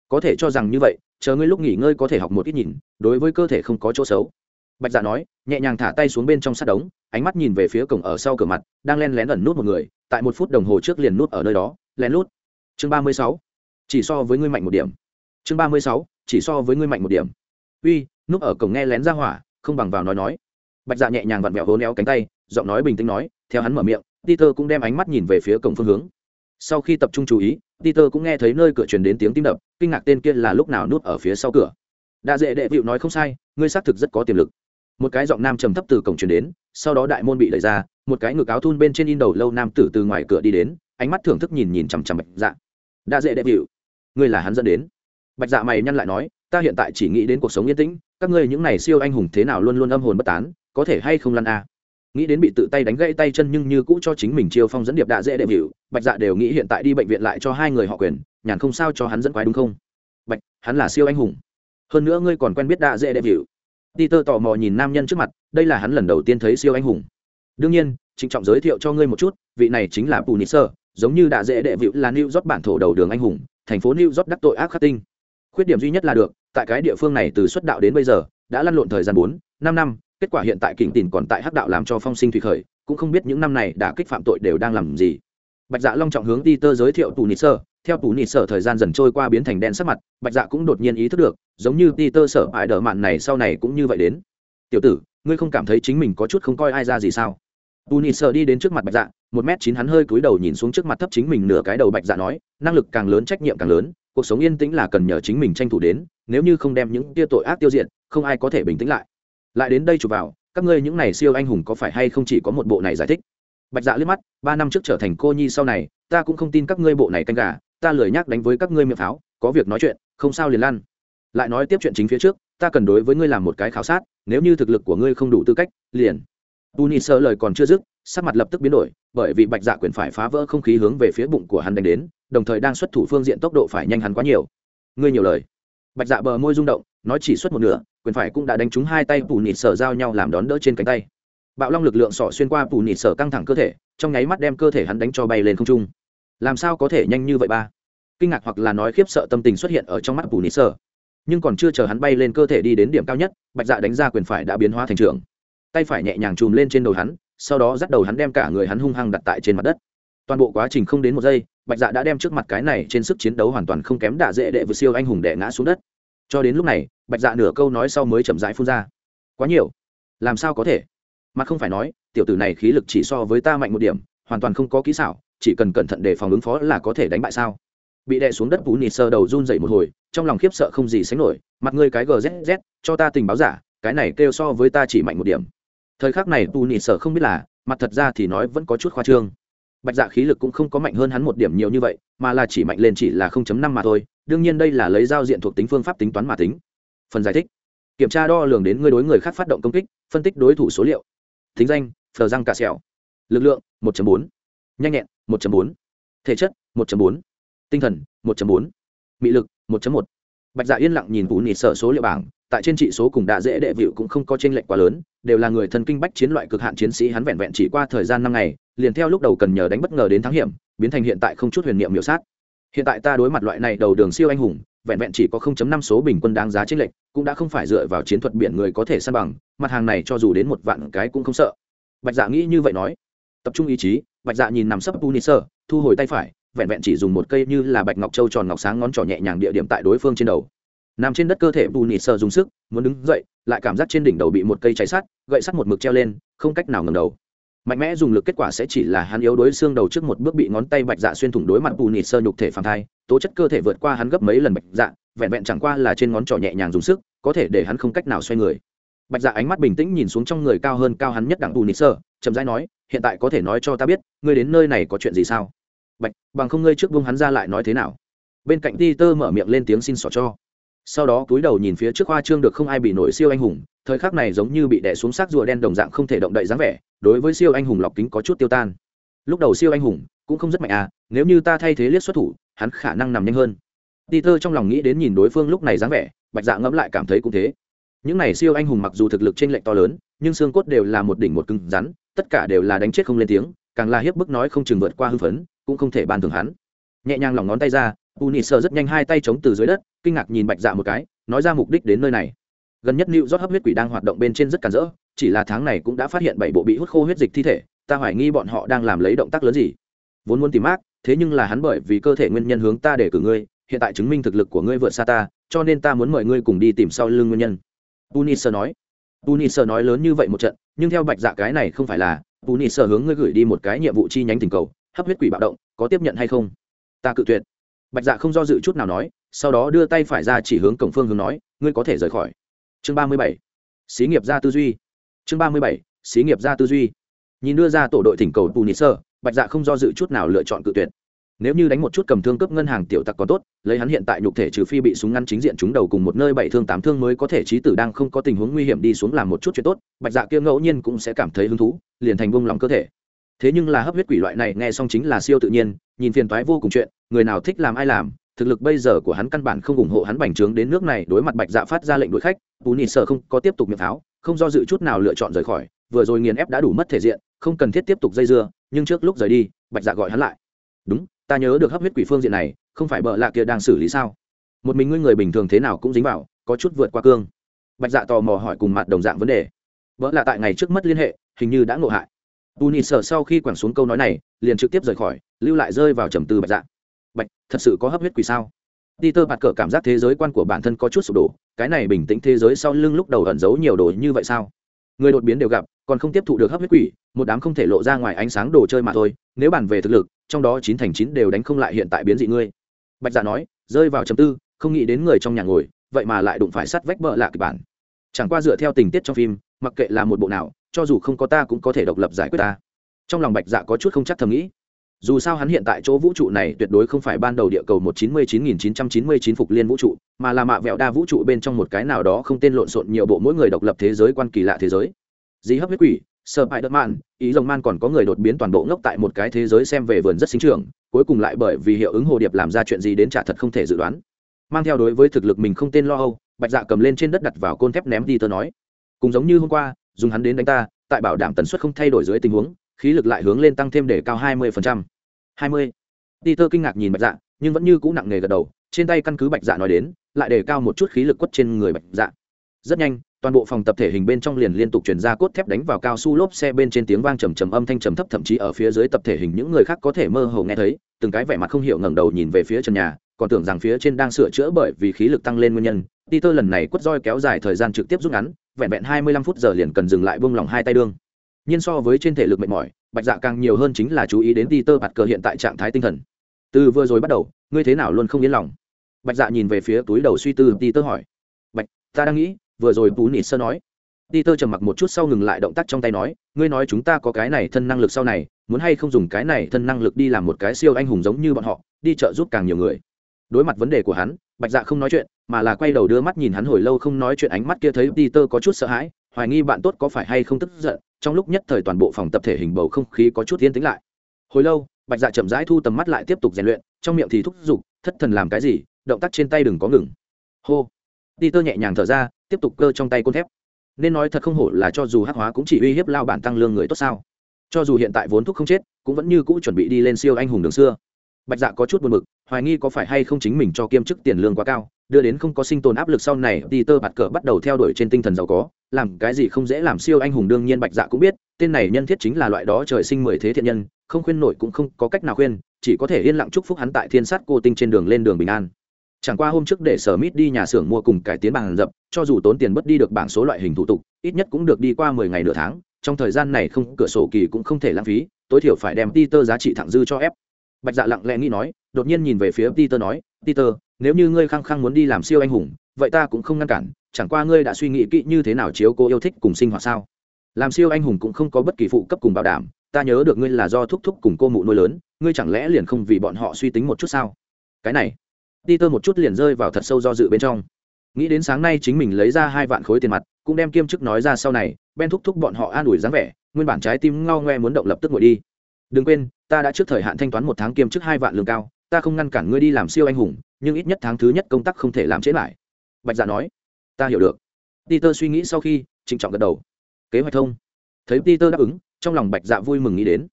Có thể cho rằng như vậy, chờ ngươi lúc nghỉ ngơi có thể học một ít nhìn, đối với cơ thể không có chỗ xấu. Bạch dạ nói, nhẹ nhàng thả tay xuống bên trong sát đống, ánh mắt nhìn về phía cổng ở sau cửa mặt, đang len lén ẩn nút một người, tại một phút đồng hồ trước liền nút ở nơi đó lén lút. Chương ba mươi sáu, chỉ so với ngươi mạnh một điểm. Chương ba mươi sáu, chỉ so với ngươi mạnh một điểm. Uy, núp ở cổng nghe lén ra hỏa, không bằng vào nói nói. Bạch dạ nhẹ nhàng vặn vẹo hố néo cánh tay, giọng nói bình tĩnh nói, theo hắn mở miệng, peter cũng đem ánh mắt nhìn về phía cổng phương hướng sau khi tập trung chú ý, peter cũng nghe thấy nơi cửa truyền đến tiếng tim đập, kinh ngạc tên kia là lúc nào núp ở phía sau cửa. Đa dễ đệ vịu nói không sai, ngươi xác thực rất có tiềm lực. Một cái giọng nam trầm thấp từ cổng truyền đến, sau đó đại môn bị đẩy ra, một cái ngực áo thun bên trên in đầu lâu nam tử từ ngoài cửa đi đến, ánh mắt thưởng thức nhìn nhìn chằm chằm bạch dạ. Đa dễ đệ vịu, ngươi là hắn dẫn đến. Bạch dạ mày nhăn lại nói, ta hiện tại chỉ nghĩ đến cuộc sống yên tĩnh, các ngươi những này siêu anh hùng thế nào luôn luôn âm hồn bất tán, có thể hay không lăn a? Nghĩ đến bị tự tay đánh gãy tay chân nhưng như cũ cho chính mình chiêu phong dẫn điệp đạ dễ đệm hiệu bạch dạ đều nghĩ hiện tại đi bệnh viện lại cho hai người họ quyền, nhàn không sao cho hắn dẫn quái đúng không? Bạch, hắn là siêu anh hùng. Hơn nữa ngươi còn quen biết đạ dễ đệm hiệu tơ tò mò nhìn nam nhân trước mặt, đây là hắn lần đầu tiên thấy siêu anh hùng. Đương nhiên, trịnh trọng giới thiệu cho ngươi một chút, vị này chính là bù sơ giống như đạ dễ đệ vịu là new york bản thổ đầu đường anh hùng, thành phố new york đắc tội ác khắc tinh. Khuyết điểm duy nhất là được, tại cái địa phương này từ xuất đạo đến bây giờ, đã lăn lộn thời gian bốn, năm năm kết quả hiện tại kỉnh tìn còn tại hắc đạo làm cho phong sinh thủy khởi, cũng không biết những năm này đã kích phạm tội đều đang làm gì. Bạch dạ long trọng hướng ti tơ giới thiệu tù nịt sơ theo tù nịt sở thời gian dần trôi qua biến thành đen sắc mặt, bạch dạ cũng đột nhiên ý thức được, giống như ti tơ sở ải đờ mạn này sau này cũng như vậy đến. Tiểu tử, ngươi không cảm thấy chính mình có chút không coi ai ra gì sao? Tù nịt sở đi đến trước mặt bạch dạ một m chín hắn hơi cúi đầu nhìn xuống trước mặt thấp chính mình nửa cái đầu bạch dạ nói, năng lực càng lớn, trách nhiệm càng lớn, cuộc sống yên tĩnh là cần nhờ chính mình tranh thủ đến, nếu như không đem những tia tội ác tiêu diệt, không ai có thể bình tĩnh lại lại đến đây chụp vào, các ngươi những này siêu anh hùng có phải hay không chỉ có một bộ này giải thích? Bạch dạ liếc mắt, ba năm trước trở thành cô nhi sau này, ta cũng không tin các ngươi bộ này canh gà, ta lười nhắc đánh với các ngươi miệng pháo, có việc nói chuyện, không sao liền lăn. Lại nói tiếp chuyện chính phía trước, ta cần đối với ngươi làm một cái khảo sát, nếu như thực lực của ngươi không đủ tư cách, liền. Tu ni sơ lời còn chưa dứt, sắc mặt lập tức biến đổi, bởi vì bạch dạ quyền phải phá vỡ không khí hướng về phía bụng của hắn đánh đến, đồng thời đang xuất thủ phương diện tốc độ phải nhanh hắn quá nhiều. Ngươi nhiều lời. Bạch dạ bờ môi rung động nói chỉ xuất một nửa, quyền phải cũng đã đánh trúng hai tay pù nịt sở giao nhau làm đón đỡ trên cánh tay. Bạo long lực lượng sọ xuyên qua pù nịt sở căng thẳng cơ thể, trong nháy mắt đem cơ thể hắn đánh cho bay lên không trung. Làm sao có thể nhanh như vậy ba? Kinh ngạc hoặc là nói khiếp sợ tâm tình xuất hiện ở trong mắt pù nịt sở. Nhưng còn chưa chờ hắn bay lên cơ thể đi đến điểm cao nhất, bạch dạ đánh ra quyền phải đã biến hóa thành trường. Tay phải nhẹ nhàng chùm lên trên đầu hắn, sau đó dắt đầu hắn đem cả người hắn hung hăng đặt tại trên mặt đất. Toàn bộ quá trình không đến một giây, bạch dạ đã đem trước mặt cái này trên sức chiến đấu hoàn toàn không kém đạ dễ đệ vừa siêu anh hùng đẻ ngã xuống đất cho đến lúc này, bạch dạ nửa câu nói sau mới chậm rãi phun ra. Quá nhiều. Làm sao có thể? Mặt không phải nói, tiểu tử này khí lực chỉ so với ta mạnh một điểm, hoàn toàn không có kỹ xảo, chỉ cần cẩn thận để phòng ứng phó là có thể đánh bại sao? Bị đè xuống đất vú nịt sơ đầu run dậy một hồi, trong lòng khiếp sợ không gì sánh nổi, mặt ngươi cái gzz cho ta tình báo giả, cái này kêu so với ta chỉ mạnh một điểm. Thời khắc này vú nịt sơ không biết là, mặt thật ra thì nói vẫn có chút khoa trương bạch dạ khí lực cũng không có mạnh hơn hắn một điểm nhiều như vậy, mà là chỉ mạnh lên chỉ là 0.5 mà thôi, đương nhiên đây là lấy giao diện thuộc tính phương pháp tính toán mà tính phần giải thích kiểm tra đo lường đến người đối người khác phát động công kích, phân tích đối thủ số liệu thính danh, phờ răng cà xẻo lực lượng 1.4. nhanh nhẹn 1.4. thể chất 1.4. tinh thần 1.4. mị lực 1.1. bạch dạ yên lặng nhìn vũ nịt sở số liệu bảng, tại trên trị số cùng đạ dễ đệ vịu cũng không có tranh lệch quá lớn, đều là người thân kinh bách chiến loại cực hạn chiến sĩ hắn vẹn vẹn chỉ qua thời gian năm ngày liền theo lúc đầu cần nhờ đánh bất ngờ đến thắng hiểm, biến thành hiện tại không chút huyền niệm miểu sát. Hiện tại ta đối mặt loại này đầu đường siêu anh hùng, vẹn vẹn chỉ có 0.5 số bình quân đáng giá chiến lệch, cũng đã không phải dựa vào chiến thuật biển người có thể san bằng, mặt hàng này cho dù đến một vạn cái cũng không sợ. Bạch dạ nghĩ như vậy nói. Tập trung ý chí, bạch dạ nhìn nằm sấp punisher, thu hồi tay phải, vẹn vẹn chỉ dùng một cây như là bạch ngọc châu tròn ngọc sáng ngón trỏ nhẹ nhàng địa điểm tại đối phương trên đầu. Nằm trên đất cơ thể punisher dùng sức, muốn đứng dậy, lại cảm giác trên đỉnh đầu bị một cây cháy sắt, gậy sắt một mực treo lên, không cách nào ngẩng đầu mạnh mẽ dùng lực kết quả sẽ chỉ là hắn yếu đối xương đầu trước một bước bị ngón tay bạch dạ xuyên thủng đối mặt bù nịt sơ nhục thể phàm thai, tố chất cơ thể vượt qua hắn gấp mấy lần bạch dạ vẹn vẹn chẳng qua là trên ngón trỏ nhẹ nhàng dùng sức, có thể để hắn không cách nào xoay người. Bạch dạ ánh mắt bình tĩnh nhìn xuống trong người cao hơn cao hắn nhất đẳng bù nịt sơ, chậm rãi nói, hiện tại có thể nói cho ta biết, ngươi đến nơi này có chuyện gì sao? Bạch, bằng không ngươi trước vung hắn ra lại nói thế nào? Bên cạnh ti tơ mở miệng lên tiếng xin xỏ cho sau đó cúi đầu nhìn phía trước hoa trương được không ai bị nổi siêu anh hùng, thời khắc này giống như bị đè xuống xác rùa đen đồng dạng không thể động đậy dáng vẻ, đối với siêu anh hùng lọc kính có chút tiêu tan. Lúc đầu siêu anh hùng cũng không rất mạnh à nếu như ta thay thế liếc xuất thủ, hắn khả năng nằm nhanh hơn. Peter trong lòng nghĩ đến nhìn đối phương lúc này dáng vẻ, bạch dạ ngẫm lại cảm thấy cũng thế. Những này siêu anh hùng mặc dù thực lực trên lệch to lớn, nhưng xương cốt đều là một đỉnh một cứng rắn, tất cả đều là đánh chết không lên tiếng, càng là hiếp bức nói không chừng vượt qua hư phấn, cũng không thể ban thường hắn. Nhẹ nhàng lòng ngón tay ra u nị sợ rất nhanh hai tay chống từ dưới đất kinh ngạc nhìn bạch dạ một cái, nói ra mục đích đến nơi này. Gần nhất lưu rót hấp huyết quỷ đang hoạt động bên trên rất cản rỡ, chỉ là tháng này cũng đã phát hiện bảy bộ bị hút khô huyết dịch thi thể, ta hoài nghi bọn họ đang làm lấy động tác lớn gì. Vốn muốn tìm mát thế nhưng là hắn bởi vì cơ thể nguyên nhân hướng ta để cử ngươi, hiện tại chứng minh thực lực của ngươi vượt xa ta, cho nên ta muốn mời ngươi cùng đi tìm sau lưng nguyên nhân. Punisher nói. Punisher nói lớn như vậy một trận, nhưng theo bạch dạ cái này không phải là, Punisher hướng ngươi gửi đi một cái nhiệm vụ chi nhánh tình cầu, hấp huyết quỷ bạo động, có tiếp nhận hay không? Ta cự tuyệt. Bạch dạ không do dự chút nào nói sau đó đưa tay phải ra chỉ hướng cổng phương hướng nói, ngươi có thể rời khỏi. Chương ba mươi bảy, xí nghiệp ra tư duy. Chương ba mươi bảy, xí nghiệp ra tư duy. Nhìn đưa ra tổ đội thỉnh cầu tù nị sơ bạch dạ không do dự chút nào lựa chọn cự tuyệt. Nếu như đánh một chút cầm thương cướp ngân hàng tiểu tặc còn tốt, lấy hắn hiện tại nhục thể trừ phi bị súng ngăn chính diện chúng đầu cùng một nơi bảy thương tám thương mới có thể trí tử đang không có tình huống nguy hiểm đi xuống làm một chút chuyện tốt, bạch dạ kia ngẫu nhiên cũng sẽ cảm thấy hứng thú, liền thành vung lòng cơ thể. Thế nhưng là hấp huyết quỷ loại này nghe xong chính là siêu tự nhiên, nhìn phiền toái vô cùng chuyện, người nào thích làm ai làm thực lực bây giờ của hắn căn bản không ủng hộ hắn bành trướng đến nước này, đối mặt bạch dạ phát ra lệnh đuổi khách bù nị sợ không có tiếp tục miệng pháo, không do dự chút nào lựa chọn rời khỏi, vừa rồi nghiền ép đã đủ mất thể diện, không cần thiết tiếp tục dây dưa, nhưng trước lúc rời đi, bạch dạ gọi hắn lại. Đúng, ta nhớ được hấp huyết quỷ phương diện này, không phải bợ lạ kia đang xử lý sao? Một mình ngươi người bình thường thế nào cũng dính vào, có chút vượt qua cương. Bạch dạ tò mò hỏi cùng mặt đồng dạng vấn đề. Vợ lạ tại ngày trước mất liên hệ, hình như đã ngộ hại. Bù nị sợ sau khi quẳng xuống câu nói này, liền trực tiếp rời khỏi, lưu lại rơi vào trầm tư bạch dạ thật sự có hấp huyết quỷ sao Peter bạt cờ cảm giác thế giới quan của bản thân có chút sụp đổ, cái này bình tĩnh thế giới sau lưng lúc đầu ẩn giấu nhiều đồ như vậy sao? Người đột biến đều gặp, còn không tiếp thụ được hấp huyết quỷ, một đám không thể lộ ra ngoài ánh sáng đồ chơi mà thôi, nếu bàn về thực lực, trong đó chín thành chín đều đánh không lại hiện tại biến dị ngươi. Bạch Dạ nói, rơi vào trầm tư, không nghĩ đến người trong nhà ngồi, vậy mà lại đụng phải sắt vách bợ lạ kịch bản. Chẳng qua dựa theo tình tiết trong phim, mặc kệ là một bộ nào, cho dù không có ta cũng có thể độc lập giải quyết ta. trong lòng bạch dạ có chút không chắc thầm nghĩ dù sao hắn hiện tại chỗ vũ trụ này tuyệt đối không phải ban đầu địa cầu một chín mươi chín nghìn chín trăm chín mươi chín phục liên vũ trụ, mà là mạ vẹo đa vũ trụ bên trong một cái nào đó không tên lộn xộn nhiều bộ mỗi người độc lập thế giới quan kỳ lạ thế giới. Dí hấp huyết quỷ sợ hãi đất man ý rồng man còn có người đột biến toàn bộ ngốc tại một cái thế giới xem về vườn rất sinh trưởng, cuối cùng lại bởi vì hiệu ứng hồ điệp làm ra chuyện gì đến trả thật không thể dự đoán. Mang theo đối với thực lực mình không tên lo âu, bạch dạ cầm lên trên đất đặt vào côn thép ném đi tớ nói. Cùng giống như hôm qua, dùng hắn đến đánh ta tại bảo đảm tần suất không thay đổi dưới tình huống khí lực lại hướng lên tăng thêm để cao hai mươi phần trăm hai mươi Peter kinh ngạc nhìn Bạch Dạ, nhưng vẫn như cũ nặng nề gật đầu, trên tay căn cứ Bạch Dạ nói đến, lại để cao một chút khí lực quất trên người Bạch Dạ. Rất nhanh, toàn bộ phòng tập thể hình bên trong liền liên tục truyền ra cốt thép đánh vào cao su lốp xe bên trên tiếng vang trầm trầm âm thanh trầm thấp thậm chí ở phía dưới tập thể hình những người khác có thể mơ hồ nghe thấy, từng cái vẻ mặt không hiểu ngẩng đầu nhìn về phía trần nhà, còn tưởng rằng phía trên đang sửa chữa bởi vì khí lực tăng lên nguyên nhân. Peter lần này quất roi kéo dài thời gian trực tiếp rút ngắn, vẹn vẹn 25 phút giờ liền cần dừng lại buông lỏng hai tay đương. Nhưng so với trên thể lực mệt mỏi, Bạch Dạ càng nhiều hơn chính là chú ý đến Peter bạt cờ hiện tại trạng thái tinh thần. Từ vừa rồi bắt đầu ngươi thế nào luôn không yên lòng? Bạch dạ nhìn về phía túi đầu suy tư đi tơ hỏi. Bạch ta đang nghĩ vừa rồi tú nịt sơ nói. Đi tơ trầm mặc một chút sau ngừng lại động tác trong tay nói ngươi nói chúng ta có cái này thân năng lực sau này muốn hay không dùng cái này thân năng lực đi làm một cái siêu anh hùng giống như bọn họ đi trợ giúp càng nhiều người. Đối mặt vấn đề của hắn bạch dạ không nói chuyện mà là quay đầu đưa mắt nhìn hắn hồi lâu không nói chuyện ánh mắt kia thấy Peter tơ có chút sợ hãi hoài nghi bạn tốt có phải hay không tức giận trong lúc nhất thời toàn bộ phòng tập thể hình bầu không khí có chút yên tĩnh lại. Hồi lâu bạch dạ chậm rãi thu tầm mắt lại tiếp tục rèn luyện trong miệng thì thúc giục thất thần làm cái gì động tác trên tay đừng có ngừng. Hô. Peter tơ nhẹ nhàng thở ra tiếp tục cơ trong tay côn thép. Nên nói thật không hổ là cho dù hắc hóa cũng chỉ uy hiếp lao bản tăng lương người tốt sao. Cho dù hiện tại vốn thuốc không chết cũng vẫn như cũ chuẩn bị đi lên siêu anh hùng đường xưa. Bạch dạ có chút buồn bực, hoài nghi có phải hay không chính mình cho kiêm chức tiền lương quá cao đưa đến không có sinh tồn áp lực sau này đi tơ bạt cờ bắt đầu theo đuổi trên tinh thần giàu có. Làm cái gì không dễ, làm siêu anh hùng đương nhiên bạch dạ cũng biết, tên này nhân thiết chính là loại đó trời sinh mười thế thiện nhân, không khuyên nổi cũng không có cách nào khuyên, chỉ có thể yên lặng chúc phúc hắn tại thiên sát cô tinh trên đường lên đường bình an. Chẳng qua hôm trước để sở mít đi nhà xưởng mua cùng cải tiến bằng dập, cho dù tốn tiền bất đi được bảng số loại hình thủ tục, ít nhất cũng được đi qua mười ngày nửa tháng, trong thời gian này không, cửa sổ kỳ cũng không thể lãng phí, tối thiểu phải đem Peter giá trị thẳng dư cho ép. Bạch dạ lặng lẽ nghĩ nói, đột nhiên nhìn về phía Peter nói Peter, nếu như ngươi khăng khăng muốn đi làm siêu anh hùng, vậy ta cũng không ngăn cản, chẳng qua ngươi đã suy nghĩ kỹ như thế nào chiếu cô yêu thích cùng sinh hoạt sao? Làm siêu anh hùng cũng không có bất kỳ phụ cấp cùng bảo đảm, ta nhớ được ngươi là do thúc thúc cùng cô mụ nuôi lớn, ngươi chẳng lẽ liền không vì bọn họ suy tính một chút sao? Cái này, peter tơ một chút liền rơi vào thật sâu do dự bên trong. Nghĩ đến sáng nay chính mình lấy ra hai vạn khối tiền mặt, cũng đem kiêm chức nói ra sau này, ben thúc thúc bọn họ an ủi dáng vẻ, nguyên bản trái tim ngao ngoe muốn động lập tức ngồi đi. Đừng quên, ta đã trước thời hạn thanh toán một tháng kiêm chức hai vạn lương cao ta không ngăn cản ngươi đi làm siêu anh hùng, nhưng ít nhất tháng thứ nhất công tác không thể làm trễ lại. Bạch dạ nói. Ta hiểu được. Peter suy nghĩ sau khi, trịnh trọng gật đầu. Kế hoạch thông. Thấy peter đáp ứng, trong lòng bạch dạ vui mừng nghĩ đến.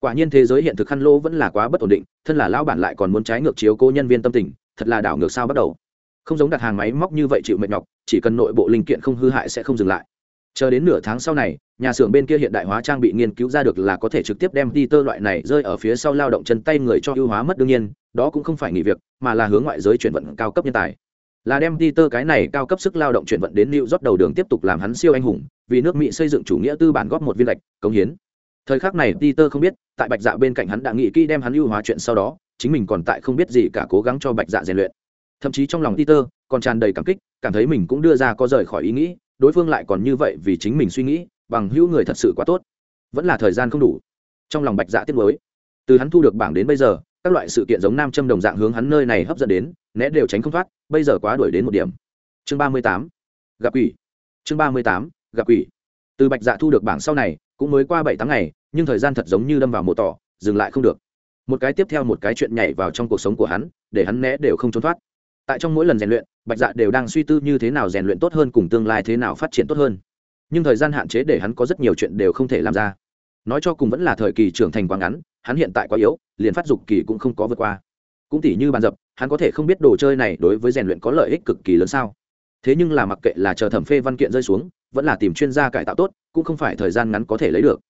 Quả nhiên thế giới hiện thực khăn lô vẫn là quá bất ổn định, thân là lão bản lại còn muốn trái ngược chiếu cố nhân viên tâm tình, thật là đảo ngược sao bắt đầu. Không giống đặt hàng máy móc như vậy chịu mệt nhọc, chỉ cần nội bộ linh kiện không hư hại sẽ không dừng lại. Chờ đến nửa tháng sau này nhà xưởng bên kia hiện đại hóa trang bị nghiên cứu ra được là có thể trực tiếp đem đi tơ loại này rơi ở phía sau lao động chân tay người cho ưu hóa mất đương nhiên đó cũng không phải nghỉ việc mà là hướng ngoại giới chuyển vận cao cấp nhân tài là đem đi tơ cái này cao cấp sức lao động chuyển vận đến lưu rót đầu đường tiếp tục làm hắn siêu anh hùng, vì nước Mỹ xây dựng chủ nghĩa tư bản góp một viên lệch, cống hiến. Thời khắc này đi tơ không biết, tại Bạch Dạ bên cạnh hắn đã nghĩ kỹ đem hắn ưu hóa chuyện sau đó, chính mình còn tại không biết gì cả cố gắng cho Bạch Dạ rèn luyện. Thậm chí trong lòng Peter còn tràn đầy cảm kích, cảm thấy mình cũng đưa ra có rời khỏi ý nghĩ, đối phương lại còn như vậy vì chính mình suy nghĩ, bằng hữu người thật sự quá tốt. Vẫn là thời gian không đủ. Trong lòng Bạch Dạ tiếc nuối. Từ hắn thu được bảng đến bây giờ, các loại sự kiện giống nam châm đồng dạng hướng hắn nơi này hấp dẫn đến, né đều tránh không thoát, bây giờ quá đuổi đến một điểm. Chương ba mươi tám gặp quỷ. Chương ba mươi tám gặp quỷ. Từ Bạch Dạ thu được bảng sau này, cũng mới qua bảy tháng ngày, nhưng thời gian thật giống như đâm vào mộ tỏ dừng lại không được một cái tiếp theo một cái chuyện nhảy vào trong cuộc sống của hắn để hắn né đều không trốn thoát tại trong mỗi lần rèn luyện bạch dạ đều đang suy tư như thế nào rèn luyện tốt hơn cùng tương lai thế nào phát triển tốt hơn nhưng thời gian hạn chế để hắn có rất nhiều chuyện đều không thể làm ra. Nói cho cùng vẫn là thời kỳ trưởng thành quá ngắn, hắn hiện tại quá yếu, liền phát dục kỳ cũng không có vượt qua. Cũng tỉ như bàn dập, hắn có thể không biết đồ chơi này đối với rèn luyện có lợi ích cực kỳ lớn sao. Thế nhưng là mặc kệ là chờ thẩm phê văn kiện rơi xuống, vẫn là tìm chuyên gia cải tạo tốt, cũng không phải thời gian ngắn có thể lấy được.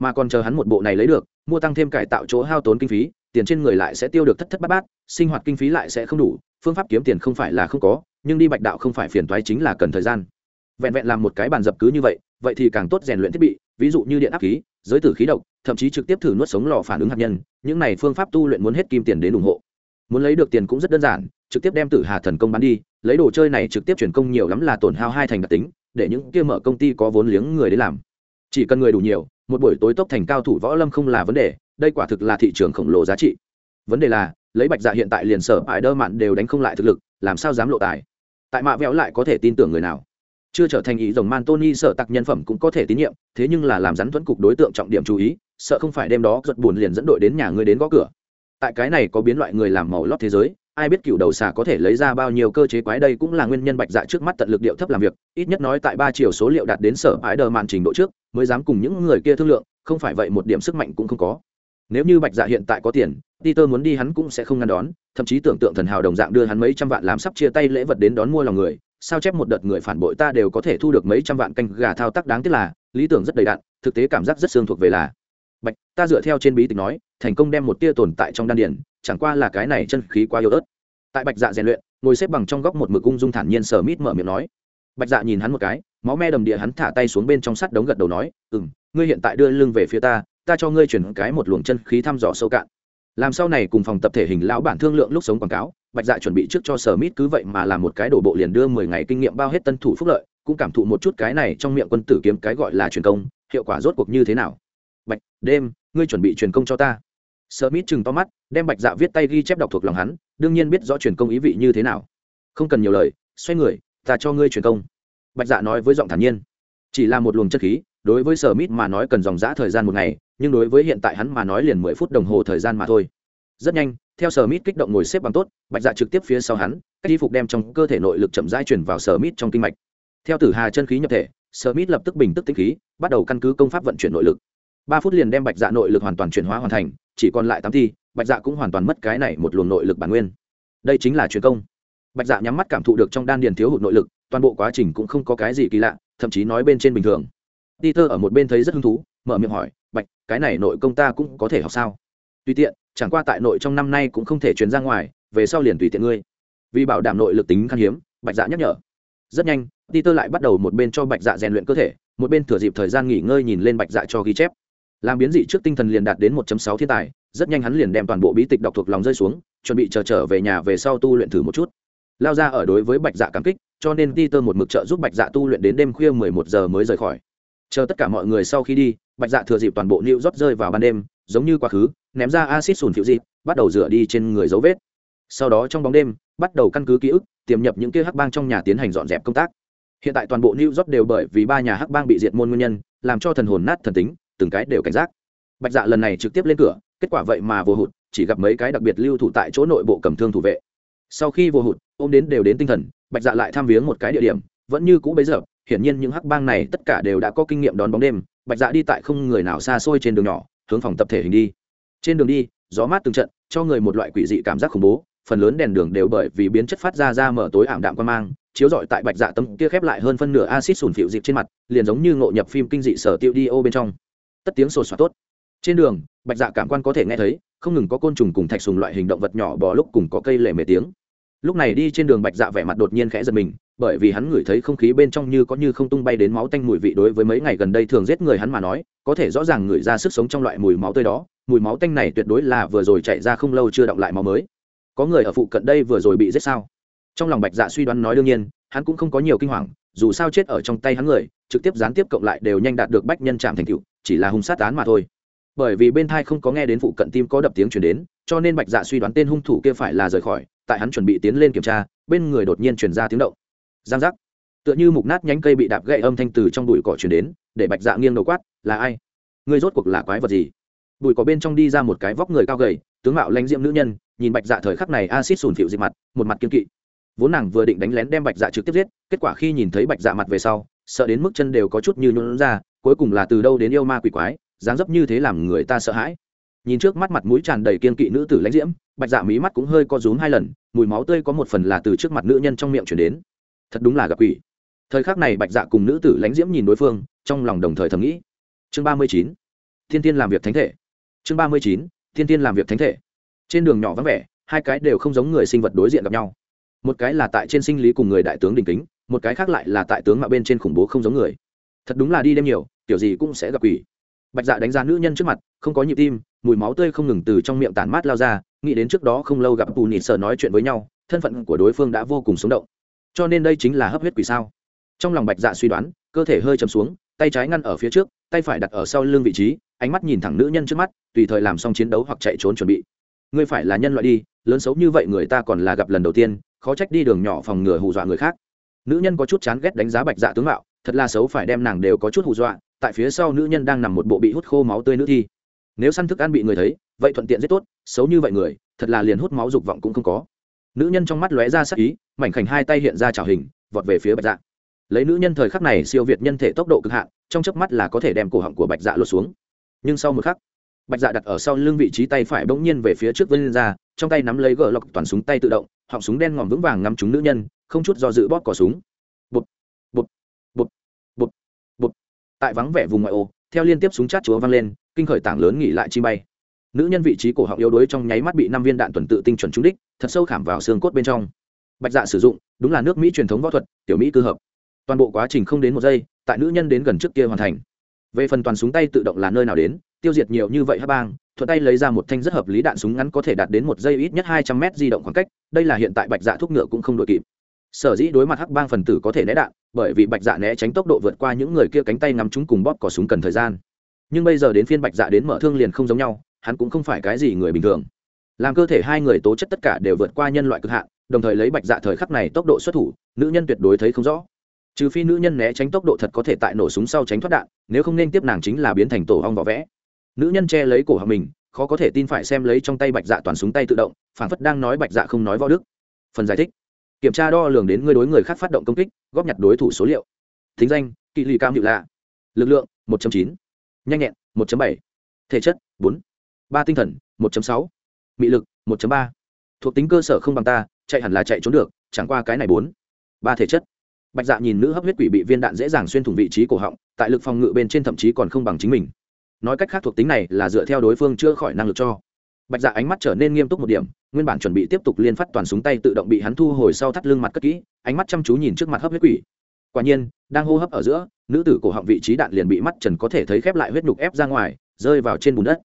Mà còn chờ hắn một bộ này lấy được, mua tăng thêm cải tạo chỗ hao tốn kinh phí, tiền trên người lại sẽ tiêu được thất thất bát bát, sinh hoạt kinh phí lại sẽ không đủ, phương pháp kiếm tiền không phải là không có, nhưng đi bạch đạo không phải phiền toái chính là cần thời gian vẹn vẹn làm một cái bàn dập cứ như vậy vậy thì càng tốt rèn luyện thiết bị, ví dụ như điện áp khí, giới tử khí độc, thậm chí trực tiếp thử nuốt sống lò phản ứng hạt nhân, những này phương pháp tu luyện muốn hết kim tiền đến ủng hộ. Muốn lấy được tiền cũng rất đơn giản, trực tiếp đem tử hà thần công bán đi, lấy đồ chơi này trực tiếp chuyển công nhiều lắm là tổn hao hai thành đặc tính, để những kia mở công ty có vốn liếng người đến làm. Chỉ cần người đủ nhiều, một buổi tối tốc thành cao thủ võ lâm không là vấn đề, đây quả thực là thị trường khổng lồ giá trị. Vấn đề là, lấy bạch dạ hiện tại liền sở ải đơ mạn đều đánh không lại thực lực, làm sao dám lộ tài? Tại mạ vẽo lại có thể tin tưởng người nào? Chưa trở thành ý rồng man tony, sợ tặc nhân phẩm cũng có thể tín nhiệm, thế nhưng là làm rắn thuẫn cục đối tượng trọng điểm chú ý, sợ không phải đêm đó giật buồn liền dẫn đội đến nhà ngươi đến gõ cửa. Tại cái này có biến loại người làm màu lót thế giới, ai biết cựu đầu xà có thể lấy ra bao nhiêu cơ chế quái đây cũng là nguyên nhân bạch dạ trước mắt tận lực điệu thấp làm việc, ít nhất nói tại ba chiều số liệu đạt đến sở ái đờ màn trình độ trước, mới dám cùng những người kia thương lượng, không phải vậy một điểm sức mạnh cũng không có. Nếu như bạch dạ hiện tại có tiền, peter muốn đi hắn cũng sẽ không ngăn đón, thậm chí tưởng tượng thần hào đồng dạng đưa hắn mấy trăm vạn làm sắp chia tay lễ vật đến đón mua lòng người sao chép một đợt người phản bội ta đều có thể thu được mấy trăm vạn canh gà thao tác đáng tiếc là, lý tưởng rất đầy đạn, thực tế cảm giác rất xương thuộc về là. Bạch, ta dựa theo trên bí tịch nói, thành công đem một tia tồn tại trong đan điển chẳng qua là cái này chân khí quá yếu ớt. Tại bạch dạ rèn luyện, ngồi xếp bằng trong góc một mực ung dung thản nhiên sờ mít mở miệng nói. Bạch dạ nhìn hắn một cái, máu me đầm địa hắn thả tay xuống bên trong sắt đống gật đầu nói ừ m ngươi hiện tại đưa lưng về phía ta ta cho ngươi chuyển cái một luồng chân khí thăm dò sâu cạn. Làm sau này cùng phòng tập thể hình lão bản thương lượng lúc sống quảng cáo bạch dạ chuẩn bị trước cho sở mít cứ vậy mà làm một cái đổ bộ liền đưa mười ngày kinh nghiệm bao hết tân thủ phúc lợi, cũng cảm thụ một chút cái này trong miệng quân tử kiếm cái gọi là truyền công, hiệu quả rốt cuộc như thế nào. Bạch, đêm, ngươi chuẩn bị truyền công cho ta. Sở mít chừng to mắt, đem bạch dạ viết tay ghi chép đọc thuộc lòng hắn, đương nhiên biết rõ truyền công ý vị như thế nào. Không cần nhiều lời, xoay người, ta cho ngươi truyền công. Bạch dạ nói với giọng thản nhiên. Chỉ là một luồng chất khí, đối với sở mít mà nói cần dòng giã thời gian một ngày, nhưng đối với hiện tại hắn mà nói liền mười phút đồng hồ thời gian mà thôi rất nhanh, theo sở mít kích động ngồi xếp bằng tốt, bạch dạ trực tiếp phía sau hắn, cách y phục đem trong cơ thể nội lực chậm rãi chuyển vào sở mít trong kinh mạch. Theo tử hà chân khí nhập thể, sở mít lập tức bình tức tinh khí, bắt đầu căn cứ công pháp vận chuyển nội lực. Ba phút liền đem bạch dạ nội lực hoàn toàn chuyển hóa hoàn thành, chỉ còn lại tám thi, bạch dạ cũng hoàn toàn mất cái này một luồng nội lực bản nguyên. Đây chính là truyền công. Bạch dạ nhắm mắt cảm thụ được trong đan điền thiếu hụt nội lực, toàn bộ quá trình cũng không có cái gì kỳ lạ, thậm chí nói bên trên bình thường. Peter ở một bên thấy rất hứng thú, mở miệng hỏi, bạch, cái này nội công ta cũng có thể học sao? Tùy tiện chẳng qua tại nội trong năm nay cũng không thể chuyển ra ngoài, về sau liền tùy tiện ngươi. Vì bảo đảm nội lực tính khan hiếm, bạch dạ nhắc nhở. Rất nhanh, peter lại bắt đầu một bên cho bạch dạ rèn luyện cơ thể, một bên thừa dịp thời gian nghỉ ngơi nhìn lên bạch dạ cho ghi chép. Làm biến dị trước tinh thần liền đạt đến 1.6 thiên tài, rất nhanh hắn liền đem toàn bộ bí tịch đọc thuộc lòng rơi xuống, chuẩn bị chờ trở về nhà về sau tu luyện thử một chút. Lao ra ở đối với bạch dạ cảm kích, cho nên Peter một mực trợ giúp bạch dạ tu luyện đến đêm khuya 11 giờ mới rời khỏi. Chờ tất cả mọi người sau khi đi, bạch dạ thừa dịp toàn bộ nịu rót rơi vào ban đêm, giống như quá khứ ném ra acid sùn phiệu dịp bắt đầu rửa đi trên người dấu vết. Sau đó trong bóng đêm, bắt đầu căn cứ ký ức, tiềm nhập những kia hắc bang trong nhà tiến hành dọn dẹp công tác. Hiện tại toàn bộ new york đều bởi vì ba nhà hắc bang bị diệt môn nguyên nhân, làm cho thần hồn nát thần tính, từng cái đều cảnh giác. Bạch dạ lần này trực tiếp lên cửa, kết quả vậy mà vô hụt, chỉ gặp mấy cái đặc biệt lưu thủ tại chỗ nội bộ cầm thương thủ vệ. Sau khi vô hụt, ôm đến đều đến tinh thần, bạch dạ lại tham viếng một cái địa điểm, vẫn như cũ bấy giờ, hiển nhiên những hắc bang này tất cả đều đã có kinh nghiệm đón bóng đêm. Bạch dạ đi tại không người nào xa xôi trên đường nhỏ, hướng phòng tập thể hình đi trên đường đi, gió mát từng trận, cho người một loại quỷ dị cảm giác khủng bố. Phần lớn đèn đường đều bởi vì biến chất phát ra ra mở tối ảm đạm quan mang, chiếu rọi tại bạch dạ tâm kia khép lại hơn phân nửa acid sủn phịu dịp trên mặt, liền giống như ngộ nhập phim kinh dị sở tiêu đi ô bên trong. Tất tiếng sột soạt tốt. Trên đường, bạch dạ cảm quan có thể nghe thấy, không ngừng có côn trùng cùng thạch sùng loại hình động vật nhỏ bò lúc cùng có cây lệ mề tiếng. Lúc này đi trên đường bạch dạ vẻ mặt đột nhiên khẽ giật mình, bởi vì hắn ngửi thấy không khí bên trong như có như không tung bay đến máu tanh mùi vị đối với mấy ngày gần đây thường giết người hắn mà nói, có thể rõ ràng ngửi ra sức sống trong loại mùi máu tươi đó mùi máu tanh này tuyệt đối là vừa rồi chạy ra không lâu chưa động lại máu mới. Có người ở phụ cận đây vừa rồi bị giết sao? Trong lòng bạch dạ suy đoán nói đương nhiên, hắn cũng không có nhiều kinh hoàng, dù sao chết ở trong tay hắn người, trực tiếp gián tiếp cộng lại đều nhanh đạt được bách nhân chạm thành cựu chỉ là hung sát án mà thôi. Bởi vì bên thai không có nghe đến phụ cận tim có đập tiếng chuyển đến, cho nên bạch dạ suy đoán tên hung thủ kia phải là rời khỏi, tại hắn chuẩn bị tiến lên kiểm tra, bên người đột nhiên chuyển ra tiếng động. Giang giác. Tựa như mục nát nhánh cây bị đạp gậy âm thanh từ trong bụi cỏ chuyển đến, để bạch dạ nghiêng đầu quát, là ai? Người rốt cuộc là quái vật gì? Bụi cỏ bên trong đi ra một cái vóc người cao gầy, tướng mạo lãnh diệm nữ nhân, nhìn bạch dạ thời khắc này acid sùn phịu dịp mặt, một mặt kiên kỵ. Vốn nàng vừa định đánh lén đem bạch dạ trực tiếp giết, kết quả khi nhìn thấy bạch dạ mặt về sau, sợ đến mức chân đều có chút như nhuận ra, cuối cùng là từ đâu đến yêu ma quỷ quái, dáng dấp như thế làm người ta sợ hãi. Nhìn trước mắt mặt mũi tràn đầy kiên kỵ nữ tử lãnh diễm, bạch dạ mí mắt cũng hơi co rúm hai lần, mùi máu tươi có một phần là từ trước mặt nữ nhân trong miệng chuyển đến. Thật đúng là gặp quỷ. Thời khắc này bạch dạ cùng nữ tử lãnh diễm nhìn đối phương, trong lòng đồng thời thầm nghĩ. Chương ba mươi chín. Thiên tiên làm việc thánh thể chương ba mươi chín, thiên tiên làm việc thánh thể. Trên đường nhỏ vắng vẻ, hai cái đều không giống người sinh vật đối diện gặp nhau. Một cái là tại trên sinh lý cùng người đại tướng đình kính, một cái khác lại là tại tướng mạo bên trên khủng bố không giống người. Thật đúng là đi đêm nhiều kiểu gì cũng sẽ gặp quỷ. Bạch dạ đánh giá nữ nhân trước mặt, không có nhịp tim, mùi máu tươi không ngừng từ trong miệng tản mát lao ra, nghĩ đến trước đó không lâu gặp bù nịt sợ nói chuyện với nhau, thân phận của đối phương đã vô cùng sống động. Cho nên đây chính là hấp huyết quỷ sao? Trong lòng bạch dạ suy đoán, cơ thể hơi chầm xuống tay trái ngăn ở phía trước, tay phải đặt ở sau lưng vị trí, ánh mắt nhìn thẳng nữ nhân trước mắt, tùy thời làm xong chiến đấu hoặc chạy trốn chuẩn bị. Ngươi phải là nhân loại đi, lớn xấu như vậy người ta còn là gặp lần đầu tiên, khó trách đi đường nhỏ phòng ngừa hù dọa người khác. Nữ nhân có chút chán ghét đánh giá bạch dạ tướng mạo, thật là xấu phải đem nàng đều có chút hù dọa, tại phía sau nữ nhân đang nằm một bộ bị hút khô máu tươi nữ thi. Nếu săn thức ăn bị người thấy, vậy thuận tiện rất tốt, xấu như vậy người, thật là liền hút máu dục vọng cũng không có. Nữ nhân trong mắt lóe ra sắc ý, mảnh khảnh hai tay hiện ra trào hình, vọt về phía bạch dạ lấy nữ nhân thời khắc này siêu việt nhân thể tốc độ cực hạn, trong chớp mắt là có thể đem cổ họng của bạch dạ lột xuống. Nhưng sau một khắc, bạch dạ đặt ở sau lưng vị trí tay phải bỗng nhiên về phía trước vân ra, trong tay nắm lấy gờ lọc toàn súng tay tự động, họng súng đen ngòm vững vàng ngắm trúng nữ nhân, không chút do dự bóp cỏ súng. Bụt bụt bụt bụt bụt tại vắng vẻ vùng ngoại ô, theo liên tiếp súng chát chúa vang lên, kinh khởi tảng lớn nghỉ lại chi bay. Nữ nhân vị trí cổ họng yếu đuối trong nháy mắt bị năm viên đạn tuần tự tinh chuẩn trúng đích, thật sâu khảm vào xương cốt bên trong. Bạch dạ sử dụng, đúng là nước mỹ truyền thống võ thuật, tiểu mỹ cư hợp toàn bộ quá trình không đến một giây, tại nữ nhân đến gần trước kia hoàn thành. Về phần toàn súng tay tự động là nơi nào đến, tiêu diệt nhiều như vậy hắc bang, thuận tay lấy ra một thanh rất hợp lý đạn súng ngắn có thể đạt đến một giây ít nhất hai trăm mét di động khoảng cách, đây là hiện tại bạch dạ thuốc ngựa cũng không đội kịp. Sở dĩ đối mặt hắc bang phần tử có thể né đạn, bởi vì bạch dạ né tránh tốc độ vượt qua những người kia cánh tay ngắm chúng cùng bóp cỏ súng cần thời gian. Nhưng bây giờ đến phiên bạch dạ đến mở thương liền không giống nhau, hắn cũng không phải cái gì người bình thường. Làm cơ thể hai người tố chất tất cả đều vượt qua nhân loại cực hạn, đồng thời lấy bạch dạ thời khắc này tốc độ xuất thủ, nữ nhân tuyệt đối thấy không rõ trừ phi nữ nhân né tránh tốc độ thật có thể tại nổ súng sau tránh thoát đạn, nếu không nên tiếp nàng chính là biến thành tổ hong vỏ vẽ nữ nhân che lấy cổ họng mình, khó có thể tin phải xem lấy trong tay bạch dạ toàn súng tay tự động phản phất đang nói bạch dạ không nói võ đức phần giải thích kiểm tra đo lường đến người đối người khác phát động công kích, góp nhặt đối thủ số liệu thính danh, kỵ lì cam hiệu lạ lực lượng 1.9. nhanh nhẹn 1.7. thể chất 4. ba tinh thần 1.6. mị lực 1.3. thuộc tính cơ sở không bằng ta, chạy hẳn là chạy trốn được, chẳng qua cái này bốn ba thể chất bạch dạ nhìn nữ hấp huyết quỷ bị viên đạn dễ dàng xuyên thủng vị trí cổ họng, tại lực phòng ngự bên trên thậm chí còn không bằng chính mình. Nói cách khác thuộc tính này là dựa theo đối phương chưa khỏi năng lực cho. Bạch dạ ánh mắt trở nên nghiêm túc một điểm, nguyên bản chuẩn bị tiếp tục liên phát toàn súng tay tự động bị hắn thu hồi sau thắt lưng mặt cất kỹ, ánh mắt chăm chú nhìn trước mặt hấp huyết quỷ. Quả nhiên, đang hô hấp ở giữa, nữ tử cổ họng vị trí đạn liền bị mắt trần có thể thấy khép lại huyết nhục ép ra ngoài, rơi vào trên bùn đất.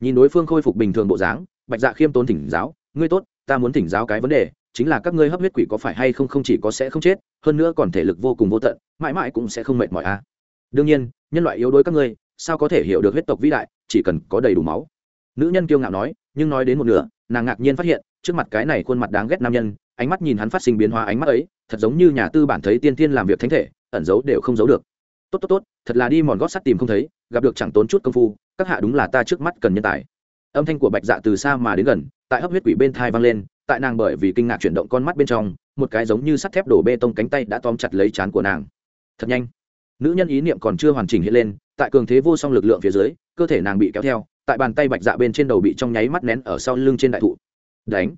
Nhìn đối phương khôi phục bình thường bộ dáng, bạch dạ khiêm tốn thỉnh giáo, ngươi tốt, ta muốn thỉnh giáo cái vấn đề chính là các ngươi hấp huyết quỷ có phải hay không không chỉ có sẽ không chết, hơn nữa còn thể lực vô cùng vô tận, mãi mãi cũng sẽ không mệt mỏi a à. đương nhiên, nhân loại yếu đuối các ngươi, sao có thể hiểu được huyết tộc vĩ đại, chỉ cần có đầy đủ máu. Nữ nhân kiêu ngạo nói, nhưng nói đến một nửa, nàng ngạc nhiên phát hiện, trước mặt cái này khuôn mặt đáng ghét nam nhân, ánh mắt nhìn hắn phát sinh biến hóa ánh mắt ấy, thật giống như nhà tư bản thấy tiên tiên làm việc thánh thể, ẩn giấu đều không giấu được. Tốt tốt tốt, thật là đi mòn gót sắt tìm không thấy, gặp được chẳng tốn chút công phu, các hạ đúng là ta trước mắt cần nhân tài. Âm thanh của bạch dạ từ xa mà đến gần, tại hấp huyết quỷ bên thai vang lên tại nàng bởi vì kinh ngạc chuyển động con mắt bên trong, một cái giống như sắt thép đổ bê tông cánh tay đã tóm chặt lấy chán của nàng. Thật nhanh. Nữ nhân ý niệm còn chưa hoàn chỉnh hiện lên, tại cường thế vô song lực lượng phía dưới, cơ thể nàng bị kéo theo, tại bàn tay bạch dạ bên trên đầu bị trong nháy mắt nén ở sau lưng trên đại thụ. Đánh.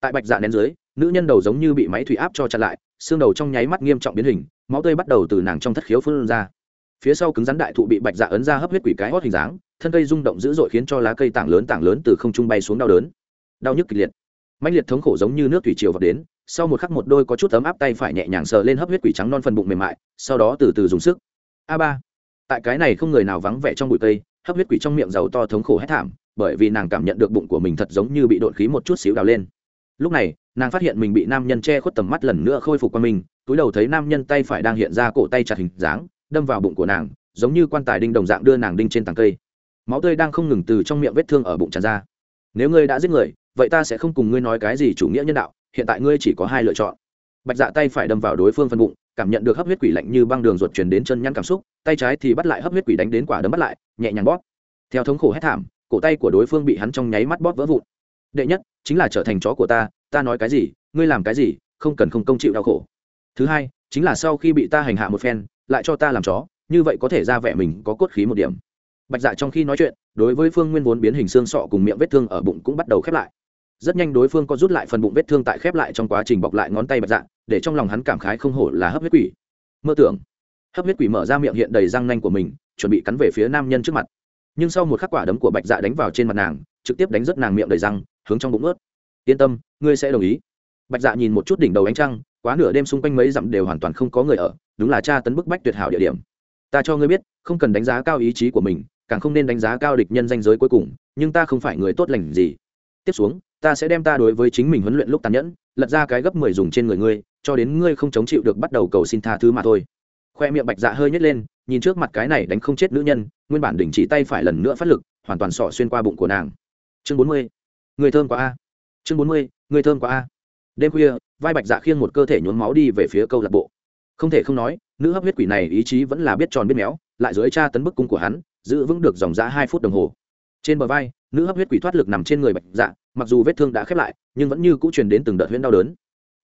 Tại bạch dạ nén dưới, nữ nhân đầu giống như bị máy thủy áp cho chặt lại, xương đầu trong nháy mắt nghiêm trọng biến hình, máu tươi bắt đầu từ nàng trong thất khiếu phun ra. Phía sau cứng rắn đại thụ bị bạch dạ ấn ra hấp huyết quỷ cái hót hình dáng, thân cây rung động dữ dội khiến cho lá cây tảng lớn tảng lớn từ không trung bay xuống đau đớn. Đau nhức kịch liệt mạnh liệt thống khổ giống như nước thủy triều vào đến, sau một khắc một đôi có chút ấm áp tay phải nhẹ nhàng sờ lên hấp huyết quỷ trắng non phần bụng mềm mại, sau đó từ từ dùng sức. A ba. Tại cái này không người nào vắng vẻ trong bụi cây, hấp huyết quỷ trong miệng giàu to thống khổ hét thảm, bởi vì nàng cảm nhận được bụng của mình thật giống như bị đột khí một chút xíu đào lên. Lúc này, nàng phát hiện mình bị nam nhân che khuất tầm mắt lần nữa khôi phục qua mình, túi đầu thấy nam nhân tay phải đang hiện ra cổ tay chặt hình dáng, đâm vào bụng của nàng, giống như quan tài đinh đồng dạng đưa nàng đinh trên tàng cây. Máu tươi đang không ngừng từ trong miệng vết thương ở bụng tràn ra. Nếu ngươi đã giết người vậy ta sẽ không cùng ngươi nói cái gì chủ nghĩa nhân đạo, hiện tại ngươi chỉ có hai lựa chọn. Bạch dạ tay phải đâm vào đối phương phân bụng, cảm nhận được hấp huyết quỷ lạnh như băng đường ruột truyền đến chân nhăn cảm xúc, tay trái thì bắt lại hấp huyết quỷ đánh đến quả đấm bắt lại, nhẹ nhàng bóp. Theo thống khổ hét thảm, cổ tay của đối phương bị hắn trong nháy mắt bóp vỡ vụn. Đệ nhất, chính là trở thành chó của ta ta nói cái gì, ngươi làm cái gì, không cần không công chịu đau khổ. Thứ hai, chính là sau khi bị ta hành hạ một phen, lại cho ta làm chó, như vậy có thể ra vẻ mình có cốt khí một điểm. Bạch dạ trong khi nói chuyện, đối với phương nguyên vốn biến hình xương sọ cùng miệng vết thương ở bụng cũng bắt đầu khép lại rất nhanh đối phương có rút lại phần bụng vết thương tại khép lại trong quá trình bọc lại ngón tay bạch dạ để trong lòng hắn cảm khái không hổ là hấp huyết quỷ. Mơ tưởng. Hấp huyết quỷ mở ra miệng hiện đầy răng nanh của mình, chuẩn bị cắn về phía nam nhân trước mặt. Nhưng sau một khắc quả đấm của bạch dạ đánh vào trên mặt nàng, trực tiếp đánh rất nàng miệng đầy răng, hướng trong bụng ướt yên tâm, ngươi sẽ đồng ý. Bạch dạ nhìn một chút đỉnh đầu ánh trăng, quá nửa đêm xung quanh mấy dặm đều hoàn toàn không có người ở, đúng là cha tấn bức bách tuyệt hảo địa điểm. Ta cho ngươi biết, không cần đánh giá cao ý chí của mình, càng không nên đánh giá cao địch nhân danh giới cuối cùng, nhưng ta không phải người tốt lành gì tiếp xuống, ta sẽ đem ta đối với chính mình huấn luyện lúc tàn nhẫn, lật ra cái gấp mười dùng trên người ngươi, cho đến ngươi không chống chịu được bắt đầu cầu xin tha thứ mà thôi. Khoe miệng bạch dạ hơi nhét lên, nhìn trước mặt cái này đánh không chết nữ nhân, nguyên bản đình chỉ tay phải lần nữa phát lực, hoàn toàn sọ xuyên qua bụng của nàng. Chương bốn mươi, người thơm quá a. Chương bốn mươi, người thơm quá a. Đêm khuya, vai bạch dạ khiêng một cơ thể nhuốm máu đi về phía câu lạc bộ. Không thể không nói, nữ hấp huyết quỷ này ý chí vẫn là biết tròn biết méo, lại dưới tra tấn bức cung của hắn, giữ vững được dòng giã hai phút đồng hồ trên bờ vai, nữ hấp huyết quỷ thoát lực nằm trên người bạch dạ mặc dù vết thương đã khép lại, nhưng vẫn như cũ truyền đến từng đợt huyễn đau đớn.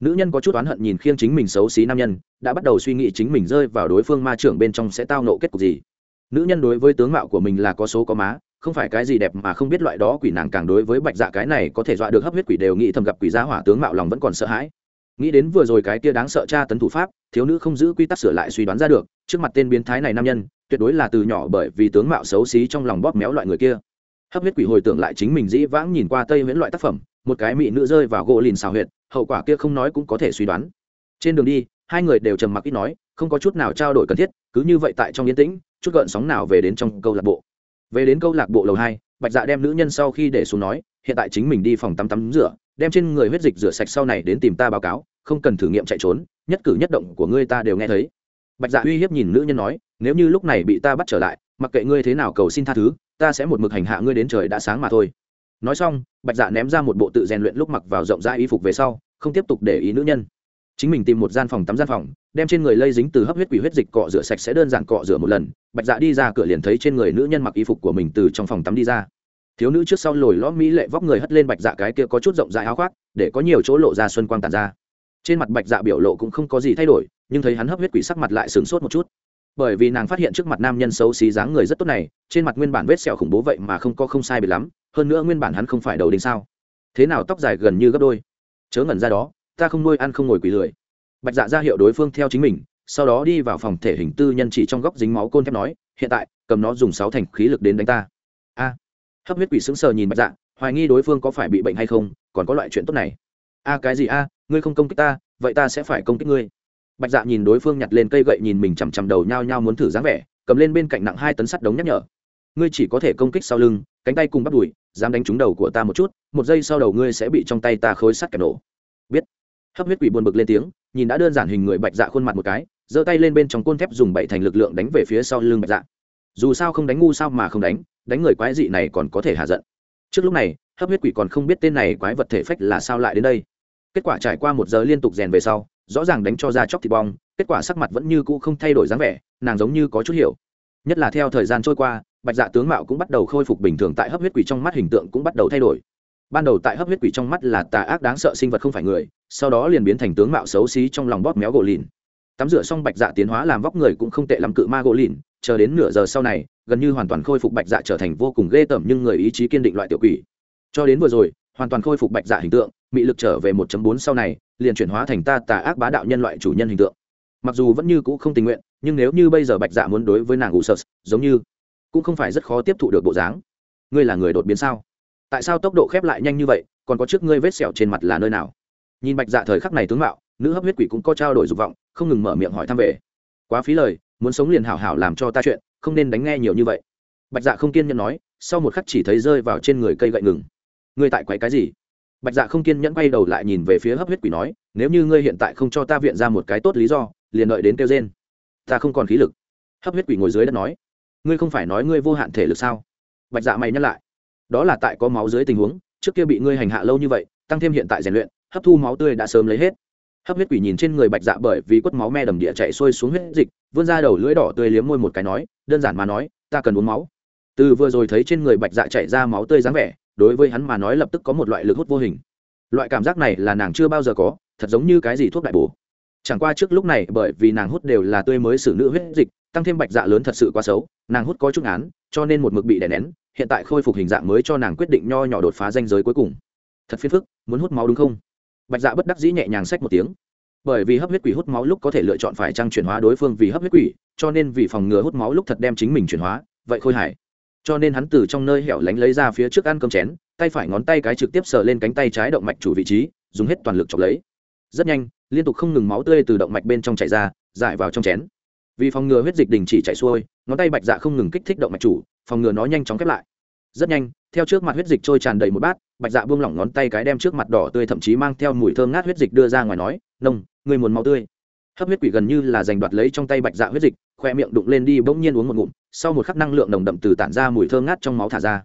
Nữ nhân có chút oán hận nhìn khiêng chính mình xấu xí nam nhân, đã bắt đầu suy nghĩ chính mình rơi vào đối phương ma trưởng bên trong sẽ tao nộ kết cục gì. Nữ nhân đối với tướng mạo của mình là có số có má, không phải cái gì đẹp mà không biết loại đó quỷ nàng càng đối với bạch dạ cái này có thể dọa được hấp huyết quỷ đều nghĩ thầm gặp quỷ giá hỏa tướng mạo lòng vẫn còn sợ hãi. Nghĩ đến vừa rồi cái kia đáng sợ tra tấn thủ pháp, thiếu nữ không giữ quy tắc sửa lại suy đoán ra được, trước mặt tên biến thái này nam nhân, tuyệt đối là từ nhỏ bởi vì tướng mạo xấu xí trong lòng bóp méo loại người kia hấp huyết quỷ hồi tưởng lại chính mình dĩ vãng nhìn qua tây viễn loại tác phẩm, một cái mỹ nữ rơi vào gỗ lìn xào huyệt, hậu quả kia không nói cũng có thể suy đoán. Trên đường đi, hai người đều trầm mặc ít nói, không có chút nào trao đổi cần thiết, cứ như vậy tại trong yên tĩnh, chút gợn sóng nào về đến trong câu lạc bộ. Về đến câu lạc bộ lầu hai, bạch dạ đem nữ nhân sau khi để xuống nói, hiện tại chính mình đi phòng tắm tắm rửa, đem trên người huyết dịch rửa sạch sau này đến tìm ta báo cáo, không cần thử nghiệm chạy trốn, nhất cử nhất động của ngươi ta đều nghe thấy. Bạch dạ uy hiếp nhìn nữ nhân nói, nếu như lúc này bị ta bắt trở lại mặc kệ ngươi thế nào cầu xin tha thứ, ta sẽ một mực hành hạ ngươi đến trời đã sáng mà thôi. Nói xong, bạch dạ ném ra một bộ tự rèn luyện lúc mặc vào rộng rãi y phục về sau, không tiếp tục để ý nữ nhân. Chính mình tìm một gian phòng tắm gian phòng, đem trên người lây dính từ hấp huyết quỷ huyết dịch cọ rửa sạch sẽ đơn giản cọ rửa một lần, bạch dạ đi ra cửa liền thấy trên người nữ nhân mặc y phục của mình từ trong phòng tắm đi ra. Thiếu nữ trước sau lồi lõm mỹ lệ vóc người hất lên bạch dạ cái kia có chút rộng rãi áo khoác, để có nhiều chỗ lộ ra xuân quang tàn ra. Trên mặt bạch dạ biểu lộ cũng không có gì thay đổi, nhưng thấy hắn hấp huyết quỷ sắc mặt lại sửng sốt một chút bởi vì nàng phát hiện trước mặt nam nhân xấu xí dáng người rất tốt này, trên mặt nguyên bản vết sẹo khủng bố vậy mà không có không sai bị lắm, hơn nữa nguyên bản hắn không phải đầu đinh sao. Thế nào tóc dài gần như gấp đôi. Chớ ngẩn ra đó, ta không nuôi ăn không ngồi quỷ lười. Bạch dạ ra hiệu đối phương theo chính mình, sau đó đi vào phòng thể hình tư nhân chỉ trong góc dính máu côn thép nói, hiện tại, cầm nó dùng sáu thành khí lực đến đánh ta. A. Hấp huyết quỷ sững sờ nhìn bạch dạ hoài nghi đối phương có phải bị bệnh hay không, còn có loại chuyện tốt này. A, cái gì a, ngươi không công kích ta, vậy ta sẽ phải công kích ngươi bạch dạ nhìn đối phương nhặt lên cây gậy nhìn mình chằm chằm đầu nhao nhao muốn thử dáng vẻ, cầm lên bên cạnh nặng hai tấn sắt đống nhắc nhở. Ngươi chỉ có thể công kích sau lưng, cánh tay cùng bắt đùi, dám đánh trúng đầu của ta một chút, một giây sau đầu ngươi sẽ bị trong tay ta khối sắt kẻ nổ. Biết. Hấp huyết quỷ buồn bực lên tiếng, nhìn đã đơn giản hình người bạch dạ khuôn mặt một cái, giơ tay lên bên trong côn thép dùng bảy thành lực lượng đánh về phía sau lưng bạch dạ. Dù sao không đánh ngu sao mà không đánh đánh người quái dị này còn có thể hạ giận. Trước lúc này, hấp huyết quỷ còn không biết tên này quái vật thể phách là sao lại đến đây. Kết quả trải qua một giờ liên tục rèn về sau rõ ràng đánh cho ra chóc thịt bong, kết quả sắc mặt vẫn như cũ không thay đổi dáng vẻ, nàng giống như có chút hiểu. Nhất là theo thời gian trôi qua, bạch dạ tướng mạo cũng bắt đầu khôi phục bình thường tại hấp huyết quỷ trong mắt hình tượng cũng bắt đầu thay đổi. Ban đầu tại hấp huyết quỷ trong mắt là tà ác đáng sợ sinh vật không phải người, sau đó liền biến thành tướng mạo xấu xí trong lòng bóp méo gỗ lìn. Tắm rửa xong bạch dạ tiến hóa làm vóc người cũng không tệ lắm cự ma gỗ lìn, chờ đến nửa giờ sau này, gần như hoàn toàn khôi phục bạch dạ trở thành vô cùng ghê tởm nhưng người ý chí kiên định loại tiểu quỷ. Cho đến vừa rồi, hoàn toàn khôi phục bạch dạ hình tượng, mị lực trở về 1.4 sau này liền chuyển hóa thành ta tà ác bá đạo nhân loại chủ nhân hình tượng. Mặc dù vẫn như cũ không tình nguyện, nhưng nếu như bây giờ bạch dạ muốn đối với nàng ngủ sợ giống như cũng không phải rất khó tiếp thụ được bộ dáng. Ngươi là người đột biến sao? Tại sao tốc độ khép lại nhanh như vậy, còn có trước ngươi vết sẹo trên mặt là nơi nào? Nhìn bạch dạ thời khắc này tướng mạo, nữ hấp huyết quỷ cũng có trao đổi dục vọng, không ngừng mở miệng hỏi thăm về. Quá phí lời, muốn sống liền hảo hảo làm cho ta chuyện, không nên đánh nghe nhiều như vậy. Bạch dạ không kiên nhẫn nói, sau một khắc chỉ thấy rơi vào trên người cây gậy ngừng. Ngươi tại quậy cái gì? Bạch dạ không kiên nhẫn quay đầu lại nhìn về phía hấp huyết quỷ nói, nếu như ngươi hiện tại không cho ta viện ra một cái tốt lý do, liền đợi đến kêu trên ta không còn khí lực. Hấp huyết quỷ ngồi dưới đất nói, ngươi không phải nói ngươi vô hạn thể lực sao? Bạch dạ mày nhắc lại, đó là tại có máu dưới tình huống, trước kia bị ngươi hành hạ lâu như vậy, tăng thêm hiện tại rèn luyện, hấp thu máu tươi đã sớm lấy hết. Hấp huyết quỷ nhìn trên người bạch dạ bởi vì quất máu me đầm địa chạy xuôi xuống huyết dịch, vươn ra đầu lưỡi đỏ tươi liếm môi một cái nói, đơn giản mà nói, ta cần uống máu. Từ vừa rồi thấy trên người bạch dạ chạy ra máu tươi dáng vẻ đối với hắn mà nói lập tức có một loại lực hút vô hình. Loại cảm giác này là nàng chưa bao giờ có, thật giống như cái gì thuốc đại bổ. Chẳng qua trước lúc này, bởi vì nàng hút đều là tươi mới xử nữ huyết dịch, tăng thêm bạch dạ lớn thật sự quá xấu, nàng hút có chút án cho nên một mực bị đè nén, hiện tại khôi phục hình dạng mới cho nàng quyết định nho nhỏ đột phá danh giới cuối cùng. Thật phiền phức, muốn hút máu đúng không? Bạch dạ bất đắc dĩ nhẹ nhàng xách một tiếng. Bởi vì hấp huyết quỷ hút máu lúc có thể lựa chọn phải trăng chuyển hóa đối phương vì hấp huyết quỷ, cho nên vì phòng ngừa hút máu lúc thật đem chính mình chuyển hóa, vậy khôi hải cho nên hắn từ trong nơi hẻo lánh lấy ra phía trước ăn cơm chén, tay phải ngón tay cái trực tiếp sờ lên cánh tay trái động mạch chủ vị trí, dùng hết toàn lực chọc lấy. Rất nhanh, liên tục không ngừng máu tươi từ động mạch bên trong chảy ra giải vào trong chén. Vì phòng ngừa huyết dịch đình chỉ chảy xuôi, ngón tay bạch dạ không ngừng kích thích động mạch chủ, phòng ngừa nó nhanh chóng khép lại. Rất nhanh, theo trước mặt huyết dịch trôi tràn đầy một bát, bạch dạ buông lỏng ngón tay cái đem trước mặt đỏ tươi thậm chí mang theo mùi thơm ngát huyết dịch đưa ra ngoài nói, nông người muốn máu tươi. Hấp huyết quỷ gần như là giành đoạt lấy trong tay bạch dạ huyết dịch khoe miệng đụng lên đi bỗng nhiên uống một ngụm, sau một khắc năng lượng nồng đậm từ tản ra mùi thơ ngát trong máu thả ra.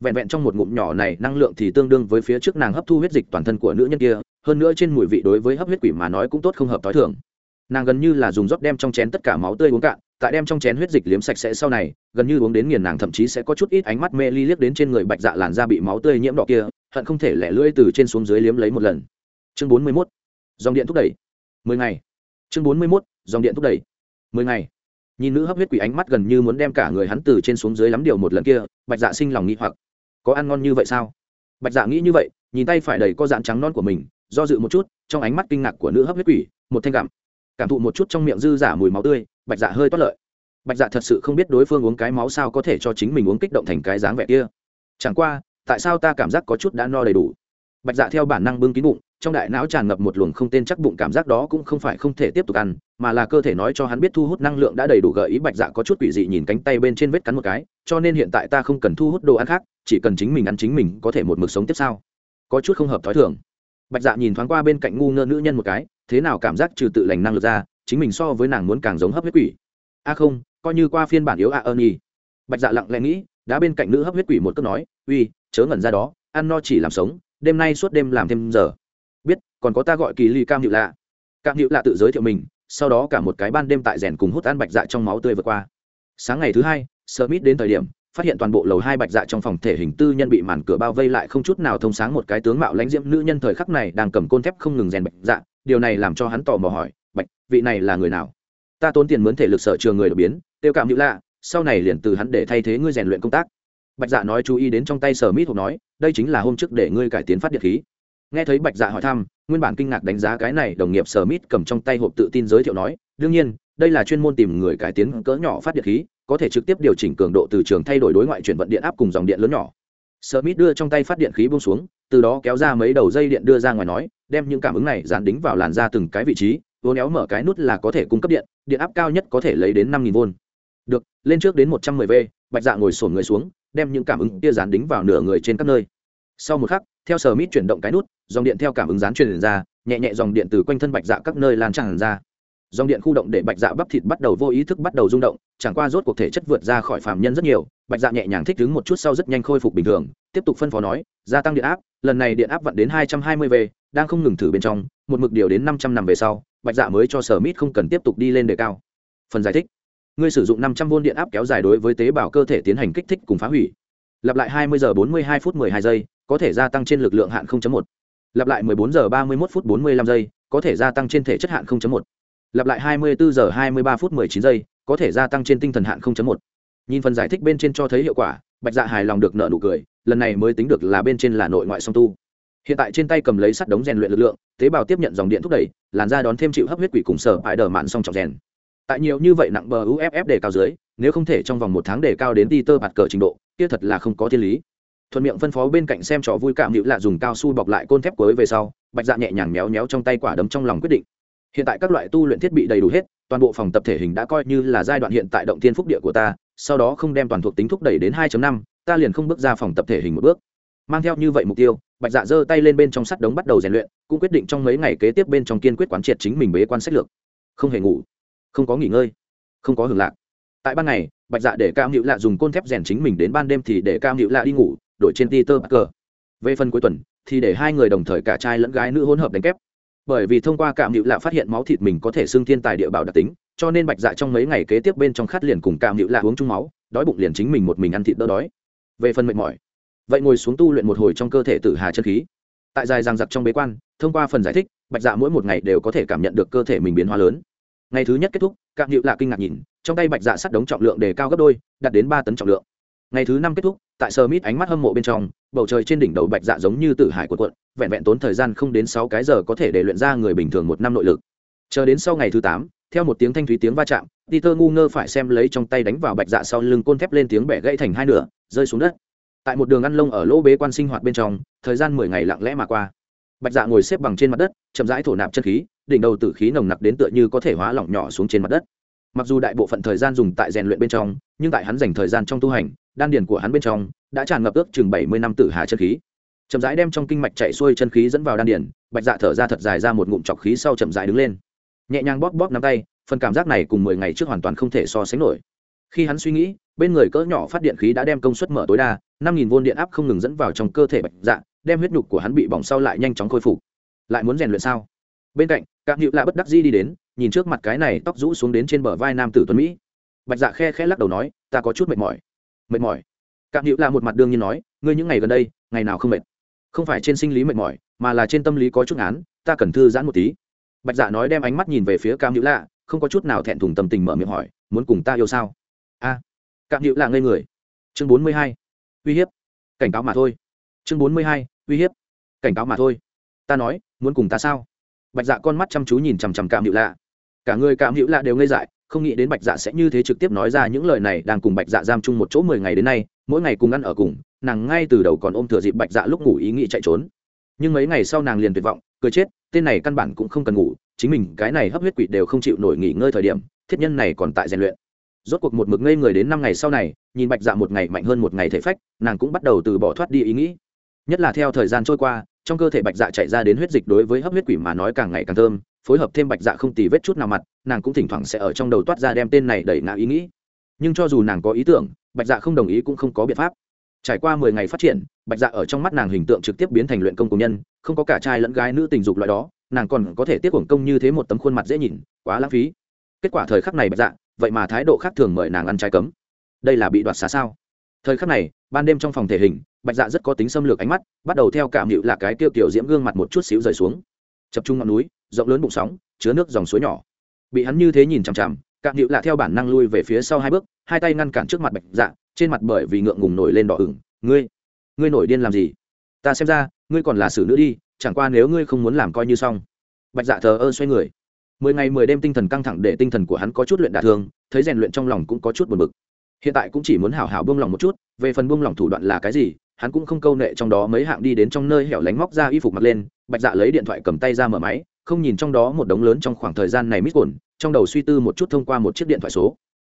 Vẹn vẹn trong một ngụm nhỏ này, năng lượng thì tương đương với phía trước nàng hấp thu huyết dịch toàn thân của nữ nhân kia, hơn nữa trên mùi vị đối với hấp huyết quỷ mà nói cũng tốt không hợp t h o i thường. Nàng gần như là dùng rót đem trong chén tất cả máu tươi uống cạn, tại đem trong chén huyết dịch liếm sạch sẽ sau này, gần như uống đến nghiền nàng thậm chí sẽ có chút ít ánh mắt mê ly liếc đến trên người bạch dạ làn da bị máu tươi nhiễm đỏ kia, hận không thể lẻ lưỡi từ trên xuống dưới liếm lấy một lần. Chương bốn mươi mốt. Dòng điện thúc đẩy. Mười ngày. Chương bốn mươi mốt. Dòng điện thúc đẩy. Mười ngày nhìn nữ hấp huyết quỷ ánh mắt gần như muốn đem cả người hắn từ trên xuống dưới lắm điều một lần kia, bạch dạ sinh lòng nghĩ hoặc. Có ăn ngon như vậy sao? Bạch dạ nghĩ như vậy, nhìn tay phải đầy có dạng trắng non của mình, do dự một chút, trong ánh mắt kinh ngạc của nữ hấp huyết quỷ, một thanh cảm cảm thụ một chút trong miệng dư giả mùi máu tươi, bạch dạ hơi toát lợi. Bạch dạ thật sự không biết đối phương uống cái máu sao có thể cho chính mình uống kích động thành cái dáng vẻ kia. Chẳng qua, tại sao ta cảm giác có chút đã no đầy đủ? Bạch dạ theo bản năng bưng kín bụng, trong đại não tràn ngập một luồng không tên chắc bụng cảm giác đó cũng không phải không thể tiếp tục ăn, mà là cơ thể nói cho hắn biết thu hút năng lượng đã đầy đủ gợi ý bạch dạ có chút quỷ dị nhìn cánh tay bên trên vết cắn một cái, cho nên hiện tại ta không cần thu hút đồ ăn khác, chỉ cần chính mình ăn chính mình có thể một mực sống tiếp sau. Có chút không hợp thói thường. Bạch dạ nhìn thoáng qua bên cạnh ngu ngơ nữ nhân một cái, thế nào cảm giác trừ tự lành năng lực ra, chính mình so với nàng muốn càng giống hấp huyết quỷ. A không, coi như qua phiên bản yếu a ơn nhi bạch dạ lặng lẽ nghĩ đã bên cạnh nữ hấp huyết quỷ một câu nói, uy, chớ ngẩn ra đó, ăn no chỉ làm sống đêm nay suốt đêm làm thêm giờ. Biết, còn có ta gọi kỳ ly cam hiệu lạ. Cam hiệu lạ tự giới thiệu mình, sau đó cả một cái ban đêm tại rèn cùng hút ăn bạch dạ trong máu tươi vượt qua. Sáng ngày thứ hai, smith đến thời điểm, phát hiện toàn bộ lầu hai bạch dạ trong phòng thể hình tư nhân bị màn cửa bao vây lại không chút nào thông sáng một cái tướng mạo lãnh diễm nữ nhân thời khắc này đang cầm côn thép không ngừng rèn bạch dạ. Điều này làm cho hắn tò mò hỏi, bạch, vị này là người nào? Ta tốn tiền mướn thể lực sở trường người đột biến tiêu cảm hữu lạ, sau này liền từ hắn để thay thế ngươi rèn luyện công tác bạch dạ nói chú ý đến trong tay sở mít hộp nói đây chính là hôm trước để ngươi cải tiến phát điện khí nghe thấy bạch dạ hỏi thăm nguyên bản kinh ngạc đánh giá cái này đồng nghiệp sở mít cầm trong tay hộp tự tin giới thiệu nói đương nhiên đây là chuyên môn tìm người cải tiến cỡ nhỏ phát điện khí có thể trực tiếp điều chỉnh cường độ từ trường thay đổi đối ngoại chuyển vận điện áp cùng dòng điện lớn nhỏ Sở Mít đưa trong tay phát điện khí buông xuống, từ đó kéo ra mấy đầu dây điện đưa ra ngoài nói, đem những cảm ứng này dán đính vào làn da từng cái vị trí, vô néo mở cái nút là có thể cung cấp điện, điện áp cao nhất có thể lấy đến 5000 V. Được, lên trước đến 110V, Bạch Dạ ngồi sổn người xuống, đem những cảm ứng kia dán đính vào nửa người trên các nơi. Sau một khắc, theo Smith chuyển động cái nút, dòng điện theo cảm ứng dán truyền ra, nhẹ nhẹ dòng điện từ quanh thân Bạch Dạ các nơi lan tràn ra. Dòng điện khu động để bạch dạ bắp thịt bắt đầu vô ý thức bắt đầu rung động chẳng qua rốt cuộc thể chất vượt ra khỏi phạm nhân rất nhiều bạch dạ nhẹ nhàng thích ứng một chút sau rất nhanh khôi phục bình thường tiếp tục phân phó nói gia tăng điện áp lần này điện áp vặn đến hai trăm hai mươi v đang không ngừng thử bên trong một mực điều đến năm trăm nằm về sau bạch dạ mới cho sở mít không cần tiếp tục đi lên đề cao. Phần giải thích ngươi sử dụng năm trăm v điện áp kéo dài đối với tế bào cơ thể tiến hành kích thích cùng phá hủy lặp lại hai mươi giờ bốn mươi hai phút mười hai giây, có thể gia tăng trên lực lượng hạn một lặp lại mười bốn giờ ba mươi một phút bốn mươi lăm giây, có thể gia tăng trên thể chất hạn 0.1. lặp lại 24 giờ 23 phút 19 giây, có thể gia tăng trên tinh thần hạn 0.1. nhìn phần giải thích bên trên cho thấy hiệu quả, bạch dạ hài lòng được nở nụ cười, lần này mới tính được là bên trên là nội ngoại song tu hiện tại trên tay cầm lấy sắt đống rèn luyện lực lượng, tế bào tiếp nhận dòng điện thúc đẩy, làn da đón thêm chịu hấp huyết quỷ cùng sở phải đờ mạn song trọng rèn tại nhiều như vậy nặng bờ uff đề cao dưới, nếu không thể trong vòng một tháng đề cao đến đi tơ bạt cờ trình độ, kia thật là không có thiên lý. Thuận miệng phân phó bên cạnh xem trò vui cảm hữu là dùng cao su bọc lại côn thép cuối về sau, bạch dạ nhẹ nhàng méo méo trong tay quả đấm trong lòng quyết định. Hiện tại các loại tu luyện thiết bị đầy đủ hết, toàn bộ phòng tập thể hình đã coi như là giai đoạn hiện tại động thiên phúc địa của ta, sau đó không đem toàn thuộc tính thúc đẩy đến 2 năm, ta liền không bước ra phòng tập thể hình một bước. Mang theo như vậy mục tiêu, bạch dạ giơ tay lên bên trong sắt đống bắt đầu rèn luyện, cũng quyết định trong mấy ngày kế tiếp bên trong kiên quyết quán triệt chính mình bế quan sách lược. Không hề ngủ không có nghỉ ngơi, không có hưởng lạc. Tại ban ngày, bạch dạ để cam hữu lạ dùng côn thép rèn chính mình đến ban đêm thì để cam hữu lạ đi ngủ, đổi trên ti tơ cờ về phần cuối tuần, thì để hai người đồng thời cả trai lẫn gái nữ hỗn hợp đánh kép. Bởi vì thông qua cạm hữu lạ phát hiện máu thịt mình có thể xưng thiên tài địa bảo đặc tính, cho nên bạch dạ trong mấy ngày kế tiếp bên trong khát liền cùng cạm hữu lạ uống chung máu, đói bụng liền chính mình một mình ăn thịt đỡ đói. Về phần mệt mỏi, vậy ngồi xuống tu luyện một hồi trong cơ thể tử hà chân khí. Tại dài giang giặc trong bế quan, thông qua phần giải thích, bạch dạ mỗi một ngày đều có thể cảm nhận được cơ thể mình biến hóa lớn ngày thứ nhất kết thúc cảm hiệu lạ kinh ngạc nhìn, trong tay bạch dạ sắt đống trọng lượng đề cao gấp đôi, đạt đến ba tấn trọng lượng. Ngày thứ năm kết thúc, tại sơ mít ánh mắt hâm mộ bên trong, bầu trời trên đỉnh đầu bạch dạ giống như tử hải của quận vẹn vẹn tốn thời gian không đến sáu cái giờ có thể để luyện ra người bình thường một năm nội lực. Chờ đến sau ngày thứ tám, theo một tiếng thanh thúy tiếng va chạm, peter ngu ngơ phải xem lấy trong tay đánh vào bạch dạ sau lưng côn thép lên tiếng bẻ gãy thành hai nửa, rơi xuống đất. Tại một đường ăn lông ở lỗ bế quan sinh hoạt bên trong, thời gian mười ngày lặng lẽ mà qua bạch dạ ngồi xếp bằng trên mặt đất, chậm rãi thổ nạp chân khí, đỉnh đầu tử khí nồng nặc đến tựa như có thể hóa lỏng nhỏ xuống trên mặt đất. Mặc dù đại bộ phận thời gian dùng tại rèn luyện bên trong, nhưng tại hắn dành thời gian trong tu hành, đan điền của hắn bên trong đã tràn ngập ước chừng bảy mươi năm tử hà chân khí. Chậm rãi đem trong kinh mạch chạy xuôi chân khí dẫn vào đan điền, bạch dạ thở ra thật dài ra một ngụm chọc khí sau chậm rãi đứng lên. Nhẹ nhàng bóp bóp nắm tay, phần cảm giác này cùng mười ngày trước hoàn toàn không thể so sánh nổi. Khi hắn suy nghĩ, bên người cỡ nhỏ phát điện khí đã đem công suất mở tối đa, năm nghìn vôn điện áp không ngừng dẫn vào trong cơ thể bạch dạ đem huyết nhục của hắn bị bỏng sau lại nhanh chóng khôi phục. Lại muốn rèn luyện sao? Bên cạnh các hữu lạ bất đắc di đi đến nhìn trước mặt cái này tóc rũ xuống đến trên bờ vai nam tử tuấn mỹ. Bạch dạ khe khe lắc đầu nói ta có chút mệt mỏi. Mệt mỏi? Các hữu lạ một mặt đương nhiên nói ngươi những ngày gần đây ngày nào không mệt? Không phải trên sinh lý mệt mỏi mà là trên tâm lý có chút án ta cần thư giãn một tí. Bạch dạ nói đem ánh mắt nhìn về phía cam hữu lạ không có chút nào thẹn thùng tâm tình mở miệng hỏi muốn cùng ta yêu sao? A. À, cam hữu lạ ngây người. Chương bốn mươi hai. Uy hiếp. Cảnh cáo mà thôi. Chương bốn mươi hai uy hiếp. Cảnh cáo mà thôi. Ta nói, muốn cùng ta sao? Bạch dạ con mắt chăm chú nhìn chằm chằm cảm hữu lạ. Cả người cảm hữu lạ đều ngây dại, không nghĩ đến bạch dạ sẽ như thế trực tiếp nói ra những lời này đang cùng bạch dạ giam chung một chỗ mười ngày đến nay, mỗi ngày cùng ăn ở cùng, nàng ngay từ đầu còn ôm thừa dịp bạch dạ lúc ngủ ý nghĩ chạy trốn. Nhưng mấy ngày sau nàng liền tuyệt vọng, cười chết, tên này căn bản cũng không cần ngủ, chính mình cái này hấp huyết quỷ đều không chịu nổi nghỉ ngơi thời điểm, thiết nhân này còn tại rèn luyện. Rốt cuộc một mực ngây người đến năm ngày sau này, nhìn bạch dạ một ngày mạnh hơn một ngày thể phách, nàng cũng bắt đầu từ bỏ thoát đi ý nghĩ nhất là theo thời gian trôi qua, trong cơ thể bạch dạ chạy ra đến huyết dịch đối với hấp huyết quỷ mà nói càng ngày càng thơm, phối hợp thêm bạch dạ không tì vết chút nào mặt, nàng cũng thỉnh thoảng sẽ ở trong đầu toát ra đem tên này đẩy ngã ý nghĩ. Nhưng cho dù nàng có ý tưởng, bạch dạ không đồng ý cũng không có biện pháp. Trải qua mười ngày phát triển, bạch dạ ở trong mắt nàng hình tượng trực tiếp biến thành luyện công công nhân, không có cả trai lẫn gái nữ tình dục loại đó, nàng còn có thể tiếp quảng công như thế một tấm khuôn mặt dễ nhìn, quá lãng phí. Kết quả thời khắc này bạch dạ vậy mà thái độ khác thường mời nàng ăn trái cấm. Đây là bị đoạt xá sao? Thời khắc này, ban đêm trong phòng thể hình bạch dạ rất có tính xâm lược ánh mắt, bắt đầu theo cảm hiệu là cái tiêu kiểu diễm gương mặt một chút xíu rời xuống. Chập trung ngọn núi, rộng lớn bụng sóng, chứa nước dòng suối nhỏ. Bị hắn như thế nhìn chằm chằm, cảm hiệu là theo bản năng lui về phía sau hai bước, hai tay ngăn cản trước mặt bạch dạ trên mặt bởi vì ngượng ngùng nổi lên đỏ ửng. Ngươi ngươi nổi điên làm gì? Ta xem ra, ngươi còn là xử nữ đi, chẳng qua nếu ngươi không muốn làm coi như xong. Bạch dạ thờ ơ xoay người. Mười ngày mười đêm tinh thần căng thẳng để tinh thần của hắn có chút luyện đả thương, thấy rèn luyện trong lòng cũng có chút buồn bực. Hiện tại cũng chỉ muốn hảo hảo buông lỏng một chút, về phần buông lỏng thủ đoạn là cái gì hắn cũng không câu nệ trong đó mấy hạng đi đến trong nơi hẻo lánh móc ra y phục mặc lên, bạch dạ lấy điện thoại cầm tay ra mở máy, không nhìn trong đó một đống lớn trong khoảng thời gian này mít cồn trong đầu suy tư một chút thông qua một chiếc điện thoại số.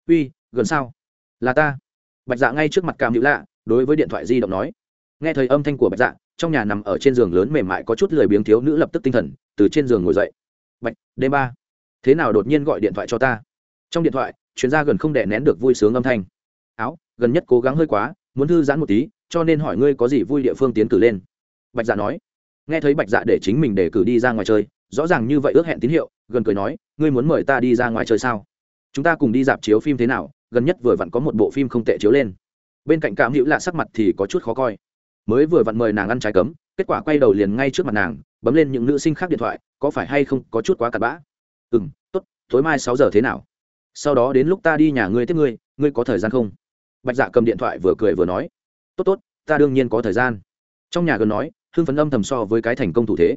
Uy, gần sao? Là ta. Bạch dạ ngay trước mặt cam hữu lạ, đối với điện thoại di động nói. Nghe thấy âm thanh của bạch dạ trong nhà nằm ở trên giường lớn mềm mại có chút lười biếng thiếu nữ lập tức tinh thần, từ trên giường ngồi dậy. Bạch, đêm ba. Thế nào đột nhiên gọi điện thoại cho ta? Trong điện thoại, chuyên gia gần không đè nén được vui sướng âm thanh. Áo, gần nhất cố gắng hơi quá muốn thư giãn một tí, cho nên hỏi ngươi có gì vui địa phương tiến cử lên. Bạch dạ nói. Nghe thấy bạch dạ để chính mình để cử đi ra ngoài chơi, rõ ràng như vậy ước hẹn tín hiệu, gần cười nói, ngươi muốn mời ta đi ra ngoài chơi sao? Chúng ta cùng đi dạp chiếu phim thế nào? Gần nhất vừa vặn có một bộ phim không tệ chiếu lên. Bên cạnh cảm hữu lạ sắc mặt thì có chút khó coi. Mới vừa vặn mời nàng ăn trái cấm, kết quả quay đầu liền ngay trước mặt nàng, bấm lên những nữ sinh khác điện thoại, có phải hay không có chút quá cặn bã? Ừ m t ố t tối mai sáu giờ thế nào? Sau đó đến lúc ta đi nhà ngươi tiếp ngươi ngươi có thời gian không? Bạch dạ cầm điện thoại vừa cười vừa nói, tốt tốt, ta đương nhiên có thời gian. Trong nhà gần nói, hưng phấn âm thầm so với cái thành công thủ thế.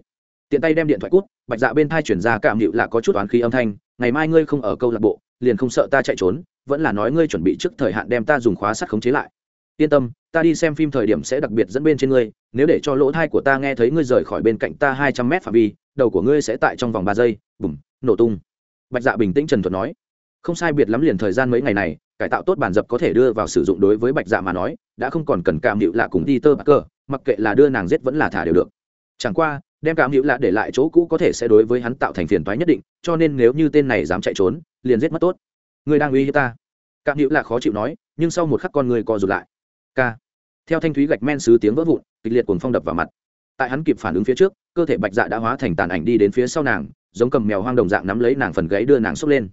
Tiện tay đem điện thoại cút, bạch dạ bên thai chuyển ra cảm hiệu là có chút oán khí âm thanh, ngày mai ngươi không ở câu lạc bộ, liền không sợ ta chạy trốn, vẫn là nói ngươi chuẩn bị trước thời hạn đem ta dùng khóa sắt khống chế lại. Yên tâm, ta đi xem phim thời điểm sẽ đặc biệt dẫn bên trên ngươi, nếu để cho lỗ thai của ta nghe thấy ngươi rời khỏi bên cạnh ta hai trăm mét phạm vi, đầu của ngươi sẽ tại trong vòng ba giây. Bùm, nổ tung. Bạch dạ bình tĩnh trần thuật nói không sai biệt lắm liền thời gian mấy ngày này, cải tạo tốt bản dập có thể đưa vào sử dụng đối với bạch dạ mà nói, đã không còn cần cảm hữu lạ cùng đi tơ bắc cơ mặc kệ là đưa nàng giết vẫn là thả đều được. Chẳng qua, đem cảm hữu lạ để lại chỗ cũ có thể sẽ đối với hắn tạo thành phiền toái nhất định, cho nên nếu như tên này dám chạy trốn, liền giết mất tốt. Người đang uy hiếp ta. Cảm hữu lạ khó chịu nói, nhưng sau một khắc con người co rụt lại. K theo thanh thúy gạch men xứ tiếng vỡ vụn, kịch liệt cuồng phong đập vào mặt. Tại hắn kịp phản ứng phía trước, cơ thể bạch dạ đã hóa thành tàn ảnh đi đến phía sau nàng, giống cầm mèo hoang đồng dạng nắm lấy nàng phần gáy đưa nàng xốc lên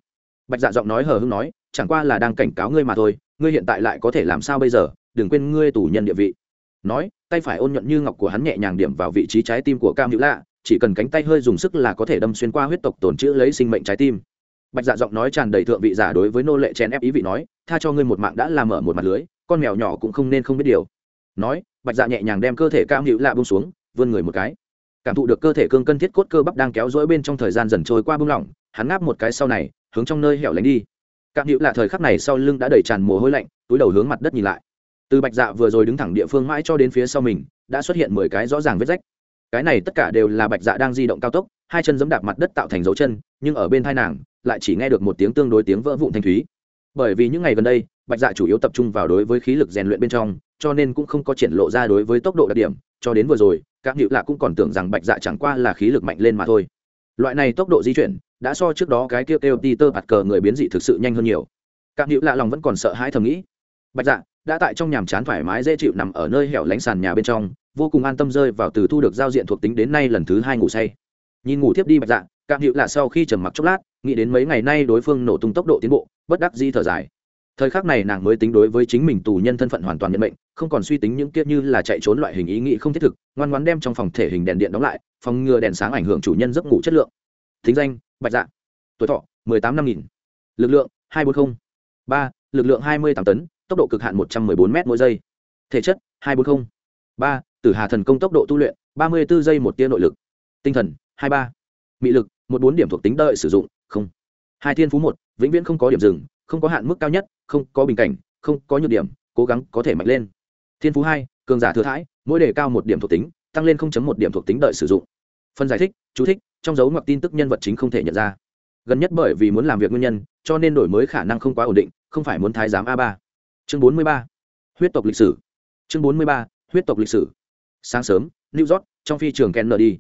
bạch dạ giọng nói hờ hưng nói, chẳng qua là đang cảnh cáo ngươi mà thôi, ngươi hiện tại lại có thể làm sao bây giờ? Đừng quên ngươi tù nhân địa vị. Nói, tay phải ôn nhuận như ngọc của hắn nhẹ nhàng điểm vào vị trí trái tim của cam hữu lạ, chỉ cần cánh tay hơi dùng sức là có thể đâm xuyên qua huyết tộc tổn chữ lấy sinh mệnh trái tim. Bạch dạ giọng nói tràn đầy thượng vị giả đối với nô lệ chèn ép ý vị nói, tha cho ngươi một mạng đã làm mở một mặt lưới, con mèo nhỏ cũng không nên không biết điều. Nói, bạch dạ nhẹ nhàng đem cơ thể cam hữu lạ bông xuống, vươn người một cái. Cảm thụ được cơ thể cương cân thiết cốt cơ bắp đang kéo rỗi bên trong thời gian dần trôi qua bung lỏng, hắn ngáp một cái sau này hướng trong nơi hẻo lánh đi. Cạm hữu lạ thời khắc này sau lưng đã đầy tràn mồ hôi lạnh, túi đầu hướng mặt đất nhìn lại. Từ bạch dạ vừa rồi đứng thẳng địa phương mãi cho đến phía sau mình, đã xuất hiện mười cái rõ ràng vết rách. Cái này tất cả đều là bạch dạ đang di động cao tốc, hai chân giẫm đạp mặt đất tạo thành dấu chân, nhưng ở bên thai nàng, lại chỉ nghe được một tiếng tương đối tiếng vỡ vụn thanh thúy. Bởi vì những ngày gần đây, bạch dạ chủ yếu tập trung vào đối với khí lực rèn luyện bên trong, cho nên cũng không có triển lộ ra đối với tốc độ đặc điểm, cho đến vừa rồi các hữu lạ cũng còn tưởng rằng bạch dạ chẳng qua là khí lực mạnh lên mà thôi. Loại này tốc độ di chuyển đã so trước đó cái kia kêu peter bạt cờ người biến dị thực sự nhanh hơn nhiều. Các hữu lạ lòng vẫn còn sợ hãi thầm nghĩ. Bạch dạ đã tại trong nhàm chán thoải mái dễ chịu nằm ở nơi hẻo lánh sàn nhà bên trong, vô cùng an tâm rơi vào từ thu được giao diện thuộc tính đến nay lần thứ hai ngủ say. Nhìn ngủ thiếp đi bạch dạ các hữu lạ sau khi trầm mặc chốc lát, nghĩ đến mấy ngày nay đối phương nổ tung tốc độ tiến bộ, bất đắc di thở dài. Thời khắc này nàng mới tính đối với chính mình tù nhân thân phận hoàn toàn nhận mệnh, không còn suy tính những kiếp như là chạy trốn loại hình ý nghĩ không thiết thực, ngoan ngoãn đem trong phòng thể hình đèn điện đóng lại, phòng ngừa đèn sáng ảnh hưởng chủ nhân giấc ngủ chất lượng. Thính danh bạch dạ. Tuổi thọ, mười tám năm nghìn. Lực lượng, hai bốn mươi ba, lực lượng hai mươi tám tấn, tốc độ cực hạn một trăm m ư ơ i bốn m mỗi giây. Thể chất, hai bốn mươi ba, tử hà thần công tốc độ tu luyện, ba mươi bốn giây một tia nội lực. Tinh thần, hai ba. Mị lực, một bốn điểm thuộc tính đợi sử dụng, không. Hai thiên phú một, vĩnh viễn không có điểm dừng, không có hạn mức cao nhất, không có bình cảnh, không có nhược điểm, cố gắng có thể mạnh lên. Thiên phú hai, cường giả thừa thãi, mỗi đề cao một điểm thuộc tính, tăng lên một điểm thuộc tính đợi sử dụng phần giải thích, chú thích, trong dấu ngoặc tin tức nhân vật chính không thể nhận ra. Gần nhất bởi vì muốn làm việc nguyên nhân, cho nên đổi mới khả năng không quá ổn định, không phải muốn thái giám a ba. Chương bốn mươi ba, huyết tộc lịch sử. Chương bốn mươi ba, huyết tộc lịch sử. Sáng sớm, new york, trong phi trường kennedy.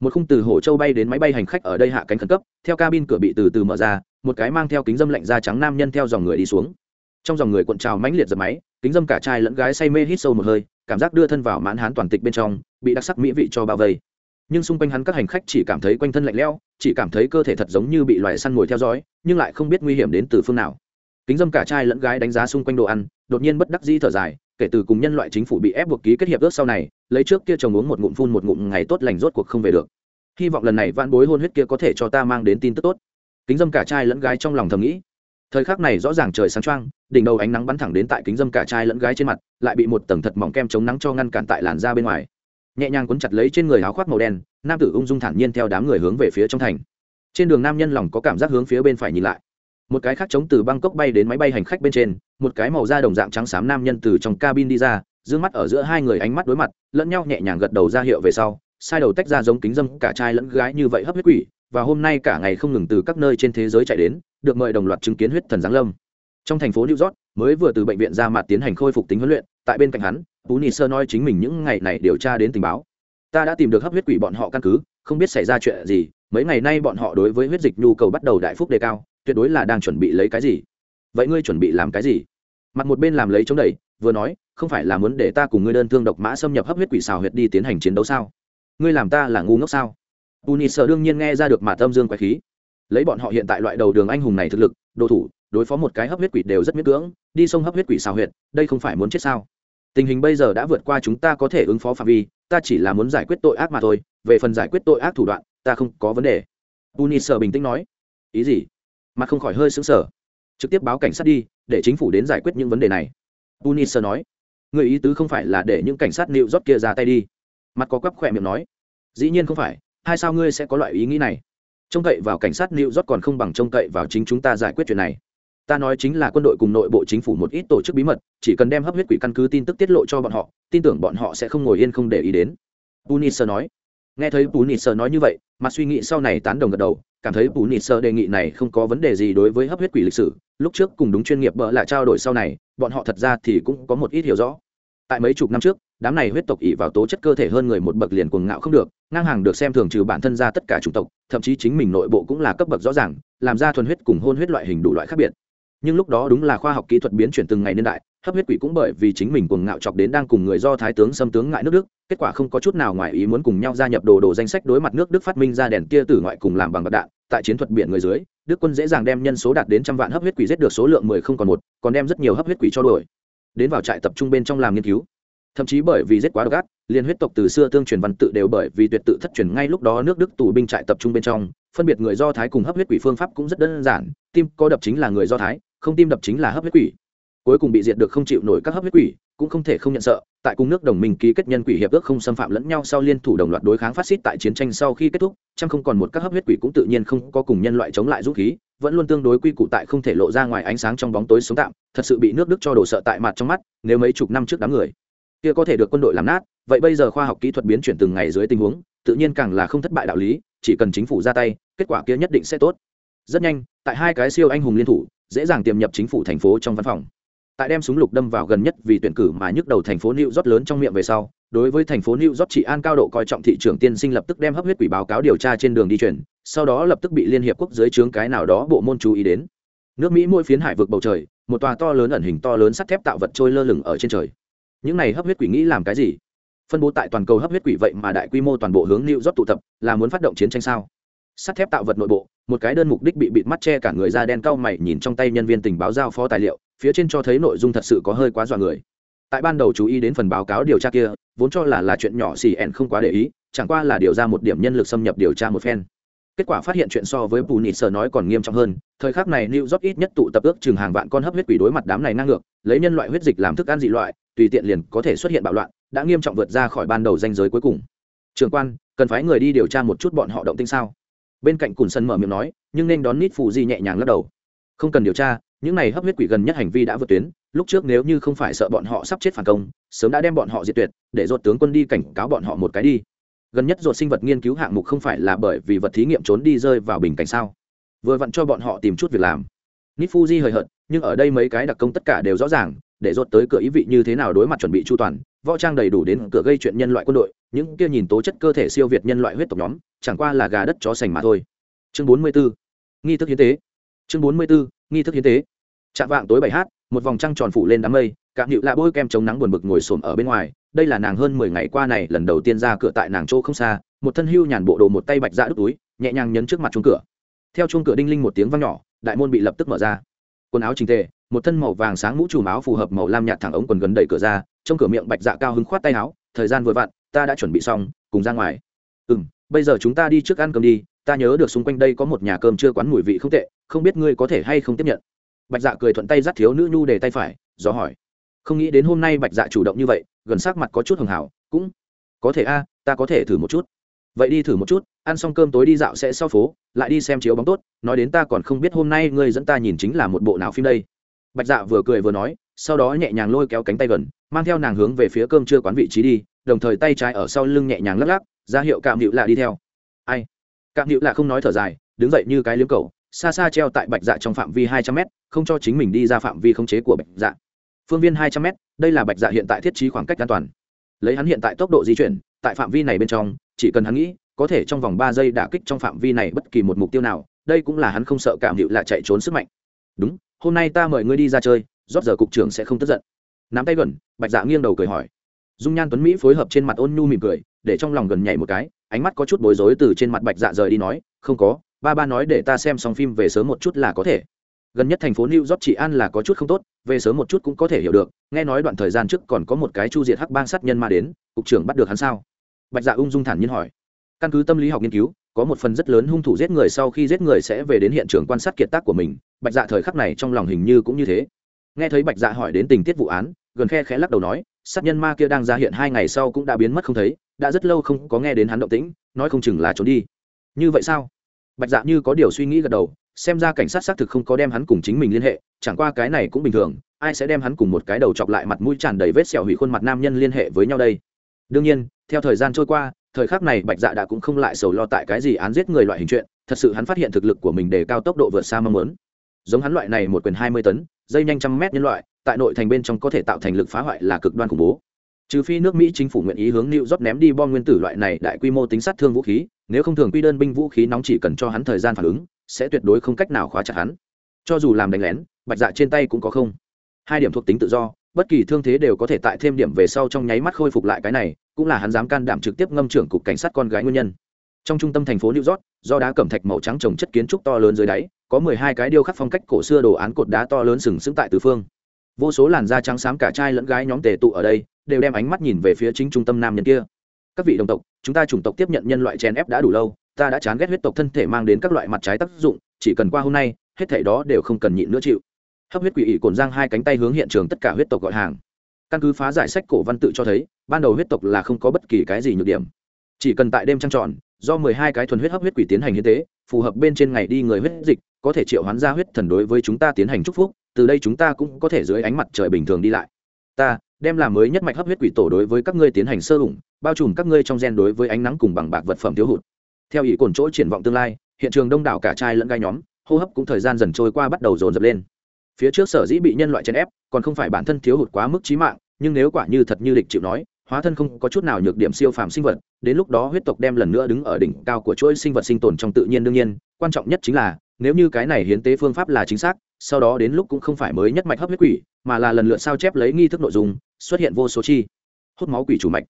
Một khung từ hồ châu bay đến máy bay hành khách ở đây hạ cánh khẩn cấp, theo cabin cửa bị từ từ mở ra, một cái mang theo kính dâm lạnh da trắng nam nhân theo dòng người đi xuống. Trong dòng người cuộn trào mãnh liệt giật máy, kính dâm cả trai lẫn gái say mê hít sâu một hơi, cảm giác đưa thân vào mãn hán toàn tịch bên trong, bị đặc sắc mỹ vị cho bao vây nhưng xung quanh hắn các hành khách chỉ cảm thấy quanh thân lạnh lẽo, chỉ cảm thấy cơ thể thật giống như bị loài săn mồi theo dõi, nhưng lại không biết nguy hiểm đến từ phương nào. Kính dâm cả trai lẫn gái đánh giá xung quanh đồ ăn, đột nhiên bất đắc dĩ thở dài, kể từ cùng nhân loại chính phủ bị ép buộc ký kết hiệp ước sau này, lấy trước kia chồng uống một ngụm phun một ngụm ngày tốt lành rốt cuộc không về được. Hy vọng lần này van bối hôn huyết kia có thể cho ta mang đến tin tức tốt. Kính dâm cả trai lẫn gái trong lòng thầm nghĩ. Thời khắc này rõ ràng trời sáng trăng đỉnh đầu ánh nắng bắn thẳng đến tại kính dâm cả trai lẫn gái trên mặt, lại bị một tầng thật mỏng kem chống nắng cho ngăn cản tại làn da bên ngoài nhẹ nhàng cuốn chặt lấy trên người áo khoác màu đen, nam tử ung dung thản nhiên theo đám người hướng về phía trong thành. Trên đường nam nhân lòng có cảm giác hướng phía bên phải nhìn lại. Một cái khác chống từ bangkok bay đến máy bay hành khách bên trên, một cái màu da đồng dạng trắng xám nam nhân từ trong cabin đi ra d mắt ở giữa hai người ánh mắt đối mặt, lẫn nhau nhẹ nhàng gật đầu ra hiệu về sau, sai đầu tách ra giống kính dâm cả trai lẫn gái như vậy hấp huyết quỷ, và hôm nay cả ngày không ngừng từ các nơi trên thế giới chạy đến, được mời đồng loạt chứng kiến huyết thần giáng lâm. Trong thành phố new york, mới vừa từ bệnh viện ra mặt tiến hành khôi phục tính huấn luyện, tại bên cạnh hắn tú nị sơ nói chính mình những ngày này điều tra đến tình báo. Ta đã tìm được hấp huyết quỷ bọn họ căn cứ không biết xảy ra chuyện gì mấy ngày nay bọn họ đối với huyết dịch nhu cầu bắt đầu đại phúc đề cao tuyệt đối là đang chuẩn bị lấy cái gì? Vậy ngươi chuẩn bị làm cái gì? Mặt một bên làm lấy chống đẩy vừa nói không phải là muốn để ta cùng ngươi đơn thương độc mã xâm nhập hấp huyết quỷ xào huyệt đi tiến hành chiến đấu sao? Ngươi làm ta là ngu ngốc sao? Tuni sợ đương nhiên nghe ra được mà tâm dương quái khí. Lấy bọn họ hiện tại loại đầu đường anh hùng này thực lực, đồ thủ, đối phó một cái hấp huyết quỷ đều rất miễn cưỡng, đi sông hấp huyết quỷ xào huyệt, đây không phải muốn chết sao? Tình hình bây giờ đã vượt qua chúng ta có thể ứng phó phạm vi, ta chỉ là muốn giải quyết tội ác mà thôi, về phần giải quyết tội ác thủ đoạn, ta không có vấn đề. Tuni sợ bình tĩnh nói. Ý gì? Mặt không khỏi hơi sững sờ. Trực tiếp báo cảnh sát đi, để chính phủ đến giải quyết những vấn đề này. Tuni sợ nói. Người ý tứ không phải là để những cảnh sát nịu rót kia ra tay đi. Mặt có quắp khỏe miệng nói. Dĩ nhiên không phải, hai sao ngươi sẽ có loại ý nghĩ này trông cậy vào cảnh sát nịu rót còn không bằng trông cậy vào chính chúng ta giải quyết chuyện này ta nói chính là quân đội cùng nội bộ chính phủ một ít tổ chức bí mật, chỉ cần đem hấp huyết quỷ căn cứ tin tức tiết lộ cho bọn họ, tin tưởng bọn họ sẽ không ngồi yên không để ý đến. Punisher nói. Nghe thấy punisher nói như vậy mà suy nghĩ sau này tán đồng gật đầu, cảm thấy punisher đề nghị này không có vấn đề gì đối với hấp huyết quỷ lịch sử, lúc trước cùng đúng chuyên nghiệp bỡ lại trao đổi sau này, bọn họ thật ra thì cũng có một ít hiểu rõ. Tại mấy chục năm trước, đám này huyết tộc ỉ vào tố chất cơ thể hơn người một bậc liền cuồng ngạo không được, ngang hàng được xem thường trừ bản thân ra tất cả chủng tộc, thậm chí chính mình nội bộ cũng là cấp bậc rõ ràng, làm ra thuần huyết cùng hôn huyết loại hình đủ loại khác biệt nhưng lúc đó đúng là khoa học kỹ thuật biến chuyển từng ngày niên đại, hấp huyết quỷ cũng bởi vì chính mình cuồng ngạo chọc đến đang cùng người do thái tướng xâm tướng ngại nước đức, kết quả không có chút nào ngoài ý muốn cùng nhau gia nhập đồ đồ danh sách đối mặt nước đức phát minh ra đèn kia tử ngoại cùng làm bằng bạc đạn, tại chiến thuật biển người dưới, đức quân dễ dàng đem nhân số đạt đến trăm vạn hấp huyết quỷ giết được số lượng mười không còn một, còn đem rất nhiều hấp huyết quỷ cho đuổi. Đến vào trại tập trung bên trong làm nghiên cứu. Thậm chí bởi vì giết quá độc ác, liên huyết tộc từ xưa tương truyền văn tự đều bởi vì tuyệt tự thất truyền ngay lúc đó nước đức tù binh trại tập trung bên trong, phân biệt người do thái cùng hấp huyết quỷ phương pháp cũng rất đơn giản, tim có đập chính là người do thái không tim đập chính là hấp huyết quỷ. Cuối cùng bị diệt được không chịu nổi các hấp huyết quỷ, cũng không thể không nhận sợ, tại cung nước đồng minh ký kết nhân quỷ hiệp ước không xâm phạm lẫn nhau sau liên thủ đồng loạt đối kháng phát xít tại chiến tranh sau khi kết thúc chẳng không còn một các hấp huyết quỷ cũng tự nhiên không có cùng nhân loại chống lại dũng khí, vẫn luôn tương đối quy củ tại không thể lộ ra ngoài ánh sáng trong bóng tối sống tạm, thật sự bị nước đức cho đổ sợ tại mặt trong mắt, nếu mấy chục năm trước đám người kia có thể được quân đội làm nát, vậy bây giờ khoa học kỹ thuật biến chuyển từng ngày dưới tình huống, tự nhiên càng là không thất bại đạo lý, chỉ cần chính phủ ra tay, kết quả kia nhất định sẽ tốt rất nhanh tại hai cái siêu anh hùng liên thủ dễ dàng tiềm nhập chính phủ thành phố trong văn phòng. Tại đem súng lục đâm vào gần nhất vì tuyển cử mà nhức đầu thành phố New York lớn trong miệng về sau, đối với thành phố New York trị an cao độ coi trọng thị trường tiên sinh lập tức đem hấp huyết quỷ báo cáo điều tra trên đường đi chuyển, sau đó lập tức bị liên hiệp quốc dưới trướng cái nào đó bộ môn chú ý đến. Nước mỹ mỗi phiến hải vực bầu trời một tòa to lớn ẩn hình to lớn sắt thép tạo vật trôi lơ lửng ở trên trời. Những này hấp huyết quỷ nghĩ làm cái gì? Phân bố tại toàn cầu hấp huyết quỷ vậy mà đại quy mô toàn bộ hướng new rót tụ tập là muốn phát động chiến tranh sao? Sắt thép tạo vật nội bộ một cái đơn mục đích bị bịt mắt che cả người da đen cau mày nhìn trong tay nhân viên tình báo giao phó tài liệu, phía trên cho thấy nội dung thật sự có hơi quá dọa người. Tại ban đầu chú ý đến phần báo cáo điều tra kia, vốn cho là là chuyện nhỏ xì ẻn không quá để ý, chẳng qua là điều ra một điểm nhân lực xâm nhập điều tra một phen. Kết quả phát hiện chuyện so với bù nịt sở nói còn nghiêm trọng hơn, thời khắc này new york ít nhất tụ tập ước chừng hàng vạn con hấp huyết quỷ đối mặt đám này năng ngược, lấy nhân loại huyết dịch làm thức ăn dị loại, tùy tiện liền có thể xuất hiện bạo loạn, đã nghiêm trọng vượt ra khỏi ban đầu danh giới cuối cùng. Trường quan, cần phải người đi điều tra một chút bọn họ động tinh sao? Bên cạnh cùn sân mở miệng nói, nhưng nên đón nít phù di nhẹ nhàng lắc đầu. Không cần điều tra, những này hấp huyết quỷ gần nhất hành vi đã vượt tuyến, lúc trước nếu như không phải sợ bọn họ sắp chết phản công, sớm đã đem bọn họ diệt tuyệt, để ruột tướng quân đi cảnh cáo bọn họ một cái đi. Gần nhất ruột sinh vật nghiên cứu hạng mục không phải là bởi vì vật thí nghiệm trốn đi rơi vào bình cảnh sao? Vừa vặn cho bọn họ tìm chút việc làm. Nít fuji hời hợt, nhưng ở đây mấy cái đặc công tất cả đều rõ ràng, để ruột tới cửa ý vị như thế nào đối mặt chuẩn bị chu toàn, võ trang đầy đủ đến cửa gây chuyện nhân loại quân đội những kia nhìn tố chất cơ thể siêu việt nhân loại huyết tộc nhóm, chẳng qua là gà đất chó sành mà thôi chương bốn mươi 44. nghi thức hiến tế chương bốn mươi 44. nghi thức hiến tế chạm vạng tối bảy h một vòng trăng tròn phủ lên đám mây, cạm hiệu lạ bôi kem chống nắng buồn bực ngồi xổm ở bên ngoài, đây là nàng hơn mười ngày qua này lần đầu tiên ra cửa tại nàng chỗ không xa, một thân hưu nhàn bộ đồ một tay bạch dạ ra đứt túi, nhẹ nhàng nhấn trước mặt chuông cửa theo chuông cửa đinh linh một tiếng vang nhỏ, đại môn bị lập tức mở ra quần áo trình tề, một thân màu vàng sáng mũ trùm áo phù hợp màu lam nhạt thẳng ống quần gần đẩy cửa ra, trong cửa miệng bạch dạ cao hứng khoát tay áo, thời gian vừa vặn ta đã chuẩn bị xong, cùng ra ngoài. Ừ m bây giờ chúng ta đi trước ăn cơm đi, ta nhớ được xung quanh đây có một nhà cơm chưa quán mùi vị không tệ, không biết ngươi có thể hay không tiếp nhận. Bạch dạ cười thuận tay dắt thiếu nữ nhu để tay phải, do hỏi. Không nghĩ đến hôm nay bạch dạ chủ động như vậy, gần sát mặt có chút hường hảo, cũng có thể a, ta có thể thử một chút. Vậy đi thử một chút, ăn xong cơm tối đi dạo sẽ sau phố, lại đi xem chiếu bóng tốt, nói đến ta còn không biết hôm nay ngươi dẫn ta nhìn chính là một bộ nào phim đây. Bạch dạ vừa cười vừa nói, sau đó nhẹ nhàng lôi kéo cánh tay gần, mang theo nàng hướng về phía cơm chưa quán vị trí đi đồng thời tay trái ở sau lưng nhẹ nhàng lắc lắc, ra hiệu cạm hữu lạ đi theo. Ai? Cạm hữu lạ không nói thở dài, đứng dậy như cái liếm cầu xa xa treo tại bạch dạ trong phạm vi hai trăm mét, không cho chính mình đi ra phạm vi khống chế của bạch dạ. Phương viên hai trăm mét, đây là bạch dạ hiện tại thiết trí khoảng cách an toàn. Lấy hắn hiện tại tốc độ di chuyển, tại phạm vi này bên trong, chỉ cần hắn nghĩ, có thể trong vòng ba giây đả kích trong phạm vi này bất kỳ một mục tiêu nào, đây cũng là hắn không sợ cảm hiệu là chạy trốn sức mạnh. Đúng, hôm nay ta mời ngươi đi ra chơi, rót giờ cục trưởng sẽ không tức giận. Nắm tay gần, bạch dạ nghiêng đầu cười hỏi dung nhan tuấn mỹ phối hợp trên mặt ôn nhu mỉm cười, để trong lòng gần nhảy một cái, ánh mắt có chút bối rối từ trên mặt bạch dạ rời đi nói, không có, ba ba nói để ta xem xong phim về sớm một chút là có thể. Gần nhất thành phố new york chị an là có chút không tốt, về sớm một chút cũng có thể hiểu được, nghe nói đoạn thời gian trước còn có một cái chu diệt hắc bang sát nhân ma đến, cục trưởng bắt được hắn sao? Bạch dạ ung dung thản nhiên hỏi. Căn cứ tâm lý học nghiên cứu, có một phần rất lớn hung thủ giết người sau khi giết người sẽ về đến hiện trường quan sát kiệt tác của mình, bạch dạ thời khắc này trong lòng hình như cũng như thế. Nghe thấy bạch dạ hỏi đến tình tiết vụ án gần khe khẽ lắc đầu nói, sát nhân ma kia đang ra hiện hai ngày sau cũng đã biến mất không thấy, đã rất lâu không có nghe đến hắn động tĩnh, nói không chừng là trốn đi. Như vậy sao? Bạch dạ như có điều suy nghĩ gật đầu, xem ra cảnh sát xác thực không có đem hắn cùng chính mình liên hệ, chẳng qua cái này cũng bình thường, ai sẽ đem hắn cùng một cái đầu chọc lại mặt mũi tràn đầy vết sẹo hủy khuôn mặt nam nhân liên hệ với nhau đây? Đương nhiên, theo thời gian trôi qua, thời khắc này bạch dạ đã cũng không lại sầu lo tại cái gì án giết người loại hình chuyện, thật sự hắn phát hiện thực lực của mình đề cao tốc độ vượt xa mong muốn. Giống hắn loại này một quyền hai mươi tấn, dây nhanh trăm mét nhân loại tại nội thành bên trong có thể tạo thành lực phá hoại là cực đoan khủng bố. Trừ phi nước mỹ chính phủ nguyện ý hướng new york ném đi bom nguyên tử loại này đại quy mô tính sát thương vũ khí, nếu không thường quy đơn binh vũ khí nóng chỉ cần cho hắn thời gian phản ứng, sẽ tuyệt đối không cách nào khóa chặt hắn. Cho dù làm đánh lén, bạch dạ trên tay cũng có không. Hai điểm thuộc tính tự do, bất kỳ thương thế đều có thể tại thêm điểm về sau trong nháy mắt khôi phục lại cái này, cũng là hắn dám can đảm trực tiếp ngâm trưởng cục cảnh sát con gái nguyên nhân. Trong trung tâm thành phố new york, do đá cẩm thạch màu trắng trồng chất kiến trúc to lớn dưới đáy, có mười hai cái điêu khắc phong cách cổ xưa đồ án cột đá to lớn sừng sững tại tứ phương vô số làn da trắng xám cả trai lẫn gái nhóm tề tụ ở đây, đều đem ánh mắt nhìn về phía chính trung tâm nam nhân kia. Các vị đồng tộc, chúng ta chủng tộc tiếp nhận nhân loại chèn ép đã đủ lâu, ta đã chán ghét huyết tộc thân thể mang đến các loại mặt trái tác dụng, chỉ cần qua hôm nay, hết thảy đó đều không cần nhịn nữa chịu. Hấp huyết quỷ ỉ cồn giang hai cánh tay hướng hiện trường tất cả huyết tộc gọi hàng. Căn cứ phá giải sách cổ văn tự cho thấy, ban đầu huyết tộc là không có bất kỳ cái gì nhược điểm. Chỉ cần tại đêm trăng tròn, do mười hai cái thuần huyết hấp huyết quỷ tiến hành hiến tế, phù hợp bên trên ngày đi người huyết dịch, có thể triệu hoán ra huyết thần đối với chúng ta tiến hành chúc phúc từ đây chúng ta cũng có thể dưới ánh mặt trời bình thường đi lại. Ta, đem làm mới nhất mạch hấp huyết quỷ tổ đối với các ngươi tiến hành sơ ủng bao trùm các ngươi trong gen đối với ánh nắng cùng bằng bạc vật phẩm thiếu hụt. Theo ý cồn chỗ triển vọng tương lai, hiện trường đông đảo cả trai lẫn gai nhóm, hô hấp cũng thời gian dần trôi qua bắt đầu dồn dập lên. Phía trước sở dĩ bị nhân loại chèn ép, còn không phải bản thân thiếu hụt quá mức trí mạng, nhưng nếu quả như thật như địch chịu nói, hóa thân không có chút nào nhược điểm siêu phàm sinh vật, đến lúc đó huyết tộc đem lần nữa đứng ở đỉnh cao của chuỗi sinh vật sinh tồn trong tự nhiên đương nhiên, quan trọng nhất chính là, nếu như cái này hiến tế phương pháp là chính xác sau đó đến lúc cũng không phải mới nhất mạch hấp huyết quỷ, mà là lần lượt sao chép lấy nghi thức nội dung, xuất hiện vô số chi. Hút máu quỷ chủ mạch.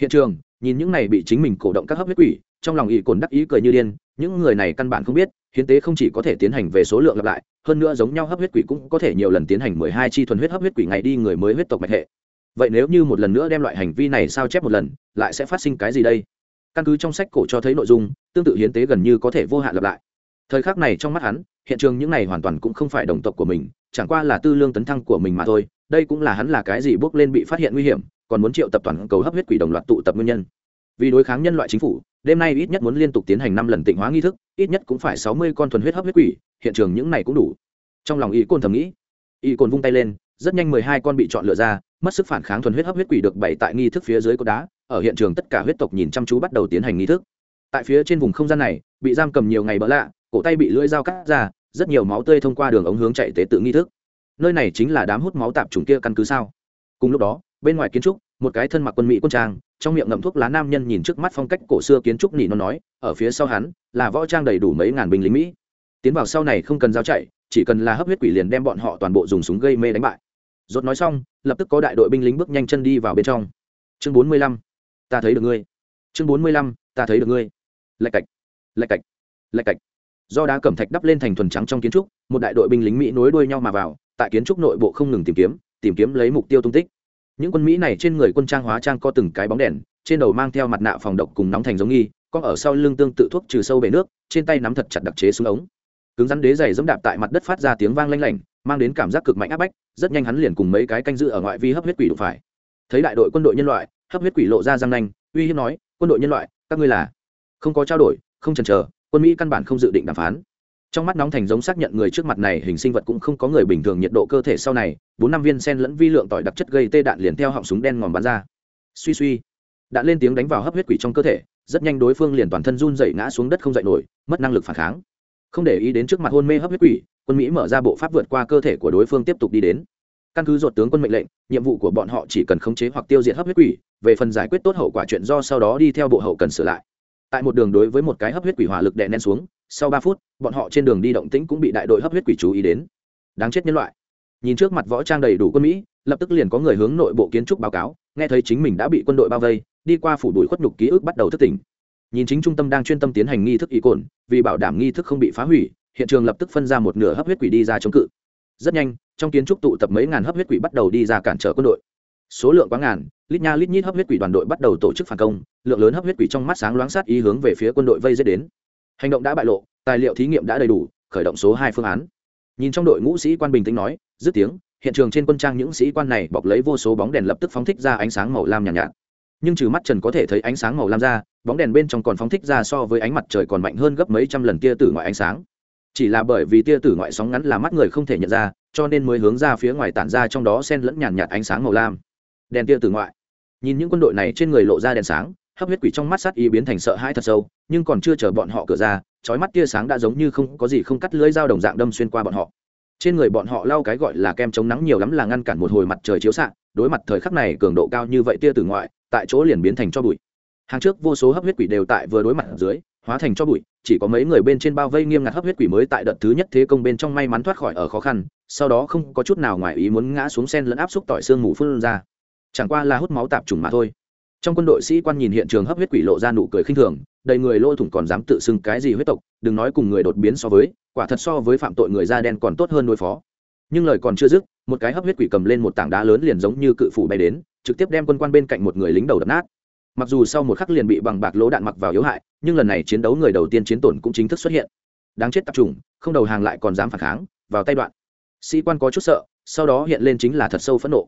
Hiện trường, nhìn những này bị chính mình cổ động các hấp huyết quỷ, trong lòng ý cồn đắc ý cười như điên, những người này căn bản không biết, hiến tế không chỉ có thể tiến hành về số lượng lặp lại, hơn nữa giống nhau hấp huyết quỷ cũng có thể nhiều lần tiến hành mười hai chi thuần huyết hấp huyết quỷ ngày đi người mới huyết tộc mạch hệ. Vậy nếu như một lần nữa đem loại hành vi này sao chép một lần, lại sẽ phát sinh cái gì đây? Căn cứ trong sách cổ cho thấy nội dung, tương tự hiến tế gần như có thể vô hạn lặp lại. Thời khắc này trong mắt hắn hiện trường những này hoàn toàn cũng không phải đồng tộc của mình, chẳng qua là tư lương tấn thăng của mình mà thôi, đây cũng là hắn là cái gì bước lên bị phát hiện nguy hiểm, còn muốn triệu tập toàn cầu hấp huyết quỷ đồng loạt tụ tập nguyên nhân. Vì đối kháng nhân loại chính phủ, đêm nay ít nhất muốn liên tục tiến hành năm lần tịnh hóa nghi thức, ít nhất cũng phải sáu mươi con thuần huyết hấp huyết quỷ, hiện trường những này cũng đủ. Trong lòng y côn thầm nghĩ, y côn vung tay lên, rất nhanh mười hai con bị chọn lựa ra, mất sức phản kháng thuần huyết hấp huyết quỷ được bày tại nghi thức phía dưới cột đá, ở hiện trường tất cả huyết tộc nhìn chăm chú bắt đầu tiến hành nghi thức. Tại phía trên vùng không gian này, bị giam cầm nhiều ngày bỡ lạ cổ tay bị lưỡi dao cắt ra, rất nhiều máu tươi thông qua đường ống hướng chạy tế tự nghi thức. Nơi này chính là đám hút máu tạp chủng kia căn cứ sao? Cùng lúc đó, bên ngoài kiến trúc, một cái thân mặc quân mỹ quân trang, trong miệng ngậm thuốc lá nam nhân nhìn trước mắt phong cách cổ xưa kiến trúc nỉ nó nói, ở phía sau hắn là võ trang đầy đủ mấy ngàn binh lính mỹ. Tiến vào sau này không cần giao chạy, chỉ cần là hấp huyết quỷ liền đem bọn họ toàn bộ dùng súng gây mê đánh bại. Rốt nói xong, lập tức có đại đội binh lính bước nhanh chân đi vào bên trong. Chương bốn mươi lăm, ta thấy được ngươi. Chương bốn mươi lăm, ta thấy được ngươi. Lạch cạch lạch cạch lạch cạch do đá cẩm thạch đắp lên thành thuần trắng trong kiến trúc, một đại đội binh lính mỹ nối đuôi nhau mà vào, tại kiến trúc nội bộ không ngừng tìm kiếm tìm kiếm lấy mục tiêu tung tích. Những quân mỹ này trên người quân trang hóa trang có từng cái bóng đèn, trên đầu mang theo mặt nạ phòng độc cùng nóng thành giống nghi, có ở sau lưng tương tự thuốc trừ sâu bể nước, trên tay nắm thật chặt đặc chế xuống ống. Cứng rắn đế dày dẫm đạp tại mặt đất phát ra tiếng vang lanh lảnh, mang đến cảm giác cực mạnh áp bách, rất nhanh hắn liền cùng mấy cái canh dự ở ngoại vi hấp huyết quỷ đụng phải. Thấy đại đội quân đội nhân loại, hấp huyết quỷ lộ ra răng nanh, uy hiếp nói, quân đội nhân loại, các ngươi là không có trao đổi, không chần chờ quân mỹ căn bản không dự định đàm phán. Trong mắt nóng thành giống xác nhận người trước mặt này, hình sinh vật cũng không có người bình thường nhiệt độ cơ thể sau này, bốn năm viên sen lẫn vi lượng tỏi đặc chất gây tê đạn liền theo họng súng đen ngòm bắn ra. Suy suy, đạn lên tiếng đánh vào hấp huyết quỷ trong cơ thể, rất nhanh đối phương liền toàn thân run dậy ngã xuống đất không dậy nổi, mất năng lực phản kháng. Không để ý đến trước mặt hôn mê hấp huyết quỷ, quân mỹ mở ra bộ pháp vượt qua cơ thể của đối phương tiếp tục đi đến. Căn cứ ruột tướng quân mệnh lệnh, nhiệm vụ của bọn họ chỉ cần khống chế hoặc tiêu diệt hấp huyết quỷ, về phần giải quyết tốt hậu quả chuyện do sau đó đi theo bộ hậu cần sửa lại tại một đường đối với một cái hấp huyết quỷ hỏa lực đè nén xuống, sau ba phút, bọn họ trên đường đi động tĩnh cũng bị đại đội hấp huyết quỷ chú ý đến. Đáng chết nhân loại. Nhìn trước mặt võ trang đầy đủ quân mỹ, lập tức liền có người hướng nội bộ kiến trúc báo cáo, nghe thấy chính mình đã bị quân đội bao vây, đi qua phủ đuổi khuất nhục ký ức bắt đầu thức tỉnh. Nhìn chính trung tâm đang chuyên tâm tiến hành nghi thức ý cồn, vì bảo đảm nghi thức không bị phá hủy, hiện trường lập tức phân ra một nửa hấp huyết quỷ đi ra chống cự. Rất nhanh, trong kiến trúc tụ tập mấy ngàn hấp huyết quỷ bắt đầu đi ra cản trở quân đội số lượng quá ngàn lít nha lít nhít hấp huyết quỷ đoàn đội bắt đầu tổ chức phản công lượng lớn hấp huyết quỷ trong mắt sáng loáng sát ý hướng về phía quân đội vây dết đến. Hành động đã bại lộ tài liệu thí nghiệm đã đầy đủ khởi động số hai phương án. Nhìn trong đội ngũ sĩ quan bình tĩnh nói dứt tiếng hiện trường trên quân trang những sĩ quan này bọc lấy vô số bóng đèn lập tức phóng thích ra ánh sáng màu lam nhàn nhạt, nhạt. Nhưng trừ mắt trần có thể thấy ánh sáng màu lam ra bóng đèn bên trong còn phóng thích ra so với ánh mặt trời còn mạnh hơn gấp mấy trăm lần tia tử ngoại ánh sáng. Chỉ là bởi vì tia tử ngoại sóng ngắn là mắt người không thể nhận ra cho nên mới hướng ra phía ngoài tản ra trong đó sen lẫn nhàn nhạt ánh sáng màu lam đèn tia tử ngoại. Nhìn những quân đội này trên người lộ ra đèn sáng, hấp huyết quỷ trong mắt sát ý biến thành sợ hãi thật sâu, nhưng còn chưa chờ bọn họ cửa ra, chói mắt tia sáng đã giống như không có gì không cắt lưỡi dao đồng dạng đâm xuyên qua bọn họ. Trên người bọn họ lau cái gọi là kem chống nắng nhiều lắm là ngăn cản một hồi mặt trời chiếu xạ, đối mặt thời khắc này cường độ cao như vậy tia từ ngoại, tại chỗ liền biến thành cho bụi. Hàng trước vô số hấp huyết quỷ đều tại vừa đối mặt dưới, hóa thành cho bụi, chỉ có mấy người bên trên bao vây nghiêm ngặt hấp huyết quỷ mới tại đợt thứ nhất thế công bên trong may mắn thoát khỏi ở khó khăn, sau đó không có chút nào ngoài ý muốn ngã xuống sen lẫn áp xúc tỏi xương mù phun ra chẳng qua là hút máu tạp trùng mà thôi. Trong quân đội sĩ quan nhìn hiện trường hấp huyết quỷ lộ ra nụ cười khinh thường, đầy người lôi thủng còn dám tự xưng cái gì huyết tộc, đừng nói cùng người đột biến so với, quả thật so với phạm tội người da đen còn tốt hơn đối phó. Nhưng lời còn chưa dứt, một cái hấp huyết quỷ cầm lên một tảng đá lớn liền giống như cự phủ bay đến, trực tiếp đem quân quan bên cạnh một người lính đầu đập nát. Mặc dù sau một khắc liền bị bằng bạc lỗ đạn mặc vào yếu hại, nhưng lần này chiến đấu người đầu tiên chiến tổn cũng chính thức xuất hiện. Đáng chết tập trung không đầu hàng lại còn dám phản kháng, vào tay đoạn. Sĩ quan có chút sợ, sau đó hiện lên chính là thật sâu phẫn nộ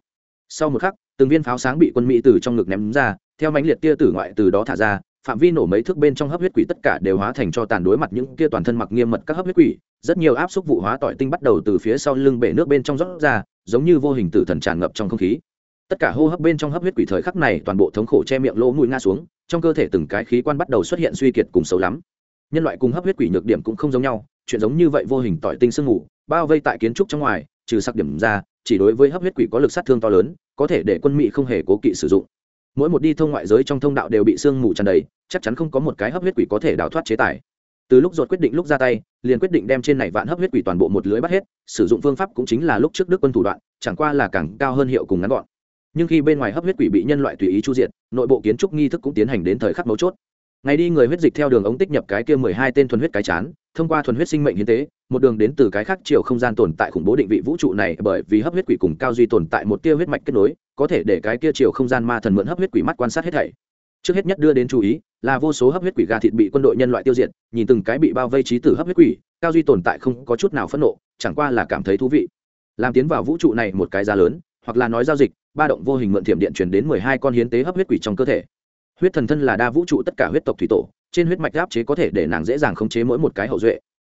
sau một khắc, từng viên pháo sáng bị quân mỹ từ trong ngực ném ra, theo mãnh liệt tia tử ngoại từ đó thả ra, phạm vi nổ mấy thước bên trong hấp huyết quỷ tất cả đều hóa thành cho tàn đối mặt những kia toàn thân mặc nghiêm mật các hấp huyết quỷ, rất nhiều áp xúc vụ hóa tỏi tinh bắt đầu từ phía sau lưng bể nước bên trong rót ra, giống như vô hình tử thần tràn ngập trong không khí. Tất cả hô hấp bên trong hấp huyết quỷ thời khắc này toàn bộ thống khổ che miệng lỗ mũi nga xuống, trong cơ thể từng cái khí quan bắt đầu xuất hiện suy kiệt cùng xấu lắm. Nhân loại cùng hấp huyết quỷ nhược điểm cũng không giống nhau, chuyện giống như vậy vô hình tỏi tinh sương ngủ bao vây tại kiến trúc trong ngoài, trừ sắc điểm ra chỉ đối với hấp huyết quỷ có lực sát thương to lớn, có thể để quân mỹ không hề cố kỵ sử dụng. Mỗi một đi thông ngoại giới trong thông đạo đều bị sương mù tràn đầy, chắc chắn không có một cái hấp huyết quỷ có thể đào thoát chế tài. Từ lúc ruột quyết định lúc ra tay, liền quyết định đem trên này vạn hấp huyết quỷ toàn bộ một lưới bắt hết, sử dụng phương pháp cũng chính là lúc trước đức quân thủ đoạn, chẳng qua là càng cao hơn hiệu cùng ngắn gọn. Nhưng khi bên ngoài hấp huyết quỷ bị nhân loại tùy ý chu diện nội bộ kiến trúc nghi thức cũng tiến hành đến thời khắc mấu chốt ngày đi người huyết dịch theo đường ống tích nhập cái kia mười hai tên thuần huyết cái chán, thông qua thuần huyết sinh mệnh hiến tế, một đường đến từ cái khác chiều không gian tồn tại khủng bố định vị vũ trụ này bởi vì hấp huyết quỷ cùng cao duy tồn tại một tia huyết mạch kết nối, có thể để cái kia chiều không gian ma thần mượn hấp huyết quỷ mắt quan sát hết thảy. Trước hết nhất đưa đến chú ý là vô số hấp huyết quỷ gà thịt bị quân đội nhân loại tiêu diệt, nhìn từng cái bị bao vây trí tử hấp huyết quỷ, cao duy tồn tại không có chút nào phẫn nộ, chẳng qua là cảm thấy thú vị. Làm tiến vào vũ trụ này một cái giá lớn, hoặc là nói giao dịch, ba động vô hình mượn thiểm điện truyền đến mười hai con hiến tế hấp huyết quỷ trong cơ thể huyết thần thân là đa vũ trụ tất cả huyết tộc thủy tổ, trên huyết mạch áp chế có thể để nàng dễ dàng khống chế mỗi một cái hậu duệ.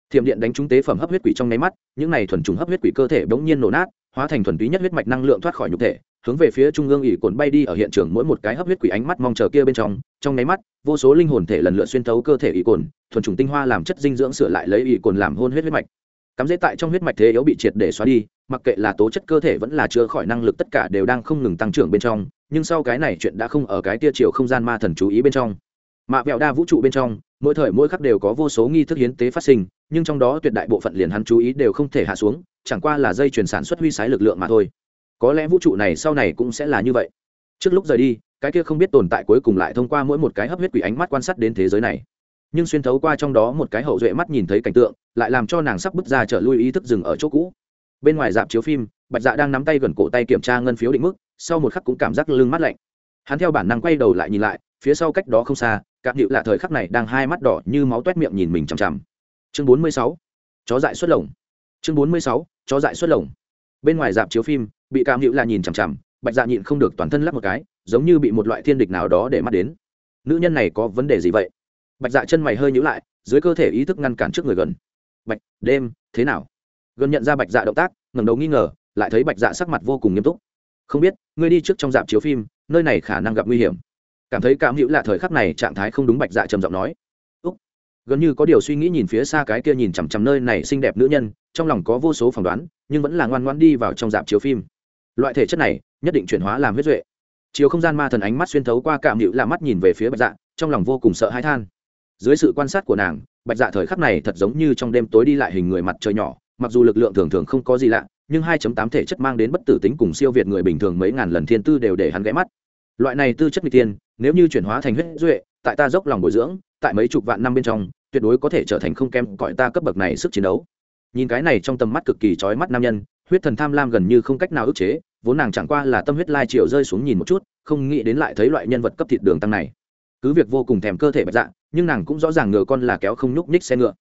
Thiểm điện đánh trúng tế phẩm hấp huyết quỷ trong nháy mắt, những này thuần trùng hấp huyết quỷ cơ thể bỗng nhiên nổ nát, hóa thành thuần túy nhất huyết mạch năng lượng thoát khỏi nhục thể, hướng về phía trung ương ỉ cồn bay đi ở hiện trường mỗi một cái hấp huyết quỷ ánh mắt mong chờ kia bên trong. Trong nháy mắt, vô số linh hồn thể lần lượt xuyên thấu cơ thể ỉ cồn thuần trùng tinh hoa làm chất dinh dưỡng sửa lại lấy ỉ cồn làm hôn huyết huyết mạch. Cắm dễ tại trong huyết mạch thế yếu bị triệt để xóa đi mặc kệ là tố chất cơ thể vẫn là chữa khỏi năng lực tất cả đều đang không ngừng tăng trưởng bên trong, nhưng sau cái này chuyện đã không ở cái tia chiều không gian ma thần chú ý bên trong. Mạ vẹo đa vũ trụ bên trong, mỗi thời mỗi khắc đều có vô số nghi thức hiến tế phát sinh, nhưng trong đó tuyệt đại bộ phận liền hắn chú ý đều không thể hạ xuống, chẳng qua là dây chuyển sản xuất huy sái lực lượng mà thôi. Có lẽ vũ trụ này sau này cũng sẽ là như vậy. Trước lúc rời đi, cái kia không biết tồn tại cuối cùng lại thông qua mỗi một cái hấp huyết quỷ ánh mắt quan sát đến thế giới này. Nhưng xuyên thấu qua trong đó một cái hậu duệ mắt nhìn thấy cảnh tượng, lại làm cho nàng sắp bước ra trở lui ý thức dừng ở chỗ cũ bên ngoài dạp chiếu phim, bạch dạ đang nắm tay gần cổ tay kiểm tra ngân phiếu định mức, sau một khắc cũng cảm giác lưng mắt lạnh. Hắn theo bản năng quay đầu lại nhìn lại, phía sau cách đó không xa các điệu lạ thời khắc này đang hai mắt đỏ như máu toét miệng nhìn mình chằm chằm. Chương bốn mươi sáu, chó dại xuất lồng. Chương bốn mươi sáu, chó dại xuất lồng. Bên ngoài dạp chiếu phim, bị cảm điệu là nhìn chằm chằm, bạch dạ nhịn không được toàn thân lắp một cái, giống như bị một loại thiên địch nào đó để mắt đến. Nữ nhân này có vấn đề gì vậy? Bạch dạ chân mày hơi nhữ lại, dưới cơ thể ý thức ngăn cản trước người gần. Bạch, đêm, thế nào? Gần nhận ra bạch dạ động tác, ngẩng đầu nghi ngờ, lại thấy bạch dạ sắc mặt vô cùng nghiêm túc. Không biết, ngươi đi trước trong dạp chiếu phim, nơi này khả năng gặp nguy hiểm. Cảm thấy cảm hữu là thời khắc này trạng thái không đúng bạch dạ trầm giọng nói. Úc, gần như có điều suy nghĩ nhìn phía xa cái kia nhìn chằm chằm nơi này xinh đẹp nữ nhân, trong lòng có vô số phỏng đoán, nhưng vẫn là ngoan ngoan đi vào trong dạp chiếu phim. Loại thể chất này, nhất định chuyển hóa làm huyết duệ. Chiều không gian ma thần ánh mắt xuyên thấu qua cảm hữu là mắt nhìn về phía bạch dạ trong lòng vô cùng sợ hãi than. Dưới sự quan sát của nàng, bạch dạ thời khắc này thật giống như trong đêm tối đi lại hình người mặt trời nhỏ mặc dù lực lượng thường thường không có gì lạ, nhưng 2.8 thể chất mang đến bất tử tính cùng siêu việt người bình thường mấy ngàn lần thiên tư đều để hắn ghé mắt. Loại này tư chất n tiên nếu như chuyển hóa thành huyết duệ, tại ta dốc lòng bồi dưỡng, tại mấy chục vạn năm bên trong, tuyệt đối có thể trở thành không kém cõi ta cấp bậc này sức chiến đấu. Nhìn cái này trong tầm mắt cực kỳ trói mắt nam nhân, huyết thần tham lam gần như không cách nào ức chế, vốn nàng chẳng qua là tâm huyết lai triệu rơi xuống nhìn một chút, không nghĩ đến lại thấy loại nhân vật cấp thịt đường tăng này. Cứ việc vô cùng thèm cơ thể bạch dạ nhưng nàng cũng rõ ràng ngựa con là kéo không nhúc nhích xe ngựa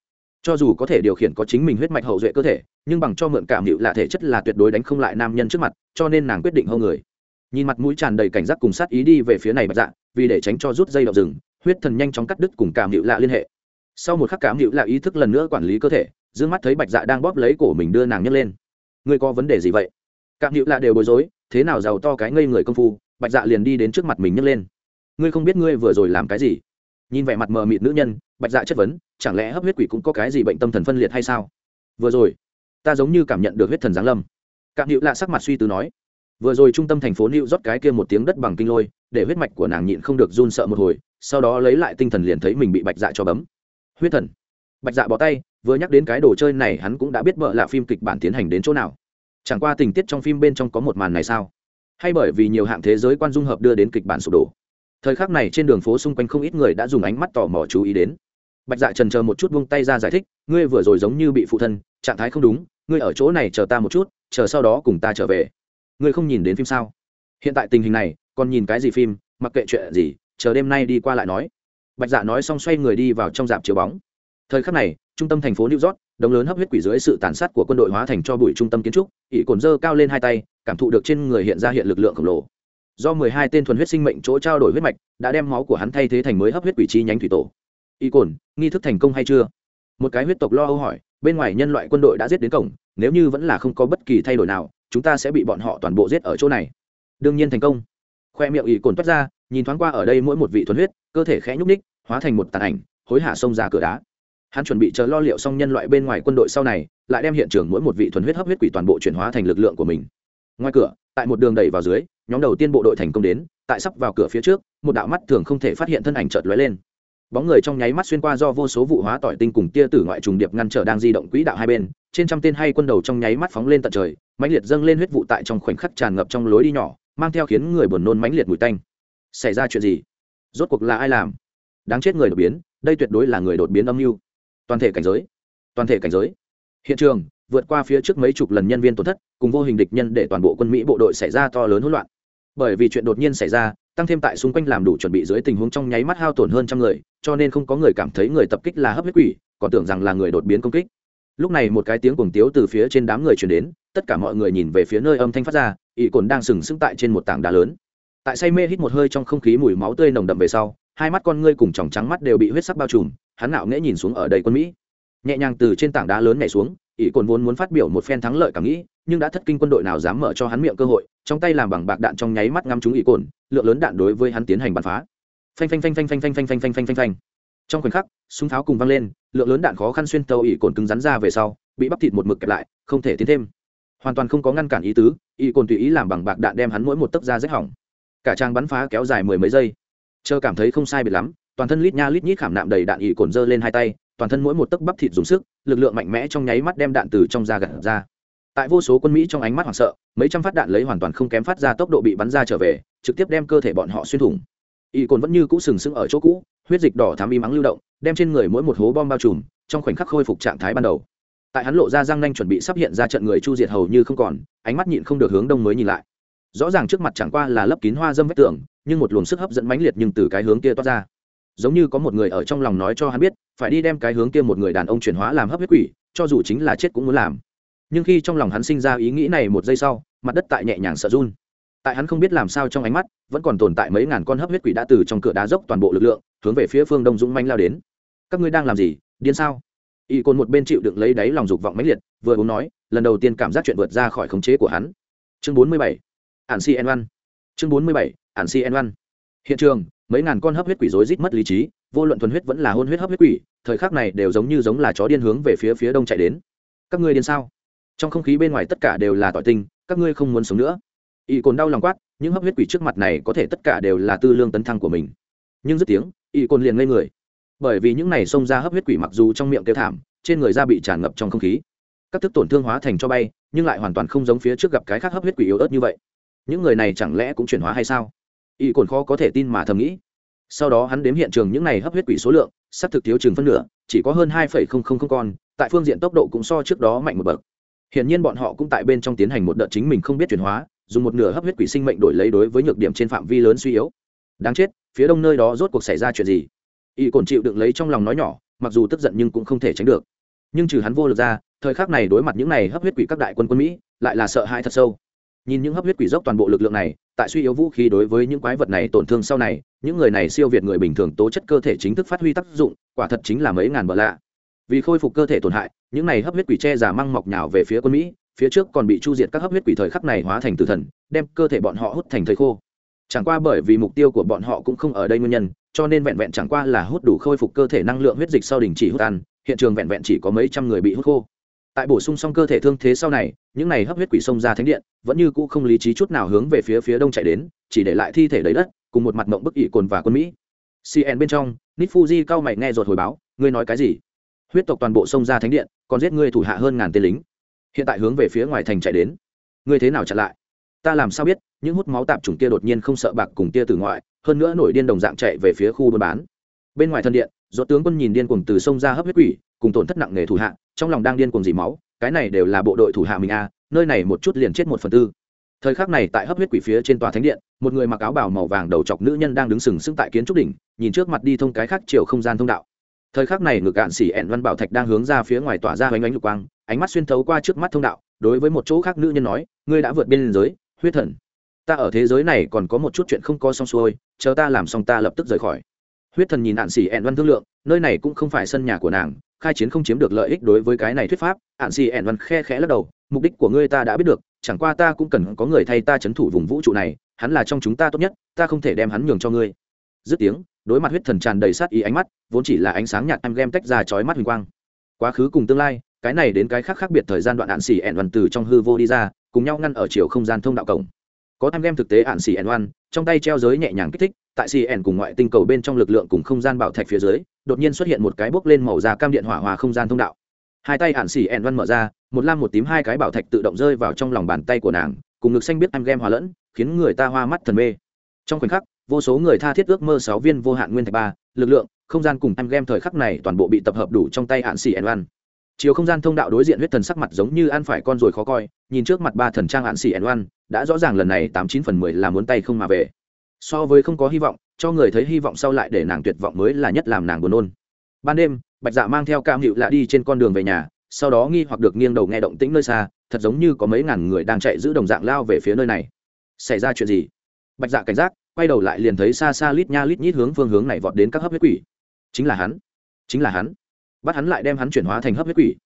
cho dù có thể điều khiển có chính mình huyết mạch hậu duệ cơ thể, nhưng bằng cho mượn cảm hiệu là thể chất là tuyệt đối đánh không lại nam nhân trước mặt, cho nên nàng quyết định hâu người. Nhìn mặt mũi tràn đầy cảnh giác cùng sát ý đi về phía này bạch dạ vì để tránh cho rút dây đậu rừng, huyết thần nhanh chóng cắt đứt cùng cảm hiệu lạ liên hệ. Sau một khắc cảm hiệu lạ ý thức lần nữa quản lý cơ thể d ư ơ n g mắt thấy bạch dạ đang bóp lấy cổ mình đưa nàng nhấc lên. Ngươi có vấn đề gì vậy? Cảm hiệu lạ đều bối rối, thế nào giàu to cái ngây người công phu, bạch dạ liền đi đến trước mặt mình nhấc lên. Ngươi không biết ngươi vừa rồi làm cái gì? Nhìn vẻ mặt mờ mịt nữ nhân, bạch dạ chất vấn, chẳng lẽ hấp huyết quỷ cũng có cái gì bệnh tâm thần phân liệt hay sao? Vừa rồi, ta giống như cảm nhận được huyết thần giáng lâm. Cạm hữu lạ sắc mặt suy tư nói, vừa rồi trung tâm thành phố new rót cái kia một tiếng đất bằng kinh lôi, để huyết mạch của nàng nhịn không được run sợ một hồi, sau đó lấy lại tinh thần liền thấy mình bị bạch dạ cho bấm. Huyết thần. Bạch dạ bỏ tay, vừa nhắc đến cái đồ chơi này hắn cũng đã biết vợ là phim kịch bản tiến hành đến chỗ nào. Chẳng qua tình tiết trong phim bên trong có một màn này sao? Hay bởi vì nhiều hạng thế giới quan dung hợp đưa đến kịch bản sụp đổ thời khắc này trên đường phố xung quanh không ít người đã dùng ánh mắt tò mò chú ý đến. Bạch dạ trần chờ một chút vung tay ra giải thích, ngươi vừa rồi giống như bị phụ thân, trạng thái không đúng, ngươi ở chỗ này chờ ta một chút, chờ sau đó cùng ta trở về. Ngươi không nhìn đến phim sao? Hiện tại tình hình này, còn nhìn cái gì phim, mặc kệ chuyện gì, chờ đêm nay đi qua lại nói. Bạch dạ nói xong xoay người đi vào trong dạp chiếu bóng. Thời khắc này, trung tâm thành phố new york, đống lớn hấp huyết quỷ dưới sự tàn sát của quân đội hóa thành cho bụi trung tâm kiến trúc, ỷ cồn dơ cao lên hai tay, cảm thụ được trên người hiện ra hiện lực lượng khổng lồ do mười hai tên thuần huyết sinh mệnh chỗ trao đổi huyết mạch, đã đem máu của hắn thay thế thành mới hấp huyết quỷ chi nhánh thủy tổ. Y cồn, nghi thức thành công hay chưa? Một cái huyết tộc lo âu hỏi, bên ngoài nhân loại quân đội đã giết đến cổng, nếu như vẫn là không có bất kỳ thay đổi nào, chúng ta sẽ bị bọn họ toàn bộ giết ở chỗ này. Đương nhiên thành công. Khoe miệng y cồn toát ra, nhìn thoáng qua ở đây mỗi một vị thuần huyết, cơ thể khẽ nhúc ních hóa thành một tàn ảnh, hối hả xông ra cửa đá. Hắn chuẩn bị chờ lo liệu xong nhân loại bên ngoài quân đội sau này, lại đem hiện trường mỗi một vị thuần huyết hấp huyết quỷ toàn bộ chuyển hóa thành lực lượng của mình. Ngoài cửa, tại một đường đẩy vào dưới nhóm đầu tiên bộ đội thành công đến, tại sắp vào cửa phía trước, một đạo mắt thường không thể phát hiện thân ảnh chợt lóe lên. Bóng người trong nháy mắt xuyên qua do vô số vụ hóa tỏi tinh cùng tia tử ngoại trùng điệp ngăn trở đang di động quỹ đạo hai bên, trên trăm tên hay quân đầu trong nháy mắt phóng lên tận trời, mãnh liệt dâng lên huyết vụ tại trong khoảnh khắc tràn ngập trong lối đi nhỏ, mang theo khiến người buồn nôn mãnh liệt mùi tanh. Xảy ra chuyện gì? Rốt cuộc là ai làm? Đáng chết người đột biến, đây tuyệt đối là người đột biến âm mưu. Toàn thể cảnh giới. Toàn thể cảnh giới. Hiện trường, vượt qua phía trước mấy chục lần nhân viên tổn thất, cùng vô hình địch nhân để toàn bộ quân mỹ bộ đội xảy ra to lớn hỗn loạn bởi vì chuyện đột nhiên xảy ra, tăng thêm tại xung quanh làm đủ chuẩn bị dưới tình huống trong nháy mắt hao tổn hơn trăm người, cho nên không có người cảm thấy người tập kích là hấp huyết quỷ, còn tưởng rằng là người đột biến công kích. Lúc này một cái tiếng cuồng tiếu từ phía trên đám người chuyển đến, tất cả mọi người nhìn về phía nơi âm thanh phát ra ỵ cồn đang sừng sững tại trên một tảng đá lớn. Tại say mê hít một hơi trong không khí mùi máu tươi nồng đậm về sau, hai mắt con ngươi cùng tròng trắng mắt đều bị huyết sắc bao trùm, hắn nạo nghễ nhìn xuống ở đầy quân mỹ. Nhẹ nhàng từ trên tảng đá lớn nhảy xuống ỷ cồn vốn muốn phát biểu một phen thắng lợi cảm nghĩ nhưng đã thất kinh quân đội nào dám mở cho hắn miệng cơ hội trong tay làm bằng bạc đạn trong nháy mắt ngắm chúng ỷ cồn lượng lớn đạn đối với hắn tiến hành bắn phá phanh phanh phanh phanh phanh phanh phanh phanh phanh phanh phanh phanh trong khoảnh khắc súng pháo cùng văng lên lượng lớn đạn khó khăn xuyên tàu ỷ cồn cứng rắn ra về sau bị bắp thịt một mực kẹp lại không thể tiến thêm hoàn toàn không có ngăn cản ý tứ ỷ cồn tùy ý làm bằng bạc đạn đem hắn mỗi một tấc da rách hỏng cả trang bắn phá kéo dài mười mấy giây chờ cảm thấy không sai biệt lắm toàn thân lít nha lít nhít khảm nạm đầy đạn ỷ cồn giơ lên hai tay toàn thân mỗi một tấc bắp thịt dùng sức, lực lượng mạnh mẽ trong nháy mắt đem đạn từ trong da gạt ra. Tại vô số quân mỹ trong ánh mắt hoảng sợ, mấy trăm phát đạn lấy hoàn toàn không kém phát ra tốc độ bị bắn ra trở về, trực tiếp đem cơ thể bọn họ xuyên thủng. Y cồn vẫn như cũ sừng sững ở chỗ cũ, huyết dịch đỏ thám y mắng lưu động, đem trên người mỗi một hố bom bao trùm, trong khoảnh khắc khôi phục trạng thái ban đầu. Tại hắn lộ ra răng nanh chuẩn bị sắp hiện ra trận người chu diệt hầu như không còn, ánh mắt nhịn không được hướng đông mới nhìn lại. Rõ ràng trước mặt chẳng qua là lấp kín hoa dâm vách tường, nhưng một luồng sức hấp dẫn mãnh liệt nhưng từ cái hướng kia toát ra giống như có một người ở trong lòng nói cho hắn biết, phải đi đem cái hướng kia một người đàn ông chuyển hóa làm hấp huyết quỷ, cho dù chính là chết cũng muốn làm. Nhưng khi trong lòng hắn sinh ra ý nghĩ này một giây sau, mặt đất tại nhẹ nhàng sợ run. Tại hắn không biết làm sao trong ánh mắt, vẫn còn tồn tại mấy ngàn con hấp huyết quỷ đã từ trong cửa đá dốc toàn bộ lực lượng, hướng về phía phương đông dũng manh lao đến. Các ngươi đang làm gì, điên sao? Y côn một bên chịu đựng lấy đáy lòng dục vọng mãnh liệt, vừa uống nói, lần đầu tiên cảm giác chuyện vượt ra khỏi khống chế của hắn. Chương bốn mươi bảy ản si En văn chương bốn mươi bảy ản si En văn hiện trường mấy ngàn con hấp huyết quỷ rối rít mất lý trí, vô luận thuần huyết vẫn là hôn huyết hấp huyết quỷ, thời khắc này đều giống như giống là chó điên hướng về phía phía đông chạy đến. Các ngươi điên sao? Trong không khí bên ngoài tất cả đều là tỏi tinh, các ngươi không muốn sống nữa. Y cồn đau lòng quát, những hấp huyết quỷ trước mặt này có thể tất cả đều là tư lương tấn thăng của mình. Nhưng dứt tiếng, y cồn liền ngây người. Bởi vì những này xông ra hấp huyết quỷ mặc dù trong miệng kêu thảm, trên người da bị tràn ngập trong không khí. Các thức tổn thương hóa thành cho bay, nhưng lại hoàn toàn không giống phía trước gặp cái khác hấp huyết quỷ yếu ớt như vậy. Những người này chẳng lẽ cũng chuyển hóa hay sao? Y cồn khó có thể tin mà thầm nghĩ sau đó hắn đếm hiện trường những này hấp huyết quỷ số lượng sắp thực thiếu chừng phân nửa chỉ có hơn hai con tại phương diện tốc độ cũng so trước đó mạnh một bậc Hiện nhiên bọn họ cũng tại bên trong tiến hành một đợt chính mình không biết chuyển hóa, dùng một nửa hấp huyết quỷ sinh mệnh đổi lấy đối với nhược điểm trên phạm vi lớn suy yếu. Đáng chết, phía đông nơi đó rốt cuộc xảy ra chuyện gì? Y cồn chịu đựng lấy trong lòng nói nhỏ, mặc dù tức giận nhưng cũng không thể tránh được. Nhưng trừ hắn vô lực ra, thời khắc này đối mặt những này hấp huyết quỷ các đại quân quân Mỹ, lại là sợ hãi thật sâu. Nhìn những hấp huyết quỷ dốc toàn bộ lực lượng này, tại suy yếu vũ khí đối với những quái vật này tổn thương sau này, những người này siêu việt người bình thường tố chất cơ thể chính thức phát huy tác dụng, quả thật chính là mấy ngàn bờ lạ. Vì khôi phục cơ thể tổn hại, những này hấp huyết quỷ che giả măng mọc nhào về phía quân mỹ phía trước còn bị chu diệt các hấp huyết quỷ thời khắc này hóa thành tử thần đem cơ thể bọn họ hút thành thời khô chẳng qua bởi vì mục tiêu của bọn họ cũng không ở đây nguyên nhân cho nên vẹn vẹn chẳng qua là hút đủ khôi phục cơ thể năng lượng huyết dịch sau đình chỉ hút ăn hiện trường vẹn vẹn chỉ có mấy trăm người bị hút khô tại bổ sung xong cơ thể thương thế sau này, những này hấp huyết quỷ sông ra thánh điện, vẫn như cũ không lý trí chút nào hướng về phía phía đông chạy đến, chỉ để lại thi thể lấy đất, cùng một mặt mộng bức ỵ cồn và quân mỹ. Cn bên trong nít fuji cao mày nghe ruột hồi báo, ngươi nói cái gì? Huyết tộc toàn bộ sông ra thánh điện, còn giết ngươi thủ hạ hơn ngàn tên lính. Hiện tại hướng về phía ngoài thành chạy đến. Ngươi thế nào chặn lại? Ta làm sao biết, những hút máu tạp chủng kia đột nhiên không sợ bạc cùng tia từ ngoại, hơn nữa nổi điên đồng dạng chạy về phía khu buôn bán. Bên ngoài thân điện do tướng quân nhìn điên cuồng từ sông ra hấp huyết quỷ cùng tổn thất nặng nề thủ hạ, trong lòng đang điên cuồng dì máu, cái này đều là bộ đội thủ hạ mình a nơi này một chút liền chết một phần tư. Thời khắc này tại hấp huyết quỷ phía trên tòa thánh điện, một người mặc áo bào màu vàng đầu chọc nữ nhân đang đứng sừng sững tại kiến trúc đỉnh, nhìn trước mặt đi thông cái khác chiều không gian thông đạo. Thời khắc này ngực cạn xỉ ẹn văn bảo thạch đang hướng ra phía ngoài tỏa ra hoành ánh lục quang, ánh mắt xuyên thấu qua trước mắt thông đạo, đối với một chỗ khác nữ nhân nói, ngươi đã vượt biên giới, huyết thần. Ta ở thế giới này còn có một chút chuyện không có xong xuôi, chờ ta làm xong ta lập tức rời khỏi huyết thần nhìn ạn xỉ ẹn văn thương lượng, nơi này cũng không phải sân nhà của nàng, khai chiến không chiếm được lợi ích đối với cái này thuyết pháp. Ạn xỉ ẹn văn khe khẽ lắc đầu, mục đích của ngươi ta đã biết được, chẳng qua ta cũng cần có người thay ta chấn thủ vùng vũ trụ này, hắn là trong chúng ta tốt nhất, ta không thể đem hắn nhường cho ngươi. Dứt tiếng, đối mặt huyết thần tràn đầy sát ý ánh mắt, vốn chỉ là ánh sáng nhạt em game tách ra chói mắt huỳnh quang. Quá khứ cùng tương lai, cái này đến cái khác khác biệt thời gian đoạn đạn xỉ ẹn văn từ trong hư vô đi ra, cùng nhau ngăn ở chiều không gian thông đạo cổng. Có tham game thực tế ạn xỉ ẩn oan trong tay treo giới nhẹ nhàng kích thích tại cn cùng ngoại tinh cầu bên trong lực lượng cùng không gian bảo thạch phía dưới, đột nhiên xuất hiện một cái bốc lên màu da cam điện hỏa hòa không gian thông đạo. Hai tay hạn cn văn mở ra, một lam một tím hai cái bảo thạch tự động rơi vào trong lòng bàn tay của nàng, cùng ngực xanh biết em game hòa lẫn, khiến người ta hoa mắt thần mê. Trong khoảnh khắc, vô số người tha thiết ước mơ sáu viên vô hạn nguyên thạch ba, lực lượng, không gian cùng em game thời khắc này toàn bộ bị tập hợp đủ trong tay hạn xì ẩn văn. chiều không gian thông đạo đối diện huyết thần sắc mặt giống như ăn phải con rồi khó coi, nhìn trước mặt ba thần trang hạn xì ẩn văn, đã rõ ràng lần này tám chín phần mười là muốn tay không mà về so với không có hy vọng, cho người thấy hy vọng sau lại để nàng tuyệt vọng mới là nhất làm nàng buồn nôn. Ban đêm, bạch dạ mang theo cam hiệu lạ đi trên con đường về nhà, sau đó nghi hoặc được nghiêng đầu nghe động tĩnh nơi xa, thật giống như có mấy ngàn người đang chạy giữ đồng dạng lao về phía nơi này. Xảy ra chuyện gì? Bạch dạ cảnh giác, quay đầu lại liền thấy xa xa lít nha lít nhít hướng phương hướng này vọt đến các hấp huyết quỷ. Chính là hắn. Chính là hắn. Bắt hắn lại đem hắn chuyển hóa thành hấp huyết quỷ.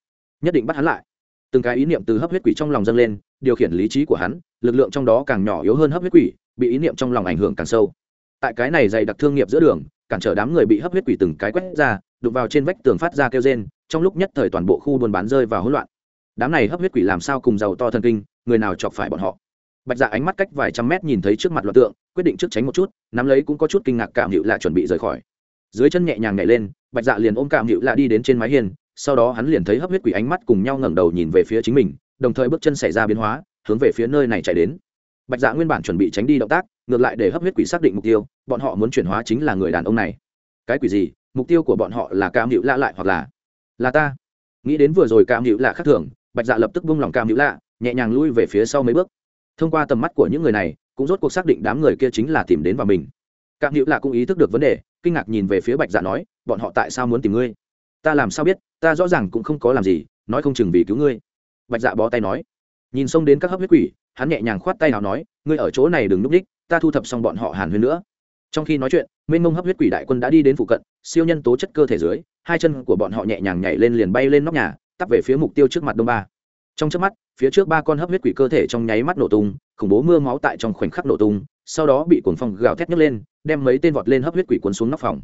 Nhất định bắt hắn lại. Từng cái ý niệm từ hấp huyết quỷ trong lòng dâng lên, điều khiển lý trí của hắn, lực lượng trong đó càng nhỏ yếu hơn hấp huyết quỷ bị ý niệm trong lòng ảnh hưởng càng sâu. Tại cái này dày đặc thương nghiệp giữa đường, cản trở đám người bị hấp huyết quỷ từng cái quét ra, đụng vào trên vách tường phát ra kêu rên, trong lúc nhất thời toàn bộ khu buôn bán rơi vào hỗn loạn. Đám này hấp huyết quỷ làm sao cùng giàu to thần kinh, người nào chọc phải bọn họ? Bạch dạ ánh mắt cách vài trăm mét nhìn thấy trước mặt loạt tượng, quyết định trước tránh một chút, nắm lấy cũng có chút kinh ngạc cảm hiệu lạ chuẩn bị rời khỏi. Dưới chân nhẹ nhàng nhảy lên, bạch dạ liền ôm cảm hiệu lạ đi đến trên mái hiên, sau đó hắn liền thấy hấp huyết quỷ ánh mắt cùng nhau ngẩng đầu nhìn về phía chính mình, đồng thời bước chân xảy ra biến hóa, hướng về phía nơi này chạy đến bạch dạ nguyên bản chuẩn bị tránh đi động tác, ngược lại để hấp huyết quỷ xác định mục tiêu, bọn họ muốn chuyển hóa chính là người đàn ông này. Cái quỷ gì? Mục tiêu của bọn họ là cam hữu lạ lại hoặc là là ta? Nghĩ đến vừa rồi cam hữu lạ khác thường, bạch dạ lập tức buông lòng cam hữu lạ, nhẹ nhàng lui về phía sau mấy bước. Thông qua tầm mắt của những người này, cũng rốt cuộc xác định đám người kia chính là tìm đến vào mình. Cam hữu lạ cũng ý thức được vấn đề, kinh ngạc nhìn về phía bạch dạ nói, bọn họ tại sao muốn tìm ngươi? Ta làm sao biết? Ta rõ ràng cũng không có làm gì, nói không chừng vì cứu ngươi. Bạch dạ bó tay nói. Nhìn xông đến các hấp huyết quỷ hắn nhẹ nhàng khoát tay nào nói, ngươi ở chỗ này đừng núp đích ta thu thập xong bọn họ hàn huyên nữa. Trong khi nói chuyện mênh mông hấp huyết quỷ đại quân đã đi đến phụ cận, siêu nhân tố chất cơ thể dưới, hai chân của bọn họ nhẹ nhàng nhảy lên liền bay lên nóc nhà, tắp về phía mục tiêu trước mặt đông ba. Trong trước mắt, phía trước ba con hấp huyết quỷ cơ thể trong nháy mắt nổ tung, khủng bố mưa máu tại trong khoảnh khắc nổ tung, sau đó bị cuồng phong gào thét nhấc lên, đem mấy tên vọt lên hấp huyết quỷ cuốn xuống nóc phòng.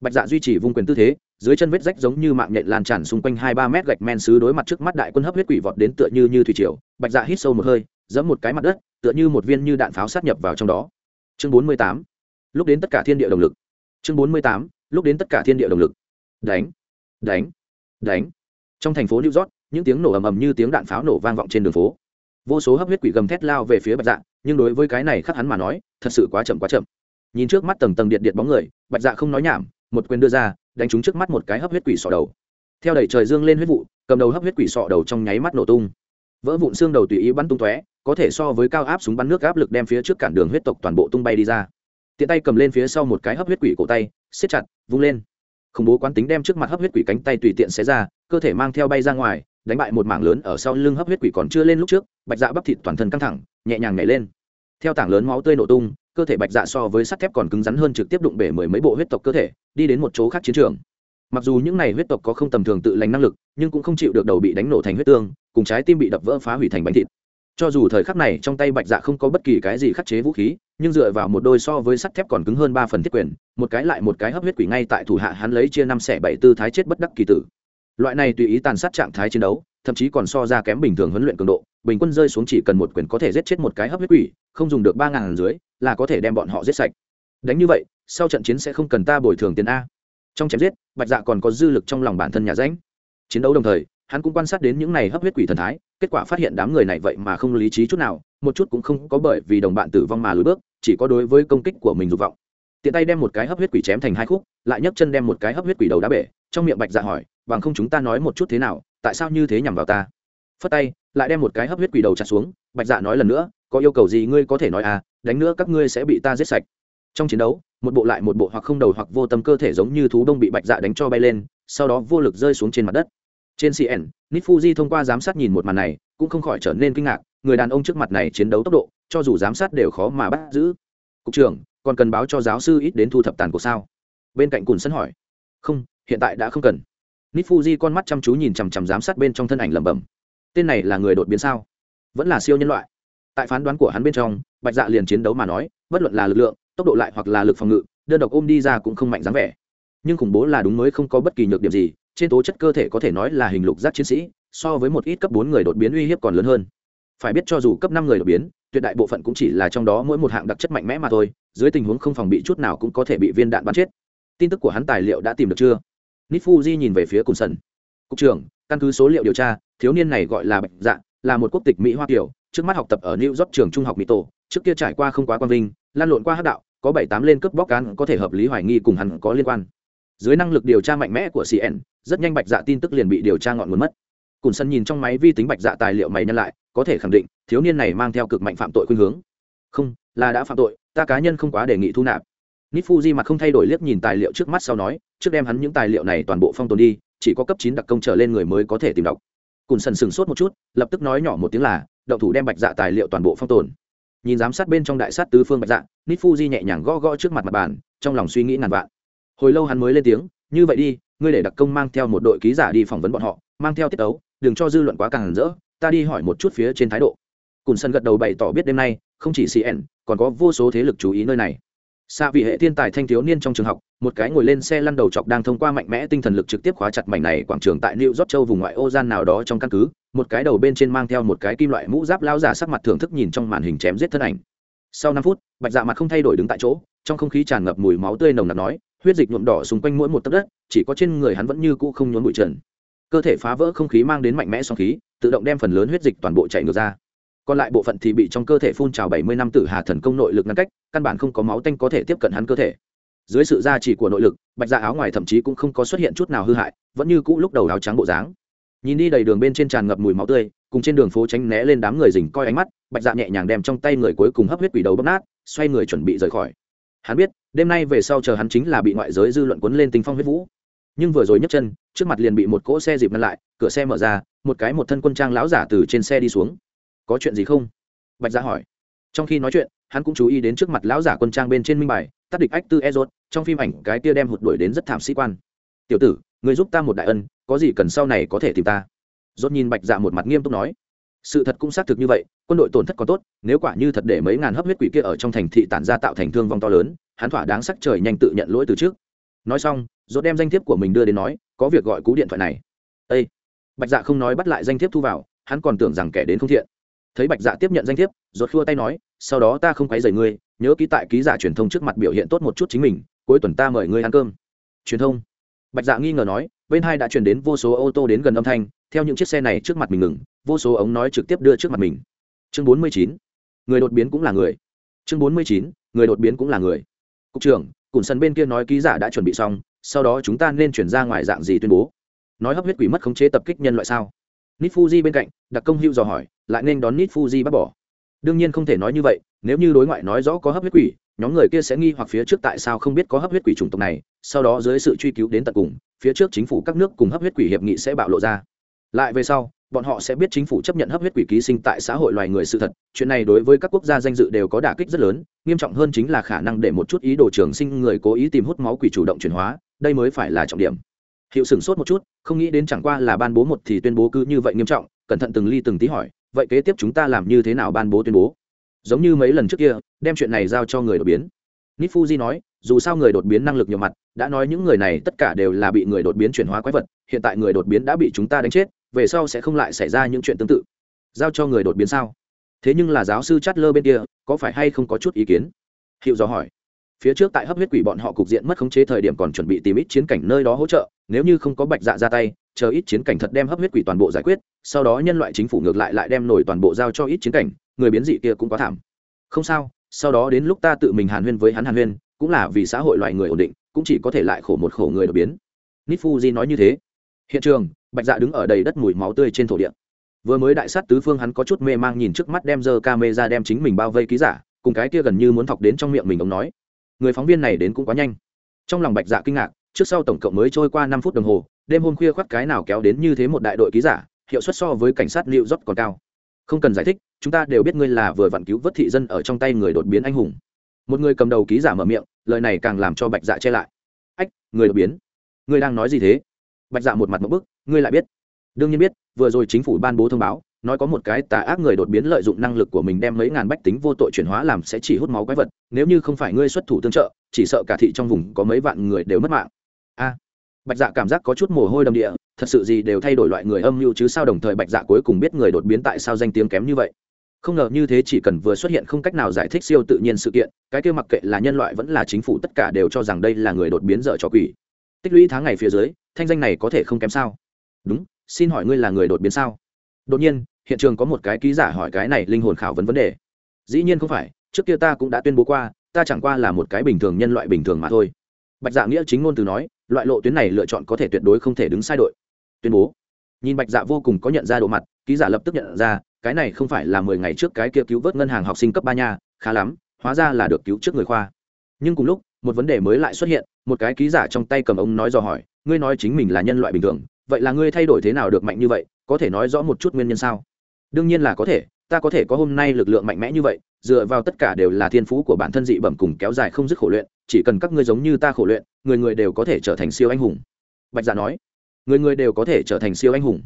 Bạch dạ duy trì vung quyền tư thế, dưới chân vết rách giống như mạng nhện lan tràn xung quanh hai ba mét gạch men xứ đối mặt trước mắt đại quân hấp huyết quỷ vọt đến tựa như như thủy triều. Bạch dạ hít sâu một hơi giẫm một cái mặt đất, tựa như một viên như đạn pháo sát nhập vào trong đó. Chương bốn mươi tám. Lúc đến tất cả thiên địa động lực. Chương bốn mươi tám. Lúc đến tất cả thiên địa động lực. Đánh đánh đánh. Trong thành phố new york, những tiếng nổ ầm ầm như tiếng đạn pháo nổ vang vọng trên đường phố. Vô số hấp huyết quỷ gầm thét lao về phía bạch dạ nhưng đối với cái này khắc hắn mà nói, thật sự quá chậm quá chậm. Nhìn trước mắt tầng tầng điện điện bóng người, bạch dạ không nói nhảm, một quyền đưa ra, đánh trúng trước mắt một cái hấp huyết quỷ sọ đầu. Theo đẩy trời dương lên huyết vụ, cầm đầu hấp huyết quỷ sọ đầu trong nháy mắt nổ tung vỡ vụn xương đầu tùy ý bắn tung tóe, có thể so với cao áp súng bắn nước áp lực đem phía trước cản đường huyết tộc toàn bộ tung bay đi ra. Tiện tay cầm lên phía sau một cái hấp huyết quỷ cổ tay, siết chặt, vung lên. Khủng bố quán tính đem trước mặt hấp huyết quỷ cánh tay tùy tiện xé ra, cơ thể mang theo bay ra ngoài, đánh bại một mảng lớn ở sau lưng hấp huyết quỷ còn chưa lên lúc trước, bạch dạ bắp thịt toàn thân căng thẳng, nhẹ nhàng nhảy lên. Theo tảng lớn máu tươi nổ tung, cơ thể bạch dạ so với sắt thép còn cứng rắn hơn trực tiếp đụng bể mười mấy bộ huyết tộc cơ thể, đi đến một chỗ khác chiến trường. Mặc dù những này huyết tộc có không tầm thường tự lành năng lực, nhưng cũng không chịu được đầu bị đánh nổ thành huyết tương cùng trái tim bị đập vỡ phá hủy thành bánh thịt. Cho dù thời khắc này trong tay bạch dạ không có bất kỳ cái gì khắc chế vũ khí, nhưng dựa vào một đôi so với sắt thép còn cứng hơn ba phần thiết quyền, một cái lại một cái hấp huyết quỷ ngay tại thủ hạ hắn lấy chia năm xẻ bảy tư thái chết bất đắc kỳ tử. Loại này tùy ý tàn sát trạng thái chiến đấu, thậm chí còn so ra kém bình thường huấn luyện cường độ, bình quân rơi xuống chỉ cần một quyền có thể giết chết một cái hấp huyết quỷ, không dùng được ba ngàn dưới, là có thể đem bọn họ giết sạch. Đánh như vậy, sau trận chiến sẽ không cần ta bồi thường tiền a. Trong chém giết, bạch dạ còn có dư lực trong lòng bản thân nhà ránh. Chiến đấu đồng thời hắn cũng quan sát đến những này hấp huyết quỷ thần thái, kết quả phát hiện đám người này vậy mà không lý trí chút nào, một chút cũng không có bởi vì đồng bạn tử vong mà lùi bước, chỉ có đối với công kích của mình dục vọng. Tiện tay đem một cái hấp huyết quỷ chém thành hai khúc, lại nhấc chân đem một cái hấp huyết quỷ đầu đá bể, trong miệng bạch dạ hỏi, bằng không chúng ta nói một chút thế nào, tại sao như thế nhằm vào ta? Phất tay, lại đem một cái hấp huyết quỷ đầu chặt xuống, bạch dạ nói lần nữa, có yêu cầu gì ngươi có thể nói à đánh nữa các ngươi sẽ bị ta giết sạch. Trong chiến đấu, một bộ lại một bộ hoặc không đầu hoặc vô tâm cơ thể giống như thú đông bị bạch dạ đánh cho bay lên, sau đó vô lực rơi xuống trên mặt đất trên cn nít fuji thông qua giám sát nhìn một màn này, cũng không khỏi trở nên kinh ngạc, người đàn ông trước mặt này chiến đấu tốc độ, cho dù giám sát đều khó mà bắt giữ. Cục trưởng, còn cần báo cho giáo sư ít đến thu thập tàn cuộc sao? Bên cạnh cùn sân hỏi. Không, hiện tại đã không cần. Nít fuji con mắt chăm chú nhìn chằm chằm giám sát bên trong thân ảnh lẩm bẩm. Tên này là người đột biến sao? Vẫn là siêu nhân loại. Tại phán đoán của hắn bên trong, bạch dạ liền chiến đấu mà nói, bất luận là lực lượng, tốc độ lại hoặc là lực phòng ngự, đơn độc ôm đi ra cũng không mạnh dáng vẻ. Nhưng khủng bố là đúng mới không có bất kỳ nhược điểm gì trên tố chất cơ thể có thể nói là hình lục giác chiến sĩ, so với một ít cấp bốn người đột biến uy hiếp còn lớn hơn. Phải biết cho dù cấp năm người đột biến, tuyệt đại bộ phận cũng chỉ là trong đó mỗi một hạng đặc chất mạnh mẽ mà thôi, dưới tình huống không phòng bị chút nào cũng có thể bị viên đạn bắn chết. Tin tức của hắn tài liệu đã tìm được chưa? Nít fuji nhìn về phía cùng sân cục trưởng, căn cứ số liệu điều tra, thiếu niên này gọi là bạch dạ là một quốc tịch mỹ hoa kiều, trước mắt học tập ở new york trường trung học mỹ tổ, trước kia trải qua không quá quan vinh, lan lộn qua hát đạo, có bảy tám lên cướp bóc cán có thể hợp lý hoài nghi cùng hắn có liên quan dưới năng lực điều tra mạnh mẽ của cn rất nhanh bạch dạ tin tức liền bị điều tra ngọn nguồn mất. Cùn sân nhìn trong máy vi tính bạch dạ tài liệu mày nhân lại, có thể khẳng định, thiếu niên này mang theo cực mạnh phạm tội khuynh hướng. Không, là đã phạm tội, ta cá nhân không quá đề nghị thu nạp. Nít fuji mặt không thay đổi liếc nhìn tài liệu trước mắt sau nói, trước đem hắn những tài liệu này toàn bộ phong tồn đi, chỉ có cấp chín đặc công trở lên người mới có thể tìm đọc. Cùn sần sừng sốt một chút, lập tức nói nhỏ một tiếng là, động thủ đem bạch dạ tài liệu toàn bộ phong tồn. Nhìn giám sát bên trong đại sát tứ phương bạch dạ nít fuji nhẹ nhàng gõ gõ trước mặt mặt bàn, trong lòng suy nghĩ ngàn vạn hồi lâu hắn mới lên tiếng, như vậy đi, ngươi để đặc công mang theo một đội ký giả đi phỏng vấn bọn họ, mang theo tiết ấu đừng cho dư luận quá càng rỡ, ta đi hỏi một chút phía trên thái độ. Cùn sân gật đầu bày tỏ biết đêm nay, không chỉ cn còn có vô số thế lực chú ý nơi này. Xa vị hệ thiên tài thanh thiếu niên trong trường học, một cái ngồi lên xe lăn đầu chọc đang thông qua mạnh mẽ tinh thần lực trực tiếp khóa chặt mảnh này quảng trường tại new york châu vùng ngoại ô gian nào đó trong căn cứ, một cái đầu bên trên mang theo một cái kim loại mũ giáp lao giả sắc mặt thưởng thức nhìn trong màn hình chém giết thân ảnh. Sau năm phút, bạch dạ mặt không thay đổi đứng tại chỗ, trong không khí tràn ngập mùi máu tươi nồng nặc nói huyết dịch nhuộm đỏ xung quanh mỗi một tấc đất, chỉ có trên người hắn vẫn như cũ không nhốn bụi trần. Cơ thể phá vỡ không khí mang đến mạnh mẽ song khí, tự động đem phần lớn huyết dịch toàn bộ chạy ngược ra. Còn lại bộ phận thì bị trong cơ thể phun trào bảy mươi năm tử hà thần công nội lực ngăn cách, căn bản không có máu tanh có thể tiếp cận hắn cơ thể. Dưới sự gia trì của nội lực, bạch dạ áo ngoài thậm chí cũng không có xuất hiện chút nào hư hại, vẫn như cũ lúc đầu áo trắng bộ dáng. Nhìn đi đầy đường bên trên tràn ngập mùi máu tươi, cùng trên đường phố tránh né lên đám người rình coi ánh mắt, bạch dạ nhẹ nhàng đem trong tay người cuối cùng hấp huyết quỷ đầu bóp nát, xoay người chuẩn bị rời khỏi. Hắn biết đêm nay về sau chờ hắn chính là bị ngoại giới dư luận quấn lên tinh phong huyết vũ. Nhưng vừa rồi nhấc chân, trước mặt liền bị một cỗ xe dịp ngăn lại, cửa xe mở ra, một cái một thân quân trang lão giả từ trên xe đi xuống. Có chuyện gì không? Bạch gia hỏi. Trong khi nói chuyện, hắn cũng chú ý đến trước mặt lão giả quân trang bên trên minh bài, tắt địch ách tư e rốt, trong phim ảnh cái tia đem hụt đuổi đến rất thảm sĩ quan. Tiểu tử, người giúp ta một đại ân, có gì cần sau này có thể tìm ta? Rốt nhìn bạch dạ một mặt nghiêm túc nói sự thật cũng xác thực như vậy, quân đội tổn thất còn tốt, nếu quả như thật để mấy ngàn hấp huyết quỷ kia ở trong thành thị tản ra tạo thành thương vong to lớn, hắn thỏa đáng sắc trời nhanh tự nhận lỗi từ trước. Nói xong, rốt đem danh thiếp của mình đưa đến nói, có việc gọi cú điện thoại này. Ây bạch dạ không nói bắt lại danh thiếp thu vào, hắn còn tưởng rằng kẻ đến không thiện. Thấy bạch dạ tiếp nhận danh thiếp, rốt khua tay nói, sau đó ta không quấy rầy ngươi, nhớ ký tại ký giả truyền thông trước mặt biểu hiện tốt một chút chính mình, cuối tuần ta mời ngươi ăn cơm. Truyền thông? Bạch dạ nghi ngờ nói, bên hai đã truyền đến vô số ô tô đến gần âm thanh theo những chiếc xe này trước mặt mình ngừng, vô số ống nói trực tiếp đưa trước mặt mình. Chương bốn mươi chín, người đột biến cũng là người. Chương bốn mươi chín, người đột biến cũng là người. Cục trưởng, cùn sân bên kia nói ký giả đã chuẩn bị xong, sau đó chúng ta nên chuyển ra ngoài dạng gì tuyên bố? Nói hấp huyết quỷ mất khống chế tập kích nhân loại sao? Nít fuji bên cạnh, đặc công hữu dò hỏi, lại nên đón nít fuji bác bỏ. Đương nhiên không thể nói như vậy, nếu như đối ngoại nói rõ có hấp huyết quỷ, nhóm người kia sẽ nghi hoặc phía trước tại sao không biết có hấp huyết quỷ chủng tộc này, sau đó dưới sự truy cứu đến tận cùng, phía trước chính phủ các nước cùng hấp huyết quỷ hiệp nghị sẽ bạo lộ ra lại về sau, bọn họ sẽ biết chính phủ chấp nhận hấp huyết quỷ ký sinh tại xã hội loài người sự thật. Chuyện này đối với các quốc gia danh dự đều có đả kích rất lớn, nghiêm trọng hơn chính là khả năng để một chút ý đồ trường sinh người cố ý tìm hút máu quỷ chủ động chuyển hóa, đây mới phải là trọng điểm. Hiệu sửng sốt một chút, không nghĩ đến chẳng qua là ban bố một thì tuyên bố cứ như vậy nghiêm trọng, cẩn thận từng ly từng tí hỏi, vậy kế tiếp chúng ta làm như thế nào ban bố tuyên bố? Giống như mấy lần trước kia, đem chuyện này giao cho người đột biến. Nít fuji nói dù sao người đột biến năng lực nhiều mặt, đã nói những người này tất cả đều là bị người đột biến chuyển hóa quái vật, hiện tại người đột biến đã bị chúng ta đánh chết, về sau sẽ không lại xảy ra những chuyện tương tự. Giao cho người đột biến sao? Thế nhưng là giáo sư chát lơ bên kia, có phải hay không có chút ý kiến? Hiệu dò hỏi. Phía trước tại hấp huyết quỷ bọn họ cục diện mất khống chế thời điểm còn chuẩn bị tìm ít chiến cảnh nơi đó hỗ trợ, nếu như không có bạch dạ ra tay, chờ ít chiến cảnh thật đem hấp huyết quỷ toàn bộ giải quyết, sau đó nhân loại chính phủ ngược lại lại đem nổi toàn bộ giao cho ít chiến cảnh, người biến dị kia cũng quá thảm. Không sao, sau đó đến lúc ta tự mình hàn huyên với hắn hàn huyên cũng là vì xã hội loài người ổn định, cũng chỉ có thể lại khổ một khổ người đột biến. Nít fuji nói như thế. Hiện trường, bạch dạ đứng ở đầy đất mùi máu tươi trên thổ địa. Vừa mới đại sát tứ phương hắn có chút mê mang nhìn trước mắt đem dơ ca mê ra đem chính mình bao vây ký giả, cùng cái kia gần như muốn thọc đến trong miệng mình ông nói. Người phóng viên này đến cũng quá nhanh. Trong lòng bạch dạ kinh ngạc, trước sau tổng cộng mới trôi qua năm phút đồng hồ, đêm hôm khuya khoắt cái nào kéo đến như thế một đại đội ký giả, hiệu suất so với cảnh sát liệu dốc còn cao. Không cần giải thích, chúng ta đều biết ngươi là vừa vặn cứu vớt thị dân ở trong tay người đột biến anh hùng một người cầm đầu ký giả mở miệng, lời này càng làm cho bạch dạ che lại. Ách, người đột biến. Ngươi đang nói gì thế? Bạch dạ một mặt một bức, ngươi lại biết. Đương nhiên biết, vừa rồi chính phủ ban bố thông báo, nói có một cái tà ác người đột biến lợi dụng năng lực của mình đem mấy ngàn bách tính vô tội chuyển hóa làm sẽ chỉ hút máu quái vật, nếu như không phải ngươi xuất thủ tương trợ, chỉ sợ cả thị trong vùng có mấy vạn người đều mất mạng. A. Bạch dạ cảm giác có chút mồ hôi đầm địa, thật sự gì đều thay đổi loại người âm mưu chứ sao đồng thời bạch dạ cuối cùng biết người đột biến tại sao danh tiếng kém như vậy không ngờ như thế chỉ cần vừa xuất hiện không cách nào giải thích siêu tự nhiên sự kiện, cái kia mặc kệ là nhân loại vẫn là chính phủ tất cả đều cho rằng đây là người đột biến dở cho quỷ. Tích lũy tháng ngày phía dưới, thanh danh này có thể không kém sao? Đúng, xin hỏi ngươi là người đột biến sao? Đột nhiên, hiện trường có một cái ký giả hỏi cái này linh hồn khảo vấn vấn đề. Dĩ nhiên không phải, trước kia ta cũng đã tuyên bố qua, ta chẳng qua là một cái bình thường nhân loại bình thường mà thôi. Bạch dạ nghĩa chính ngôn từ nói, loại lộ tuyến này lựa chọn có thể tuyệt đối không thể đứng sai đội. Tuyên bố. Nhìn bạch dạ vô cùng có nhận ra độ mặt, ký giả lập tức nhận ra cái này không phải là mười ngày trước cái kia cứu vớt ngân hàng học sinh cấp ba nha, khá lắm, hóa ra là được cứu trước người khoa. Nhưng cùng lúc, một vấn đề mới lại xuất hiện, một cái ký giả trong tay cầm ông nói dò hỏi, ngươi nói chính mình là nhân loại bình thường, vậy là ngươi thay đổi thế nào được mạnh như vậy, có thể nói rõ một chút nguyên nhân sao? Đương nhiên là có thể, ta có thể có hôm nay lực lượng mạnh mẽ như vậy, dựa vào tất cả đều là thiên phú của bản thân dị bẩm cùng kéo dài không dứt khổ luyện, chỉ cần các ngươi giống như ta khổ luyện, người người đều có thể trở thành siêu anh hùng. Bạch dạ nói. Người người đều có thể trở thành siêu anh hùng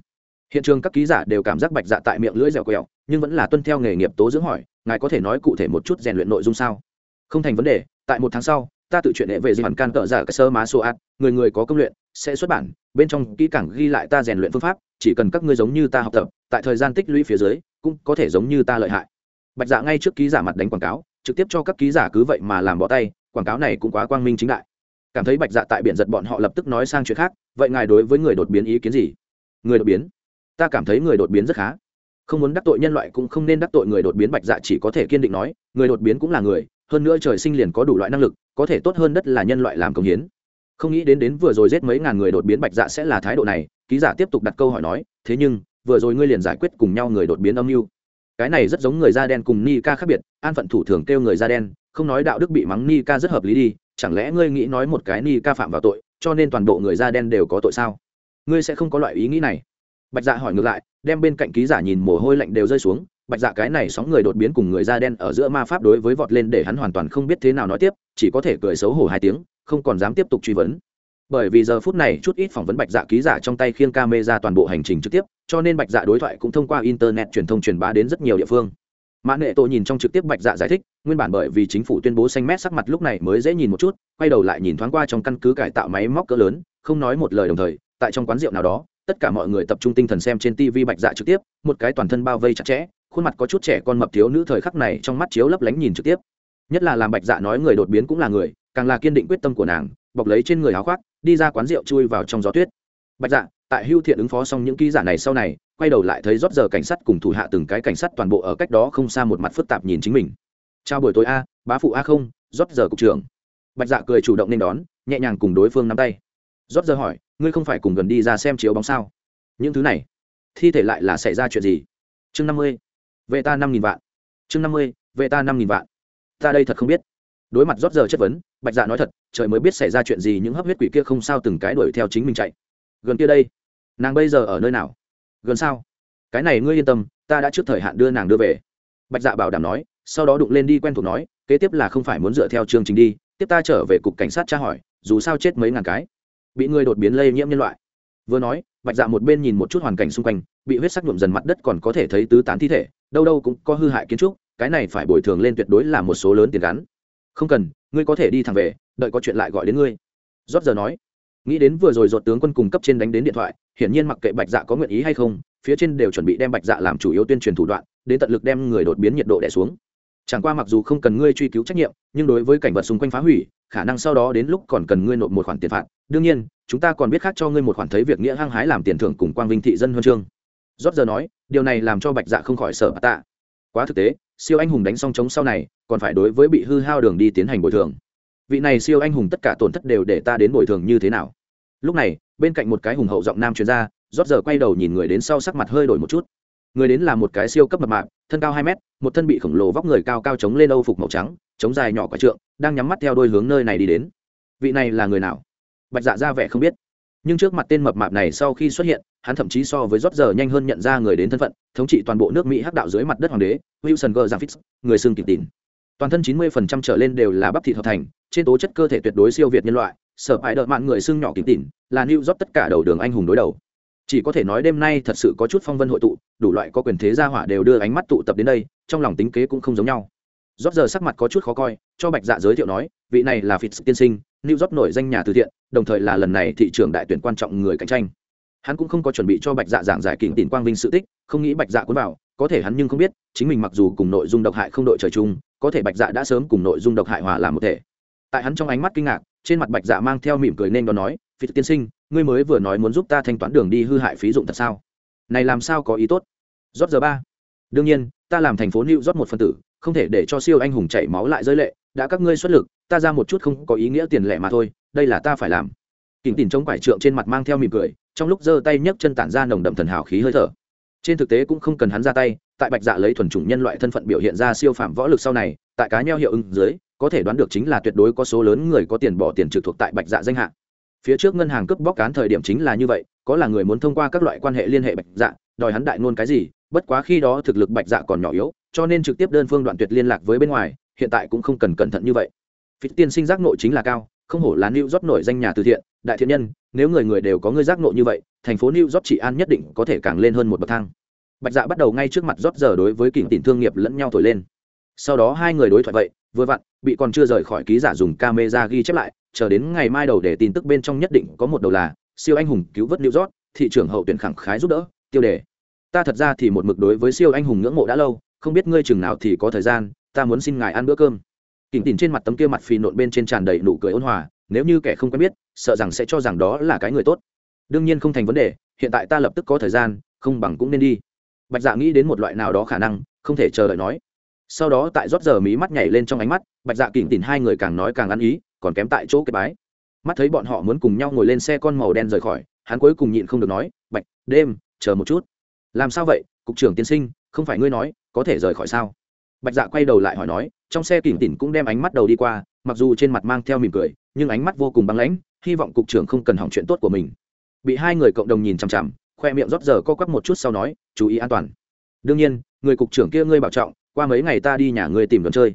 hiện trường các ký giả đều cảm giác bạch dạ tại miệng lưỡi dẻo quẹo, nhưng vẫn là tuân theo nghề nghiệp tố dưỡng hỏi, ngài có thể nói cụ thể một chút rèn luyện nội dung sao? Không thành vấn đề, tại một tháng sau, ta tự chuyện hệ về di bản can cỡ giả cái sơ má số ạt, người người có công luyện, sẽ xuất bản, bên trong kỹ càng ghi lại ta rèn luyện phương pháp, chỉ cần các ngươi giống như ta học tập, tại thời gian tích lũy phía dưới, cũng có thể giống như ta lợi hại. Bạch dạ ngay trước ký giả mặt đánh quảng cáo, trực tiếp cho các ký giả cứ vậy mà làm bỏ tay, quảng cáo này cũng quá quang minh chính đại. Cảm thấy bạch dạ tại biển giật bọn họ lập tức nói sang chuyện khác, vậy ngài đối với người đột biến ý kiến gì? Người đột biến? Ta cảm thấy người đột biến rất khá. Không muốn đắc tội nhân loại cũng không nên đắc tội người đột biến bạch dạ chỉ có thể kiên định nói, người đột biến cũng là người, hơn nữa trời sinh liền có đủ loại năng lực, có thể tốt hơn đất là nhân loại làm công hiến. Không nghĩ đến đến vừa rồi giết mấy ngàn người đột biến bạch dạ sẽ là thái độ này, ký giả tiếp tục đặt câu hỏi nói, thế nhưng, vừa rồi ngươi liền giải quyết cùng nhau người đột biến âm mưu. Cái này rất giống người da đen cùng ni ca khác biệt, an phận thủ thường kêu người da đen, không nói đạo đức bị mắng ni ca rất hợp lý đi, chẳng lẽ ngươi nghĩ nói một cái ni ca phạm vào tội, cho nên toàn bộ người da đen đều có tội sao? Ngươi sẽ không có loại ý nghĩ này bạch dạ hỏi ngược lại, đem bên cạnh ký giả nhìn mồ hôi lạnh đều rơi xuống, bạch dạ cái này sóng người đột biến cùng người da đen ở giữa ma pháp đối với vọt lên để hắn hoàn toàn không biết thế nào nói tiếp, chỉ có thể cười xấu hổ hai tiếng, không còn dám tiếp tục truy vấn. Bởi vì giờ phút này chút ít phỏng vấn bạch dạ ký giả trong tay khiêng ca mê ra toàn bộ hành trình trực tiếp, cho nên bạch dạ đối thoại cũng thông qua internet truyền thông truyền bá đến rất nhiều địa phương. Mã nệ tổ nhìn trong trực tiếp bạch dạ giải thích, nguyên bản bởi vì chính phủ tuyên bố xanh mét sắc mặt lúc này mới dễ nhìn một chút, quay đầu lại nhìn thoáng qua trong căn cứ cải tạo máy móc cỡ lớn, không nói một lời đồng thời, tại trong quán rượu nào đó tất cả mọi người tập trung tinh thần xem trên tv bạch dạ trực tiếp, một cái toàn thân bao vây chặt chẽ, khuôn mặt có chút trẻ con mập thiếu nữ thời khắc này trong mắt chiếu lấp lánh nhìn trực tiếp. Nhất là làm bạch dạ nói người đột biến cũng là người, càng là kiên định quyết tâm của nàng, bọc lấy trên người áo khoác, đi ra quán rượu chui vào trong gió tuyết. Bạch dạ tại hưu thiện ứng phó xong những ký giả này sau này, quay đầu lại thấy rót giờ cảnh sát cùng thủ hạ từng cái cảnh sát toàn bộ ở cách đó không xa một mặt phức tạp nhìn chính mình. Chào buổi tối a, bá phụ a không, rót giờ cục trưởng. Bạch dạ cười chủ động nên đón, nhẹ nhàng cùng đối phương nắm tay rót giờ hỏi, ngươi không phải cùng gần đi ra xem chiếu bóng sao? Những thứ này, thi thể lại là xảy ra chuyện gì? Chương năm mươi, vệ ta năm nghìn vạn. Chương năm mươi, vệ ta năm nghìn vạn. Ta đây thật không biết. Đối mặt rót giờ chất vấn, bạch dạ nói thật, trời mới biết xảy ra chuyện gì những hấp huyết quỷ kia không sao từng cái đuổi theo chính mình chạy. Gần kia đây, nàng bây giờ ở nơi nào? Gần sao? Cái này ngươi yên tâm, ta đã trước thời hạn đưa nàng đưa về. Bạch dạ bảo đảm nói, sau đó đụng lên đi quen thuộc nói, kế tiếp là không phải muốn dựa theo chương trình đi, tiếp ta trở về cục cảnh sát tra hỏi, dù sao chết mấy ngàn cái bị người đột biến lây nhiễm nhân loại. Vừa nói, bạch dạ một bên nhìn một chút hoàn cảnh xung quanh, bị huyết sắc nhuộm dần mặt đất còn có thể thấy tứ tán thi thể, đâu đâu cũng có hư hại kiến trúc, cái này phải bồi thường lên tuyệt đối là một số lớn tiền gắn. Không cần, ngươi có thể đi thẳng về, đợi có chuyện lại gọi đến ngươi. Rót giờ nói. Nghĩ đến vừa rồi ruột tướng quân cùng cấp trên đánh đến điện thoại, hiển nhiên mặc kệ bạch dạ có nguyện ý hay không, phía trên đều chuẩn bị đem bạch dạ làm chủ yếu tuyên truyền thủ đoạn, đến tận lực đem người đột biến nhiệt độ đẻ xuống. Chẳng qua mặc dù không cần ngươi truy cứu trách nhiệm, nhưng đối với cảnh vật xung quanh phá hủy khả năng sau đó đến lúc còn cần ngươi nộp một khoản tiền phạt. Đương nhiên, chúng ta còn biết khác cho ngươi một khoản thấy việc nghĩa hăng hái làm tiền thưởng cùng quang vinh thị dân huân chương. Rót giờ nói, điều này làm cho bạch dạ không khỏi sợ bà tạ. Quá thực tế, siêu anh hùng đánh xong chống sau này, còn phải đối với bị hư hao đường đi tiến hành bồi thường. Vị này siêu anh hùng tất cả tổn thất đều để ta đến bồi thường như thế nào? Lúc này, bên cạnh một cái hùng hậu giọng nam chuyên gia rót giờ quay đầu nhìn người đến sau sắc mặt hơi đổi một chút. Người đến là một cái siêu cấp mập mạp, thân cao hai mét, một thân bị khổng lồ vóc người cao cao chống lên âu phục màu trắng chống dài nhỏ quả trượng, đang nhắm mắt theo đôi hướng nơi này đi đến. Vị này là người nào? Bạch dạ ra vẻ không biết. Nhưng trước mặt tên mập mạp này sau khi xuất hiện, hắn thậm chí so với rót giờ nhanh hơn nhận ra người đến thân phận, thống trị toàn bộ nước mỹ hắc đạo dưới mặt đất hoàng đế, wilson g giang fitz, người xương kịp tín toàn thân 90% trở lên đều là bắp thịt hợp thành, trên tố chất cơ thể tuyệt đối siêu việt nhân loại, sở hại đợt mạng người xương nhỏ kịp tín là new rót tất cả đầu đường anh hùng đối đầu. Chỉ có thể nói đêm nay thật sự có chút phong vân hội tụ, đủ loại có quyền thế gia hỏa đều đưa ánh mắt tụ tập đến đây, trong lòng tính kế cũng không giống nhau rót giờ sắc mặt có chút khó coi, cho bạch dạ giới thiệu nói, vị này là phịt tiên sinh, new job nổi danh nhà từ thiện, đồng thời là lần này thị trường đại tuyển quan trọng người cạnh tranh. Hắn cũng không có chuẩn bị cho bạch dạ giảng giải kỉnh tìm quang vinh sự tích, không nghĩ bạch dạ cuốn vào, có thể hắn nhưng không biết, chính mình mặc dù cùng nội dung độc hại không đội trời chung, có thể bạch dạ đã sớm cùng nội dung độc hại hòa làm một thể. Tại hắn trong ánh mắt kinh ngạc, trên mặt bạch dạ mang theo mỉm cười nên đó nói phi tiên sinh, ngươi mới vừa nói muốn giúp ta thanh toán đường đi hư hại phí dụng thật sao? Này làm sao có ý tốt? Rót giờ ba. Đương nhiên ta làm thành phố new York một phân tử, không thể để cho siêu anh hùng chảy máu lại rơi lệ, đã các ngươi xuất lực, ta ra một chút không có ý nghĩa tiền lẻ mà thôi, đây là ta phải làm. Kình Tỉnh chống quải trượng trên mặt mang theo mỉm cười, trong lúc giơ tay nhấc chân tản ra nồng đậm thần hào khí hơi thở. Trên thực tế cũng không cần hắn ra tay, tại bạch dạ lấy thuần chủng nhân loại thân phận biểu hiện ra siêu phạm võ lực sau này, tại cá nheo hiệu ứng dưới, có thể đoán được chính là tuyệt đối có số lớn người có tiền bỏ tiền trực thuộc tại bạch dạ danh hạ phía trước ngân hàng cướp bóc cán thời điểm chính là như vậy, có là người muốn thông qua các loại quan hệ liên hệ bạch dạ đòi hắn đại ngôn cái gì bất quá khi đó thực lực bạch dạ còn nhỏ yếu, cho nên trực tiếp đơn phương đoạn tuyệt liên lạc với bên ngoài, hiện tại cũng không cần cẩn thận như vậy. Phí tiên sinh giác nội chính là cao, không hổ là new rót nổi danh nhà từ thiện, đại thiện nhân, nếu người người đều có người giác nộ như vậy, thành phố new york trị an nhất định có thể càng lên hơn một bậc thang. Bạch dạ bắt đầu ngay trước mặt rót giờ đối với kỉnh tỉnh thương nghiệp lẫn nhau thổi lên. Sau đó hai người đối thoại vậy, vừa vặn, bị còn chưa rời khỏi ký giả dùng camera ghi chép lại, chờ đến ngày mai đầu để tin tức bên trong nhất định có một đầu là, siêu anh hùng cứu vớt new york, thị trường hậu tuyển khẳng khái giúp đỡ, tiêu đề ta thật ra thì một mực đối với siêu anh hùng ngưỡng mộ đã lâu, không biết ngươi chừng nào thì có thời gian, ta muốn xin ngài ăn bữa cơm. Kỉnh tỉnh trên mặt tấm kia mặt phì nộn bên trên tràn đầy nụ cười ôn hòa, nếu như kẻ không quen biết, sợ rằng sẽ cho rằng đó là cái người tốt. Đương nhiên không thành vấn đề, hiện tại ta lập tức có thời gian, không bằng cũng nên đi. Bạch dạ nghĩ đến một loại nào đó khả năng, không thể chờ đợi nói. Sau đó tại rót giờ mí mắt nhảy lên trong ánh mắt, bạch dạ kỉnh tìm hai người càng nói càng ăn ý, còn kém tại chỗ cái bái. Mắt thấy bọn họ muốn cùng nhau ngồi lên xe con màu đen rời khỏi, hắn cuối cùng nhịn không được nói, bạch, đêm, chờ một chút làm sao vậy, cục trưởng tiên sinh, không phải ngươi nói, có thể rời khỏi sao? Bạch dạ quay đầu lại hỏi nói, trong xe kỉnh tỉn cũng đem ánh mắt đầu đi qua, mặc dù trên mặt mang theo mỉm cười, nhưng ánh mắt vô cùng băng lãnh, hy vọng cục trưởng không cần hỏng chuyện tốt của mình. Bị hai người cộng đồng nhìn chằm chằm, khoe miệng rót giờ co quắp một chút sau nói, chú ý an toàn. Đương nhiên, người cục trưởng kia ngươi bảo trọng, qua mấy ngày ta đi nhà ngươi tìm đón chơi.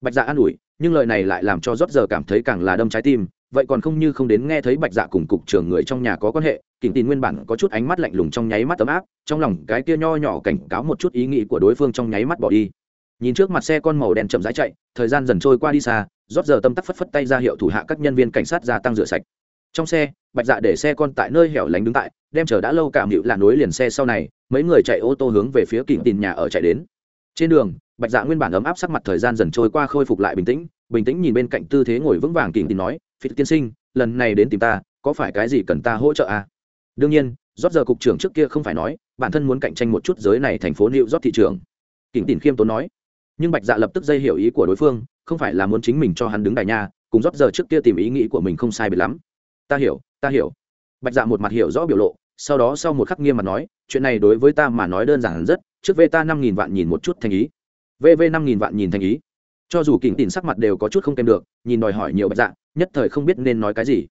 Bạch dạ an ủi, nhưng lời này lại làm cho rót giờ cảm thấy càng là đâm trái tim vậy còn không như không đến nghe thấy bạch dạ cùng cục trưởng người trong nhà có quan hệ, kỉnh tin nguyên bản có chút ánh mắt lạnh lùng trong nháy mắt ấm áp, trong lòng cái kia nho nhỏ cảnh cáo một chút ý nghĩ của đối phương trong nháy mắt bỏ đi. Nhìn trước mặt xe con màu đen chậm rãi chạy, thời gian dần trôi qua đi xa, rót giờ tâm tắc phất phất tay ra hiệu thủ hạ các nhân viên cảnh sát gia tăng rửa sạch. Trong xe, bạch dạ để xe con tại nơi hẻo lánh đứng tại, đem chờ đã lâu cảm hiệu là nối liền xe sau này, mấy người chạy ô tô hướng về phía kỉnh tin nhà ở chạy đến. Trên đường, bạch dạ nguyên bản ấm áp sắc mặt thời gian dần trôi qua khôi phục lại bình tĩnh bình tĩnh nhìn bên cạnh tư thế ngồi vững vàng kỉnh tin nói phi tiên sinh lần này đến tìm ta có phải cái gì cần ta hỗ trợ à? đương nhiên rót giờ cục trưởng trước kia không phải nói bản thân muốn cạnh tranh một chút giới này thành phố liệu rót thị trường. Kỉnh tìm khiêm tốn nói. Nhưng bạch dạ lập tức dây hiểu ý của đối phương không phải là muốn chính mình cho hắn đứng đài nhà, cùng rót giờ trước kia tìm ý nghĩ của mình không sai biệt lắm. Ta hiểu ta hiểu. Bạch dạ một mặt hiểu rõ biểu lộ sau đó sau một khắc nghiêm mặt nói chuyện này đối với ta mà nói đơn giản rất trước v ta năm nghìn vạn nhìn một chút thành ý. vv năm nghìn vạn nhìn thành ý. Cho dù kỉnh tìm sắc mặt đều có chút không kèm được nhìn đòi hỏi nhiều bạch dạ nhất thời không biết nên nói cái gì.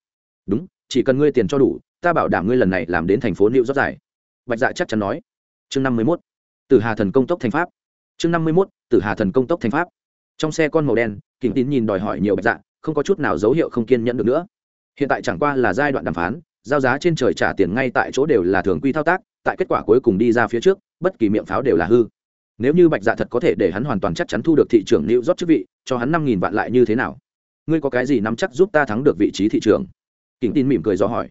Đúng, chỉ cần ngươi tiền cho đủ, ta bảo đảm ngươi lần này làm đến thành phố liệu rót giải bạch dạ chắc chắn nói. Chương năm mươi mốt. Từ hà thần công tốc thành pháp. Chương năm mươi mốt từ hà thần công tốc thành pháp. Trong xe con màu đen kính tín nhìn đòi hỏi nhiều bạch dạ không có chút nào dấu hiệu không kiên nhẫn được nữa. Hiện tại chẳng qua là giai đoạn đàm phán, giao giá trên trời trả tiền ngay tại chỗ đều là thường quy thao tác, tại kết quả cuối cùng đi ra phía trước, bất kỳ miệng pháo đều là hư. Nếu như bạch dạ thật có thể để hắn hoàn toàn chắc chắn thu được thị trường nữ rót chức vị, cho hắn năm nghìn vạn lại như thế nào? Ngươi có cái gì nắm chắc giúp ta thắng được vị trí thị trường? Kính tin mỉm cười do hỏi.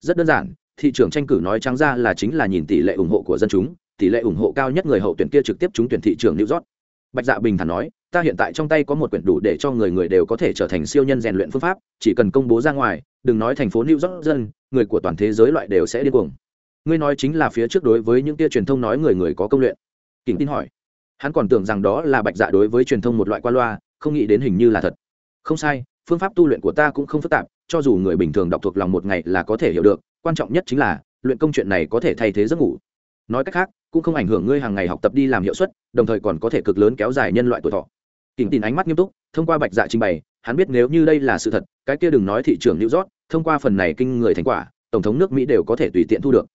Rất đơn giản, thị trường tranh cử nói trắng ra là chính là nhìn tỷ lệ ủng hộ của dân chúng, tỷ lệ ủng hộ cao nhất người hậu tuyển kia trực tiếp trúng tuyển thị trường new york. Bạch dạ bình thản nói, ta hiện tại trong tay có một quyển đủ để cho người người đều có thể trở thành siêu nhân rèn luyện phương pháp, chỉ cần công bố ra ngoài, đừng nói thành phố new york dân, người của toàn thế giới loại đều sẽ điên cuồng. Ngươi nói chính là phía trước đối với những tia truyền thông nói người người có công luyện. Kính tin hỏi. Hắn còn tưởng rằng đó là bạch dạ đối với truyền thông một loại qua loa, không nghĩ đến hình như là thật không sai, phương pháp tu luyện của ta cũng không phức tạp, cho dù người bình thường đọc thuộc lòng một ngày là có thể hiểu được, quan trọng nhất chính là, luyện công chuyện này có thể thay thế giấc ngủ. Nói cách khác, cũng không ảnh hưởng ngươi hàng ngày học tập đi làm hiệu suất, đồng thời còn có thể cực lớn kéo dài nhân loại tuổi thọ. Kỉnh tin ánh mắt nghiêm túc, thông qua bạch dạ trình bày, hắn biết nếu như đây là sự thật, cái kia đừng nói thị trường new york, thông qua phần này kinh người thành quả, tổng thống nước mỹ đều có thể tùy tiện thu được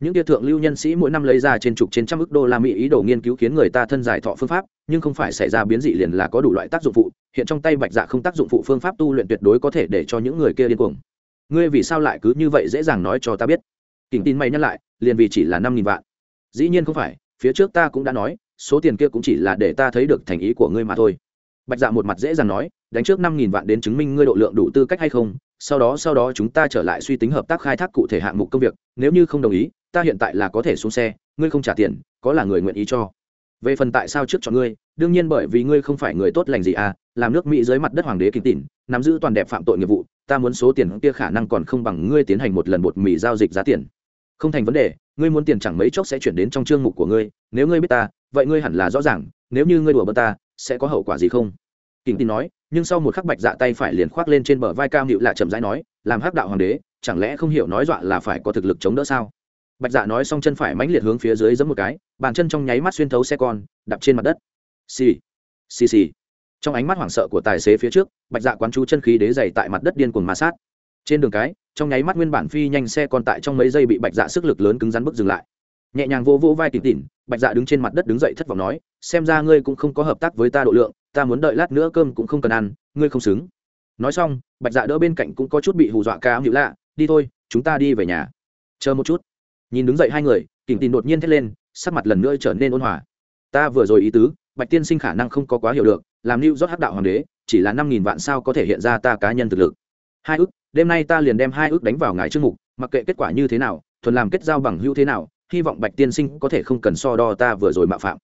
những tia thượng lưu nhân sĩ mỗi năm lấy ra trên chục trên trăm ước đô la mỹ ý đồ nghiên cứu khiến người ta thân giải thọ phương pháp, nhưng không phải xảy ra biến dị liền là có đủ loại tác dụng phụ. Hiện trong tay bạch dạ không tác dụng phụ phương pháp tu luyện tuyệt đối có thể để cho những người kia điên cuồng. Ngươi vì sao lại cứ như vậy dễ dàng nói cho ta biết? Kỉnh tin mày nhắc lại, liền vì chỉ là năm nghìn vạn. Dĩ nhiên không phải, phía trước ta cũng đã nói, số tiền kia cũng chỉ là để ta thấy được thành ý của ngươi mà thôi. Bạch dạ một mặt dễ dàng nói, đánh trước năm nghìn vạn đến chứng minh ngươi độ lượng đủ tư cách hay không sau đó sau đó chúng ta trở lại suy tính hợp tác khai thác cụ thể hạng mục công việc, nếu như không đồng ý, ta hiện tại là có thể xuống xe, ngươi không trả tiền, có là người nguyện ý cho. Về phần tại sao trước chọn ngươi, đương nhiên bởi vì ngươi không phải người tốt lành gì à làm nước mỹ dưới mặt đất hoàng đế kinh tỉn, nắm giữ toàn đẹp phạm tội nghiệp vụ, ta muốn số tiền kia khả năng còn không bằng ngươi tiến hành một lần bột mì giao dịch giá tiền. Không thành vấn đề, ngươi muốn tiền chẳng mấy chốc sẽ chuyển đến trong chương mục của ngươi, nếu ngươi biết ta, vậy ngươi hẳn là rõ ràng, nếu như ngươi đùa bơ ta, sẽ có hậu quả gì không? Kinh tin nói, nhưng sau một khắc bạch dạ tay phải liền khoác lên trên bờ vai cao nhịu lạ chậm rãi nói, làm hắc đạo hoàng đế, chẳng lẽ không hiểu nói dọa là phải có thực lực chống đỡ sao? Bạch dạ nói xong chân phải mãnh liệt hướng phía dưới giấm một cái, bàn chân trong nháy mắt xuyên thấu xe con, đạp trên mặt đất. Xì xì xì. Trong ánh mắt hoảng sợ của tài xế phía trước, bạch dạ quán chú chân khí đế dày tại mặt đất điên cuồng ma sát. Trên đường cái, trong nháy mắt nguyên bản phi nhanh xe con tại trong mấy giây bị bạch dạ sức lực lớn cứng rắn bước dừng lại. Nhẹ nhàng vô vô vai tỉnh tỉn bạch dạ đứng trên mặt đất đứng dậy thất vọng nói, xem ra ngươi cũng không có hợp tác với ta độ lượng ta muốn đợi lát nữa cơm cũng không cần ăn, ngươi không xứng. Nói xong, bạch dạ đỡ bên cạnh cũng có chút bị hù dọa ca ám hữu lạ, đi thôi, chúng ta đi về nhà. Chờ một chút. Nhìn đứng dậy hai người kỉnh tin đột nhiên thét lên, sắc mặt lần nữa trở nên ôn hòa. Ta vừa rồi ý tứ, bạch tiên sinh khả năng không có quá hiểu được, làm lưu rót hắc đạo hoàng đế, chỉ là năm nghìn vạn sao có thể hiện ra ta cá nhân thực lực. Hai ước, đêm nay ta liền đem hai ước đánh vào ngài chương mục, mặc kệ kết quả như thế nào, thuần làm kết giao bằng hữu thế nào, hy vọng bạch tiên sinh có thể không cần so đo ta vừa rồi mạo phạm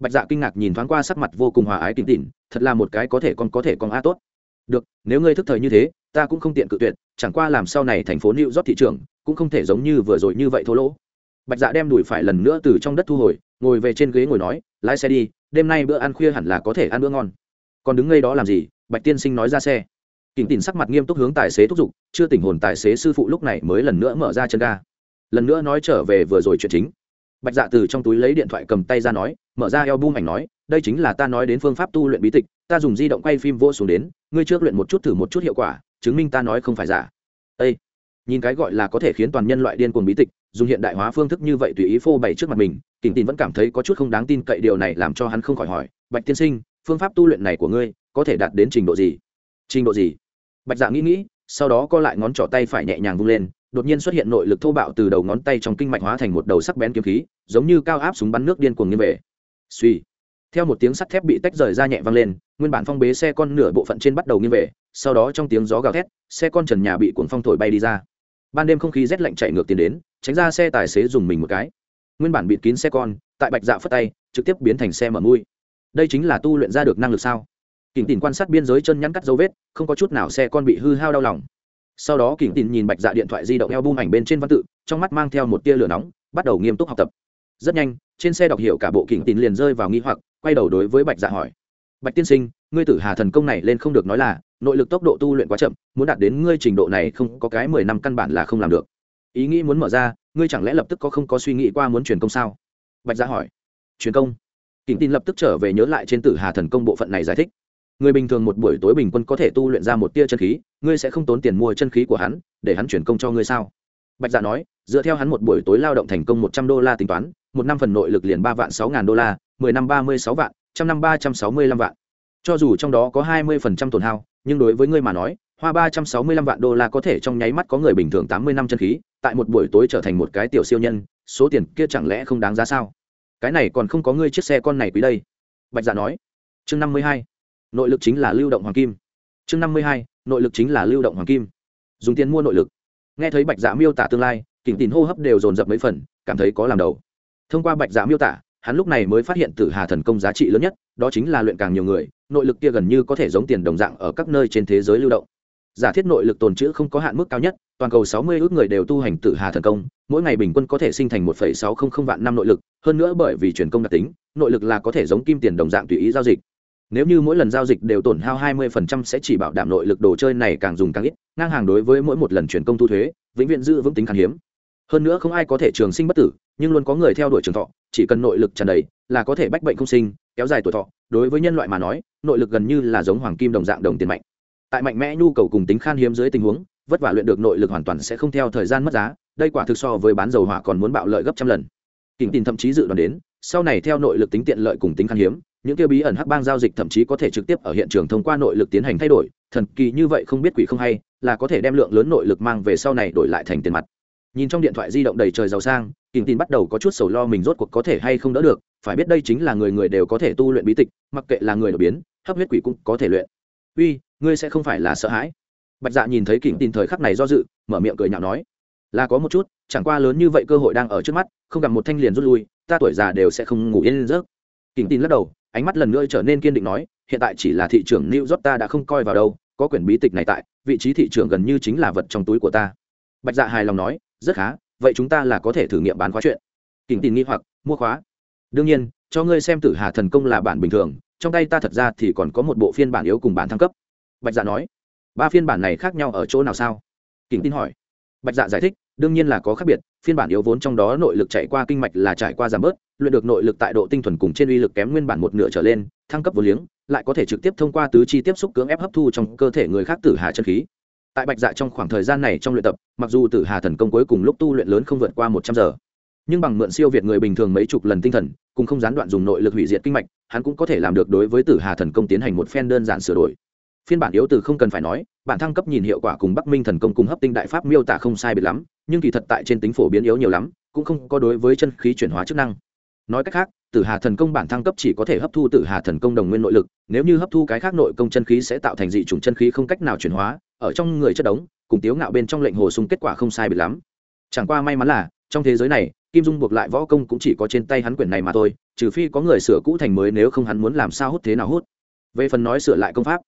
bạch dạ kinh ngạc nhìn thoáng qua sắc mặt vô cùng hòa ái tỉn tỉn thật là một cái có thể con có thể con a tốt. Được, nếu ngươi thức thời như thế, ta cũng không tiện cự tuyệt, chẳng qua làm sau này thành phố new york thị trường, cũng không thể giống như vừa rồi như vậy thô lỗ. Bạch dạ đem đùi phải lần nữa từ trong đất thu hồi, ngồi về trên ghế ngồi nói, lái xe đi, đêm nay bữa ăn khuya hẳn là có thể ăn bữa ngon. Còn đứng ngay đó làm gì? Bạch tiên sinh nói ra xe. Kỉnh tìm sắc mặt nghiêm túc hướng tài xế thúc giục, chưa tỉnh hồn tài xế sư phụ lúc này mới lần nữa mở ra chân ga. Lần nữa nói trở về vừa rồi chuyện chính. Bạch dạ từ trong túi lấy điện thoại cầm tay ra nói mở ra eo bum ảnh nói, đây chính là ta nói đến phương pháp tu luyện bí tịch, ta dùng di động quay phim vô xuống đến, ngươi trước luyện một chút thử một chút hiệu quả, chứng minh ta nói không phải giả. Ê! nhìn cái gọi là có thể khiến toàn nhân loại điên cuồng bí tịch, dùng hiện đại hóa phương thức như vậy tùy ý phô bày trước mặt mình kỉnh tin vẫn cảm thấy có chút không đáng tin cậy điều này làm cho hắn không khỏi hỏi, bạch tiên sinh, phương pháp tu luyện này của ngươi có thể đạt đến trình độ gì? Trình độ gì? Bạch dạ nghĩ nghĩ, sau đó co lại ngón trỏ tay phải nhẹ nhàng vung lên, đột nhiên xuất hiện nội lực thô bạo từ đầu ngón tay trong kinh mạch hóa thành một đầu sắc bén kiếm khí, giống như cao áp súng bắn nước điên cuồng như về suy. Theo một tiếng sắt thép bị tách rời ra nhẹ vang lên, nguyên bản phong bế xe con nửa bộ phận trên bắt đầu nghiêng về, sau đó trong tiếng gió gào thét, xe con trần nhà bị cuộn phong thổi bay đi ra. Ban đêm không khí rét lạnh chạy ngược tiến đến, tránh ra xe tài xế dùng mình một cái. Nguyên bản bịt kín xe con, tại bạch dạ phất tay, trực tiếp biến thành xe mở mui. Đây chính là tu luyện ra được năng lực sao? Kỉnh tìm quan sát biên giới chân nhắn cắt dấu vết, không có chút nào xe con bị hư hao đau lòng. Sau đó kỉnh tìm nhìn bạch dạ điện thoại di động eo bung ảnh bên trên văn tự, trong mắt mang theo một tia lửa nóng, bắt đầu nghiêm túc học tập. Rất nhanh trên xe đọc hiểu cả bộ kỉnh tín liền rơi vào nghi hoặc, quay đầu đối với bạch dạ hỏi. Bạch tiên sinh, ngươi tử hà thần công này lên không được nói là, nội lực tốc độ tu luyện quá chậm, muốn đạt đến ngươi trình độ này không có cái mười năm căn bản là không làm được. Ý nghĩ muốn mở ra, ngươi chẳng lẽ lập tức có không có suy nghĩ qua muốn truyền công sao? Bạch dạ hỏi. Truyền công? Kỉnh tin lập tức trở về nhớ lại trên tử hà thần công bộ phận này giải thích. Người bình thường một buổi tối bình quân có thể tu luyện ra một tia chân khí, ngươi sẽ không tốn tiền mua chân khí của hắn, để hắn chuyển công cho ngươi sao? Bạch dạ nói. Dựa theo hắn một buổi tối lao động thành công một trăm đô la tính toán một năm phần nội lực liền ba vạn sáu ngàn đô la, mười năm ba mươi sáu vạn, trăm năm ba trăm sáu mươi lăm vạn. Cho dù trong đó có hai mươi phần trăm tổn hao, nhưng đối với ngươi mà nói, hoa ba trăm sáu mươi lăm vạn đô la có thể trong nháy mắt có người bình thường tám mươi năm chân khí, tại một buổi tối trở thành một cái tiểu siêu nhân, số tiền kia chẳng lẽ không đáng giá sao? Cái này còn không có ngươi chiếc xe con này quý đây. Bạch dạ nói. Chương năm mươi hai. Nội lực chính là lưu động hoàng kim. Chương năm mươi hai. Nội lực chính là lưu động hoàng kim. Dùng tiền mua nội lực. Nghe thấy bạch dạ miêu tả tương lai kỉnh tín hô hấp đều dồn dập mấy phần, cảm thấy có làm đầu thông qua bạch dạ miêu tả, hắn lúc này mới phát hiện tử hà thần công giá trị lớn nhất, đó chính là luyện càng nhiều người, nội lực kia gần như có thể giống tiền đồng dạng ở các nơi trên thế giới lưu động. Giả thiết nội lực tồn trữ không có hạn mức cao nhất, toàn cầu sáu mươi ước người đều tu hành tử hà thần công, mỗi ngày bình quân có thể sinh thành một sáu trăm linh vạn năm nội lực, hơn nữa bởi vì truyền công đặc tính, nội lực là có thể giống kim tiền đồng dạng tùy ý giao dịch. Nếu như mỗi lần giao dịch đều tổn hao 20% sẽ chỉ bảo đảm nội lực đồ chơi này càng dùng càng ít, ngang hàng đối với mỗi một lần truyền công thu thuế, vĩnh viễn giữ vững tính khan hiếm. Hơn nữa không ai có thể trường sinh bất tử nhưng luôn có người theo đuổi trường thọ, chỉ cần nội lực tràn đầy là có thể bách bệnh không sinh, kéo dài tuổi thọ. Đối với nhân loại mà nói, nội lực gần như là giống hoàng kim đồng dạng đồng tiền mạnh. Tại mạnh mẽ nhu cầu cùng tính khan hiếm dưới tình huống, vất vả luyện được nội lực hoàn toàn sẽ không theo thời gian mất giá, đây quả thực so với bán dầu hỏa còn muốn bạo lợi gấp trăm lần. Kỉnh tin thậm chí dự đoán đến, sau này theo nội lực tính tiện lợi cùng tính khan hiếm, những tiêu bí ẩn hắc bang giao dịch thậm chí có thể trực tiếp ở hiện trường thông qua nội lực tiến hành thay đổi, thần kỳ như vậy không biết quỷ không hay, là có thể đem lượng lớn nội lực mang về sau này đổi lại thành tiền mặt nhìn trong điện thoại di động đầy trời giàu sang, kình tin bắt đầu có chút sầu lo mình rốt cuộc có thể hay không đỡ được, phải biết đây chính là người người đều có thể tu luyện bí tịch, mặc kệ là người đột biến, hấp huyết quỷ cũng có thể luyện. Uy, ngươi sẽ không phải là sợ hãi. Bạch dạ nhìn thấy kỉnh tin thời khắc này do dự, mở miệng cười nhạo nói, là có một chút, chẳng qua lớn như vậy cơ hội đang ở trước mắt, không gặp một thanh liền rút lui, ta tuổi già đều sẽ không ngủ yên giấc. Kỉnh tin lắc đầu, ánh mắt lần nữa trở nên kiên định nói, hiện tại chỉ là thị trưởng new york ta đã không coi vào đâu, có quyển bí tịch này tại, vị trí thị trưởng gần như chính là vật trong túi của ta. Bạch dạ hài lòng nói rất khá, vậy chúng ta là có thể thử nghiệm bán khóa chuyện. Kỉnh tin nghi hoặc, mua khóa. Đương nhiên, cho ngươi xem tử hà thần công là bản bình thường, trong tay ta thật ra thì còn có một bộ phiên bản yếu cùng bản thăng cấp. Bạch dạ nói. Ba phiên bản này khác nhau ở chỗ nào sao? Kính tin hỏi. Bạch dạ giải thích, đương nhiên là có khác biệt, phiên bản yếu vốn trong đó nội lực chạy qua kinh mạch là trải qua giảm bớt, luyện được nội lực tại độ tinh thuần cùng trên uy lực kém nguyên bản một nửa trở lên, thăng cấp vô liếng, lại có thể trực tiếp thông qua tứ chi tiếp xúc cưỡng ép hấp thu trong cơ thể người khác tử hà chân khí tại bạch dạ trong khoảng thời gian này trong luyện tập, mặc dù tử hà thần công cuối cùng lúc tu luyện lớn không vượt qua một trăm giờ, nhưng bằng mượn siêu việt người bình thường mấy chục lần tinh thần, cùng không gián đoạn dùng nội lực hủy diệt kinh mạch, hắn cũng có thể làm được đối với tử hà thần công tiến hành một phen đơn giản sửa đổi. Phiên bản yếu từ không cần phải nói, bản thăng cấp nhìn hiệu quả cùng bắc minh thần công cùng hấp tinh đại pháp miêu tả không sai biệt lắm, nhưng kỳ thật tại trên tính phổ biến yếu nhiều lắm, cũng không có đối với chân khí chuyển hóa chức năng. Nói cách khác, tử hà thần công bản thăng cấp chỉ có thể hấp thu tử hà thần công đồng nguyên nội lực, nếu như hấp thu cái khác nội công chân khí sẽ tạo thành dị chủng chân khí không cách nào chuyển hóa ở trong người chất đống, cùng tiếu ngạo bên trong lệnh hồ sung kết quả không sai biệt lắm. Chẳng qua may mắn là, trong thế giới này, kim dung buộc lại võ công cũng chỉ có trên tay hắn quyển này mà thôi, trừ phi có người sửa cũ thành mới nếu không hắn muốn làm sao hút thế nào hút. Về phần nói sửa lại công pháp,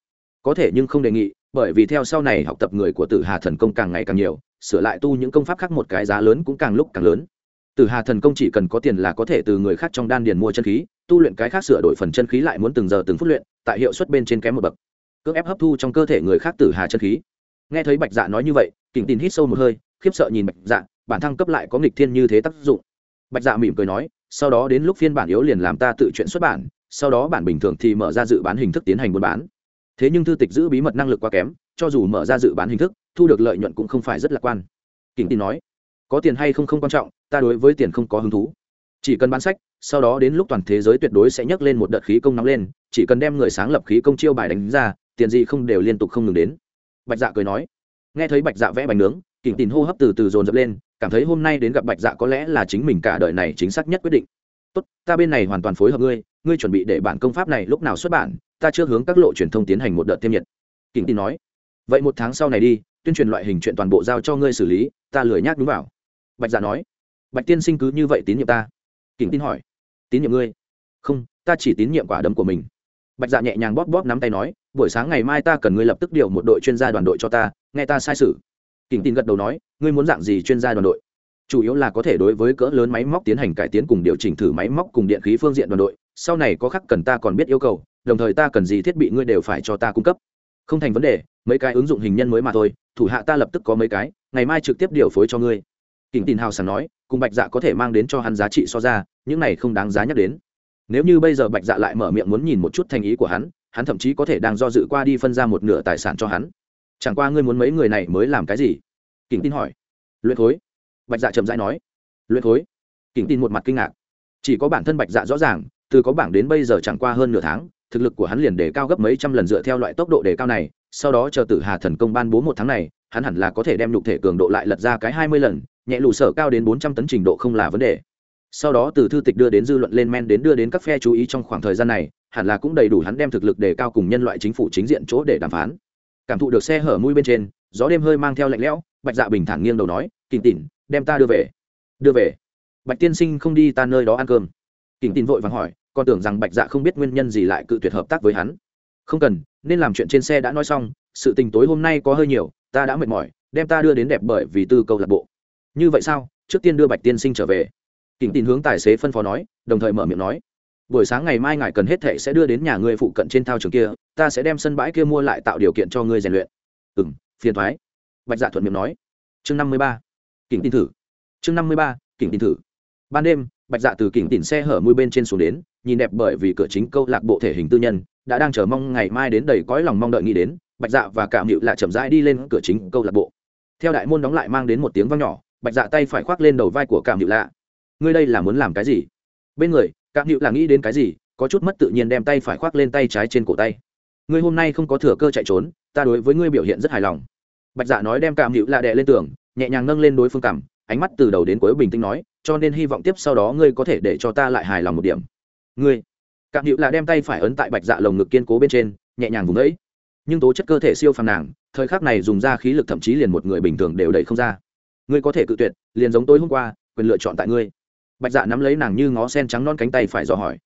có thể nhưng không đề nghị, bởi vì theo sau này học tập người của tử hà thần công càng ngày càng nhiều, sửa lại tu những công pháp khác một cái giá lớn cũng càng lúc càng lớn. Tử hà thần công chỉ cần có tiền là có thể từ người khác trong đan điền mua chân khí, tu luyện cái khác sửa đổi phần chân khí lại muốn từng giờ từng phút luyện, tại hiệu suất bên trên kém một bậc cưỡng ép hấp thu trong cơ thể người khác tử hà chân khí. Nghe thấy bạch dạ nói như vậy, kình tin hít sâu một hơi, khiếp sợ nhìn bạch dạ bản thăng cấp lại có nghịch thiên như thế tác dụng. Bạch dạ mỉm cười nói, sau đó đến lúc phiên bản yếu liền làm ta tự chuyện xuất bản, sau đó bản bình thường thì mở ra dự bán hình thức tiến hành buôn bán. Thế nhưng thư tịch giữ bí mật năng lực quá kém, cho dù mở ra dự bán hình thức, thu được lợi nhuận cũng không phải rất lạc quan. Kình tin nói, có tiền hay không không quan trọng, ta đối với tiền không có hứng thú. Chỉ cần bán sách, sau đó đến lúc toàn thế giới tuyệt đối sẽ nhấc lên một đợt khí công nóng lên, chỉ cần đem người sáng lập khí công chiêu bài đánh ra tiền gì không đều liên tục không ngừng đến. Bạch dạ cười nói, nghe thấy bạch dạ vẽ bánh nướng, kình tìm hô hấp từ từ dồn dập lên, cảm thấy hôm nay đến gặp bạch dạ có lẽ là chính mình cả đời này chính xác nhất quyết định. Tốt, ta bên này hoàn toàn phối hợp ngươi ngươi chuẩn bị để bản công pháp này lúc nào xuất bản, ta chưa hướng các lộ truyền thông tiến hành một đợt thêm nhiệt. Kỉnh tin nói, vậy một tháng sau này đi, tuyên truyền loại hình chuyện toàn bộ giao cho ngươi xử lý, ta lười nhác đúng vào. Bạch dạ nói, bạch tiên sinh cứ như vậy tín nhiệm ta. Kỉnh tin hỏi, tín nhiệm ngươi? Không, ta chỉ tín nhiệm quả đấm của mình. Bạch dạ nhẹ nhàng bóp bóp nắm tay nói buổi sáng ngày mai ta cần ngươi lập tức điều một đội chuyên gia đoàn đội cho ta, nghe ta sai sự. Kỉnh tin gật đầu nói, ngươi muốn dạng gì chuyên gia đoàn đội? Chủ yếu là có thể đối với cỡ lớn máy móc tiến hành cải tiến cùng điều chỉnh thử máy móc cùng điện khí phương diện đoàn đội, sau này có khắc cần ta còn biết yêu cầu, đồng thời ta cần gì thiết bị ngươi đều phải cho ta cung cấp. Không thành vấn đề, mấy cái ứng dụng hình nhân mới mà thôi, thủ hạ ta lập tức có mấy cái, ngày mai trực tiếp điều phối cho ngươi. Kỉnh tin hào sảng nói, cùng bạch dạ có thể mang đến cho hắn giá trị so ra, những này không đáng giá nhắc đến. Nếu như bây giờ bạch dạ lại mở miệng muốn nhìn một chút thành ý của hắn hắn thậm chí có thể đang do dự qua đi phân ra một nửa tài sản cho hắn. Chẳng qua ngươi muốn mấy người này mới làm cái gì? Kình tin hỏi. Luyện khối. Bạch dạ chậm rãi nói. Luyện khối. Kình tin một mặt kinh ngạc. Chỉ có bản thân bạch dạ rõ ràng, từ có bảng đến bây giờ chẳng qua hơn nửa tháng, thực lực của hắn liền đề cao gấp mấy trăm lần dựa theo loại tốc độ đề cao này, sau đó chờ tử hà thần công ban bố một tháng này, hắn hẳn là có thể đem nhục thể cường độ lại lật ra cái hai mươi lần, nhẹ lụ sở cao đến bốn trăm tấn trình độ không là vấn đề sau đó từ thư tịch đưa đến dư luận lên men đến đưa đến các phe chú ý trong khoảng thời gian này, hẳn là cũng đầy đủ hắn đem thực lực đề cao cùng nhân loại chính phủ chính diện chỗ để đàm phán. Cảm thụ được xe hở mũi bên trên, gió đêm hơi mang theo lạnh lẽo, bạch dạ bình thản nghiêng đầu nói kìm tỉn đem ta đưa về. Đưa về? Bạch tiên sinh không đi ta nơi đó ăn cơm. Kìm tỉn vội vàng hỏi còn tưởng rằng bạch dạ không biết nguyên nhân gì lại cự tuyệt hợp tác với hắn? Không cần, nên làm chuyện trên xe đã nói xong, sự tình tối hôm nay có hơi nhiều, ta đã mệt mỏi, đem ta đưa đến đẹp bởi vì tư câu lạc bộ. Như vậy sao? Trước tiên đưa bạch tiên sinh trở về kỉnh tin hướng tài xế phân phó nói, đồng thời mở miệng nói, buổi sáng ngày mai ngài cần hết thệ sẽ đưa đến nhà ngươi phụ cận trên thao trường kia, ta sẽ đem sân bãi kia mua lại tạo điều kiện cho ngươi rèn luyện. Ừ m phiền thoái. Bạch dạ thuận miệng nói. Chương năm mươi ba, kỉnh tin thử. Chương năm mươi ba, kỉnh tin thử. Ban đêm, bạch dạ từ kỉnh tin xe hở môi bên trên xuống đến, nhìn đẹp bởi vì cửa chính câu lạc bộ thể hình tư nhân, đã đang chờ mong ngày mai đến đầy cõi lòng mong đợi nghĩ đến, bạch dạ và cảm hiệu lại chậm rãi đi lên cửa chính câu lạc bộ. Theo đại môn đóng lại mang đến một tiếng vang nhỏ, bạch dạ tay phải khoác lên đầu vai của cảm hiệu lạ ngươi đây là muốn làm cái gì? Bên người cạm hữu là nghĩ đến cái gì, có chút mất tự nhiên đem tay phải khoác lên tay trái trên cổ tay. Ngươi hôm nay không có thừa cơ chạy trốn, ta đối với ngươi biểu hiện rất hài lòng. Bạch dạ nói đem cảm hữu là đè lên tường, nhẹ nhàng nâng lên đối phương cảm ánh mắt từ đầu đến cuối bình tĩnh nói, cho nên hy vọng tiếp sau đó ngươi có thể để cho ta lại hài lòng một điểm. Ngươi cạm hữu là đem tay phải ấn tại bạch dạ lồng ngực kiên cố bên trên, nhẹ nhàng vùng ấy nhưng tố chất cơ thể siêu phàm nàng, thời khắc này dùng ra khí lực thậm chí liền một người bình thường đều đẩy không ra. Ngươi có thể cự tuyệt, liền giống tối hôm qua, quyền lựa chọn tại ngươi bạch dạ nắm lấy nàng như ngó sen trắng non cánh tay phải dò hỏi.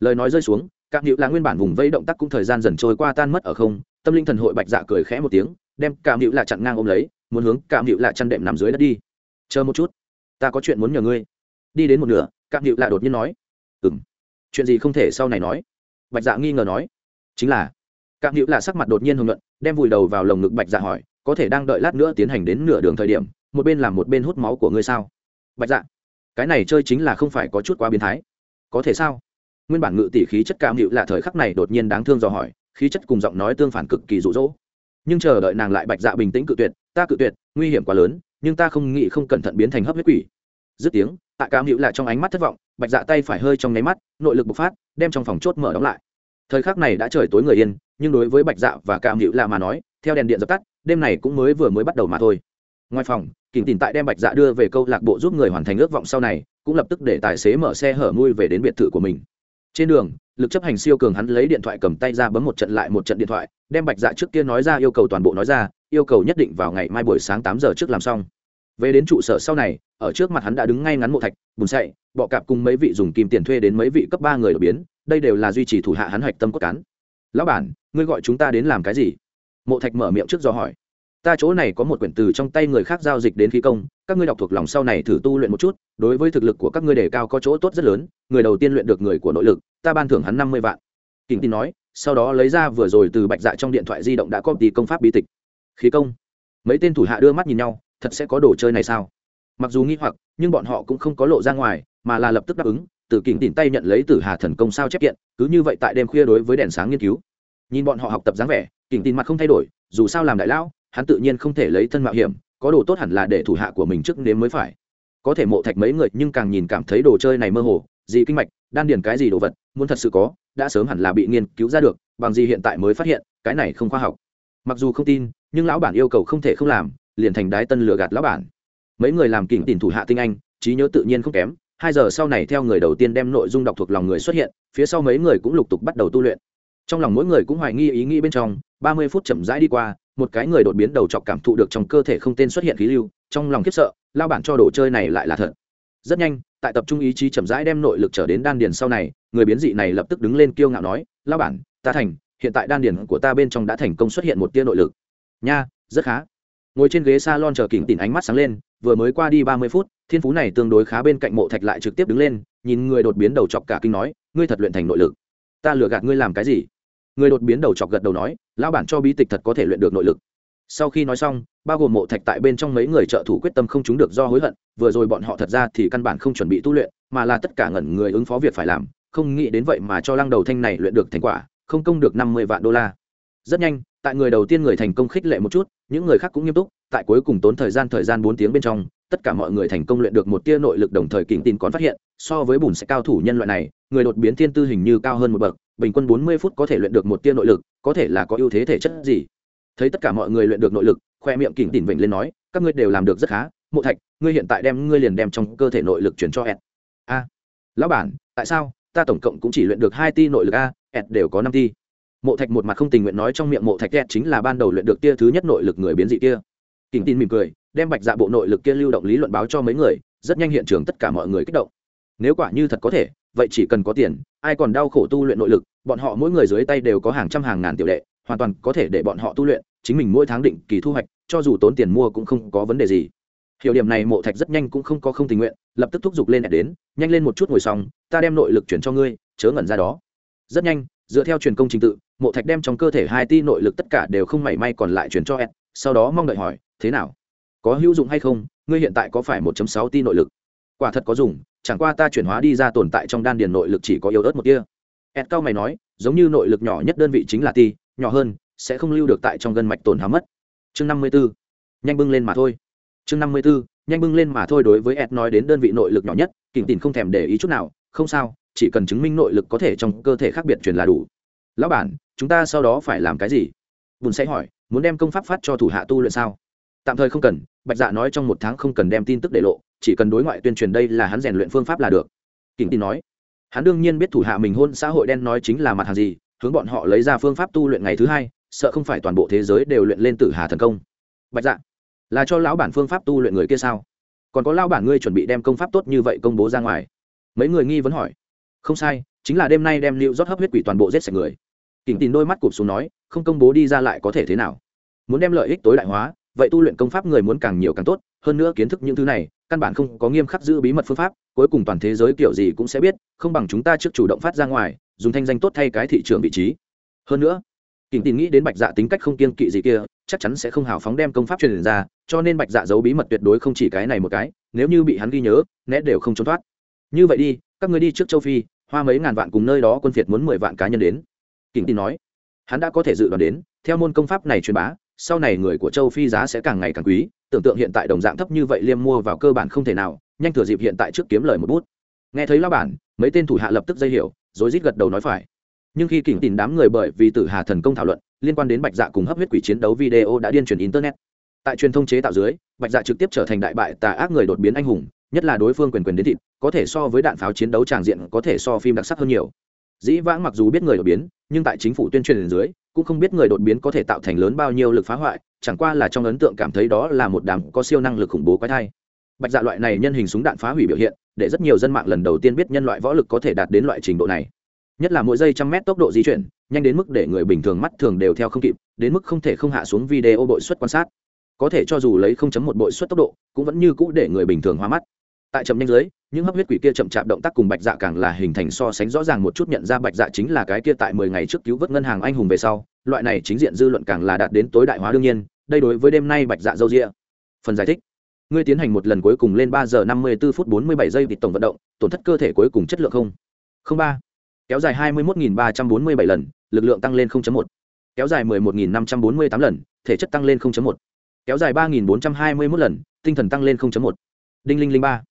Lời nói rơi xuống, các nhữ là nguyên bản vùng vây động tác cũng thời gian dần trôi qua tan mất ở không, tâm linh thần hội bạch dạ cười khẽ một tiếng, đem cảm nhữ là chặn ngang ôm lấy, muốn hướng cảm nhữ là chăn đệm nằm dưới đất đi. Chờ một chút, ta có chuyện muốn nhờ ngươi. Đi đến một nửa cảm nhữ là đột nhiên nói. Ừ m chuyện gì không thể sau này nói. Bạch dạ nghi ngờ nói. Chính là cảm nhữ là sắc mặt đột nhiên hồng luận đem vùi đầu vào lồng ngực bạch dạ hỏi, có thể đang đợi lát nữa tiến hành đến nửa đường thời điểm, một bên làm một bên hút máu của ngươi sao? Bạch dạ cái này chơi chính là không phải có chút quá biến thái. Có thể sao? Nguyên bản ngự tỷ khí chất cao nhịu là thời khắc này đột nhiên đáng thương do hỏi, khí chất cùng giọng nói tương phản cực kỳ rụ rỗ. Nhưng chờ đợi nàng lại bạch dạ bình tĩnh cự tuyệt, ta cự tuyệt, nguy hiểm quá lớn, nhưng ta không nghĩ không cẩn thận biến thành hấp huyết quỷ. Dứt tiếng, tạ cao nhịu lại trong ánh mắt thất vọng, bạch dạ tay phải hơi trong nháy mắt, nội lực bộc phát, đem trong phòng chốt mở đóng lại. Thời khắc này đã trời tối người yên, nhưng đối với bạch dạ và cao nhịu là mà nói, theo đèn điện dập tắt, đêm này cũng mới vừa mới bắt đầu mà thôi. Ngoài phòng kỉnh tìm tại đem bạch dạ đưa về câu lạc bộ giúp người hoàn thành ước vọng sau này, cũng lập tức để tài xế mở xe hở mui về đến biệt thự của mình. Trên đường, lực chấp hành siêu cường hắn lấy điện thoại cầm tay ra bấm một trận lại một trận điện thoại, đem bạch dạ trước kia nói ra yêu cầu toàn bộ nói ra, yêu cầu nhất định vào ngày mai buổi sáng tám giờ trước làm xong. Về đến trụ sở sau này, ở trước mặt hắn đã đứng ngay ngắn mộ thạch, bùn sậy, bọ cạp cùng mấy vị dùng kim tiền thuê đến mấy vị cấp ba người đột biến, đây đều là duy trì thủ hạ hắn hoạch tâm cốt cán. Lão bản, ngươi gọi chúng ta đến làm cái gì? Mộ thạch mở miệng trước do hỏi ta chỗ này có một quyển từ trong tay người khác giao dịch đến khí công, các ngươi đọc thuộc lòng sau này thử tu luyện một chút, đối với thực lực của các ngươi đề cao có chỗ tốt rất lớn, người đầu tiên luyện được người của nội lực, ta ban thưởng hắn năm mươi vạn. Kính tin nói, sau đó lấy ra vừa rồi từ bạch dạ trong điện thoại di động đã có tỷ công pháp bí tịch. Khí công? Mấy tên thủ hạ đưa mắt nhìn nhau, thật sẽ có đồ chơi này sao? Mặc dù nghi hoặc, nhưng bọn họ cũng không có lộ ra ngoài, mà là lập tức đáp ứng, từ kỉnh tìm tay nhận lấy từ hà thần công sao chép kiện, cứ như vậy tại đêm khuya đối với đèn sáng nghiên cứu. Nhìn bọn họ học tập dáng vẻ kỉnh tin mặt không thay đổi, dù sao làm đại lão hắn tự nhiên không thể lấy thân mạo hiểm, có đồ tốt hẳn là để thủ hạ của mình trước nếm mới phải. Có thể mộ thạch mấy người nhưng càng nhìn cảm thấy đồ chơi này mơ hồ, gì kinh mạch, đan điền cái gì đồ vật, muốn thật sự có, đã sớm hẳn là bị nghiên cứu ra được, bằng gì hiện tại mới phát hiện, cái này không khoa học. Mặc dù không tin, nhưng lão bản yêu cầu không thể không làm, liền thành đái tân lừa gạt lão bản. Mấy người làm kỉnh tìm thủ hạ tinh anh, trí nhớ tự nhiên không kém, hai giờ sau này theo người đầu tiên đem nội dung đọc thuộc lòng người xuất hiện, phía sau mấy người cũng lục tục bắt đầu tu luyện. Trong lòng mỗi người cũng hoài nghi ý nghĩ bên trong ba mươi phút chậm rãi đi qua, một cái người đột biến đầu chọc cảm thụ được trong cơ thể không tên xuất hiện khí lưu, trong lòng khiếp sợ, lao bản cho đồ chơi này lại là thật. Rất nhanh, tại tập trung ý chí chậm rãi đem nội lực trở đến đan điền sau này, người biến dị này lập tức đứng lên kiêu ngạo nói, lao bản, ta thành, hiện tại đan điền của ta bên trong đã thành công xuất hiện một tia nội lực. Nha, rất khá. Ngồi trên ghế s a lon chờ kỉnh tìm ánh mắt sáng lên, vừa mới qua đi ba mươi phút, thiên phú này tương đối khá bên cạnh mộ thạch lại trực tiếp đứng lên, nhìn người đột biến đầu chọc cả kinh nói, ngươi thật luyện thành nội lực. Ta lừa gạt ngươi làm cái gì? Người đột biến đầu chọc gật đầu nói, lão bản cho bí tịch thật có thể luyện được nội lực. Sau khi nói xong, bao gồm mộ thạch tại bên trong mấy người trợ thủ quyết tâm không chúng được do hối hận, vừa rồi bọn họ thật ra thì căn bản không chuẩn bị tu luyện, mà là tất cả ngẩn người ứng phó việc phải làm, không nghĩ đến vậy mà cho lăng đầu thanh này luyện được thành quả, không công được năm mươi vạn đô la. Rất nhanh, tại người đầu tiên người thành công khích lệ một chút, những người khác cũng nghiêm túc, tại cuối cùng tốn thời gian thời gian bốn tiếng bên trong, tất cả mọi người thành công luyện được một tia nội lực đồng thời kỉnh tin còn phát hiện, so với bùn sẽ cao thủ nhân loại này, người đột biến thiên tư hình như cao hơn một bậc bình quân bốn mươi phút có thể luyện được một tia nội lực, có thể là có ưu thế thể chất gì. Thấy tất cả mọi người luyện được nội lực, khoe miệng kỉnh tỉnh vịnh lên nói, các ngươi đều làm được rất khá, mộ thạch, ngươi hiện tại đem ngươi liền đem trong cơ thể nội lực chuyển cho ed. A. Lão bản, tại sao? Ta tổng cộng cũng chỉ luyện được hai ti nội lực a, ed đều có năm ti. Mộ thạch một mặt không tình nguyện nói trong miệng mộ thạch ed chính là ban đầu luyện được tia thứ nhất nội lực người biến dị kia. Kỉnh tin mỉm cười, đem bạch dạ bộ nội lực kia lưu động lý luận báo cho mấy người, rất nhanh hiện trường tất cả mọi người kích động. Nếu quả như thật có thể vậy chỉ cần có tiền, ai còn đau khổ tu luyện nội lực, bọn họ mỗi người dưới tay đều có hàng trăm hàng ngàn tiểu đệ, hoàn toàn có thể để bọn họ tu luyện, chính mình mỗi tháng định kỳ thu hoạch, cho dù tốn tiền mua cũng không có vấn đề gì. Hiểu điểm này mộ thạch rất nhanh cũng không có không tình nguyện, lập tức thúc giục lên đến, nhanh lên một chút ngồi xong, ta đem nội lực chuyển cho ngươi, chớ ngẩn ra đó. Rất nhanh, dựa theo truyền công trình tự, mộ thạch đem trong cơ thể hai ti nội lực tất cả đều không mảy may còn lại chuyển cho ed, sau đó mong đợi hỏi, thế nào? Có hữu dụng hay không? Ngươi hiện tại có phải 1.6 ti nội lực? Quả thật có dùng chẳng qua ta chuyển hóa đi ra tồn tại trong đan điền nội lực chỉ có yếu ớt một tia ed cao mày nói, giống như nội lực nhỏ nhất đơn vị chính là ti, nhỏ hơn, sẽ không lưu được tại trong gân mạch tổn hao mất chương năm mươi 54. nhanh bưng lên mà thôi chương năm mươi 54. nhanh bưng lên mà thôi đối với ed nói đến đơn vị nội lực nhỏ nhất kỉnh tìm không thèm để ý chút nào, không sao, chỉ cần chứng minh nội lực có thể trong cơ thể khác biệt truyền là đủ lão bản, chúng ta sau đó phải làm cái gì bùn sẽ hỏi, muốn đem công pháp phát cho thủ hạ tu luyện sao tạm thời không cần, bạch dạ nói trong một tháng không cần đem tin tức để lộ, chỉ cần đối ngoại tuyên truyền đây là hắn rèn luyện phương pháp là được. Kỉnh tin nói, hắn đương nhiên biết thủ hạ mình hôn xã hội đen nói chính là mặt hàng gì, hướng bọn họ lấy ra phương pháp tu luyện ngày thứ hai, sợ không phải toàn bộ thế giới đều luyện lên tử hà thần công. Bạch dạ là cho lão bản phương pháp tu luyện người kia sao? Còn có lão bản ngươi chuẩn bị đem công pháp tốt như vậy công bố ra ngoài? Mấy người nghi vấn hỏi. Không sai, chính là đêm nay đem lưu rót hấp huyết quỷ toàn bộ giết sạch người. Kỉnh tin đôi mắt cụp xuống nói, không công bố đi ra lại có thể thế nào? Muốn đem lợi ích tối đại hóa vậy tu luyện công pháp người muốn càng nhiều càng tốt, hơn nữa kiến thức những thứ này, căn bản không có nghiêm khắc giữ bí mật phương pháp, cuối cùng toàn thế giới kiểu gì cũng sẽ biết, không bằng chúng ta trước chủ động phát ra ngoài, dùng thanh danh tốt thay cái thị trường vị trí. Hơn nữa kỉnh tìm nghĩ đến bạch dạ tính cách không kiên kỵ gì kia, chắc chắn sẽ không hào phóng đem công pháp truyền ra, cho nên bạch dạ giấu bí mật tuyệt đối không chỉ cái này một cái, nếu như bị hắn ghi nhớ, né đều không trốn thoát. Như vậy đi, các người đi trước châu phi, hoa mấy ngàn vạn cùng nơi đó quân phiệt muốn mười vạn cá nhân đến. Kỉnh tin nói, hắn đã có thể dự đoán đến, theo môn công pháp này truyền bá sau này người của châu phi giá sẽ càng ngày càng quý, tưởng tượng hiện tại đồng dạng thấp như vậy liêm mua vào cơ bản không thể nào, nhanh thừa dịp hiện tại trước kiếm lời một bút. Nghe thấy lao bản, mấy tên thủ hạ lập tức dây hiểu rồi rít gật đầu nói phải. Nhưng khi kỉnh tìm đám người bởi vì tử hà thần công thảo luận, liên quan đến bạch dạ cùng hấp huyết quỷ chiến đấu video đã điên truyền internet. Tại truyền thông chế tạo dưới, bạch dạ trực tiếp trở thành đại bại tà ác người đột biến anh hùng, nhất là đối phương quyền quyền đến thịt, có thể so với đạn pháo chiến đấu tràng diện có thể so phim đặc sắc hơn nhiều dĩ vãng mặc dù biết người đột biến, nhưng tại chính phủ tuyên truyền dưới, cũng không biết người đột biến có thể tạo thành lớn bao nhiêu lực phá hoại, chẳng qua là trong ấn tượng cảm thấy đó là một đám có siêu năng lực khủng bố quái thai. Bạch dạ loại này nhân hình súng đạn phá hủy biểu hiện, để rất nhiều dân mạng lần đầu tiên biết nhân loại võ lực có thể đạt đến loại trình độ này. Nhất là mỗi giây trăm mét tốc độ di chuyển, nhanh đến mức để người bình thường mắt thường đều theo không kịp, đến mức không thể không hạ xuống video bội suất quan sát. Có thể cho dù lấy 0.1 bội suất tốc độ, cũng vẫn như cũ để người bình thường hoa mắt. Tại chậm nhanh dưới những hấp huyết quỷ kia chậm chạp động tác cùng bạch dạ càng là hình thành so sánh rõ ràng một chút nhận ra bạch dạ chính là cái kia tại mười ngày trước cứu vớt ngân hàng anh hùng về sau, loại này chính diện dư luận càng là đạt đến tối đại hóa đương nhiên, đây đối với đêm nay bạch dạ dâu rịa phần giải thích. Ngươi tiến hành một lần cuối cùng lên ba giờ năm mươi bốn phút bốn mươi bảy giây vịt tổng vận động, tổn thất cơ thể cuối cùng chất lượng không? Không ba. Kéo dài hai mươi một ba trăm bốn mươi bảy lần, lực lượng tăng lên một. Kéo dài mười một năm trăm bốn mươi tám lần, thể chất tăng lên một. Kéo dài ba bốn trăm hai mươi một lần, tinh thần tăng lên một. Đinh linh linh ba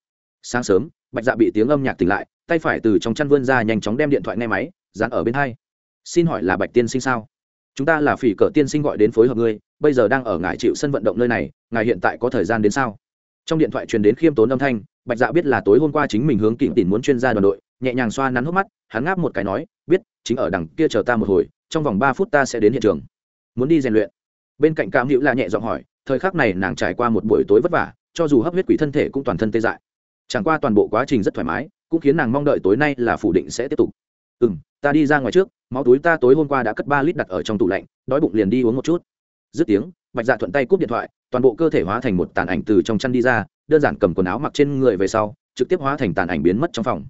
sáng sớm, bạch dạ bị tiếng âm nhạc tỉnh lại, tay phải từ trong chăn vươn ra nhanh chóng đem điện thoại nghe máy, dán ở bên hai. Xin hỏi là bạch tiên sinh sao? Chúng ta là phỉ cờ tiên sinh gọi đến phối hợp ngươi, bây giờ đang ở ngài chịu sân vận động nơi này, ngài hiện tại có thời gian đến sao? Trong điện thoại truyền đến khiêm tốn âm thanh, bạch dạ biết là tối hôm qua chính mình hướng kỉnh tìm muốn chuyên gia đoàn đội, nhẹ nhàng xoa nắn hốc mắt, hắn ngáp một cái nói, biết, chính ở đằng kia chờ ta một hồi, trong vòng ba phút ta sẽ đến hiện trường. Muốn đi rèn luyện? Bên cạnh cam hữu là nhẹ giọng hỏi, thời khắc này nàng trải qua một buổi tối vất vả, cho dù hấp huyết quỷ thân thể cũng toàn thân tê dại chẳng qua toàn bộ quá trình rất thoải mái, cũng khiến nàng mong đợi tối nay là phủ định sẽ tiếp tục. Ừ m ta đi ra ngoài trước, máu túi ta tối hôm qua đã cất ba lít đặt ở trong tủ lạnh, đói bụng liền đi uống một chút. Dứt tiếng, bạch dạ thuận tay cúp điện thoại, toàn bộ cơ thể hóa thành một tàn ảnh từ trong chăn đi ra, đơn giản cầm quần áo mặc trên người về sau, trực tiếp hóa thành tàn ảnh biến mất trong phòng.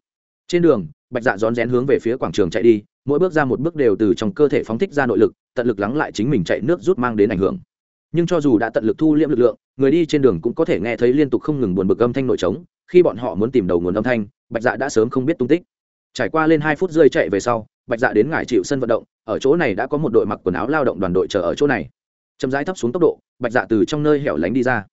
Trên đường, bạch dạ rón rén hướng về phía quảng trường chạy đi, mỗi bước ra một bước đều từ trong cơ thể phóng thích ra nội lực, tận lực lắng lại chính mình chạy nước rút mang đến ảnh hưởng. Nhưng cho dù đã tận lực thu liễm lực lượng, người đi trên đường cũng có thể nghe thấy liên tục không ngừng buồn bực âm thanh nội trống khi bọn họ muốn tìm đầu nguồn âm thanh, bạch dạ đã sớm không biết tung tích. Trải qua lên hai phút rơi chạy về sau, bạch dạ đến ngải chịu sân vận động, ở chỗ này đã có một đội mặc quần áo lao động đoàn đội chờ ở chỗ này. Chậm rãi thấp xuống tốc độ, bạch dạ từ trong nơi hẻo lánh đi ra.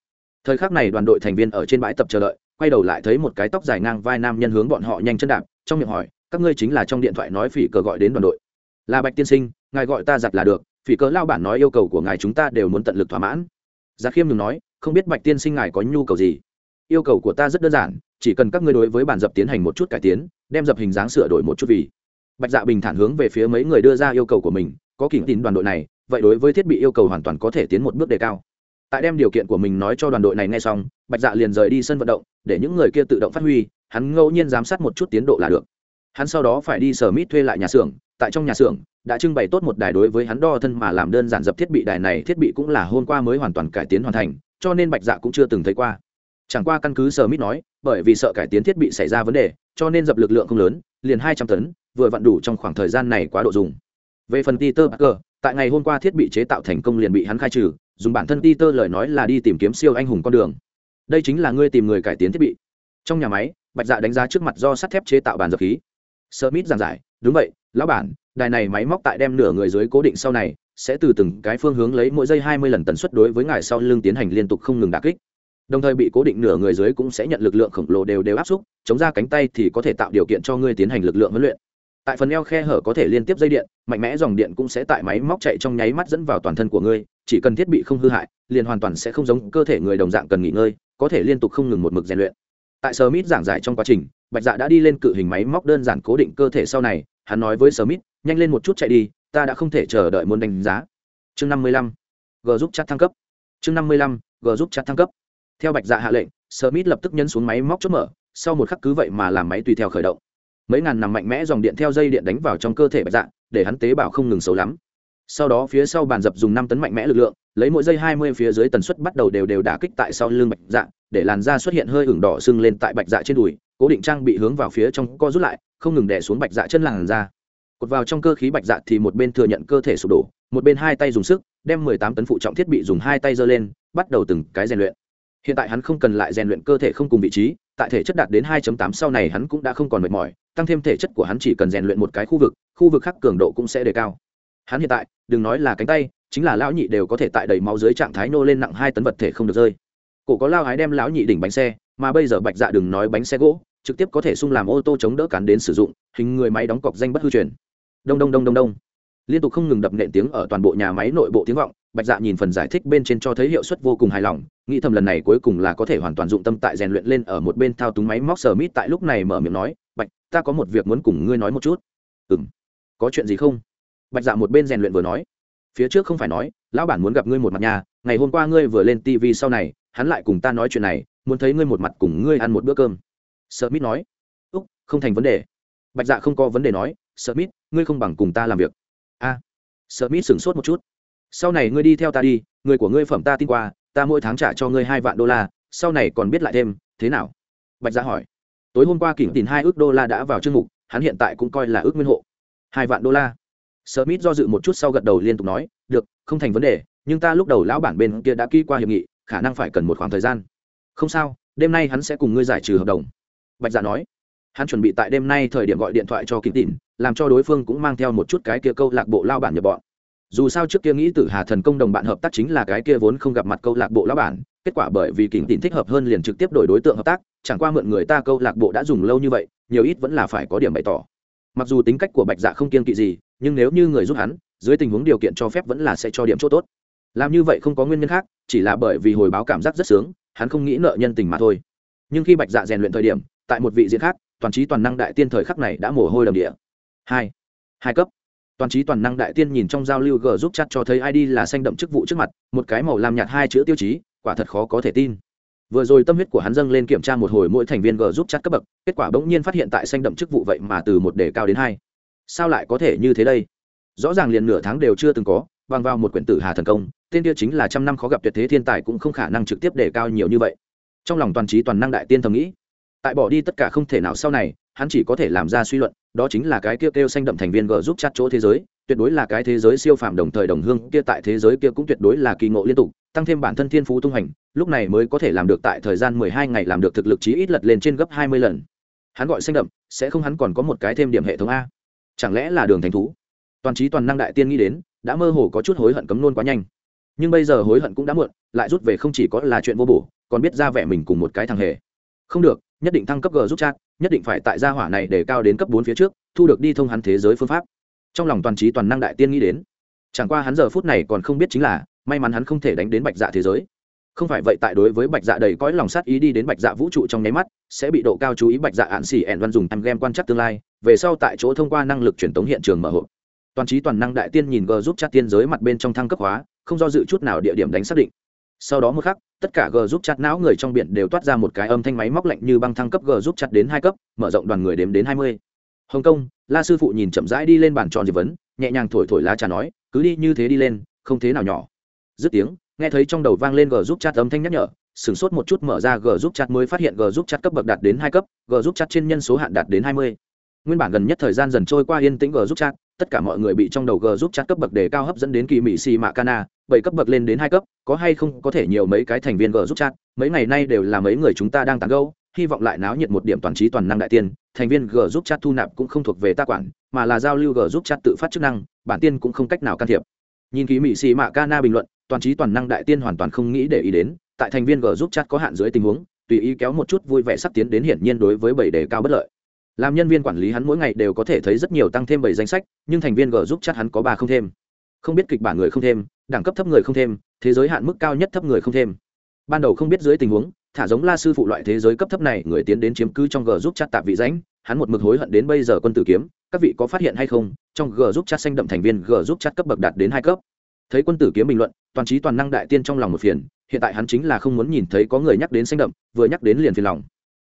Thời khắc này đoàn đội thành viên ở trên bãi tập chờ đợi, quay đầu lại thấy một cái tóc dài ngang vai nam nhân hướng bọn họ nhanh chân đạp, trong miệng hỏi, các ngươi chính là trong điện thoại nói phỉ cờ gọi đến đoàn đội? Là bạch tiên sinh, ngài gọi ta giặt là được, phỉ cờ lao bản nói yêu cầu của ngài chúng ta đều muốn tận lực thỏa mãn. Giá khiêm đừng nói, không biết bạch tiên sinh ngài có nhu cầu gì? Yêu cầu của ta rất đơn giản, chỉ cần các ngươi đối với bản dập tiến hành một chút cải tiến, đem dập hình dáng sửa đổi một chút vì. Bạch dạ bình thản hướng về phía mấy người đưa ra yêu cầu của mình, có kỉnh tín đoàn đội này, vậy đối với thiết bị yêu cầu hoàn toàn có thể tiến một bước đề cao. Tại đem điều kiện của mình nói cho đoàn đội này nghe xong, bạch dạ liền rời đi sân vận động, để những người kia tự động phát huy, hắn ngẫu nhiên giám sát một chút tiến độ là được. Hắn sau đó phải đi sở mít thuê lại nhà xưởng, tại trong nhà xưởng, đã trưng bày tốt một đài đối với hắn đo thân mà làm đơn giản dập thiết bị đài này, thiết bị cũng là hôm qua mới hoàn toàn cải tiến hoàn thành, cho nên bạch dạ cũng chưa từng thấy qua chẳng qua căn cứ sở mít nói bởi vì sợ cải tiến thiết bị xảy ra vấn đề cho nên dập lực lượng không lớn liền hai trăm tấn vừa vặn đủ trong khoảng thời gian này quá độ dùng. Về phần peter parker tại ngày hôm qua thiết bị chế tạo thành công liền bị hắn khai trừ dùng bản thân peter lời nói là đi tìm kiếm siêu anh hùng con đường. Đây chính là ngươi tìm người cải tiến thiết bị. Trong nhà máy bạch dạ đánh giá trước mặt do sắt thép chế tạo bàn dập khí. Smith giảng giải, đúng vậy, lão bản, đài này máy móc tại đem nửa người dưới cố định sau này, sẽ từ từng cái phương hướng lấy mỗi giây 20 lần tần suất đối với ngài sau lưng tiến hành liên tục không ngừng đả kích. Đồng thời bị cố định nửa người dưới cũng sẽ nhận lực lượng khổng lồ đều đều áp xúc, chống ra cánh tay thì có thể tạo điều kiện cho ngươi tiến hành lực lượng huấn luyện. Tại phần eo khe hở có thể liên tiếp dây điện, mạnh mẽ dòng điện cũng sẽ tại máy móc chạy trong nháy mắt dẫn vào toàn thân của ngươi, chỉ cần thiết bị không hư hại, liền hoàn toàn sẽ không giống cơ thể người đồng dạng cần nghỉ ngơi, có thể liên tục không ngừng một mực rèn luyện. Tại Smith giảng giải trong quá trình, bạch dạ đã đi lên cự hình máy móc đơn giản cố định cơ thể sau này hắn nói với smith nhanh lên một chút chạy đi ta đã không thể chờ đợi muốn đánh giá chương năm mươi lăm g giúp chat thăng cấp chương năm mươi lăm g giúp chat thăng cấp theo bạch dạ hạ lệnh, smith lập tức nhấn xuống máy móc chốt mở, sau một khắc cứ vậy mà làm máy tùy theo khởi động. Mấy ngàn nằm mạnh mẽ dòng điện theo dây điện đánh vào trong cơ thể bạch dạ để hắn tế bào không ngừng xấu lắm. Sau đó phía sau bàn dập dùng năm tấn mạnh mẽ lực lượng, lấy mỗi giây hai mươi phía dưới tần suất bắt đầu đều đều đả kích tại sau lưng bạch dạ để làn da xuất hiện hơi ửng đỏ sưng lên tại bạch dạ trên đùi, cố định trang bị hướng vào phía trong co rút lại, không ngừng đè xuống bạch dạ chân làn da. Cột vào trong cơ khí bạch dạ thì một bên thừa nhận cơ thể sụp đổ, một bên hai tay dùng sức, đem mười tám tấn phụ trọng thiết bị dùng hai tay giơ lên, bắt đầu từng cái rèn luyện hiện tại hắn không cần lại rèn luyện cơ thể không cùng vị trí, tại thể chất đạt đến 2.8 sau này hắn cũng đã không còn mệt mỏi, tăng thêm thể chất của hắn chỉ cần rèn luyện một cái khu vực khu vực khác cường độ cũng sẽ đề cao. Hắn hiện tại, đừng nói là cánh tay, chính là lão nhị đều có thể tại đầy máu dưới trạng thái nô lên nặng hai tấn vật thể không được rơi. Cổ có lao hái đem lão nhị đỉnh bánh xe, mà bây giờ bạch dạ đừng nói bánh xe gỗ, trực tiếp có thể sung làm ô tô chống đỡ cắn đến sử dụng, hình người máy đóng cọc danh bất hư truyền. Đông đông đông đông đông. Liên tục không ngừng đập nện tiếng ở toàn bộ nhà máy nội bộ tiếng vọng, bạch dạ nhìn phần giải thích bên trên cho thấy hiệu suất vô cùng hài lòng nghĩ thầm lần này cuối cùng là có thể hoàn toàn dụng tâm tại rèn luyện lên ở một bên thao túng máy móc sờ mít tại lúc này mở miệng nói bạch ta có một việc muốn cùng ngươi nói một chút. Ừ m có chuyện gì không? Bạch dạ một bên rèn luyện vừa nói. Phía trước không phải nói lão bản muốn gặp ngươi một mặt nhà ngày hôm qua ngươi vừa lên tv sau này hắn lại cùng ta nói chuyện này muốn thấy ngươi một mặt cùng ngươi ăn một bữa cơm. Sợ mít nói. Úc không thành vấn đề. Bạch dạ không có vấn đề nói sợ mít ngươi không bằng cùng ta làm việc. A. À, sợ mít sửng sốt một chút. Sau này ngươi đi theo ta đi người của ngươi phẩm ta tin qua ta mỗi tháng trả cho ngươi hai vạn đô la, sau này còn biết lại thêm, thế nào? Bạch gia hỏi. Tối hôm qua kỉnh tìm hai ước đô la đã vào chương mục, hắn hiện tại cũng coi là ước nguyên hộ. Hai vạn đô la. Smith do dự một chút sau gật đầu liên tục nói, được, không thành vấn đề, nhưng ta lúc đầu lão bản bên kia đã ký qua hiệp nghị, khả năng phải cần một khoảng thời gian. Không sao, đêm nay hắn sẽ cùng ngươi giải trừ hợp đồng. Bạch dạ nói. Hắn chuẩn bị tại đêm nay thời điểm gọi điện thoại cho kín tỉn làm cho đối phương cũng mang theo một chút cái kia câu lạc bộ lao bản nhập bọn dù sao trước kia nghĩ tử hà thần công đồng bạn hợp tác chính là cái kia vốn không gặp mặt câu lạc bộ lão bản, kết quả bởi vì kính tín thích hợp hơn liền trực tiếp đổi đối tượng hợp tác, chẳng qua mượn người ta câu lạc bộ đã dùng lâu như vậy, nhiều ít vẫn là phải có điểm bày tỏ. Mặc dù tính cách của bạch dạ không kiên kỵ gì, nhưng nếu như người giúp hắn, dưới tình huống điều kiện cho phép vẫn là sẽ cho điểm chỗ tốt. Làm như vậy không có nguyên nhân khác, chỉ là bởi vì hồi báo cảm giác rất sướng, hắn không nghĩ nợ nhân tình mà thôi. Nhưng khi bạch dạ rèn luyện thời điểm, tại một vị diện khác, toàn trí toàn năng đại tiên thời khắc này đã mồ hôi đầm địa. Hai. Hai cấp toàn trí toàn năng đại tiên nhìn trong giao lưu g giúp chat cho thấy id là xanh đậm chức vụ trước mặt, một cái màu làm nhạt hai chữ tiêu chí, quả thật khó có thể tin. Vừa rồi tâm huyết của hắn dâng lên kiểm tra một hồi mỗi thành viên g giúp chat cấp bậc, kết quả bỗng nhiên phát hiện tại xanh đậm chức vụ vậy mà từ một đề cao đến hai. Sao lại có thể như thế đây? Rõ ràng liền nửa tháng đều chưa từng có, bằng vào một quyển tử hà thần công, tên kia chính là trăm năm khó gặp tuyệt thế thiên tài cũng không khả năng trực tiếp đề cao nhiều như vậy. Trong lòng toàn trí toàn năng đại tiên thầm nghĩ, tại bỏ đi tất cả không thể nào sau này hắn chỉ có thể làm ra suy luận đó chính là cái kia kêu, kêu xanh đậm thành viên g giúp chặt chỗ thế giới tuyệt đối là cái thế giới siêu phàm đồng thời đồng hương kia tại thế giới kia cũng tuyệt đối là kỳ ngộ liên tục tăng thêm bản thân thiên phú tung hành lúc này mới có thể làm được tại thời gian mười hai ngày làm được thực lực chí ít lật lên trên gấp hai mươi lần. Hắn gọi xanh đậm sẽ không hắn còn có một cái thêm điểm hệ thống a. Chẳng lẽ là đường thành thú? Toàn trí toàn năng đại tiên nghĩ đến đã mơ hồ có chút hối hận cấm nôn quá nhanh. Nhưng bây giờ hối hận cũng đã muộn lại rút về không chỉ có là chuyện vô bổ còn biết ra vẻ mình cùng một cái thằng hề. Không được nhất định thăng cấp g giúp chat, nhất định phải tại gia hỏa này để cao đến cấp bốn phía trước, thu được đi thông hắn thế giới phương pháp. Trong lòng toàn trí toàn năng đại tiên nghĩ đến, chẳng qua hắn giờ phút này còn không biết chính là, may mắn hắn không thể đánh đến bạch dạ thế giới. Không phải vậy tại đối với bạch dạ đầy cõi lòng sát ý đi đến bạch dạ vũ trụ trong nháy mắt, sẽ bị độ cao chú ý bạch dạ ạn xỉ ẻn văn dùng em game quan chắc tương lai, về sau tại chỗ thông qua năng lực truyền tống hiện trường mở hộp. Toàn trí toàn năng đại tiên nhìn g giúp chat tiên giới mặt bên trong thăng cấp hóa, không do dự chút nào địa điểm đánh xác định sau đó một khắc, tất cả g giúp chặt não người trong biển đều toát ra một cái âm thanh máy móc lạnh như băng thăng cấp g giúp chặt đến hai cấp, mở rộng đoàn người đếm đến hai mươi. Hồng kông, la sư phụ nhìn chậm rãi đi lên bàn tròn diệp vấn, nhẹ nhàng thổi thổi lá trà nói, cứ đi như thế đi lên, không thế nào nhỏ. Dứt tiếng, nghe thấy trong đầu vang lên g giúp chat âm thanh nhắc nhở, sửng sốt một chút mở ra g giúp chat mới phát hiện g giúp chat cấp bậc đạt đến hai cấp, g giúp chat trên nhân số hạn đạt đến hai mươi. Nguyên bản gần nhất thời gian dần trôi qua yên tĩnh g giúp chat tất cả mọi người bị trong đầu g giúp chat cấp bậc đề cao hấp dẫn đến kỳ mỹ xì mạ cana bảy cấp bậc lên đến hai cấp, có hay không có thể nhiều mấy cái thành viên g giúp chat, mấy ngày nay đều là mấy người chúng ta đang tán gâu hy vọng lại náo nhiệt một điểm toàn trí toàn năng đại tiên, thành viên g giúp chat thu nạp cũng không thuộc về ta quản, mà là giao lưu g giúp chat tự phát chức năng, bản tiên cũng không cách nào can thiệp. Nhìn kỳ mỹ xì mạ cana bình luận, toàn trí toàn năng đại tiên hoàn toàn không nghĩ để ý đến, tại thành viên g giúp chat có hạn dưới tình huống, tùy ý kéo một chút vui vẻ sắp tiến đến hiển nhiên đối với bảy đề cao bất lợi làm nhân viên quản lý hắn mỗi ngày đều có thể thấy rất nhiều tăng thêm bảy danh sách nhưng thành viên g giúp chắc hắn có ba không thêm. Không biết kịch bản người không thêm đẳng cấp thấp người không thêm thế giới hạn mức cao nhất thấp người không thêm. Ban đầu không biết dưới tình huống thả giống la sư phụ loại thế giới cấp thấp này người tiến đến chiếm cứ trong g giúp chắc tạp vị ránh, hắn một mực hối hận đến bây giờ quân tử kiếm các vị có phát hiện hay không? Trong g giúp chắc xanh đậm thành viên g giúp chắc cấp bậc đạt đến hai cấp. Thấy quân tử kiếm bình luận toàn trí toàn năng đại tiên trong lòng một phiền hiện tại hắn chính là không muốn nhìn thấy có người nhắc đến xanh đậm vừa nhắc đến liền phiền lòng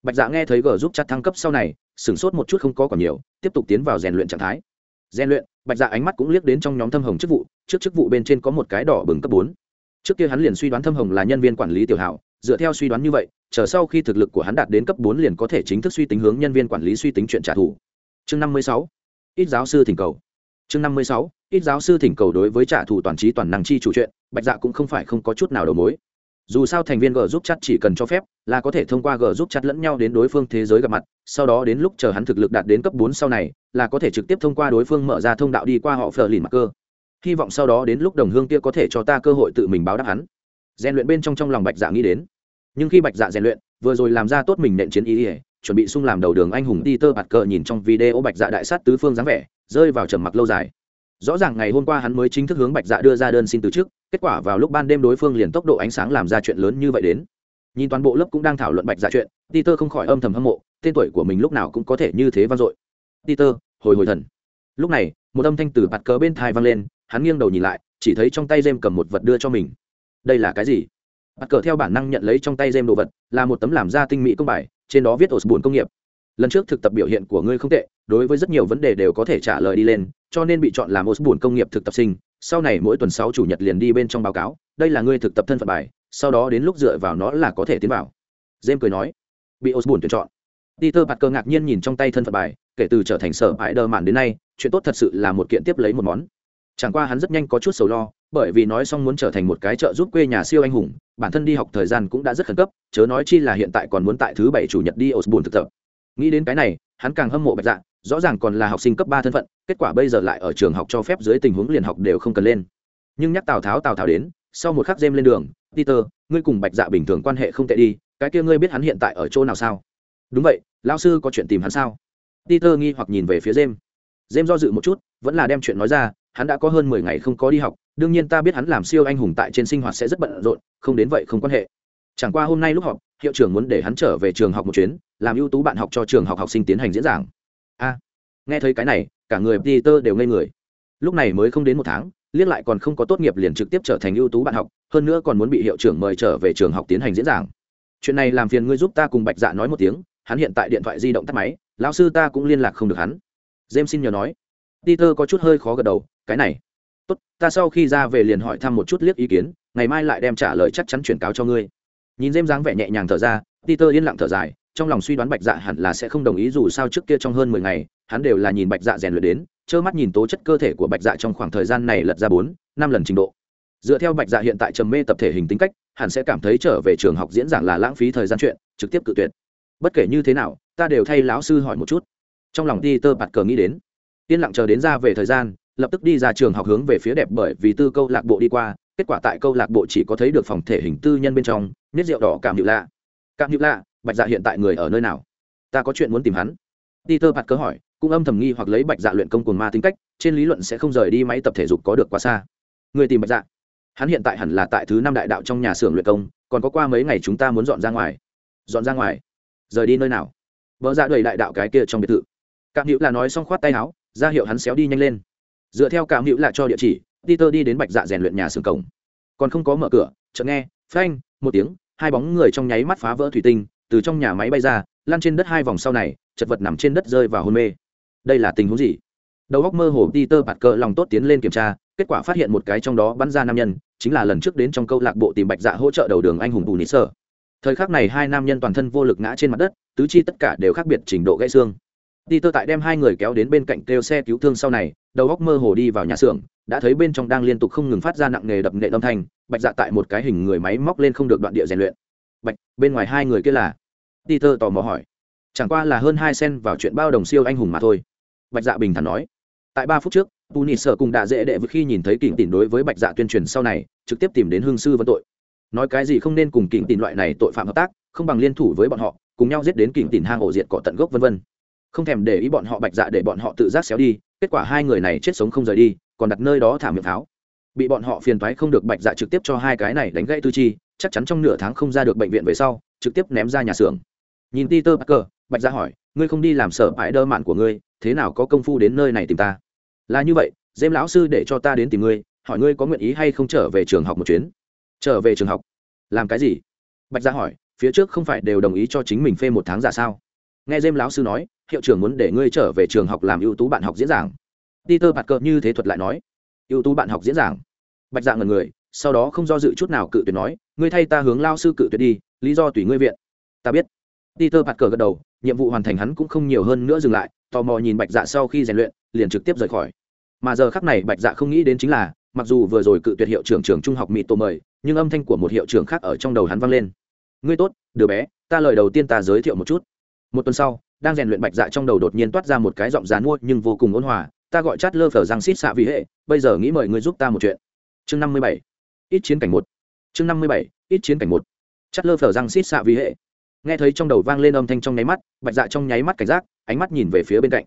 bạch dạ nghe thấy g giúp chặt thăng cấp sau này, sửng sốt một chút không có còn nhiều, tiếp tục tiến vào rèn luyện trạng thái. Rèn luyện, bạch dạ ánh mắt cũng liếc đến trong nhóm thâm hồng chức vụ, trước chức vụ bên trên có một cái đỏ bừng cấp bốn. Trước kia hắn liền suy đoán thâm hồng là nhân viên quản lý tiểu hảo, dựa theo suy đoán như vậy, chờ sau khi thực lực của hắn đạt đến cấp bốn liền có thể chính thức suy tính hướng nhân viên quản lý suy tính chuyện trả thù. Chương năm mươi sáu, ít giáo sư thỉnh cầu. Chương năm mươi sáu, ít giáo sư thỉnh cầu đối với trả thù toàn trí toàn năng chi chủ chuyện, bạch dạ cũng không phải không có chút nào đầu mối dù sao thành viên g giúp chat chỉ cần cho phép, là có thể thông qua g giúp chat lẫn nhau đến đối phương thế giới gặp mặt, sau đó đến lúc chờ hắn thực lực đạt đến cấp bốn sau này, là có thể trực tiếp thông qua đối phương mở ra thông đạo đi qua họ phờ lìn mặc cơ hy vọng sau đó đến lúc đồng hương kia có thể cho ta cơ hội tự mình báo đáp hắn. Rèn luyện bên trong trong lòng bạch dạ nghĩ đến. Nhưng khi bạch dạ rèn luyện, vừa rồi làm ra tốt mình nện chiến ý ỉa chuẩn bị sung làm đầu đường anh hùng đi tơ bạt cờ nhìn trong video bạch dạ đại sát tứ phương dáng vẻ, rơi vào trầm mặc lâu dài rõ ràng ngày hôm qua hắn mới chính thức hướng bạch dạ đưa ra đơn xin từ chức. kết quả vào lúc ban đêm đối phương liền tốc độ ánh sáng làm ra chuyện lớn như vậy đến. Nhìn toàn bộ lớp cũng đang thảo luận bạch dạ chuyện, peter không khỏi âm thầm hâm mộ, tên tuổi của mình lúc nào cũng có thể như thế vang dội. Peter, hồi hồi thần. Lúc này, một âm thanh từ bạt cờ bên thai vang lên, hắn nghiêng đầu nhìn lại, chỉ thấy trong tay jem cầm một vật đưa cho mình. Đây là cái gì? Bạt cờ theo bản năng nhận lấy trong tay jem đồ vật, là một tấm làm ra tinh mỹ công bài, trên đó viết ổ bùn công nghiệp. Lần trước thực tập biểu hiện của ngươi không tệ, đối với rất nhiều vấn đề đều có thể trả lời đi lên cho nên bị chọn làm ổ công nghiệp thực tập sinh. Sau này mỗi tuần sáu chủ nhật liền đi bên trong báo cáo, đây là ngươi thực tập thân phận bài, sau đó đến lúc dựa vào nó là có thể tiến vào. James cười nói, bị osborne tuyển chọn. Peter Parker ngạc nhiên nhìn trong tay thân phận bài, kể từ trở thành sở hãi đơ đến nay, chuyện tốt thật sự là một kiện tiếp lấy một món. Chẳng qua hắn rất nhanh có chút sầu lo, bởi vì nói xong muốn trở thành một cái trợ giúp quê nhà siêu anh hùng, bản thân đi học thời gian cũng đã rất khẩn cấp, chớ nói chi là hiện tại còn muốn tại thứ bảy chủ nhật đi osborne thực tập. Nghĩ đến cái này, hắn càng hâm mộ bạch dạ rõ ràng còn là học sinh cấp ba thân phận, kết quả bây giờ lại ở trường học cho phép dưới tình huống liền học đều không cần lên. Nhưng nhắc tào tháo tào tháo đến, sau một khắc dêm lên đường, peter, ngươi cùng bạch dạ bình thường quan hệ không tệ đi, cái kia ngươi biết hắn hiện tại ở chỗ nào sao? Đúng vậy lao sư có chuyện tìm hắn sao? Peter nghi hoặc nhìn về phía dêm dêm do dự một chút, vẫn là đem chuyện nói ra, hắn đã có hơn mười ngày không có đi học, đương nhiên ta biết hắn làm siêu anh hùng tại trên sinh hoạt sẽ rất bận rộn, không đến vậy không quan hệ. Chẳng qua hôm nay lúc họp, hiệu trưởng muốn để hắn trở về trường học một chuyến, làm ưu tú bạn học cho trường học học sinh tiến hành diễn giảng a, nghe thấy cái này, cả người peter đều ngây người. Lúc này mới không đến một tháng, liên lại còn không có tốt nghiệp liền trực tiếp trở thành ưu tú bạn học, hơn nữa còn muốn bị hiệu trưởng mời trở về trường học tiến hành diễn giảng. Chuyện này làm phiền ngươi giúp ta cùng bạch dạ nói một tiếng, hắn hiện tại điện thoại di động tắt máy, lão sư ta cũng liên lạc không được hắn. James xin nhờ nói. Peter có chút hơi khó gật đầu, cái này. Tốt, ta sau khi ra về liền hỏi thăm một chút liếc ý kiến, ngày mai lại đem trả lời chắc chắn chuyển cáo cho ngươi. Nhìn james dáng vẻ nhẹ nhàng thở ra, peter yên lặng thở dài trong lòng suy đoán bạch dạ hẳn là sẽ không đồng ý dù sao trước kia trong hơn mười ngày, hắn đều là nhìn bạch dạ rèn luyện đến, trơ mắt nhìn tố chất cơ thể của bạch dạ trong khoảng thời gian này lật ra bốn, năm lần trình độ. Dựa theo bạch dạ hiện tại trầm mê tập thể hình tính cách, hẳn sẽ cảm thấy trở về trường học diễn giảng là lãng phí thời gian chuyện, trực tiếp cự tuyệt. Bất kể như thế nào, ta đều thay lão sư hỏi một chút. Trong lòng đi tơ bạt cờ nghĩ đến. Yên lặng chờ đến ra về thời gian, lập tức đi ra trường học hướng về phía đẹp bởi vì tư câu lạc bộ đi qua, kết quả tại câu lạc bộ chỉ có thấy được phòng thể hình tư nhân bên trong, nét rượu đỏ cảm hiệu lạ. Cảm hiệu lạ bạch dạ hiện tại người ở nơi nào? Ta có chuyện muốn tìm hắn. Peter bạt cớ hỏi, cũng âm thầm nghi hoặc lấy bạch dạ luyện công cồn ma tính cách, trên lý luận sẽ không rời đi máy tập thể dục có được quá xa. Người tìm bạch dạ? Hắn hiện tại hẳn là tại thứ năm đại đạo trong nhà xưởng luyện công, còn có qua mấy ngày chúng ta muốn dọn ra ngoài. Dọn ra ngoài? Rời đi nơi nào? Vợ dạ đầy đại đạo cái kia trong biệt thự. Cảm hữu là nói xong khoát tay áo, ra hiệu hắn xéo đi nhanh lên. Dựa theo cảm hữu là cho địa chỉ, peter đi đến bạch dạ rèn luyện nhà xưởng cổng. Còn không có mở cửa, chợt nghe, phanh, một tiếng, hai bóng người trong nháy mắt phá vỡ thủy tinh từ trong nhà máy bay ra lan trên đất hai vòng sau này chật vật nằm trên đất rơi vào hôn mê. Đây là tình huống gì? Đầu góc mơ hồ peter bạt cờ lòng tốt tiến lên kiểm tra kết quả phát hiện một cái trong đó bắn ra nam nhân chính là lần trước đến trong câu lạc bộ tìm bạch dạ hỗ trợ đầu đường anh hùng bù nị sơ thời khắc này hai nam nhân toàn thân vô lực ngã trên mặt đất tứ chi tất cả đều khác biệt trình độ gãy xương. Peter tại đem hai người kéo đến bên cạnh kêu xe cứu thương sau này, đầu góc mơ hồ đi vào nhà xưởng, đã thấy bên trong đang liên tục không ngừng phát ra nặng nề đập nệ âm thanh, Bạch Dạ tại một cái hình người máy móc lên không được đoạn địa rèn luyện. Bạch, bên ngoài hai người kia là? Peter tò mò hỏi. Chẳng qua là hơn hai sen vào chuyện bao đồng siêu anh hùng mà thôi. Bạch Dạ bình thản nói. Tại ba phút trước, Tunis sở cùng đã dễ đệ vừa khi nhìn thấy kỉnh tỉn đối với Bạch Dạ tuyên truyền sau này, trực tiếp tìm đến hương sư vấn tội. Nói cái gì không nên cùng kỉnh tỉn loại này tội phạm hợp tác, không bằng liên thủ với bọn họ, cùng nhau giết đến kỉnh tỉn hang ổ diệt cỏ tận gốc vân vân không thèm để ý bọn họ bạch dạ để bọn họ tự giác xéo đi kết quả hai người này chết sống không rời đi còn đặt nơi đó thả miệng tháo. bị bọn họ phiền toái không được bạch dạ trực tiếp cho hai cái này đánh gãy tư chi chắc chắn trong nửa tháng không ra được bệnh viện về sau, trực tiếp ném ra nhà xưởng. Nhìn peter parker, bạch ra hỏi, ngươi không đi làm sở bãi đơ mạn của ngươi, thế nào có công phu đến nơi này tìm ta? Là như vậy, dêm lão sư để cho ta đến tìm ngươi, hỏi ngươi có nguyện ý hay không trở về trường học một chuyến. Trở về trường học? Làm cái gì? Bạch ra hỏi, phía trước không phải đều đồng ý cho chính mình phê một tháng giả sao? Nghe dêm lão sư nói, hiệu trưởng muốn để ngươi trở về trường học làm ưu tú bạn học diễn giảng. Peter parker như thế thuật lại nói, ưu tú bạn học diễn giảng. Bạch dạ ngần người sau đó không do dự chút nào cự tuyệt nói, ngươi thay ta hướng lao sư cự tuyệt đi, lý do tùy ngươi viện. Ta biết. Peter bạt cờ gật đầu, nhiệm vụ hoàn thành hắn cũng không nhiều hơn nữa dừng lại, tò mò nhìn bạch dạ sau khi rèn luyện, liền trực tiếp rời khỏi. Mà giờ khắc này bạch dạ không nghĩ đến chính là, mặc dù vừa rồi cự tuyệt hiệu trưởng trường trung học mỹ tô mời, nhưng âm thanh của một hiệu trưởng khác ở trong đầu hắn vang lên. Ngươi tốt, đứa bé, ta lời đầu tiên ta giới thiệu một chút. Một tuần sau, đang rèn luyện bạch dạ trong đầu đột nhiên toát ra một cái giọng dán mua nhưng vô cùng ôn hòa, ta gọi chát lơ phở răng xít xạ vì hệ, bây giờ nghĩ mời ngươi giúp ta một chuyện. Chương năm mươi bảy ít chiến cảnh một. Chương năm mươi bảy, ít chiến cảnh một. Chất lơ phở răng xít xạ vì hệ. Nghe thấy trong đầu vang lên âm thanh trong nháy mắt, bạch dạ trong nháy mắt cảnh giác, ánh mắt nhìn về phía bên cạnh.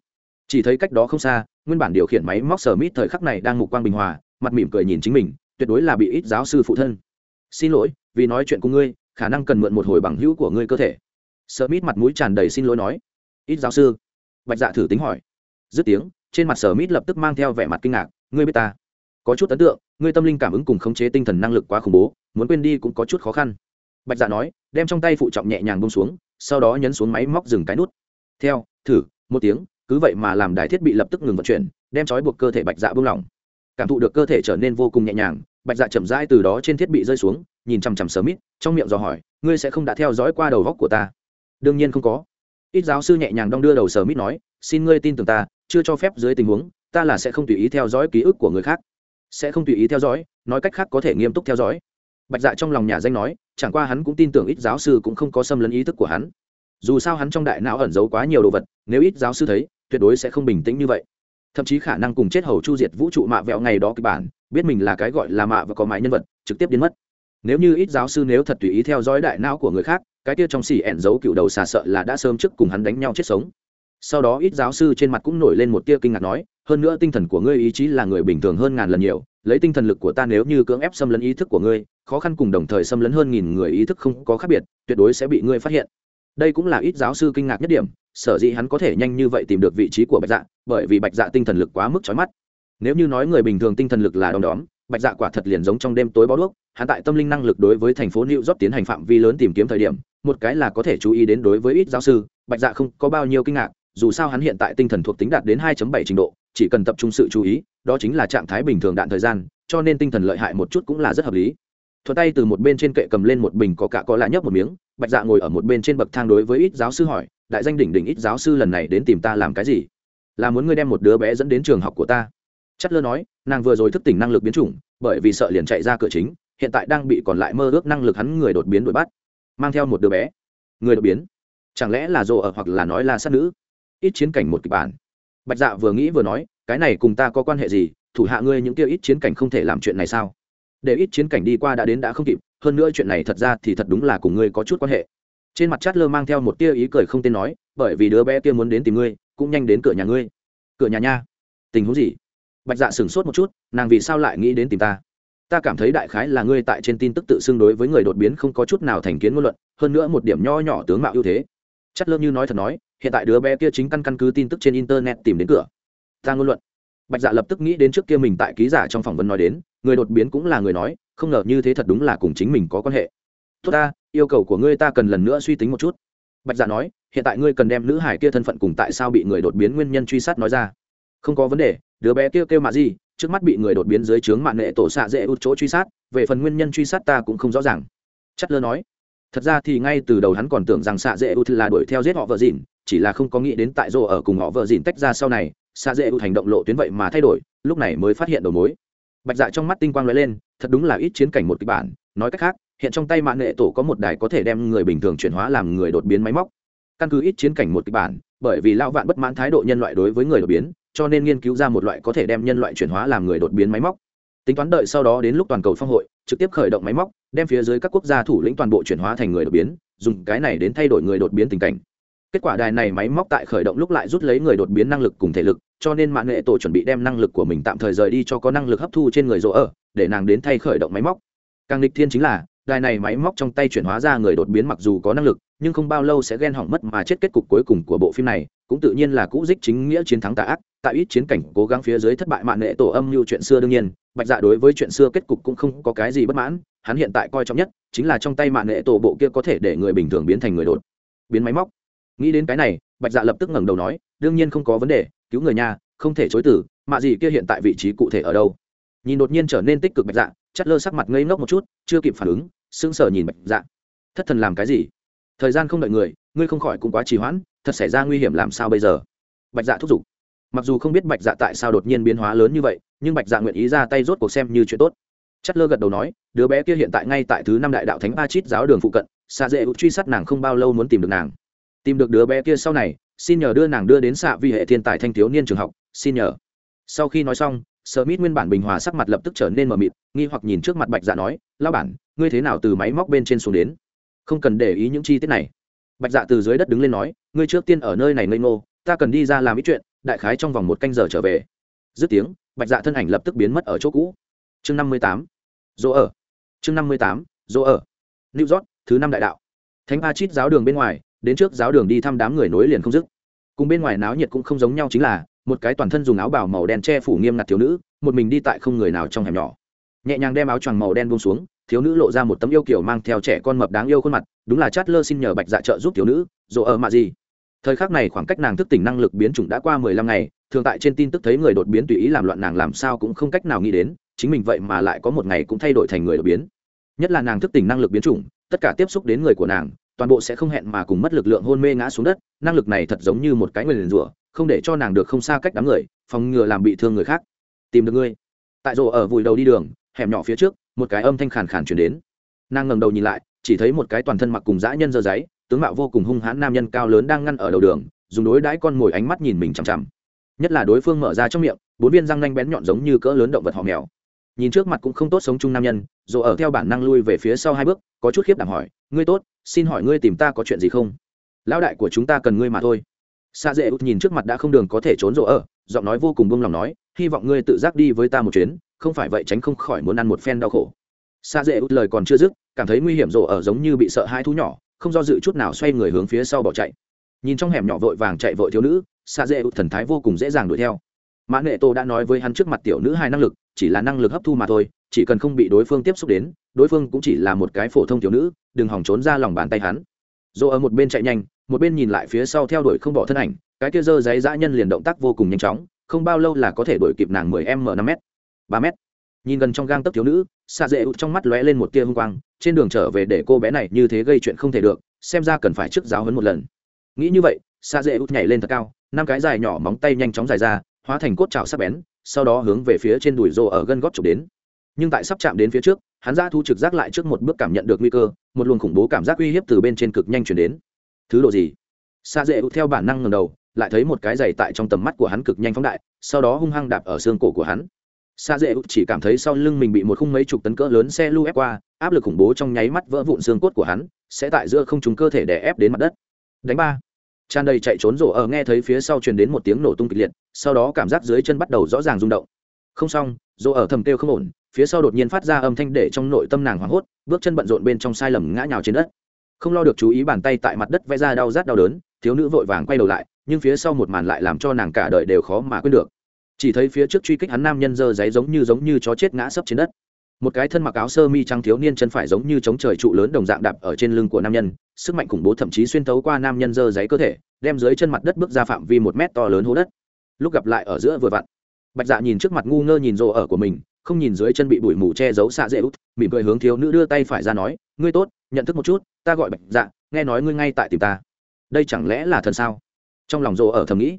Chỉ thấy cách đó không xa, nguyên bản điều khiển máy móc sở mít thời khắc này đang mục quang bình hòa, mặt mỉm cười nhìn chính mình, tuyệt đối là bị ít giáo sư phụ thân. Xin lỗi, vì nói chuyện của ngươi, khả năng cần mượn một hồi bằng hữu của ngươi cơ thể. Sở mít mặt mũi tràn đầy xin lỗi nói. Ít giáo sư? Bạch dạ thử tính hỏi. Dứt tiếng, trên mặt sở mít lập tức mang theo vẻ mặt kinh ngạc. Ngươi biết ta? Có chút ấn tượng ngươi tâm linh cảm ứng cùng khống chế tinh thần năng lực quá khủng bố, muốn quên đi cũng có chút khó khăn. Bạch dạ nói, đem trong tay phụ trọng nhẹ nhàng bông xuống, sau đó nhấn xuống máy móc dừng cái nút. Theo, thử, một tiếng, cứ vậy mà làm đài thiết bị lập tức ngừng vận chuyển, đem trói buộc cơ thể bạch dạ buông lỏng. Cảm thụ được cơ thể trở nên vô cùng nhẹ nhàng, bạch dạ chậm rãi từ đó trên thiết bị rơi xuống, nhìn chằm chằm sớm mít trong miệng dò hỏi, ngươi sẽ không đã theo dõi qua đầu góc của ta? Đương nhiên không có. Ít giáo sư nhẹ nhàng đong đưa đầu sớm mít nói, xin ngươi tin tưởng ta, chưa cho phép dưới tình huống, ta là sẽ không tùy ý theo dõi ký ức của người khác sẽ không tùy ý theo dõi, nói cách khác có thể nghiêm túc theo dõi. Bạch dạ trong lòng nhà danh nói, chẳng qua hắn cũng tin tưởng ít giáo sư cũng không có xâm lấn ý thức của hắn. Dù sao hắn trong đại não ẩn giấu quá nhiều đồ vật, nếu ít giáo sư thấy, tuyệt đối sẽ không bình tĩnh như vậy. Thậm chí khả năng cùng chết hầu chu diệt vũ trụ mạ vẹo ngày đó kịch bản, biết mình là cái gọi là mạ và có mãi nhân vật, trực tiếp biến mất. Nếu như ít giáo sư nếu thật tùy ý theo dõi đại não của người khác, cái kia trong xỉ ẻn giấu cựu đầu xà sợ là đã sớm trước cùng hắn đánh nhau chết sống. Sau đó ít giáo sư trên mặt cũng nổi lên một tia kinh ngạc nói hơn nữa tinh thần của ngươi ý chí là người bình thường hơn ngàn lần nhiều, lấy tinh thần lực của ta nếu như cưỡng ép xâm lấn ý thức của ngươi, khó khăn cùng đồng thời xâm lấn hơn nghìn người ý thức không có khác biệt, tuyệt đối sẽ bị ngươi phát hiện. Đây cũng là ít giáo sư kinh ngạc nhất điểm, sở dĩ hắn có thể nhanh như vậy tìm được vị trí của bạch dạ bởi vì bạch dạ tinh thần lực quá mức trói mắt. Nếu như nói người bình thường tinh thần lực là đom đóm, bạch dạ quả thật liền giống trong đêm tối bó đuốc, hắn tại tâm linh năng lực đối với thành phố new york tiến hành phạm vi lớn tìm kiếm thời điểm, một cái là có thể chú ý đến đối với ít giáo sư, bạch dạ không có bao nhiêu kinh ngạc, dù sao hắn hiện tại tinh thần thuộc tính đạt đến 2.7 trình độ chỉ cần tập trung sự chú ý, đó chính là trạng thái bình thường đạn thời gian, cho nên tinh thần lợi hại một chút cũng là rất hợp lý. Thuật tay từ một bên trên kệ cầm lên một bình có cả có lạ nhấp một miếng, bạch dạ ngồi ở một bên trên bậc thang đối với ít giáo sư hỏi, đại danh đỉnh đỉnh ít giáo sư lần này đến tìm ta làm cái gì? Là muốn ngươi đem một đứa bé dẫn đến trường học của ta? Chất lơ nói, nàng vừa rồi thức tỉnh năng lực biến chủng, bởi vì sợ liền chạy ra cửa chính, hiện tại đang bị còn lại mơ ước năng lực hắn người đột biến đuổi bắt. Mang theo một đứa bé. Người đột biến? Chẳng lẽ là rồ ở hoặc là nói là sát nữ? Ít chiến cảnh một kịch bản bạch dạ vừa nghĩ vừa nói, cái này cùng ta có quan hệ gì? Thủ hạ ngươi những kia ít chiến cảnh không thể làm chuyện này sao? Để ít chiến cảnh đi qua đã đến đã không kịp, hơn nữa chuyện này thật ra thì thật đúng là cùng ngươi có chút quan hệ. Trên mặt chát lơ mang theo một tia ý cười không tên nói, bởi vì đứa bé kia muốn đến tìm ngươi, cũng nhanh đến cửa nhà ngươi. Cửa nhà nha? Tình huống gì? Bạch dạ sửng sốt một chút, nàng vì sao lại nghĩ đến tìm ta? Ta cảm thấy đại khái là ngươi tại trên tin tức tự xưng đối với người đột biến không có chút nào thành kiến ngôn luận, hơn nữa một điểm nho nhỏ tướng mạo ưu thế. Chất lơ như nói thật nói hiện tại đứa bé kia chính căn căn cứ tin tức trên internet tìm đến cửa. Ta ngôn luận. Bạch dạ lập tức nghĩ đến trước kia mình tại ký giả trong phỏng vấn nói đến người đột biến cũng là người nói không ngờ như thế thật đúng là cùng chính mình có quan hệ. Tốt ta yêu cầu của ngươi ta cần lần nữa suy tính một chút. Bạch dạ nói hiện tại ngươi cần đem nữ hải kia thân phận cùng tại sao bị người đột biến nguyên nhân truy sát nói ra. Không có vấn đề đứa bé kia kêu, kêu mà gì trước mắt bị người đột biến dưới trướng mạng nghệ tổ xạ dễ út chỗ truy sát về phần nguyên nhân truy sát ta cũng không rõ ràng. Chất lơ nói thật ra thì ngay từ đầu hắn còn tưởng rằng xạ dễ út là đuổi theo giết họ vợ dịn chỉ là không có nghĩ đến tại rô ở cùng họ vợ dìn tách ra sau này xa dễ út hành động lộ tuyến vậy mà thay đổi, lúc này mới phát hiện đầu mối. Bạch dạ trong mắt tinh quang lóe lên, thật đúng là ít chiến cảnh một kịch bản, nói cách khác, hiện trong tay mạng nghệ tổ có một đài có thể đem người bình thường chuyển hóa làm người đột biến máy móc. Căn cứ ít chiến cảnh một kịch bản, bởi vì lao vạn bất mãn thái độ nhân loại đối với người đột biến, cho nên nghiên cứu ra một loại có thể đem nhân loại chuyển hóa làm người đột biến máy móc. Tính toán đợi sau đó đến lúc toàn cầu phong hội, trực tiếp khởi động máy móc, đem phía dưới các quốc gia thủ lĩnh toàn bộ chuyển hóa thành người đột biến, dùng cái này đến thay đổi người đột biến tình cảnh kết quả đài này máy móc tại khởi động lúc lại rút lấy người đột biến năng lực cùng thể lực, cho nên mạng nghệ tổ chuẩn bị đem năng lực của mình tạm thời rời đi cho có năng lực hấp thu trên người rỗ ở, để nàng đến thay khởi động máy móc. Càng lịch thiên chính là, đài này máy móc trong tay chuyển hóa ra người đột biến mặc dù có năng lực, nhưng không bao lâu sẽ ghen hỏng mất mà chết kết cục cuối cùng của bộ phim này, cũng tự nhiên là cũ dích chính nghĩa chiến thắng tà ác, tại ít chiến cảnh cố gắng phía dưới thất bại mạng nghệ tổ âm mưu chuyện xưa đương nhiên, bạch dạ đối với chuyện xưa kết cục cũng không có cái gì bất mãn, hắn hiện tại coi trọng nhất chính là trong tay mạng nghệ tổ bộ kia có thể để người bình thường biến thành người đột biến máy móc nghĩ đến cái này, bạch dạ lập tức ngẩng đầu nói, đương nhiên không có vấn đề, cứu người nhà, không thể chối từ, mạ gì kia hiện tại vị trí cụ thể ở đâu? Nhìn đột nhiên trở nên tích cực bạch dạ chất lơ sắc mặt ngây ngốc một chút, chưa kịp phản ứng, sững sờ nhìn bạch dạ. Thất thần làm cái gì? Thời gian không đợi người, ngươi không khỏi cũng quá trì hoãn, thật xảy ra nguy hiểm làm sao bây giờ? Bạch dạ thúc giục. Mặc dù không biết bạch dạ tại sao đột nhiên biến hóa lớn như vậy, nhưng bạch dạ nguyện ý ra tay rốt cuộc xem như chuyện tốt. Chất lơ gật đầu nói, đứa bé kia hiện tại ngay tại thứ năm đại đạo thánh ba chít giáo đường phụ cận xa dễ truy sát nàng không bao lâu muốn tìm được nàng tìm được đứa bé kia sau này, xin nhờ đưa nàng đưa đến xạ vi hệ thiên tài thanh thiếu niên trường học, xin nhờ. Sau khi nói xong sợ mít nguyên bản bình hòa sắc mặt lập tức trở nên mờ mịt, nghi hoặc nhìn trước mặt bạch dạ nói lao bản, ngươi thế nào từ máy móc bên trên xuống đến? Không cần để ý những chi tiết này. Bạch dạ từ dưới đất đứng lên nói, ngươi trước tiên ở nơi này ngây ngô, ta cần đi ra làm ít chuyện, đại khái trong vòng một canh giờ trở về. Dứt tiếng, bạch dạ thân ảnh lập tức biến mất ở chỗ cũ. Chương năm mươi tám, dỗ ở. Chương năm mươi tám, dỗ ở. New york, thứ năm đại đạo. Thánh a chít giáo đường bên ngoài đến trước giáo đường đi thăm đám người nối liền không dứt. Cùng bên ngoài náo nhiệt cũng không giống nhau chính là, một cái toàn thân dùng áo bào màu đen che phủ nghiêm ngặt thiếu nữ, một mình đi tại không người nào trong hẻm nhỏ. Nhẹ nhàng đem áo choàng màu đen buông xuống, thiếu nữ lộ ra một tấm yêu kiểu mang theo trẻ con mập đáng yêu khuôn mặt, đúng là chát lơ xin nhờ bạch dạ trợ giúp thiếu nữ dỗ ở mạ gì. Thời khắc này khoảng cách nàng thức tỉnh năng lực biến chủng đã qua mười lăm ngày, thường tại trên tin tức thấy người đột biến tùy ý làm loạn nàng làm sao cũng không cách nào nghĩ đến, chính mình vậy mà lại có một ngày cũng thay đổi thành người đột biến. Nhất là nàng thức tỉnh năng lực biến chủng, tất cả tiếp xúc đến người của nàng toàn bộ sẽ không hẹn mà cùng mất lực lượng hôn mê ngã xuống đất, năng lực này thật giống như một cái người liền rủa, không để cho nàng được không xa cách đám người, phòng ngừa làm bị thương người khác. Tìm được ngươi. Tại rộ ở vùi đầu đi đường, hẻm nhỏ phía trước, một cái âm thanh khàn khàn chuyển đến. Nàng ngẩng đầu nhìn lại, chỉ thấy một cái toàn thân mặc cùng dã nhân dơ giấy, tướng mạo vô cùng hung hãn nam nhân cao lớn đang ngăn ở đầu đường, dùng đối đãi con mồi ánh mắt nhìn mình chằm chằm. Nhất là đối phương mở ra trong miệng, bốn viên răng nanh bén nhọn giống như cỡ lớn động vật họ mèo nhìn trước mặt cũng không tốt sống chung nam nhân rồi ở theo bản năng lui về phía sau hai bước, có chút khiếp đảm hỏi, ngươi tốt, xin hỏi ngươi tìm ta có chuyện gì không? Lão đại của chúng ta cần ngươi mà thôi. Xa dễ út nhìn trước mặt đã không đường có thể trốn rộ ở, giọng nói vô cùng buông lòng nói, hy vọng ngươi tự giác đi với ta một chuyến, không phải vậy tránh không khỏi muốn ăn một phen đau khổ. Xa dễ út lời còn chưa dứt, cảm thấy nguy hiểm rộ ở giống như bị sợ hai thú nhỏ, không do dự chút nào xoay người hướng phía sau bỏ chạy. Nhìn trong hẻm nhỏ vội vàng chạy vội thiếu nữ xa dễ út thần thái vô cùng dễ dàng đuổi theo mã nệ tô đã nói với hắn trước mặt tiểu nữ hai năng lực, chỉ là năng lực hấp thu mà thôi, chỉ cần không bị đối phương tiếp xúc đến, đối phương cũng chỉ là một cái phổ thông tiểu nữ, đừng hòng trốn ra lòng bàn tay hắn. Dỗ ở một bên chạy nhanh, một bên nhìn lại phía sau theo đuổi không bỏ thân ảnh, cái kia dơ giấy dã nhân liền động tác vô cùng nhanh chóng, không bao lâu là có thể đuổi kịp nàng mười m năm m ba m nhìn gần trong gang tấc thiếu nữ xa dễ ụt trong mắt lóe lên một tia hung quang, trên đường trở về để cô bé này như thế gây chuyện không thể được, xem ra cần phải trước giáo hấn một lần. Nghĩ như vậy xa dễ ụt nhảy lên thật cao, năm cái dài nhỏ móng tay nhanh chóng dài ra hóa thành cốt trào sắc bén, sau đó hướng về phía trên đùi rô ở gân gót chụp đến. Nhưng tại sắp chạm đến phía trước, hắn ra thu trực giác lại trước một bước cảm nhận được nguy cơ, một luồng khủng bố cảm giác uy hiếp từ bên trên cực nhanh chuyển đến. Thứ độ gì? Xa dễ theo bản năng ngầm đầu, lại thấy một cái giày tại trong tầm mắt của hắn cực nhanh phóng đại, sau đó hung hăng đạp ở xương cổ của hắn. Xa dễ chỉ cảm thấy sau lưng mình bị một khung mấy chục tấn cỡ lớn xe lưu ép qua, áp lực khủng bố trong nháy mắt vỡ vụn xương cốt của hắn, sẽ tại giữa không chúng cơ thể đè ép đến mặt đất. Đánh ba tràn đầy chạy trốn rổ ở nghe thấy phía sau truyền đến một tiếng nổ tung kịch liệt, sau đó cảm giác dưới chân bắt đầu rõ ràng rung động. Không xong, rổ ở thầm kêu không ổn, phía sau đột nhiên phát ra âm thanh để trong nội tâm nàng hoảng hốt, bước chân bận rộn bên trong sai lầm ngã nhào trên đất. Không lo được chú ý bàn tay tại mặt đất vẽ ra đau rát đau đớn, thiếu nữ vội vàng quay đầu lại, nhưng phía sau một màn lại làm cho nàng cả đời đều khó mà quên được. Chỉ thấy phía trước truy kích hắn nam nhân dơ giấy giống như giống như chó chết ngã sấp trên đất một cái thân mặc áo sơ mi trắng thiếu niên chân phải giống như chống trời trụ lớn đồng dạng đạp ở trên lưng của nam nhân, sức mạnh khủng bố thậm chí xuyên tấu qua nam nhân dơ giấy cơ thể, đem dưới chân mặt đất bước ra phạm vi một mét to lớn hố đất. Lúc gặp lại ở giữa vừa vặn, bạch dạ nhìn trước mặt ngu ngơ nhìn rộ ở của mình, không nhìn dưới chân bị bụi mù che giấu xạ dễ út, mỉm cười hướng thiếu nữ đưa tay phải ra nói, ngươi tốt, nhận thức một chút, ta gọi bạch dạ nghe nói ngươi ngay tại tìm ta. Đây chẳng lẽ là thần sao? Trong lòng rộ ở thầm nghĩ.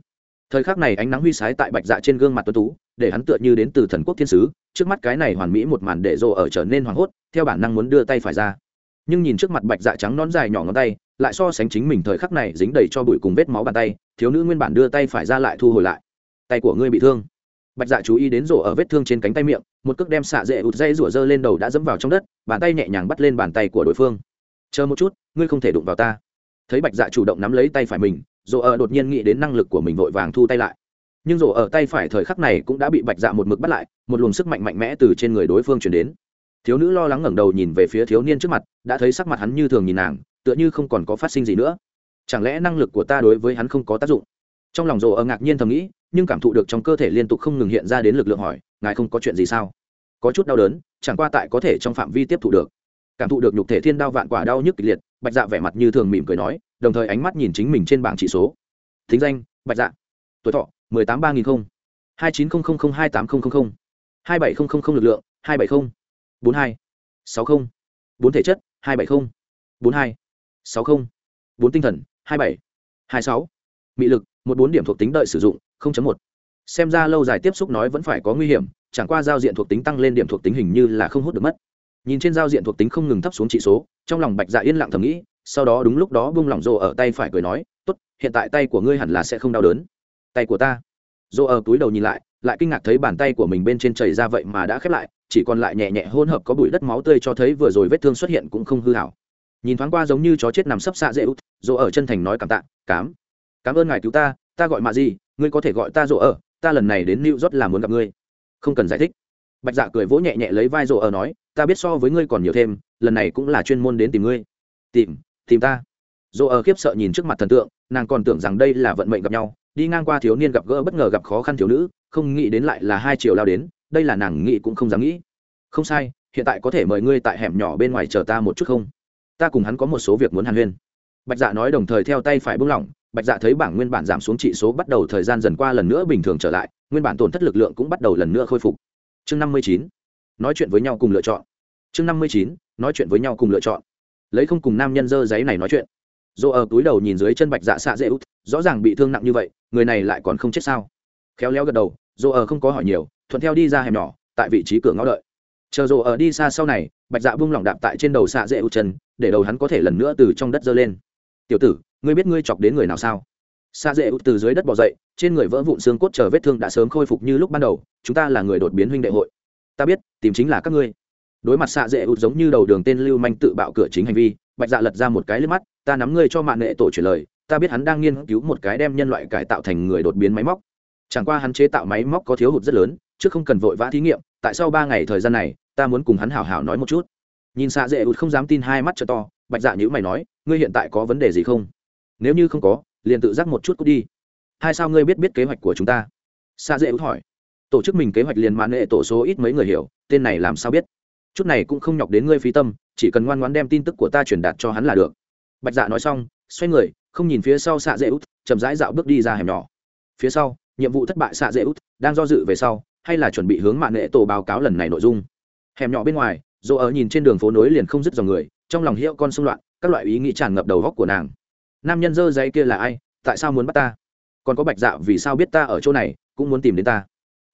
Thời khắc này ánh nắng huy sái tại bạch dạ trên gương mặt tuấn tú để hắn tựa như đến từ thần quốc thiên sứ, trước mắt cái này hoàn mỹ một màn để rộ ở trở nên hoảng hốt, theo bản năng muốn đưa tay phải ra. Nhưng nhìn trước mặt bạch dạ trắng nón dài nhỏ ngón tay, lại so sánh chính mình thời khắc này dính đầy cho bụi cùng vết máu bàn tay, thiếu nữ nguyên bản đưa tay phải ra lại thu hồi lại. Tay của ngươi bị thương. Bạch dạ chú ý đến rổ ở vết thương trên cánh tay miệng, một cước đem xạ dễ ụt dây rủa dơ lên đầu đã dẫm vào trong đất, bàn tay nhẹ nhàng bắt lên bàn tay của đối phương. Chờ một chút, ngươi không thể đụng vào ta. Thấy bạch dạ chủ động nắm lấy tay phải mình rổ ở đột nhiên nghĩ đến năng lực của mình vội vàng thu tay lại nhưng rổ ở tay phải thời khắc này cũng đã bị bạch dạ một mực bắt lại, một luồng sức mạnh mạnh mẽ từ trên người đối phương chuyển đến. Thiếu nữ lo lắng ngẩng đầu nhìn về phía thiếu niên trước mặt, đã thấy sắc mặt hắn như thường nhìn nàng, tựa như không còn có phát sinh gì nữa. Chẳng lẽ năng lực của ta đối với hắn không có tác dụng? Trong lòng rổ ở ngạc nhiên thầm nghĩ, nhưng cảm thụ được trong cơ thể liên tục không ngừng hiện ra đến lực lượng hỏi, ngài không có chuyện gì sao? Có chút đau đớn, chẳng qua tại có thể trong phạm vi tiếp thụ được. Cảm thụ được nhục thể thiên đao vạn quả đau nhức kịch liệt, bạch dạ vẻ mặt như thường mỉm cười nói, đồng thời ánh mắt nhìn chính mình trên bảng chỉ số. Thính danh, bạch dạ. Tuổi thọ mười tám ba nghìn không, hai chín không không không, hai tám không không không hai bảy không không không lực lượng, hai bảy không, bốn hai sáu không, bốn thể chất, hai bảy không, bốn hai sáu không, bốn tinh thần, hai bảy, hai sáu, mị lực, một bốn điểm thuộc tính đợi sử dụng một. Xem ra lâu dài tiếp xúc nói vẫn phải có nguy hiểm, chẳng qua giao diện thuộc tính tăng lên điểm thuộc tính hình như là không hút được mất. Nhìn trên giao diện thuộc tính không ngừng thấp xuống trị số, trong lòng bạch dạ yên lặng thầm nghĩ, sau đó đúng lúc đó bung lỏng rồ ở tay phải cười nói, tốt, hiện tại tay của ngươi hẳn là sẽ không đau đớn tay của ta. Rồ ở túi đầu nhìn lại lại kinh ngạc thấy bàn tay của mình bên trên chảy ra vậy mà đã khép lại, chỉ còn lại nhẹ nhẹ hỗn hợp có bụi đất máu tươi cho thấy vừa rồi vết thương xuất hiện cũng không hư hảo. Nhìn thoáng qua giống như chó chết nằm sấp xạ dễ út rồ ở chân thành nói cảm tạ, cám, cảm ơn ngài cứu ta ta gọi mạ gì ngươi có thể gọi ta rồ ở, ta lần này đến new york là muốn gặp ngươi. Không cần giải thích. Bạch dạ cười vỗ nhẹ nhẹ lấy vai rồ ở nói, ta biết so với ngươi còn nhiều thêm, lần này cũng là chuyên môn đến tìm ngươi. Tìm tìm ta. Rồ ở khiếp sợ nhìn trước mặt thần tượng, nàng còn tưởng rằng đây là vận mệnh gặp nhau đi ngang qua thiếu niên gặp gỡ bất ngờ gặp khó khăn thiếu nữ, không nghĩ đến lại là hai triệu lao đến, đây là nàng nghĩ cũng không dám nghĩ. Không sai, hiện tại có thể mời ngươi tại hẻm nhỏ bên ngoài chờ ta một chút không? Ta cùng hắn có một số việc muốn hàn huyên. Bạch dạ nói đồng thời theo tay phải bung lỏng, bạch dạ thấy bảng nguyên bản giảm xuống trị số bắt đầu thời gian dần qua lần nữa bình thường trở lại, nguyên bản tổn thất lực lượng cũng bắt đầu lần nữa khôi phục. Chương năm mươi chín, nói chuyện với nhau cùng lựa chọn. Chương năm mươi chín, nói chuyện với nhau cùng lựa chọn. Lấy không cùng nam nhân dơ giấy này nói chuyện dỗ ở túi đầu nhìn dưới chân bạch dạ xạ dễ út, rõ ràng bị thương nặng như vậy, người này lại còn không chết sao? Khéo léo gật đầu, dỗ ở không có hỏi nhiều, thuận theo đi ra hẻm nhỏ, tại vị trí cửa ngõ đợi. Chờ dỗ ở đi xa sau này, bạch dạ bung lỏng đạp tại trên đầu xạ dễ út chân, để đầu hắn có thể lần nữa từ trong đất dơ lên. Tiểu tử, ngươi biết ngươi chọc đến người nào sao? Xạ dễ út từ dưới đất bỏ dậy, trên người vỡ vụn xương cốt chờ vết thương đã sớm khôi phục như lúc ban đầu, chúng ta là người đột biến huynh đệ hội. Ta biết, tìm chính là các ngươi. Đối mặt xạ dễ út giống như đầu đường tên lưu manh tự bạo cửa chính hành vi, bạch dạ lật ra một cái lên mắt ta nắm ngươi cho mạng nghệ tổ chuyển lời, ta biết hắn đang nghiên cứu một cái đem nhân loại cải tạo thành người đột biến máy móc. Chẳng qua hắn chế tạo máy móc có thiếu hụt rất lớn, chứ không cần vội vã thí nghiệm, tại sau ba ngày thời gian này, ta muốn cùng hắn hảo hảo nói một chút. Nhìn xạ dễ ụt không dám tin hai mắt t to, bạch dạ nhữ mày nói, ngươi hiện tại có vấn đề gì không? Nếu như không có, liền tự giác một chút cút đi. Hai sao ngươi biết biết kế hoạch của chúng ta? Xạ dễ út hỏi. Tổ chức mình kế hoạch liền mãn nghệ tổ số ít mấy người hiểu, tên này làm sao biết? Chút này cũng không nhọc đến ngươi phí tâm, chỉ cần ngoan ngoãn đem tin tức của ta truyền đạt cho hắn là được bạch dạ nói xong, xoay người, không nhìn phía sau xạ dễ út, chậm rãi dạo bước đi ra hẻm nhỏ. Phía sau, nhiệm vụ thất bại xạ dễ út, đang do dự về sau, hay là chuẩn bị hướng mạng nghệ tổ báo cáo lần này nội dung. Hẻm nhỏ bên ngoài, dỗ ở nhìn trên đường phố nối liền không dứt dòng người, trong lòng hiệu con xung loạn, các loại ý nghĩ tràn ngập đầu góc của nàng. Nam nhân dơ giấy kia là ai? Tại sao muốn bắt ta? Còn có bạch dạ vì sao biết ta ở chỗ này, cũng muốn tìm đến ta?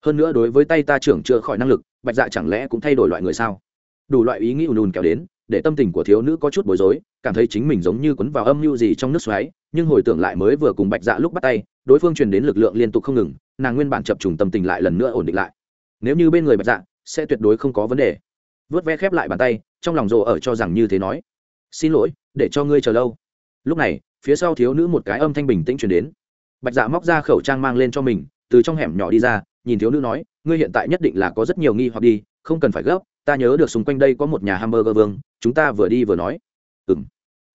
Hơn nữa đối với tay ta trưởng chưa khỏi năng lực, bạch dạ chẳng lẽ cũng thay đổi loại người sao? Đủ loại ý nghĩ ùn ùn kéo đến để tâm tình của thiếu nữ có chút bối rối, cảm thấy chính mình giống như quấn vào âm mưu gì trong nước xoáy, nhưng hồi tưởng lại mới vừa cùng bạch dạ lúc bắt tay, đối phương truyền đến lực lượng liên tục không ngừng, nàng nguyên bản chập trùng tâm tình lại lần nữa ổn định lại. Nếu như bên người bạch dạ sẽ tuyệt đối không có vấn đề. Vớt ve khép lại bàn tay, trong lòng rồ ở cho rằng như thế nói. Xin lỗi, để cho ngươi chờ lâu. Lúc này, phía sau thiếu nữ một cái âm thanh bình tĩnh truyền đến. Bạch dạ móc ra khẩu trang mang lên cho mình, từ trong hẻm nhỏ đi ra, nhìn thiếu nữ nói, ngươi hiện tại nhất định là có rất nhiều nghi hoặc đi, không cần phải gấp ta nhớ được xung quanh đây có một nhà hamburger vương, chúng ta vừa đi vừa nói. Ừ m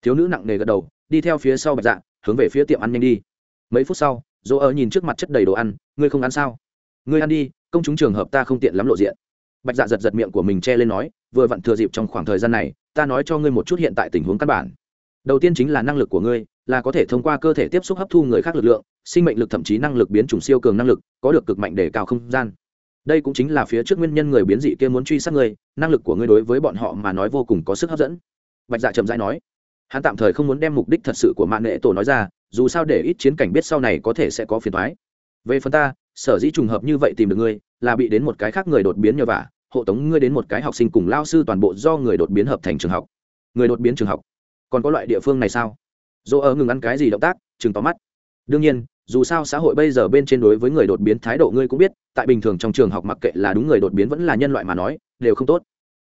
thiếu nữ nặng nề gật đầu, đi theo phía sau bạch dạ hướng về phía tiệm ăn nhanh đi. Mấy phút sau, dỗ ở nhìn trước mặt chất đầy đồ ăn, ngươi không ăn sao? Ngươi ăn đi, công chúng trường hợp ta không tiện lắm lộ diện. Bạch dạ giật giật miệng của mình che lên nói, vừa vặn thừa dịp trong khoảng thời gian này, ta nói cho ngươi một chút hiện tại tình huống căn bản. Đầu tiên chính là năng lực của ngươi, là có thể thông qua cơ thể tiếp xúc hấp thu người khác lực lượng, sinh mệnh lực thậm chí năng lực biến chủng siêu cường năng lực, có được cực mạnh để cao không gian đây cũng chính là phía trước nguyên nhân người biến dị kia muốn truy sát ngươi, năng lực của ngươi đối với bọn họ mà nói vô cùng có sức hấp dẫn. Bạch dạ chậm rãi nói. Hắn tạm thời không muốn đem mục đích thật sự của mạng nghệ tổ nói ra, dù sao để ít chiến cảnh biết sau này có thể sẽ có phiền thoái về phần ta, sở dĩ trùng hợp như vậy tìm được ngươi, là bị đến một cái khác người đột biến nhờ vả, hộ tống ngươi đến một cái học sinh cùng lao sư toàn bộ do người đột biến hợp thành trường học. Người đột biến trường học? Còn có loại địa phương này sao? Dỗ ở ngừng ăn cái gì động tác chừng tóm mắt. Đương nhiên dù sao xã hội bây giờ bên trên đối với người đột biến thái độ ngươi cũng biết tại bình thường trong trường học mặc kệ là đúng người đột biến vẫn là nhân loại mà nói đều không tốt.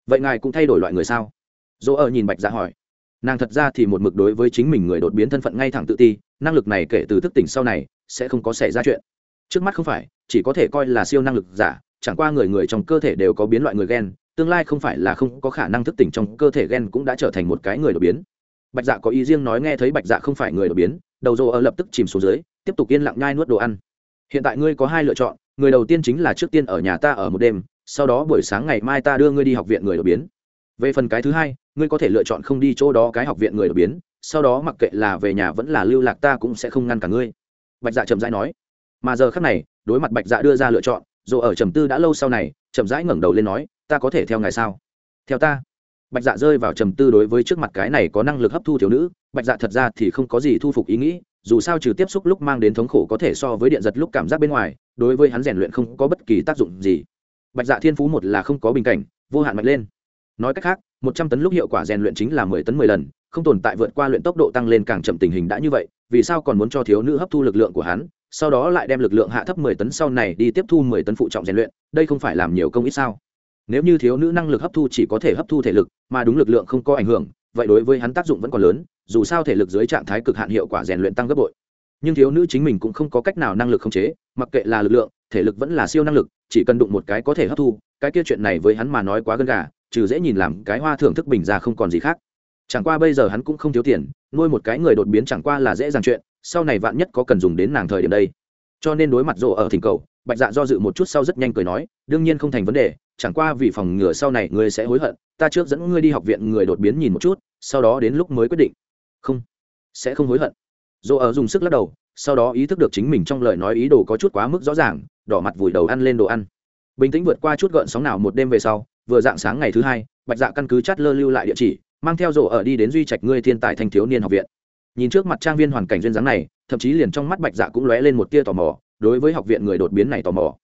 Vậy ngài cũng thay đổi loại người sao? Dỗ ở nhìn bạch dạ hỏi. Nàng thật ra thì một mực đối với chính mình người đột biến thân phận ngay thẳng tự ti năng lực này kể từ thức tỉnh sau này sẽ không có xảy ra chuyện. Trước mắt không phải chỉ có thể coi là siêu năng lực giả chẳng qua người người trong cơ thể đều có biến loại người ghen, tương lai không phải là không có khả năng thức tỉnh trong cơ thể ghen cũng đã trở thành một cái người đột biến. Bạch dạ có ý riêng nói nghe thấy bạch dạ không phải người đột biến đầu rô ở lập tức chìm xuống dưới tiếp tục yên lặng nhai nuốt đồ ăn. Hiện tại ngươi có hai lựa chọn, người đầu tiên chính là trước tiên ở nhà ta ở một đêm, sau đó buổi sáng ngày mai ta đưa ngươi đi học viện người đột biến. Về phần cái thứ hai, ngươi có thể lựa chọn không đi chỗ đó cái học viện người đột biến, sau đó mặc kệ là về nhà vẫn là lưu lạc ta cũng sẽ không ngăn cả ngươi. Bạch dạ chậm rãi nói. Mà giờ khác này, đối mặt bạch dạ đưa ra lựa chọn, dù ở trầm tư đã lâu sau này, chậm rãi ngẩng đầu lên nói, ta có thể theo ngài sao? Theo ta. Bạch dạ rơi vào trầm tư đối với trước mặt cái này có năng lực hấp thu thiếu nữ, bạch dạ thật ra thì không có gì thu phục ý nghĩ dù sao trừ tiếp xúc lúc mang đến thống khổ có thể so với điện giật lúc cảm giác bên ngoài, đối với hắn rèn luyện không có bất kỳ tác dụng gì. Bạch dạ thiên phú một là không có bình cảnh, vô hạn mạnh lên. Nói cách khác, một trăm tấn lúc hiệu quả rèn luyện chính là mười tấn mười lần, không tồn tại vượt qua luyện tốc độ tăng lên càng chậm tình hình đã như vậy, vì sao còn muốn cho thiếu nữ hấp thu lực lượng của hắn, sau đó lại đem lực lượng hạ thấp mười tấn sau này đi tiếp thu mười tấn phụ trọng rèn luyện, đây không phải làm nhiều công ít sao? Nếu như thiếu nữ năng lực hấp thu chỉ có thể hấp thu thể lực, mà đúng lực lượng không có ảnh hưởng, vậy đối với hắn tác dụng vẫn còn lớn dù sao thể lực dưới trạng thái cực hạn hiệu quả rèn luyện tăng gấp bội. Nhưng thiếu nữ chính mình cũng không có cách nào năng lực khống chế, mặc kệ là lực lượng, thể lực vẫn là siêu năng lực, chỉ cần đụng một cái có thể hấp thu, cái kia chuyện này với hắn mà nói quá gần gà, trừ dễ nhìn làm cái hoa thưởng thức bình ra không còn gì khác. Chẳng qua bây giờ hắn cũng không thiếu tiền, nuôi một cái người đột biến chẳng qua là dễ dàng chuyện, sau này vạn nhất có cần dùng đến nàng thời điểm đây. Cho nên đối mặt rộ ở thỉnh cầu, bạch dạ do dự một chút sau rất nhanh cười nói, đương nhiên không thành vấn đề, chẳng qua vì phòng ngừa sau này ngươi sẽ hối hận, ta trước dẫn ngươi đi học viện người đột biến nhìn một chút, sau đó đến lúc mới quyết định không. Sẽ không hối hận. Dỗ ở dùng sức lắc đầu, sau đó ý thức được chính mình trong lời nói ý đồ có chút quá mức rõ ràng, đỏ mặt vùi đầu ăn lên đồ ăn. Bình tĩnh vượt qua chút gợn sóng nào một đêm về sau, vừa dạng sáng ngày thứ hai, bạch dạ căn cứ chát lơ lưu lại địa chỉ, mang theo rổ ở đi đến duy trạch ngươi thiên tài thanh thiếu niên học viện. Nhìn trước mặt trang viên hoàn cảnh duyên dáng này, thậm chí liền trong mắt bạch dạ cũng lóe lên một tia tò mò, đối với học viện người đột biến này tò mò.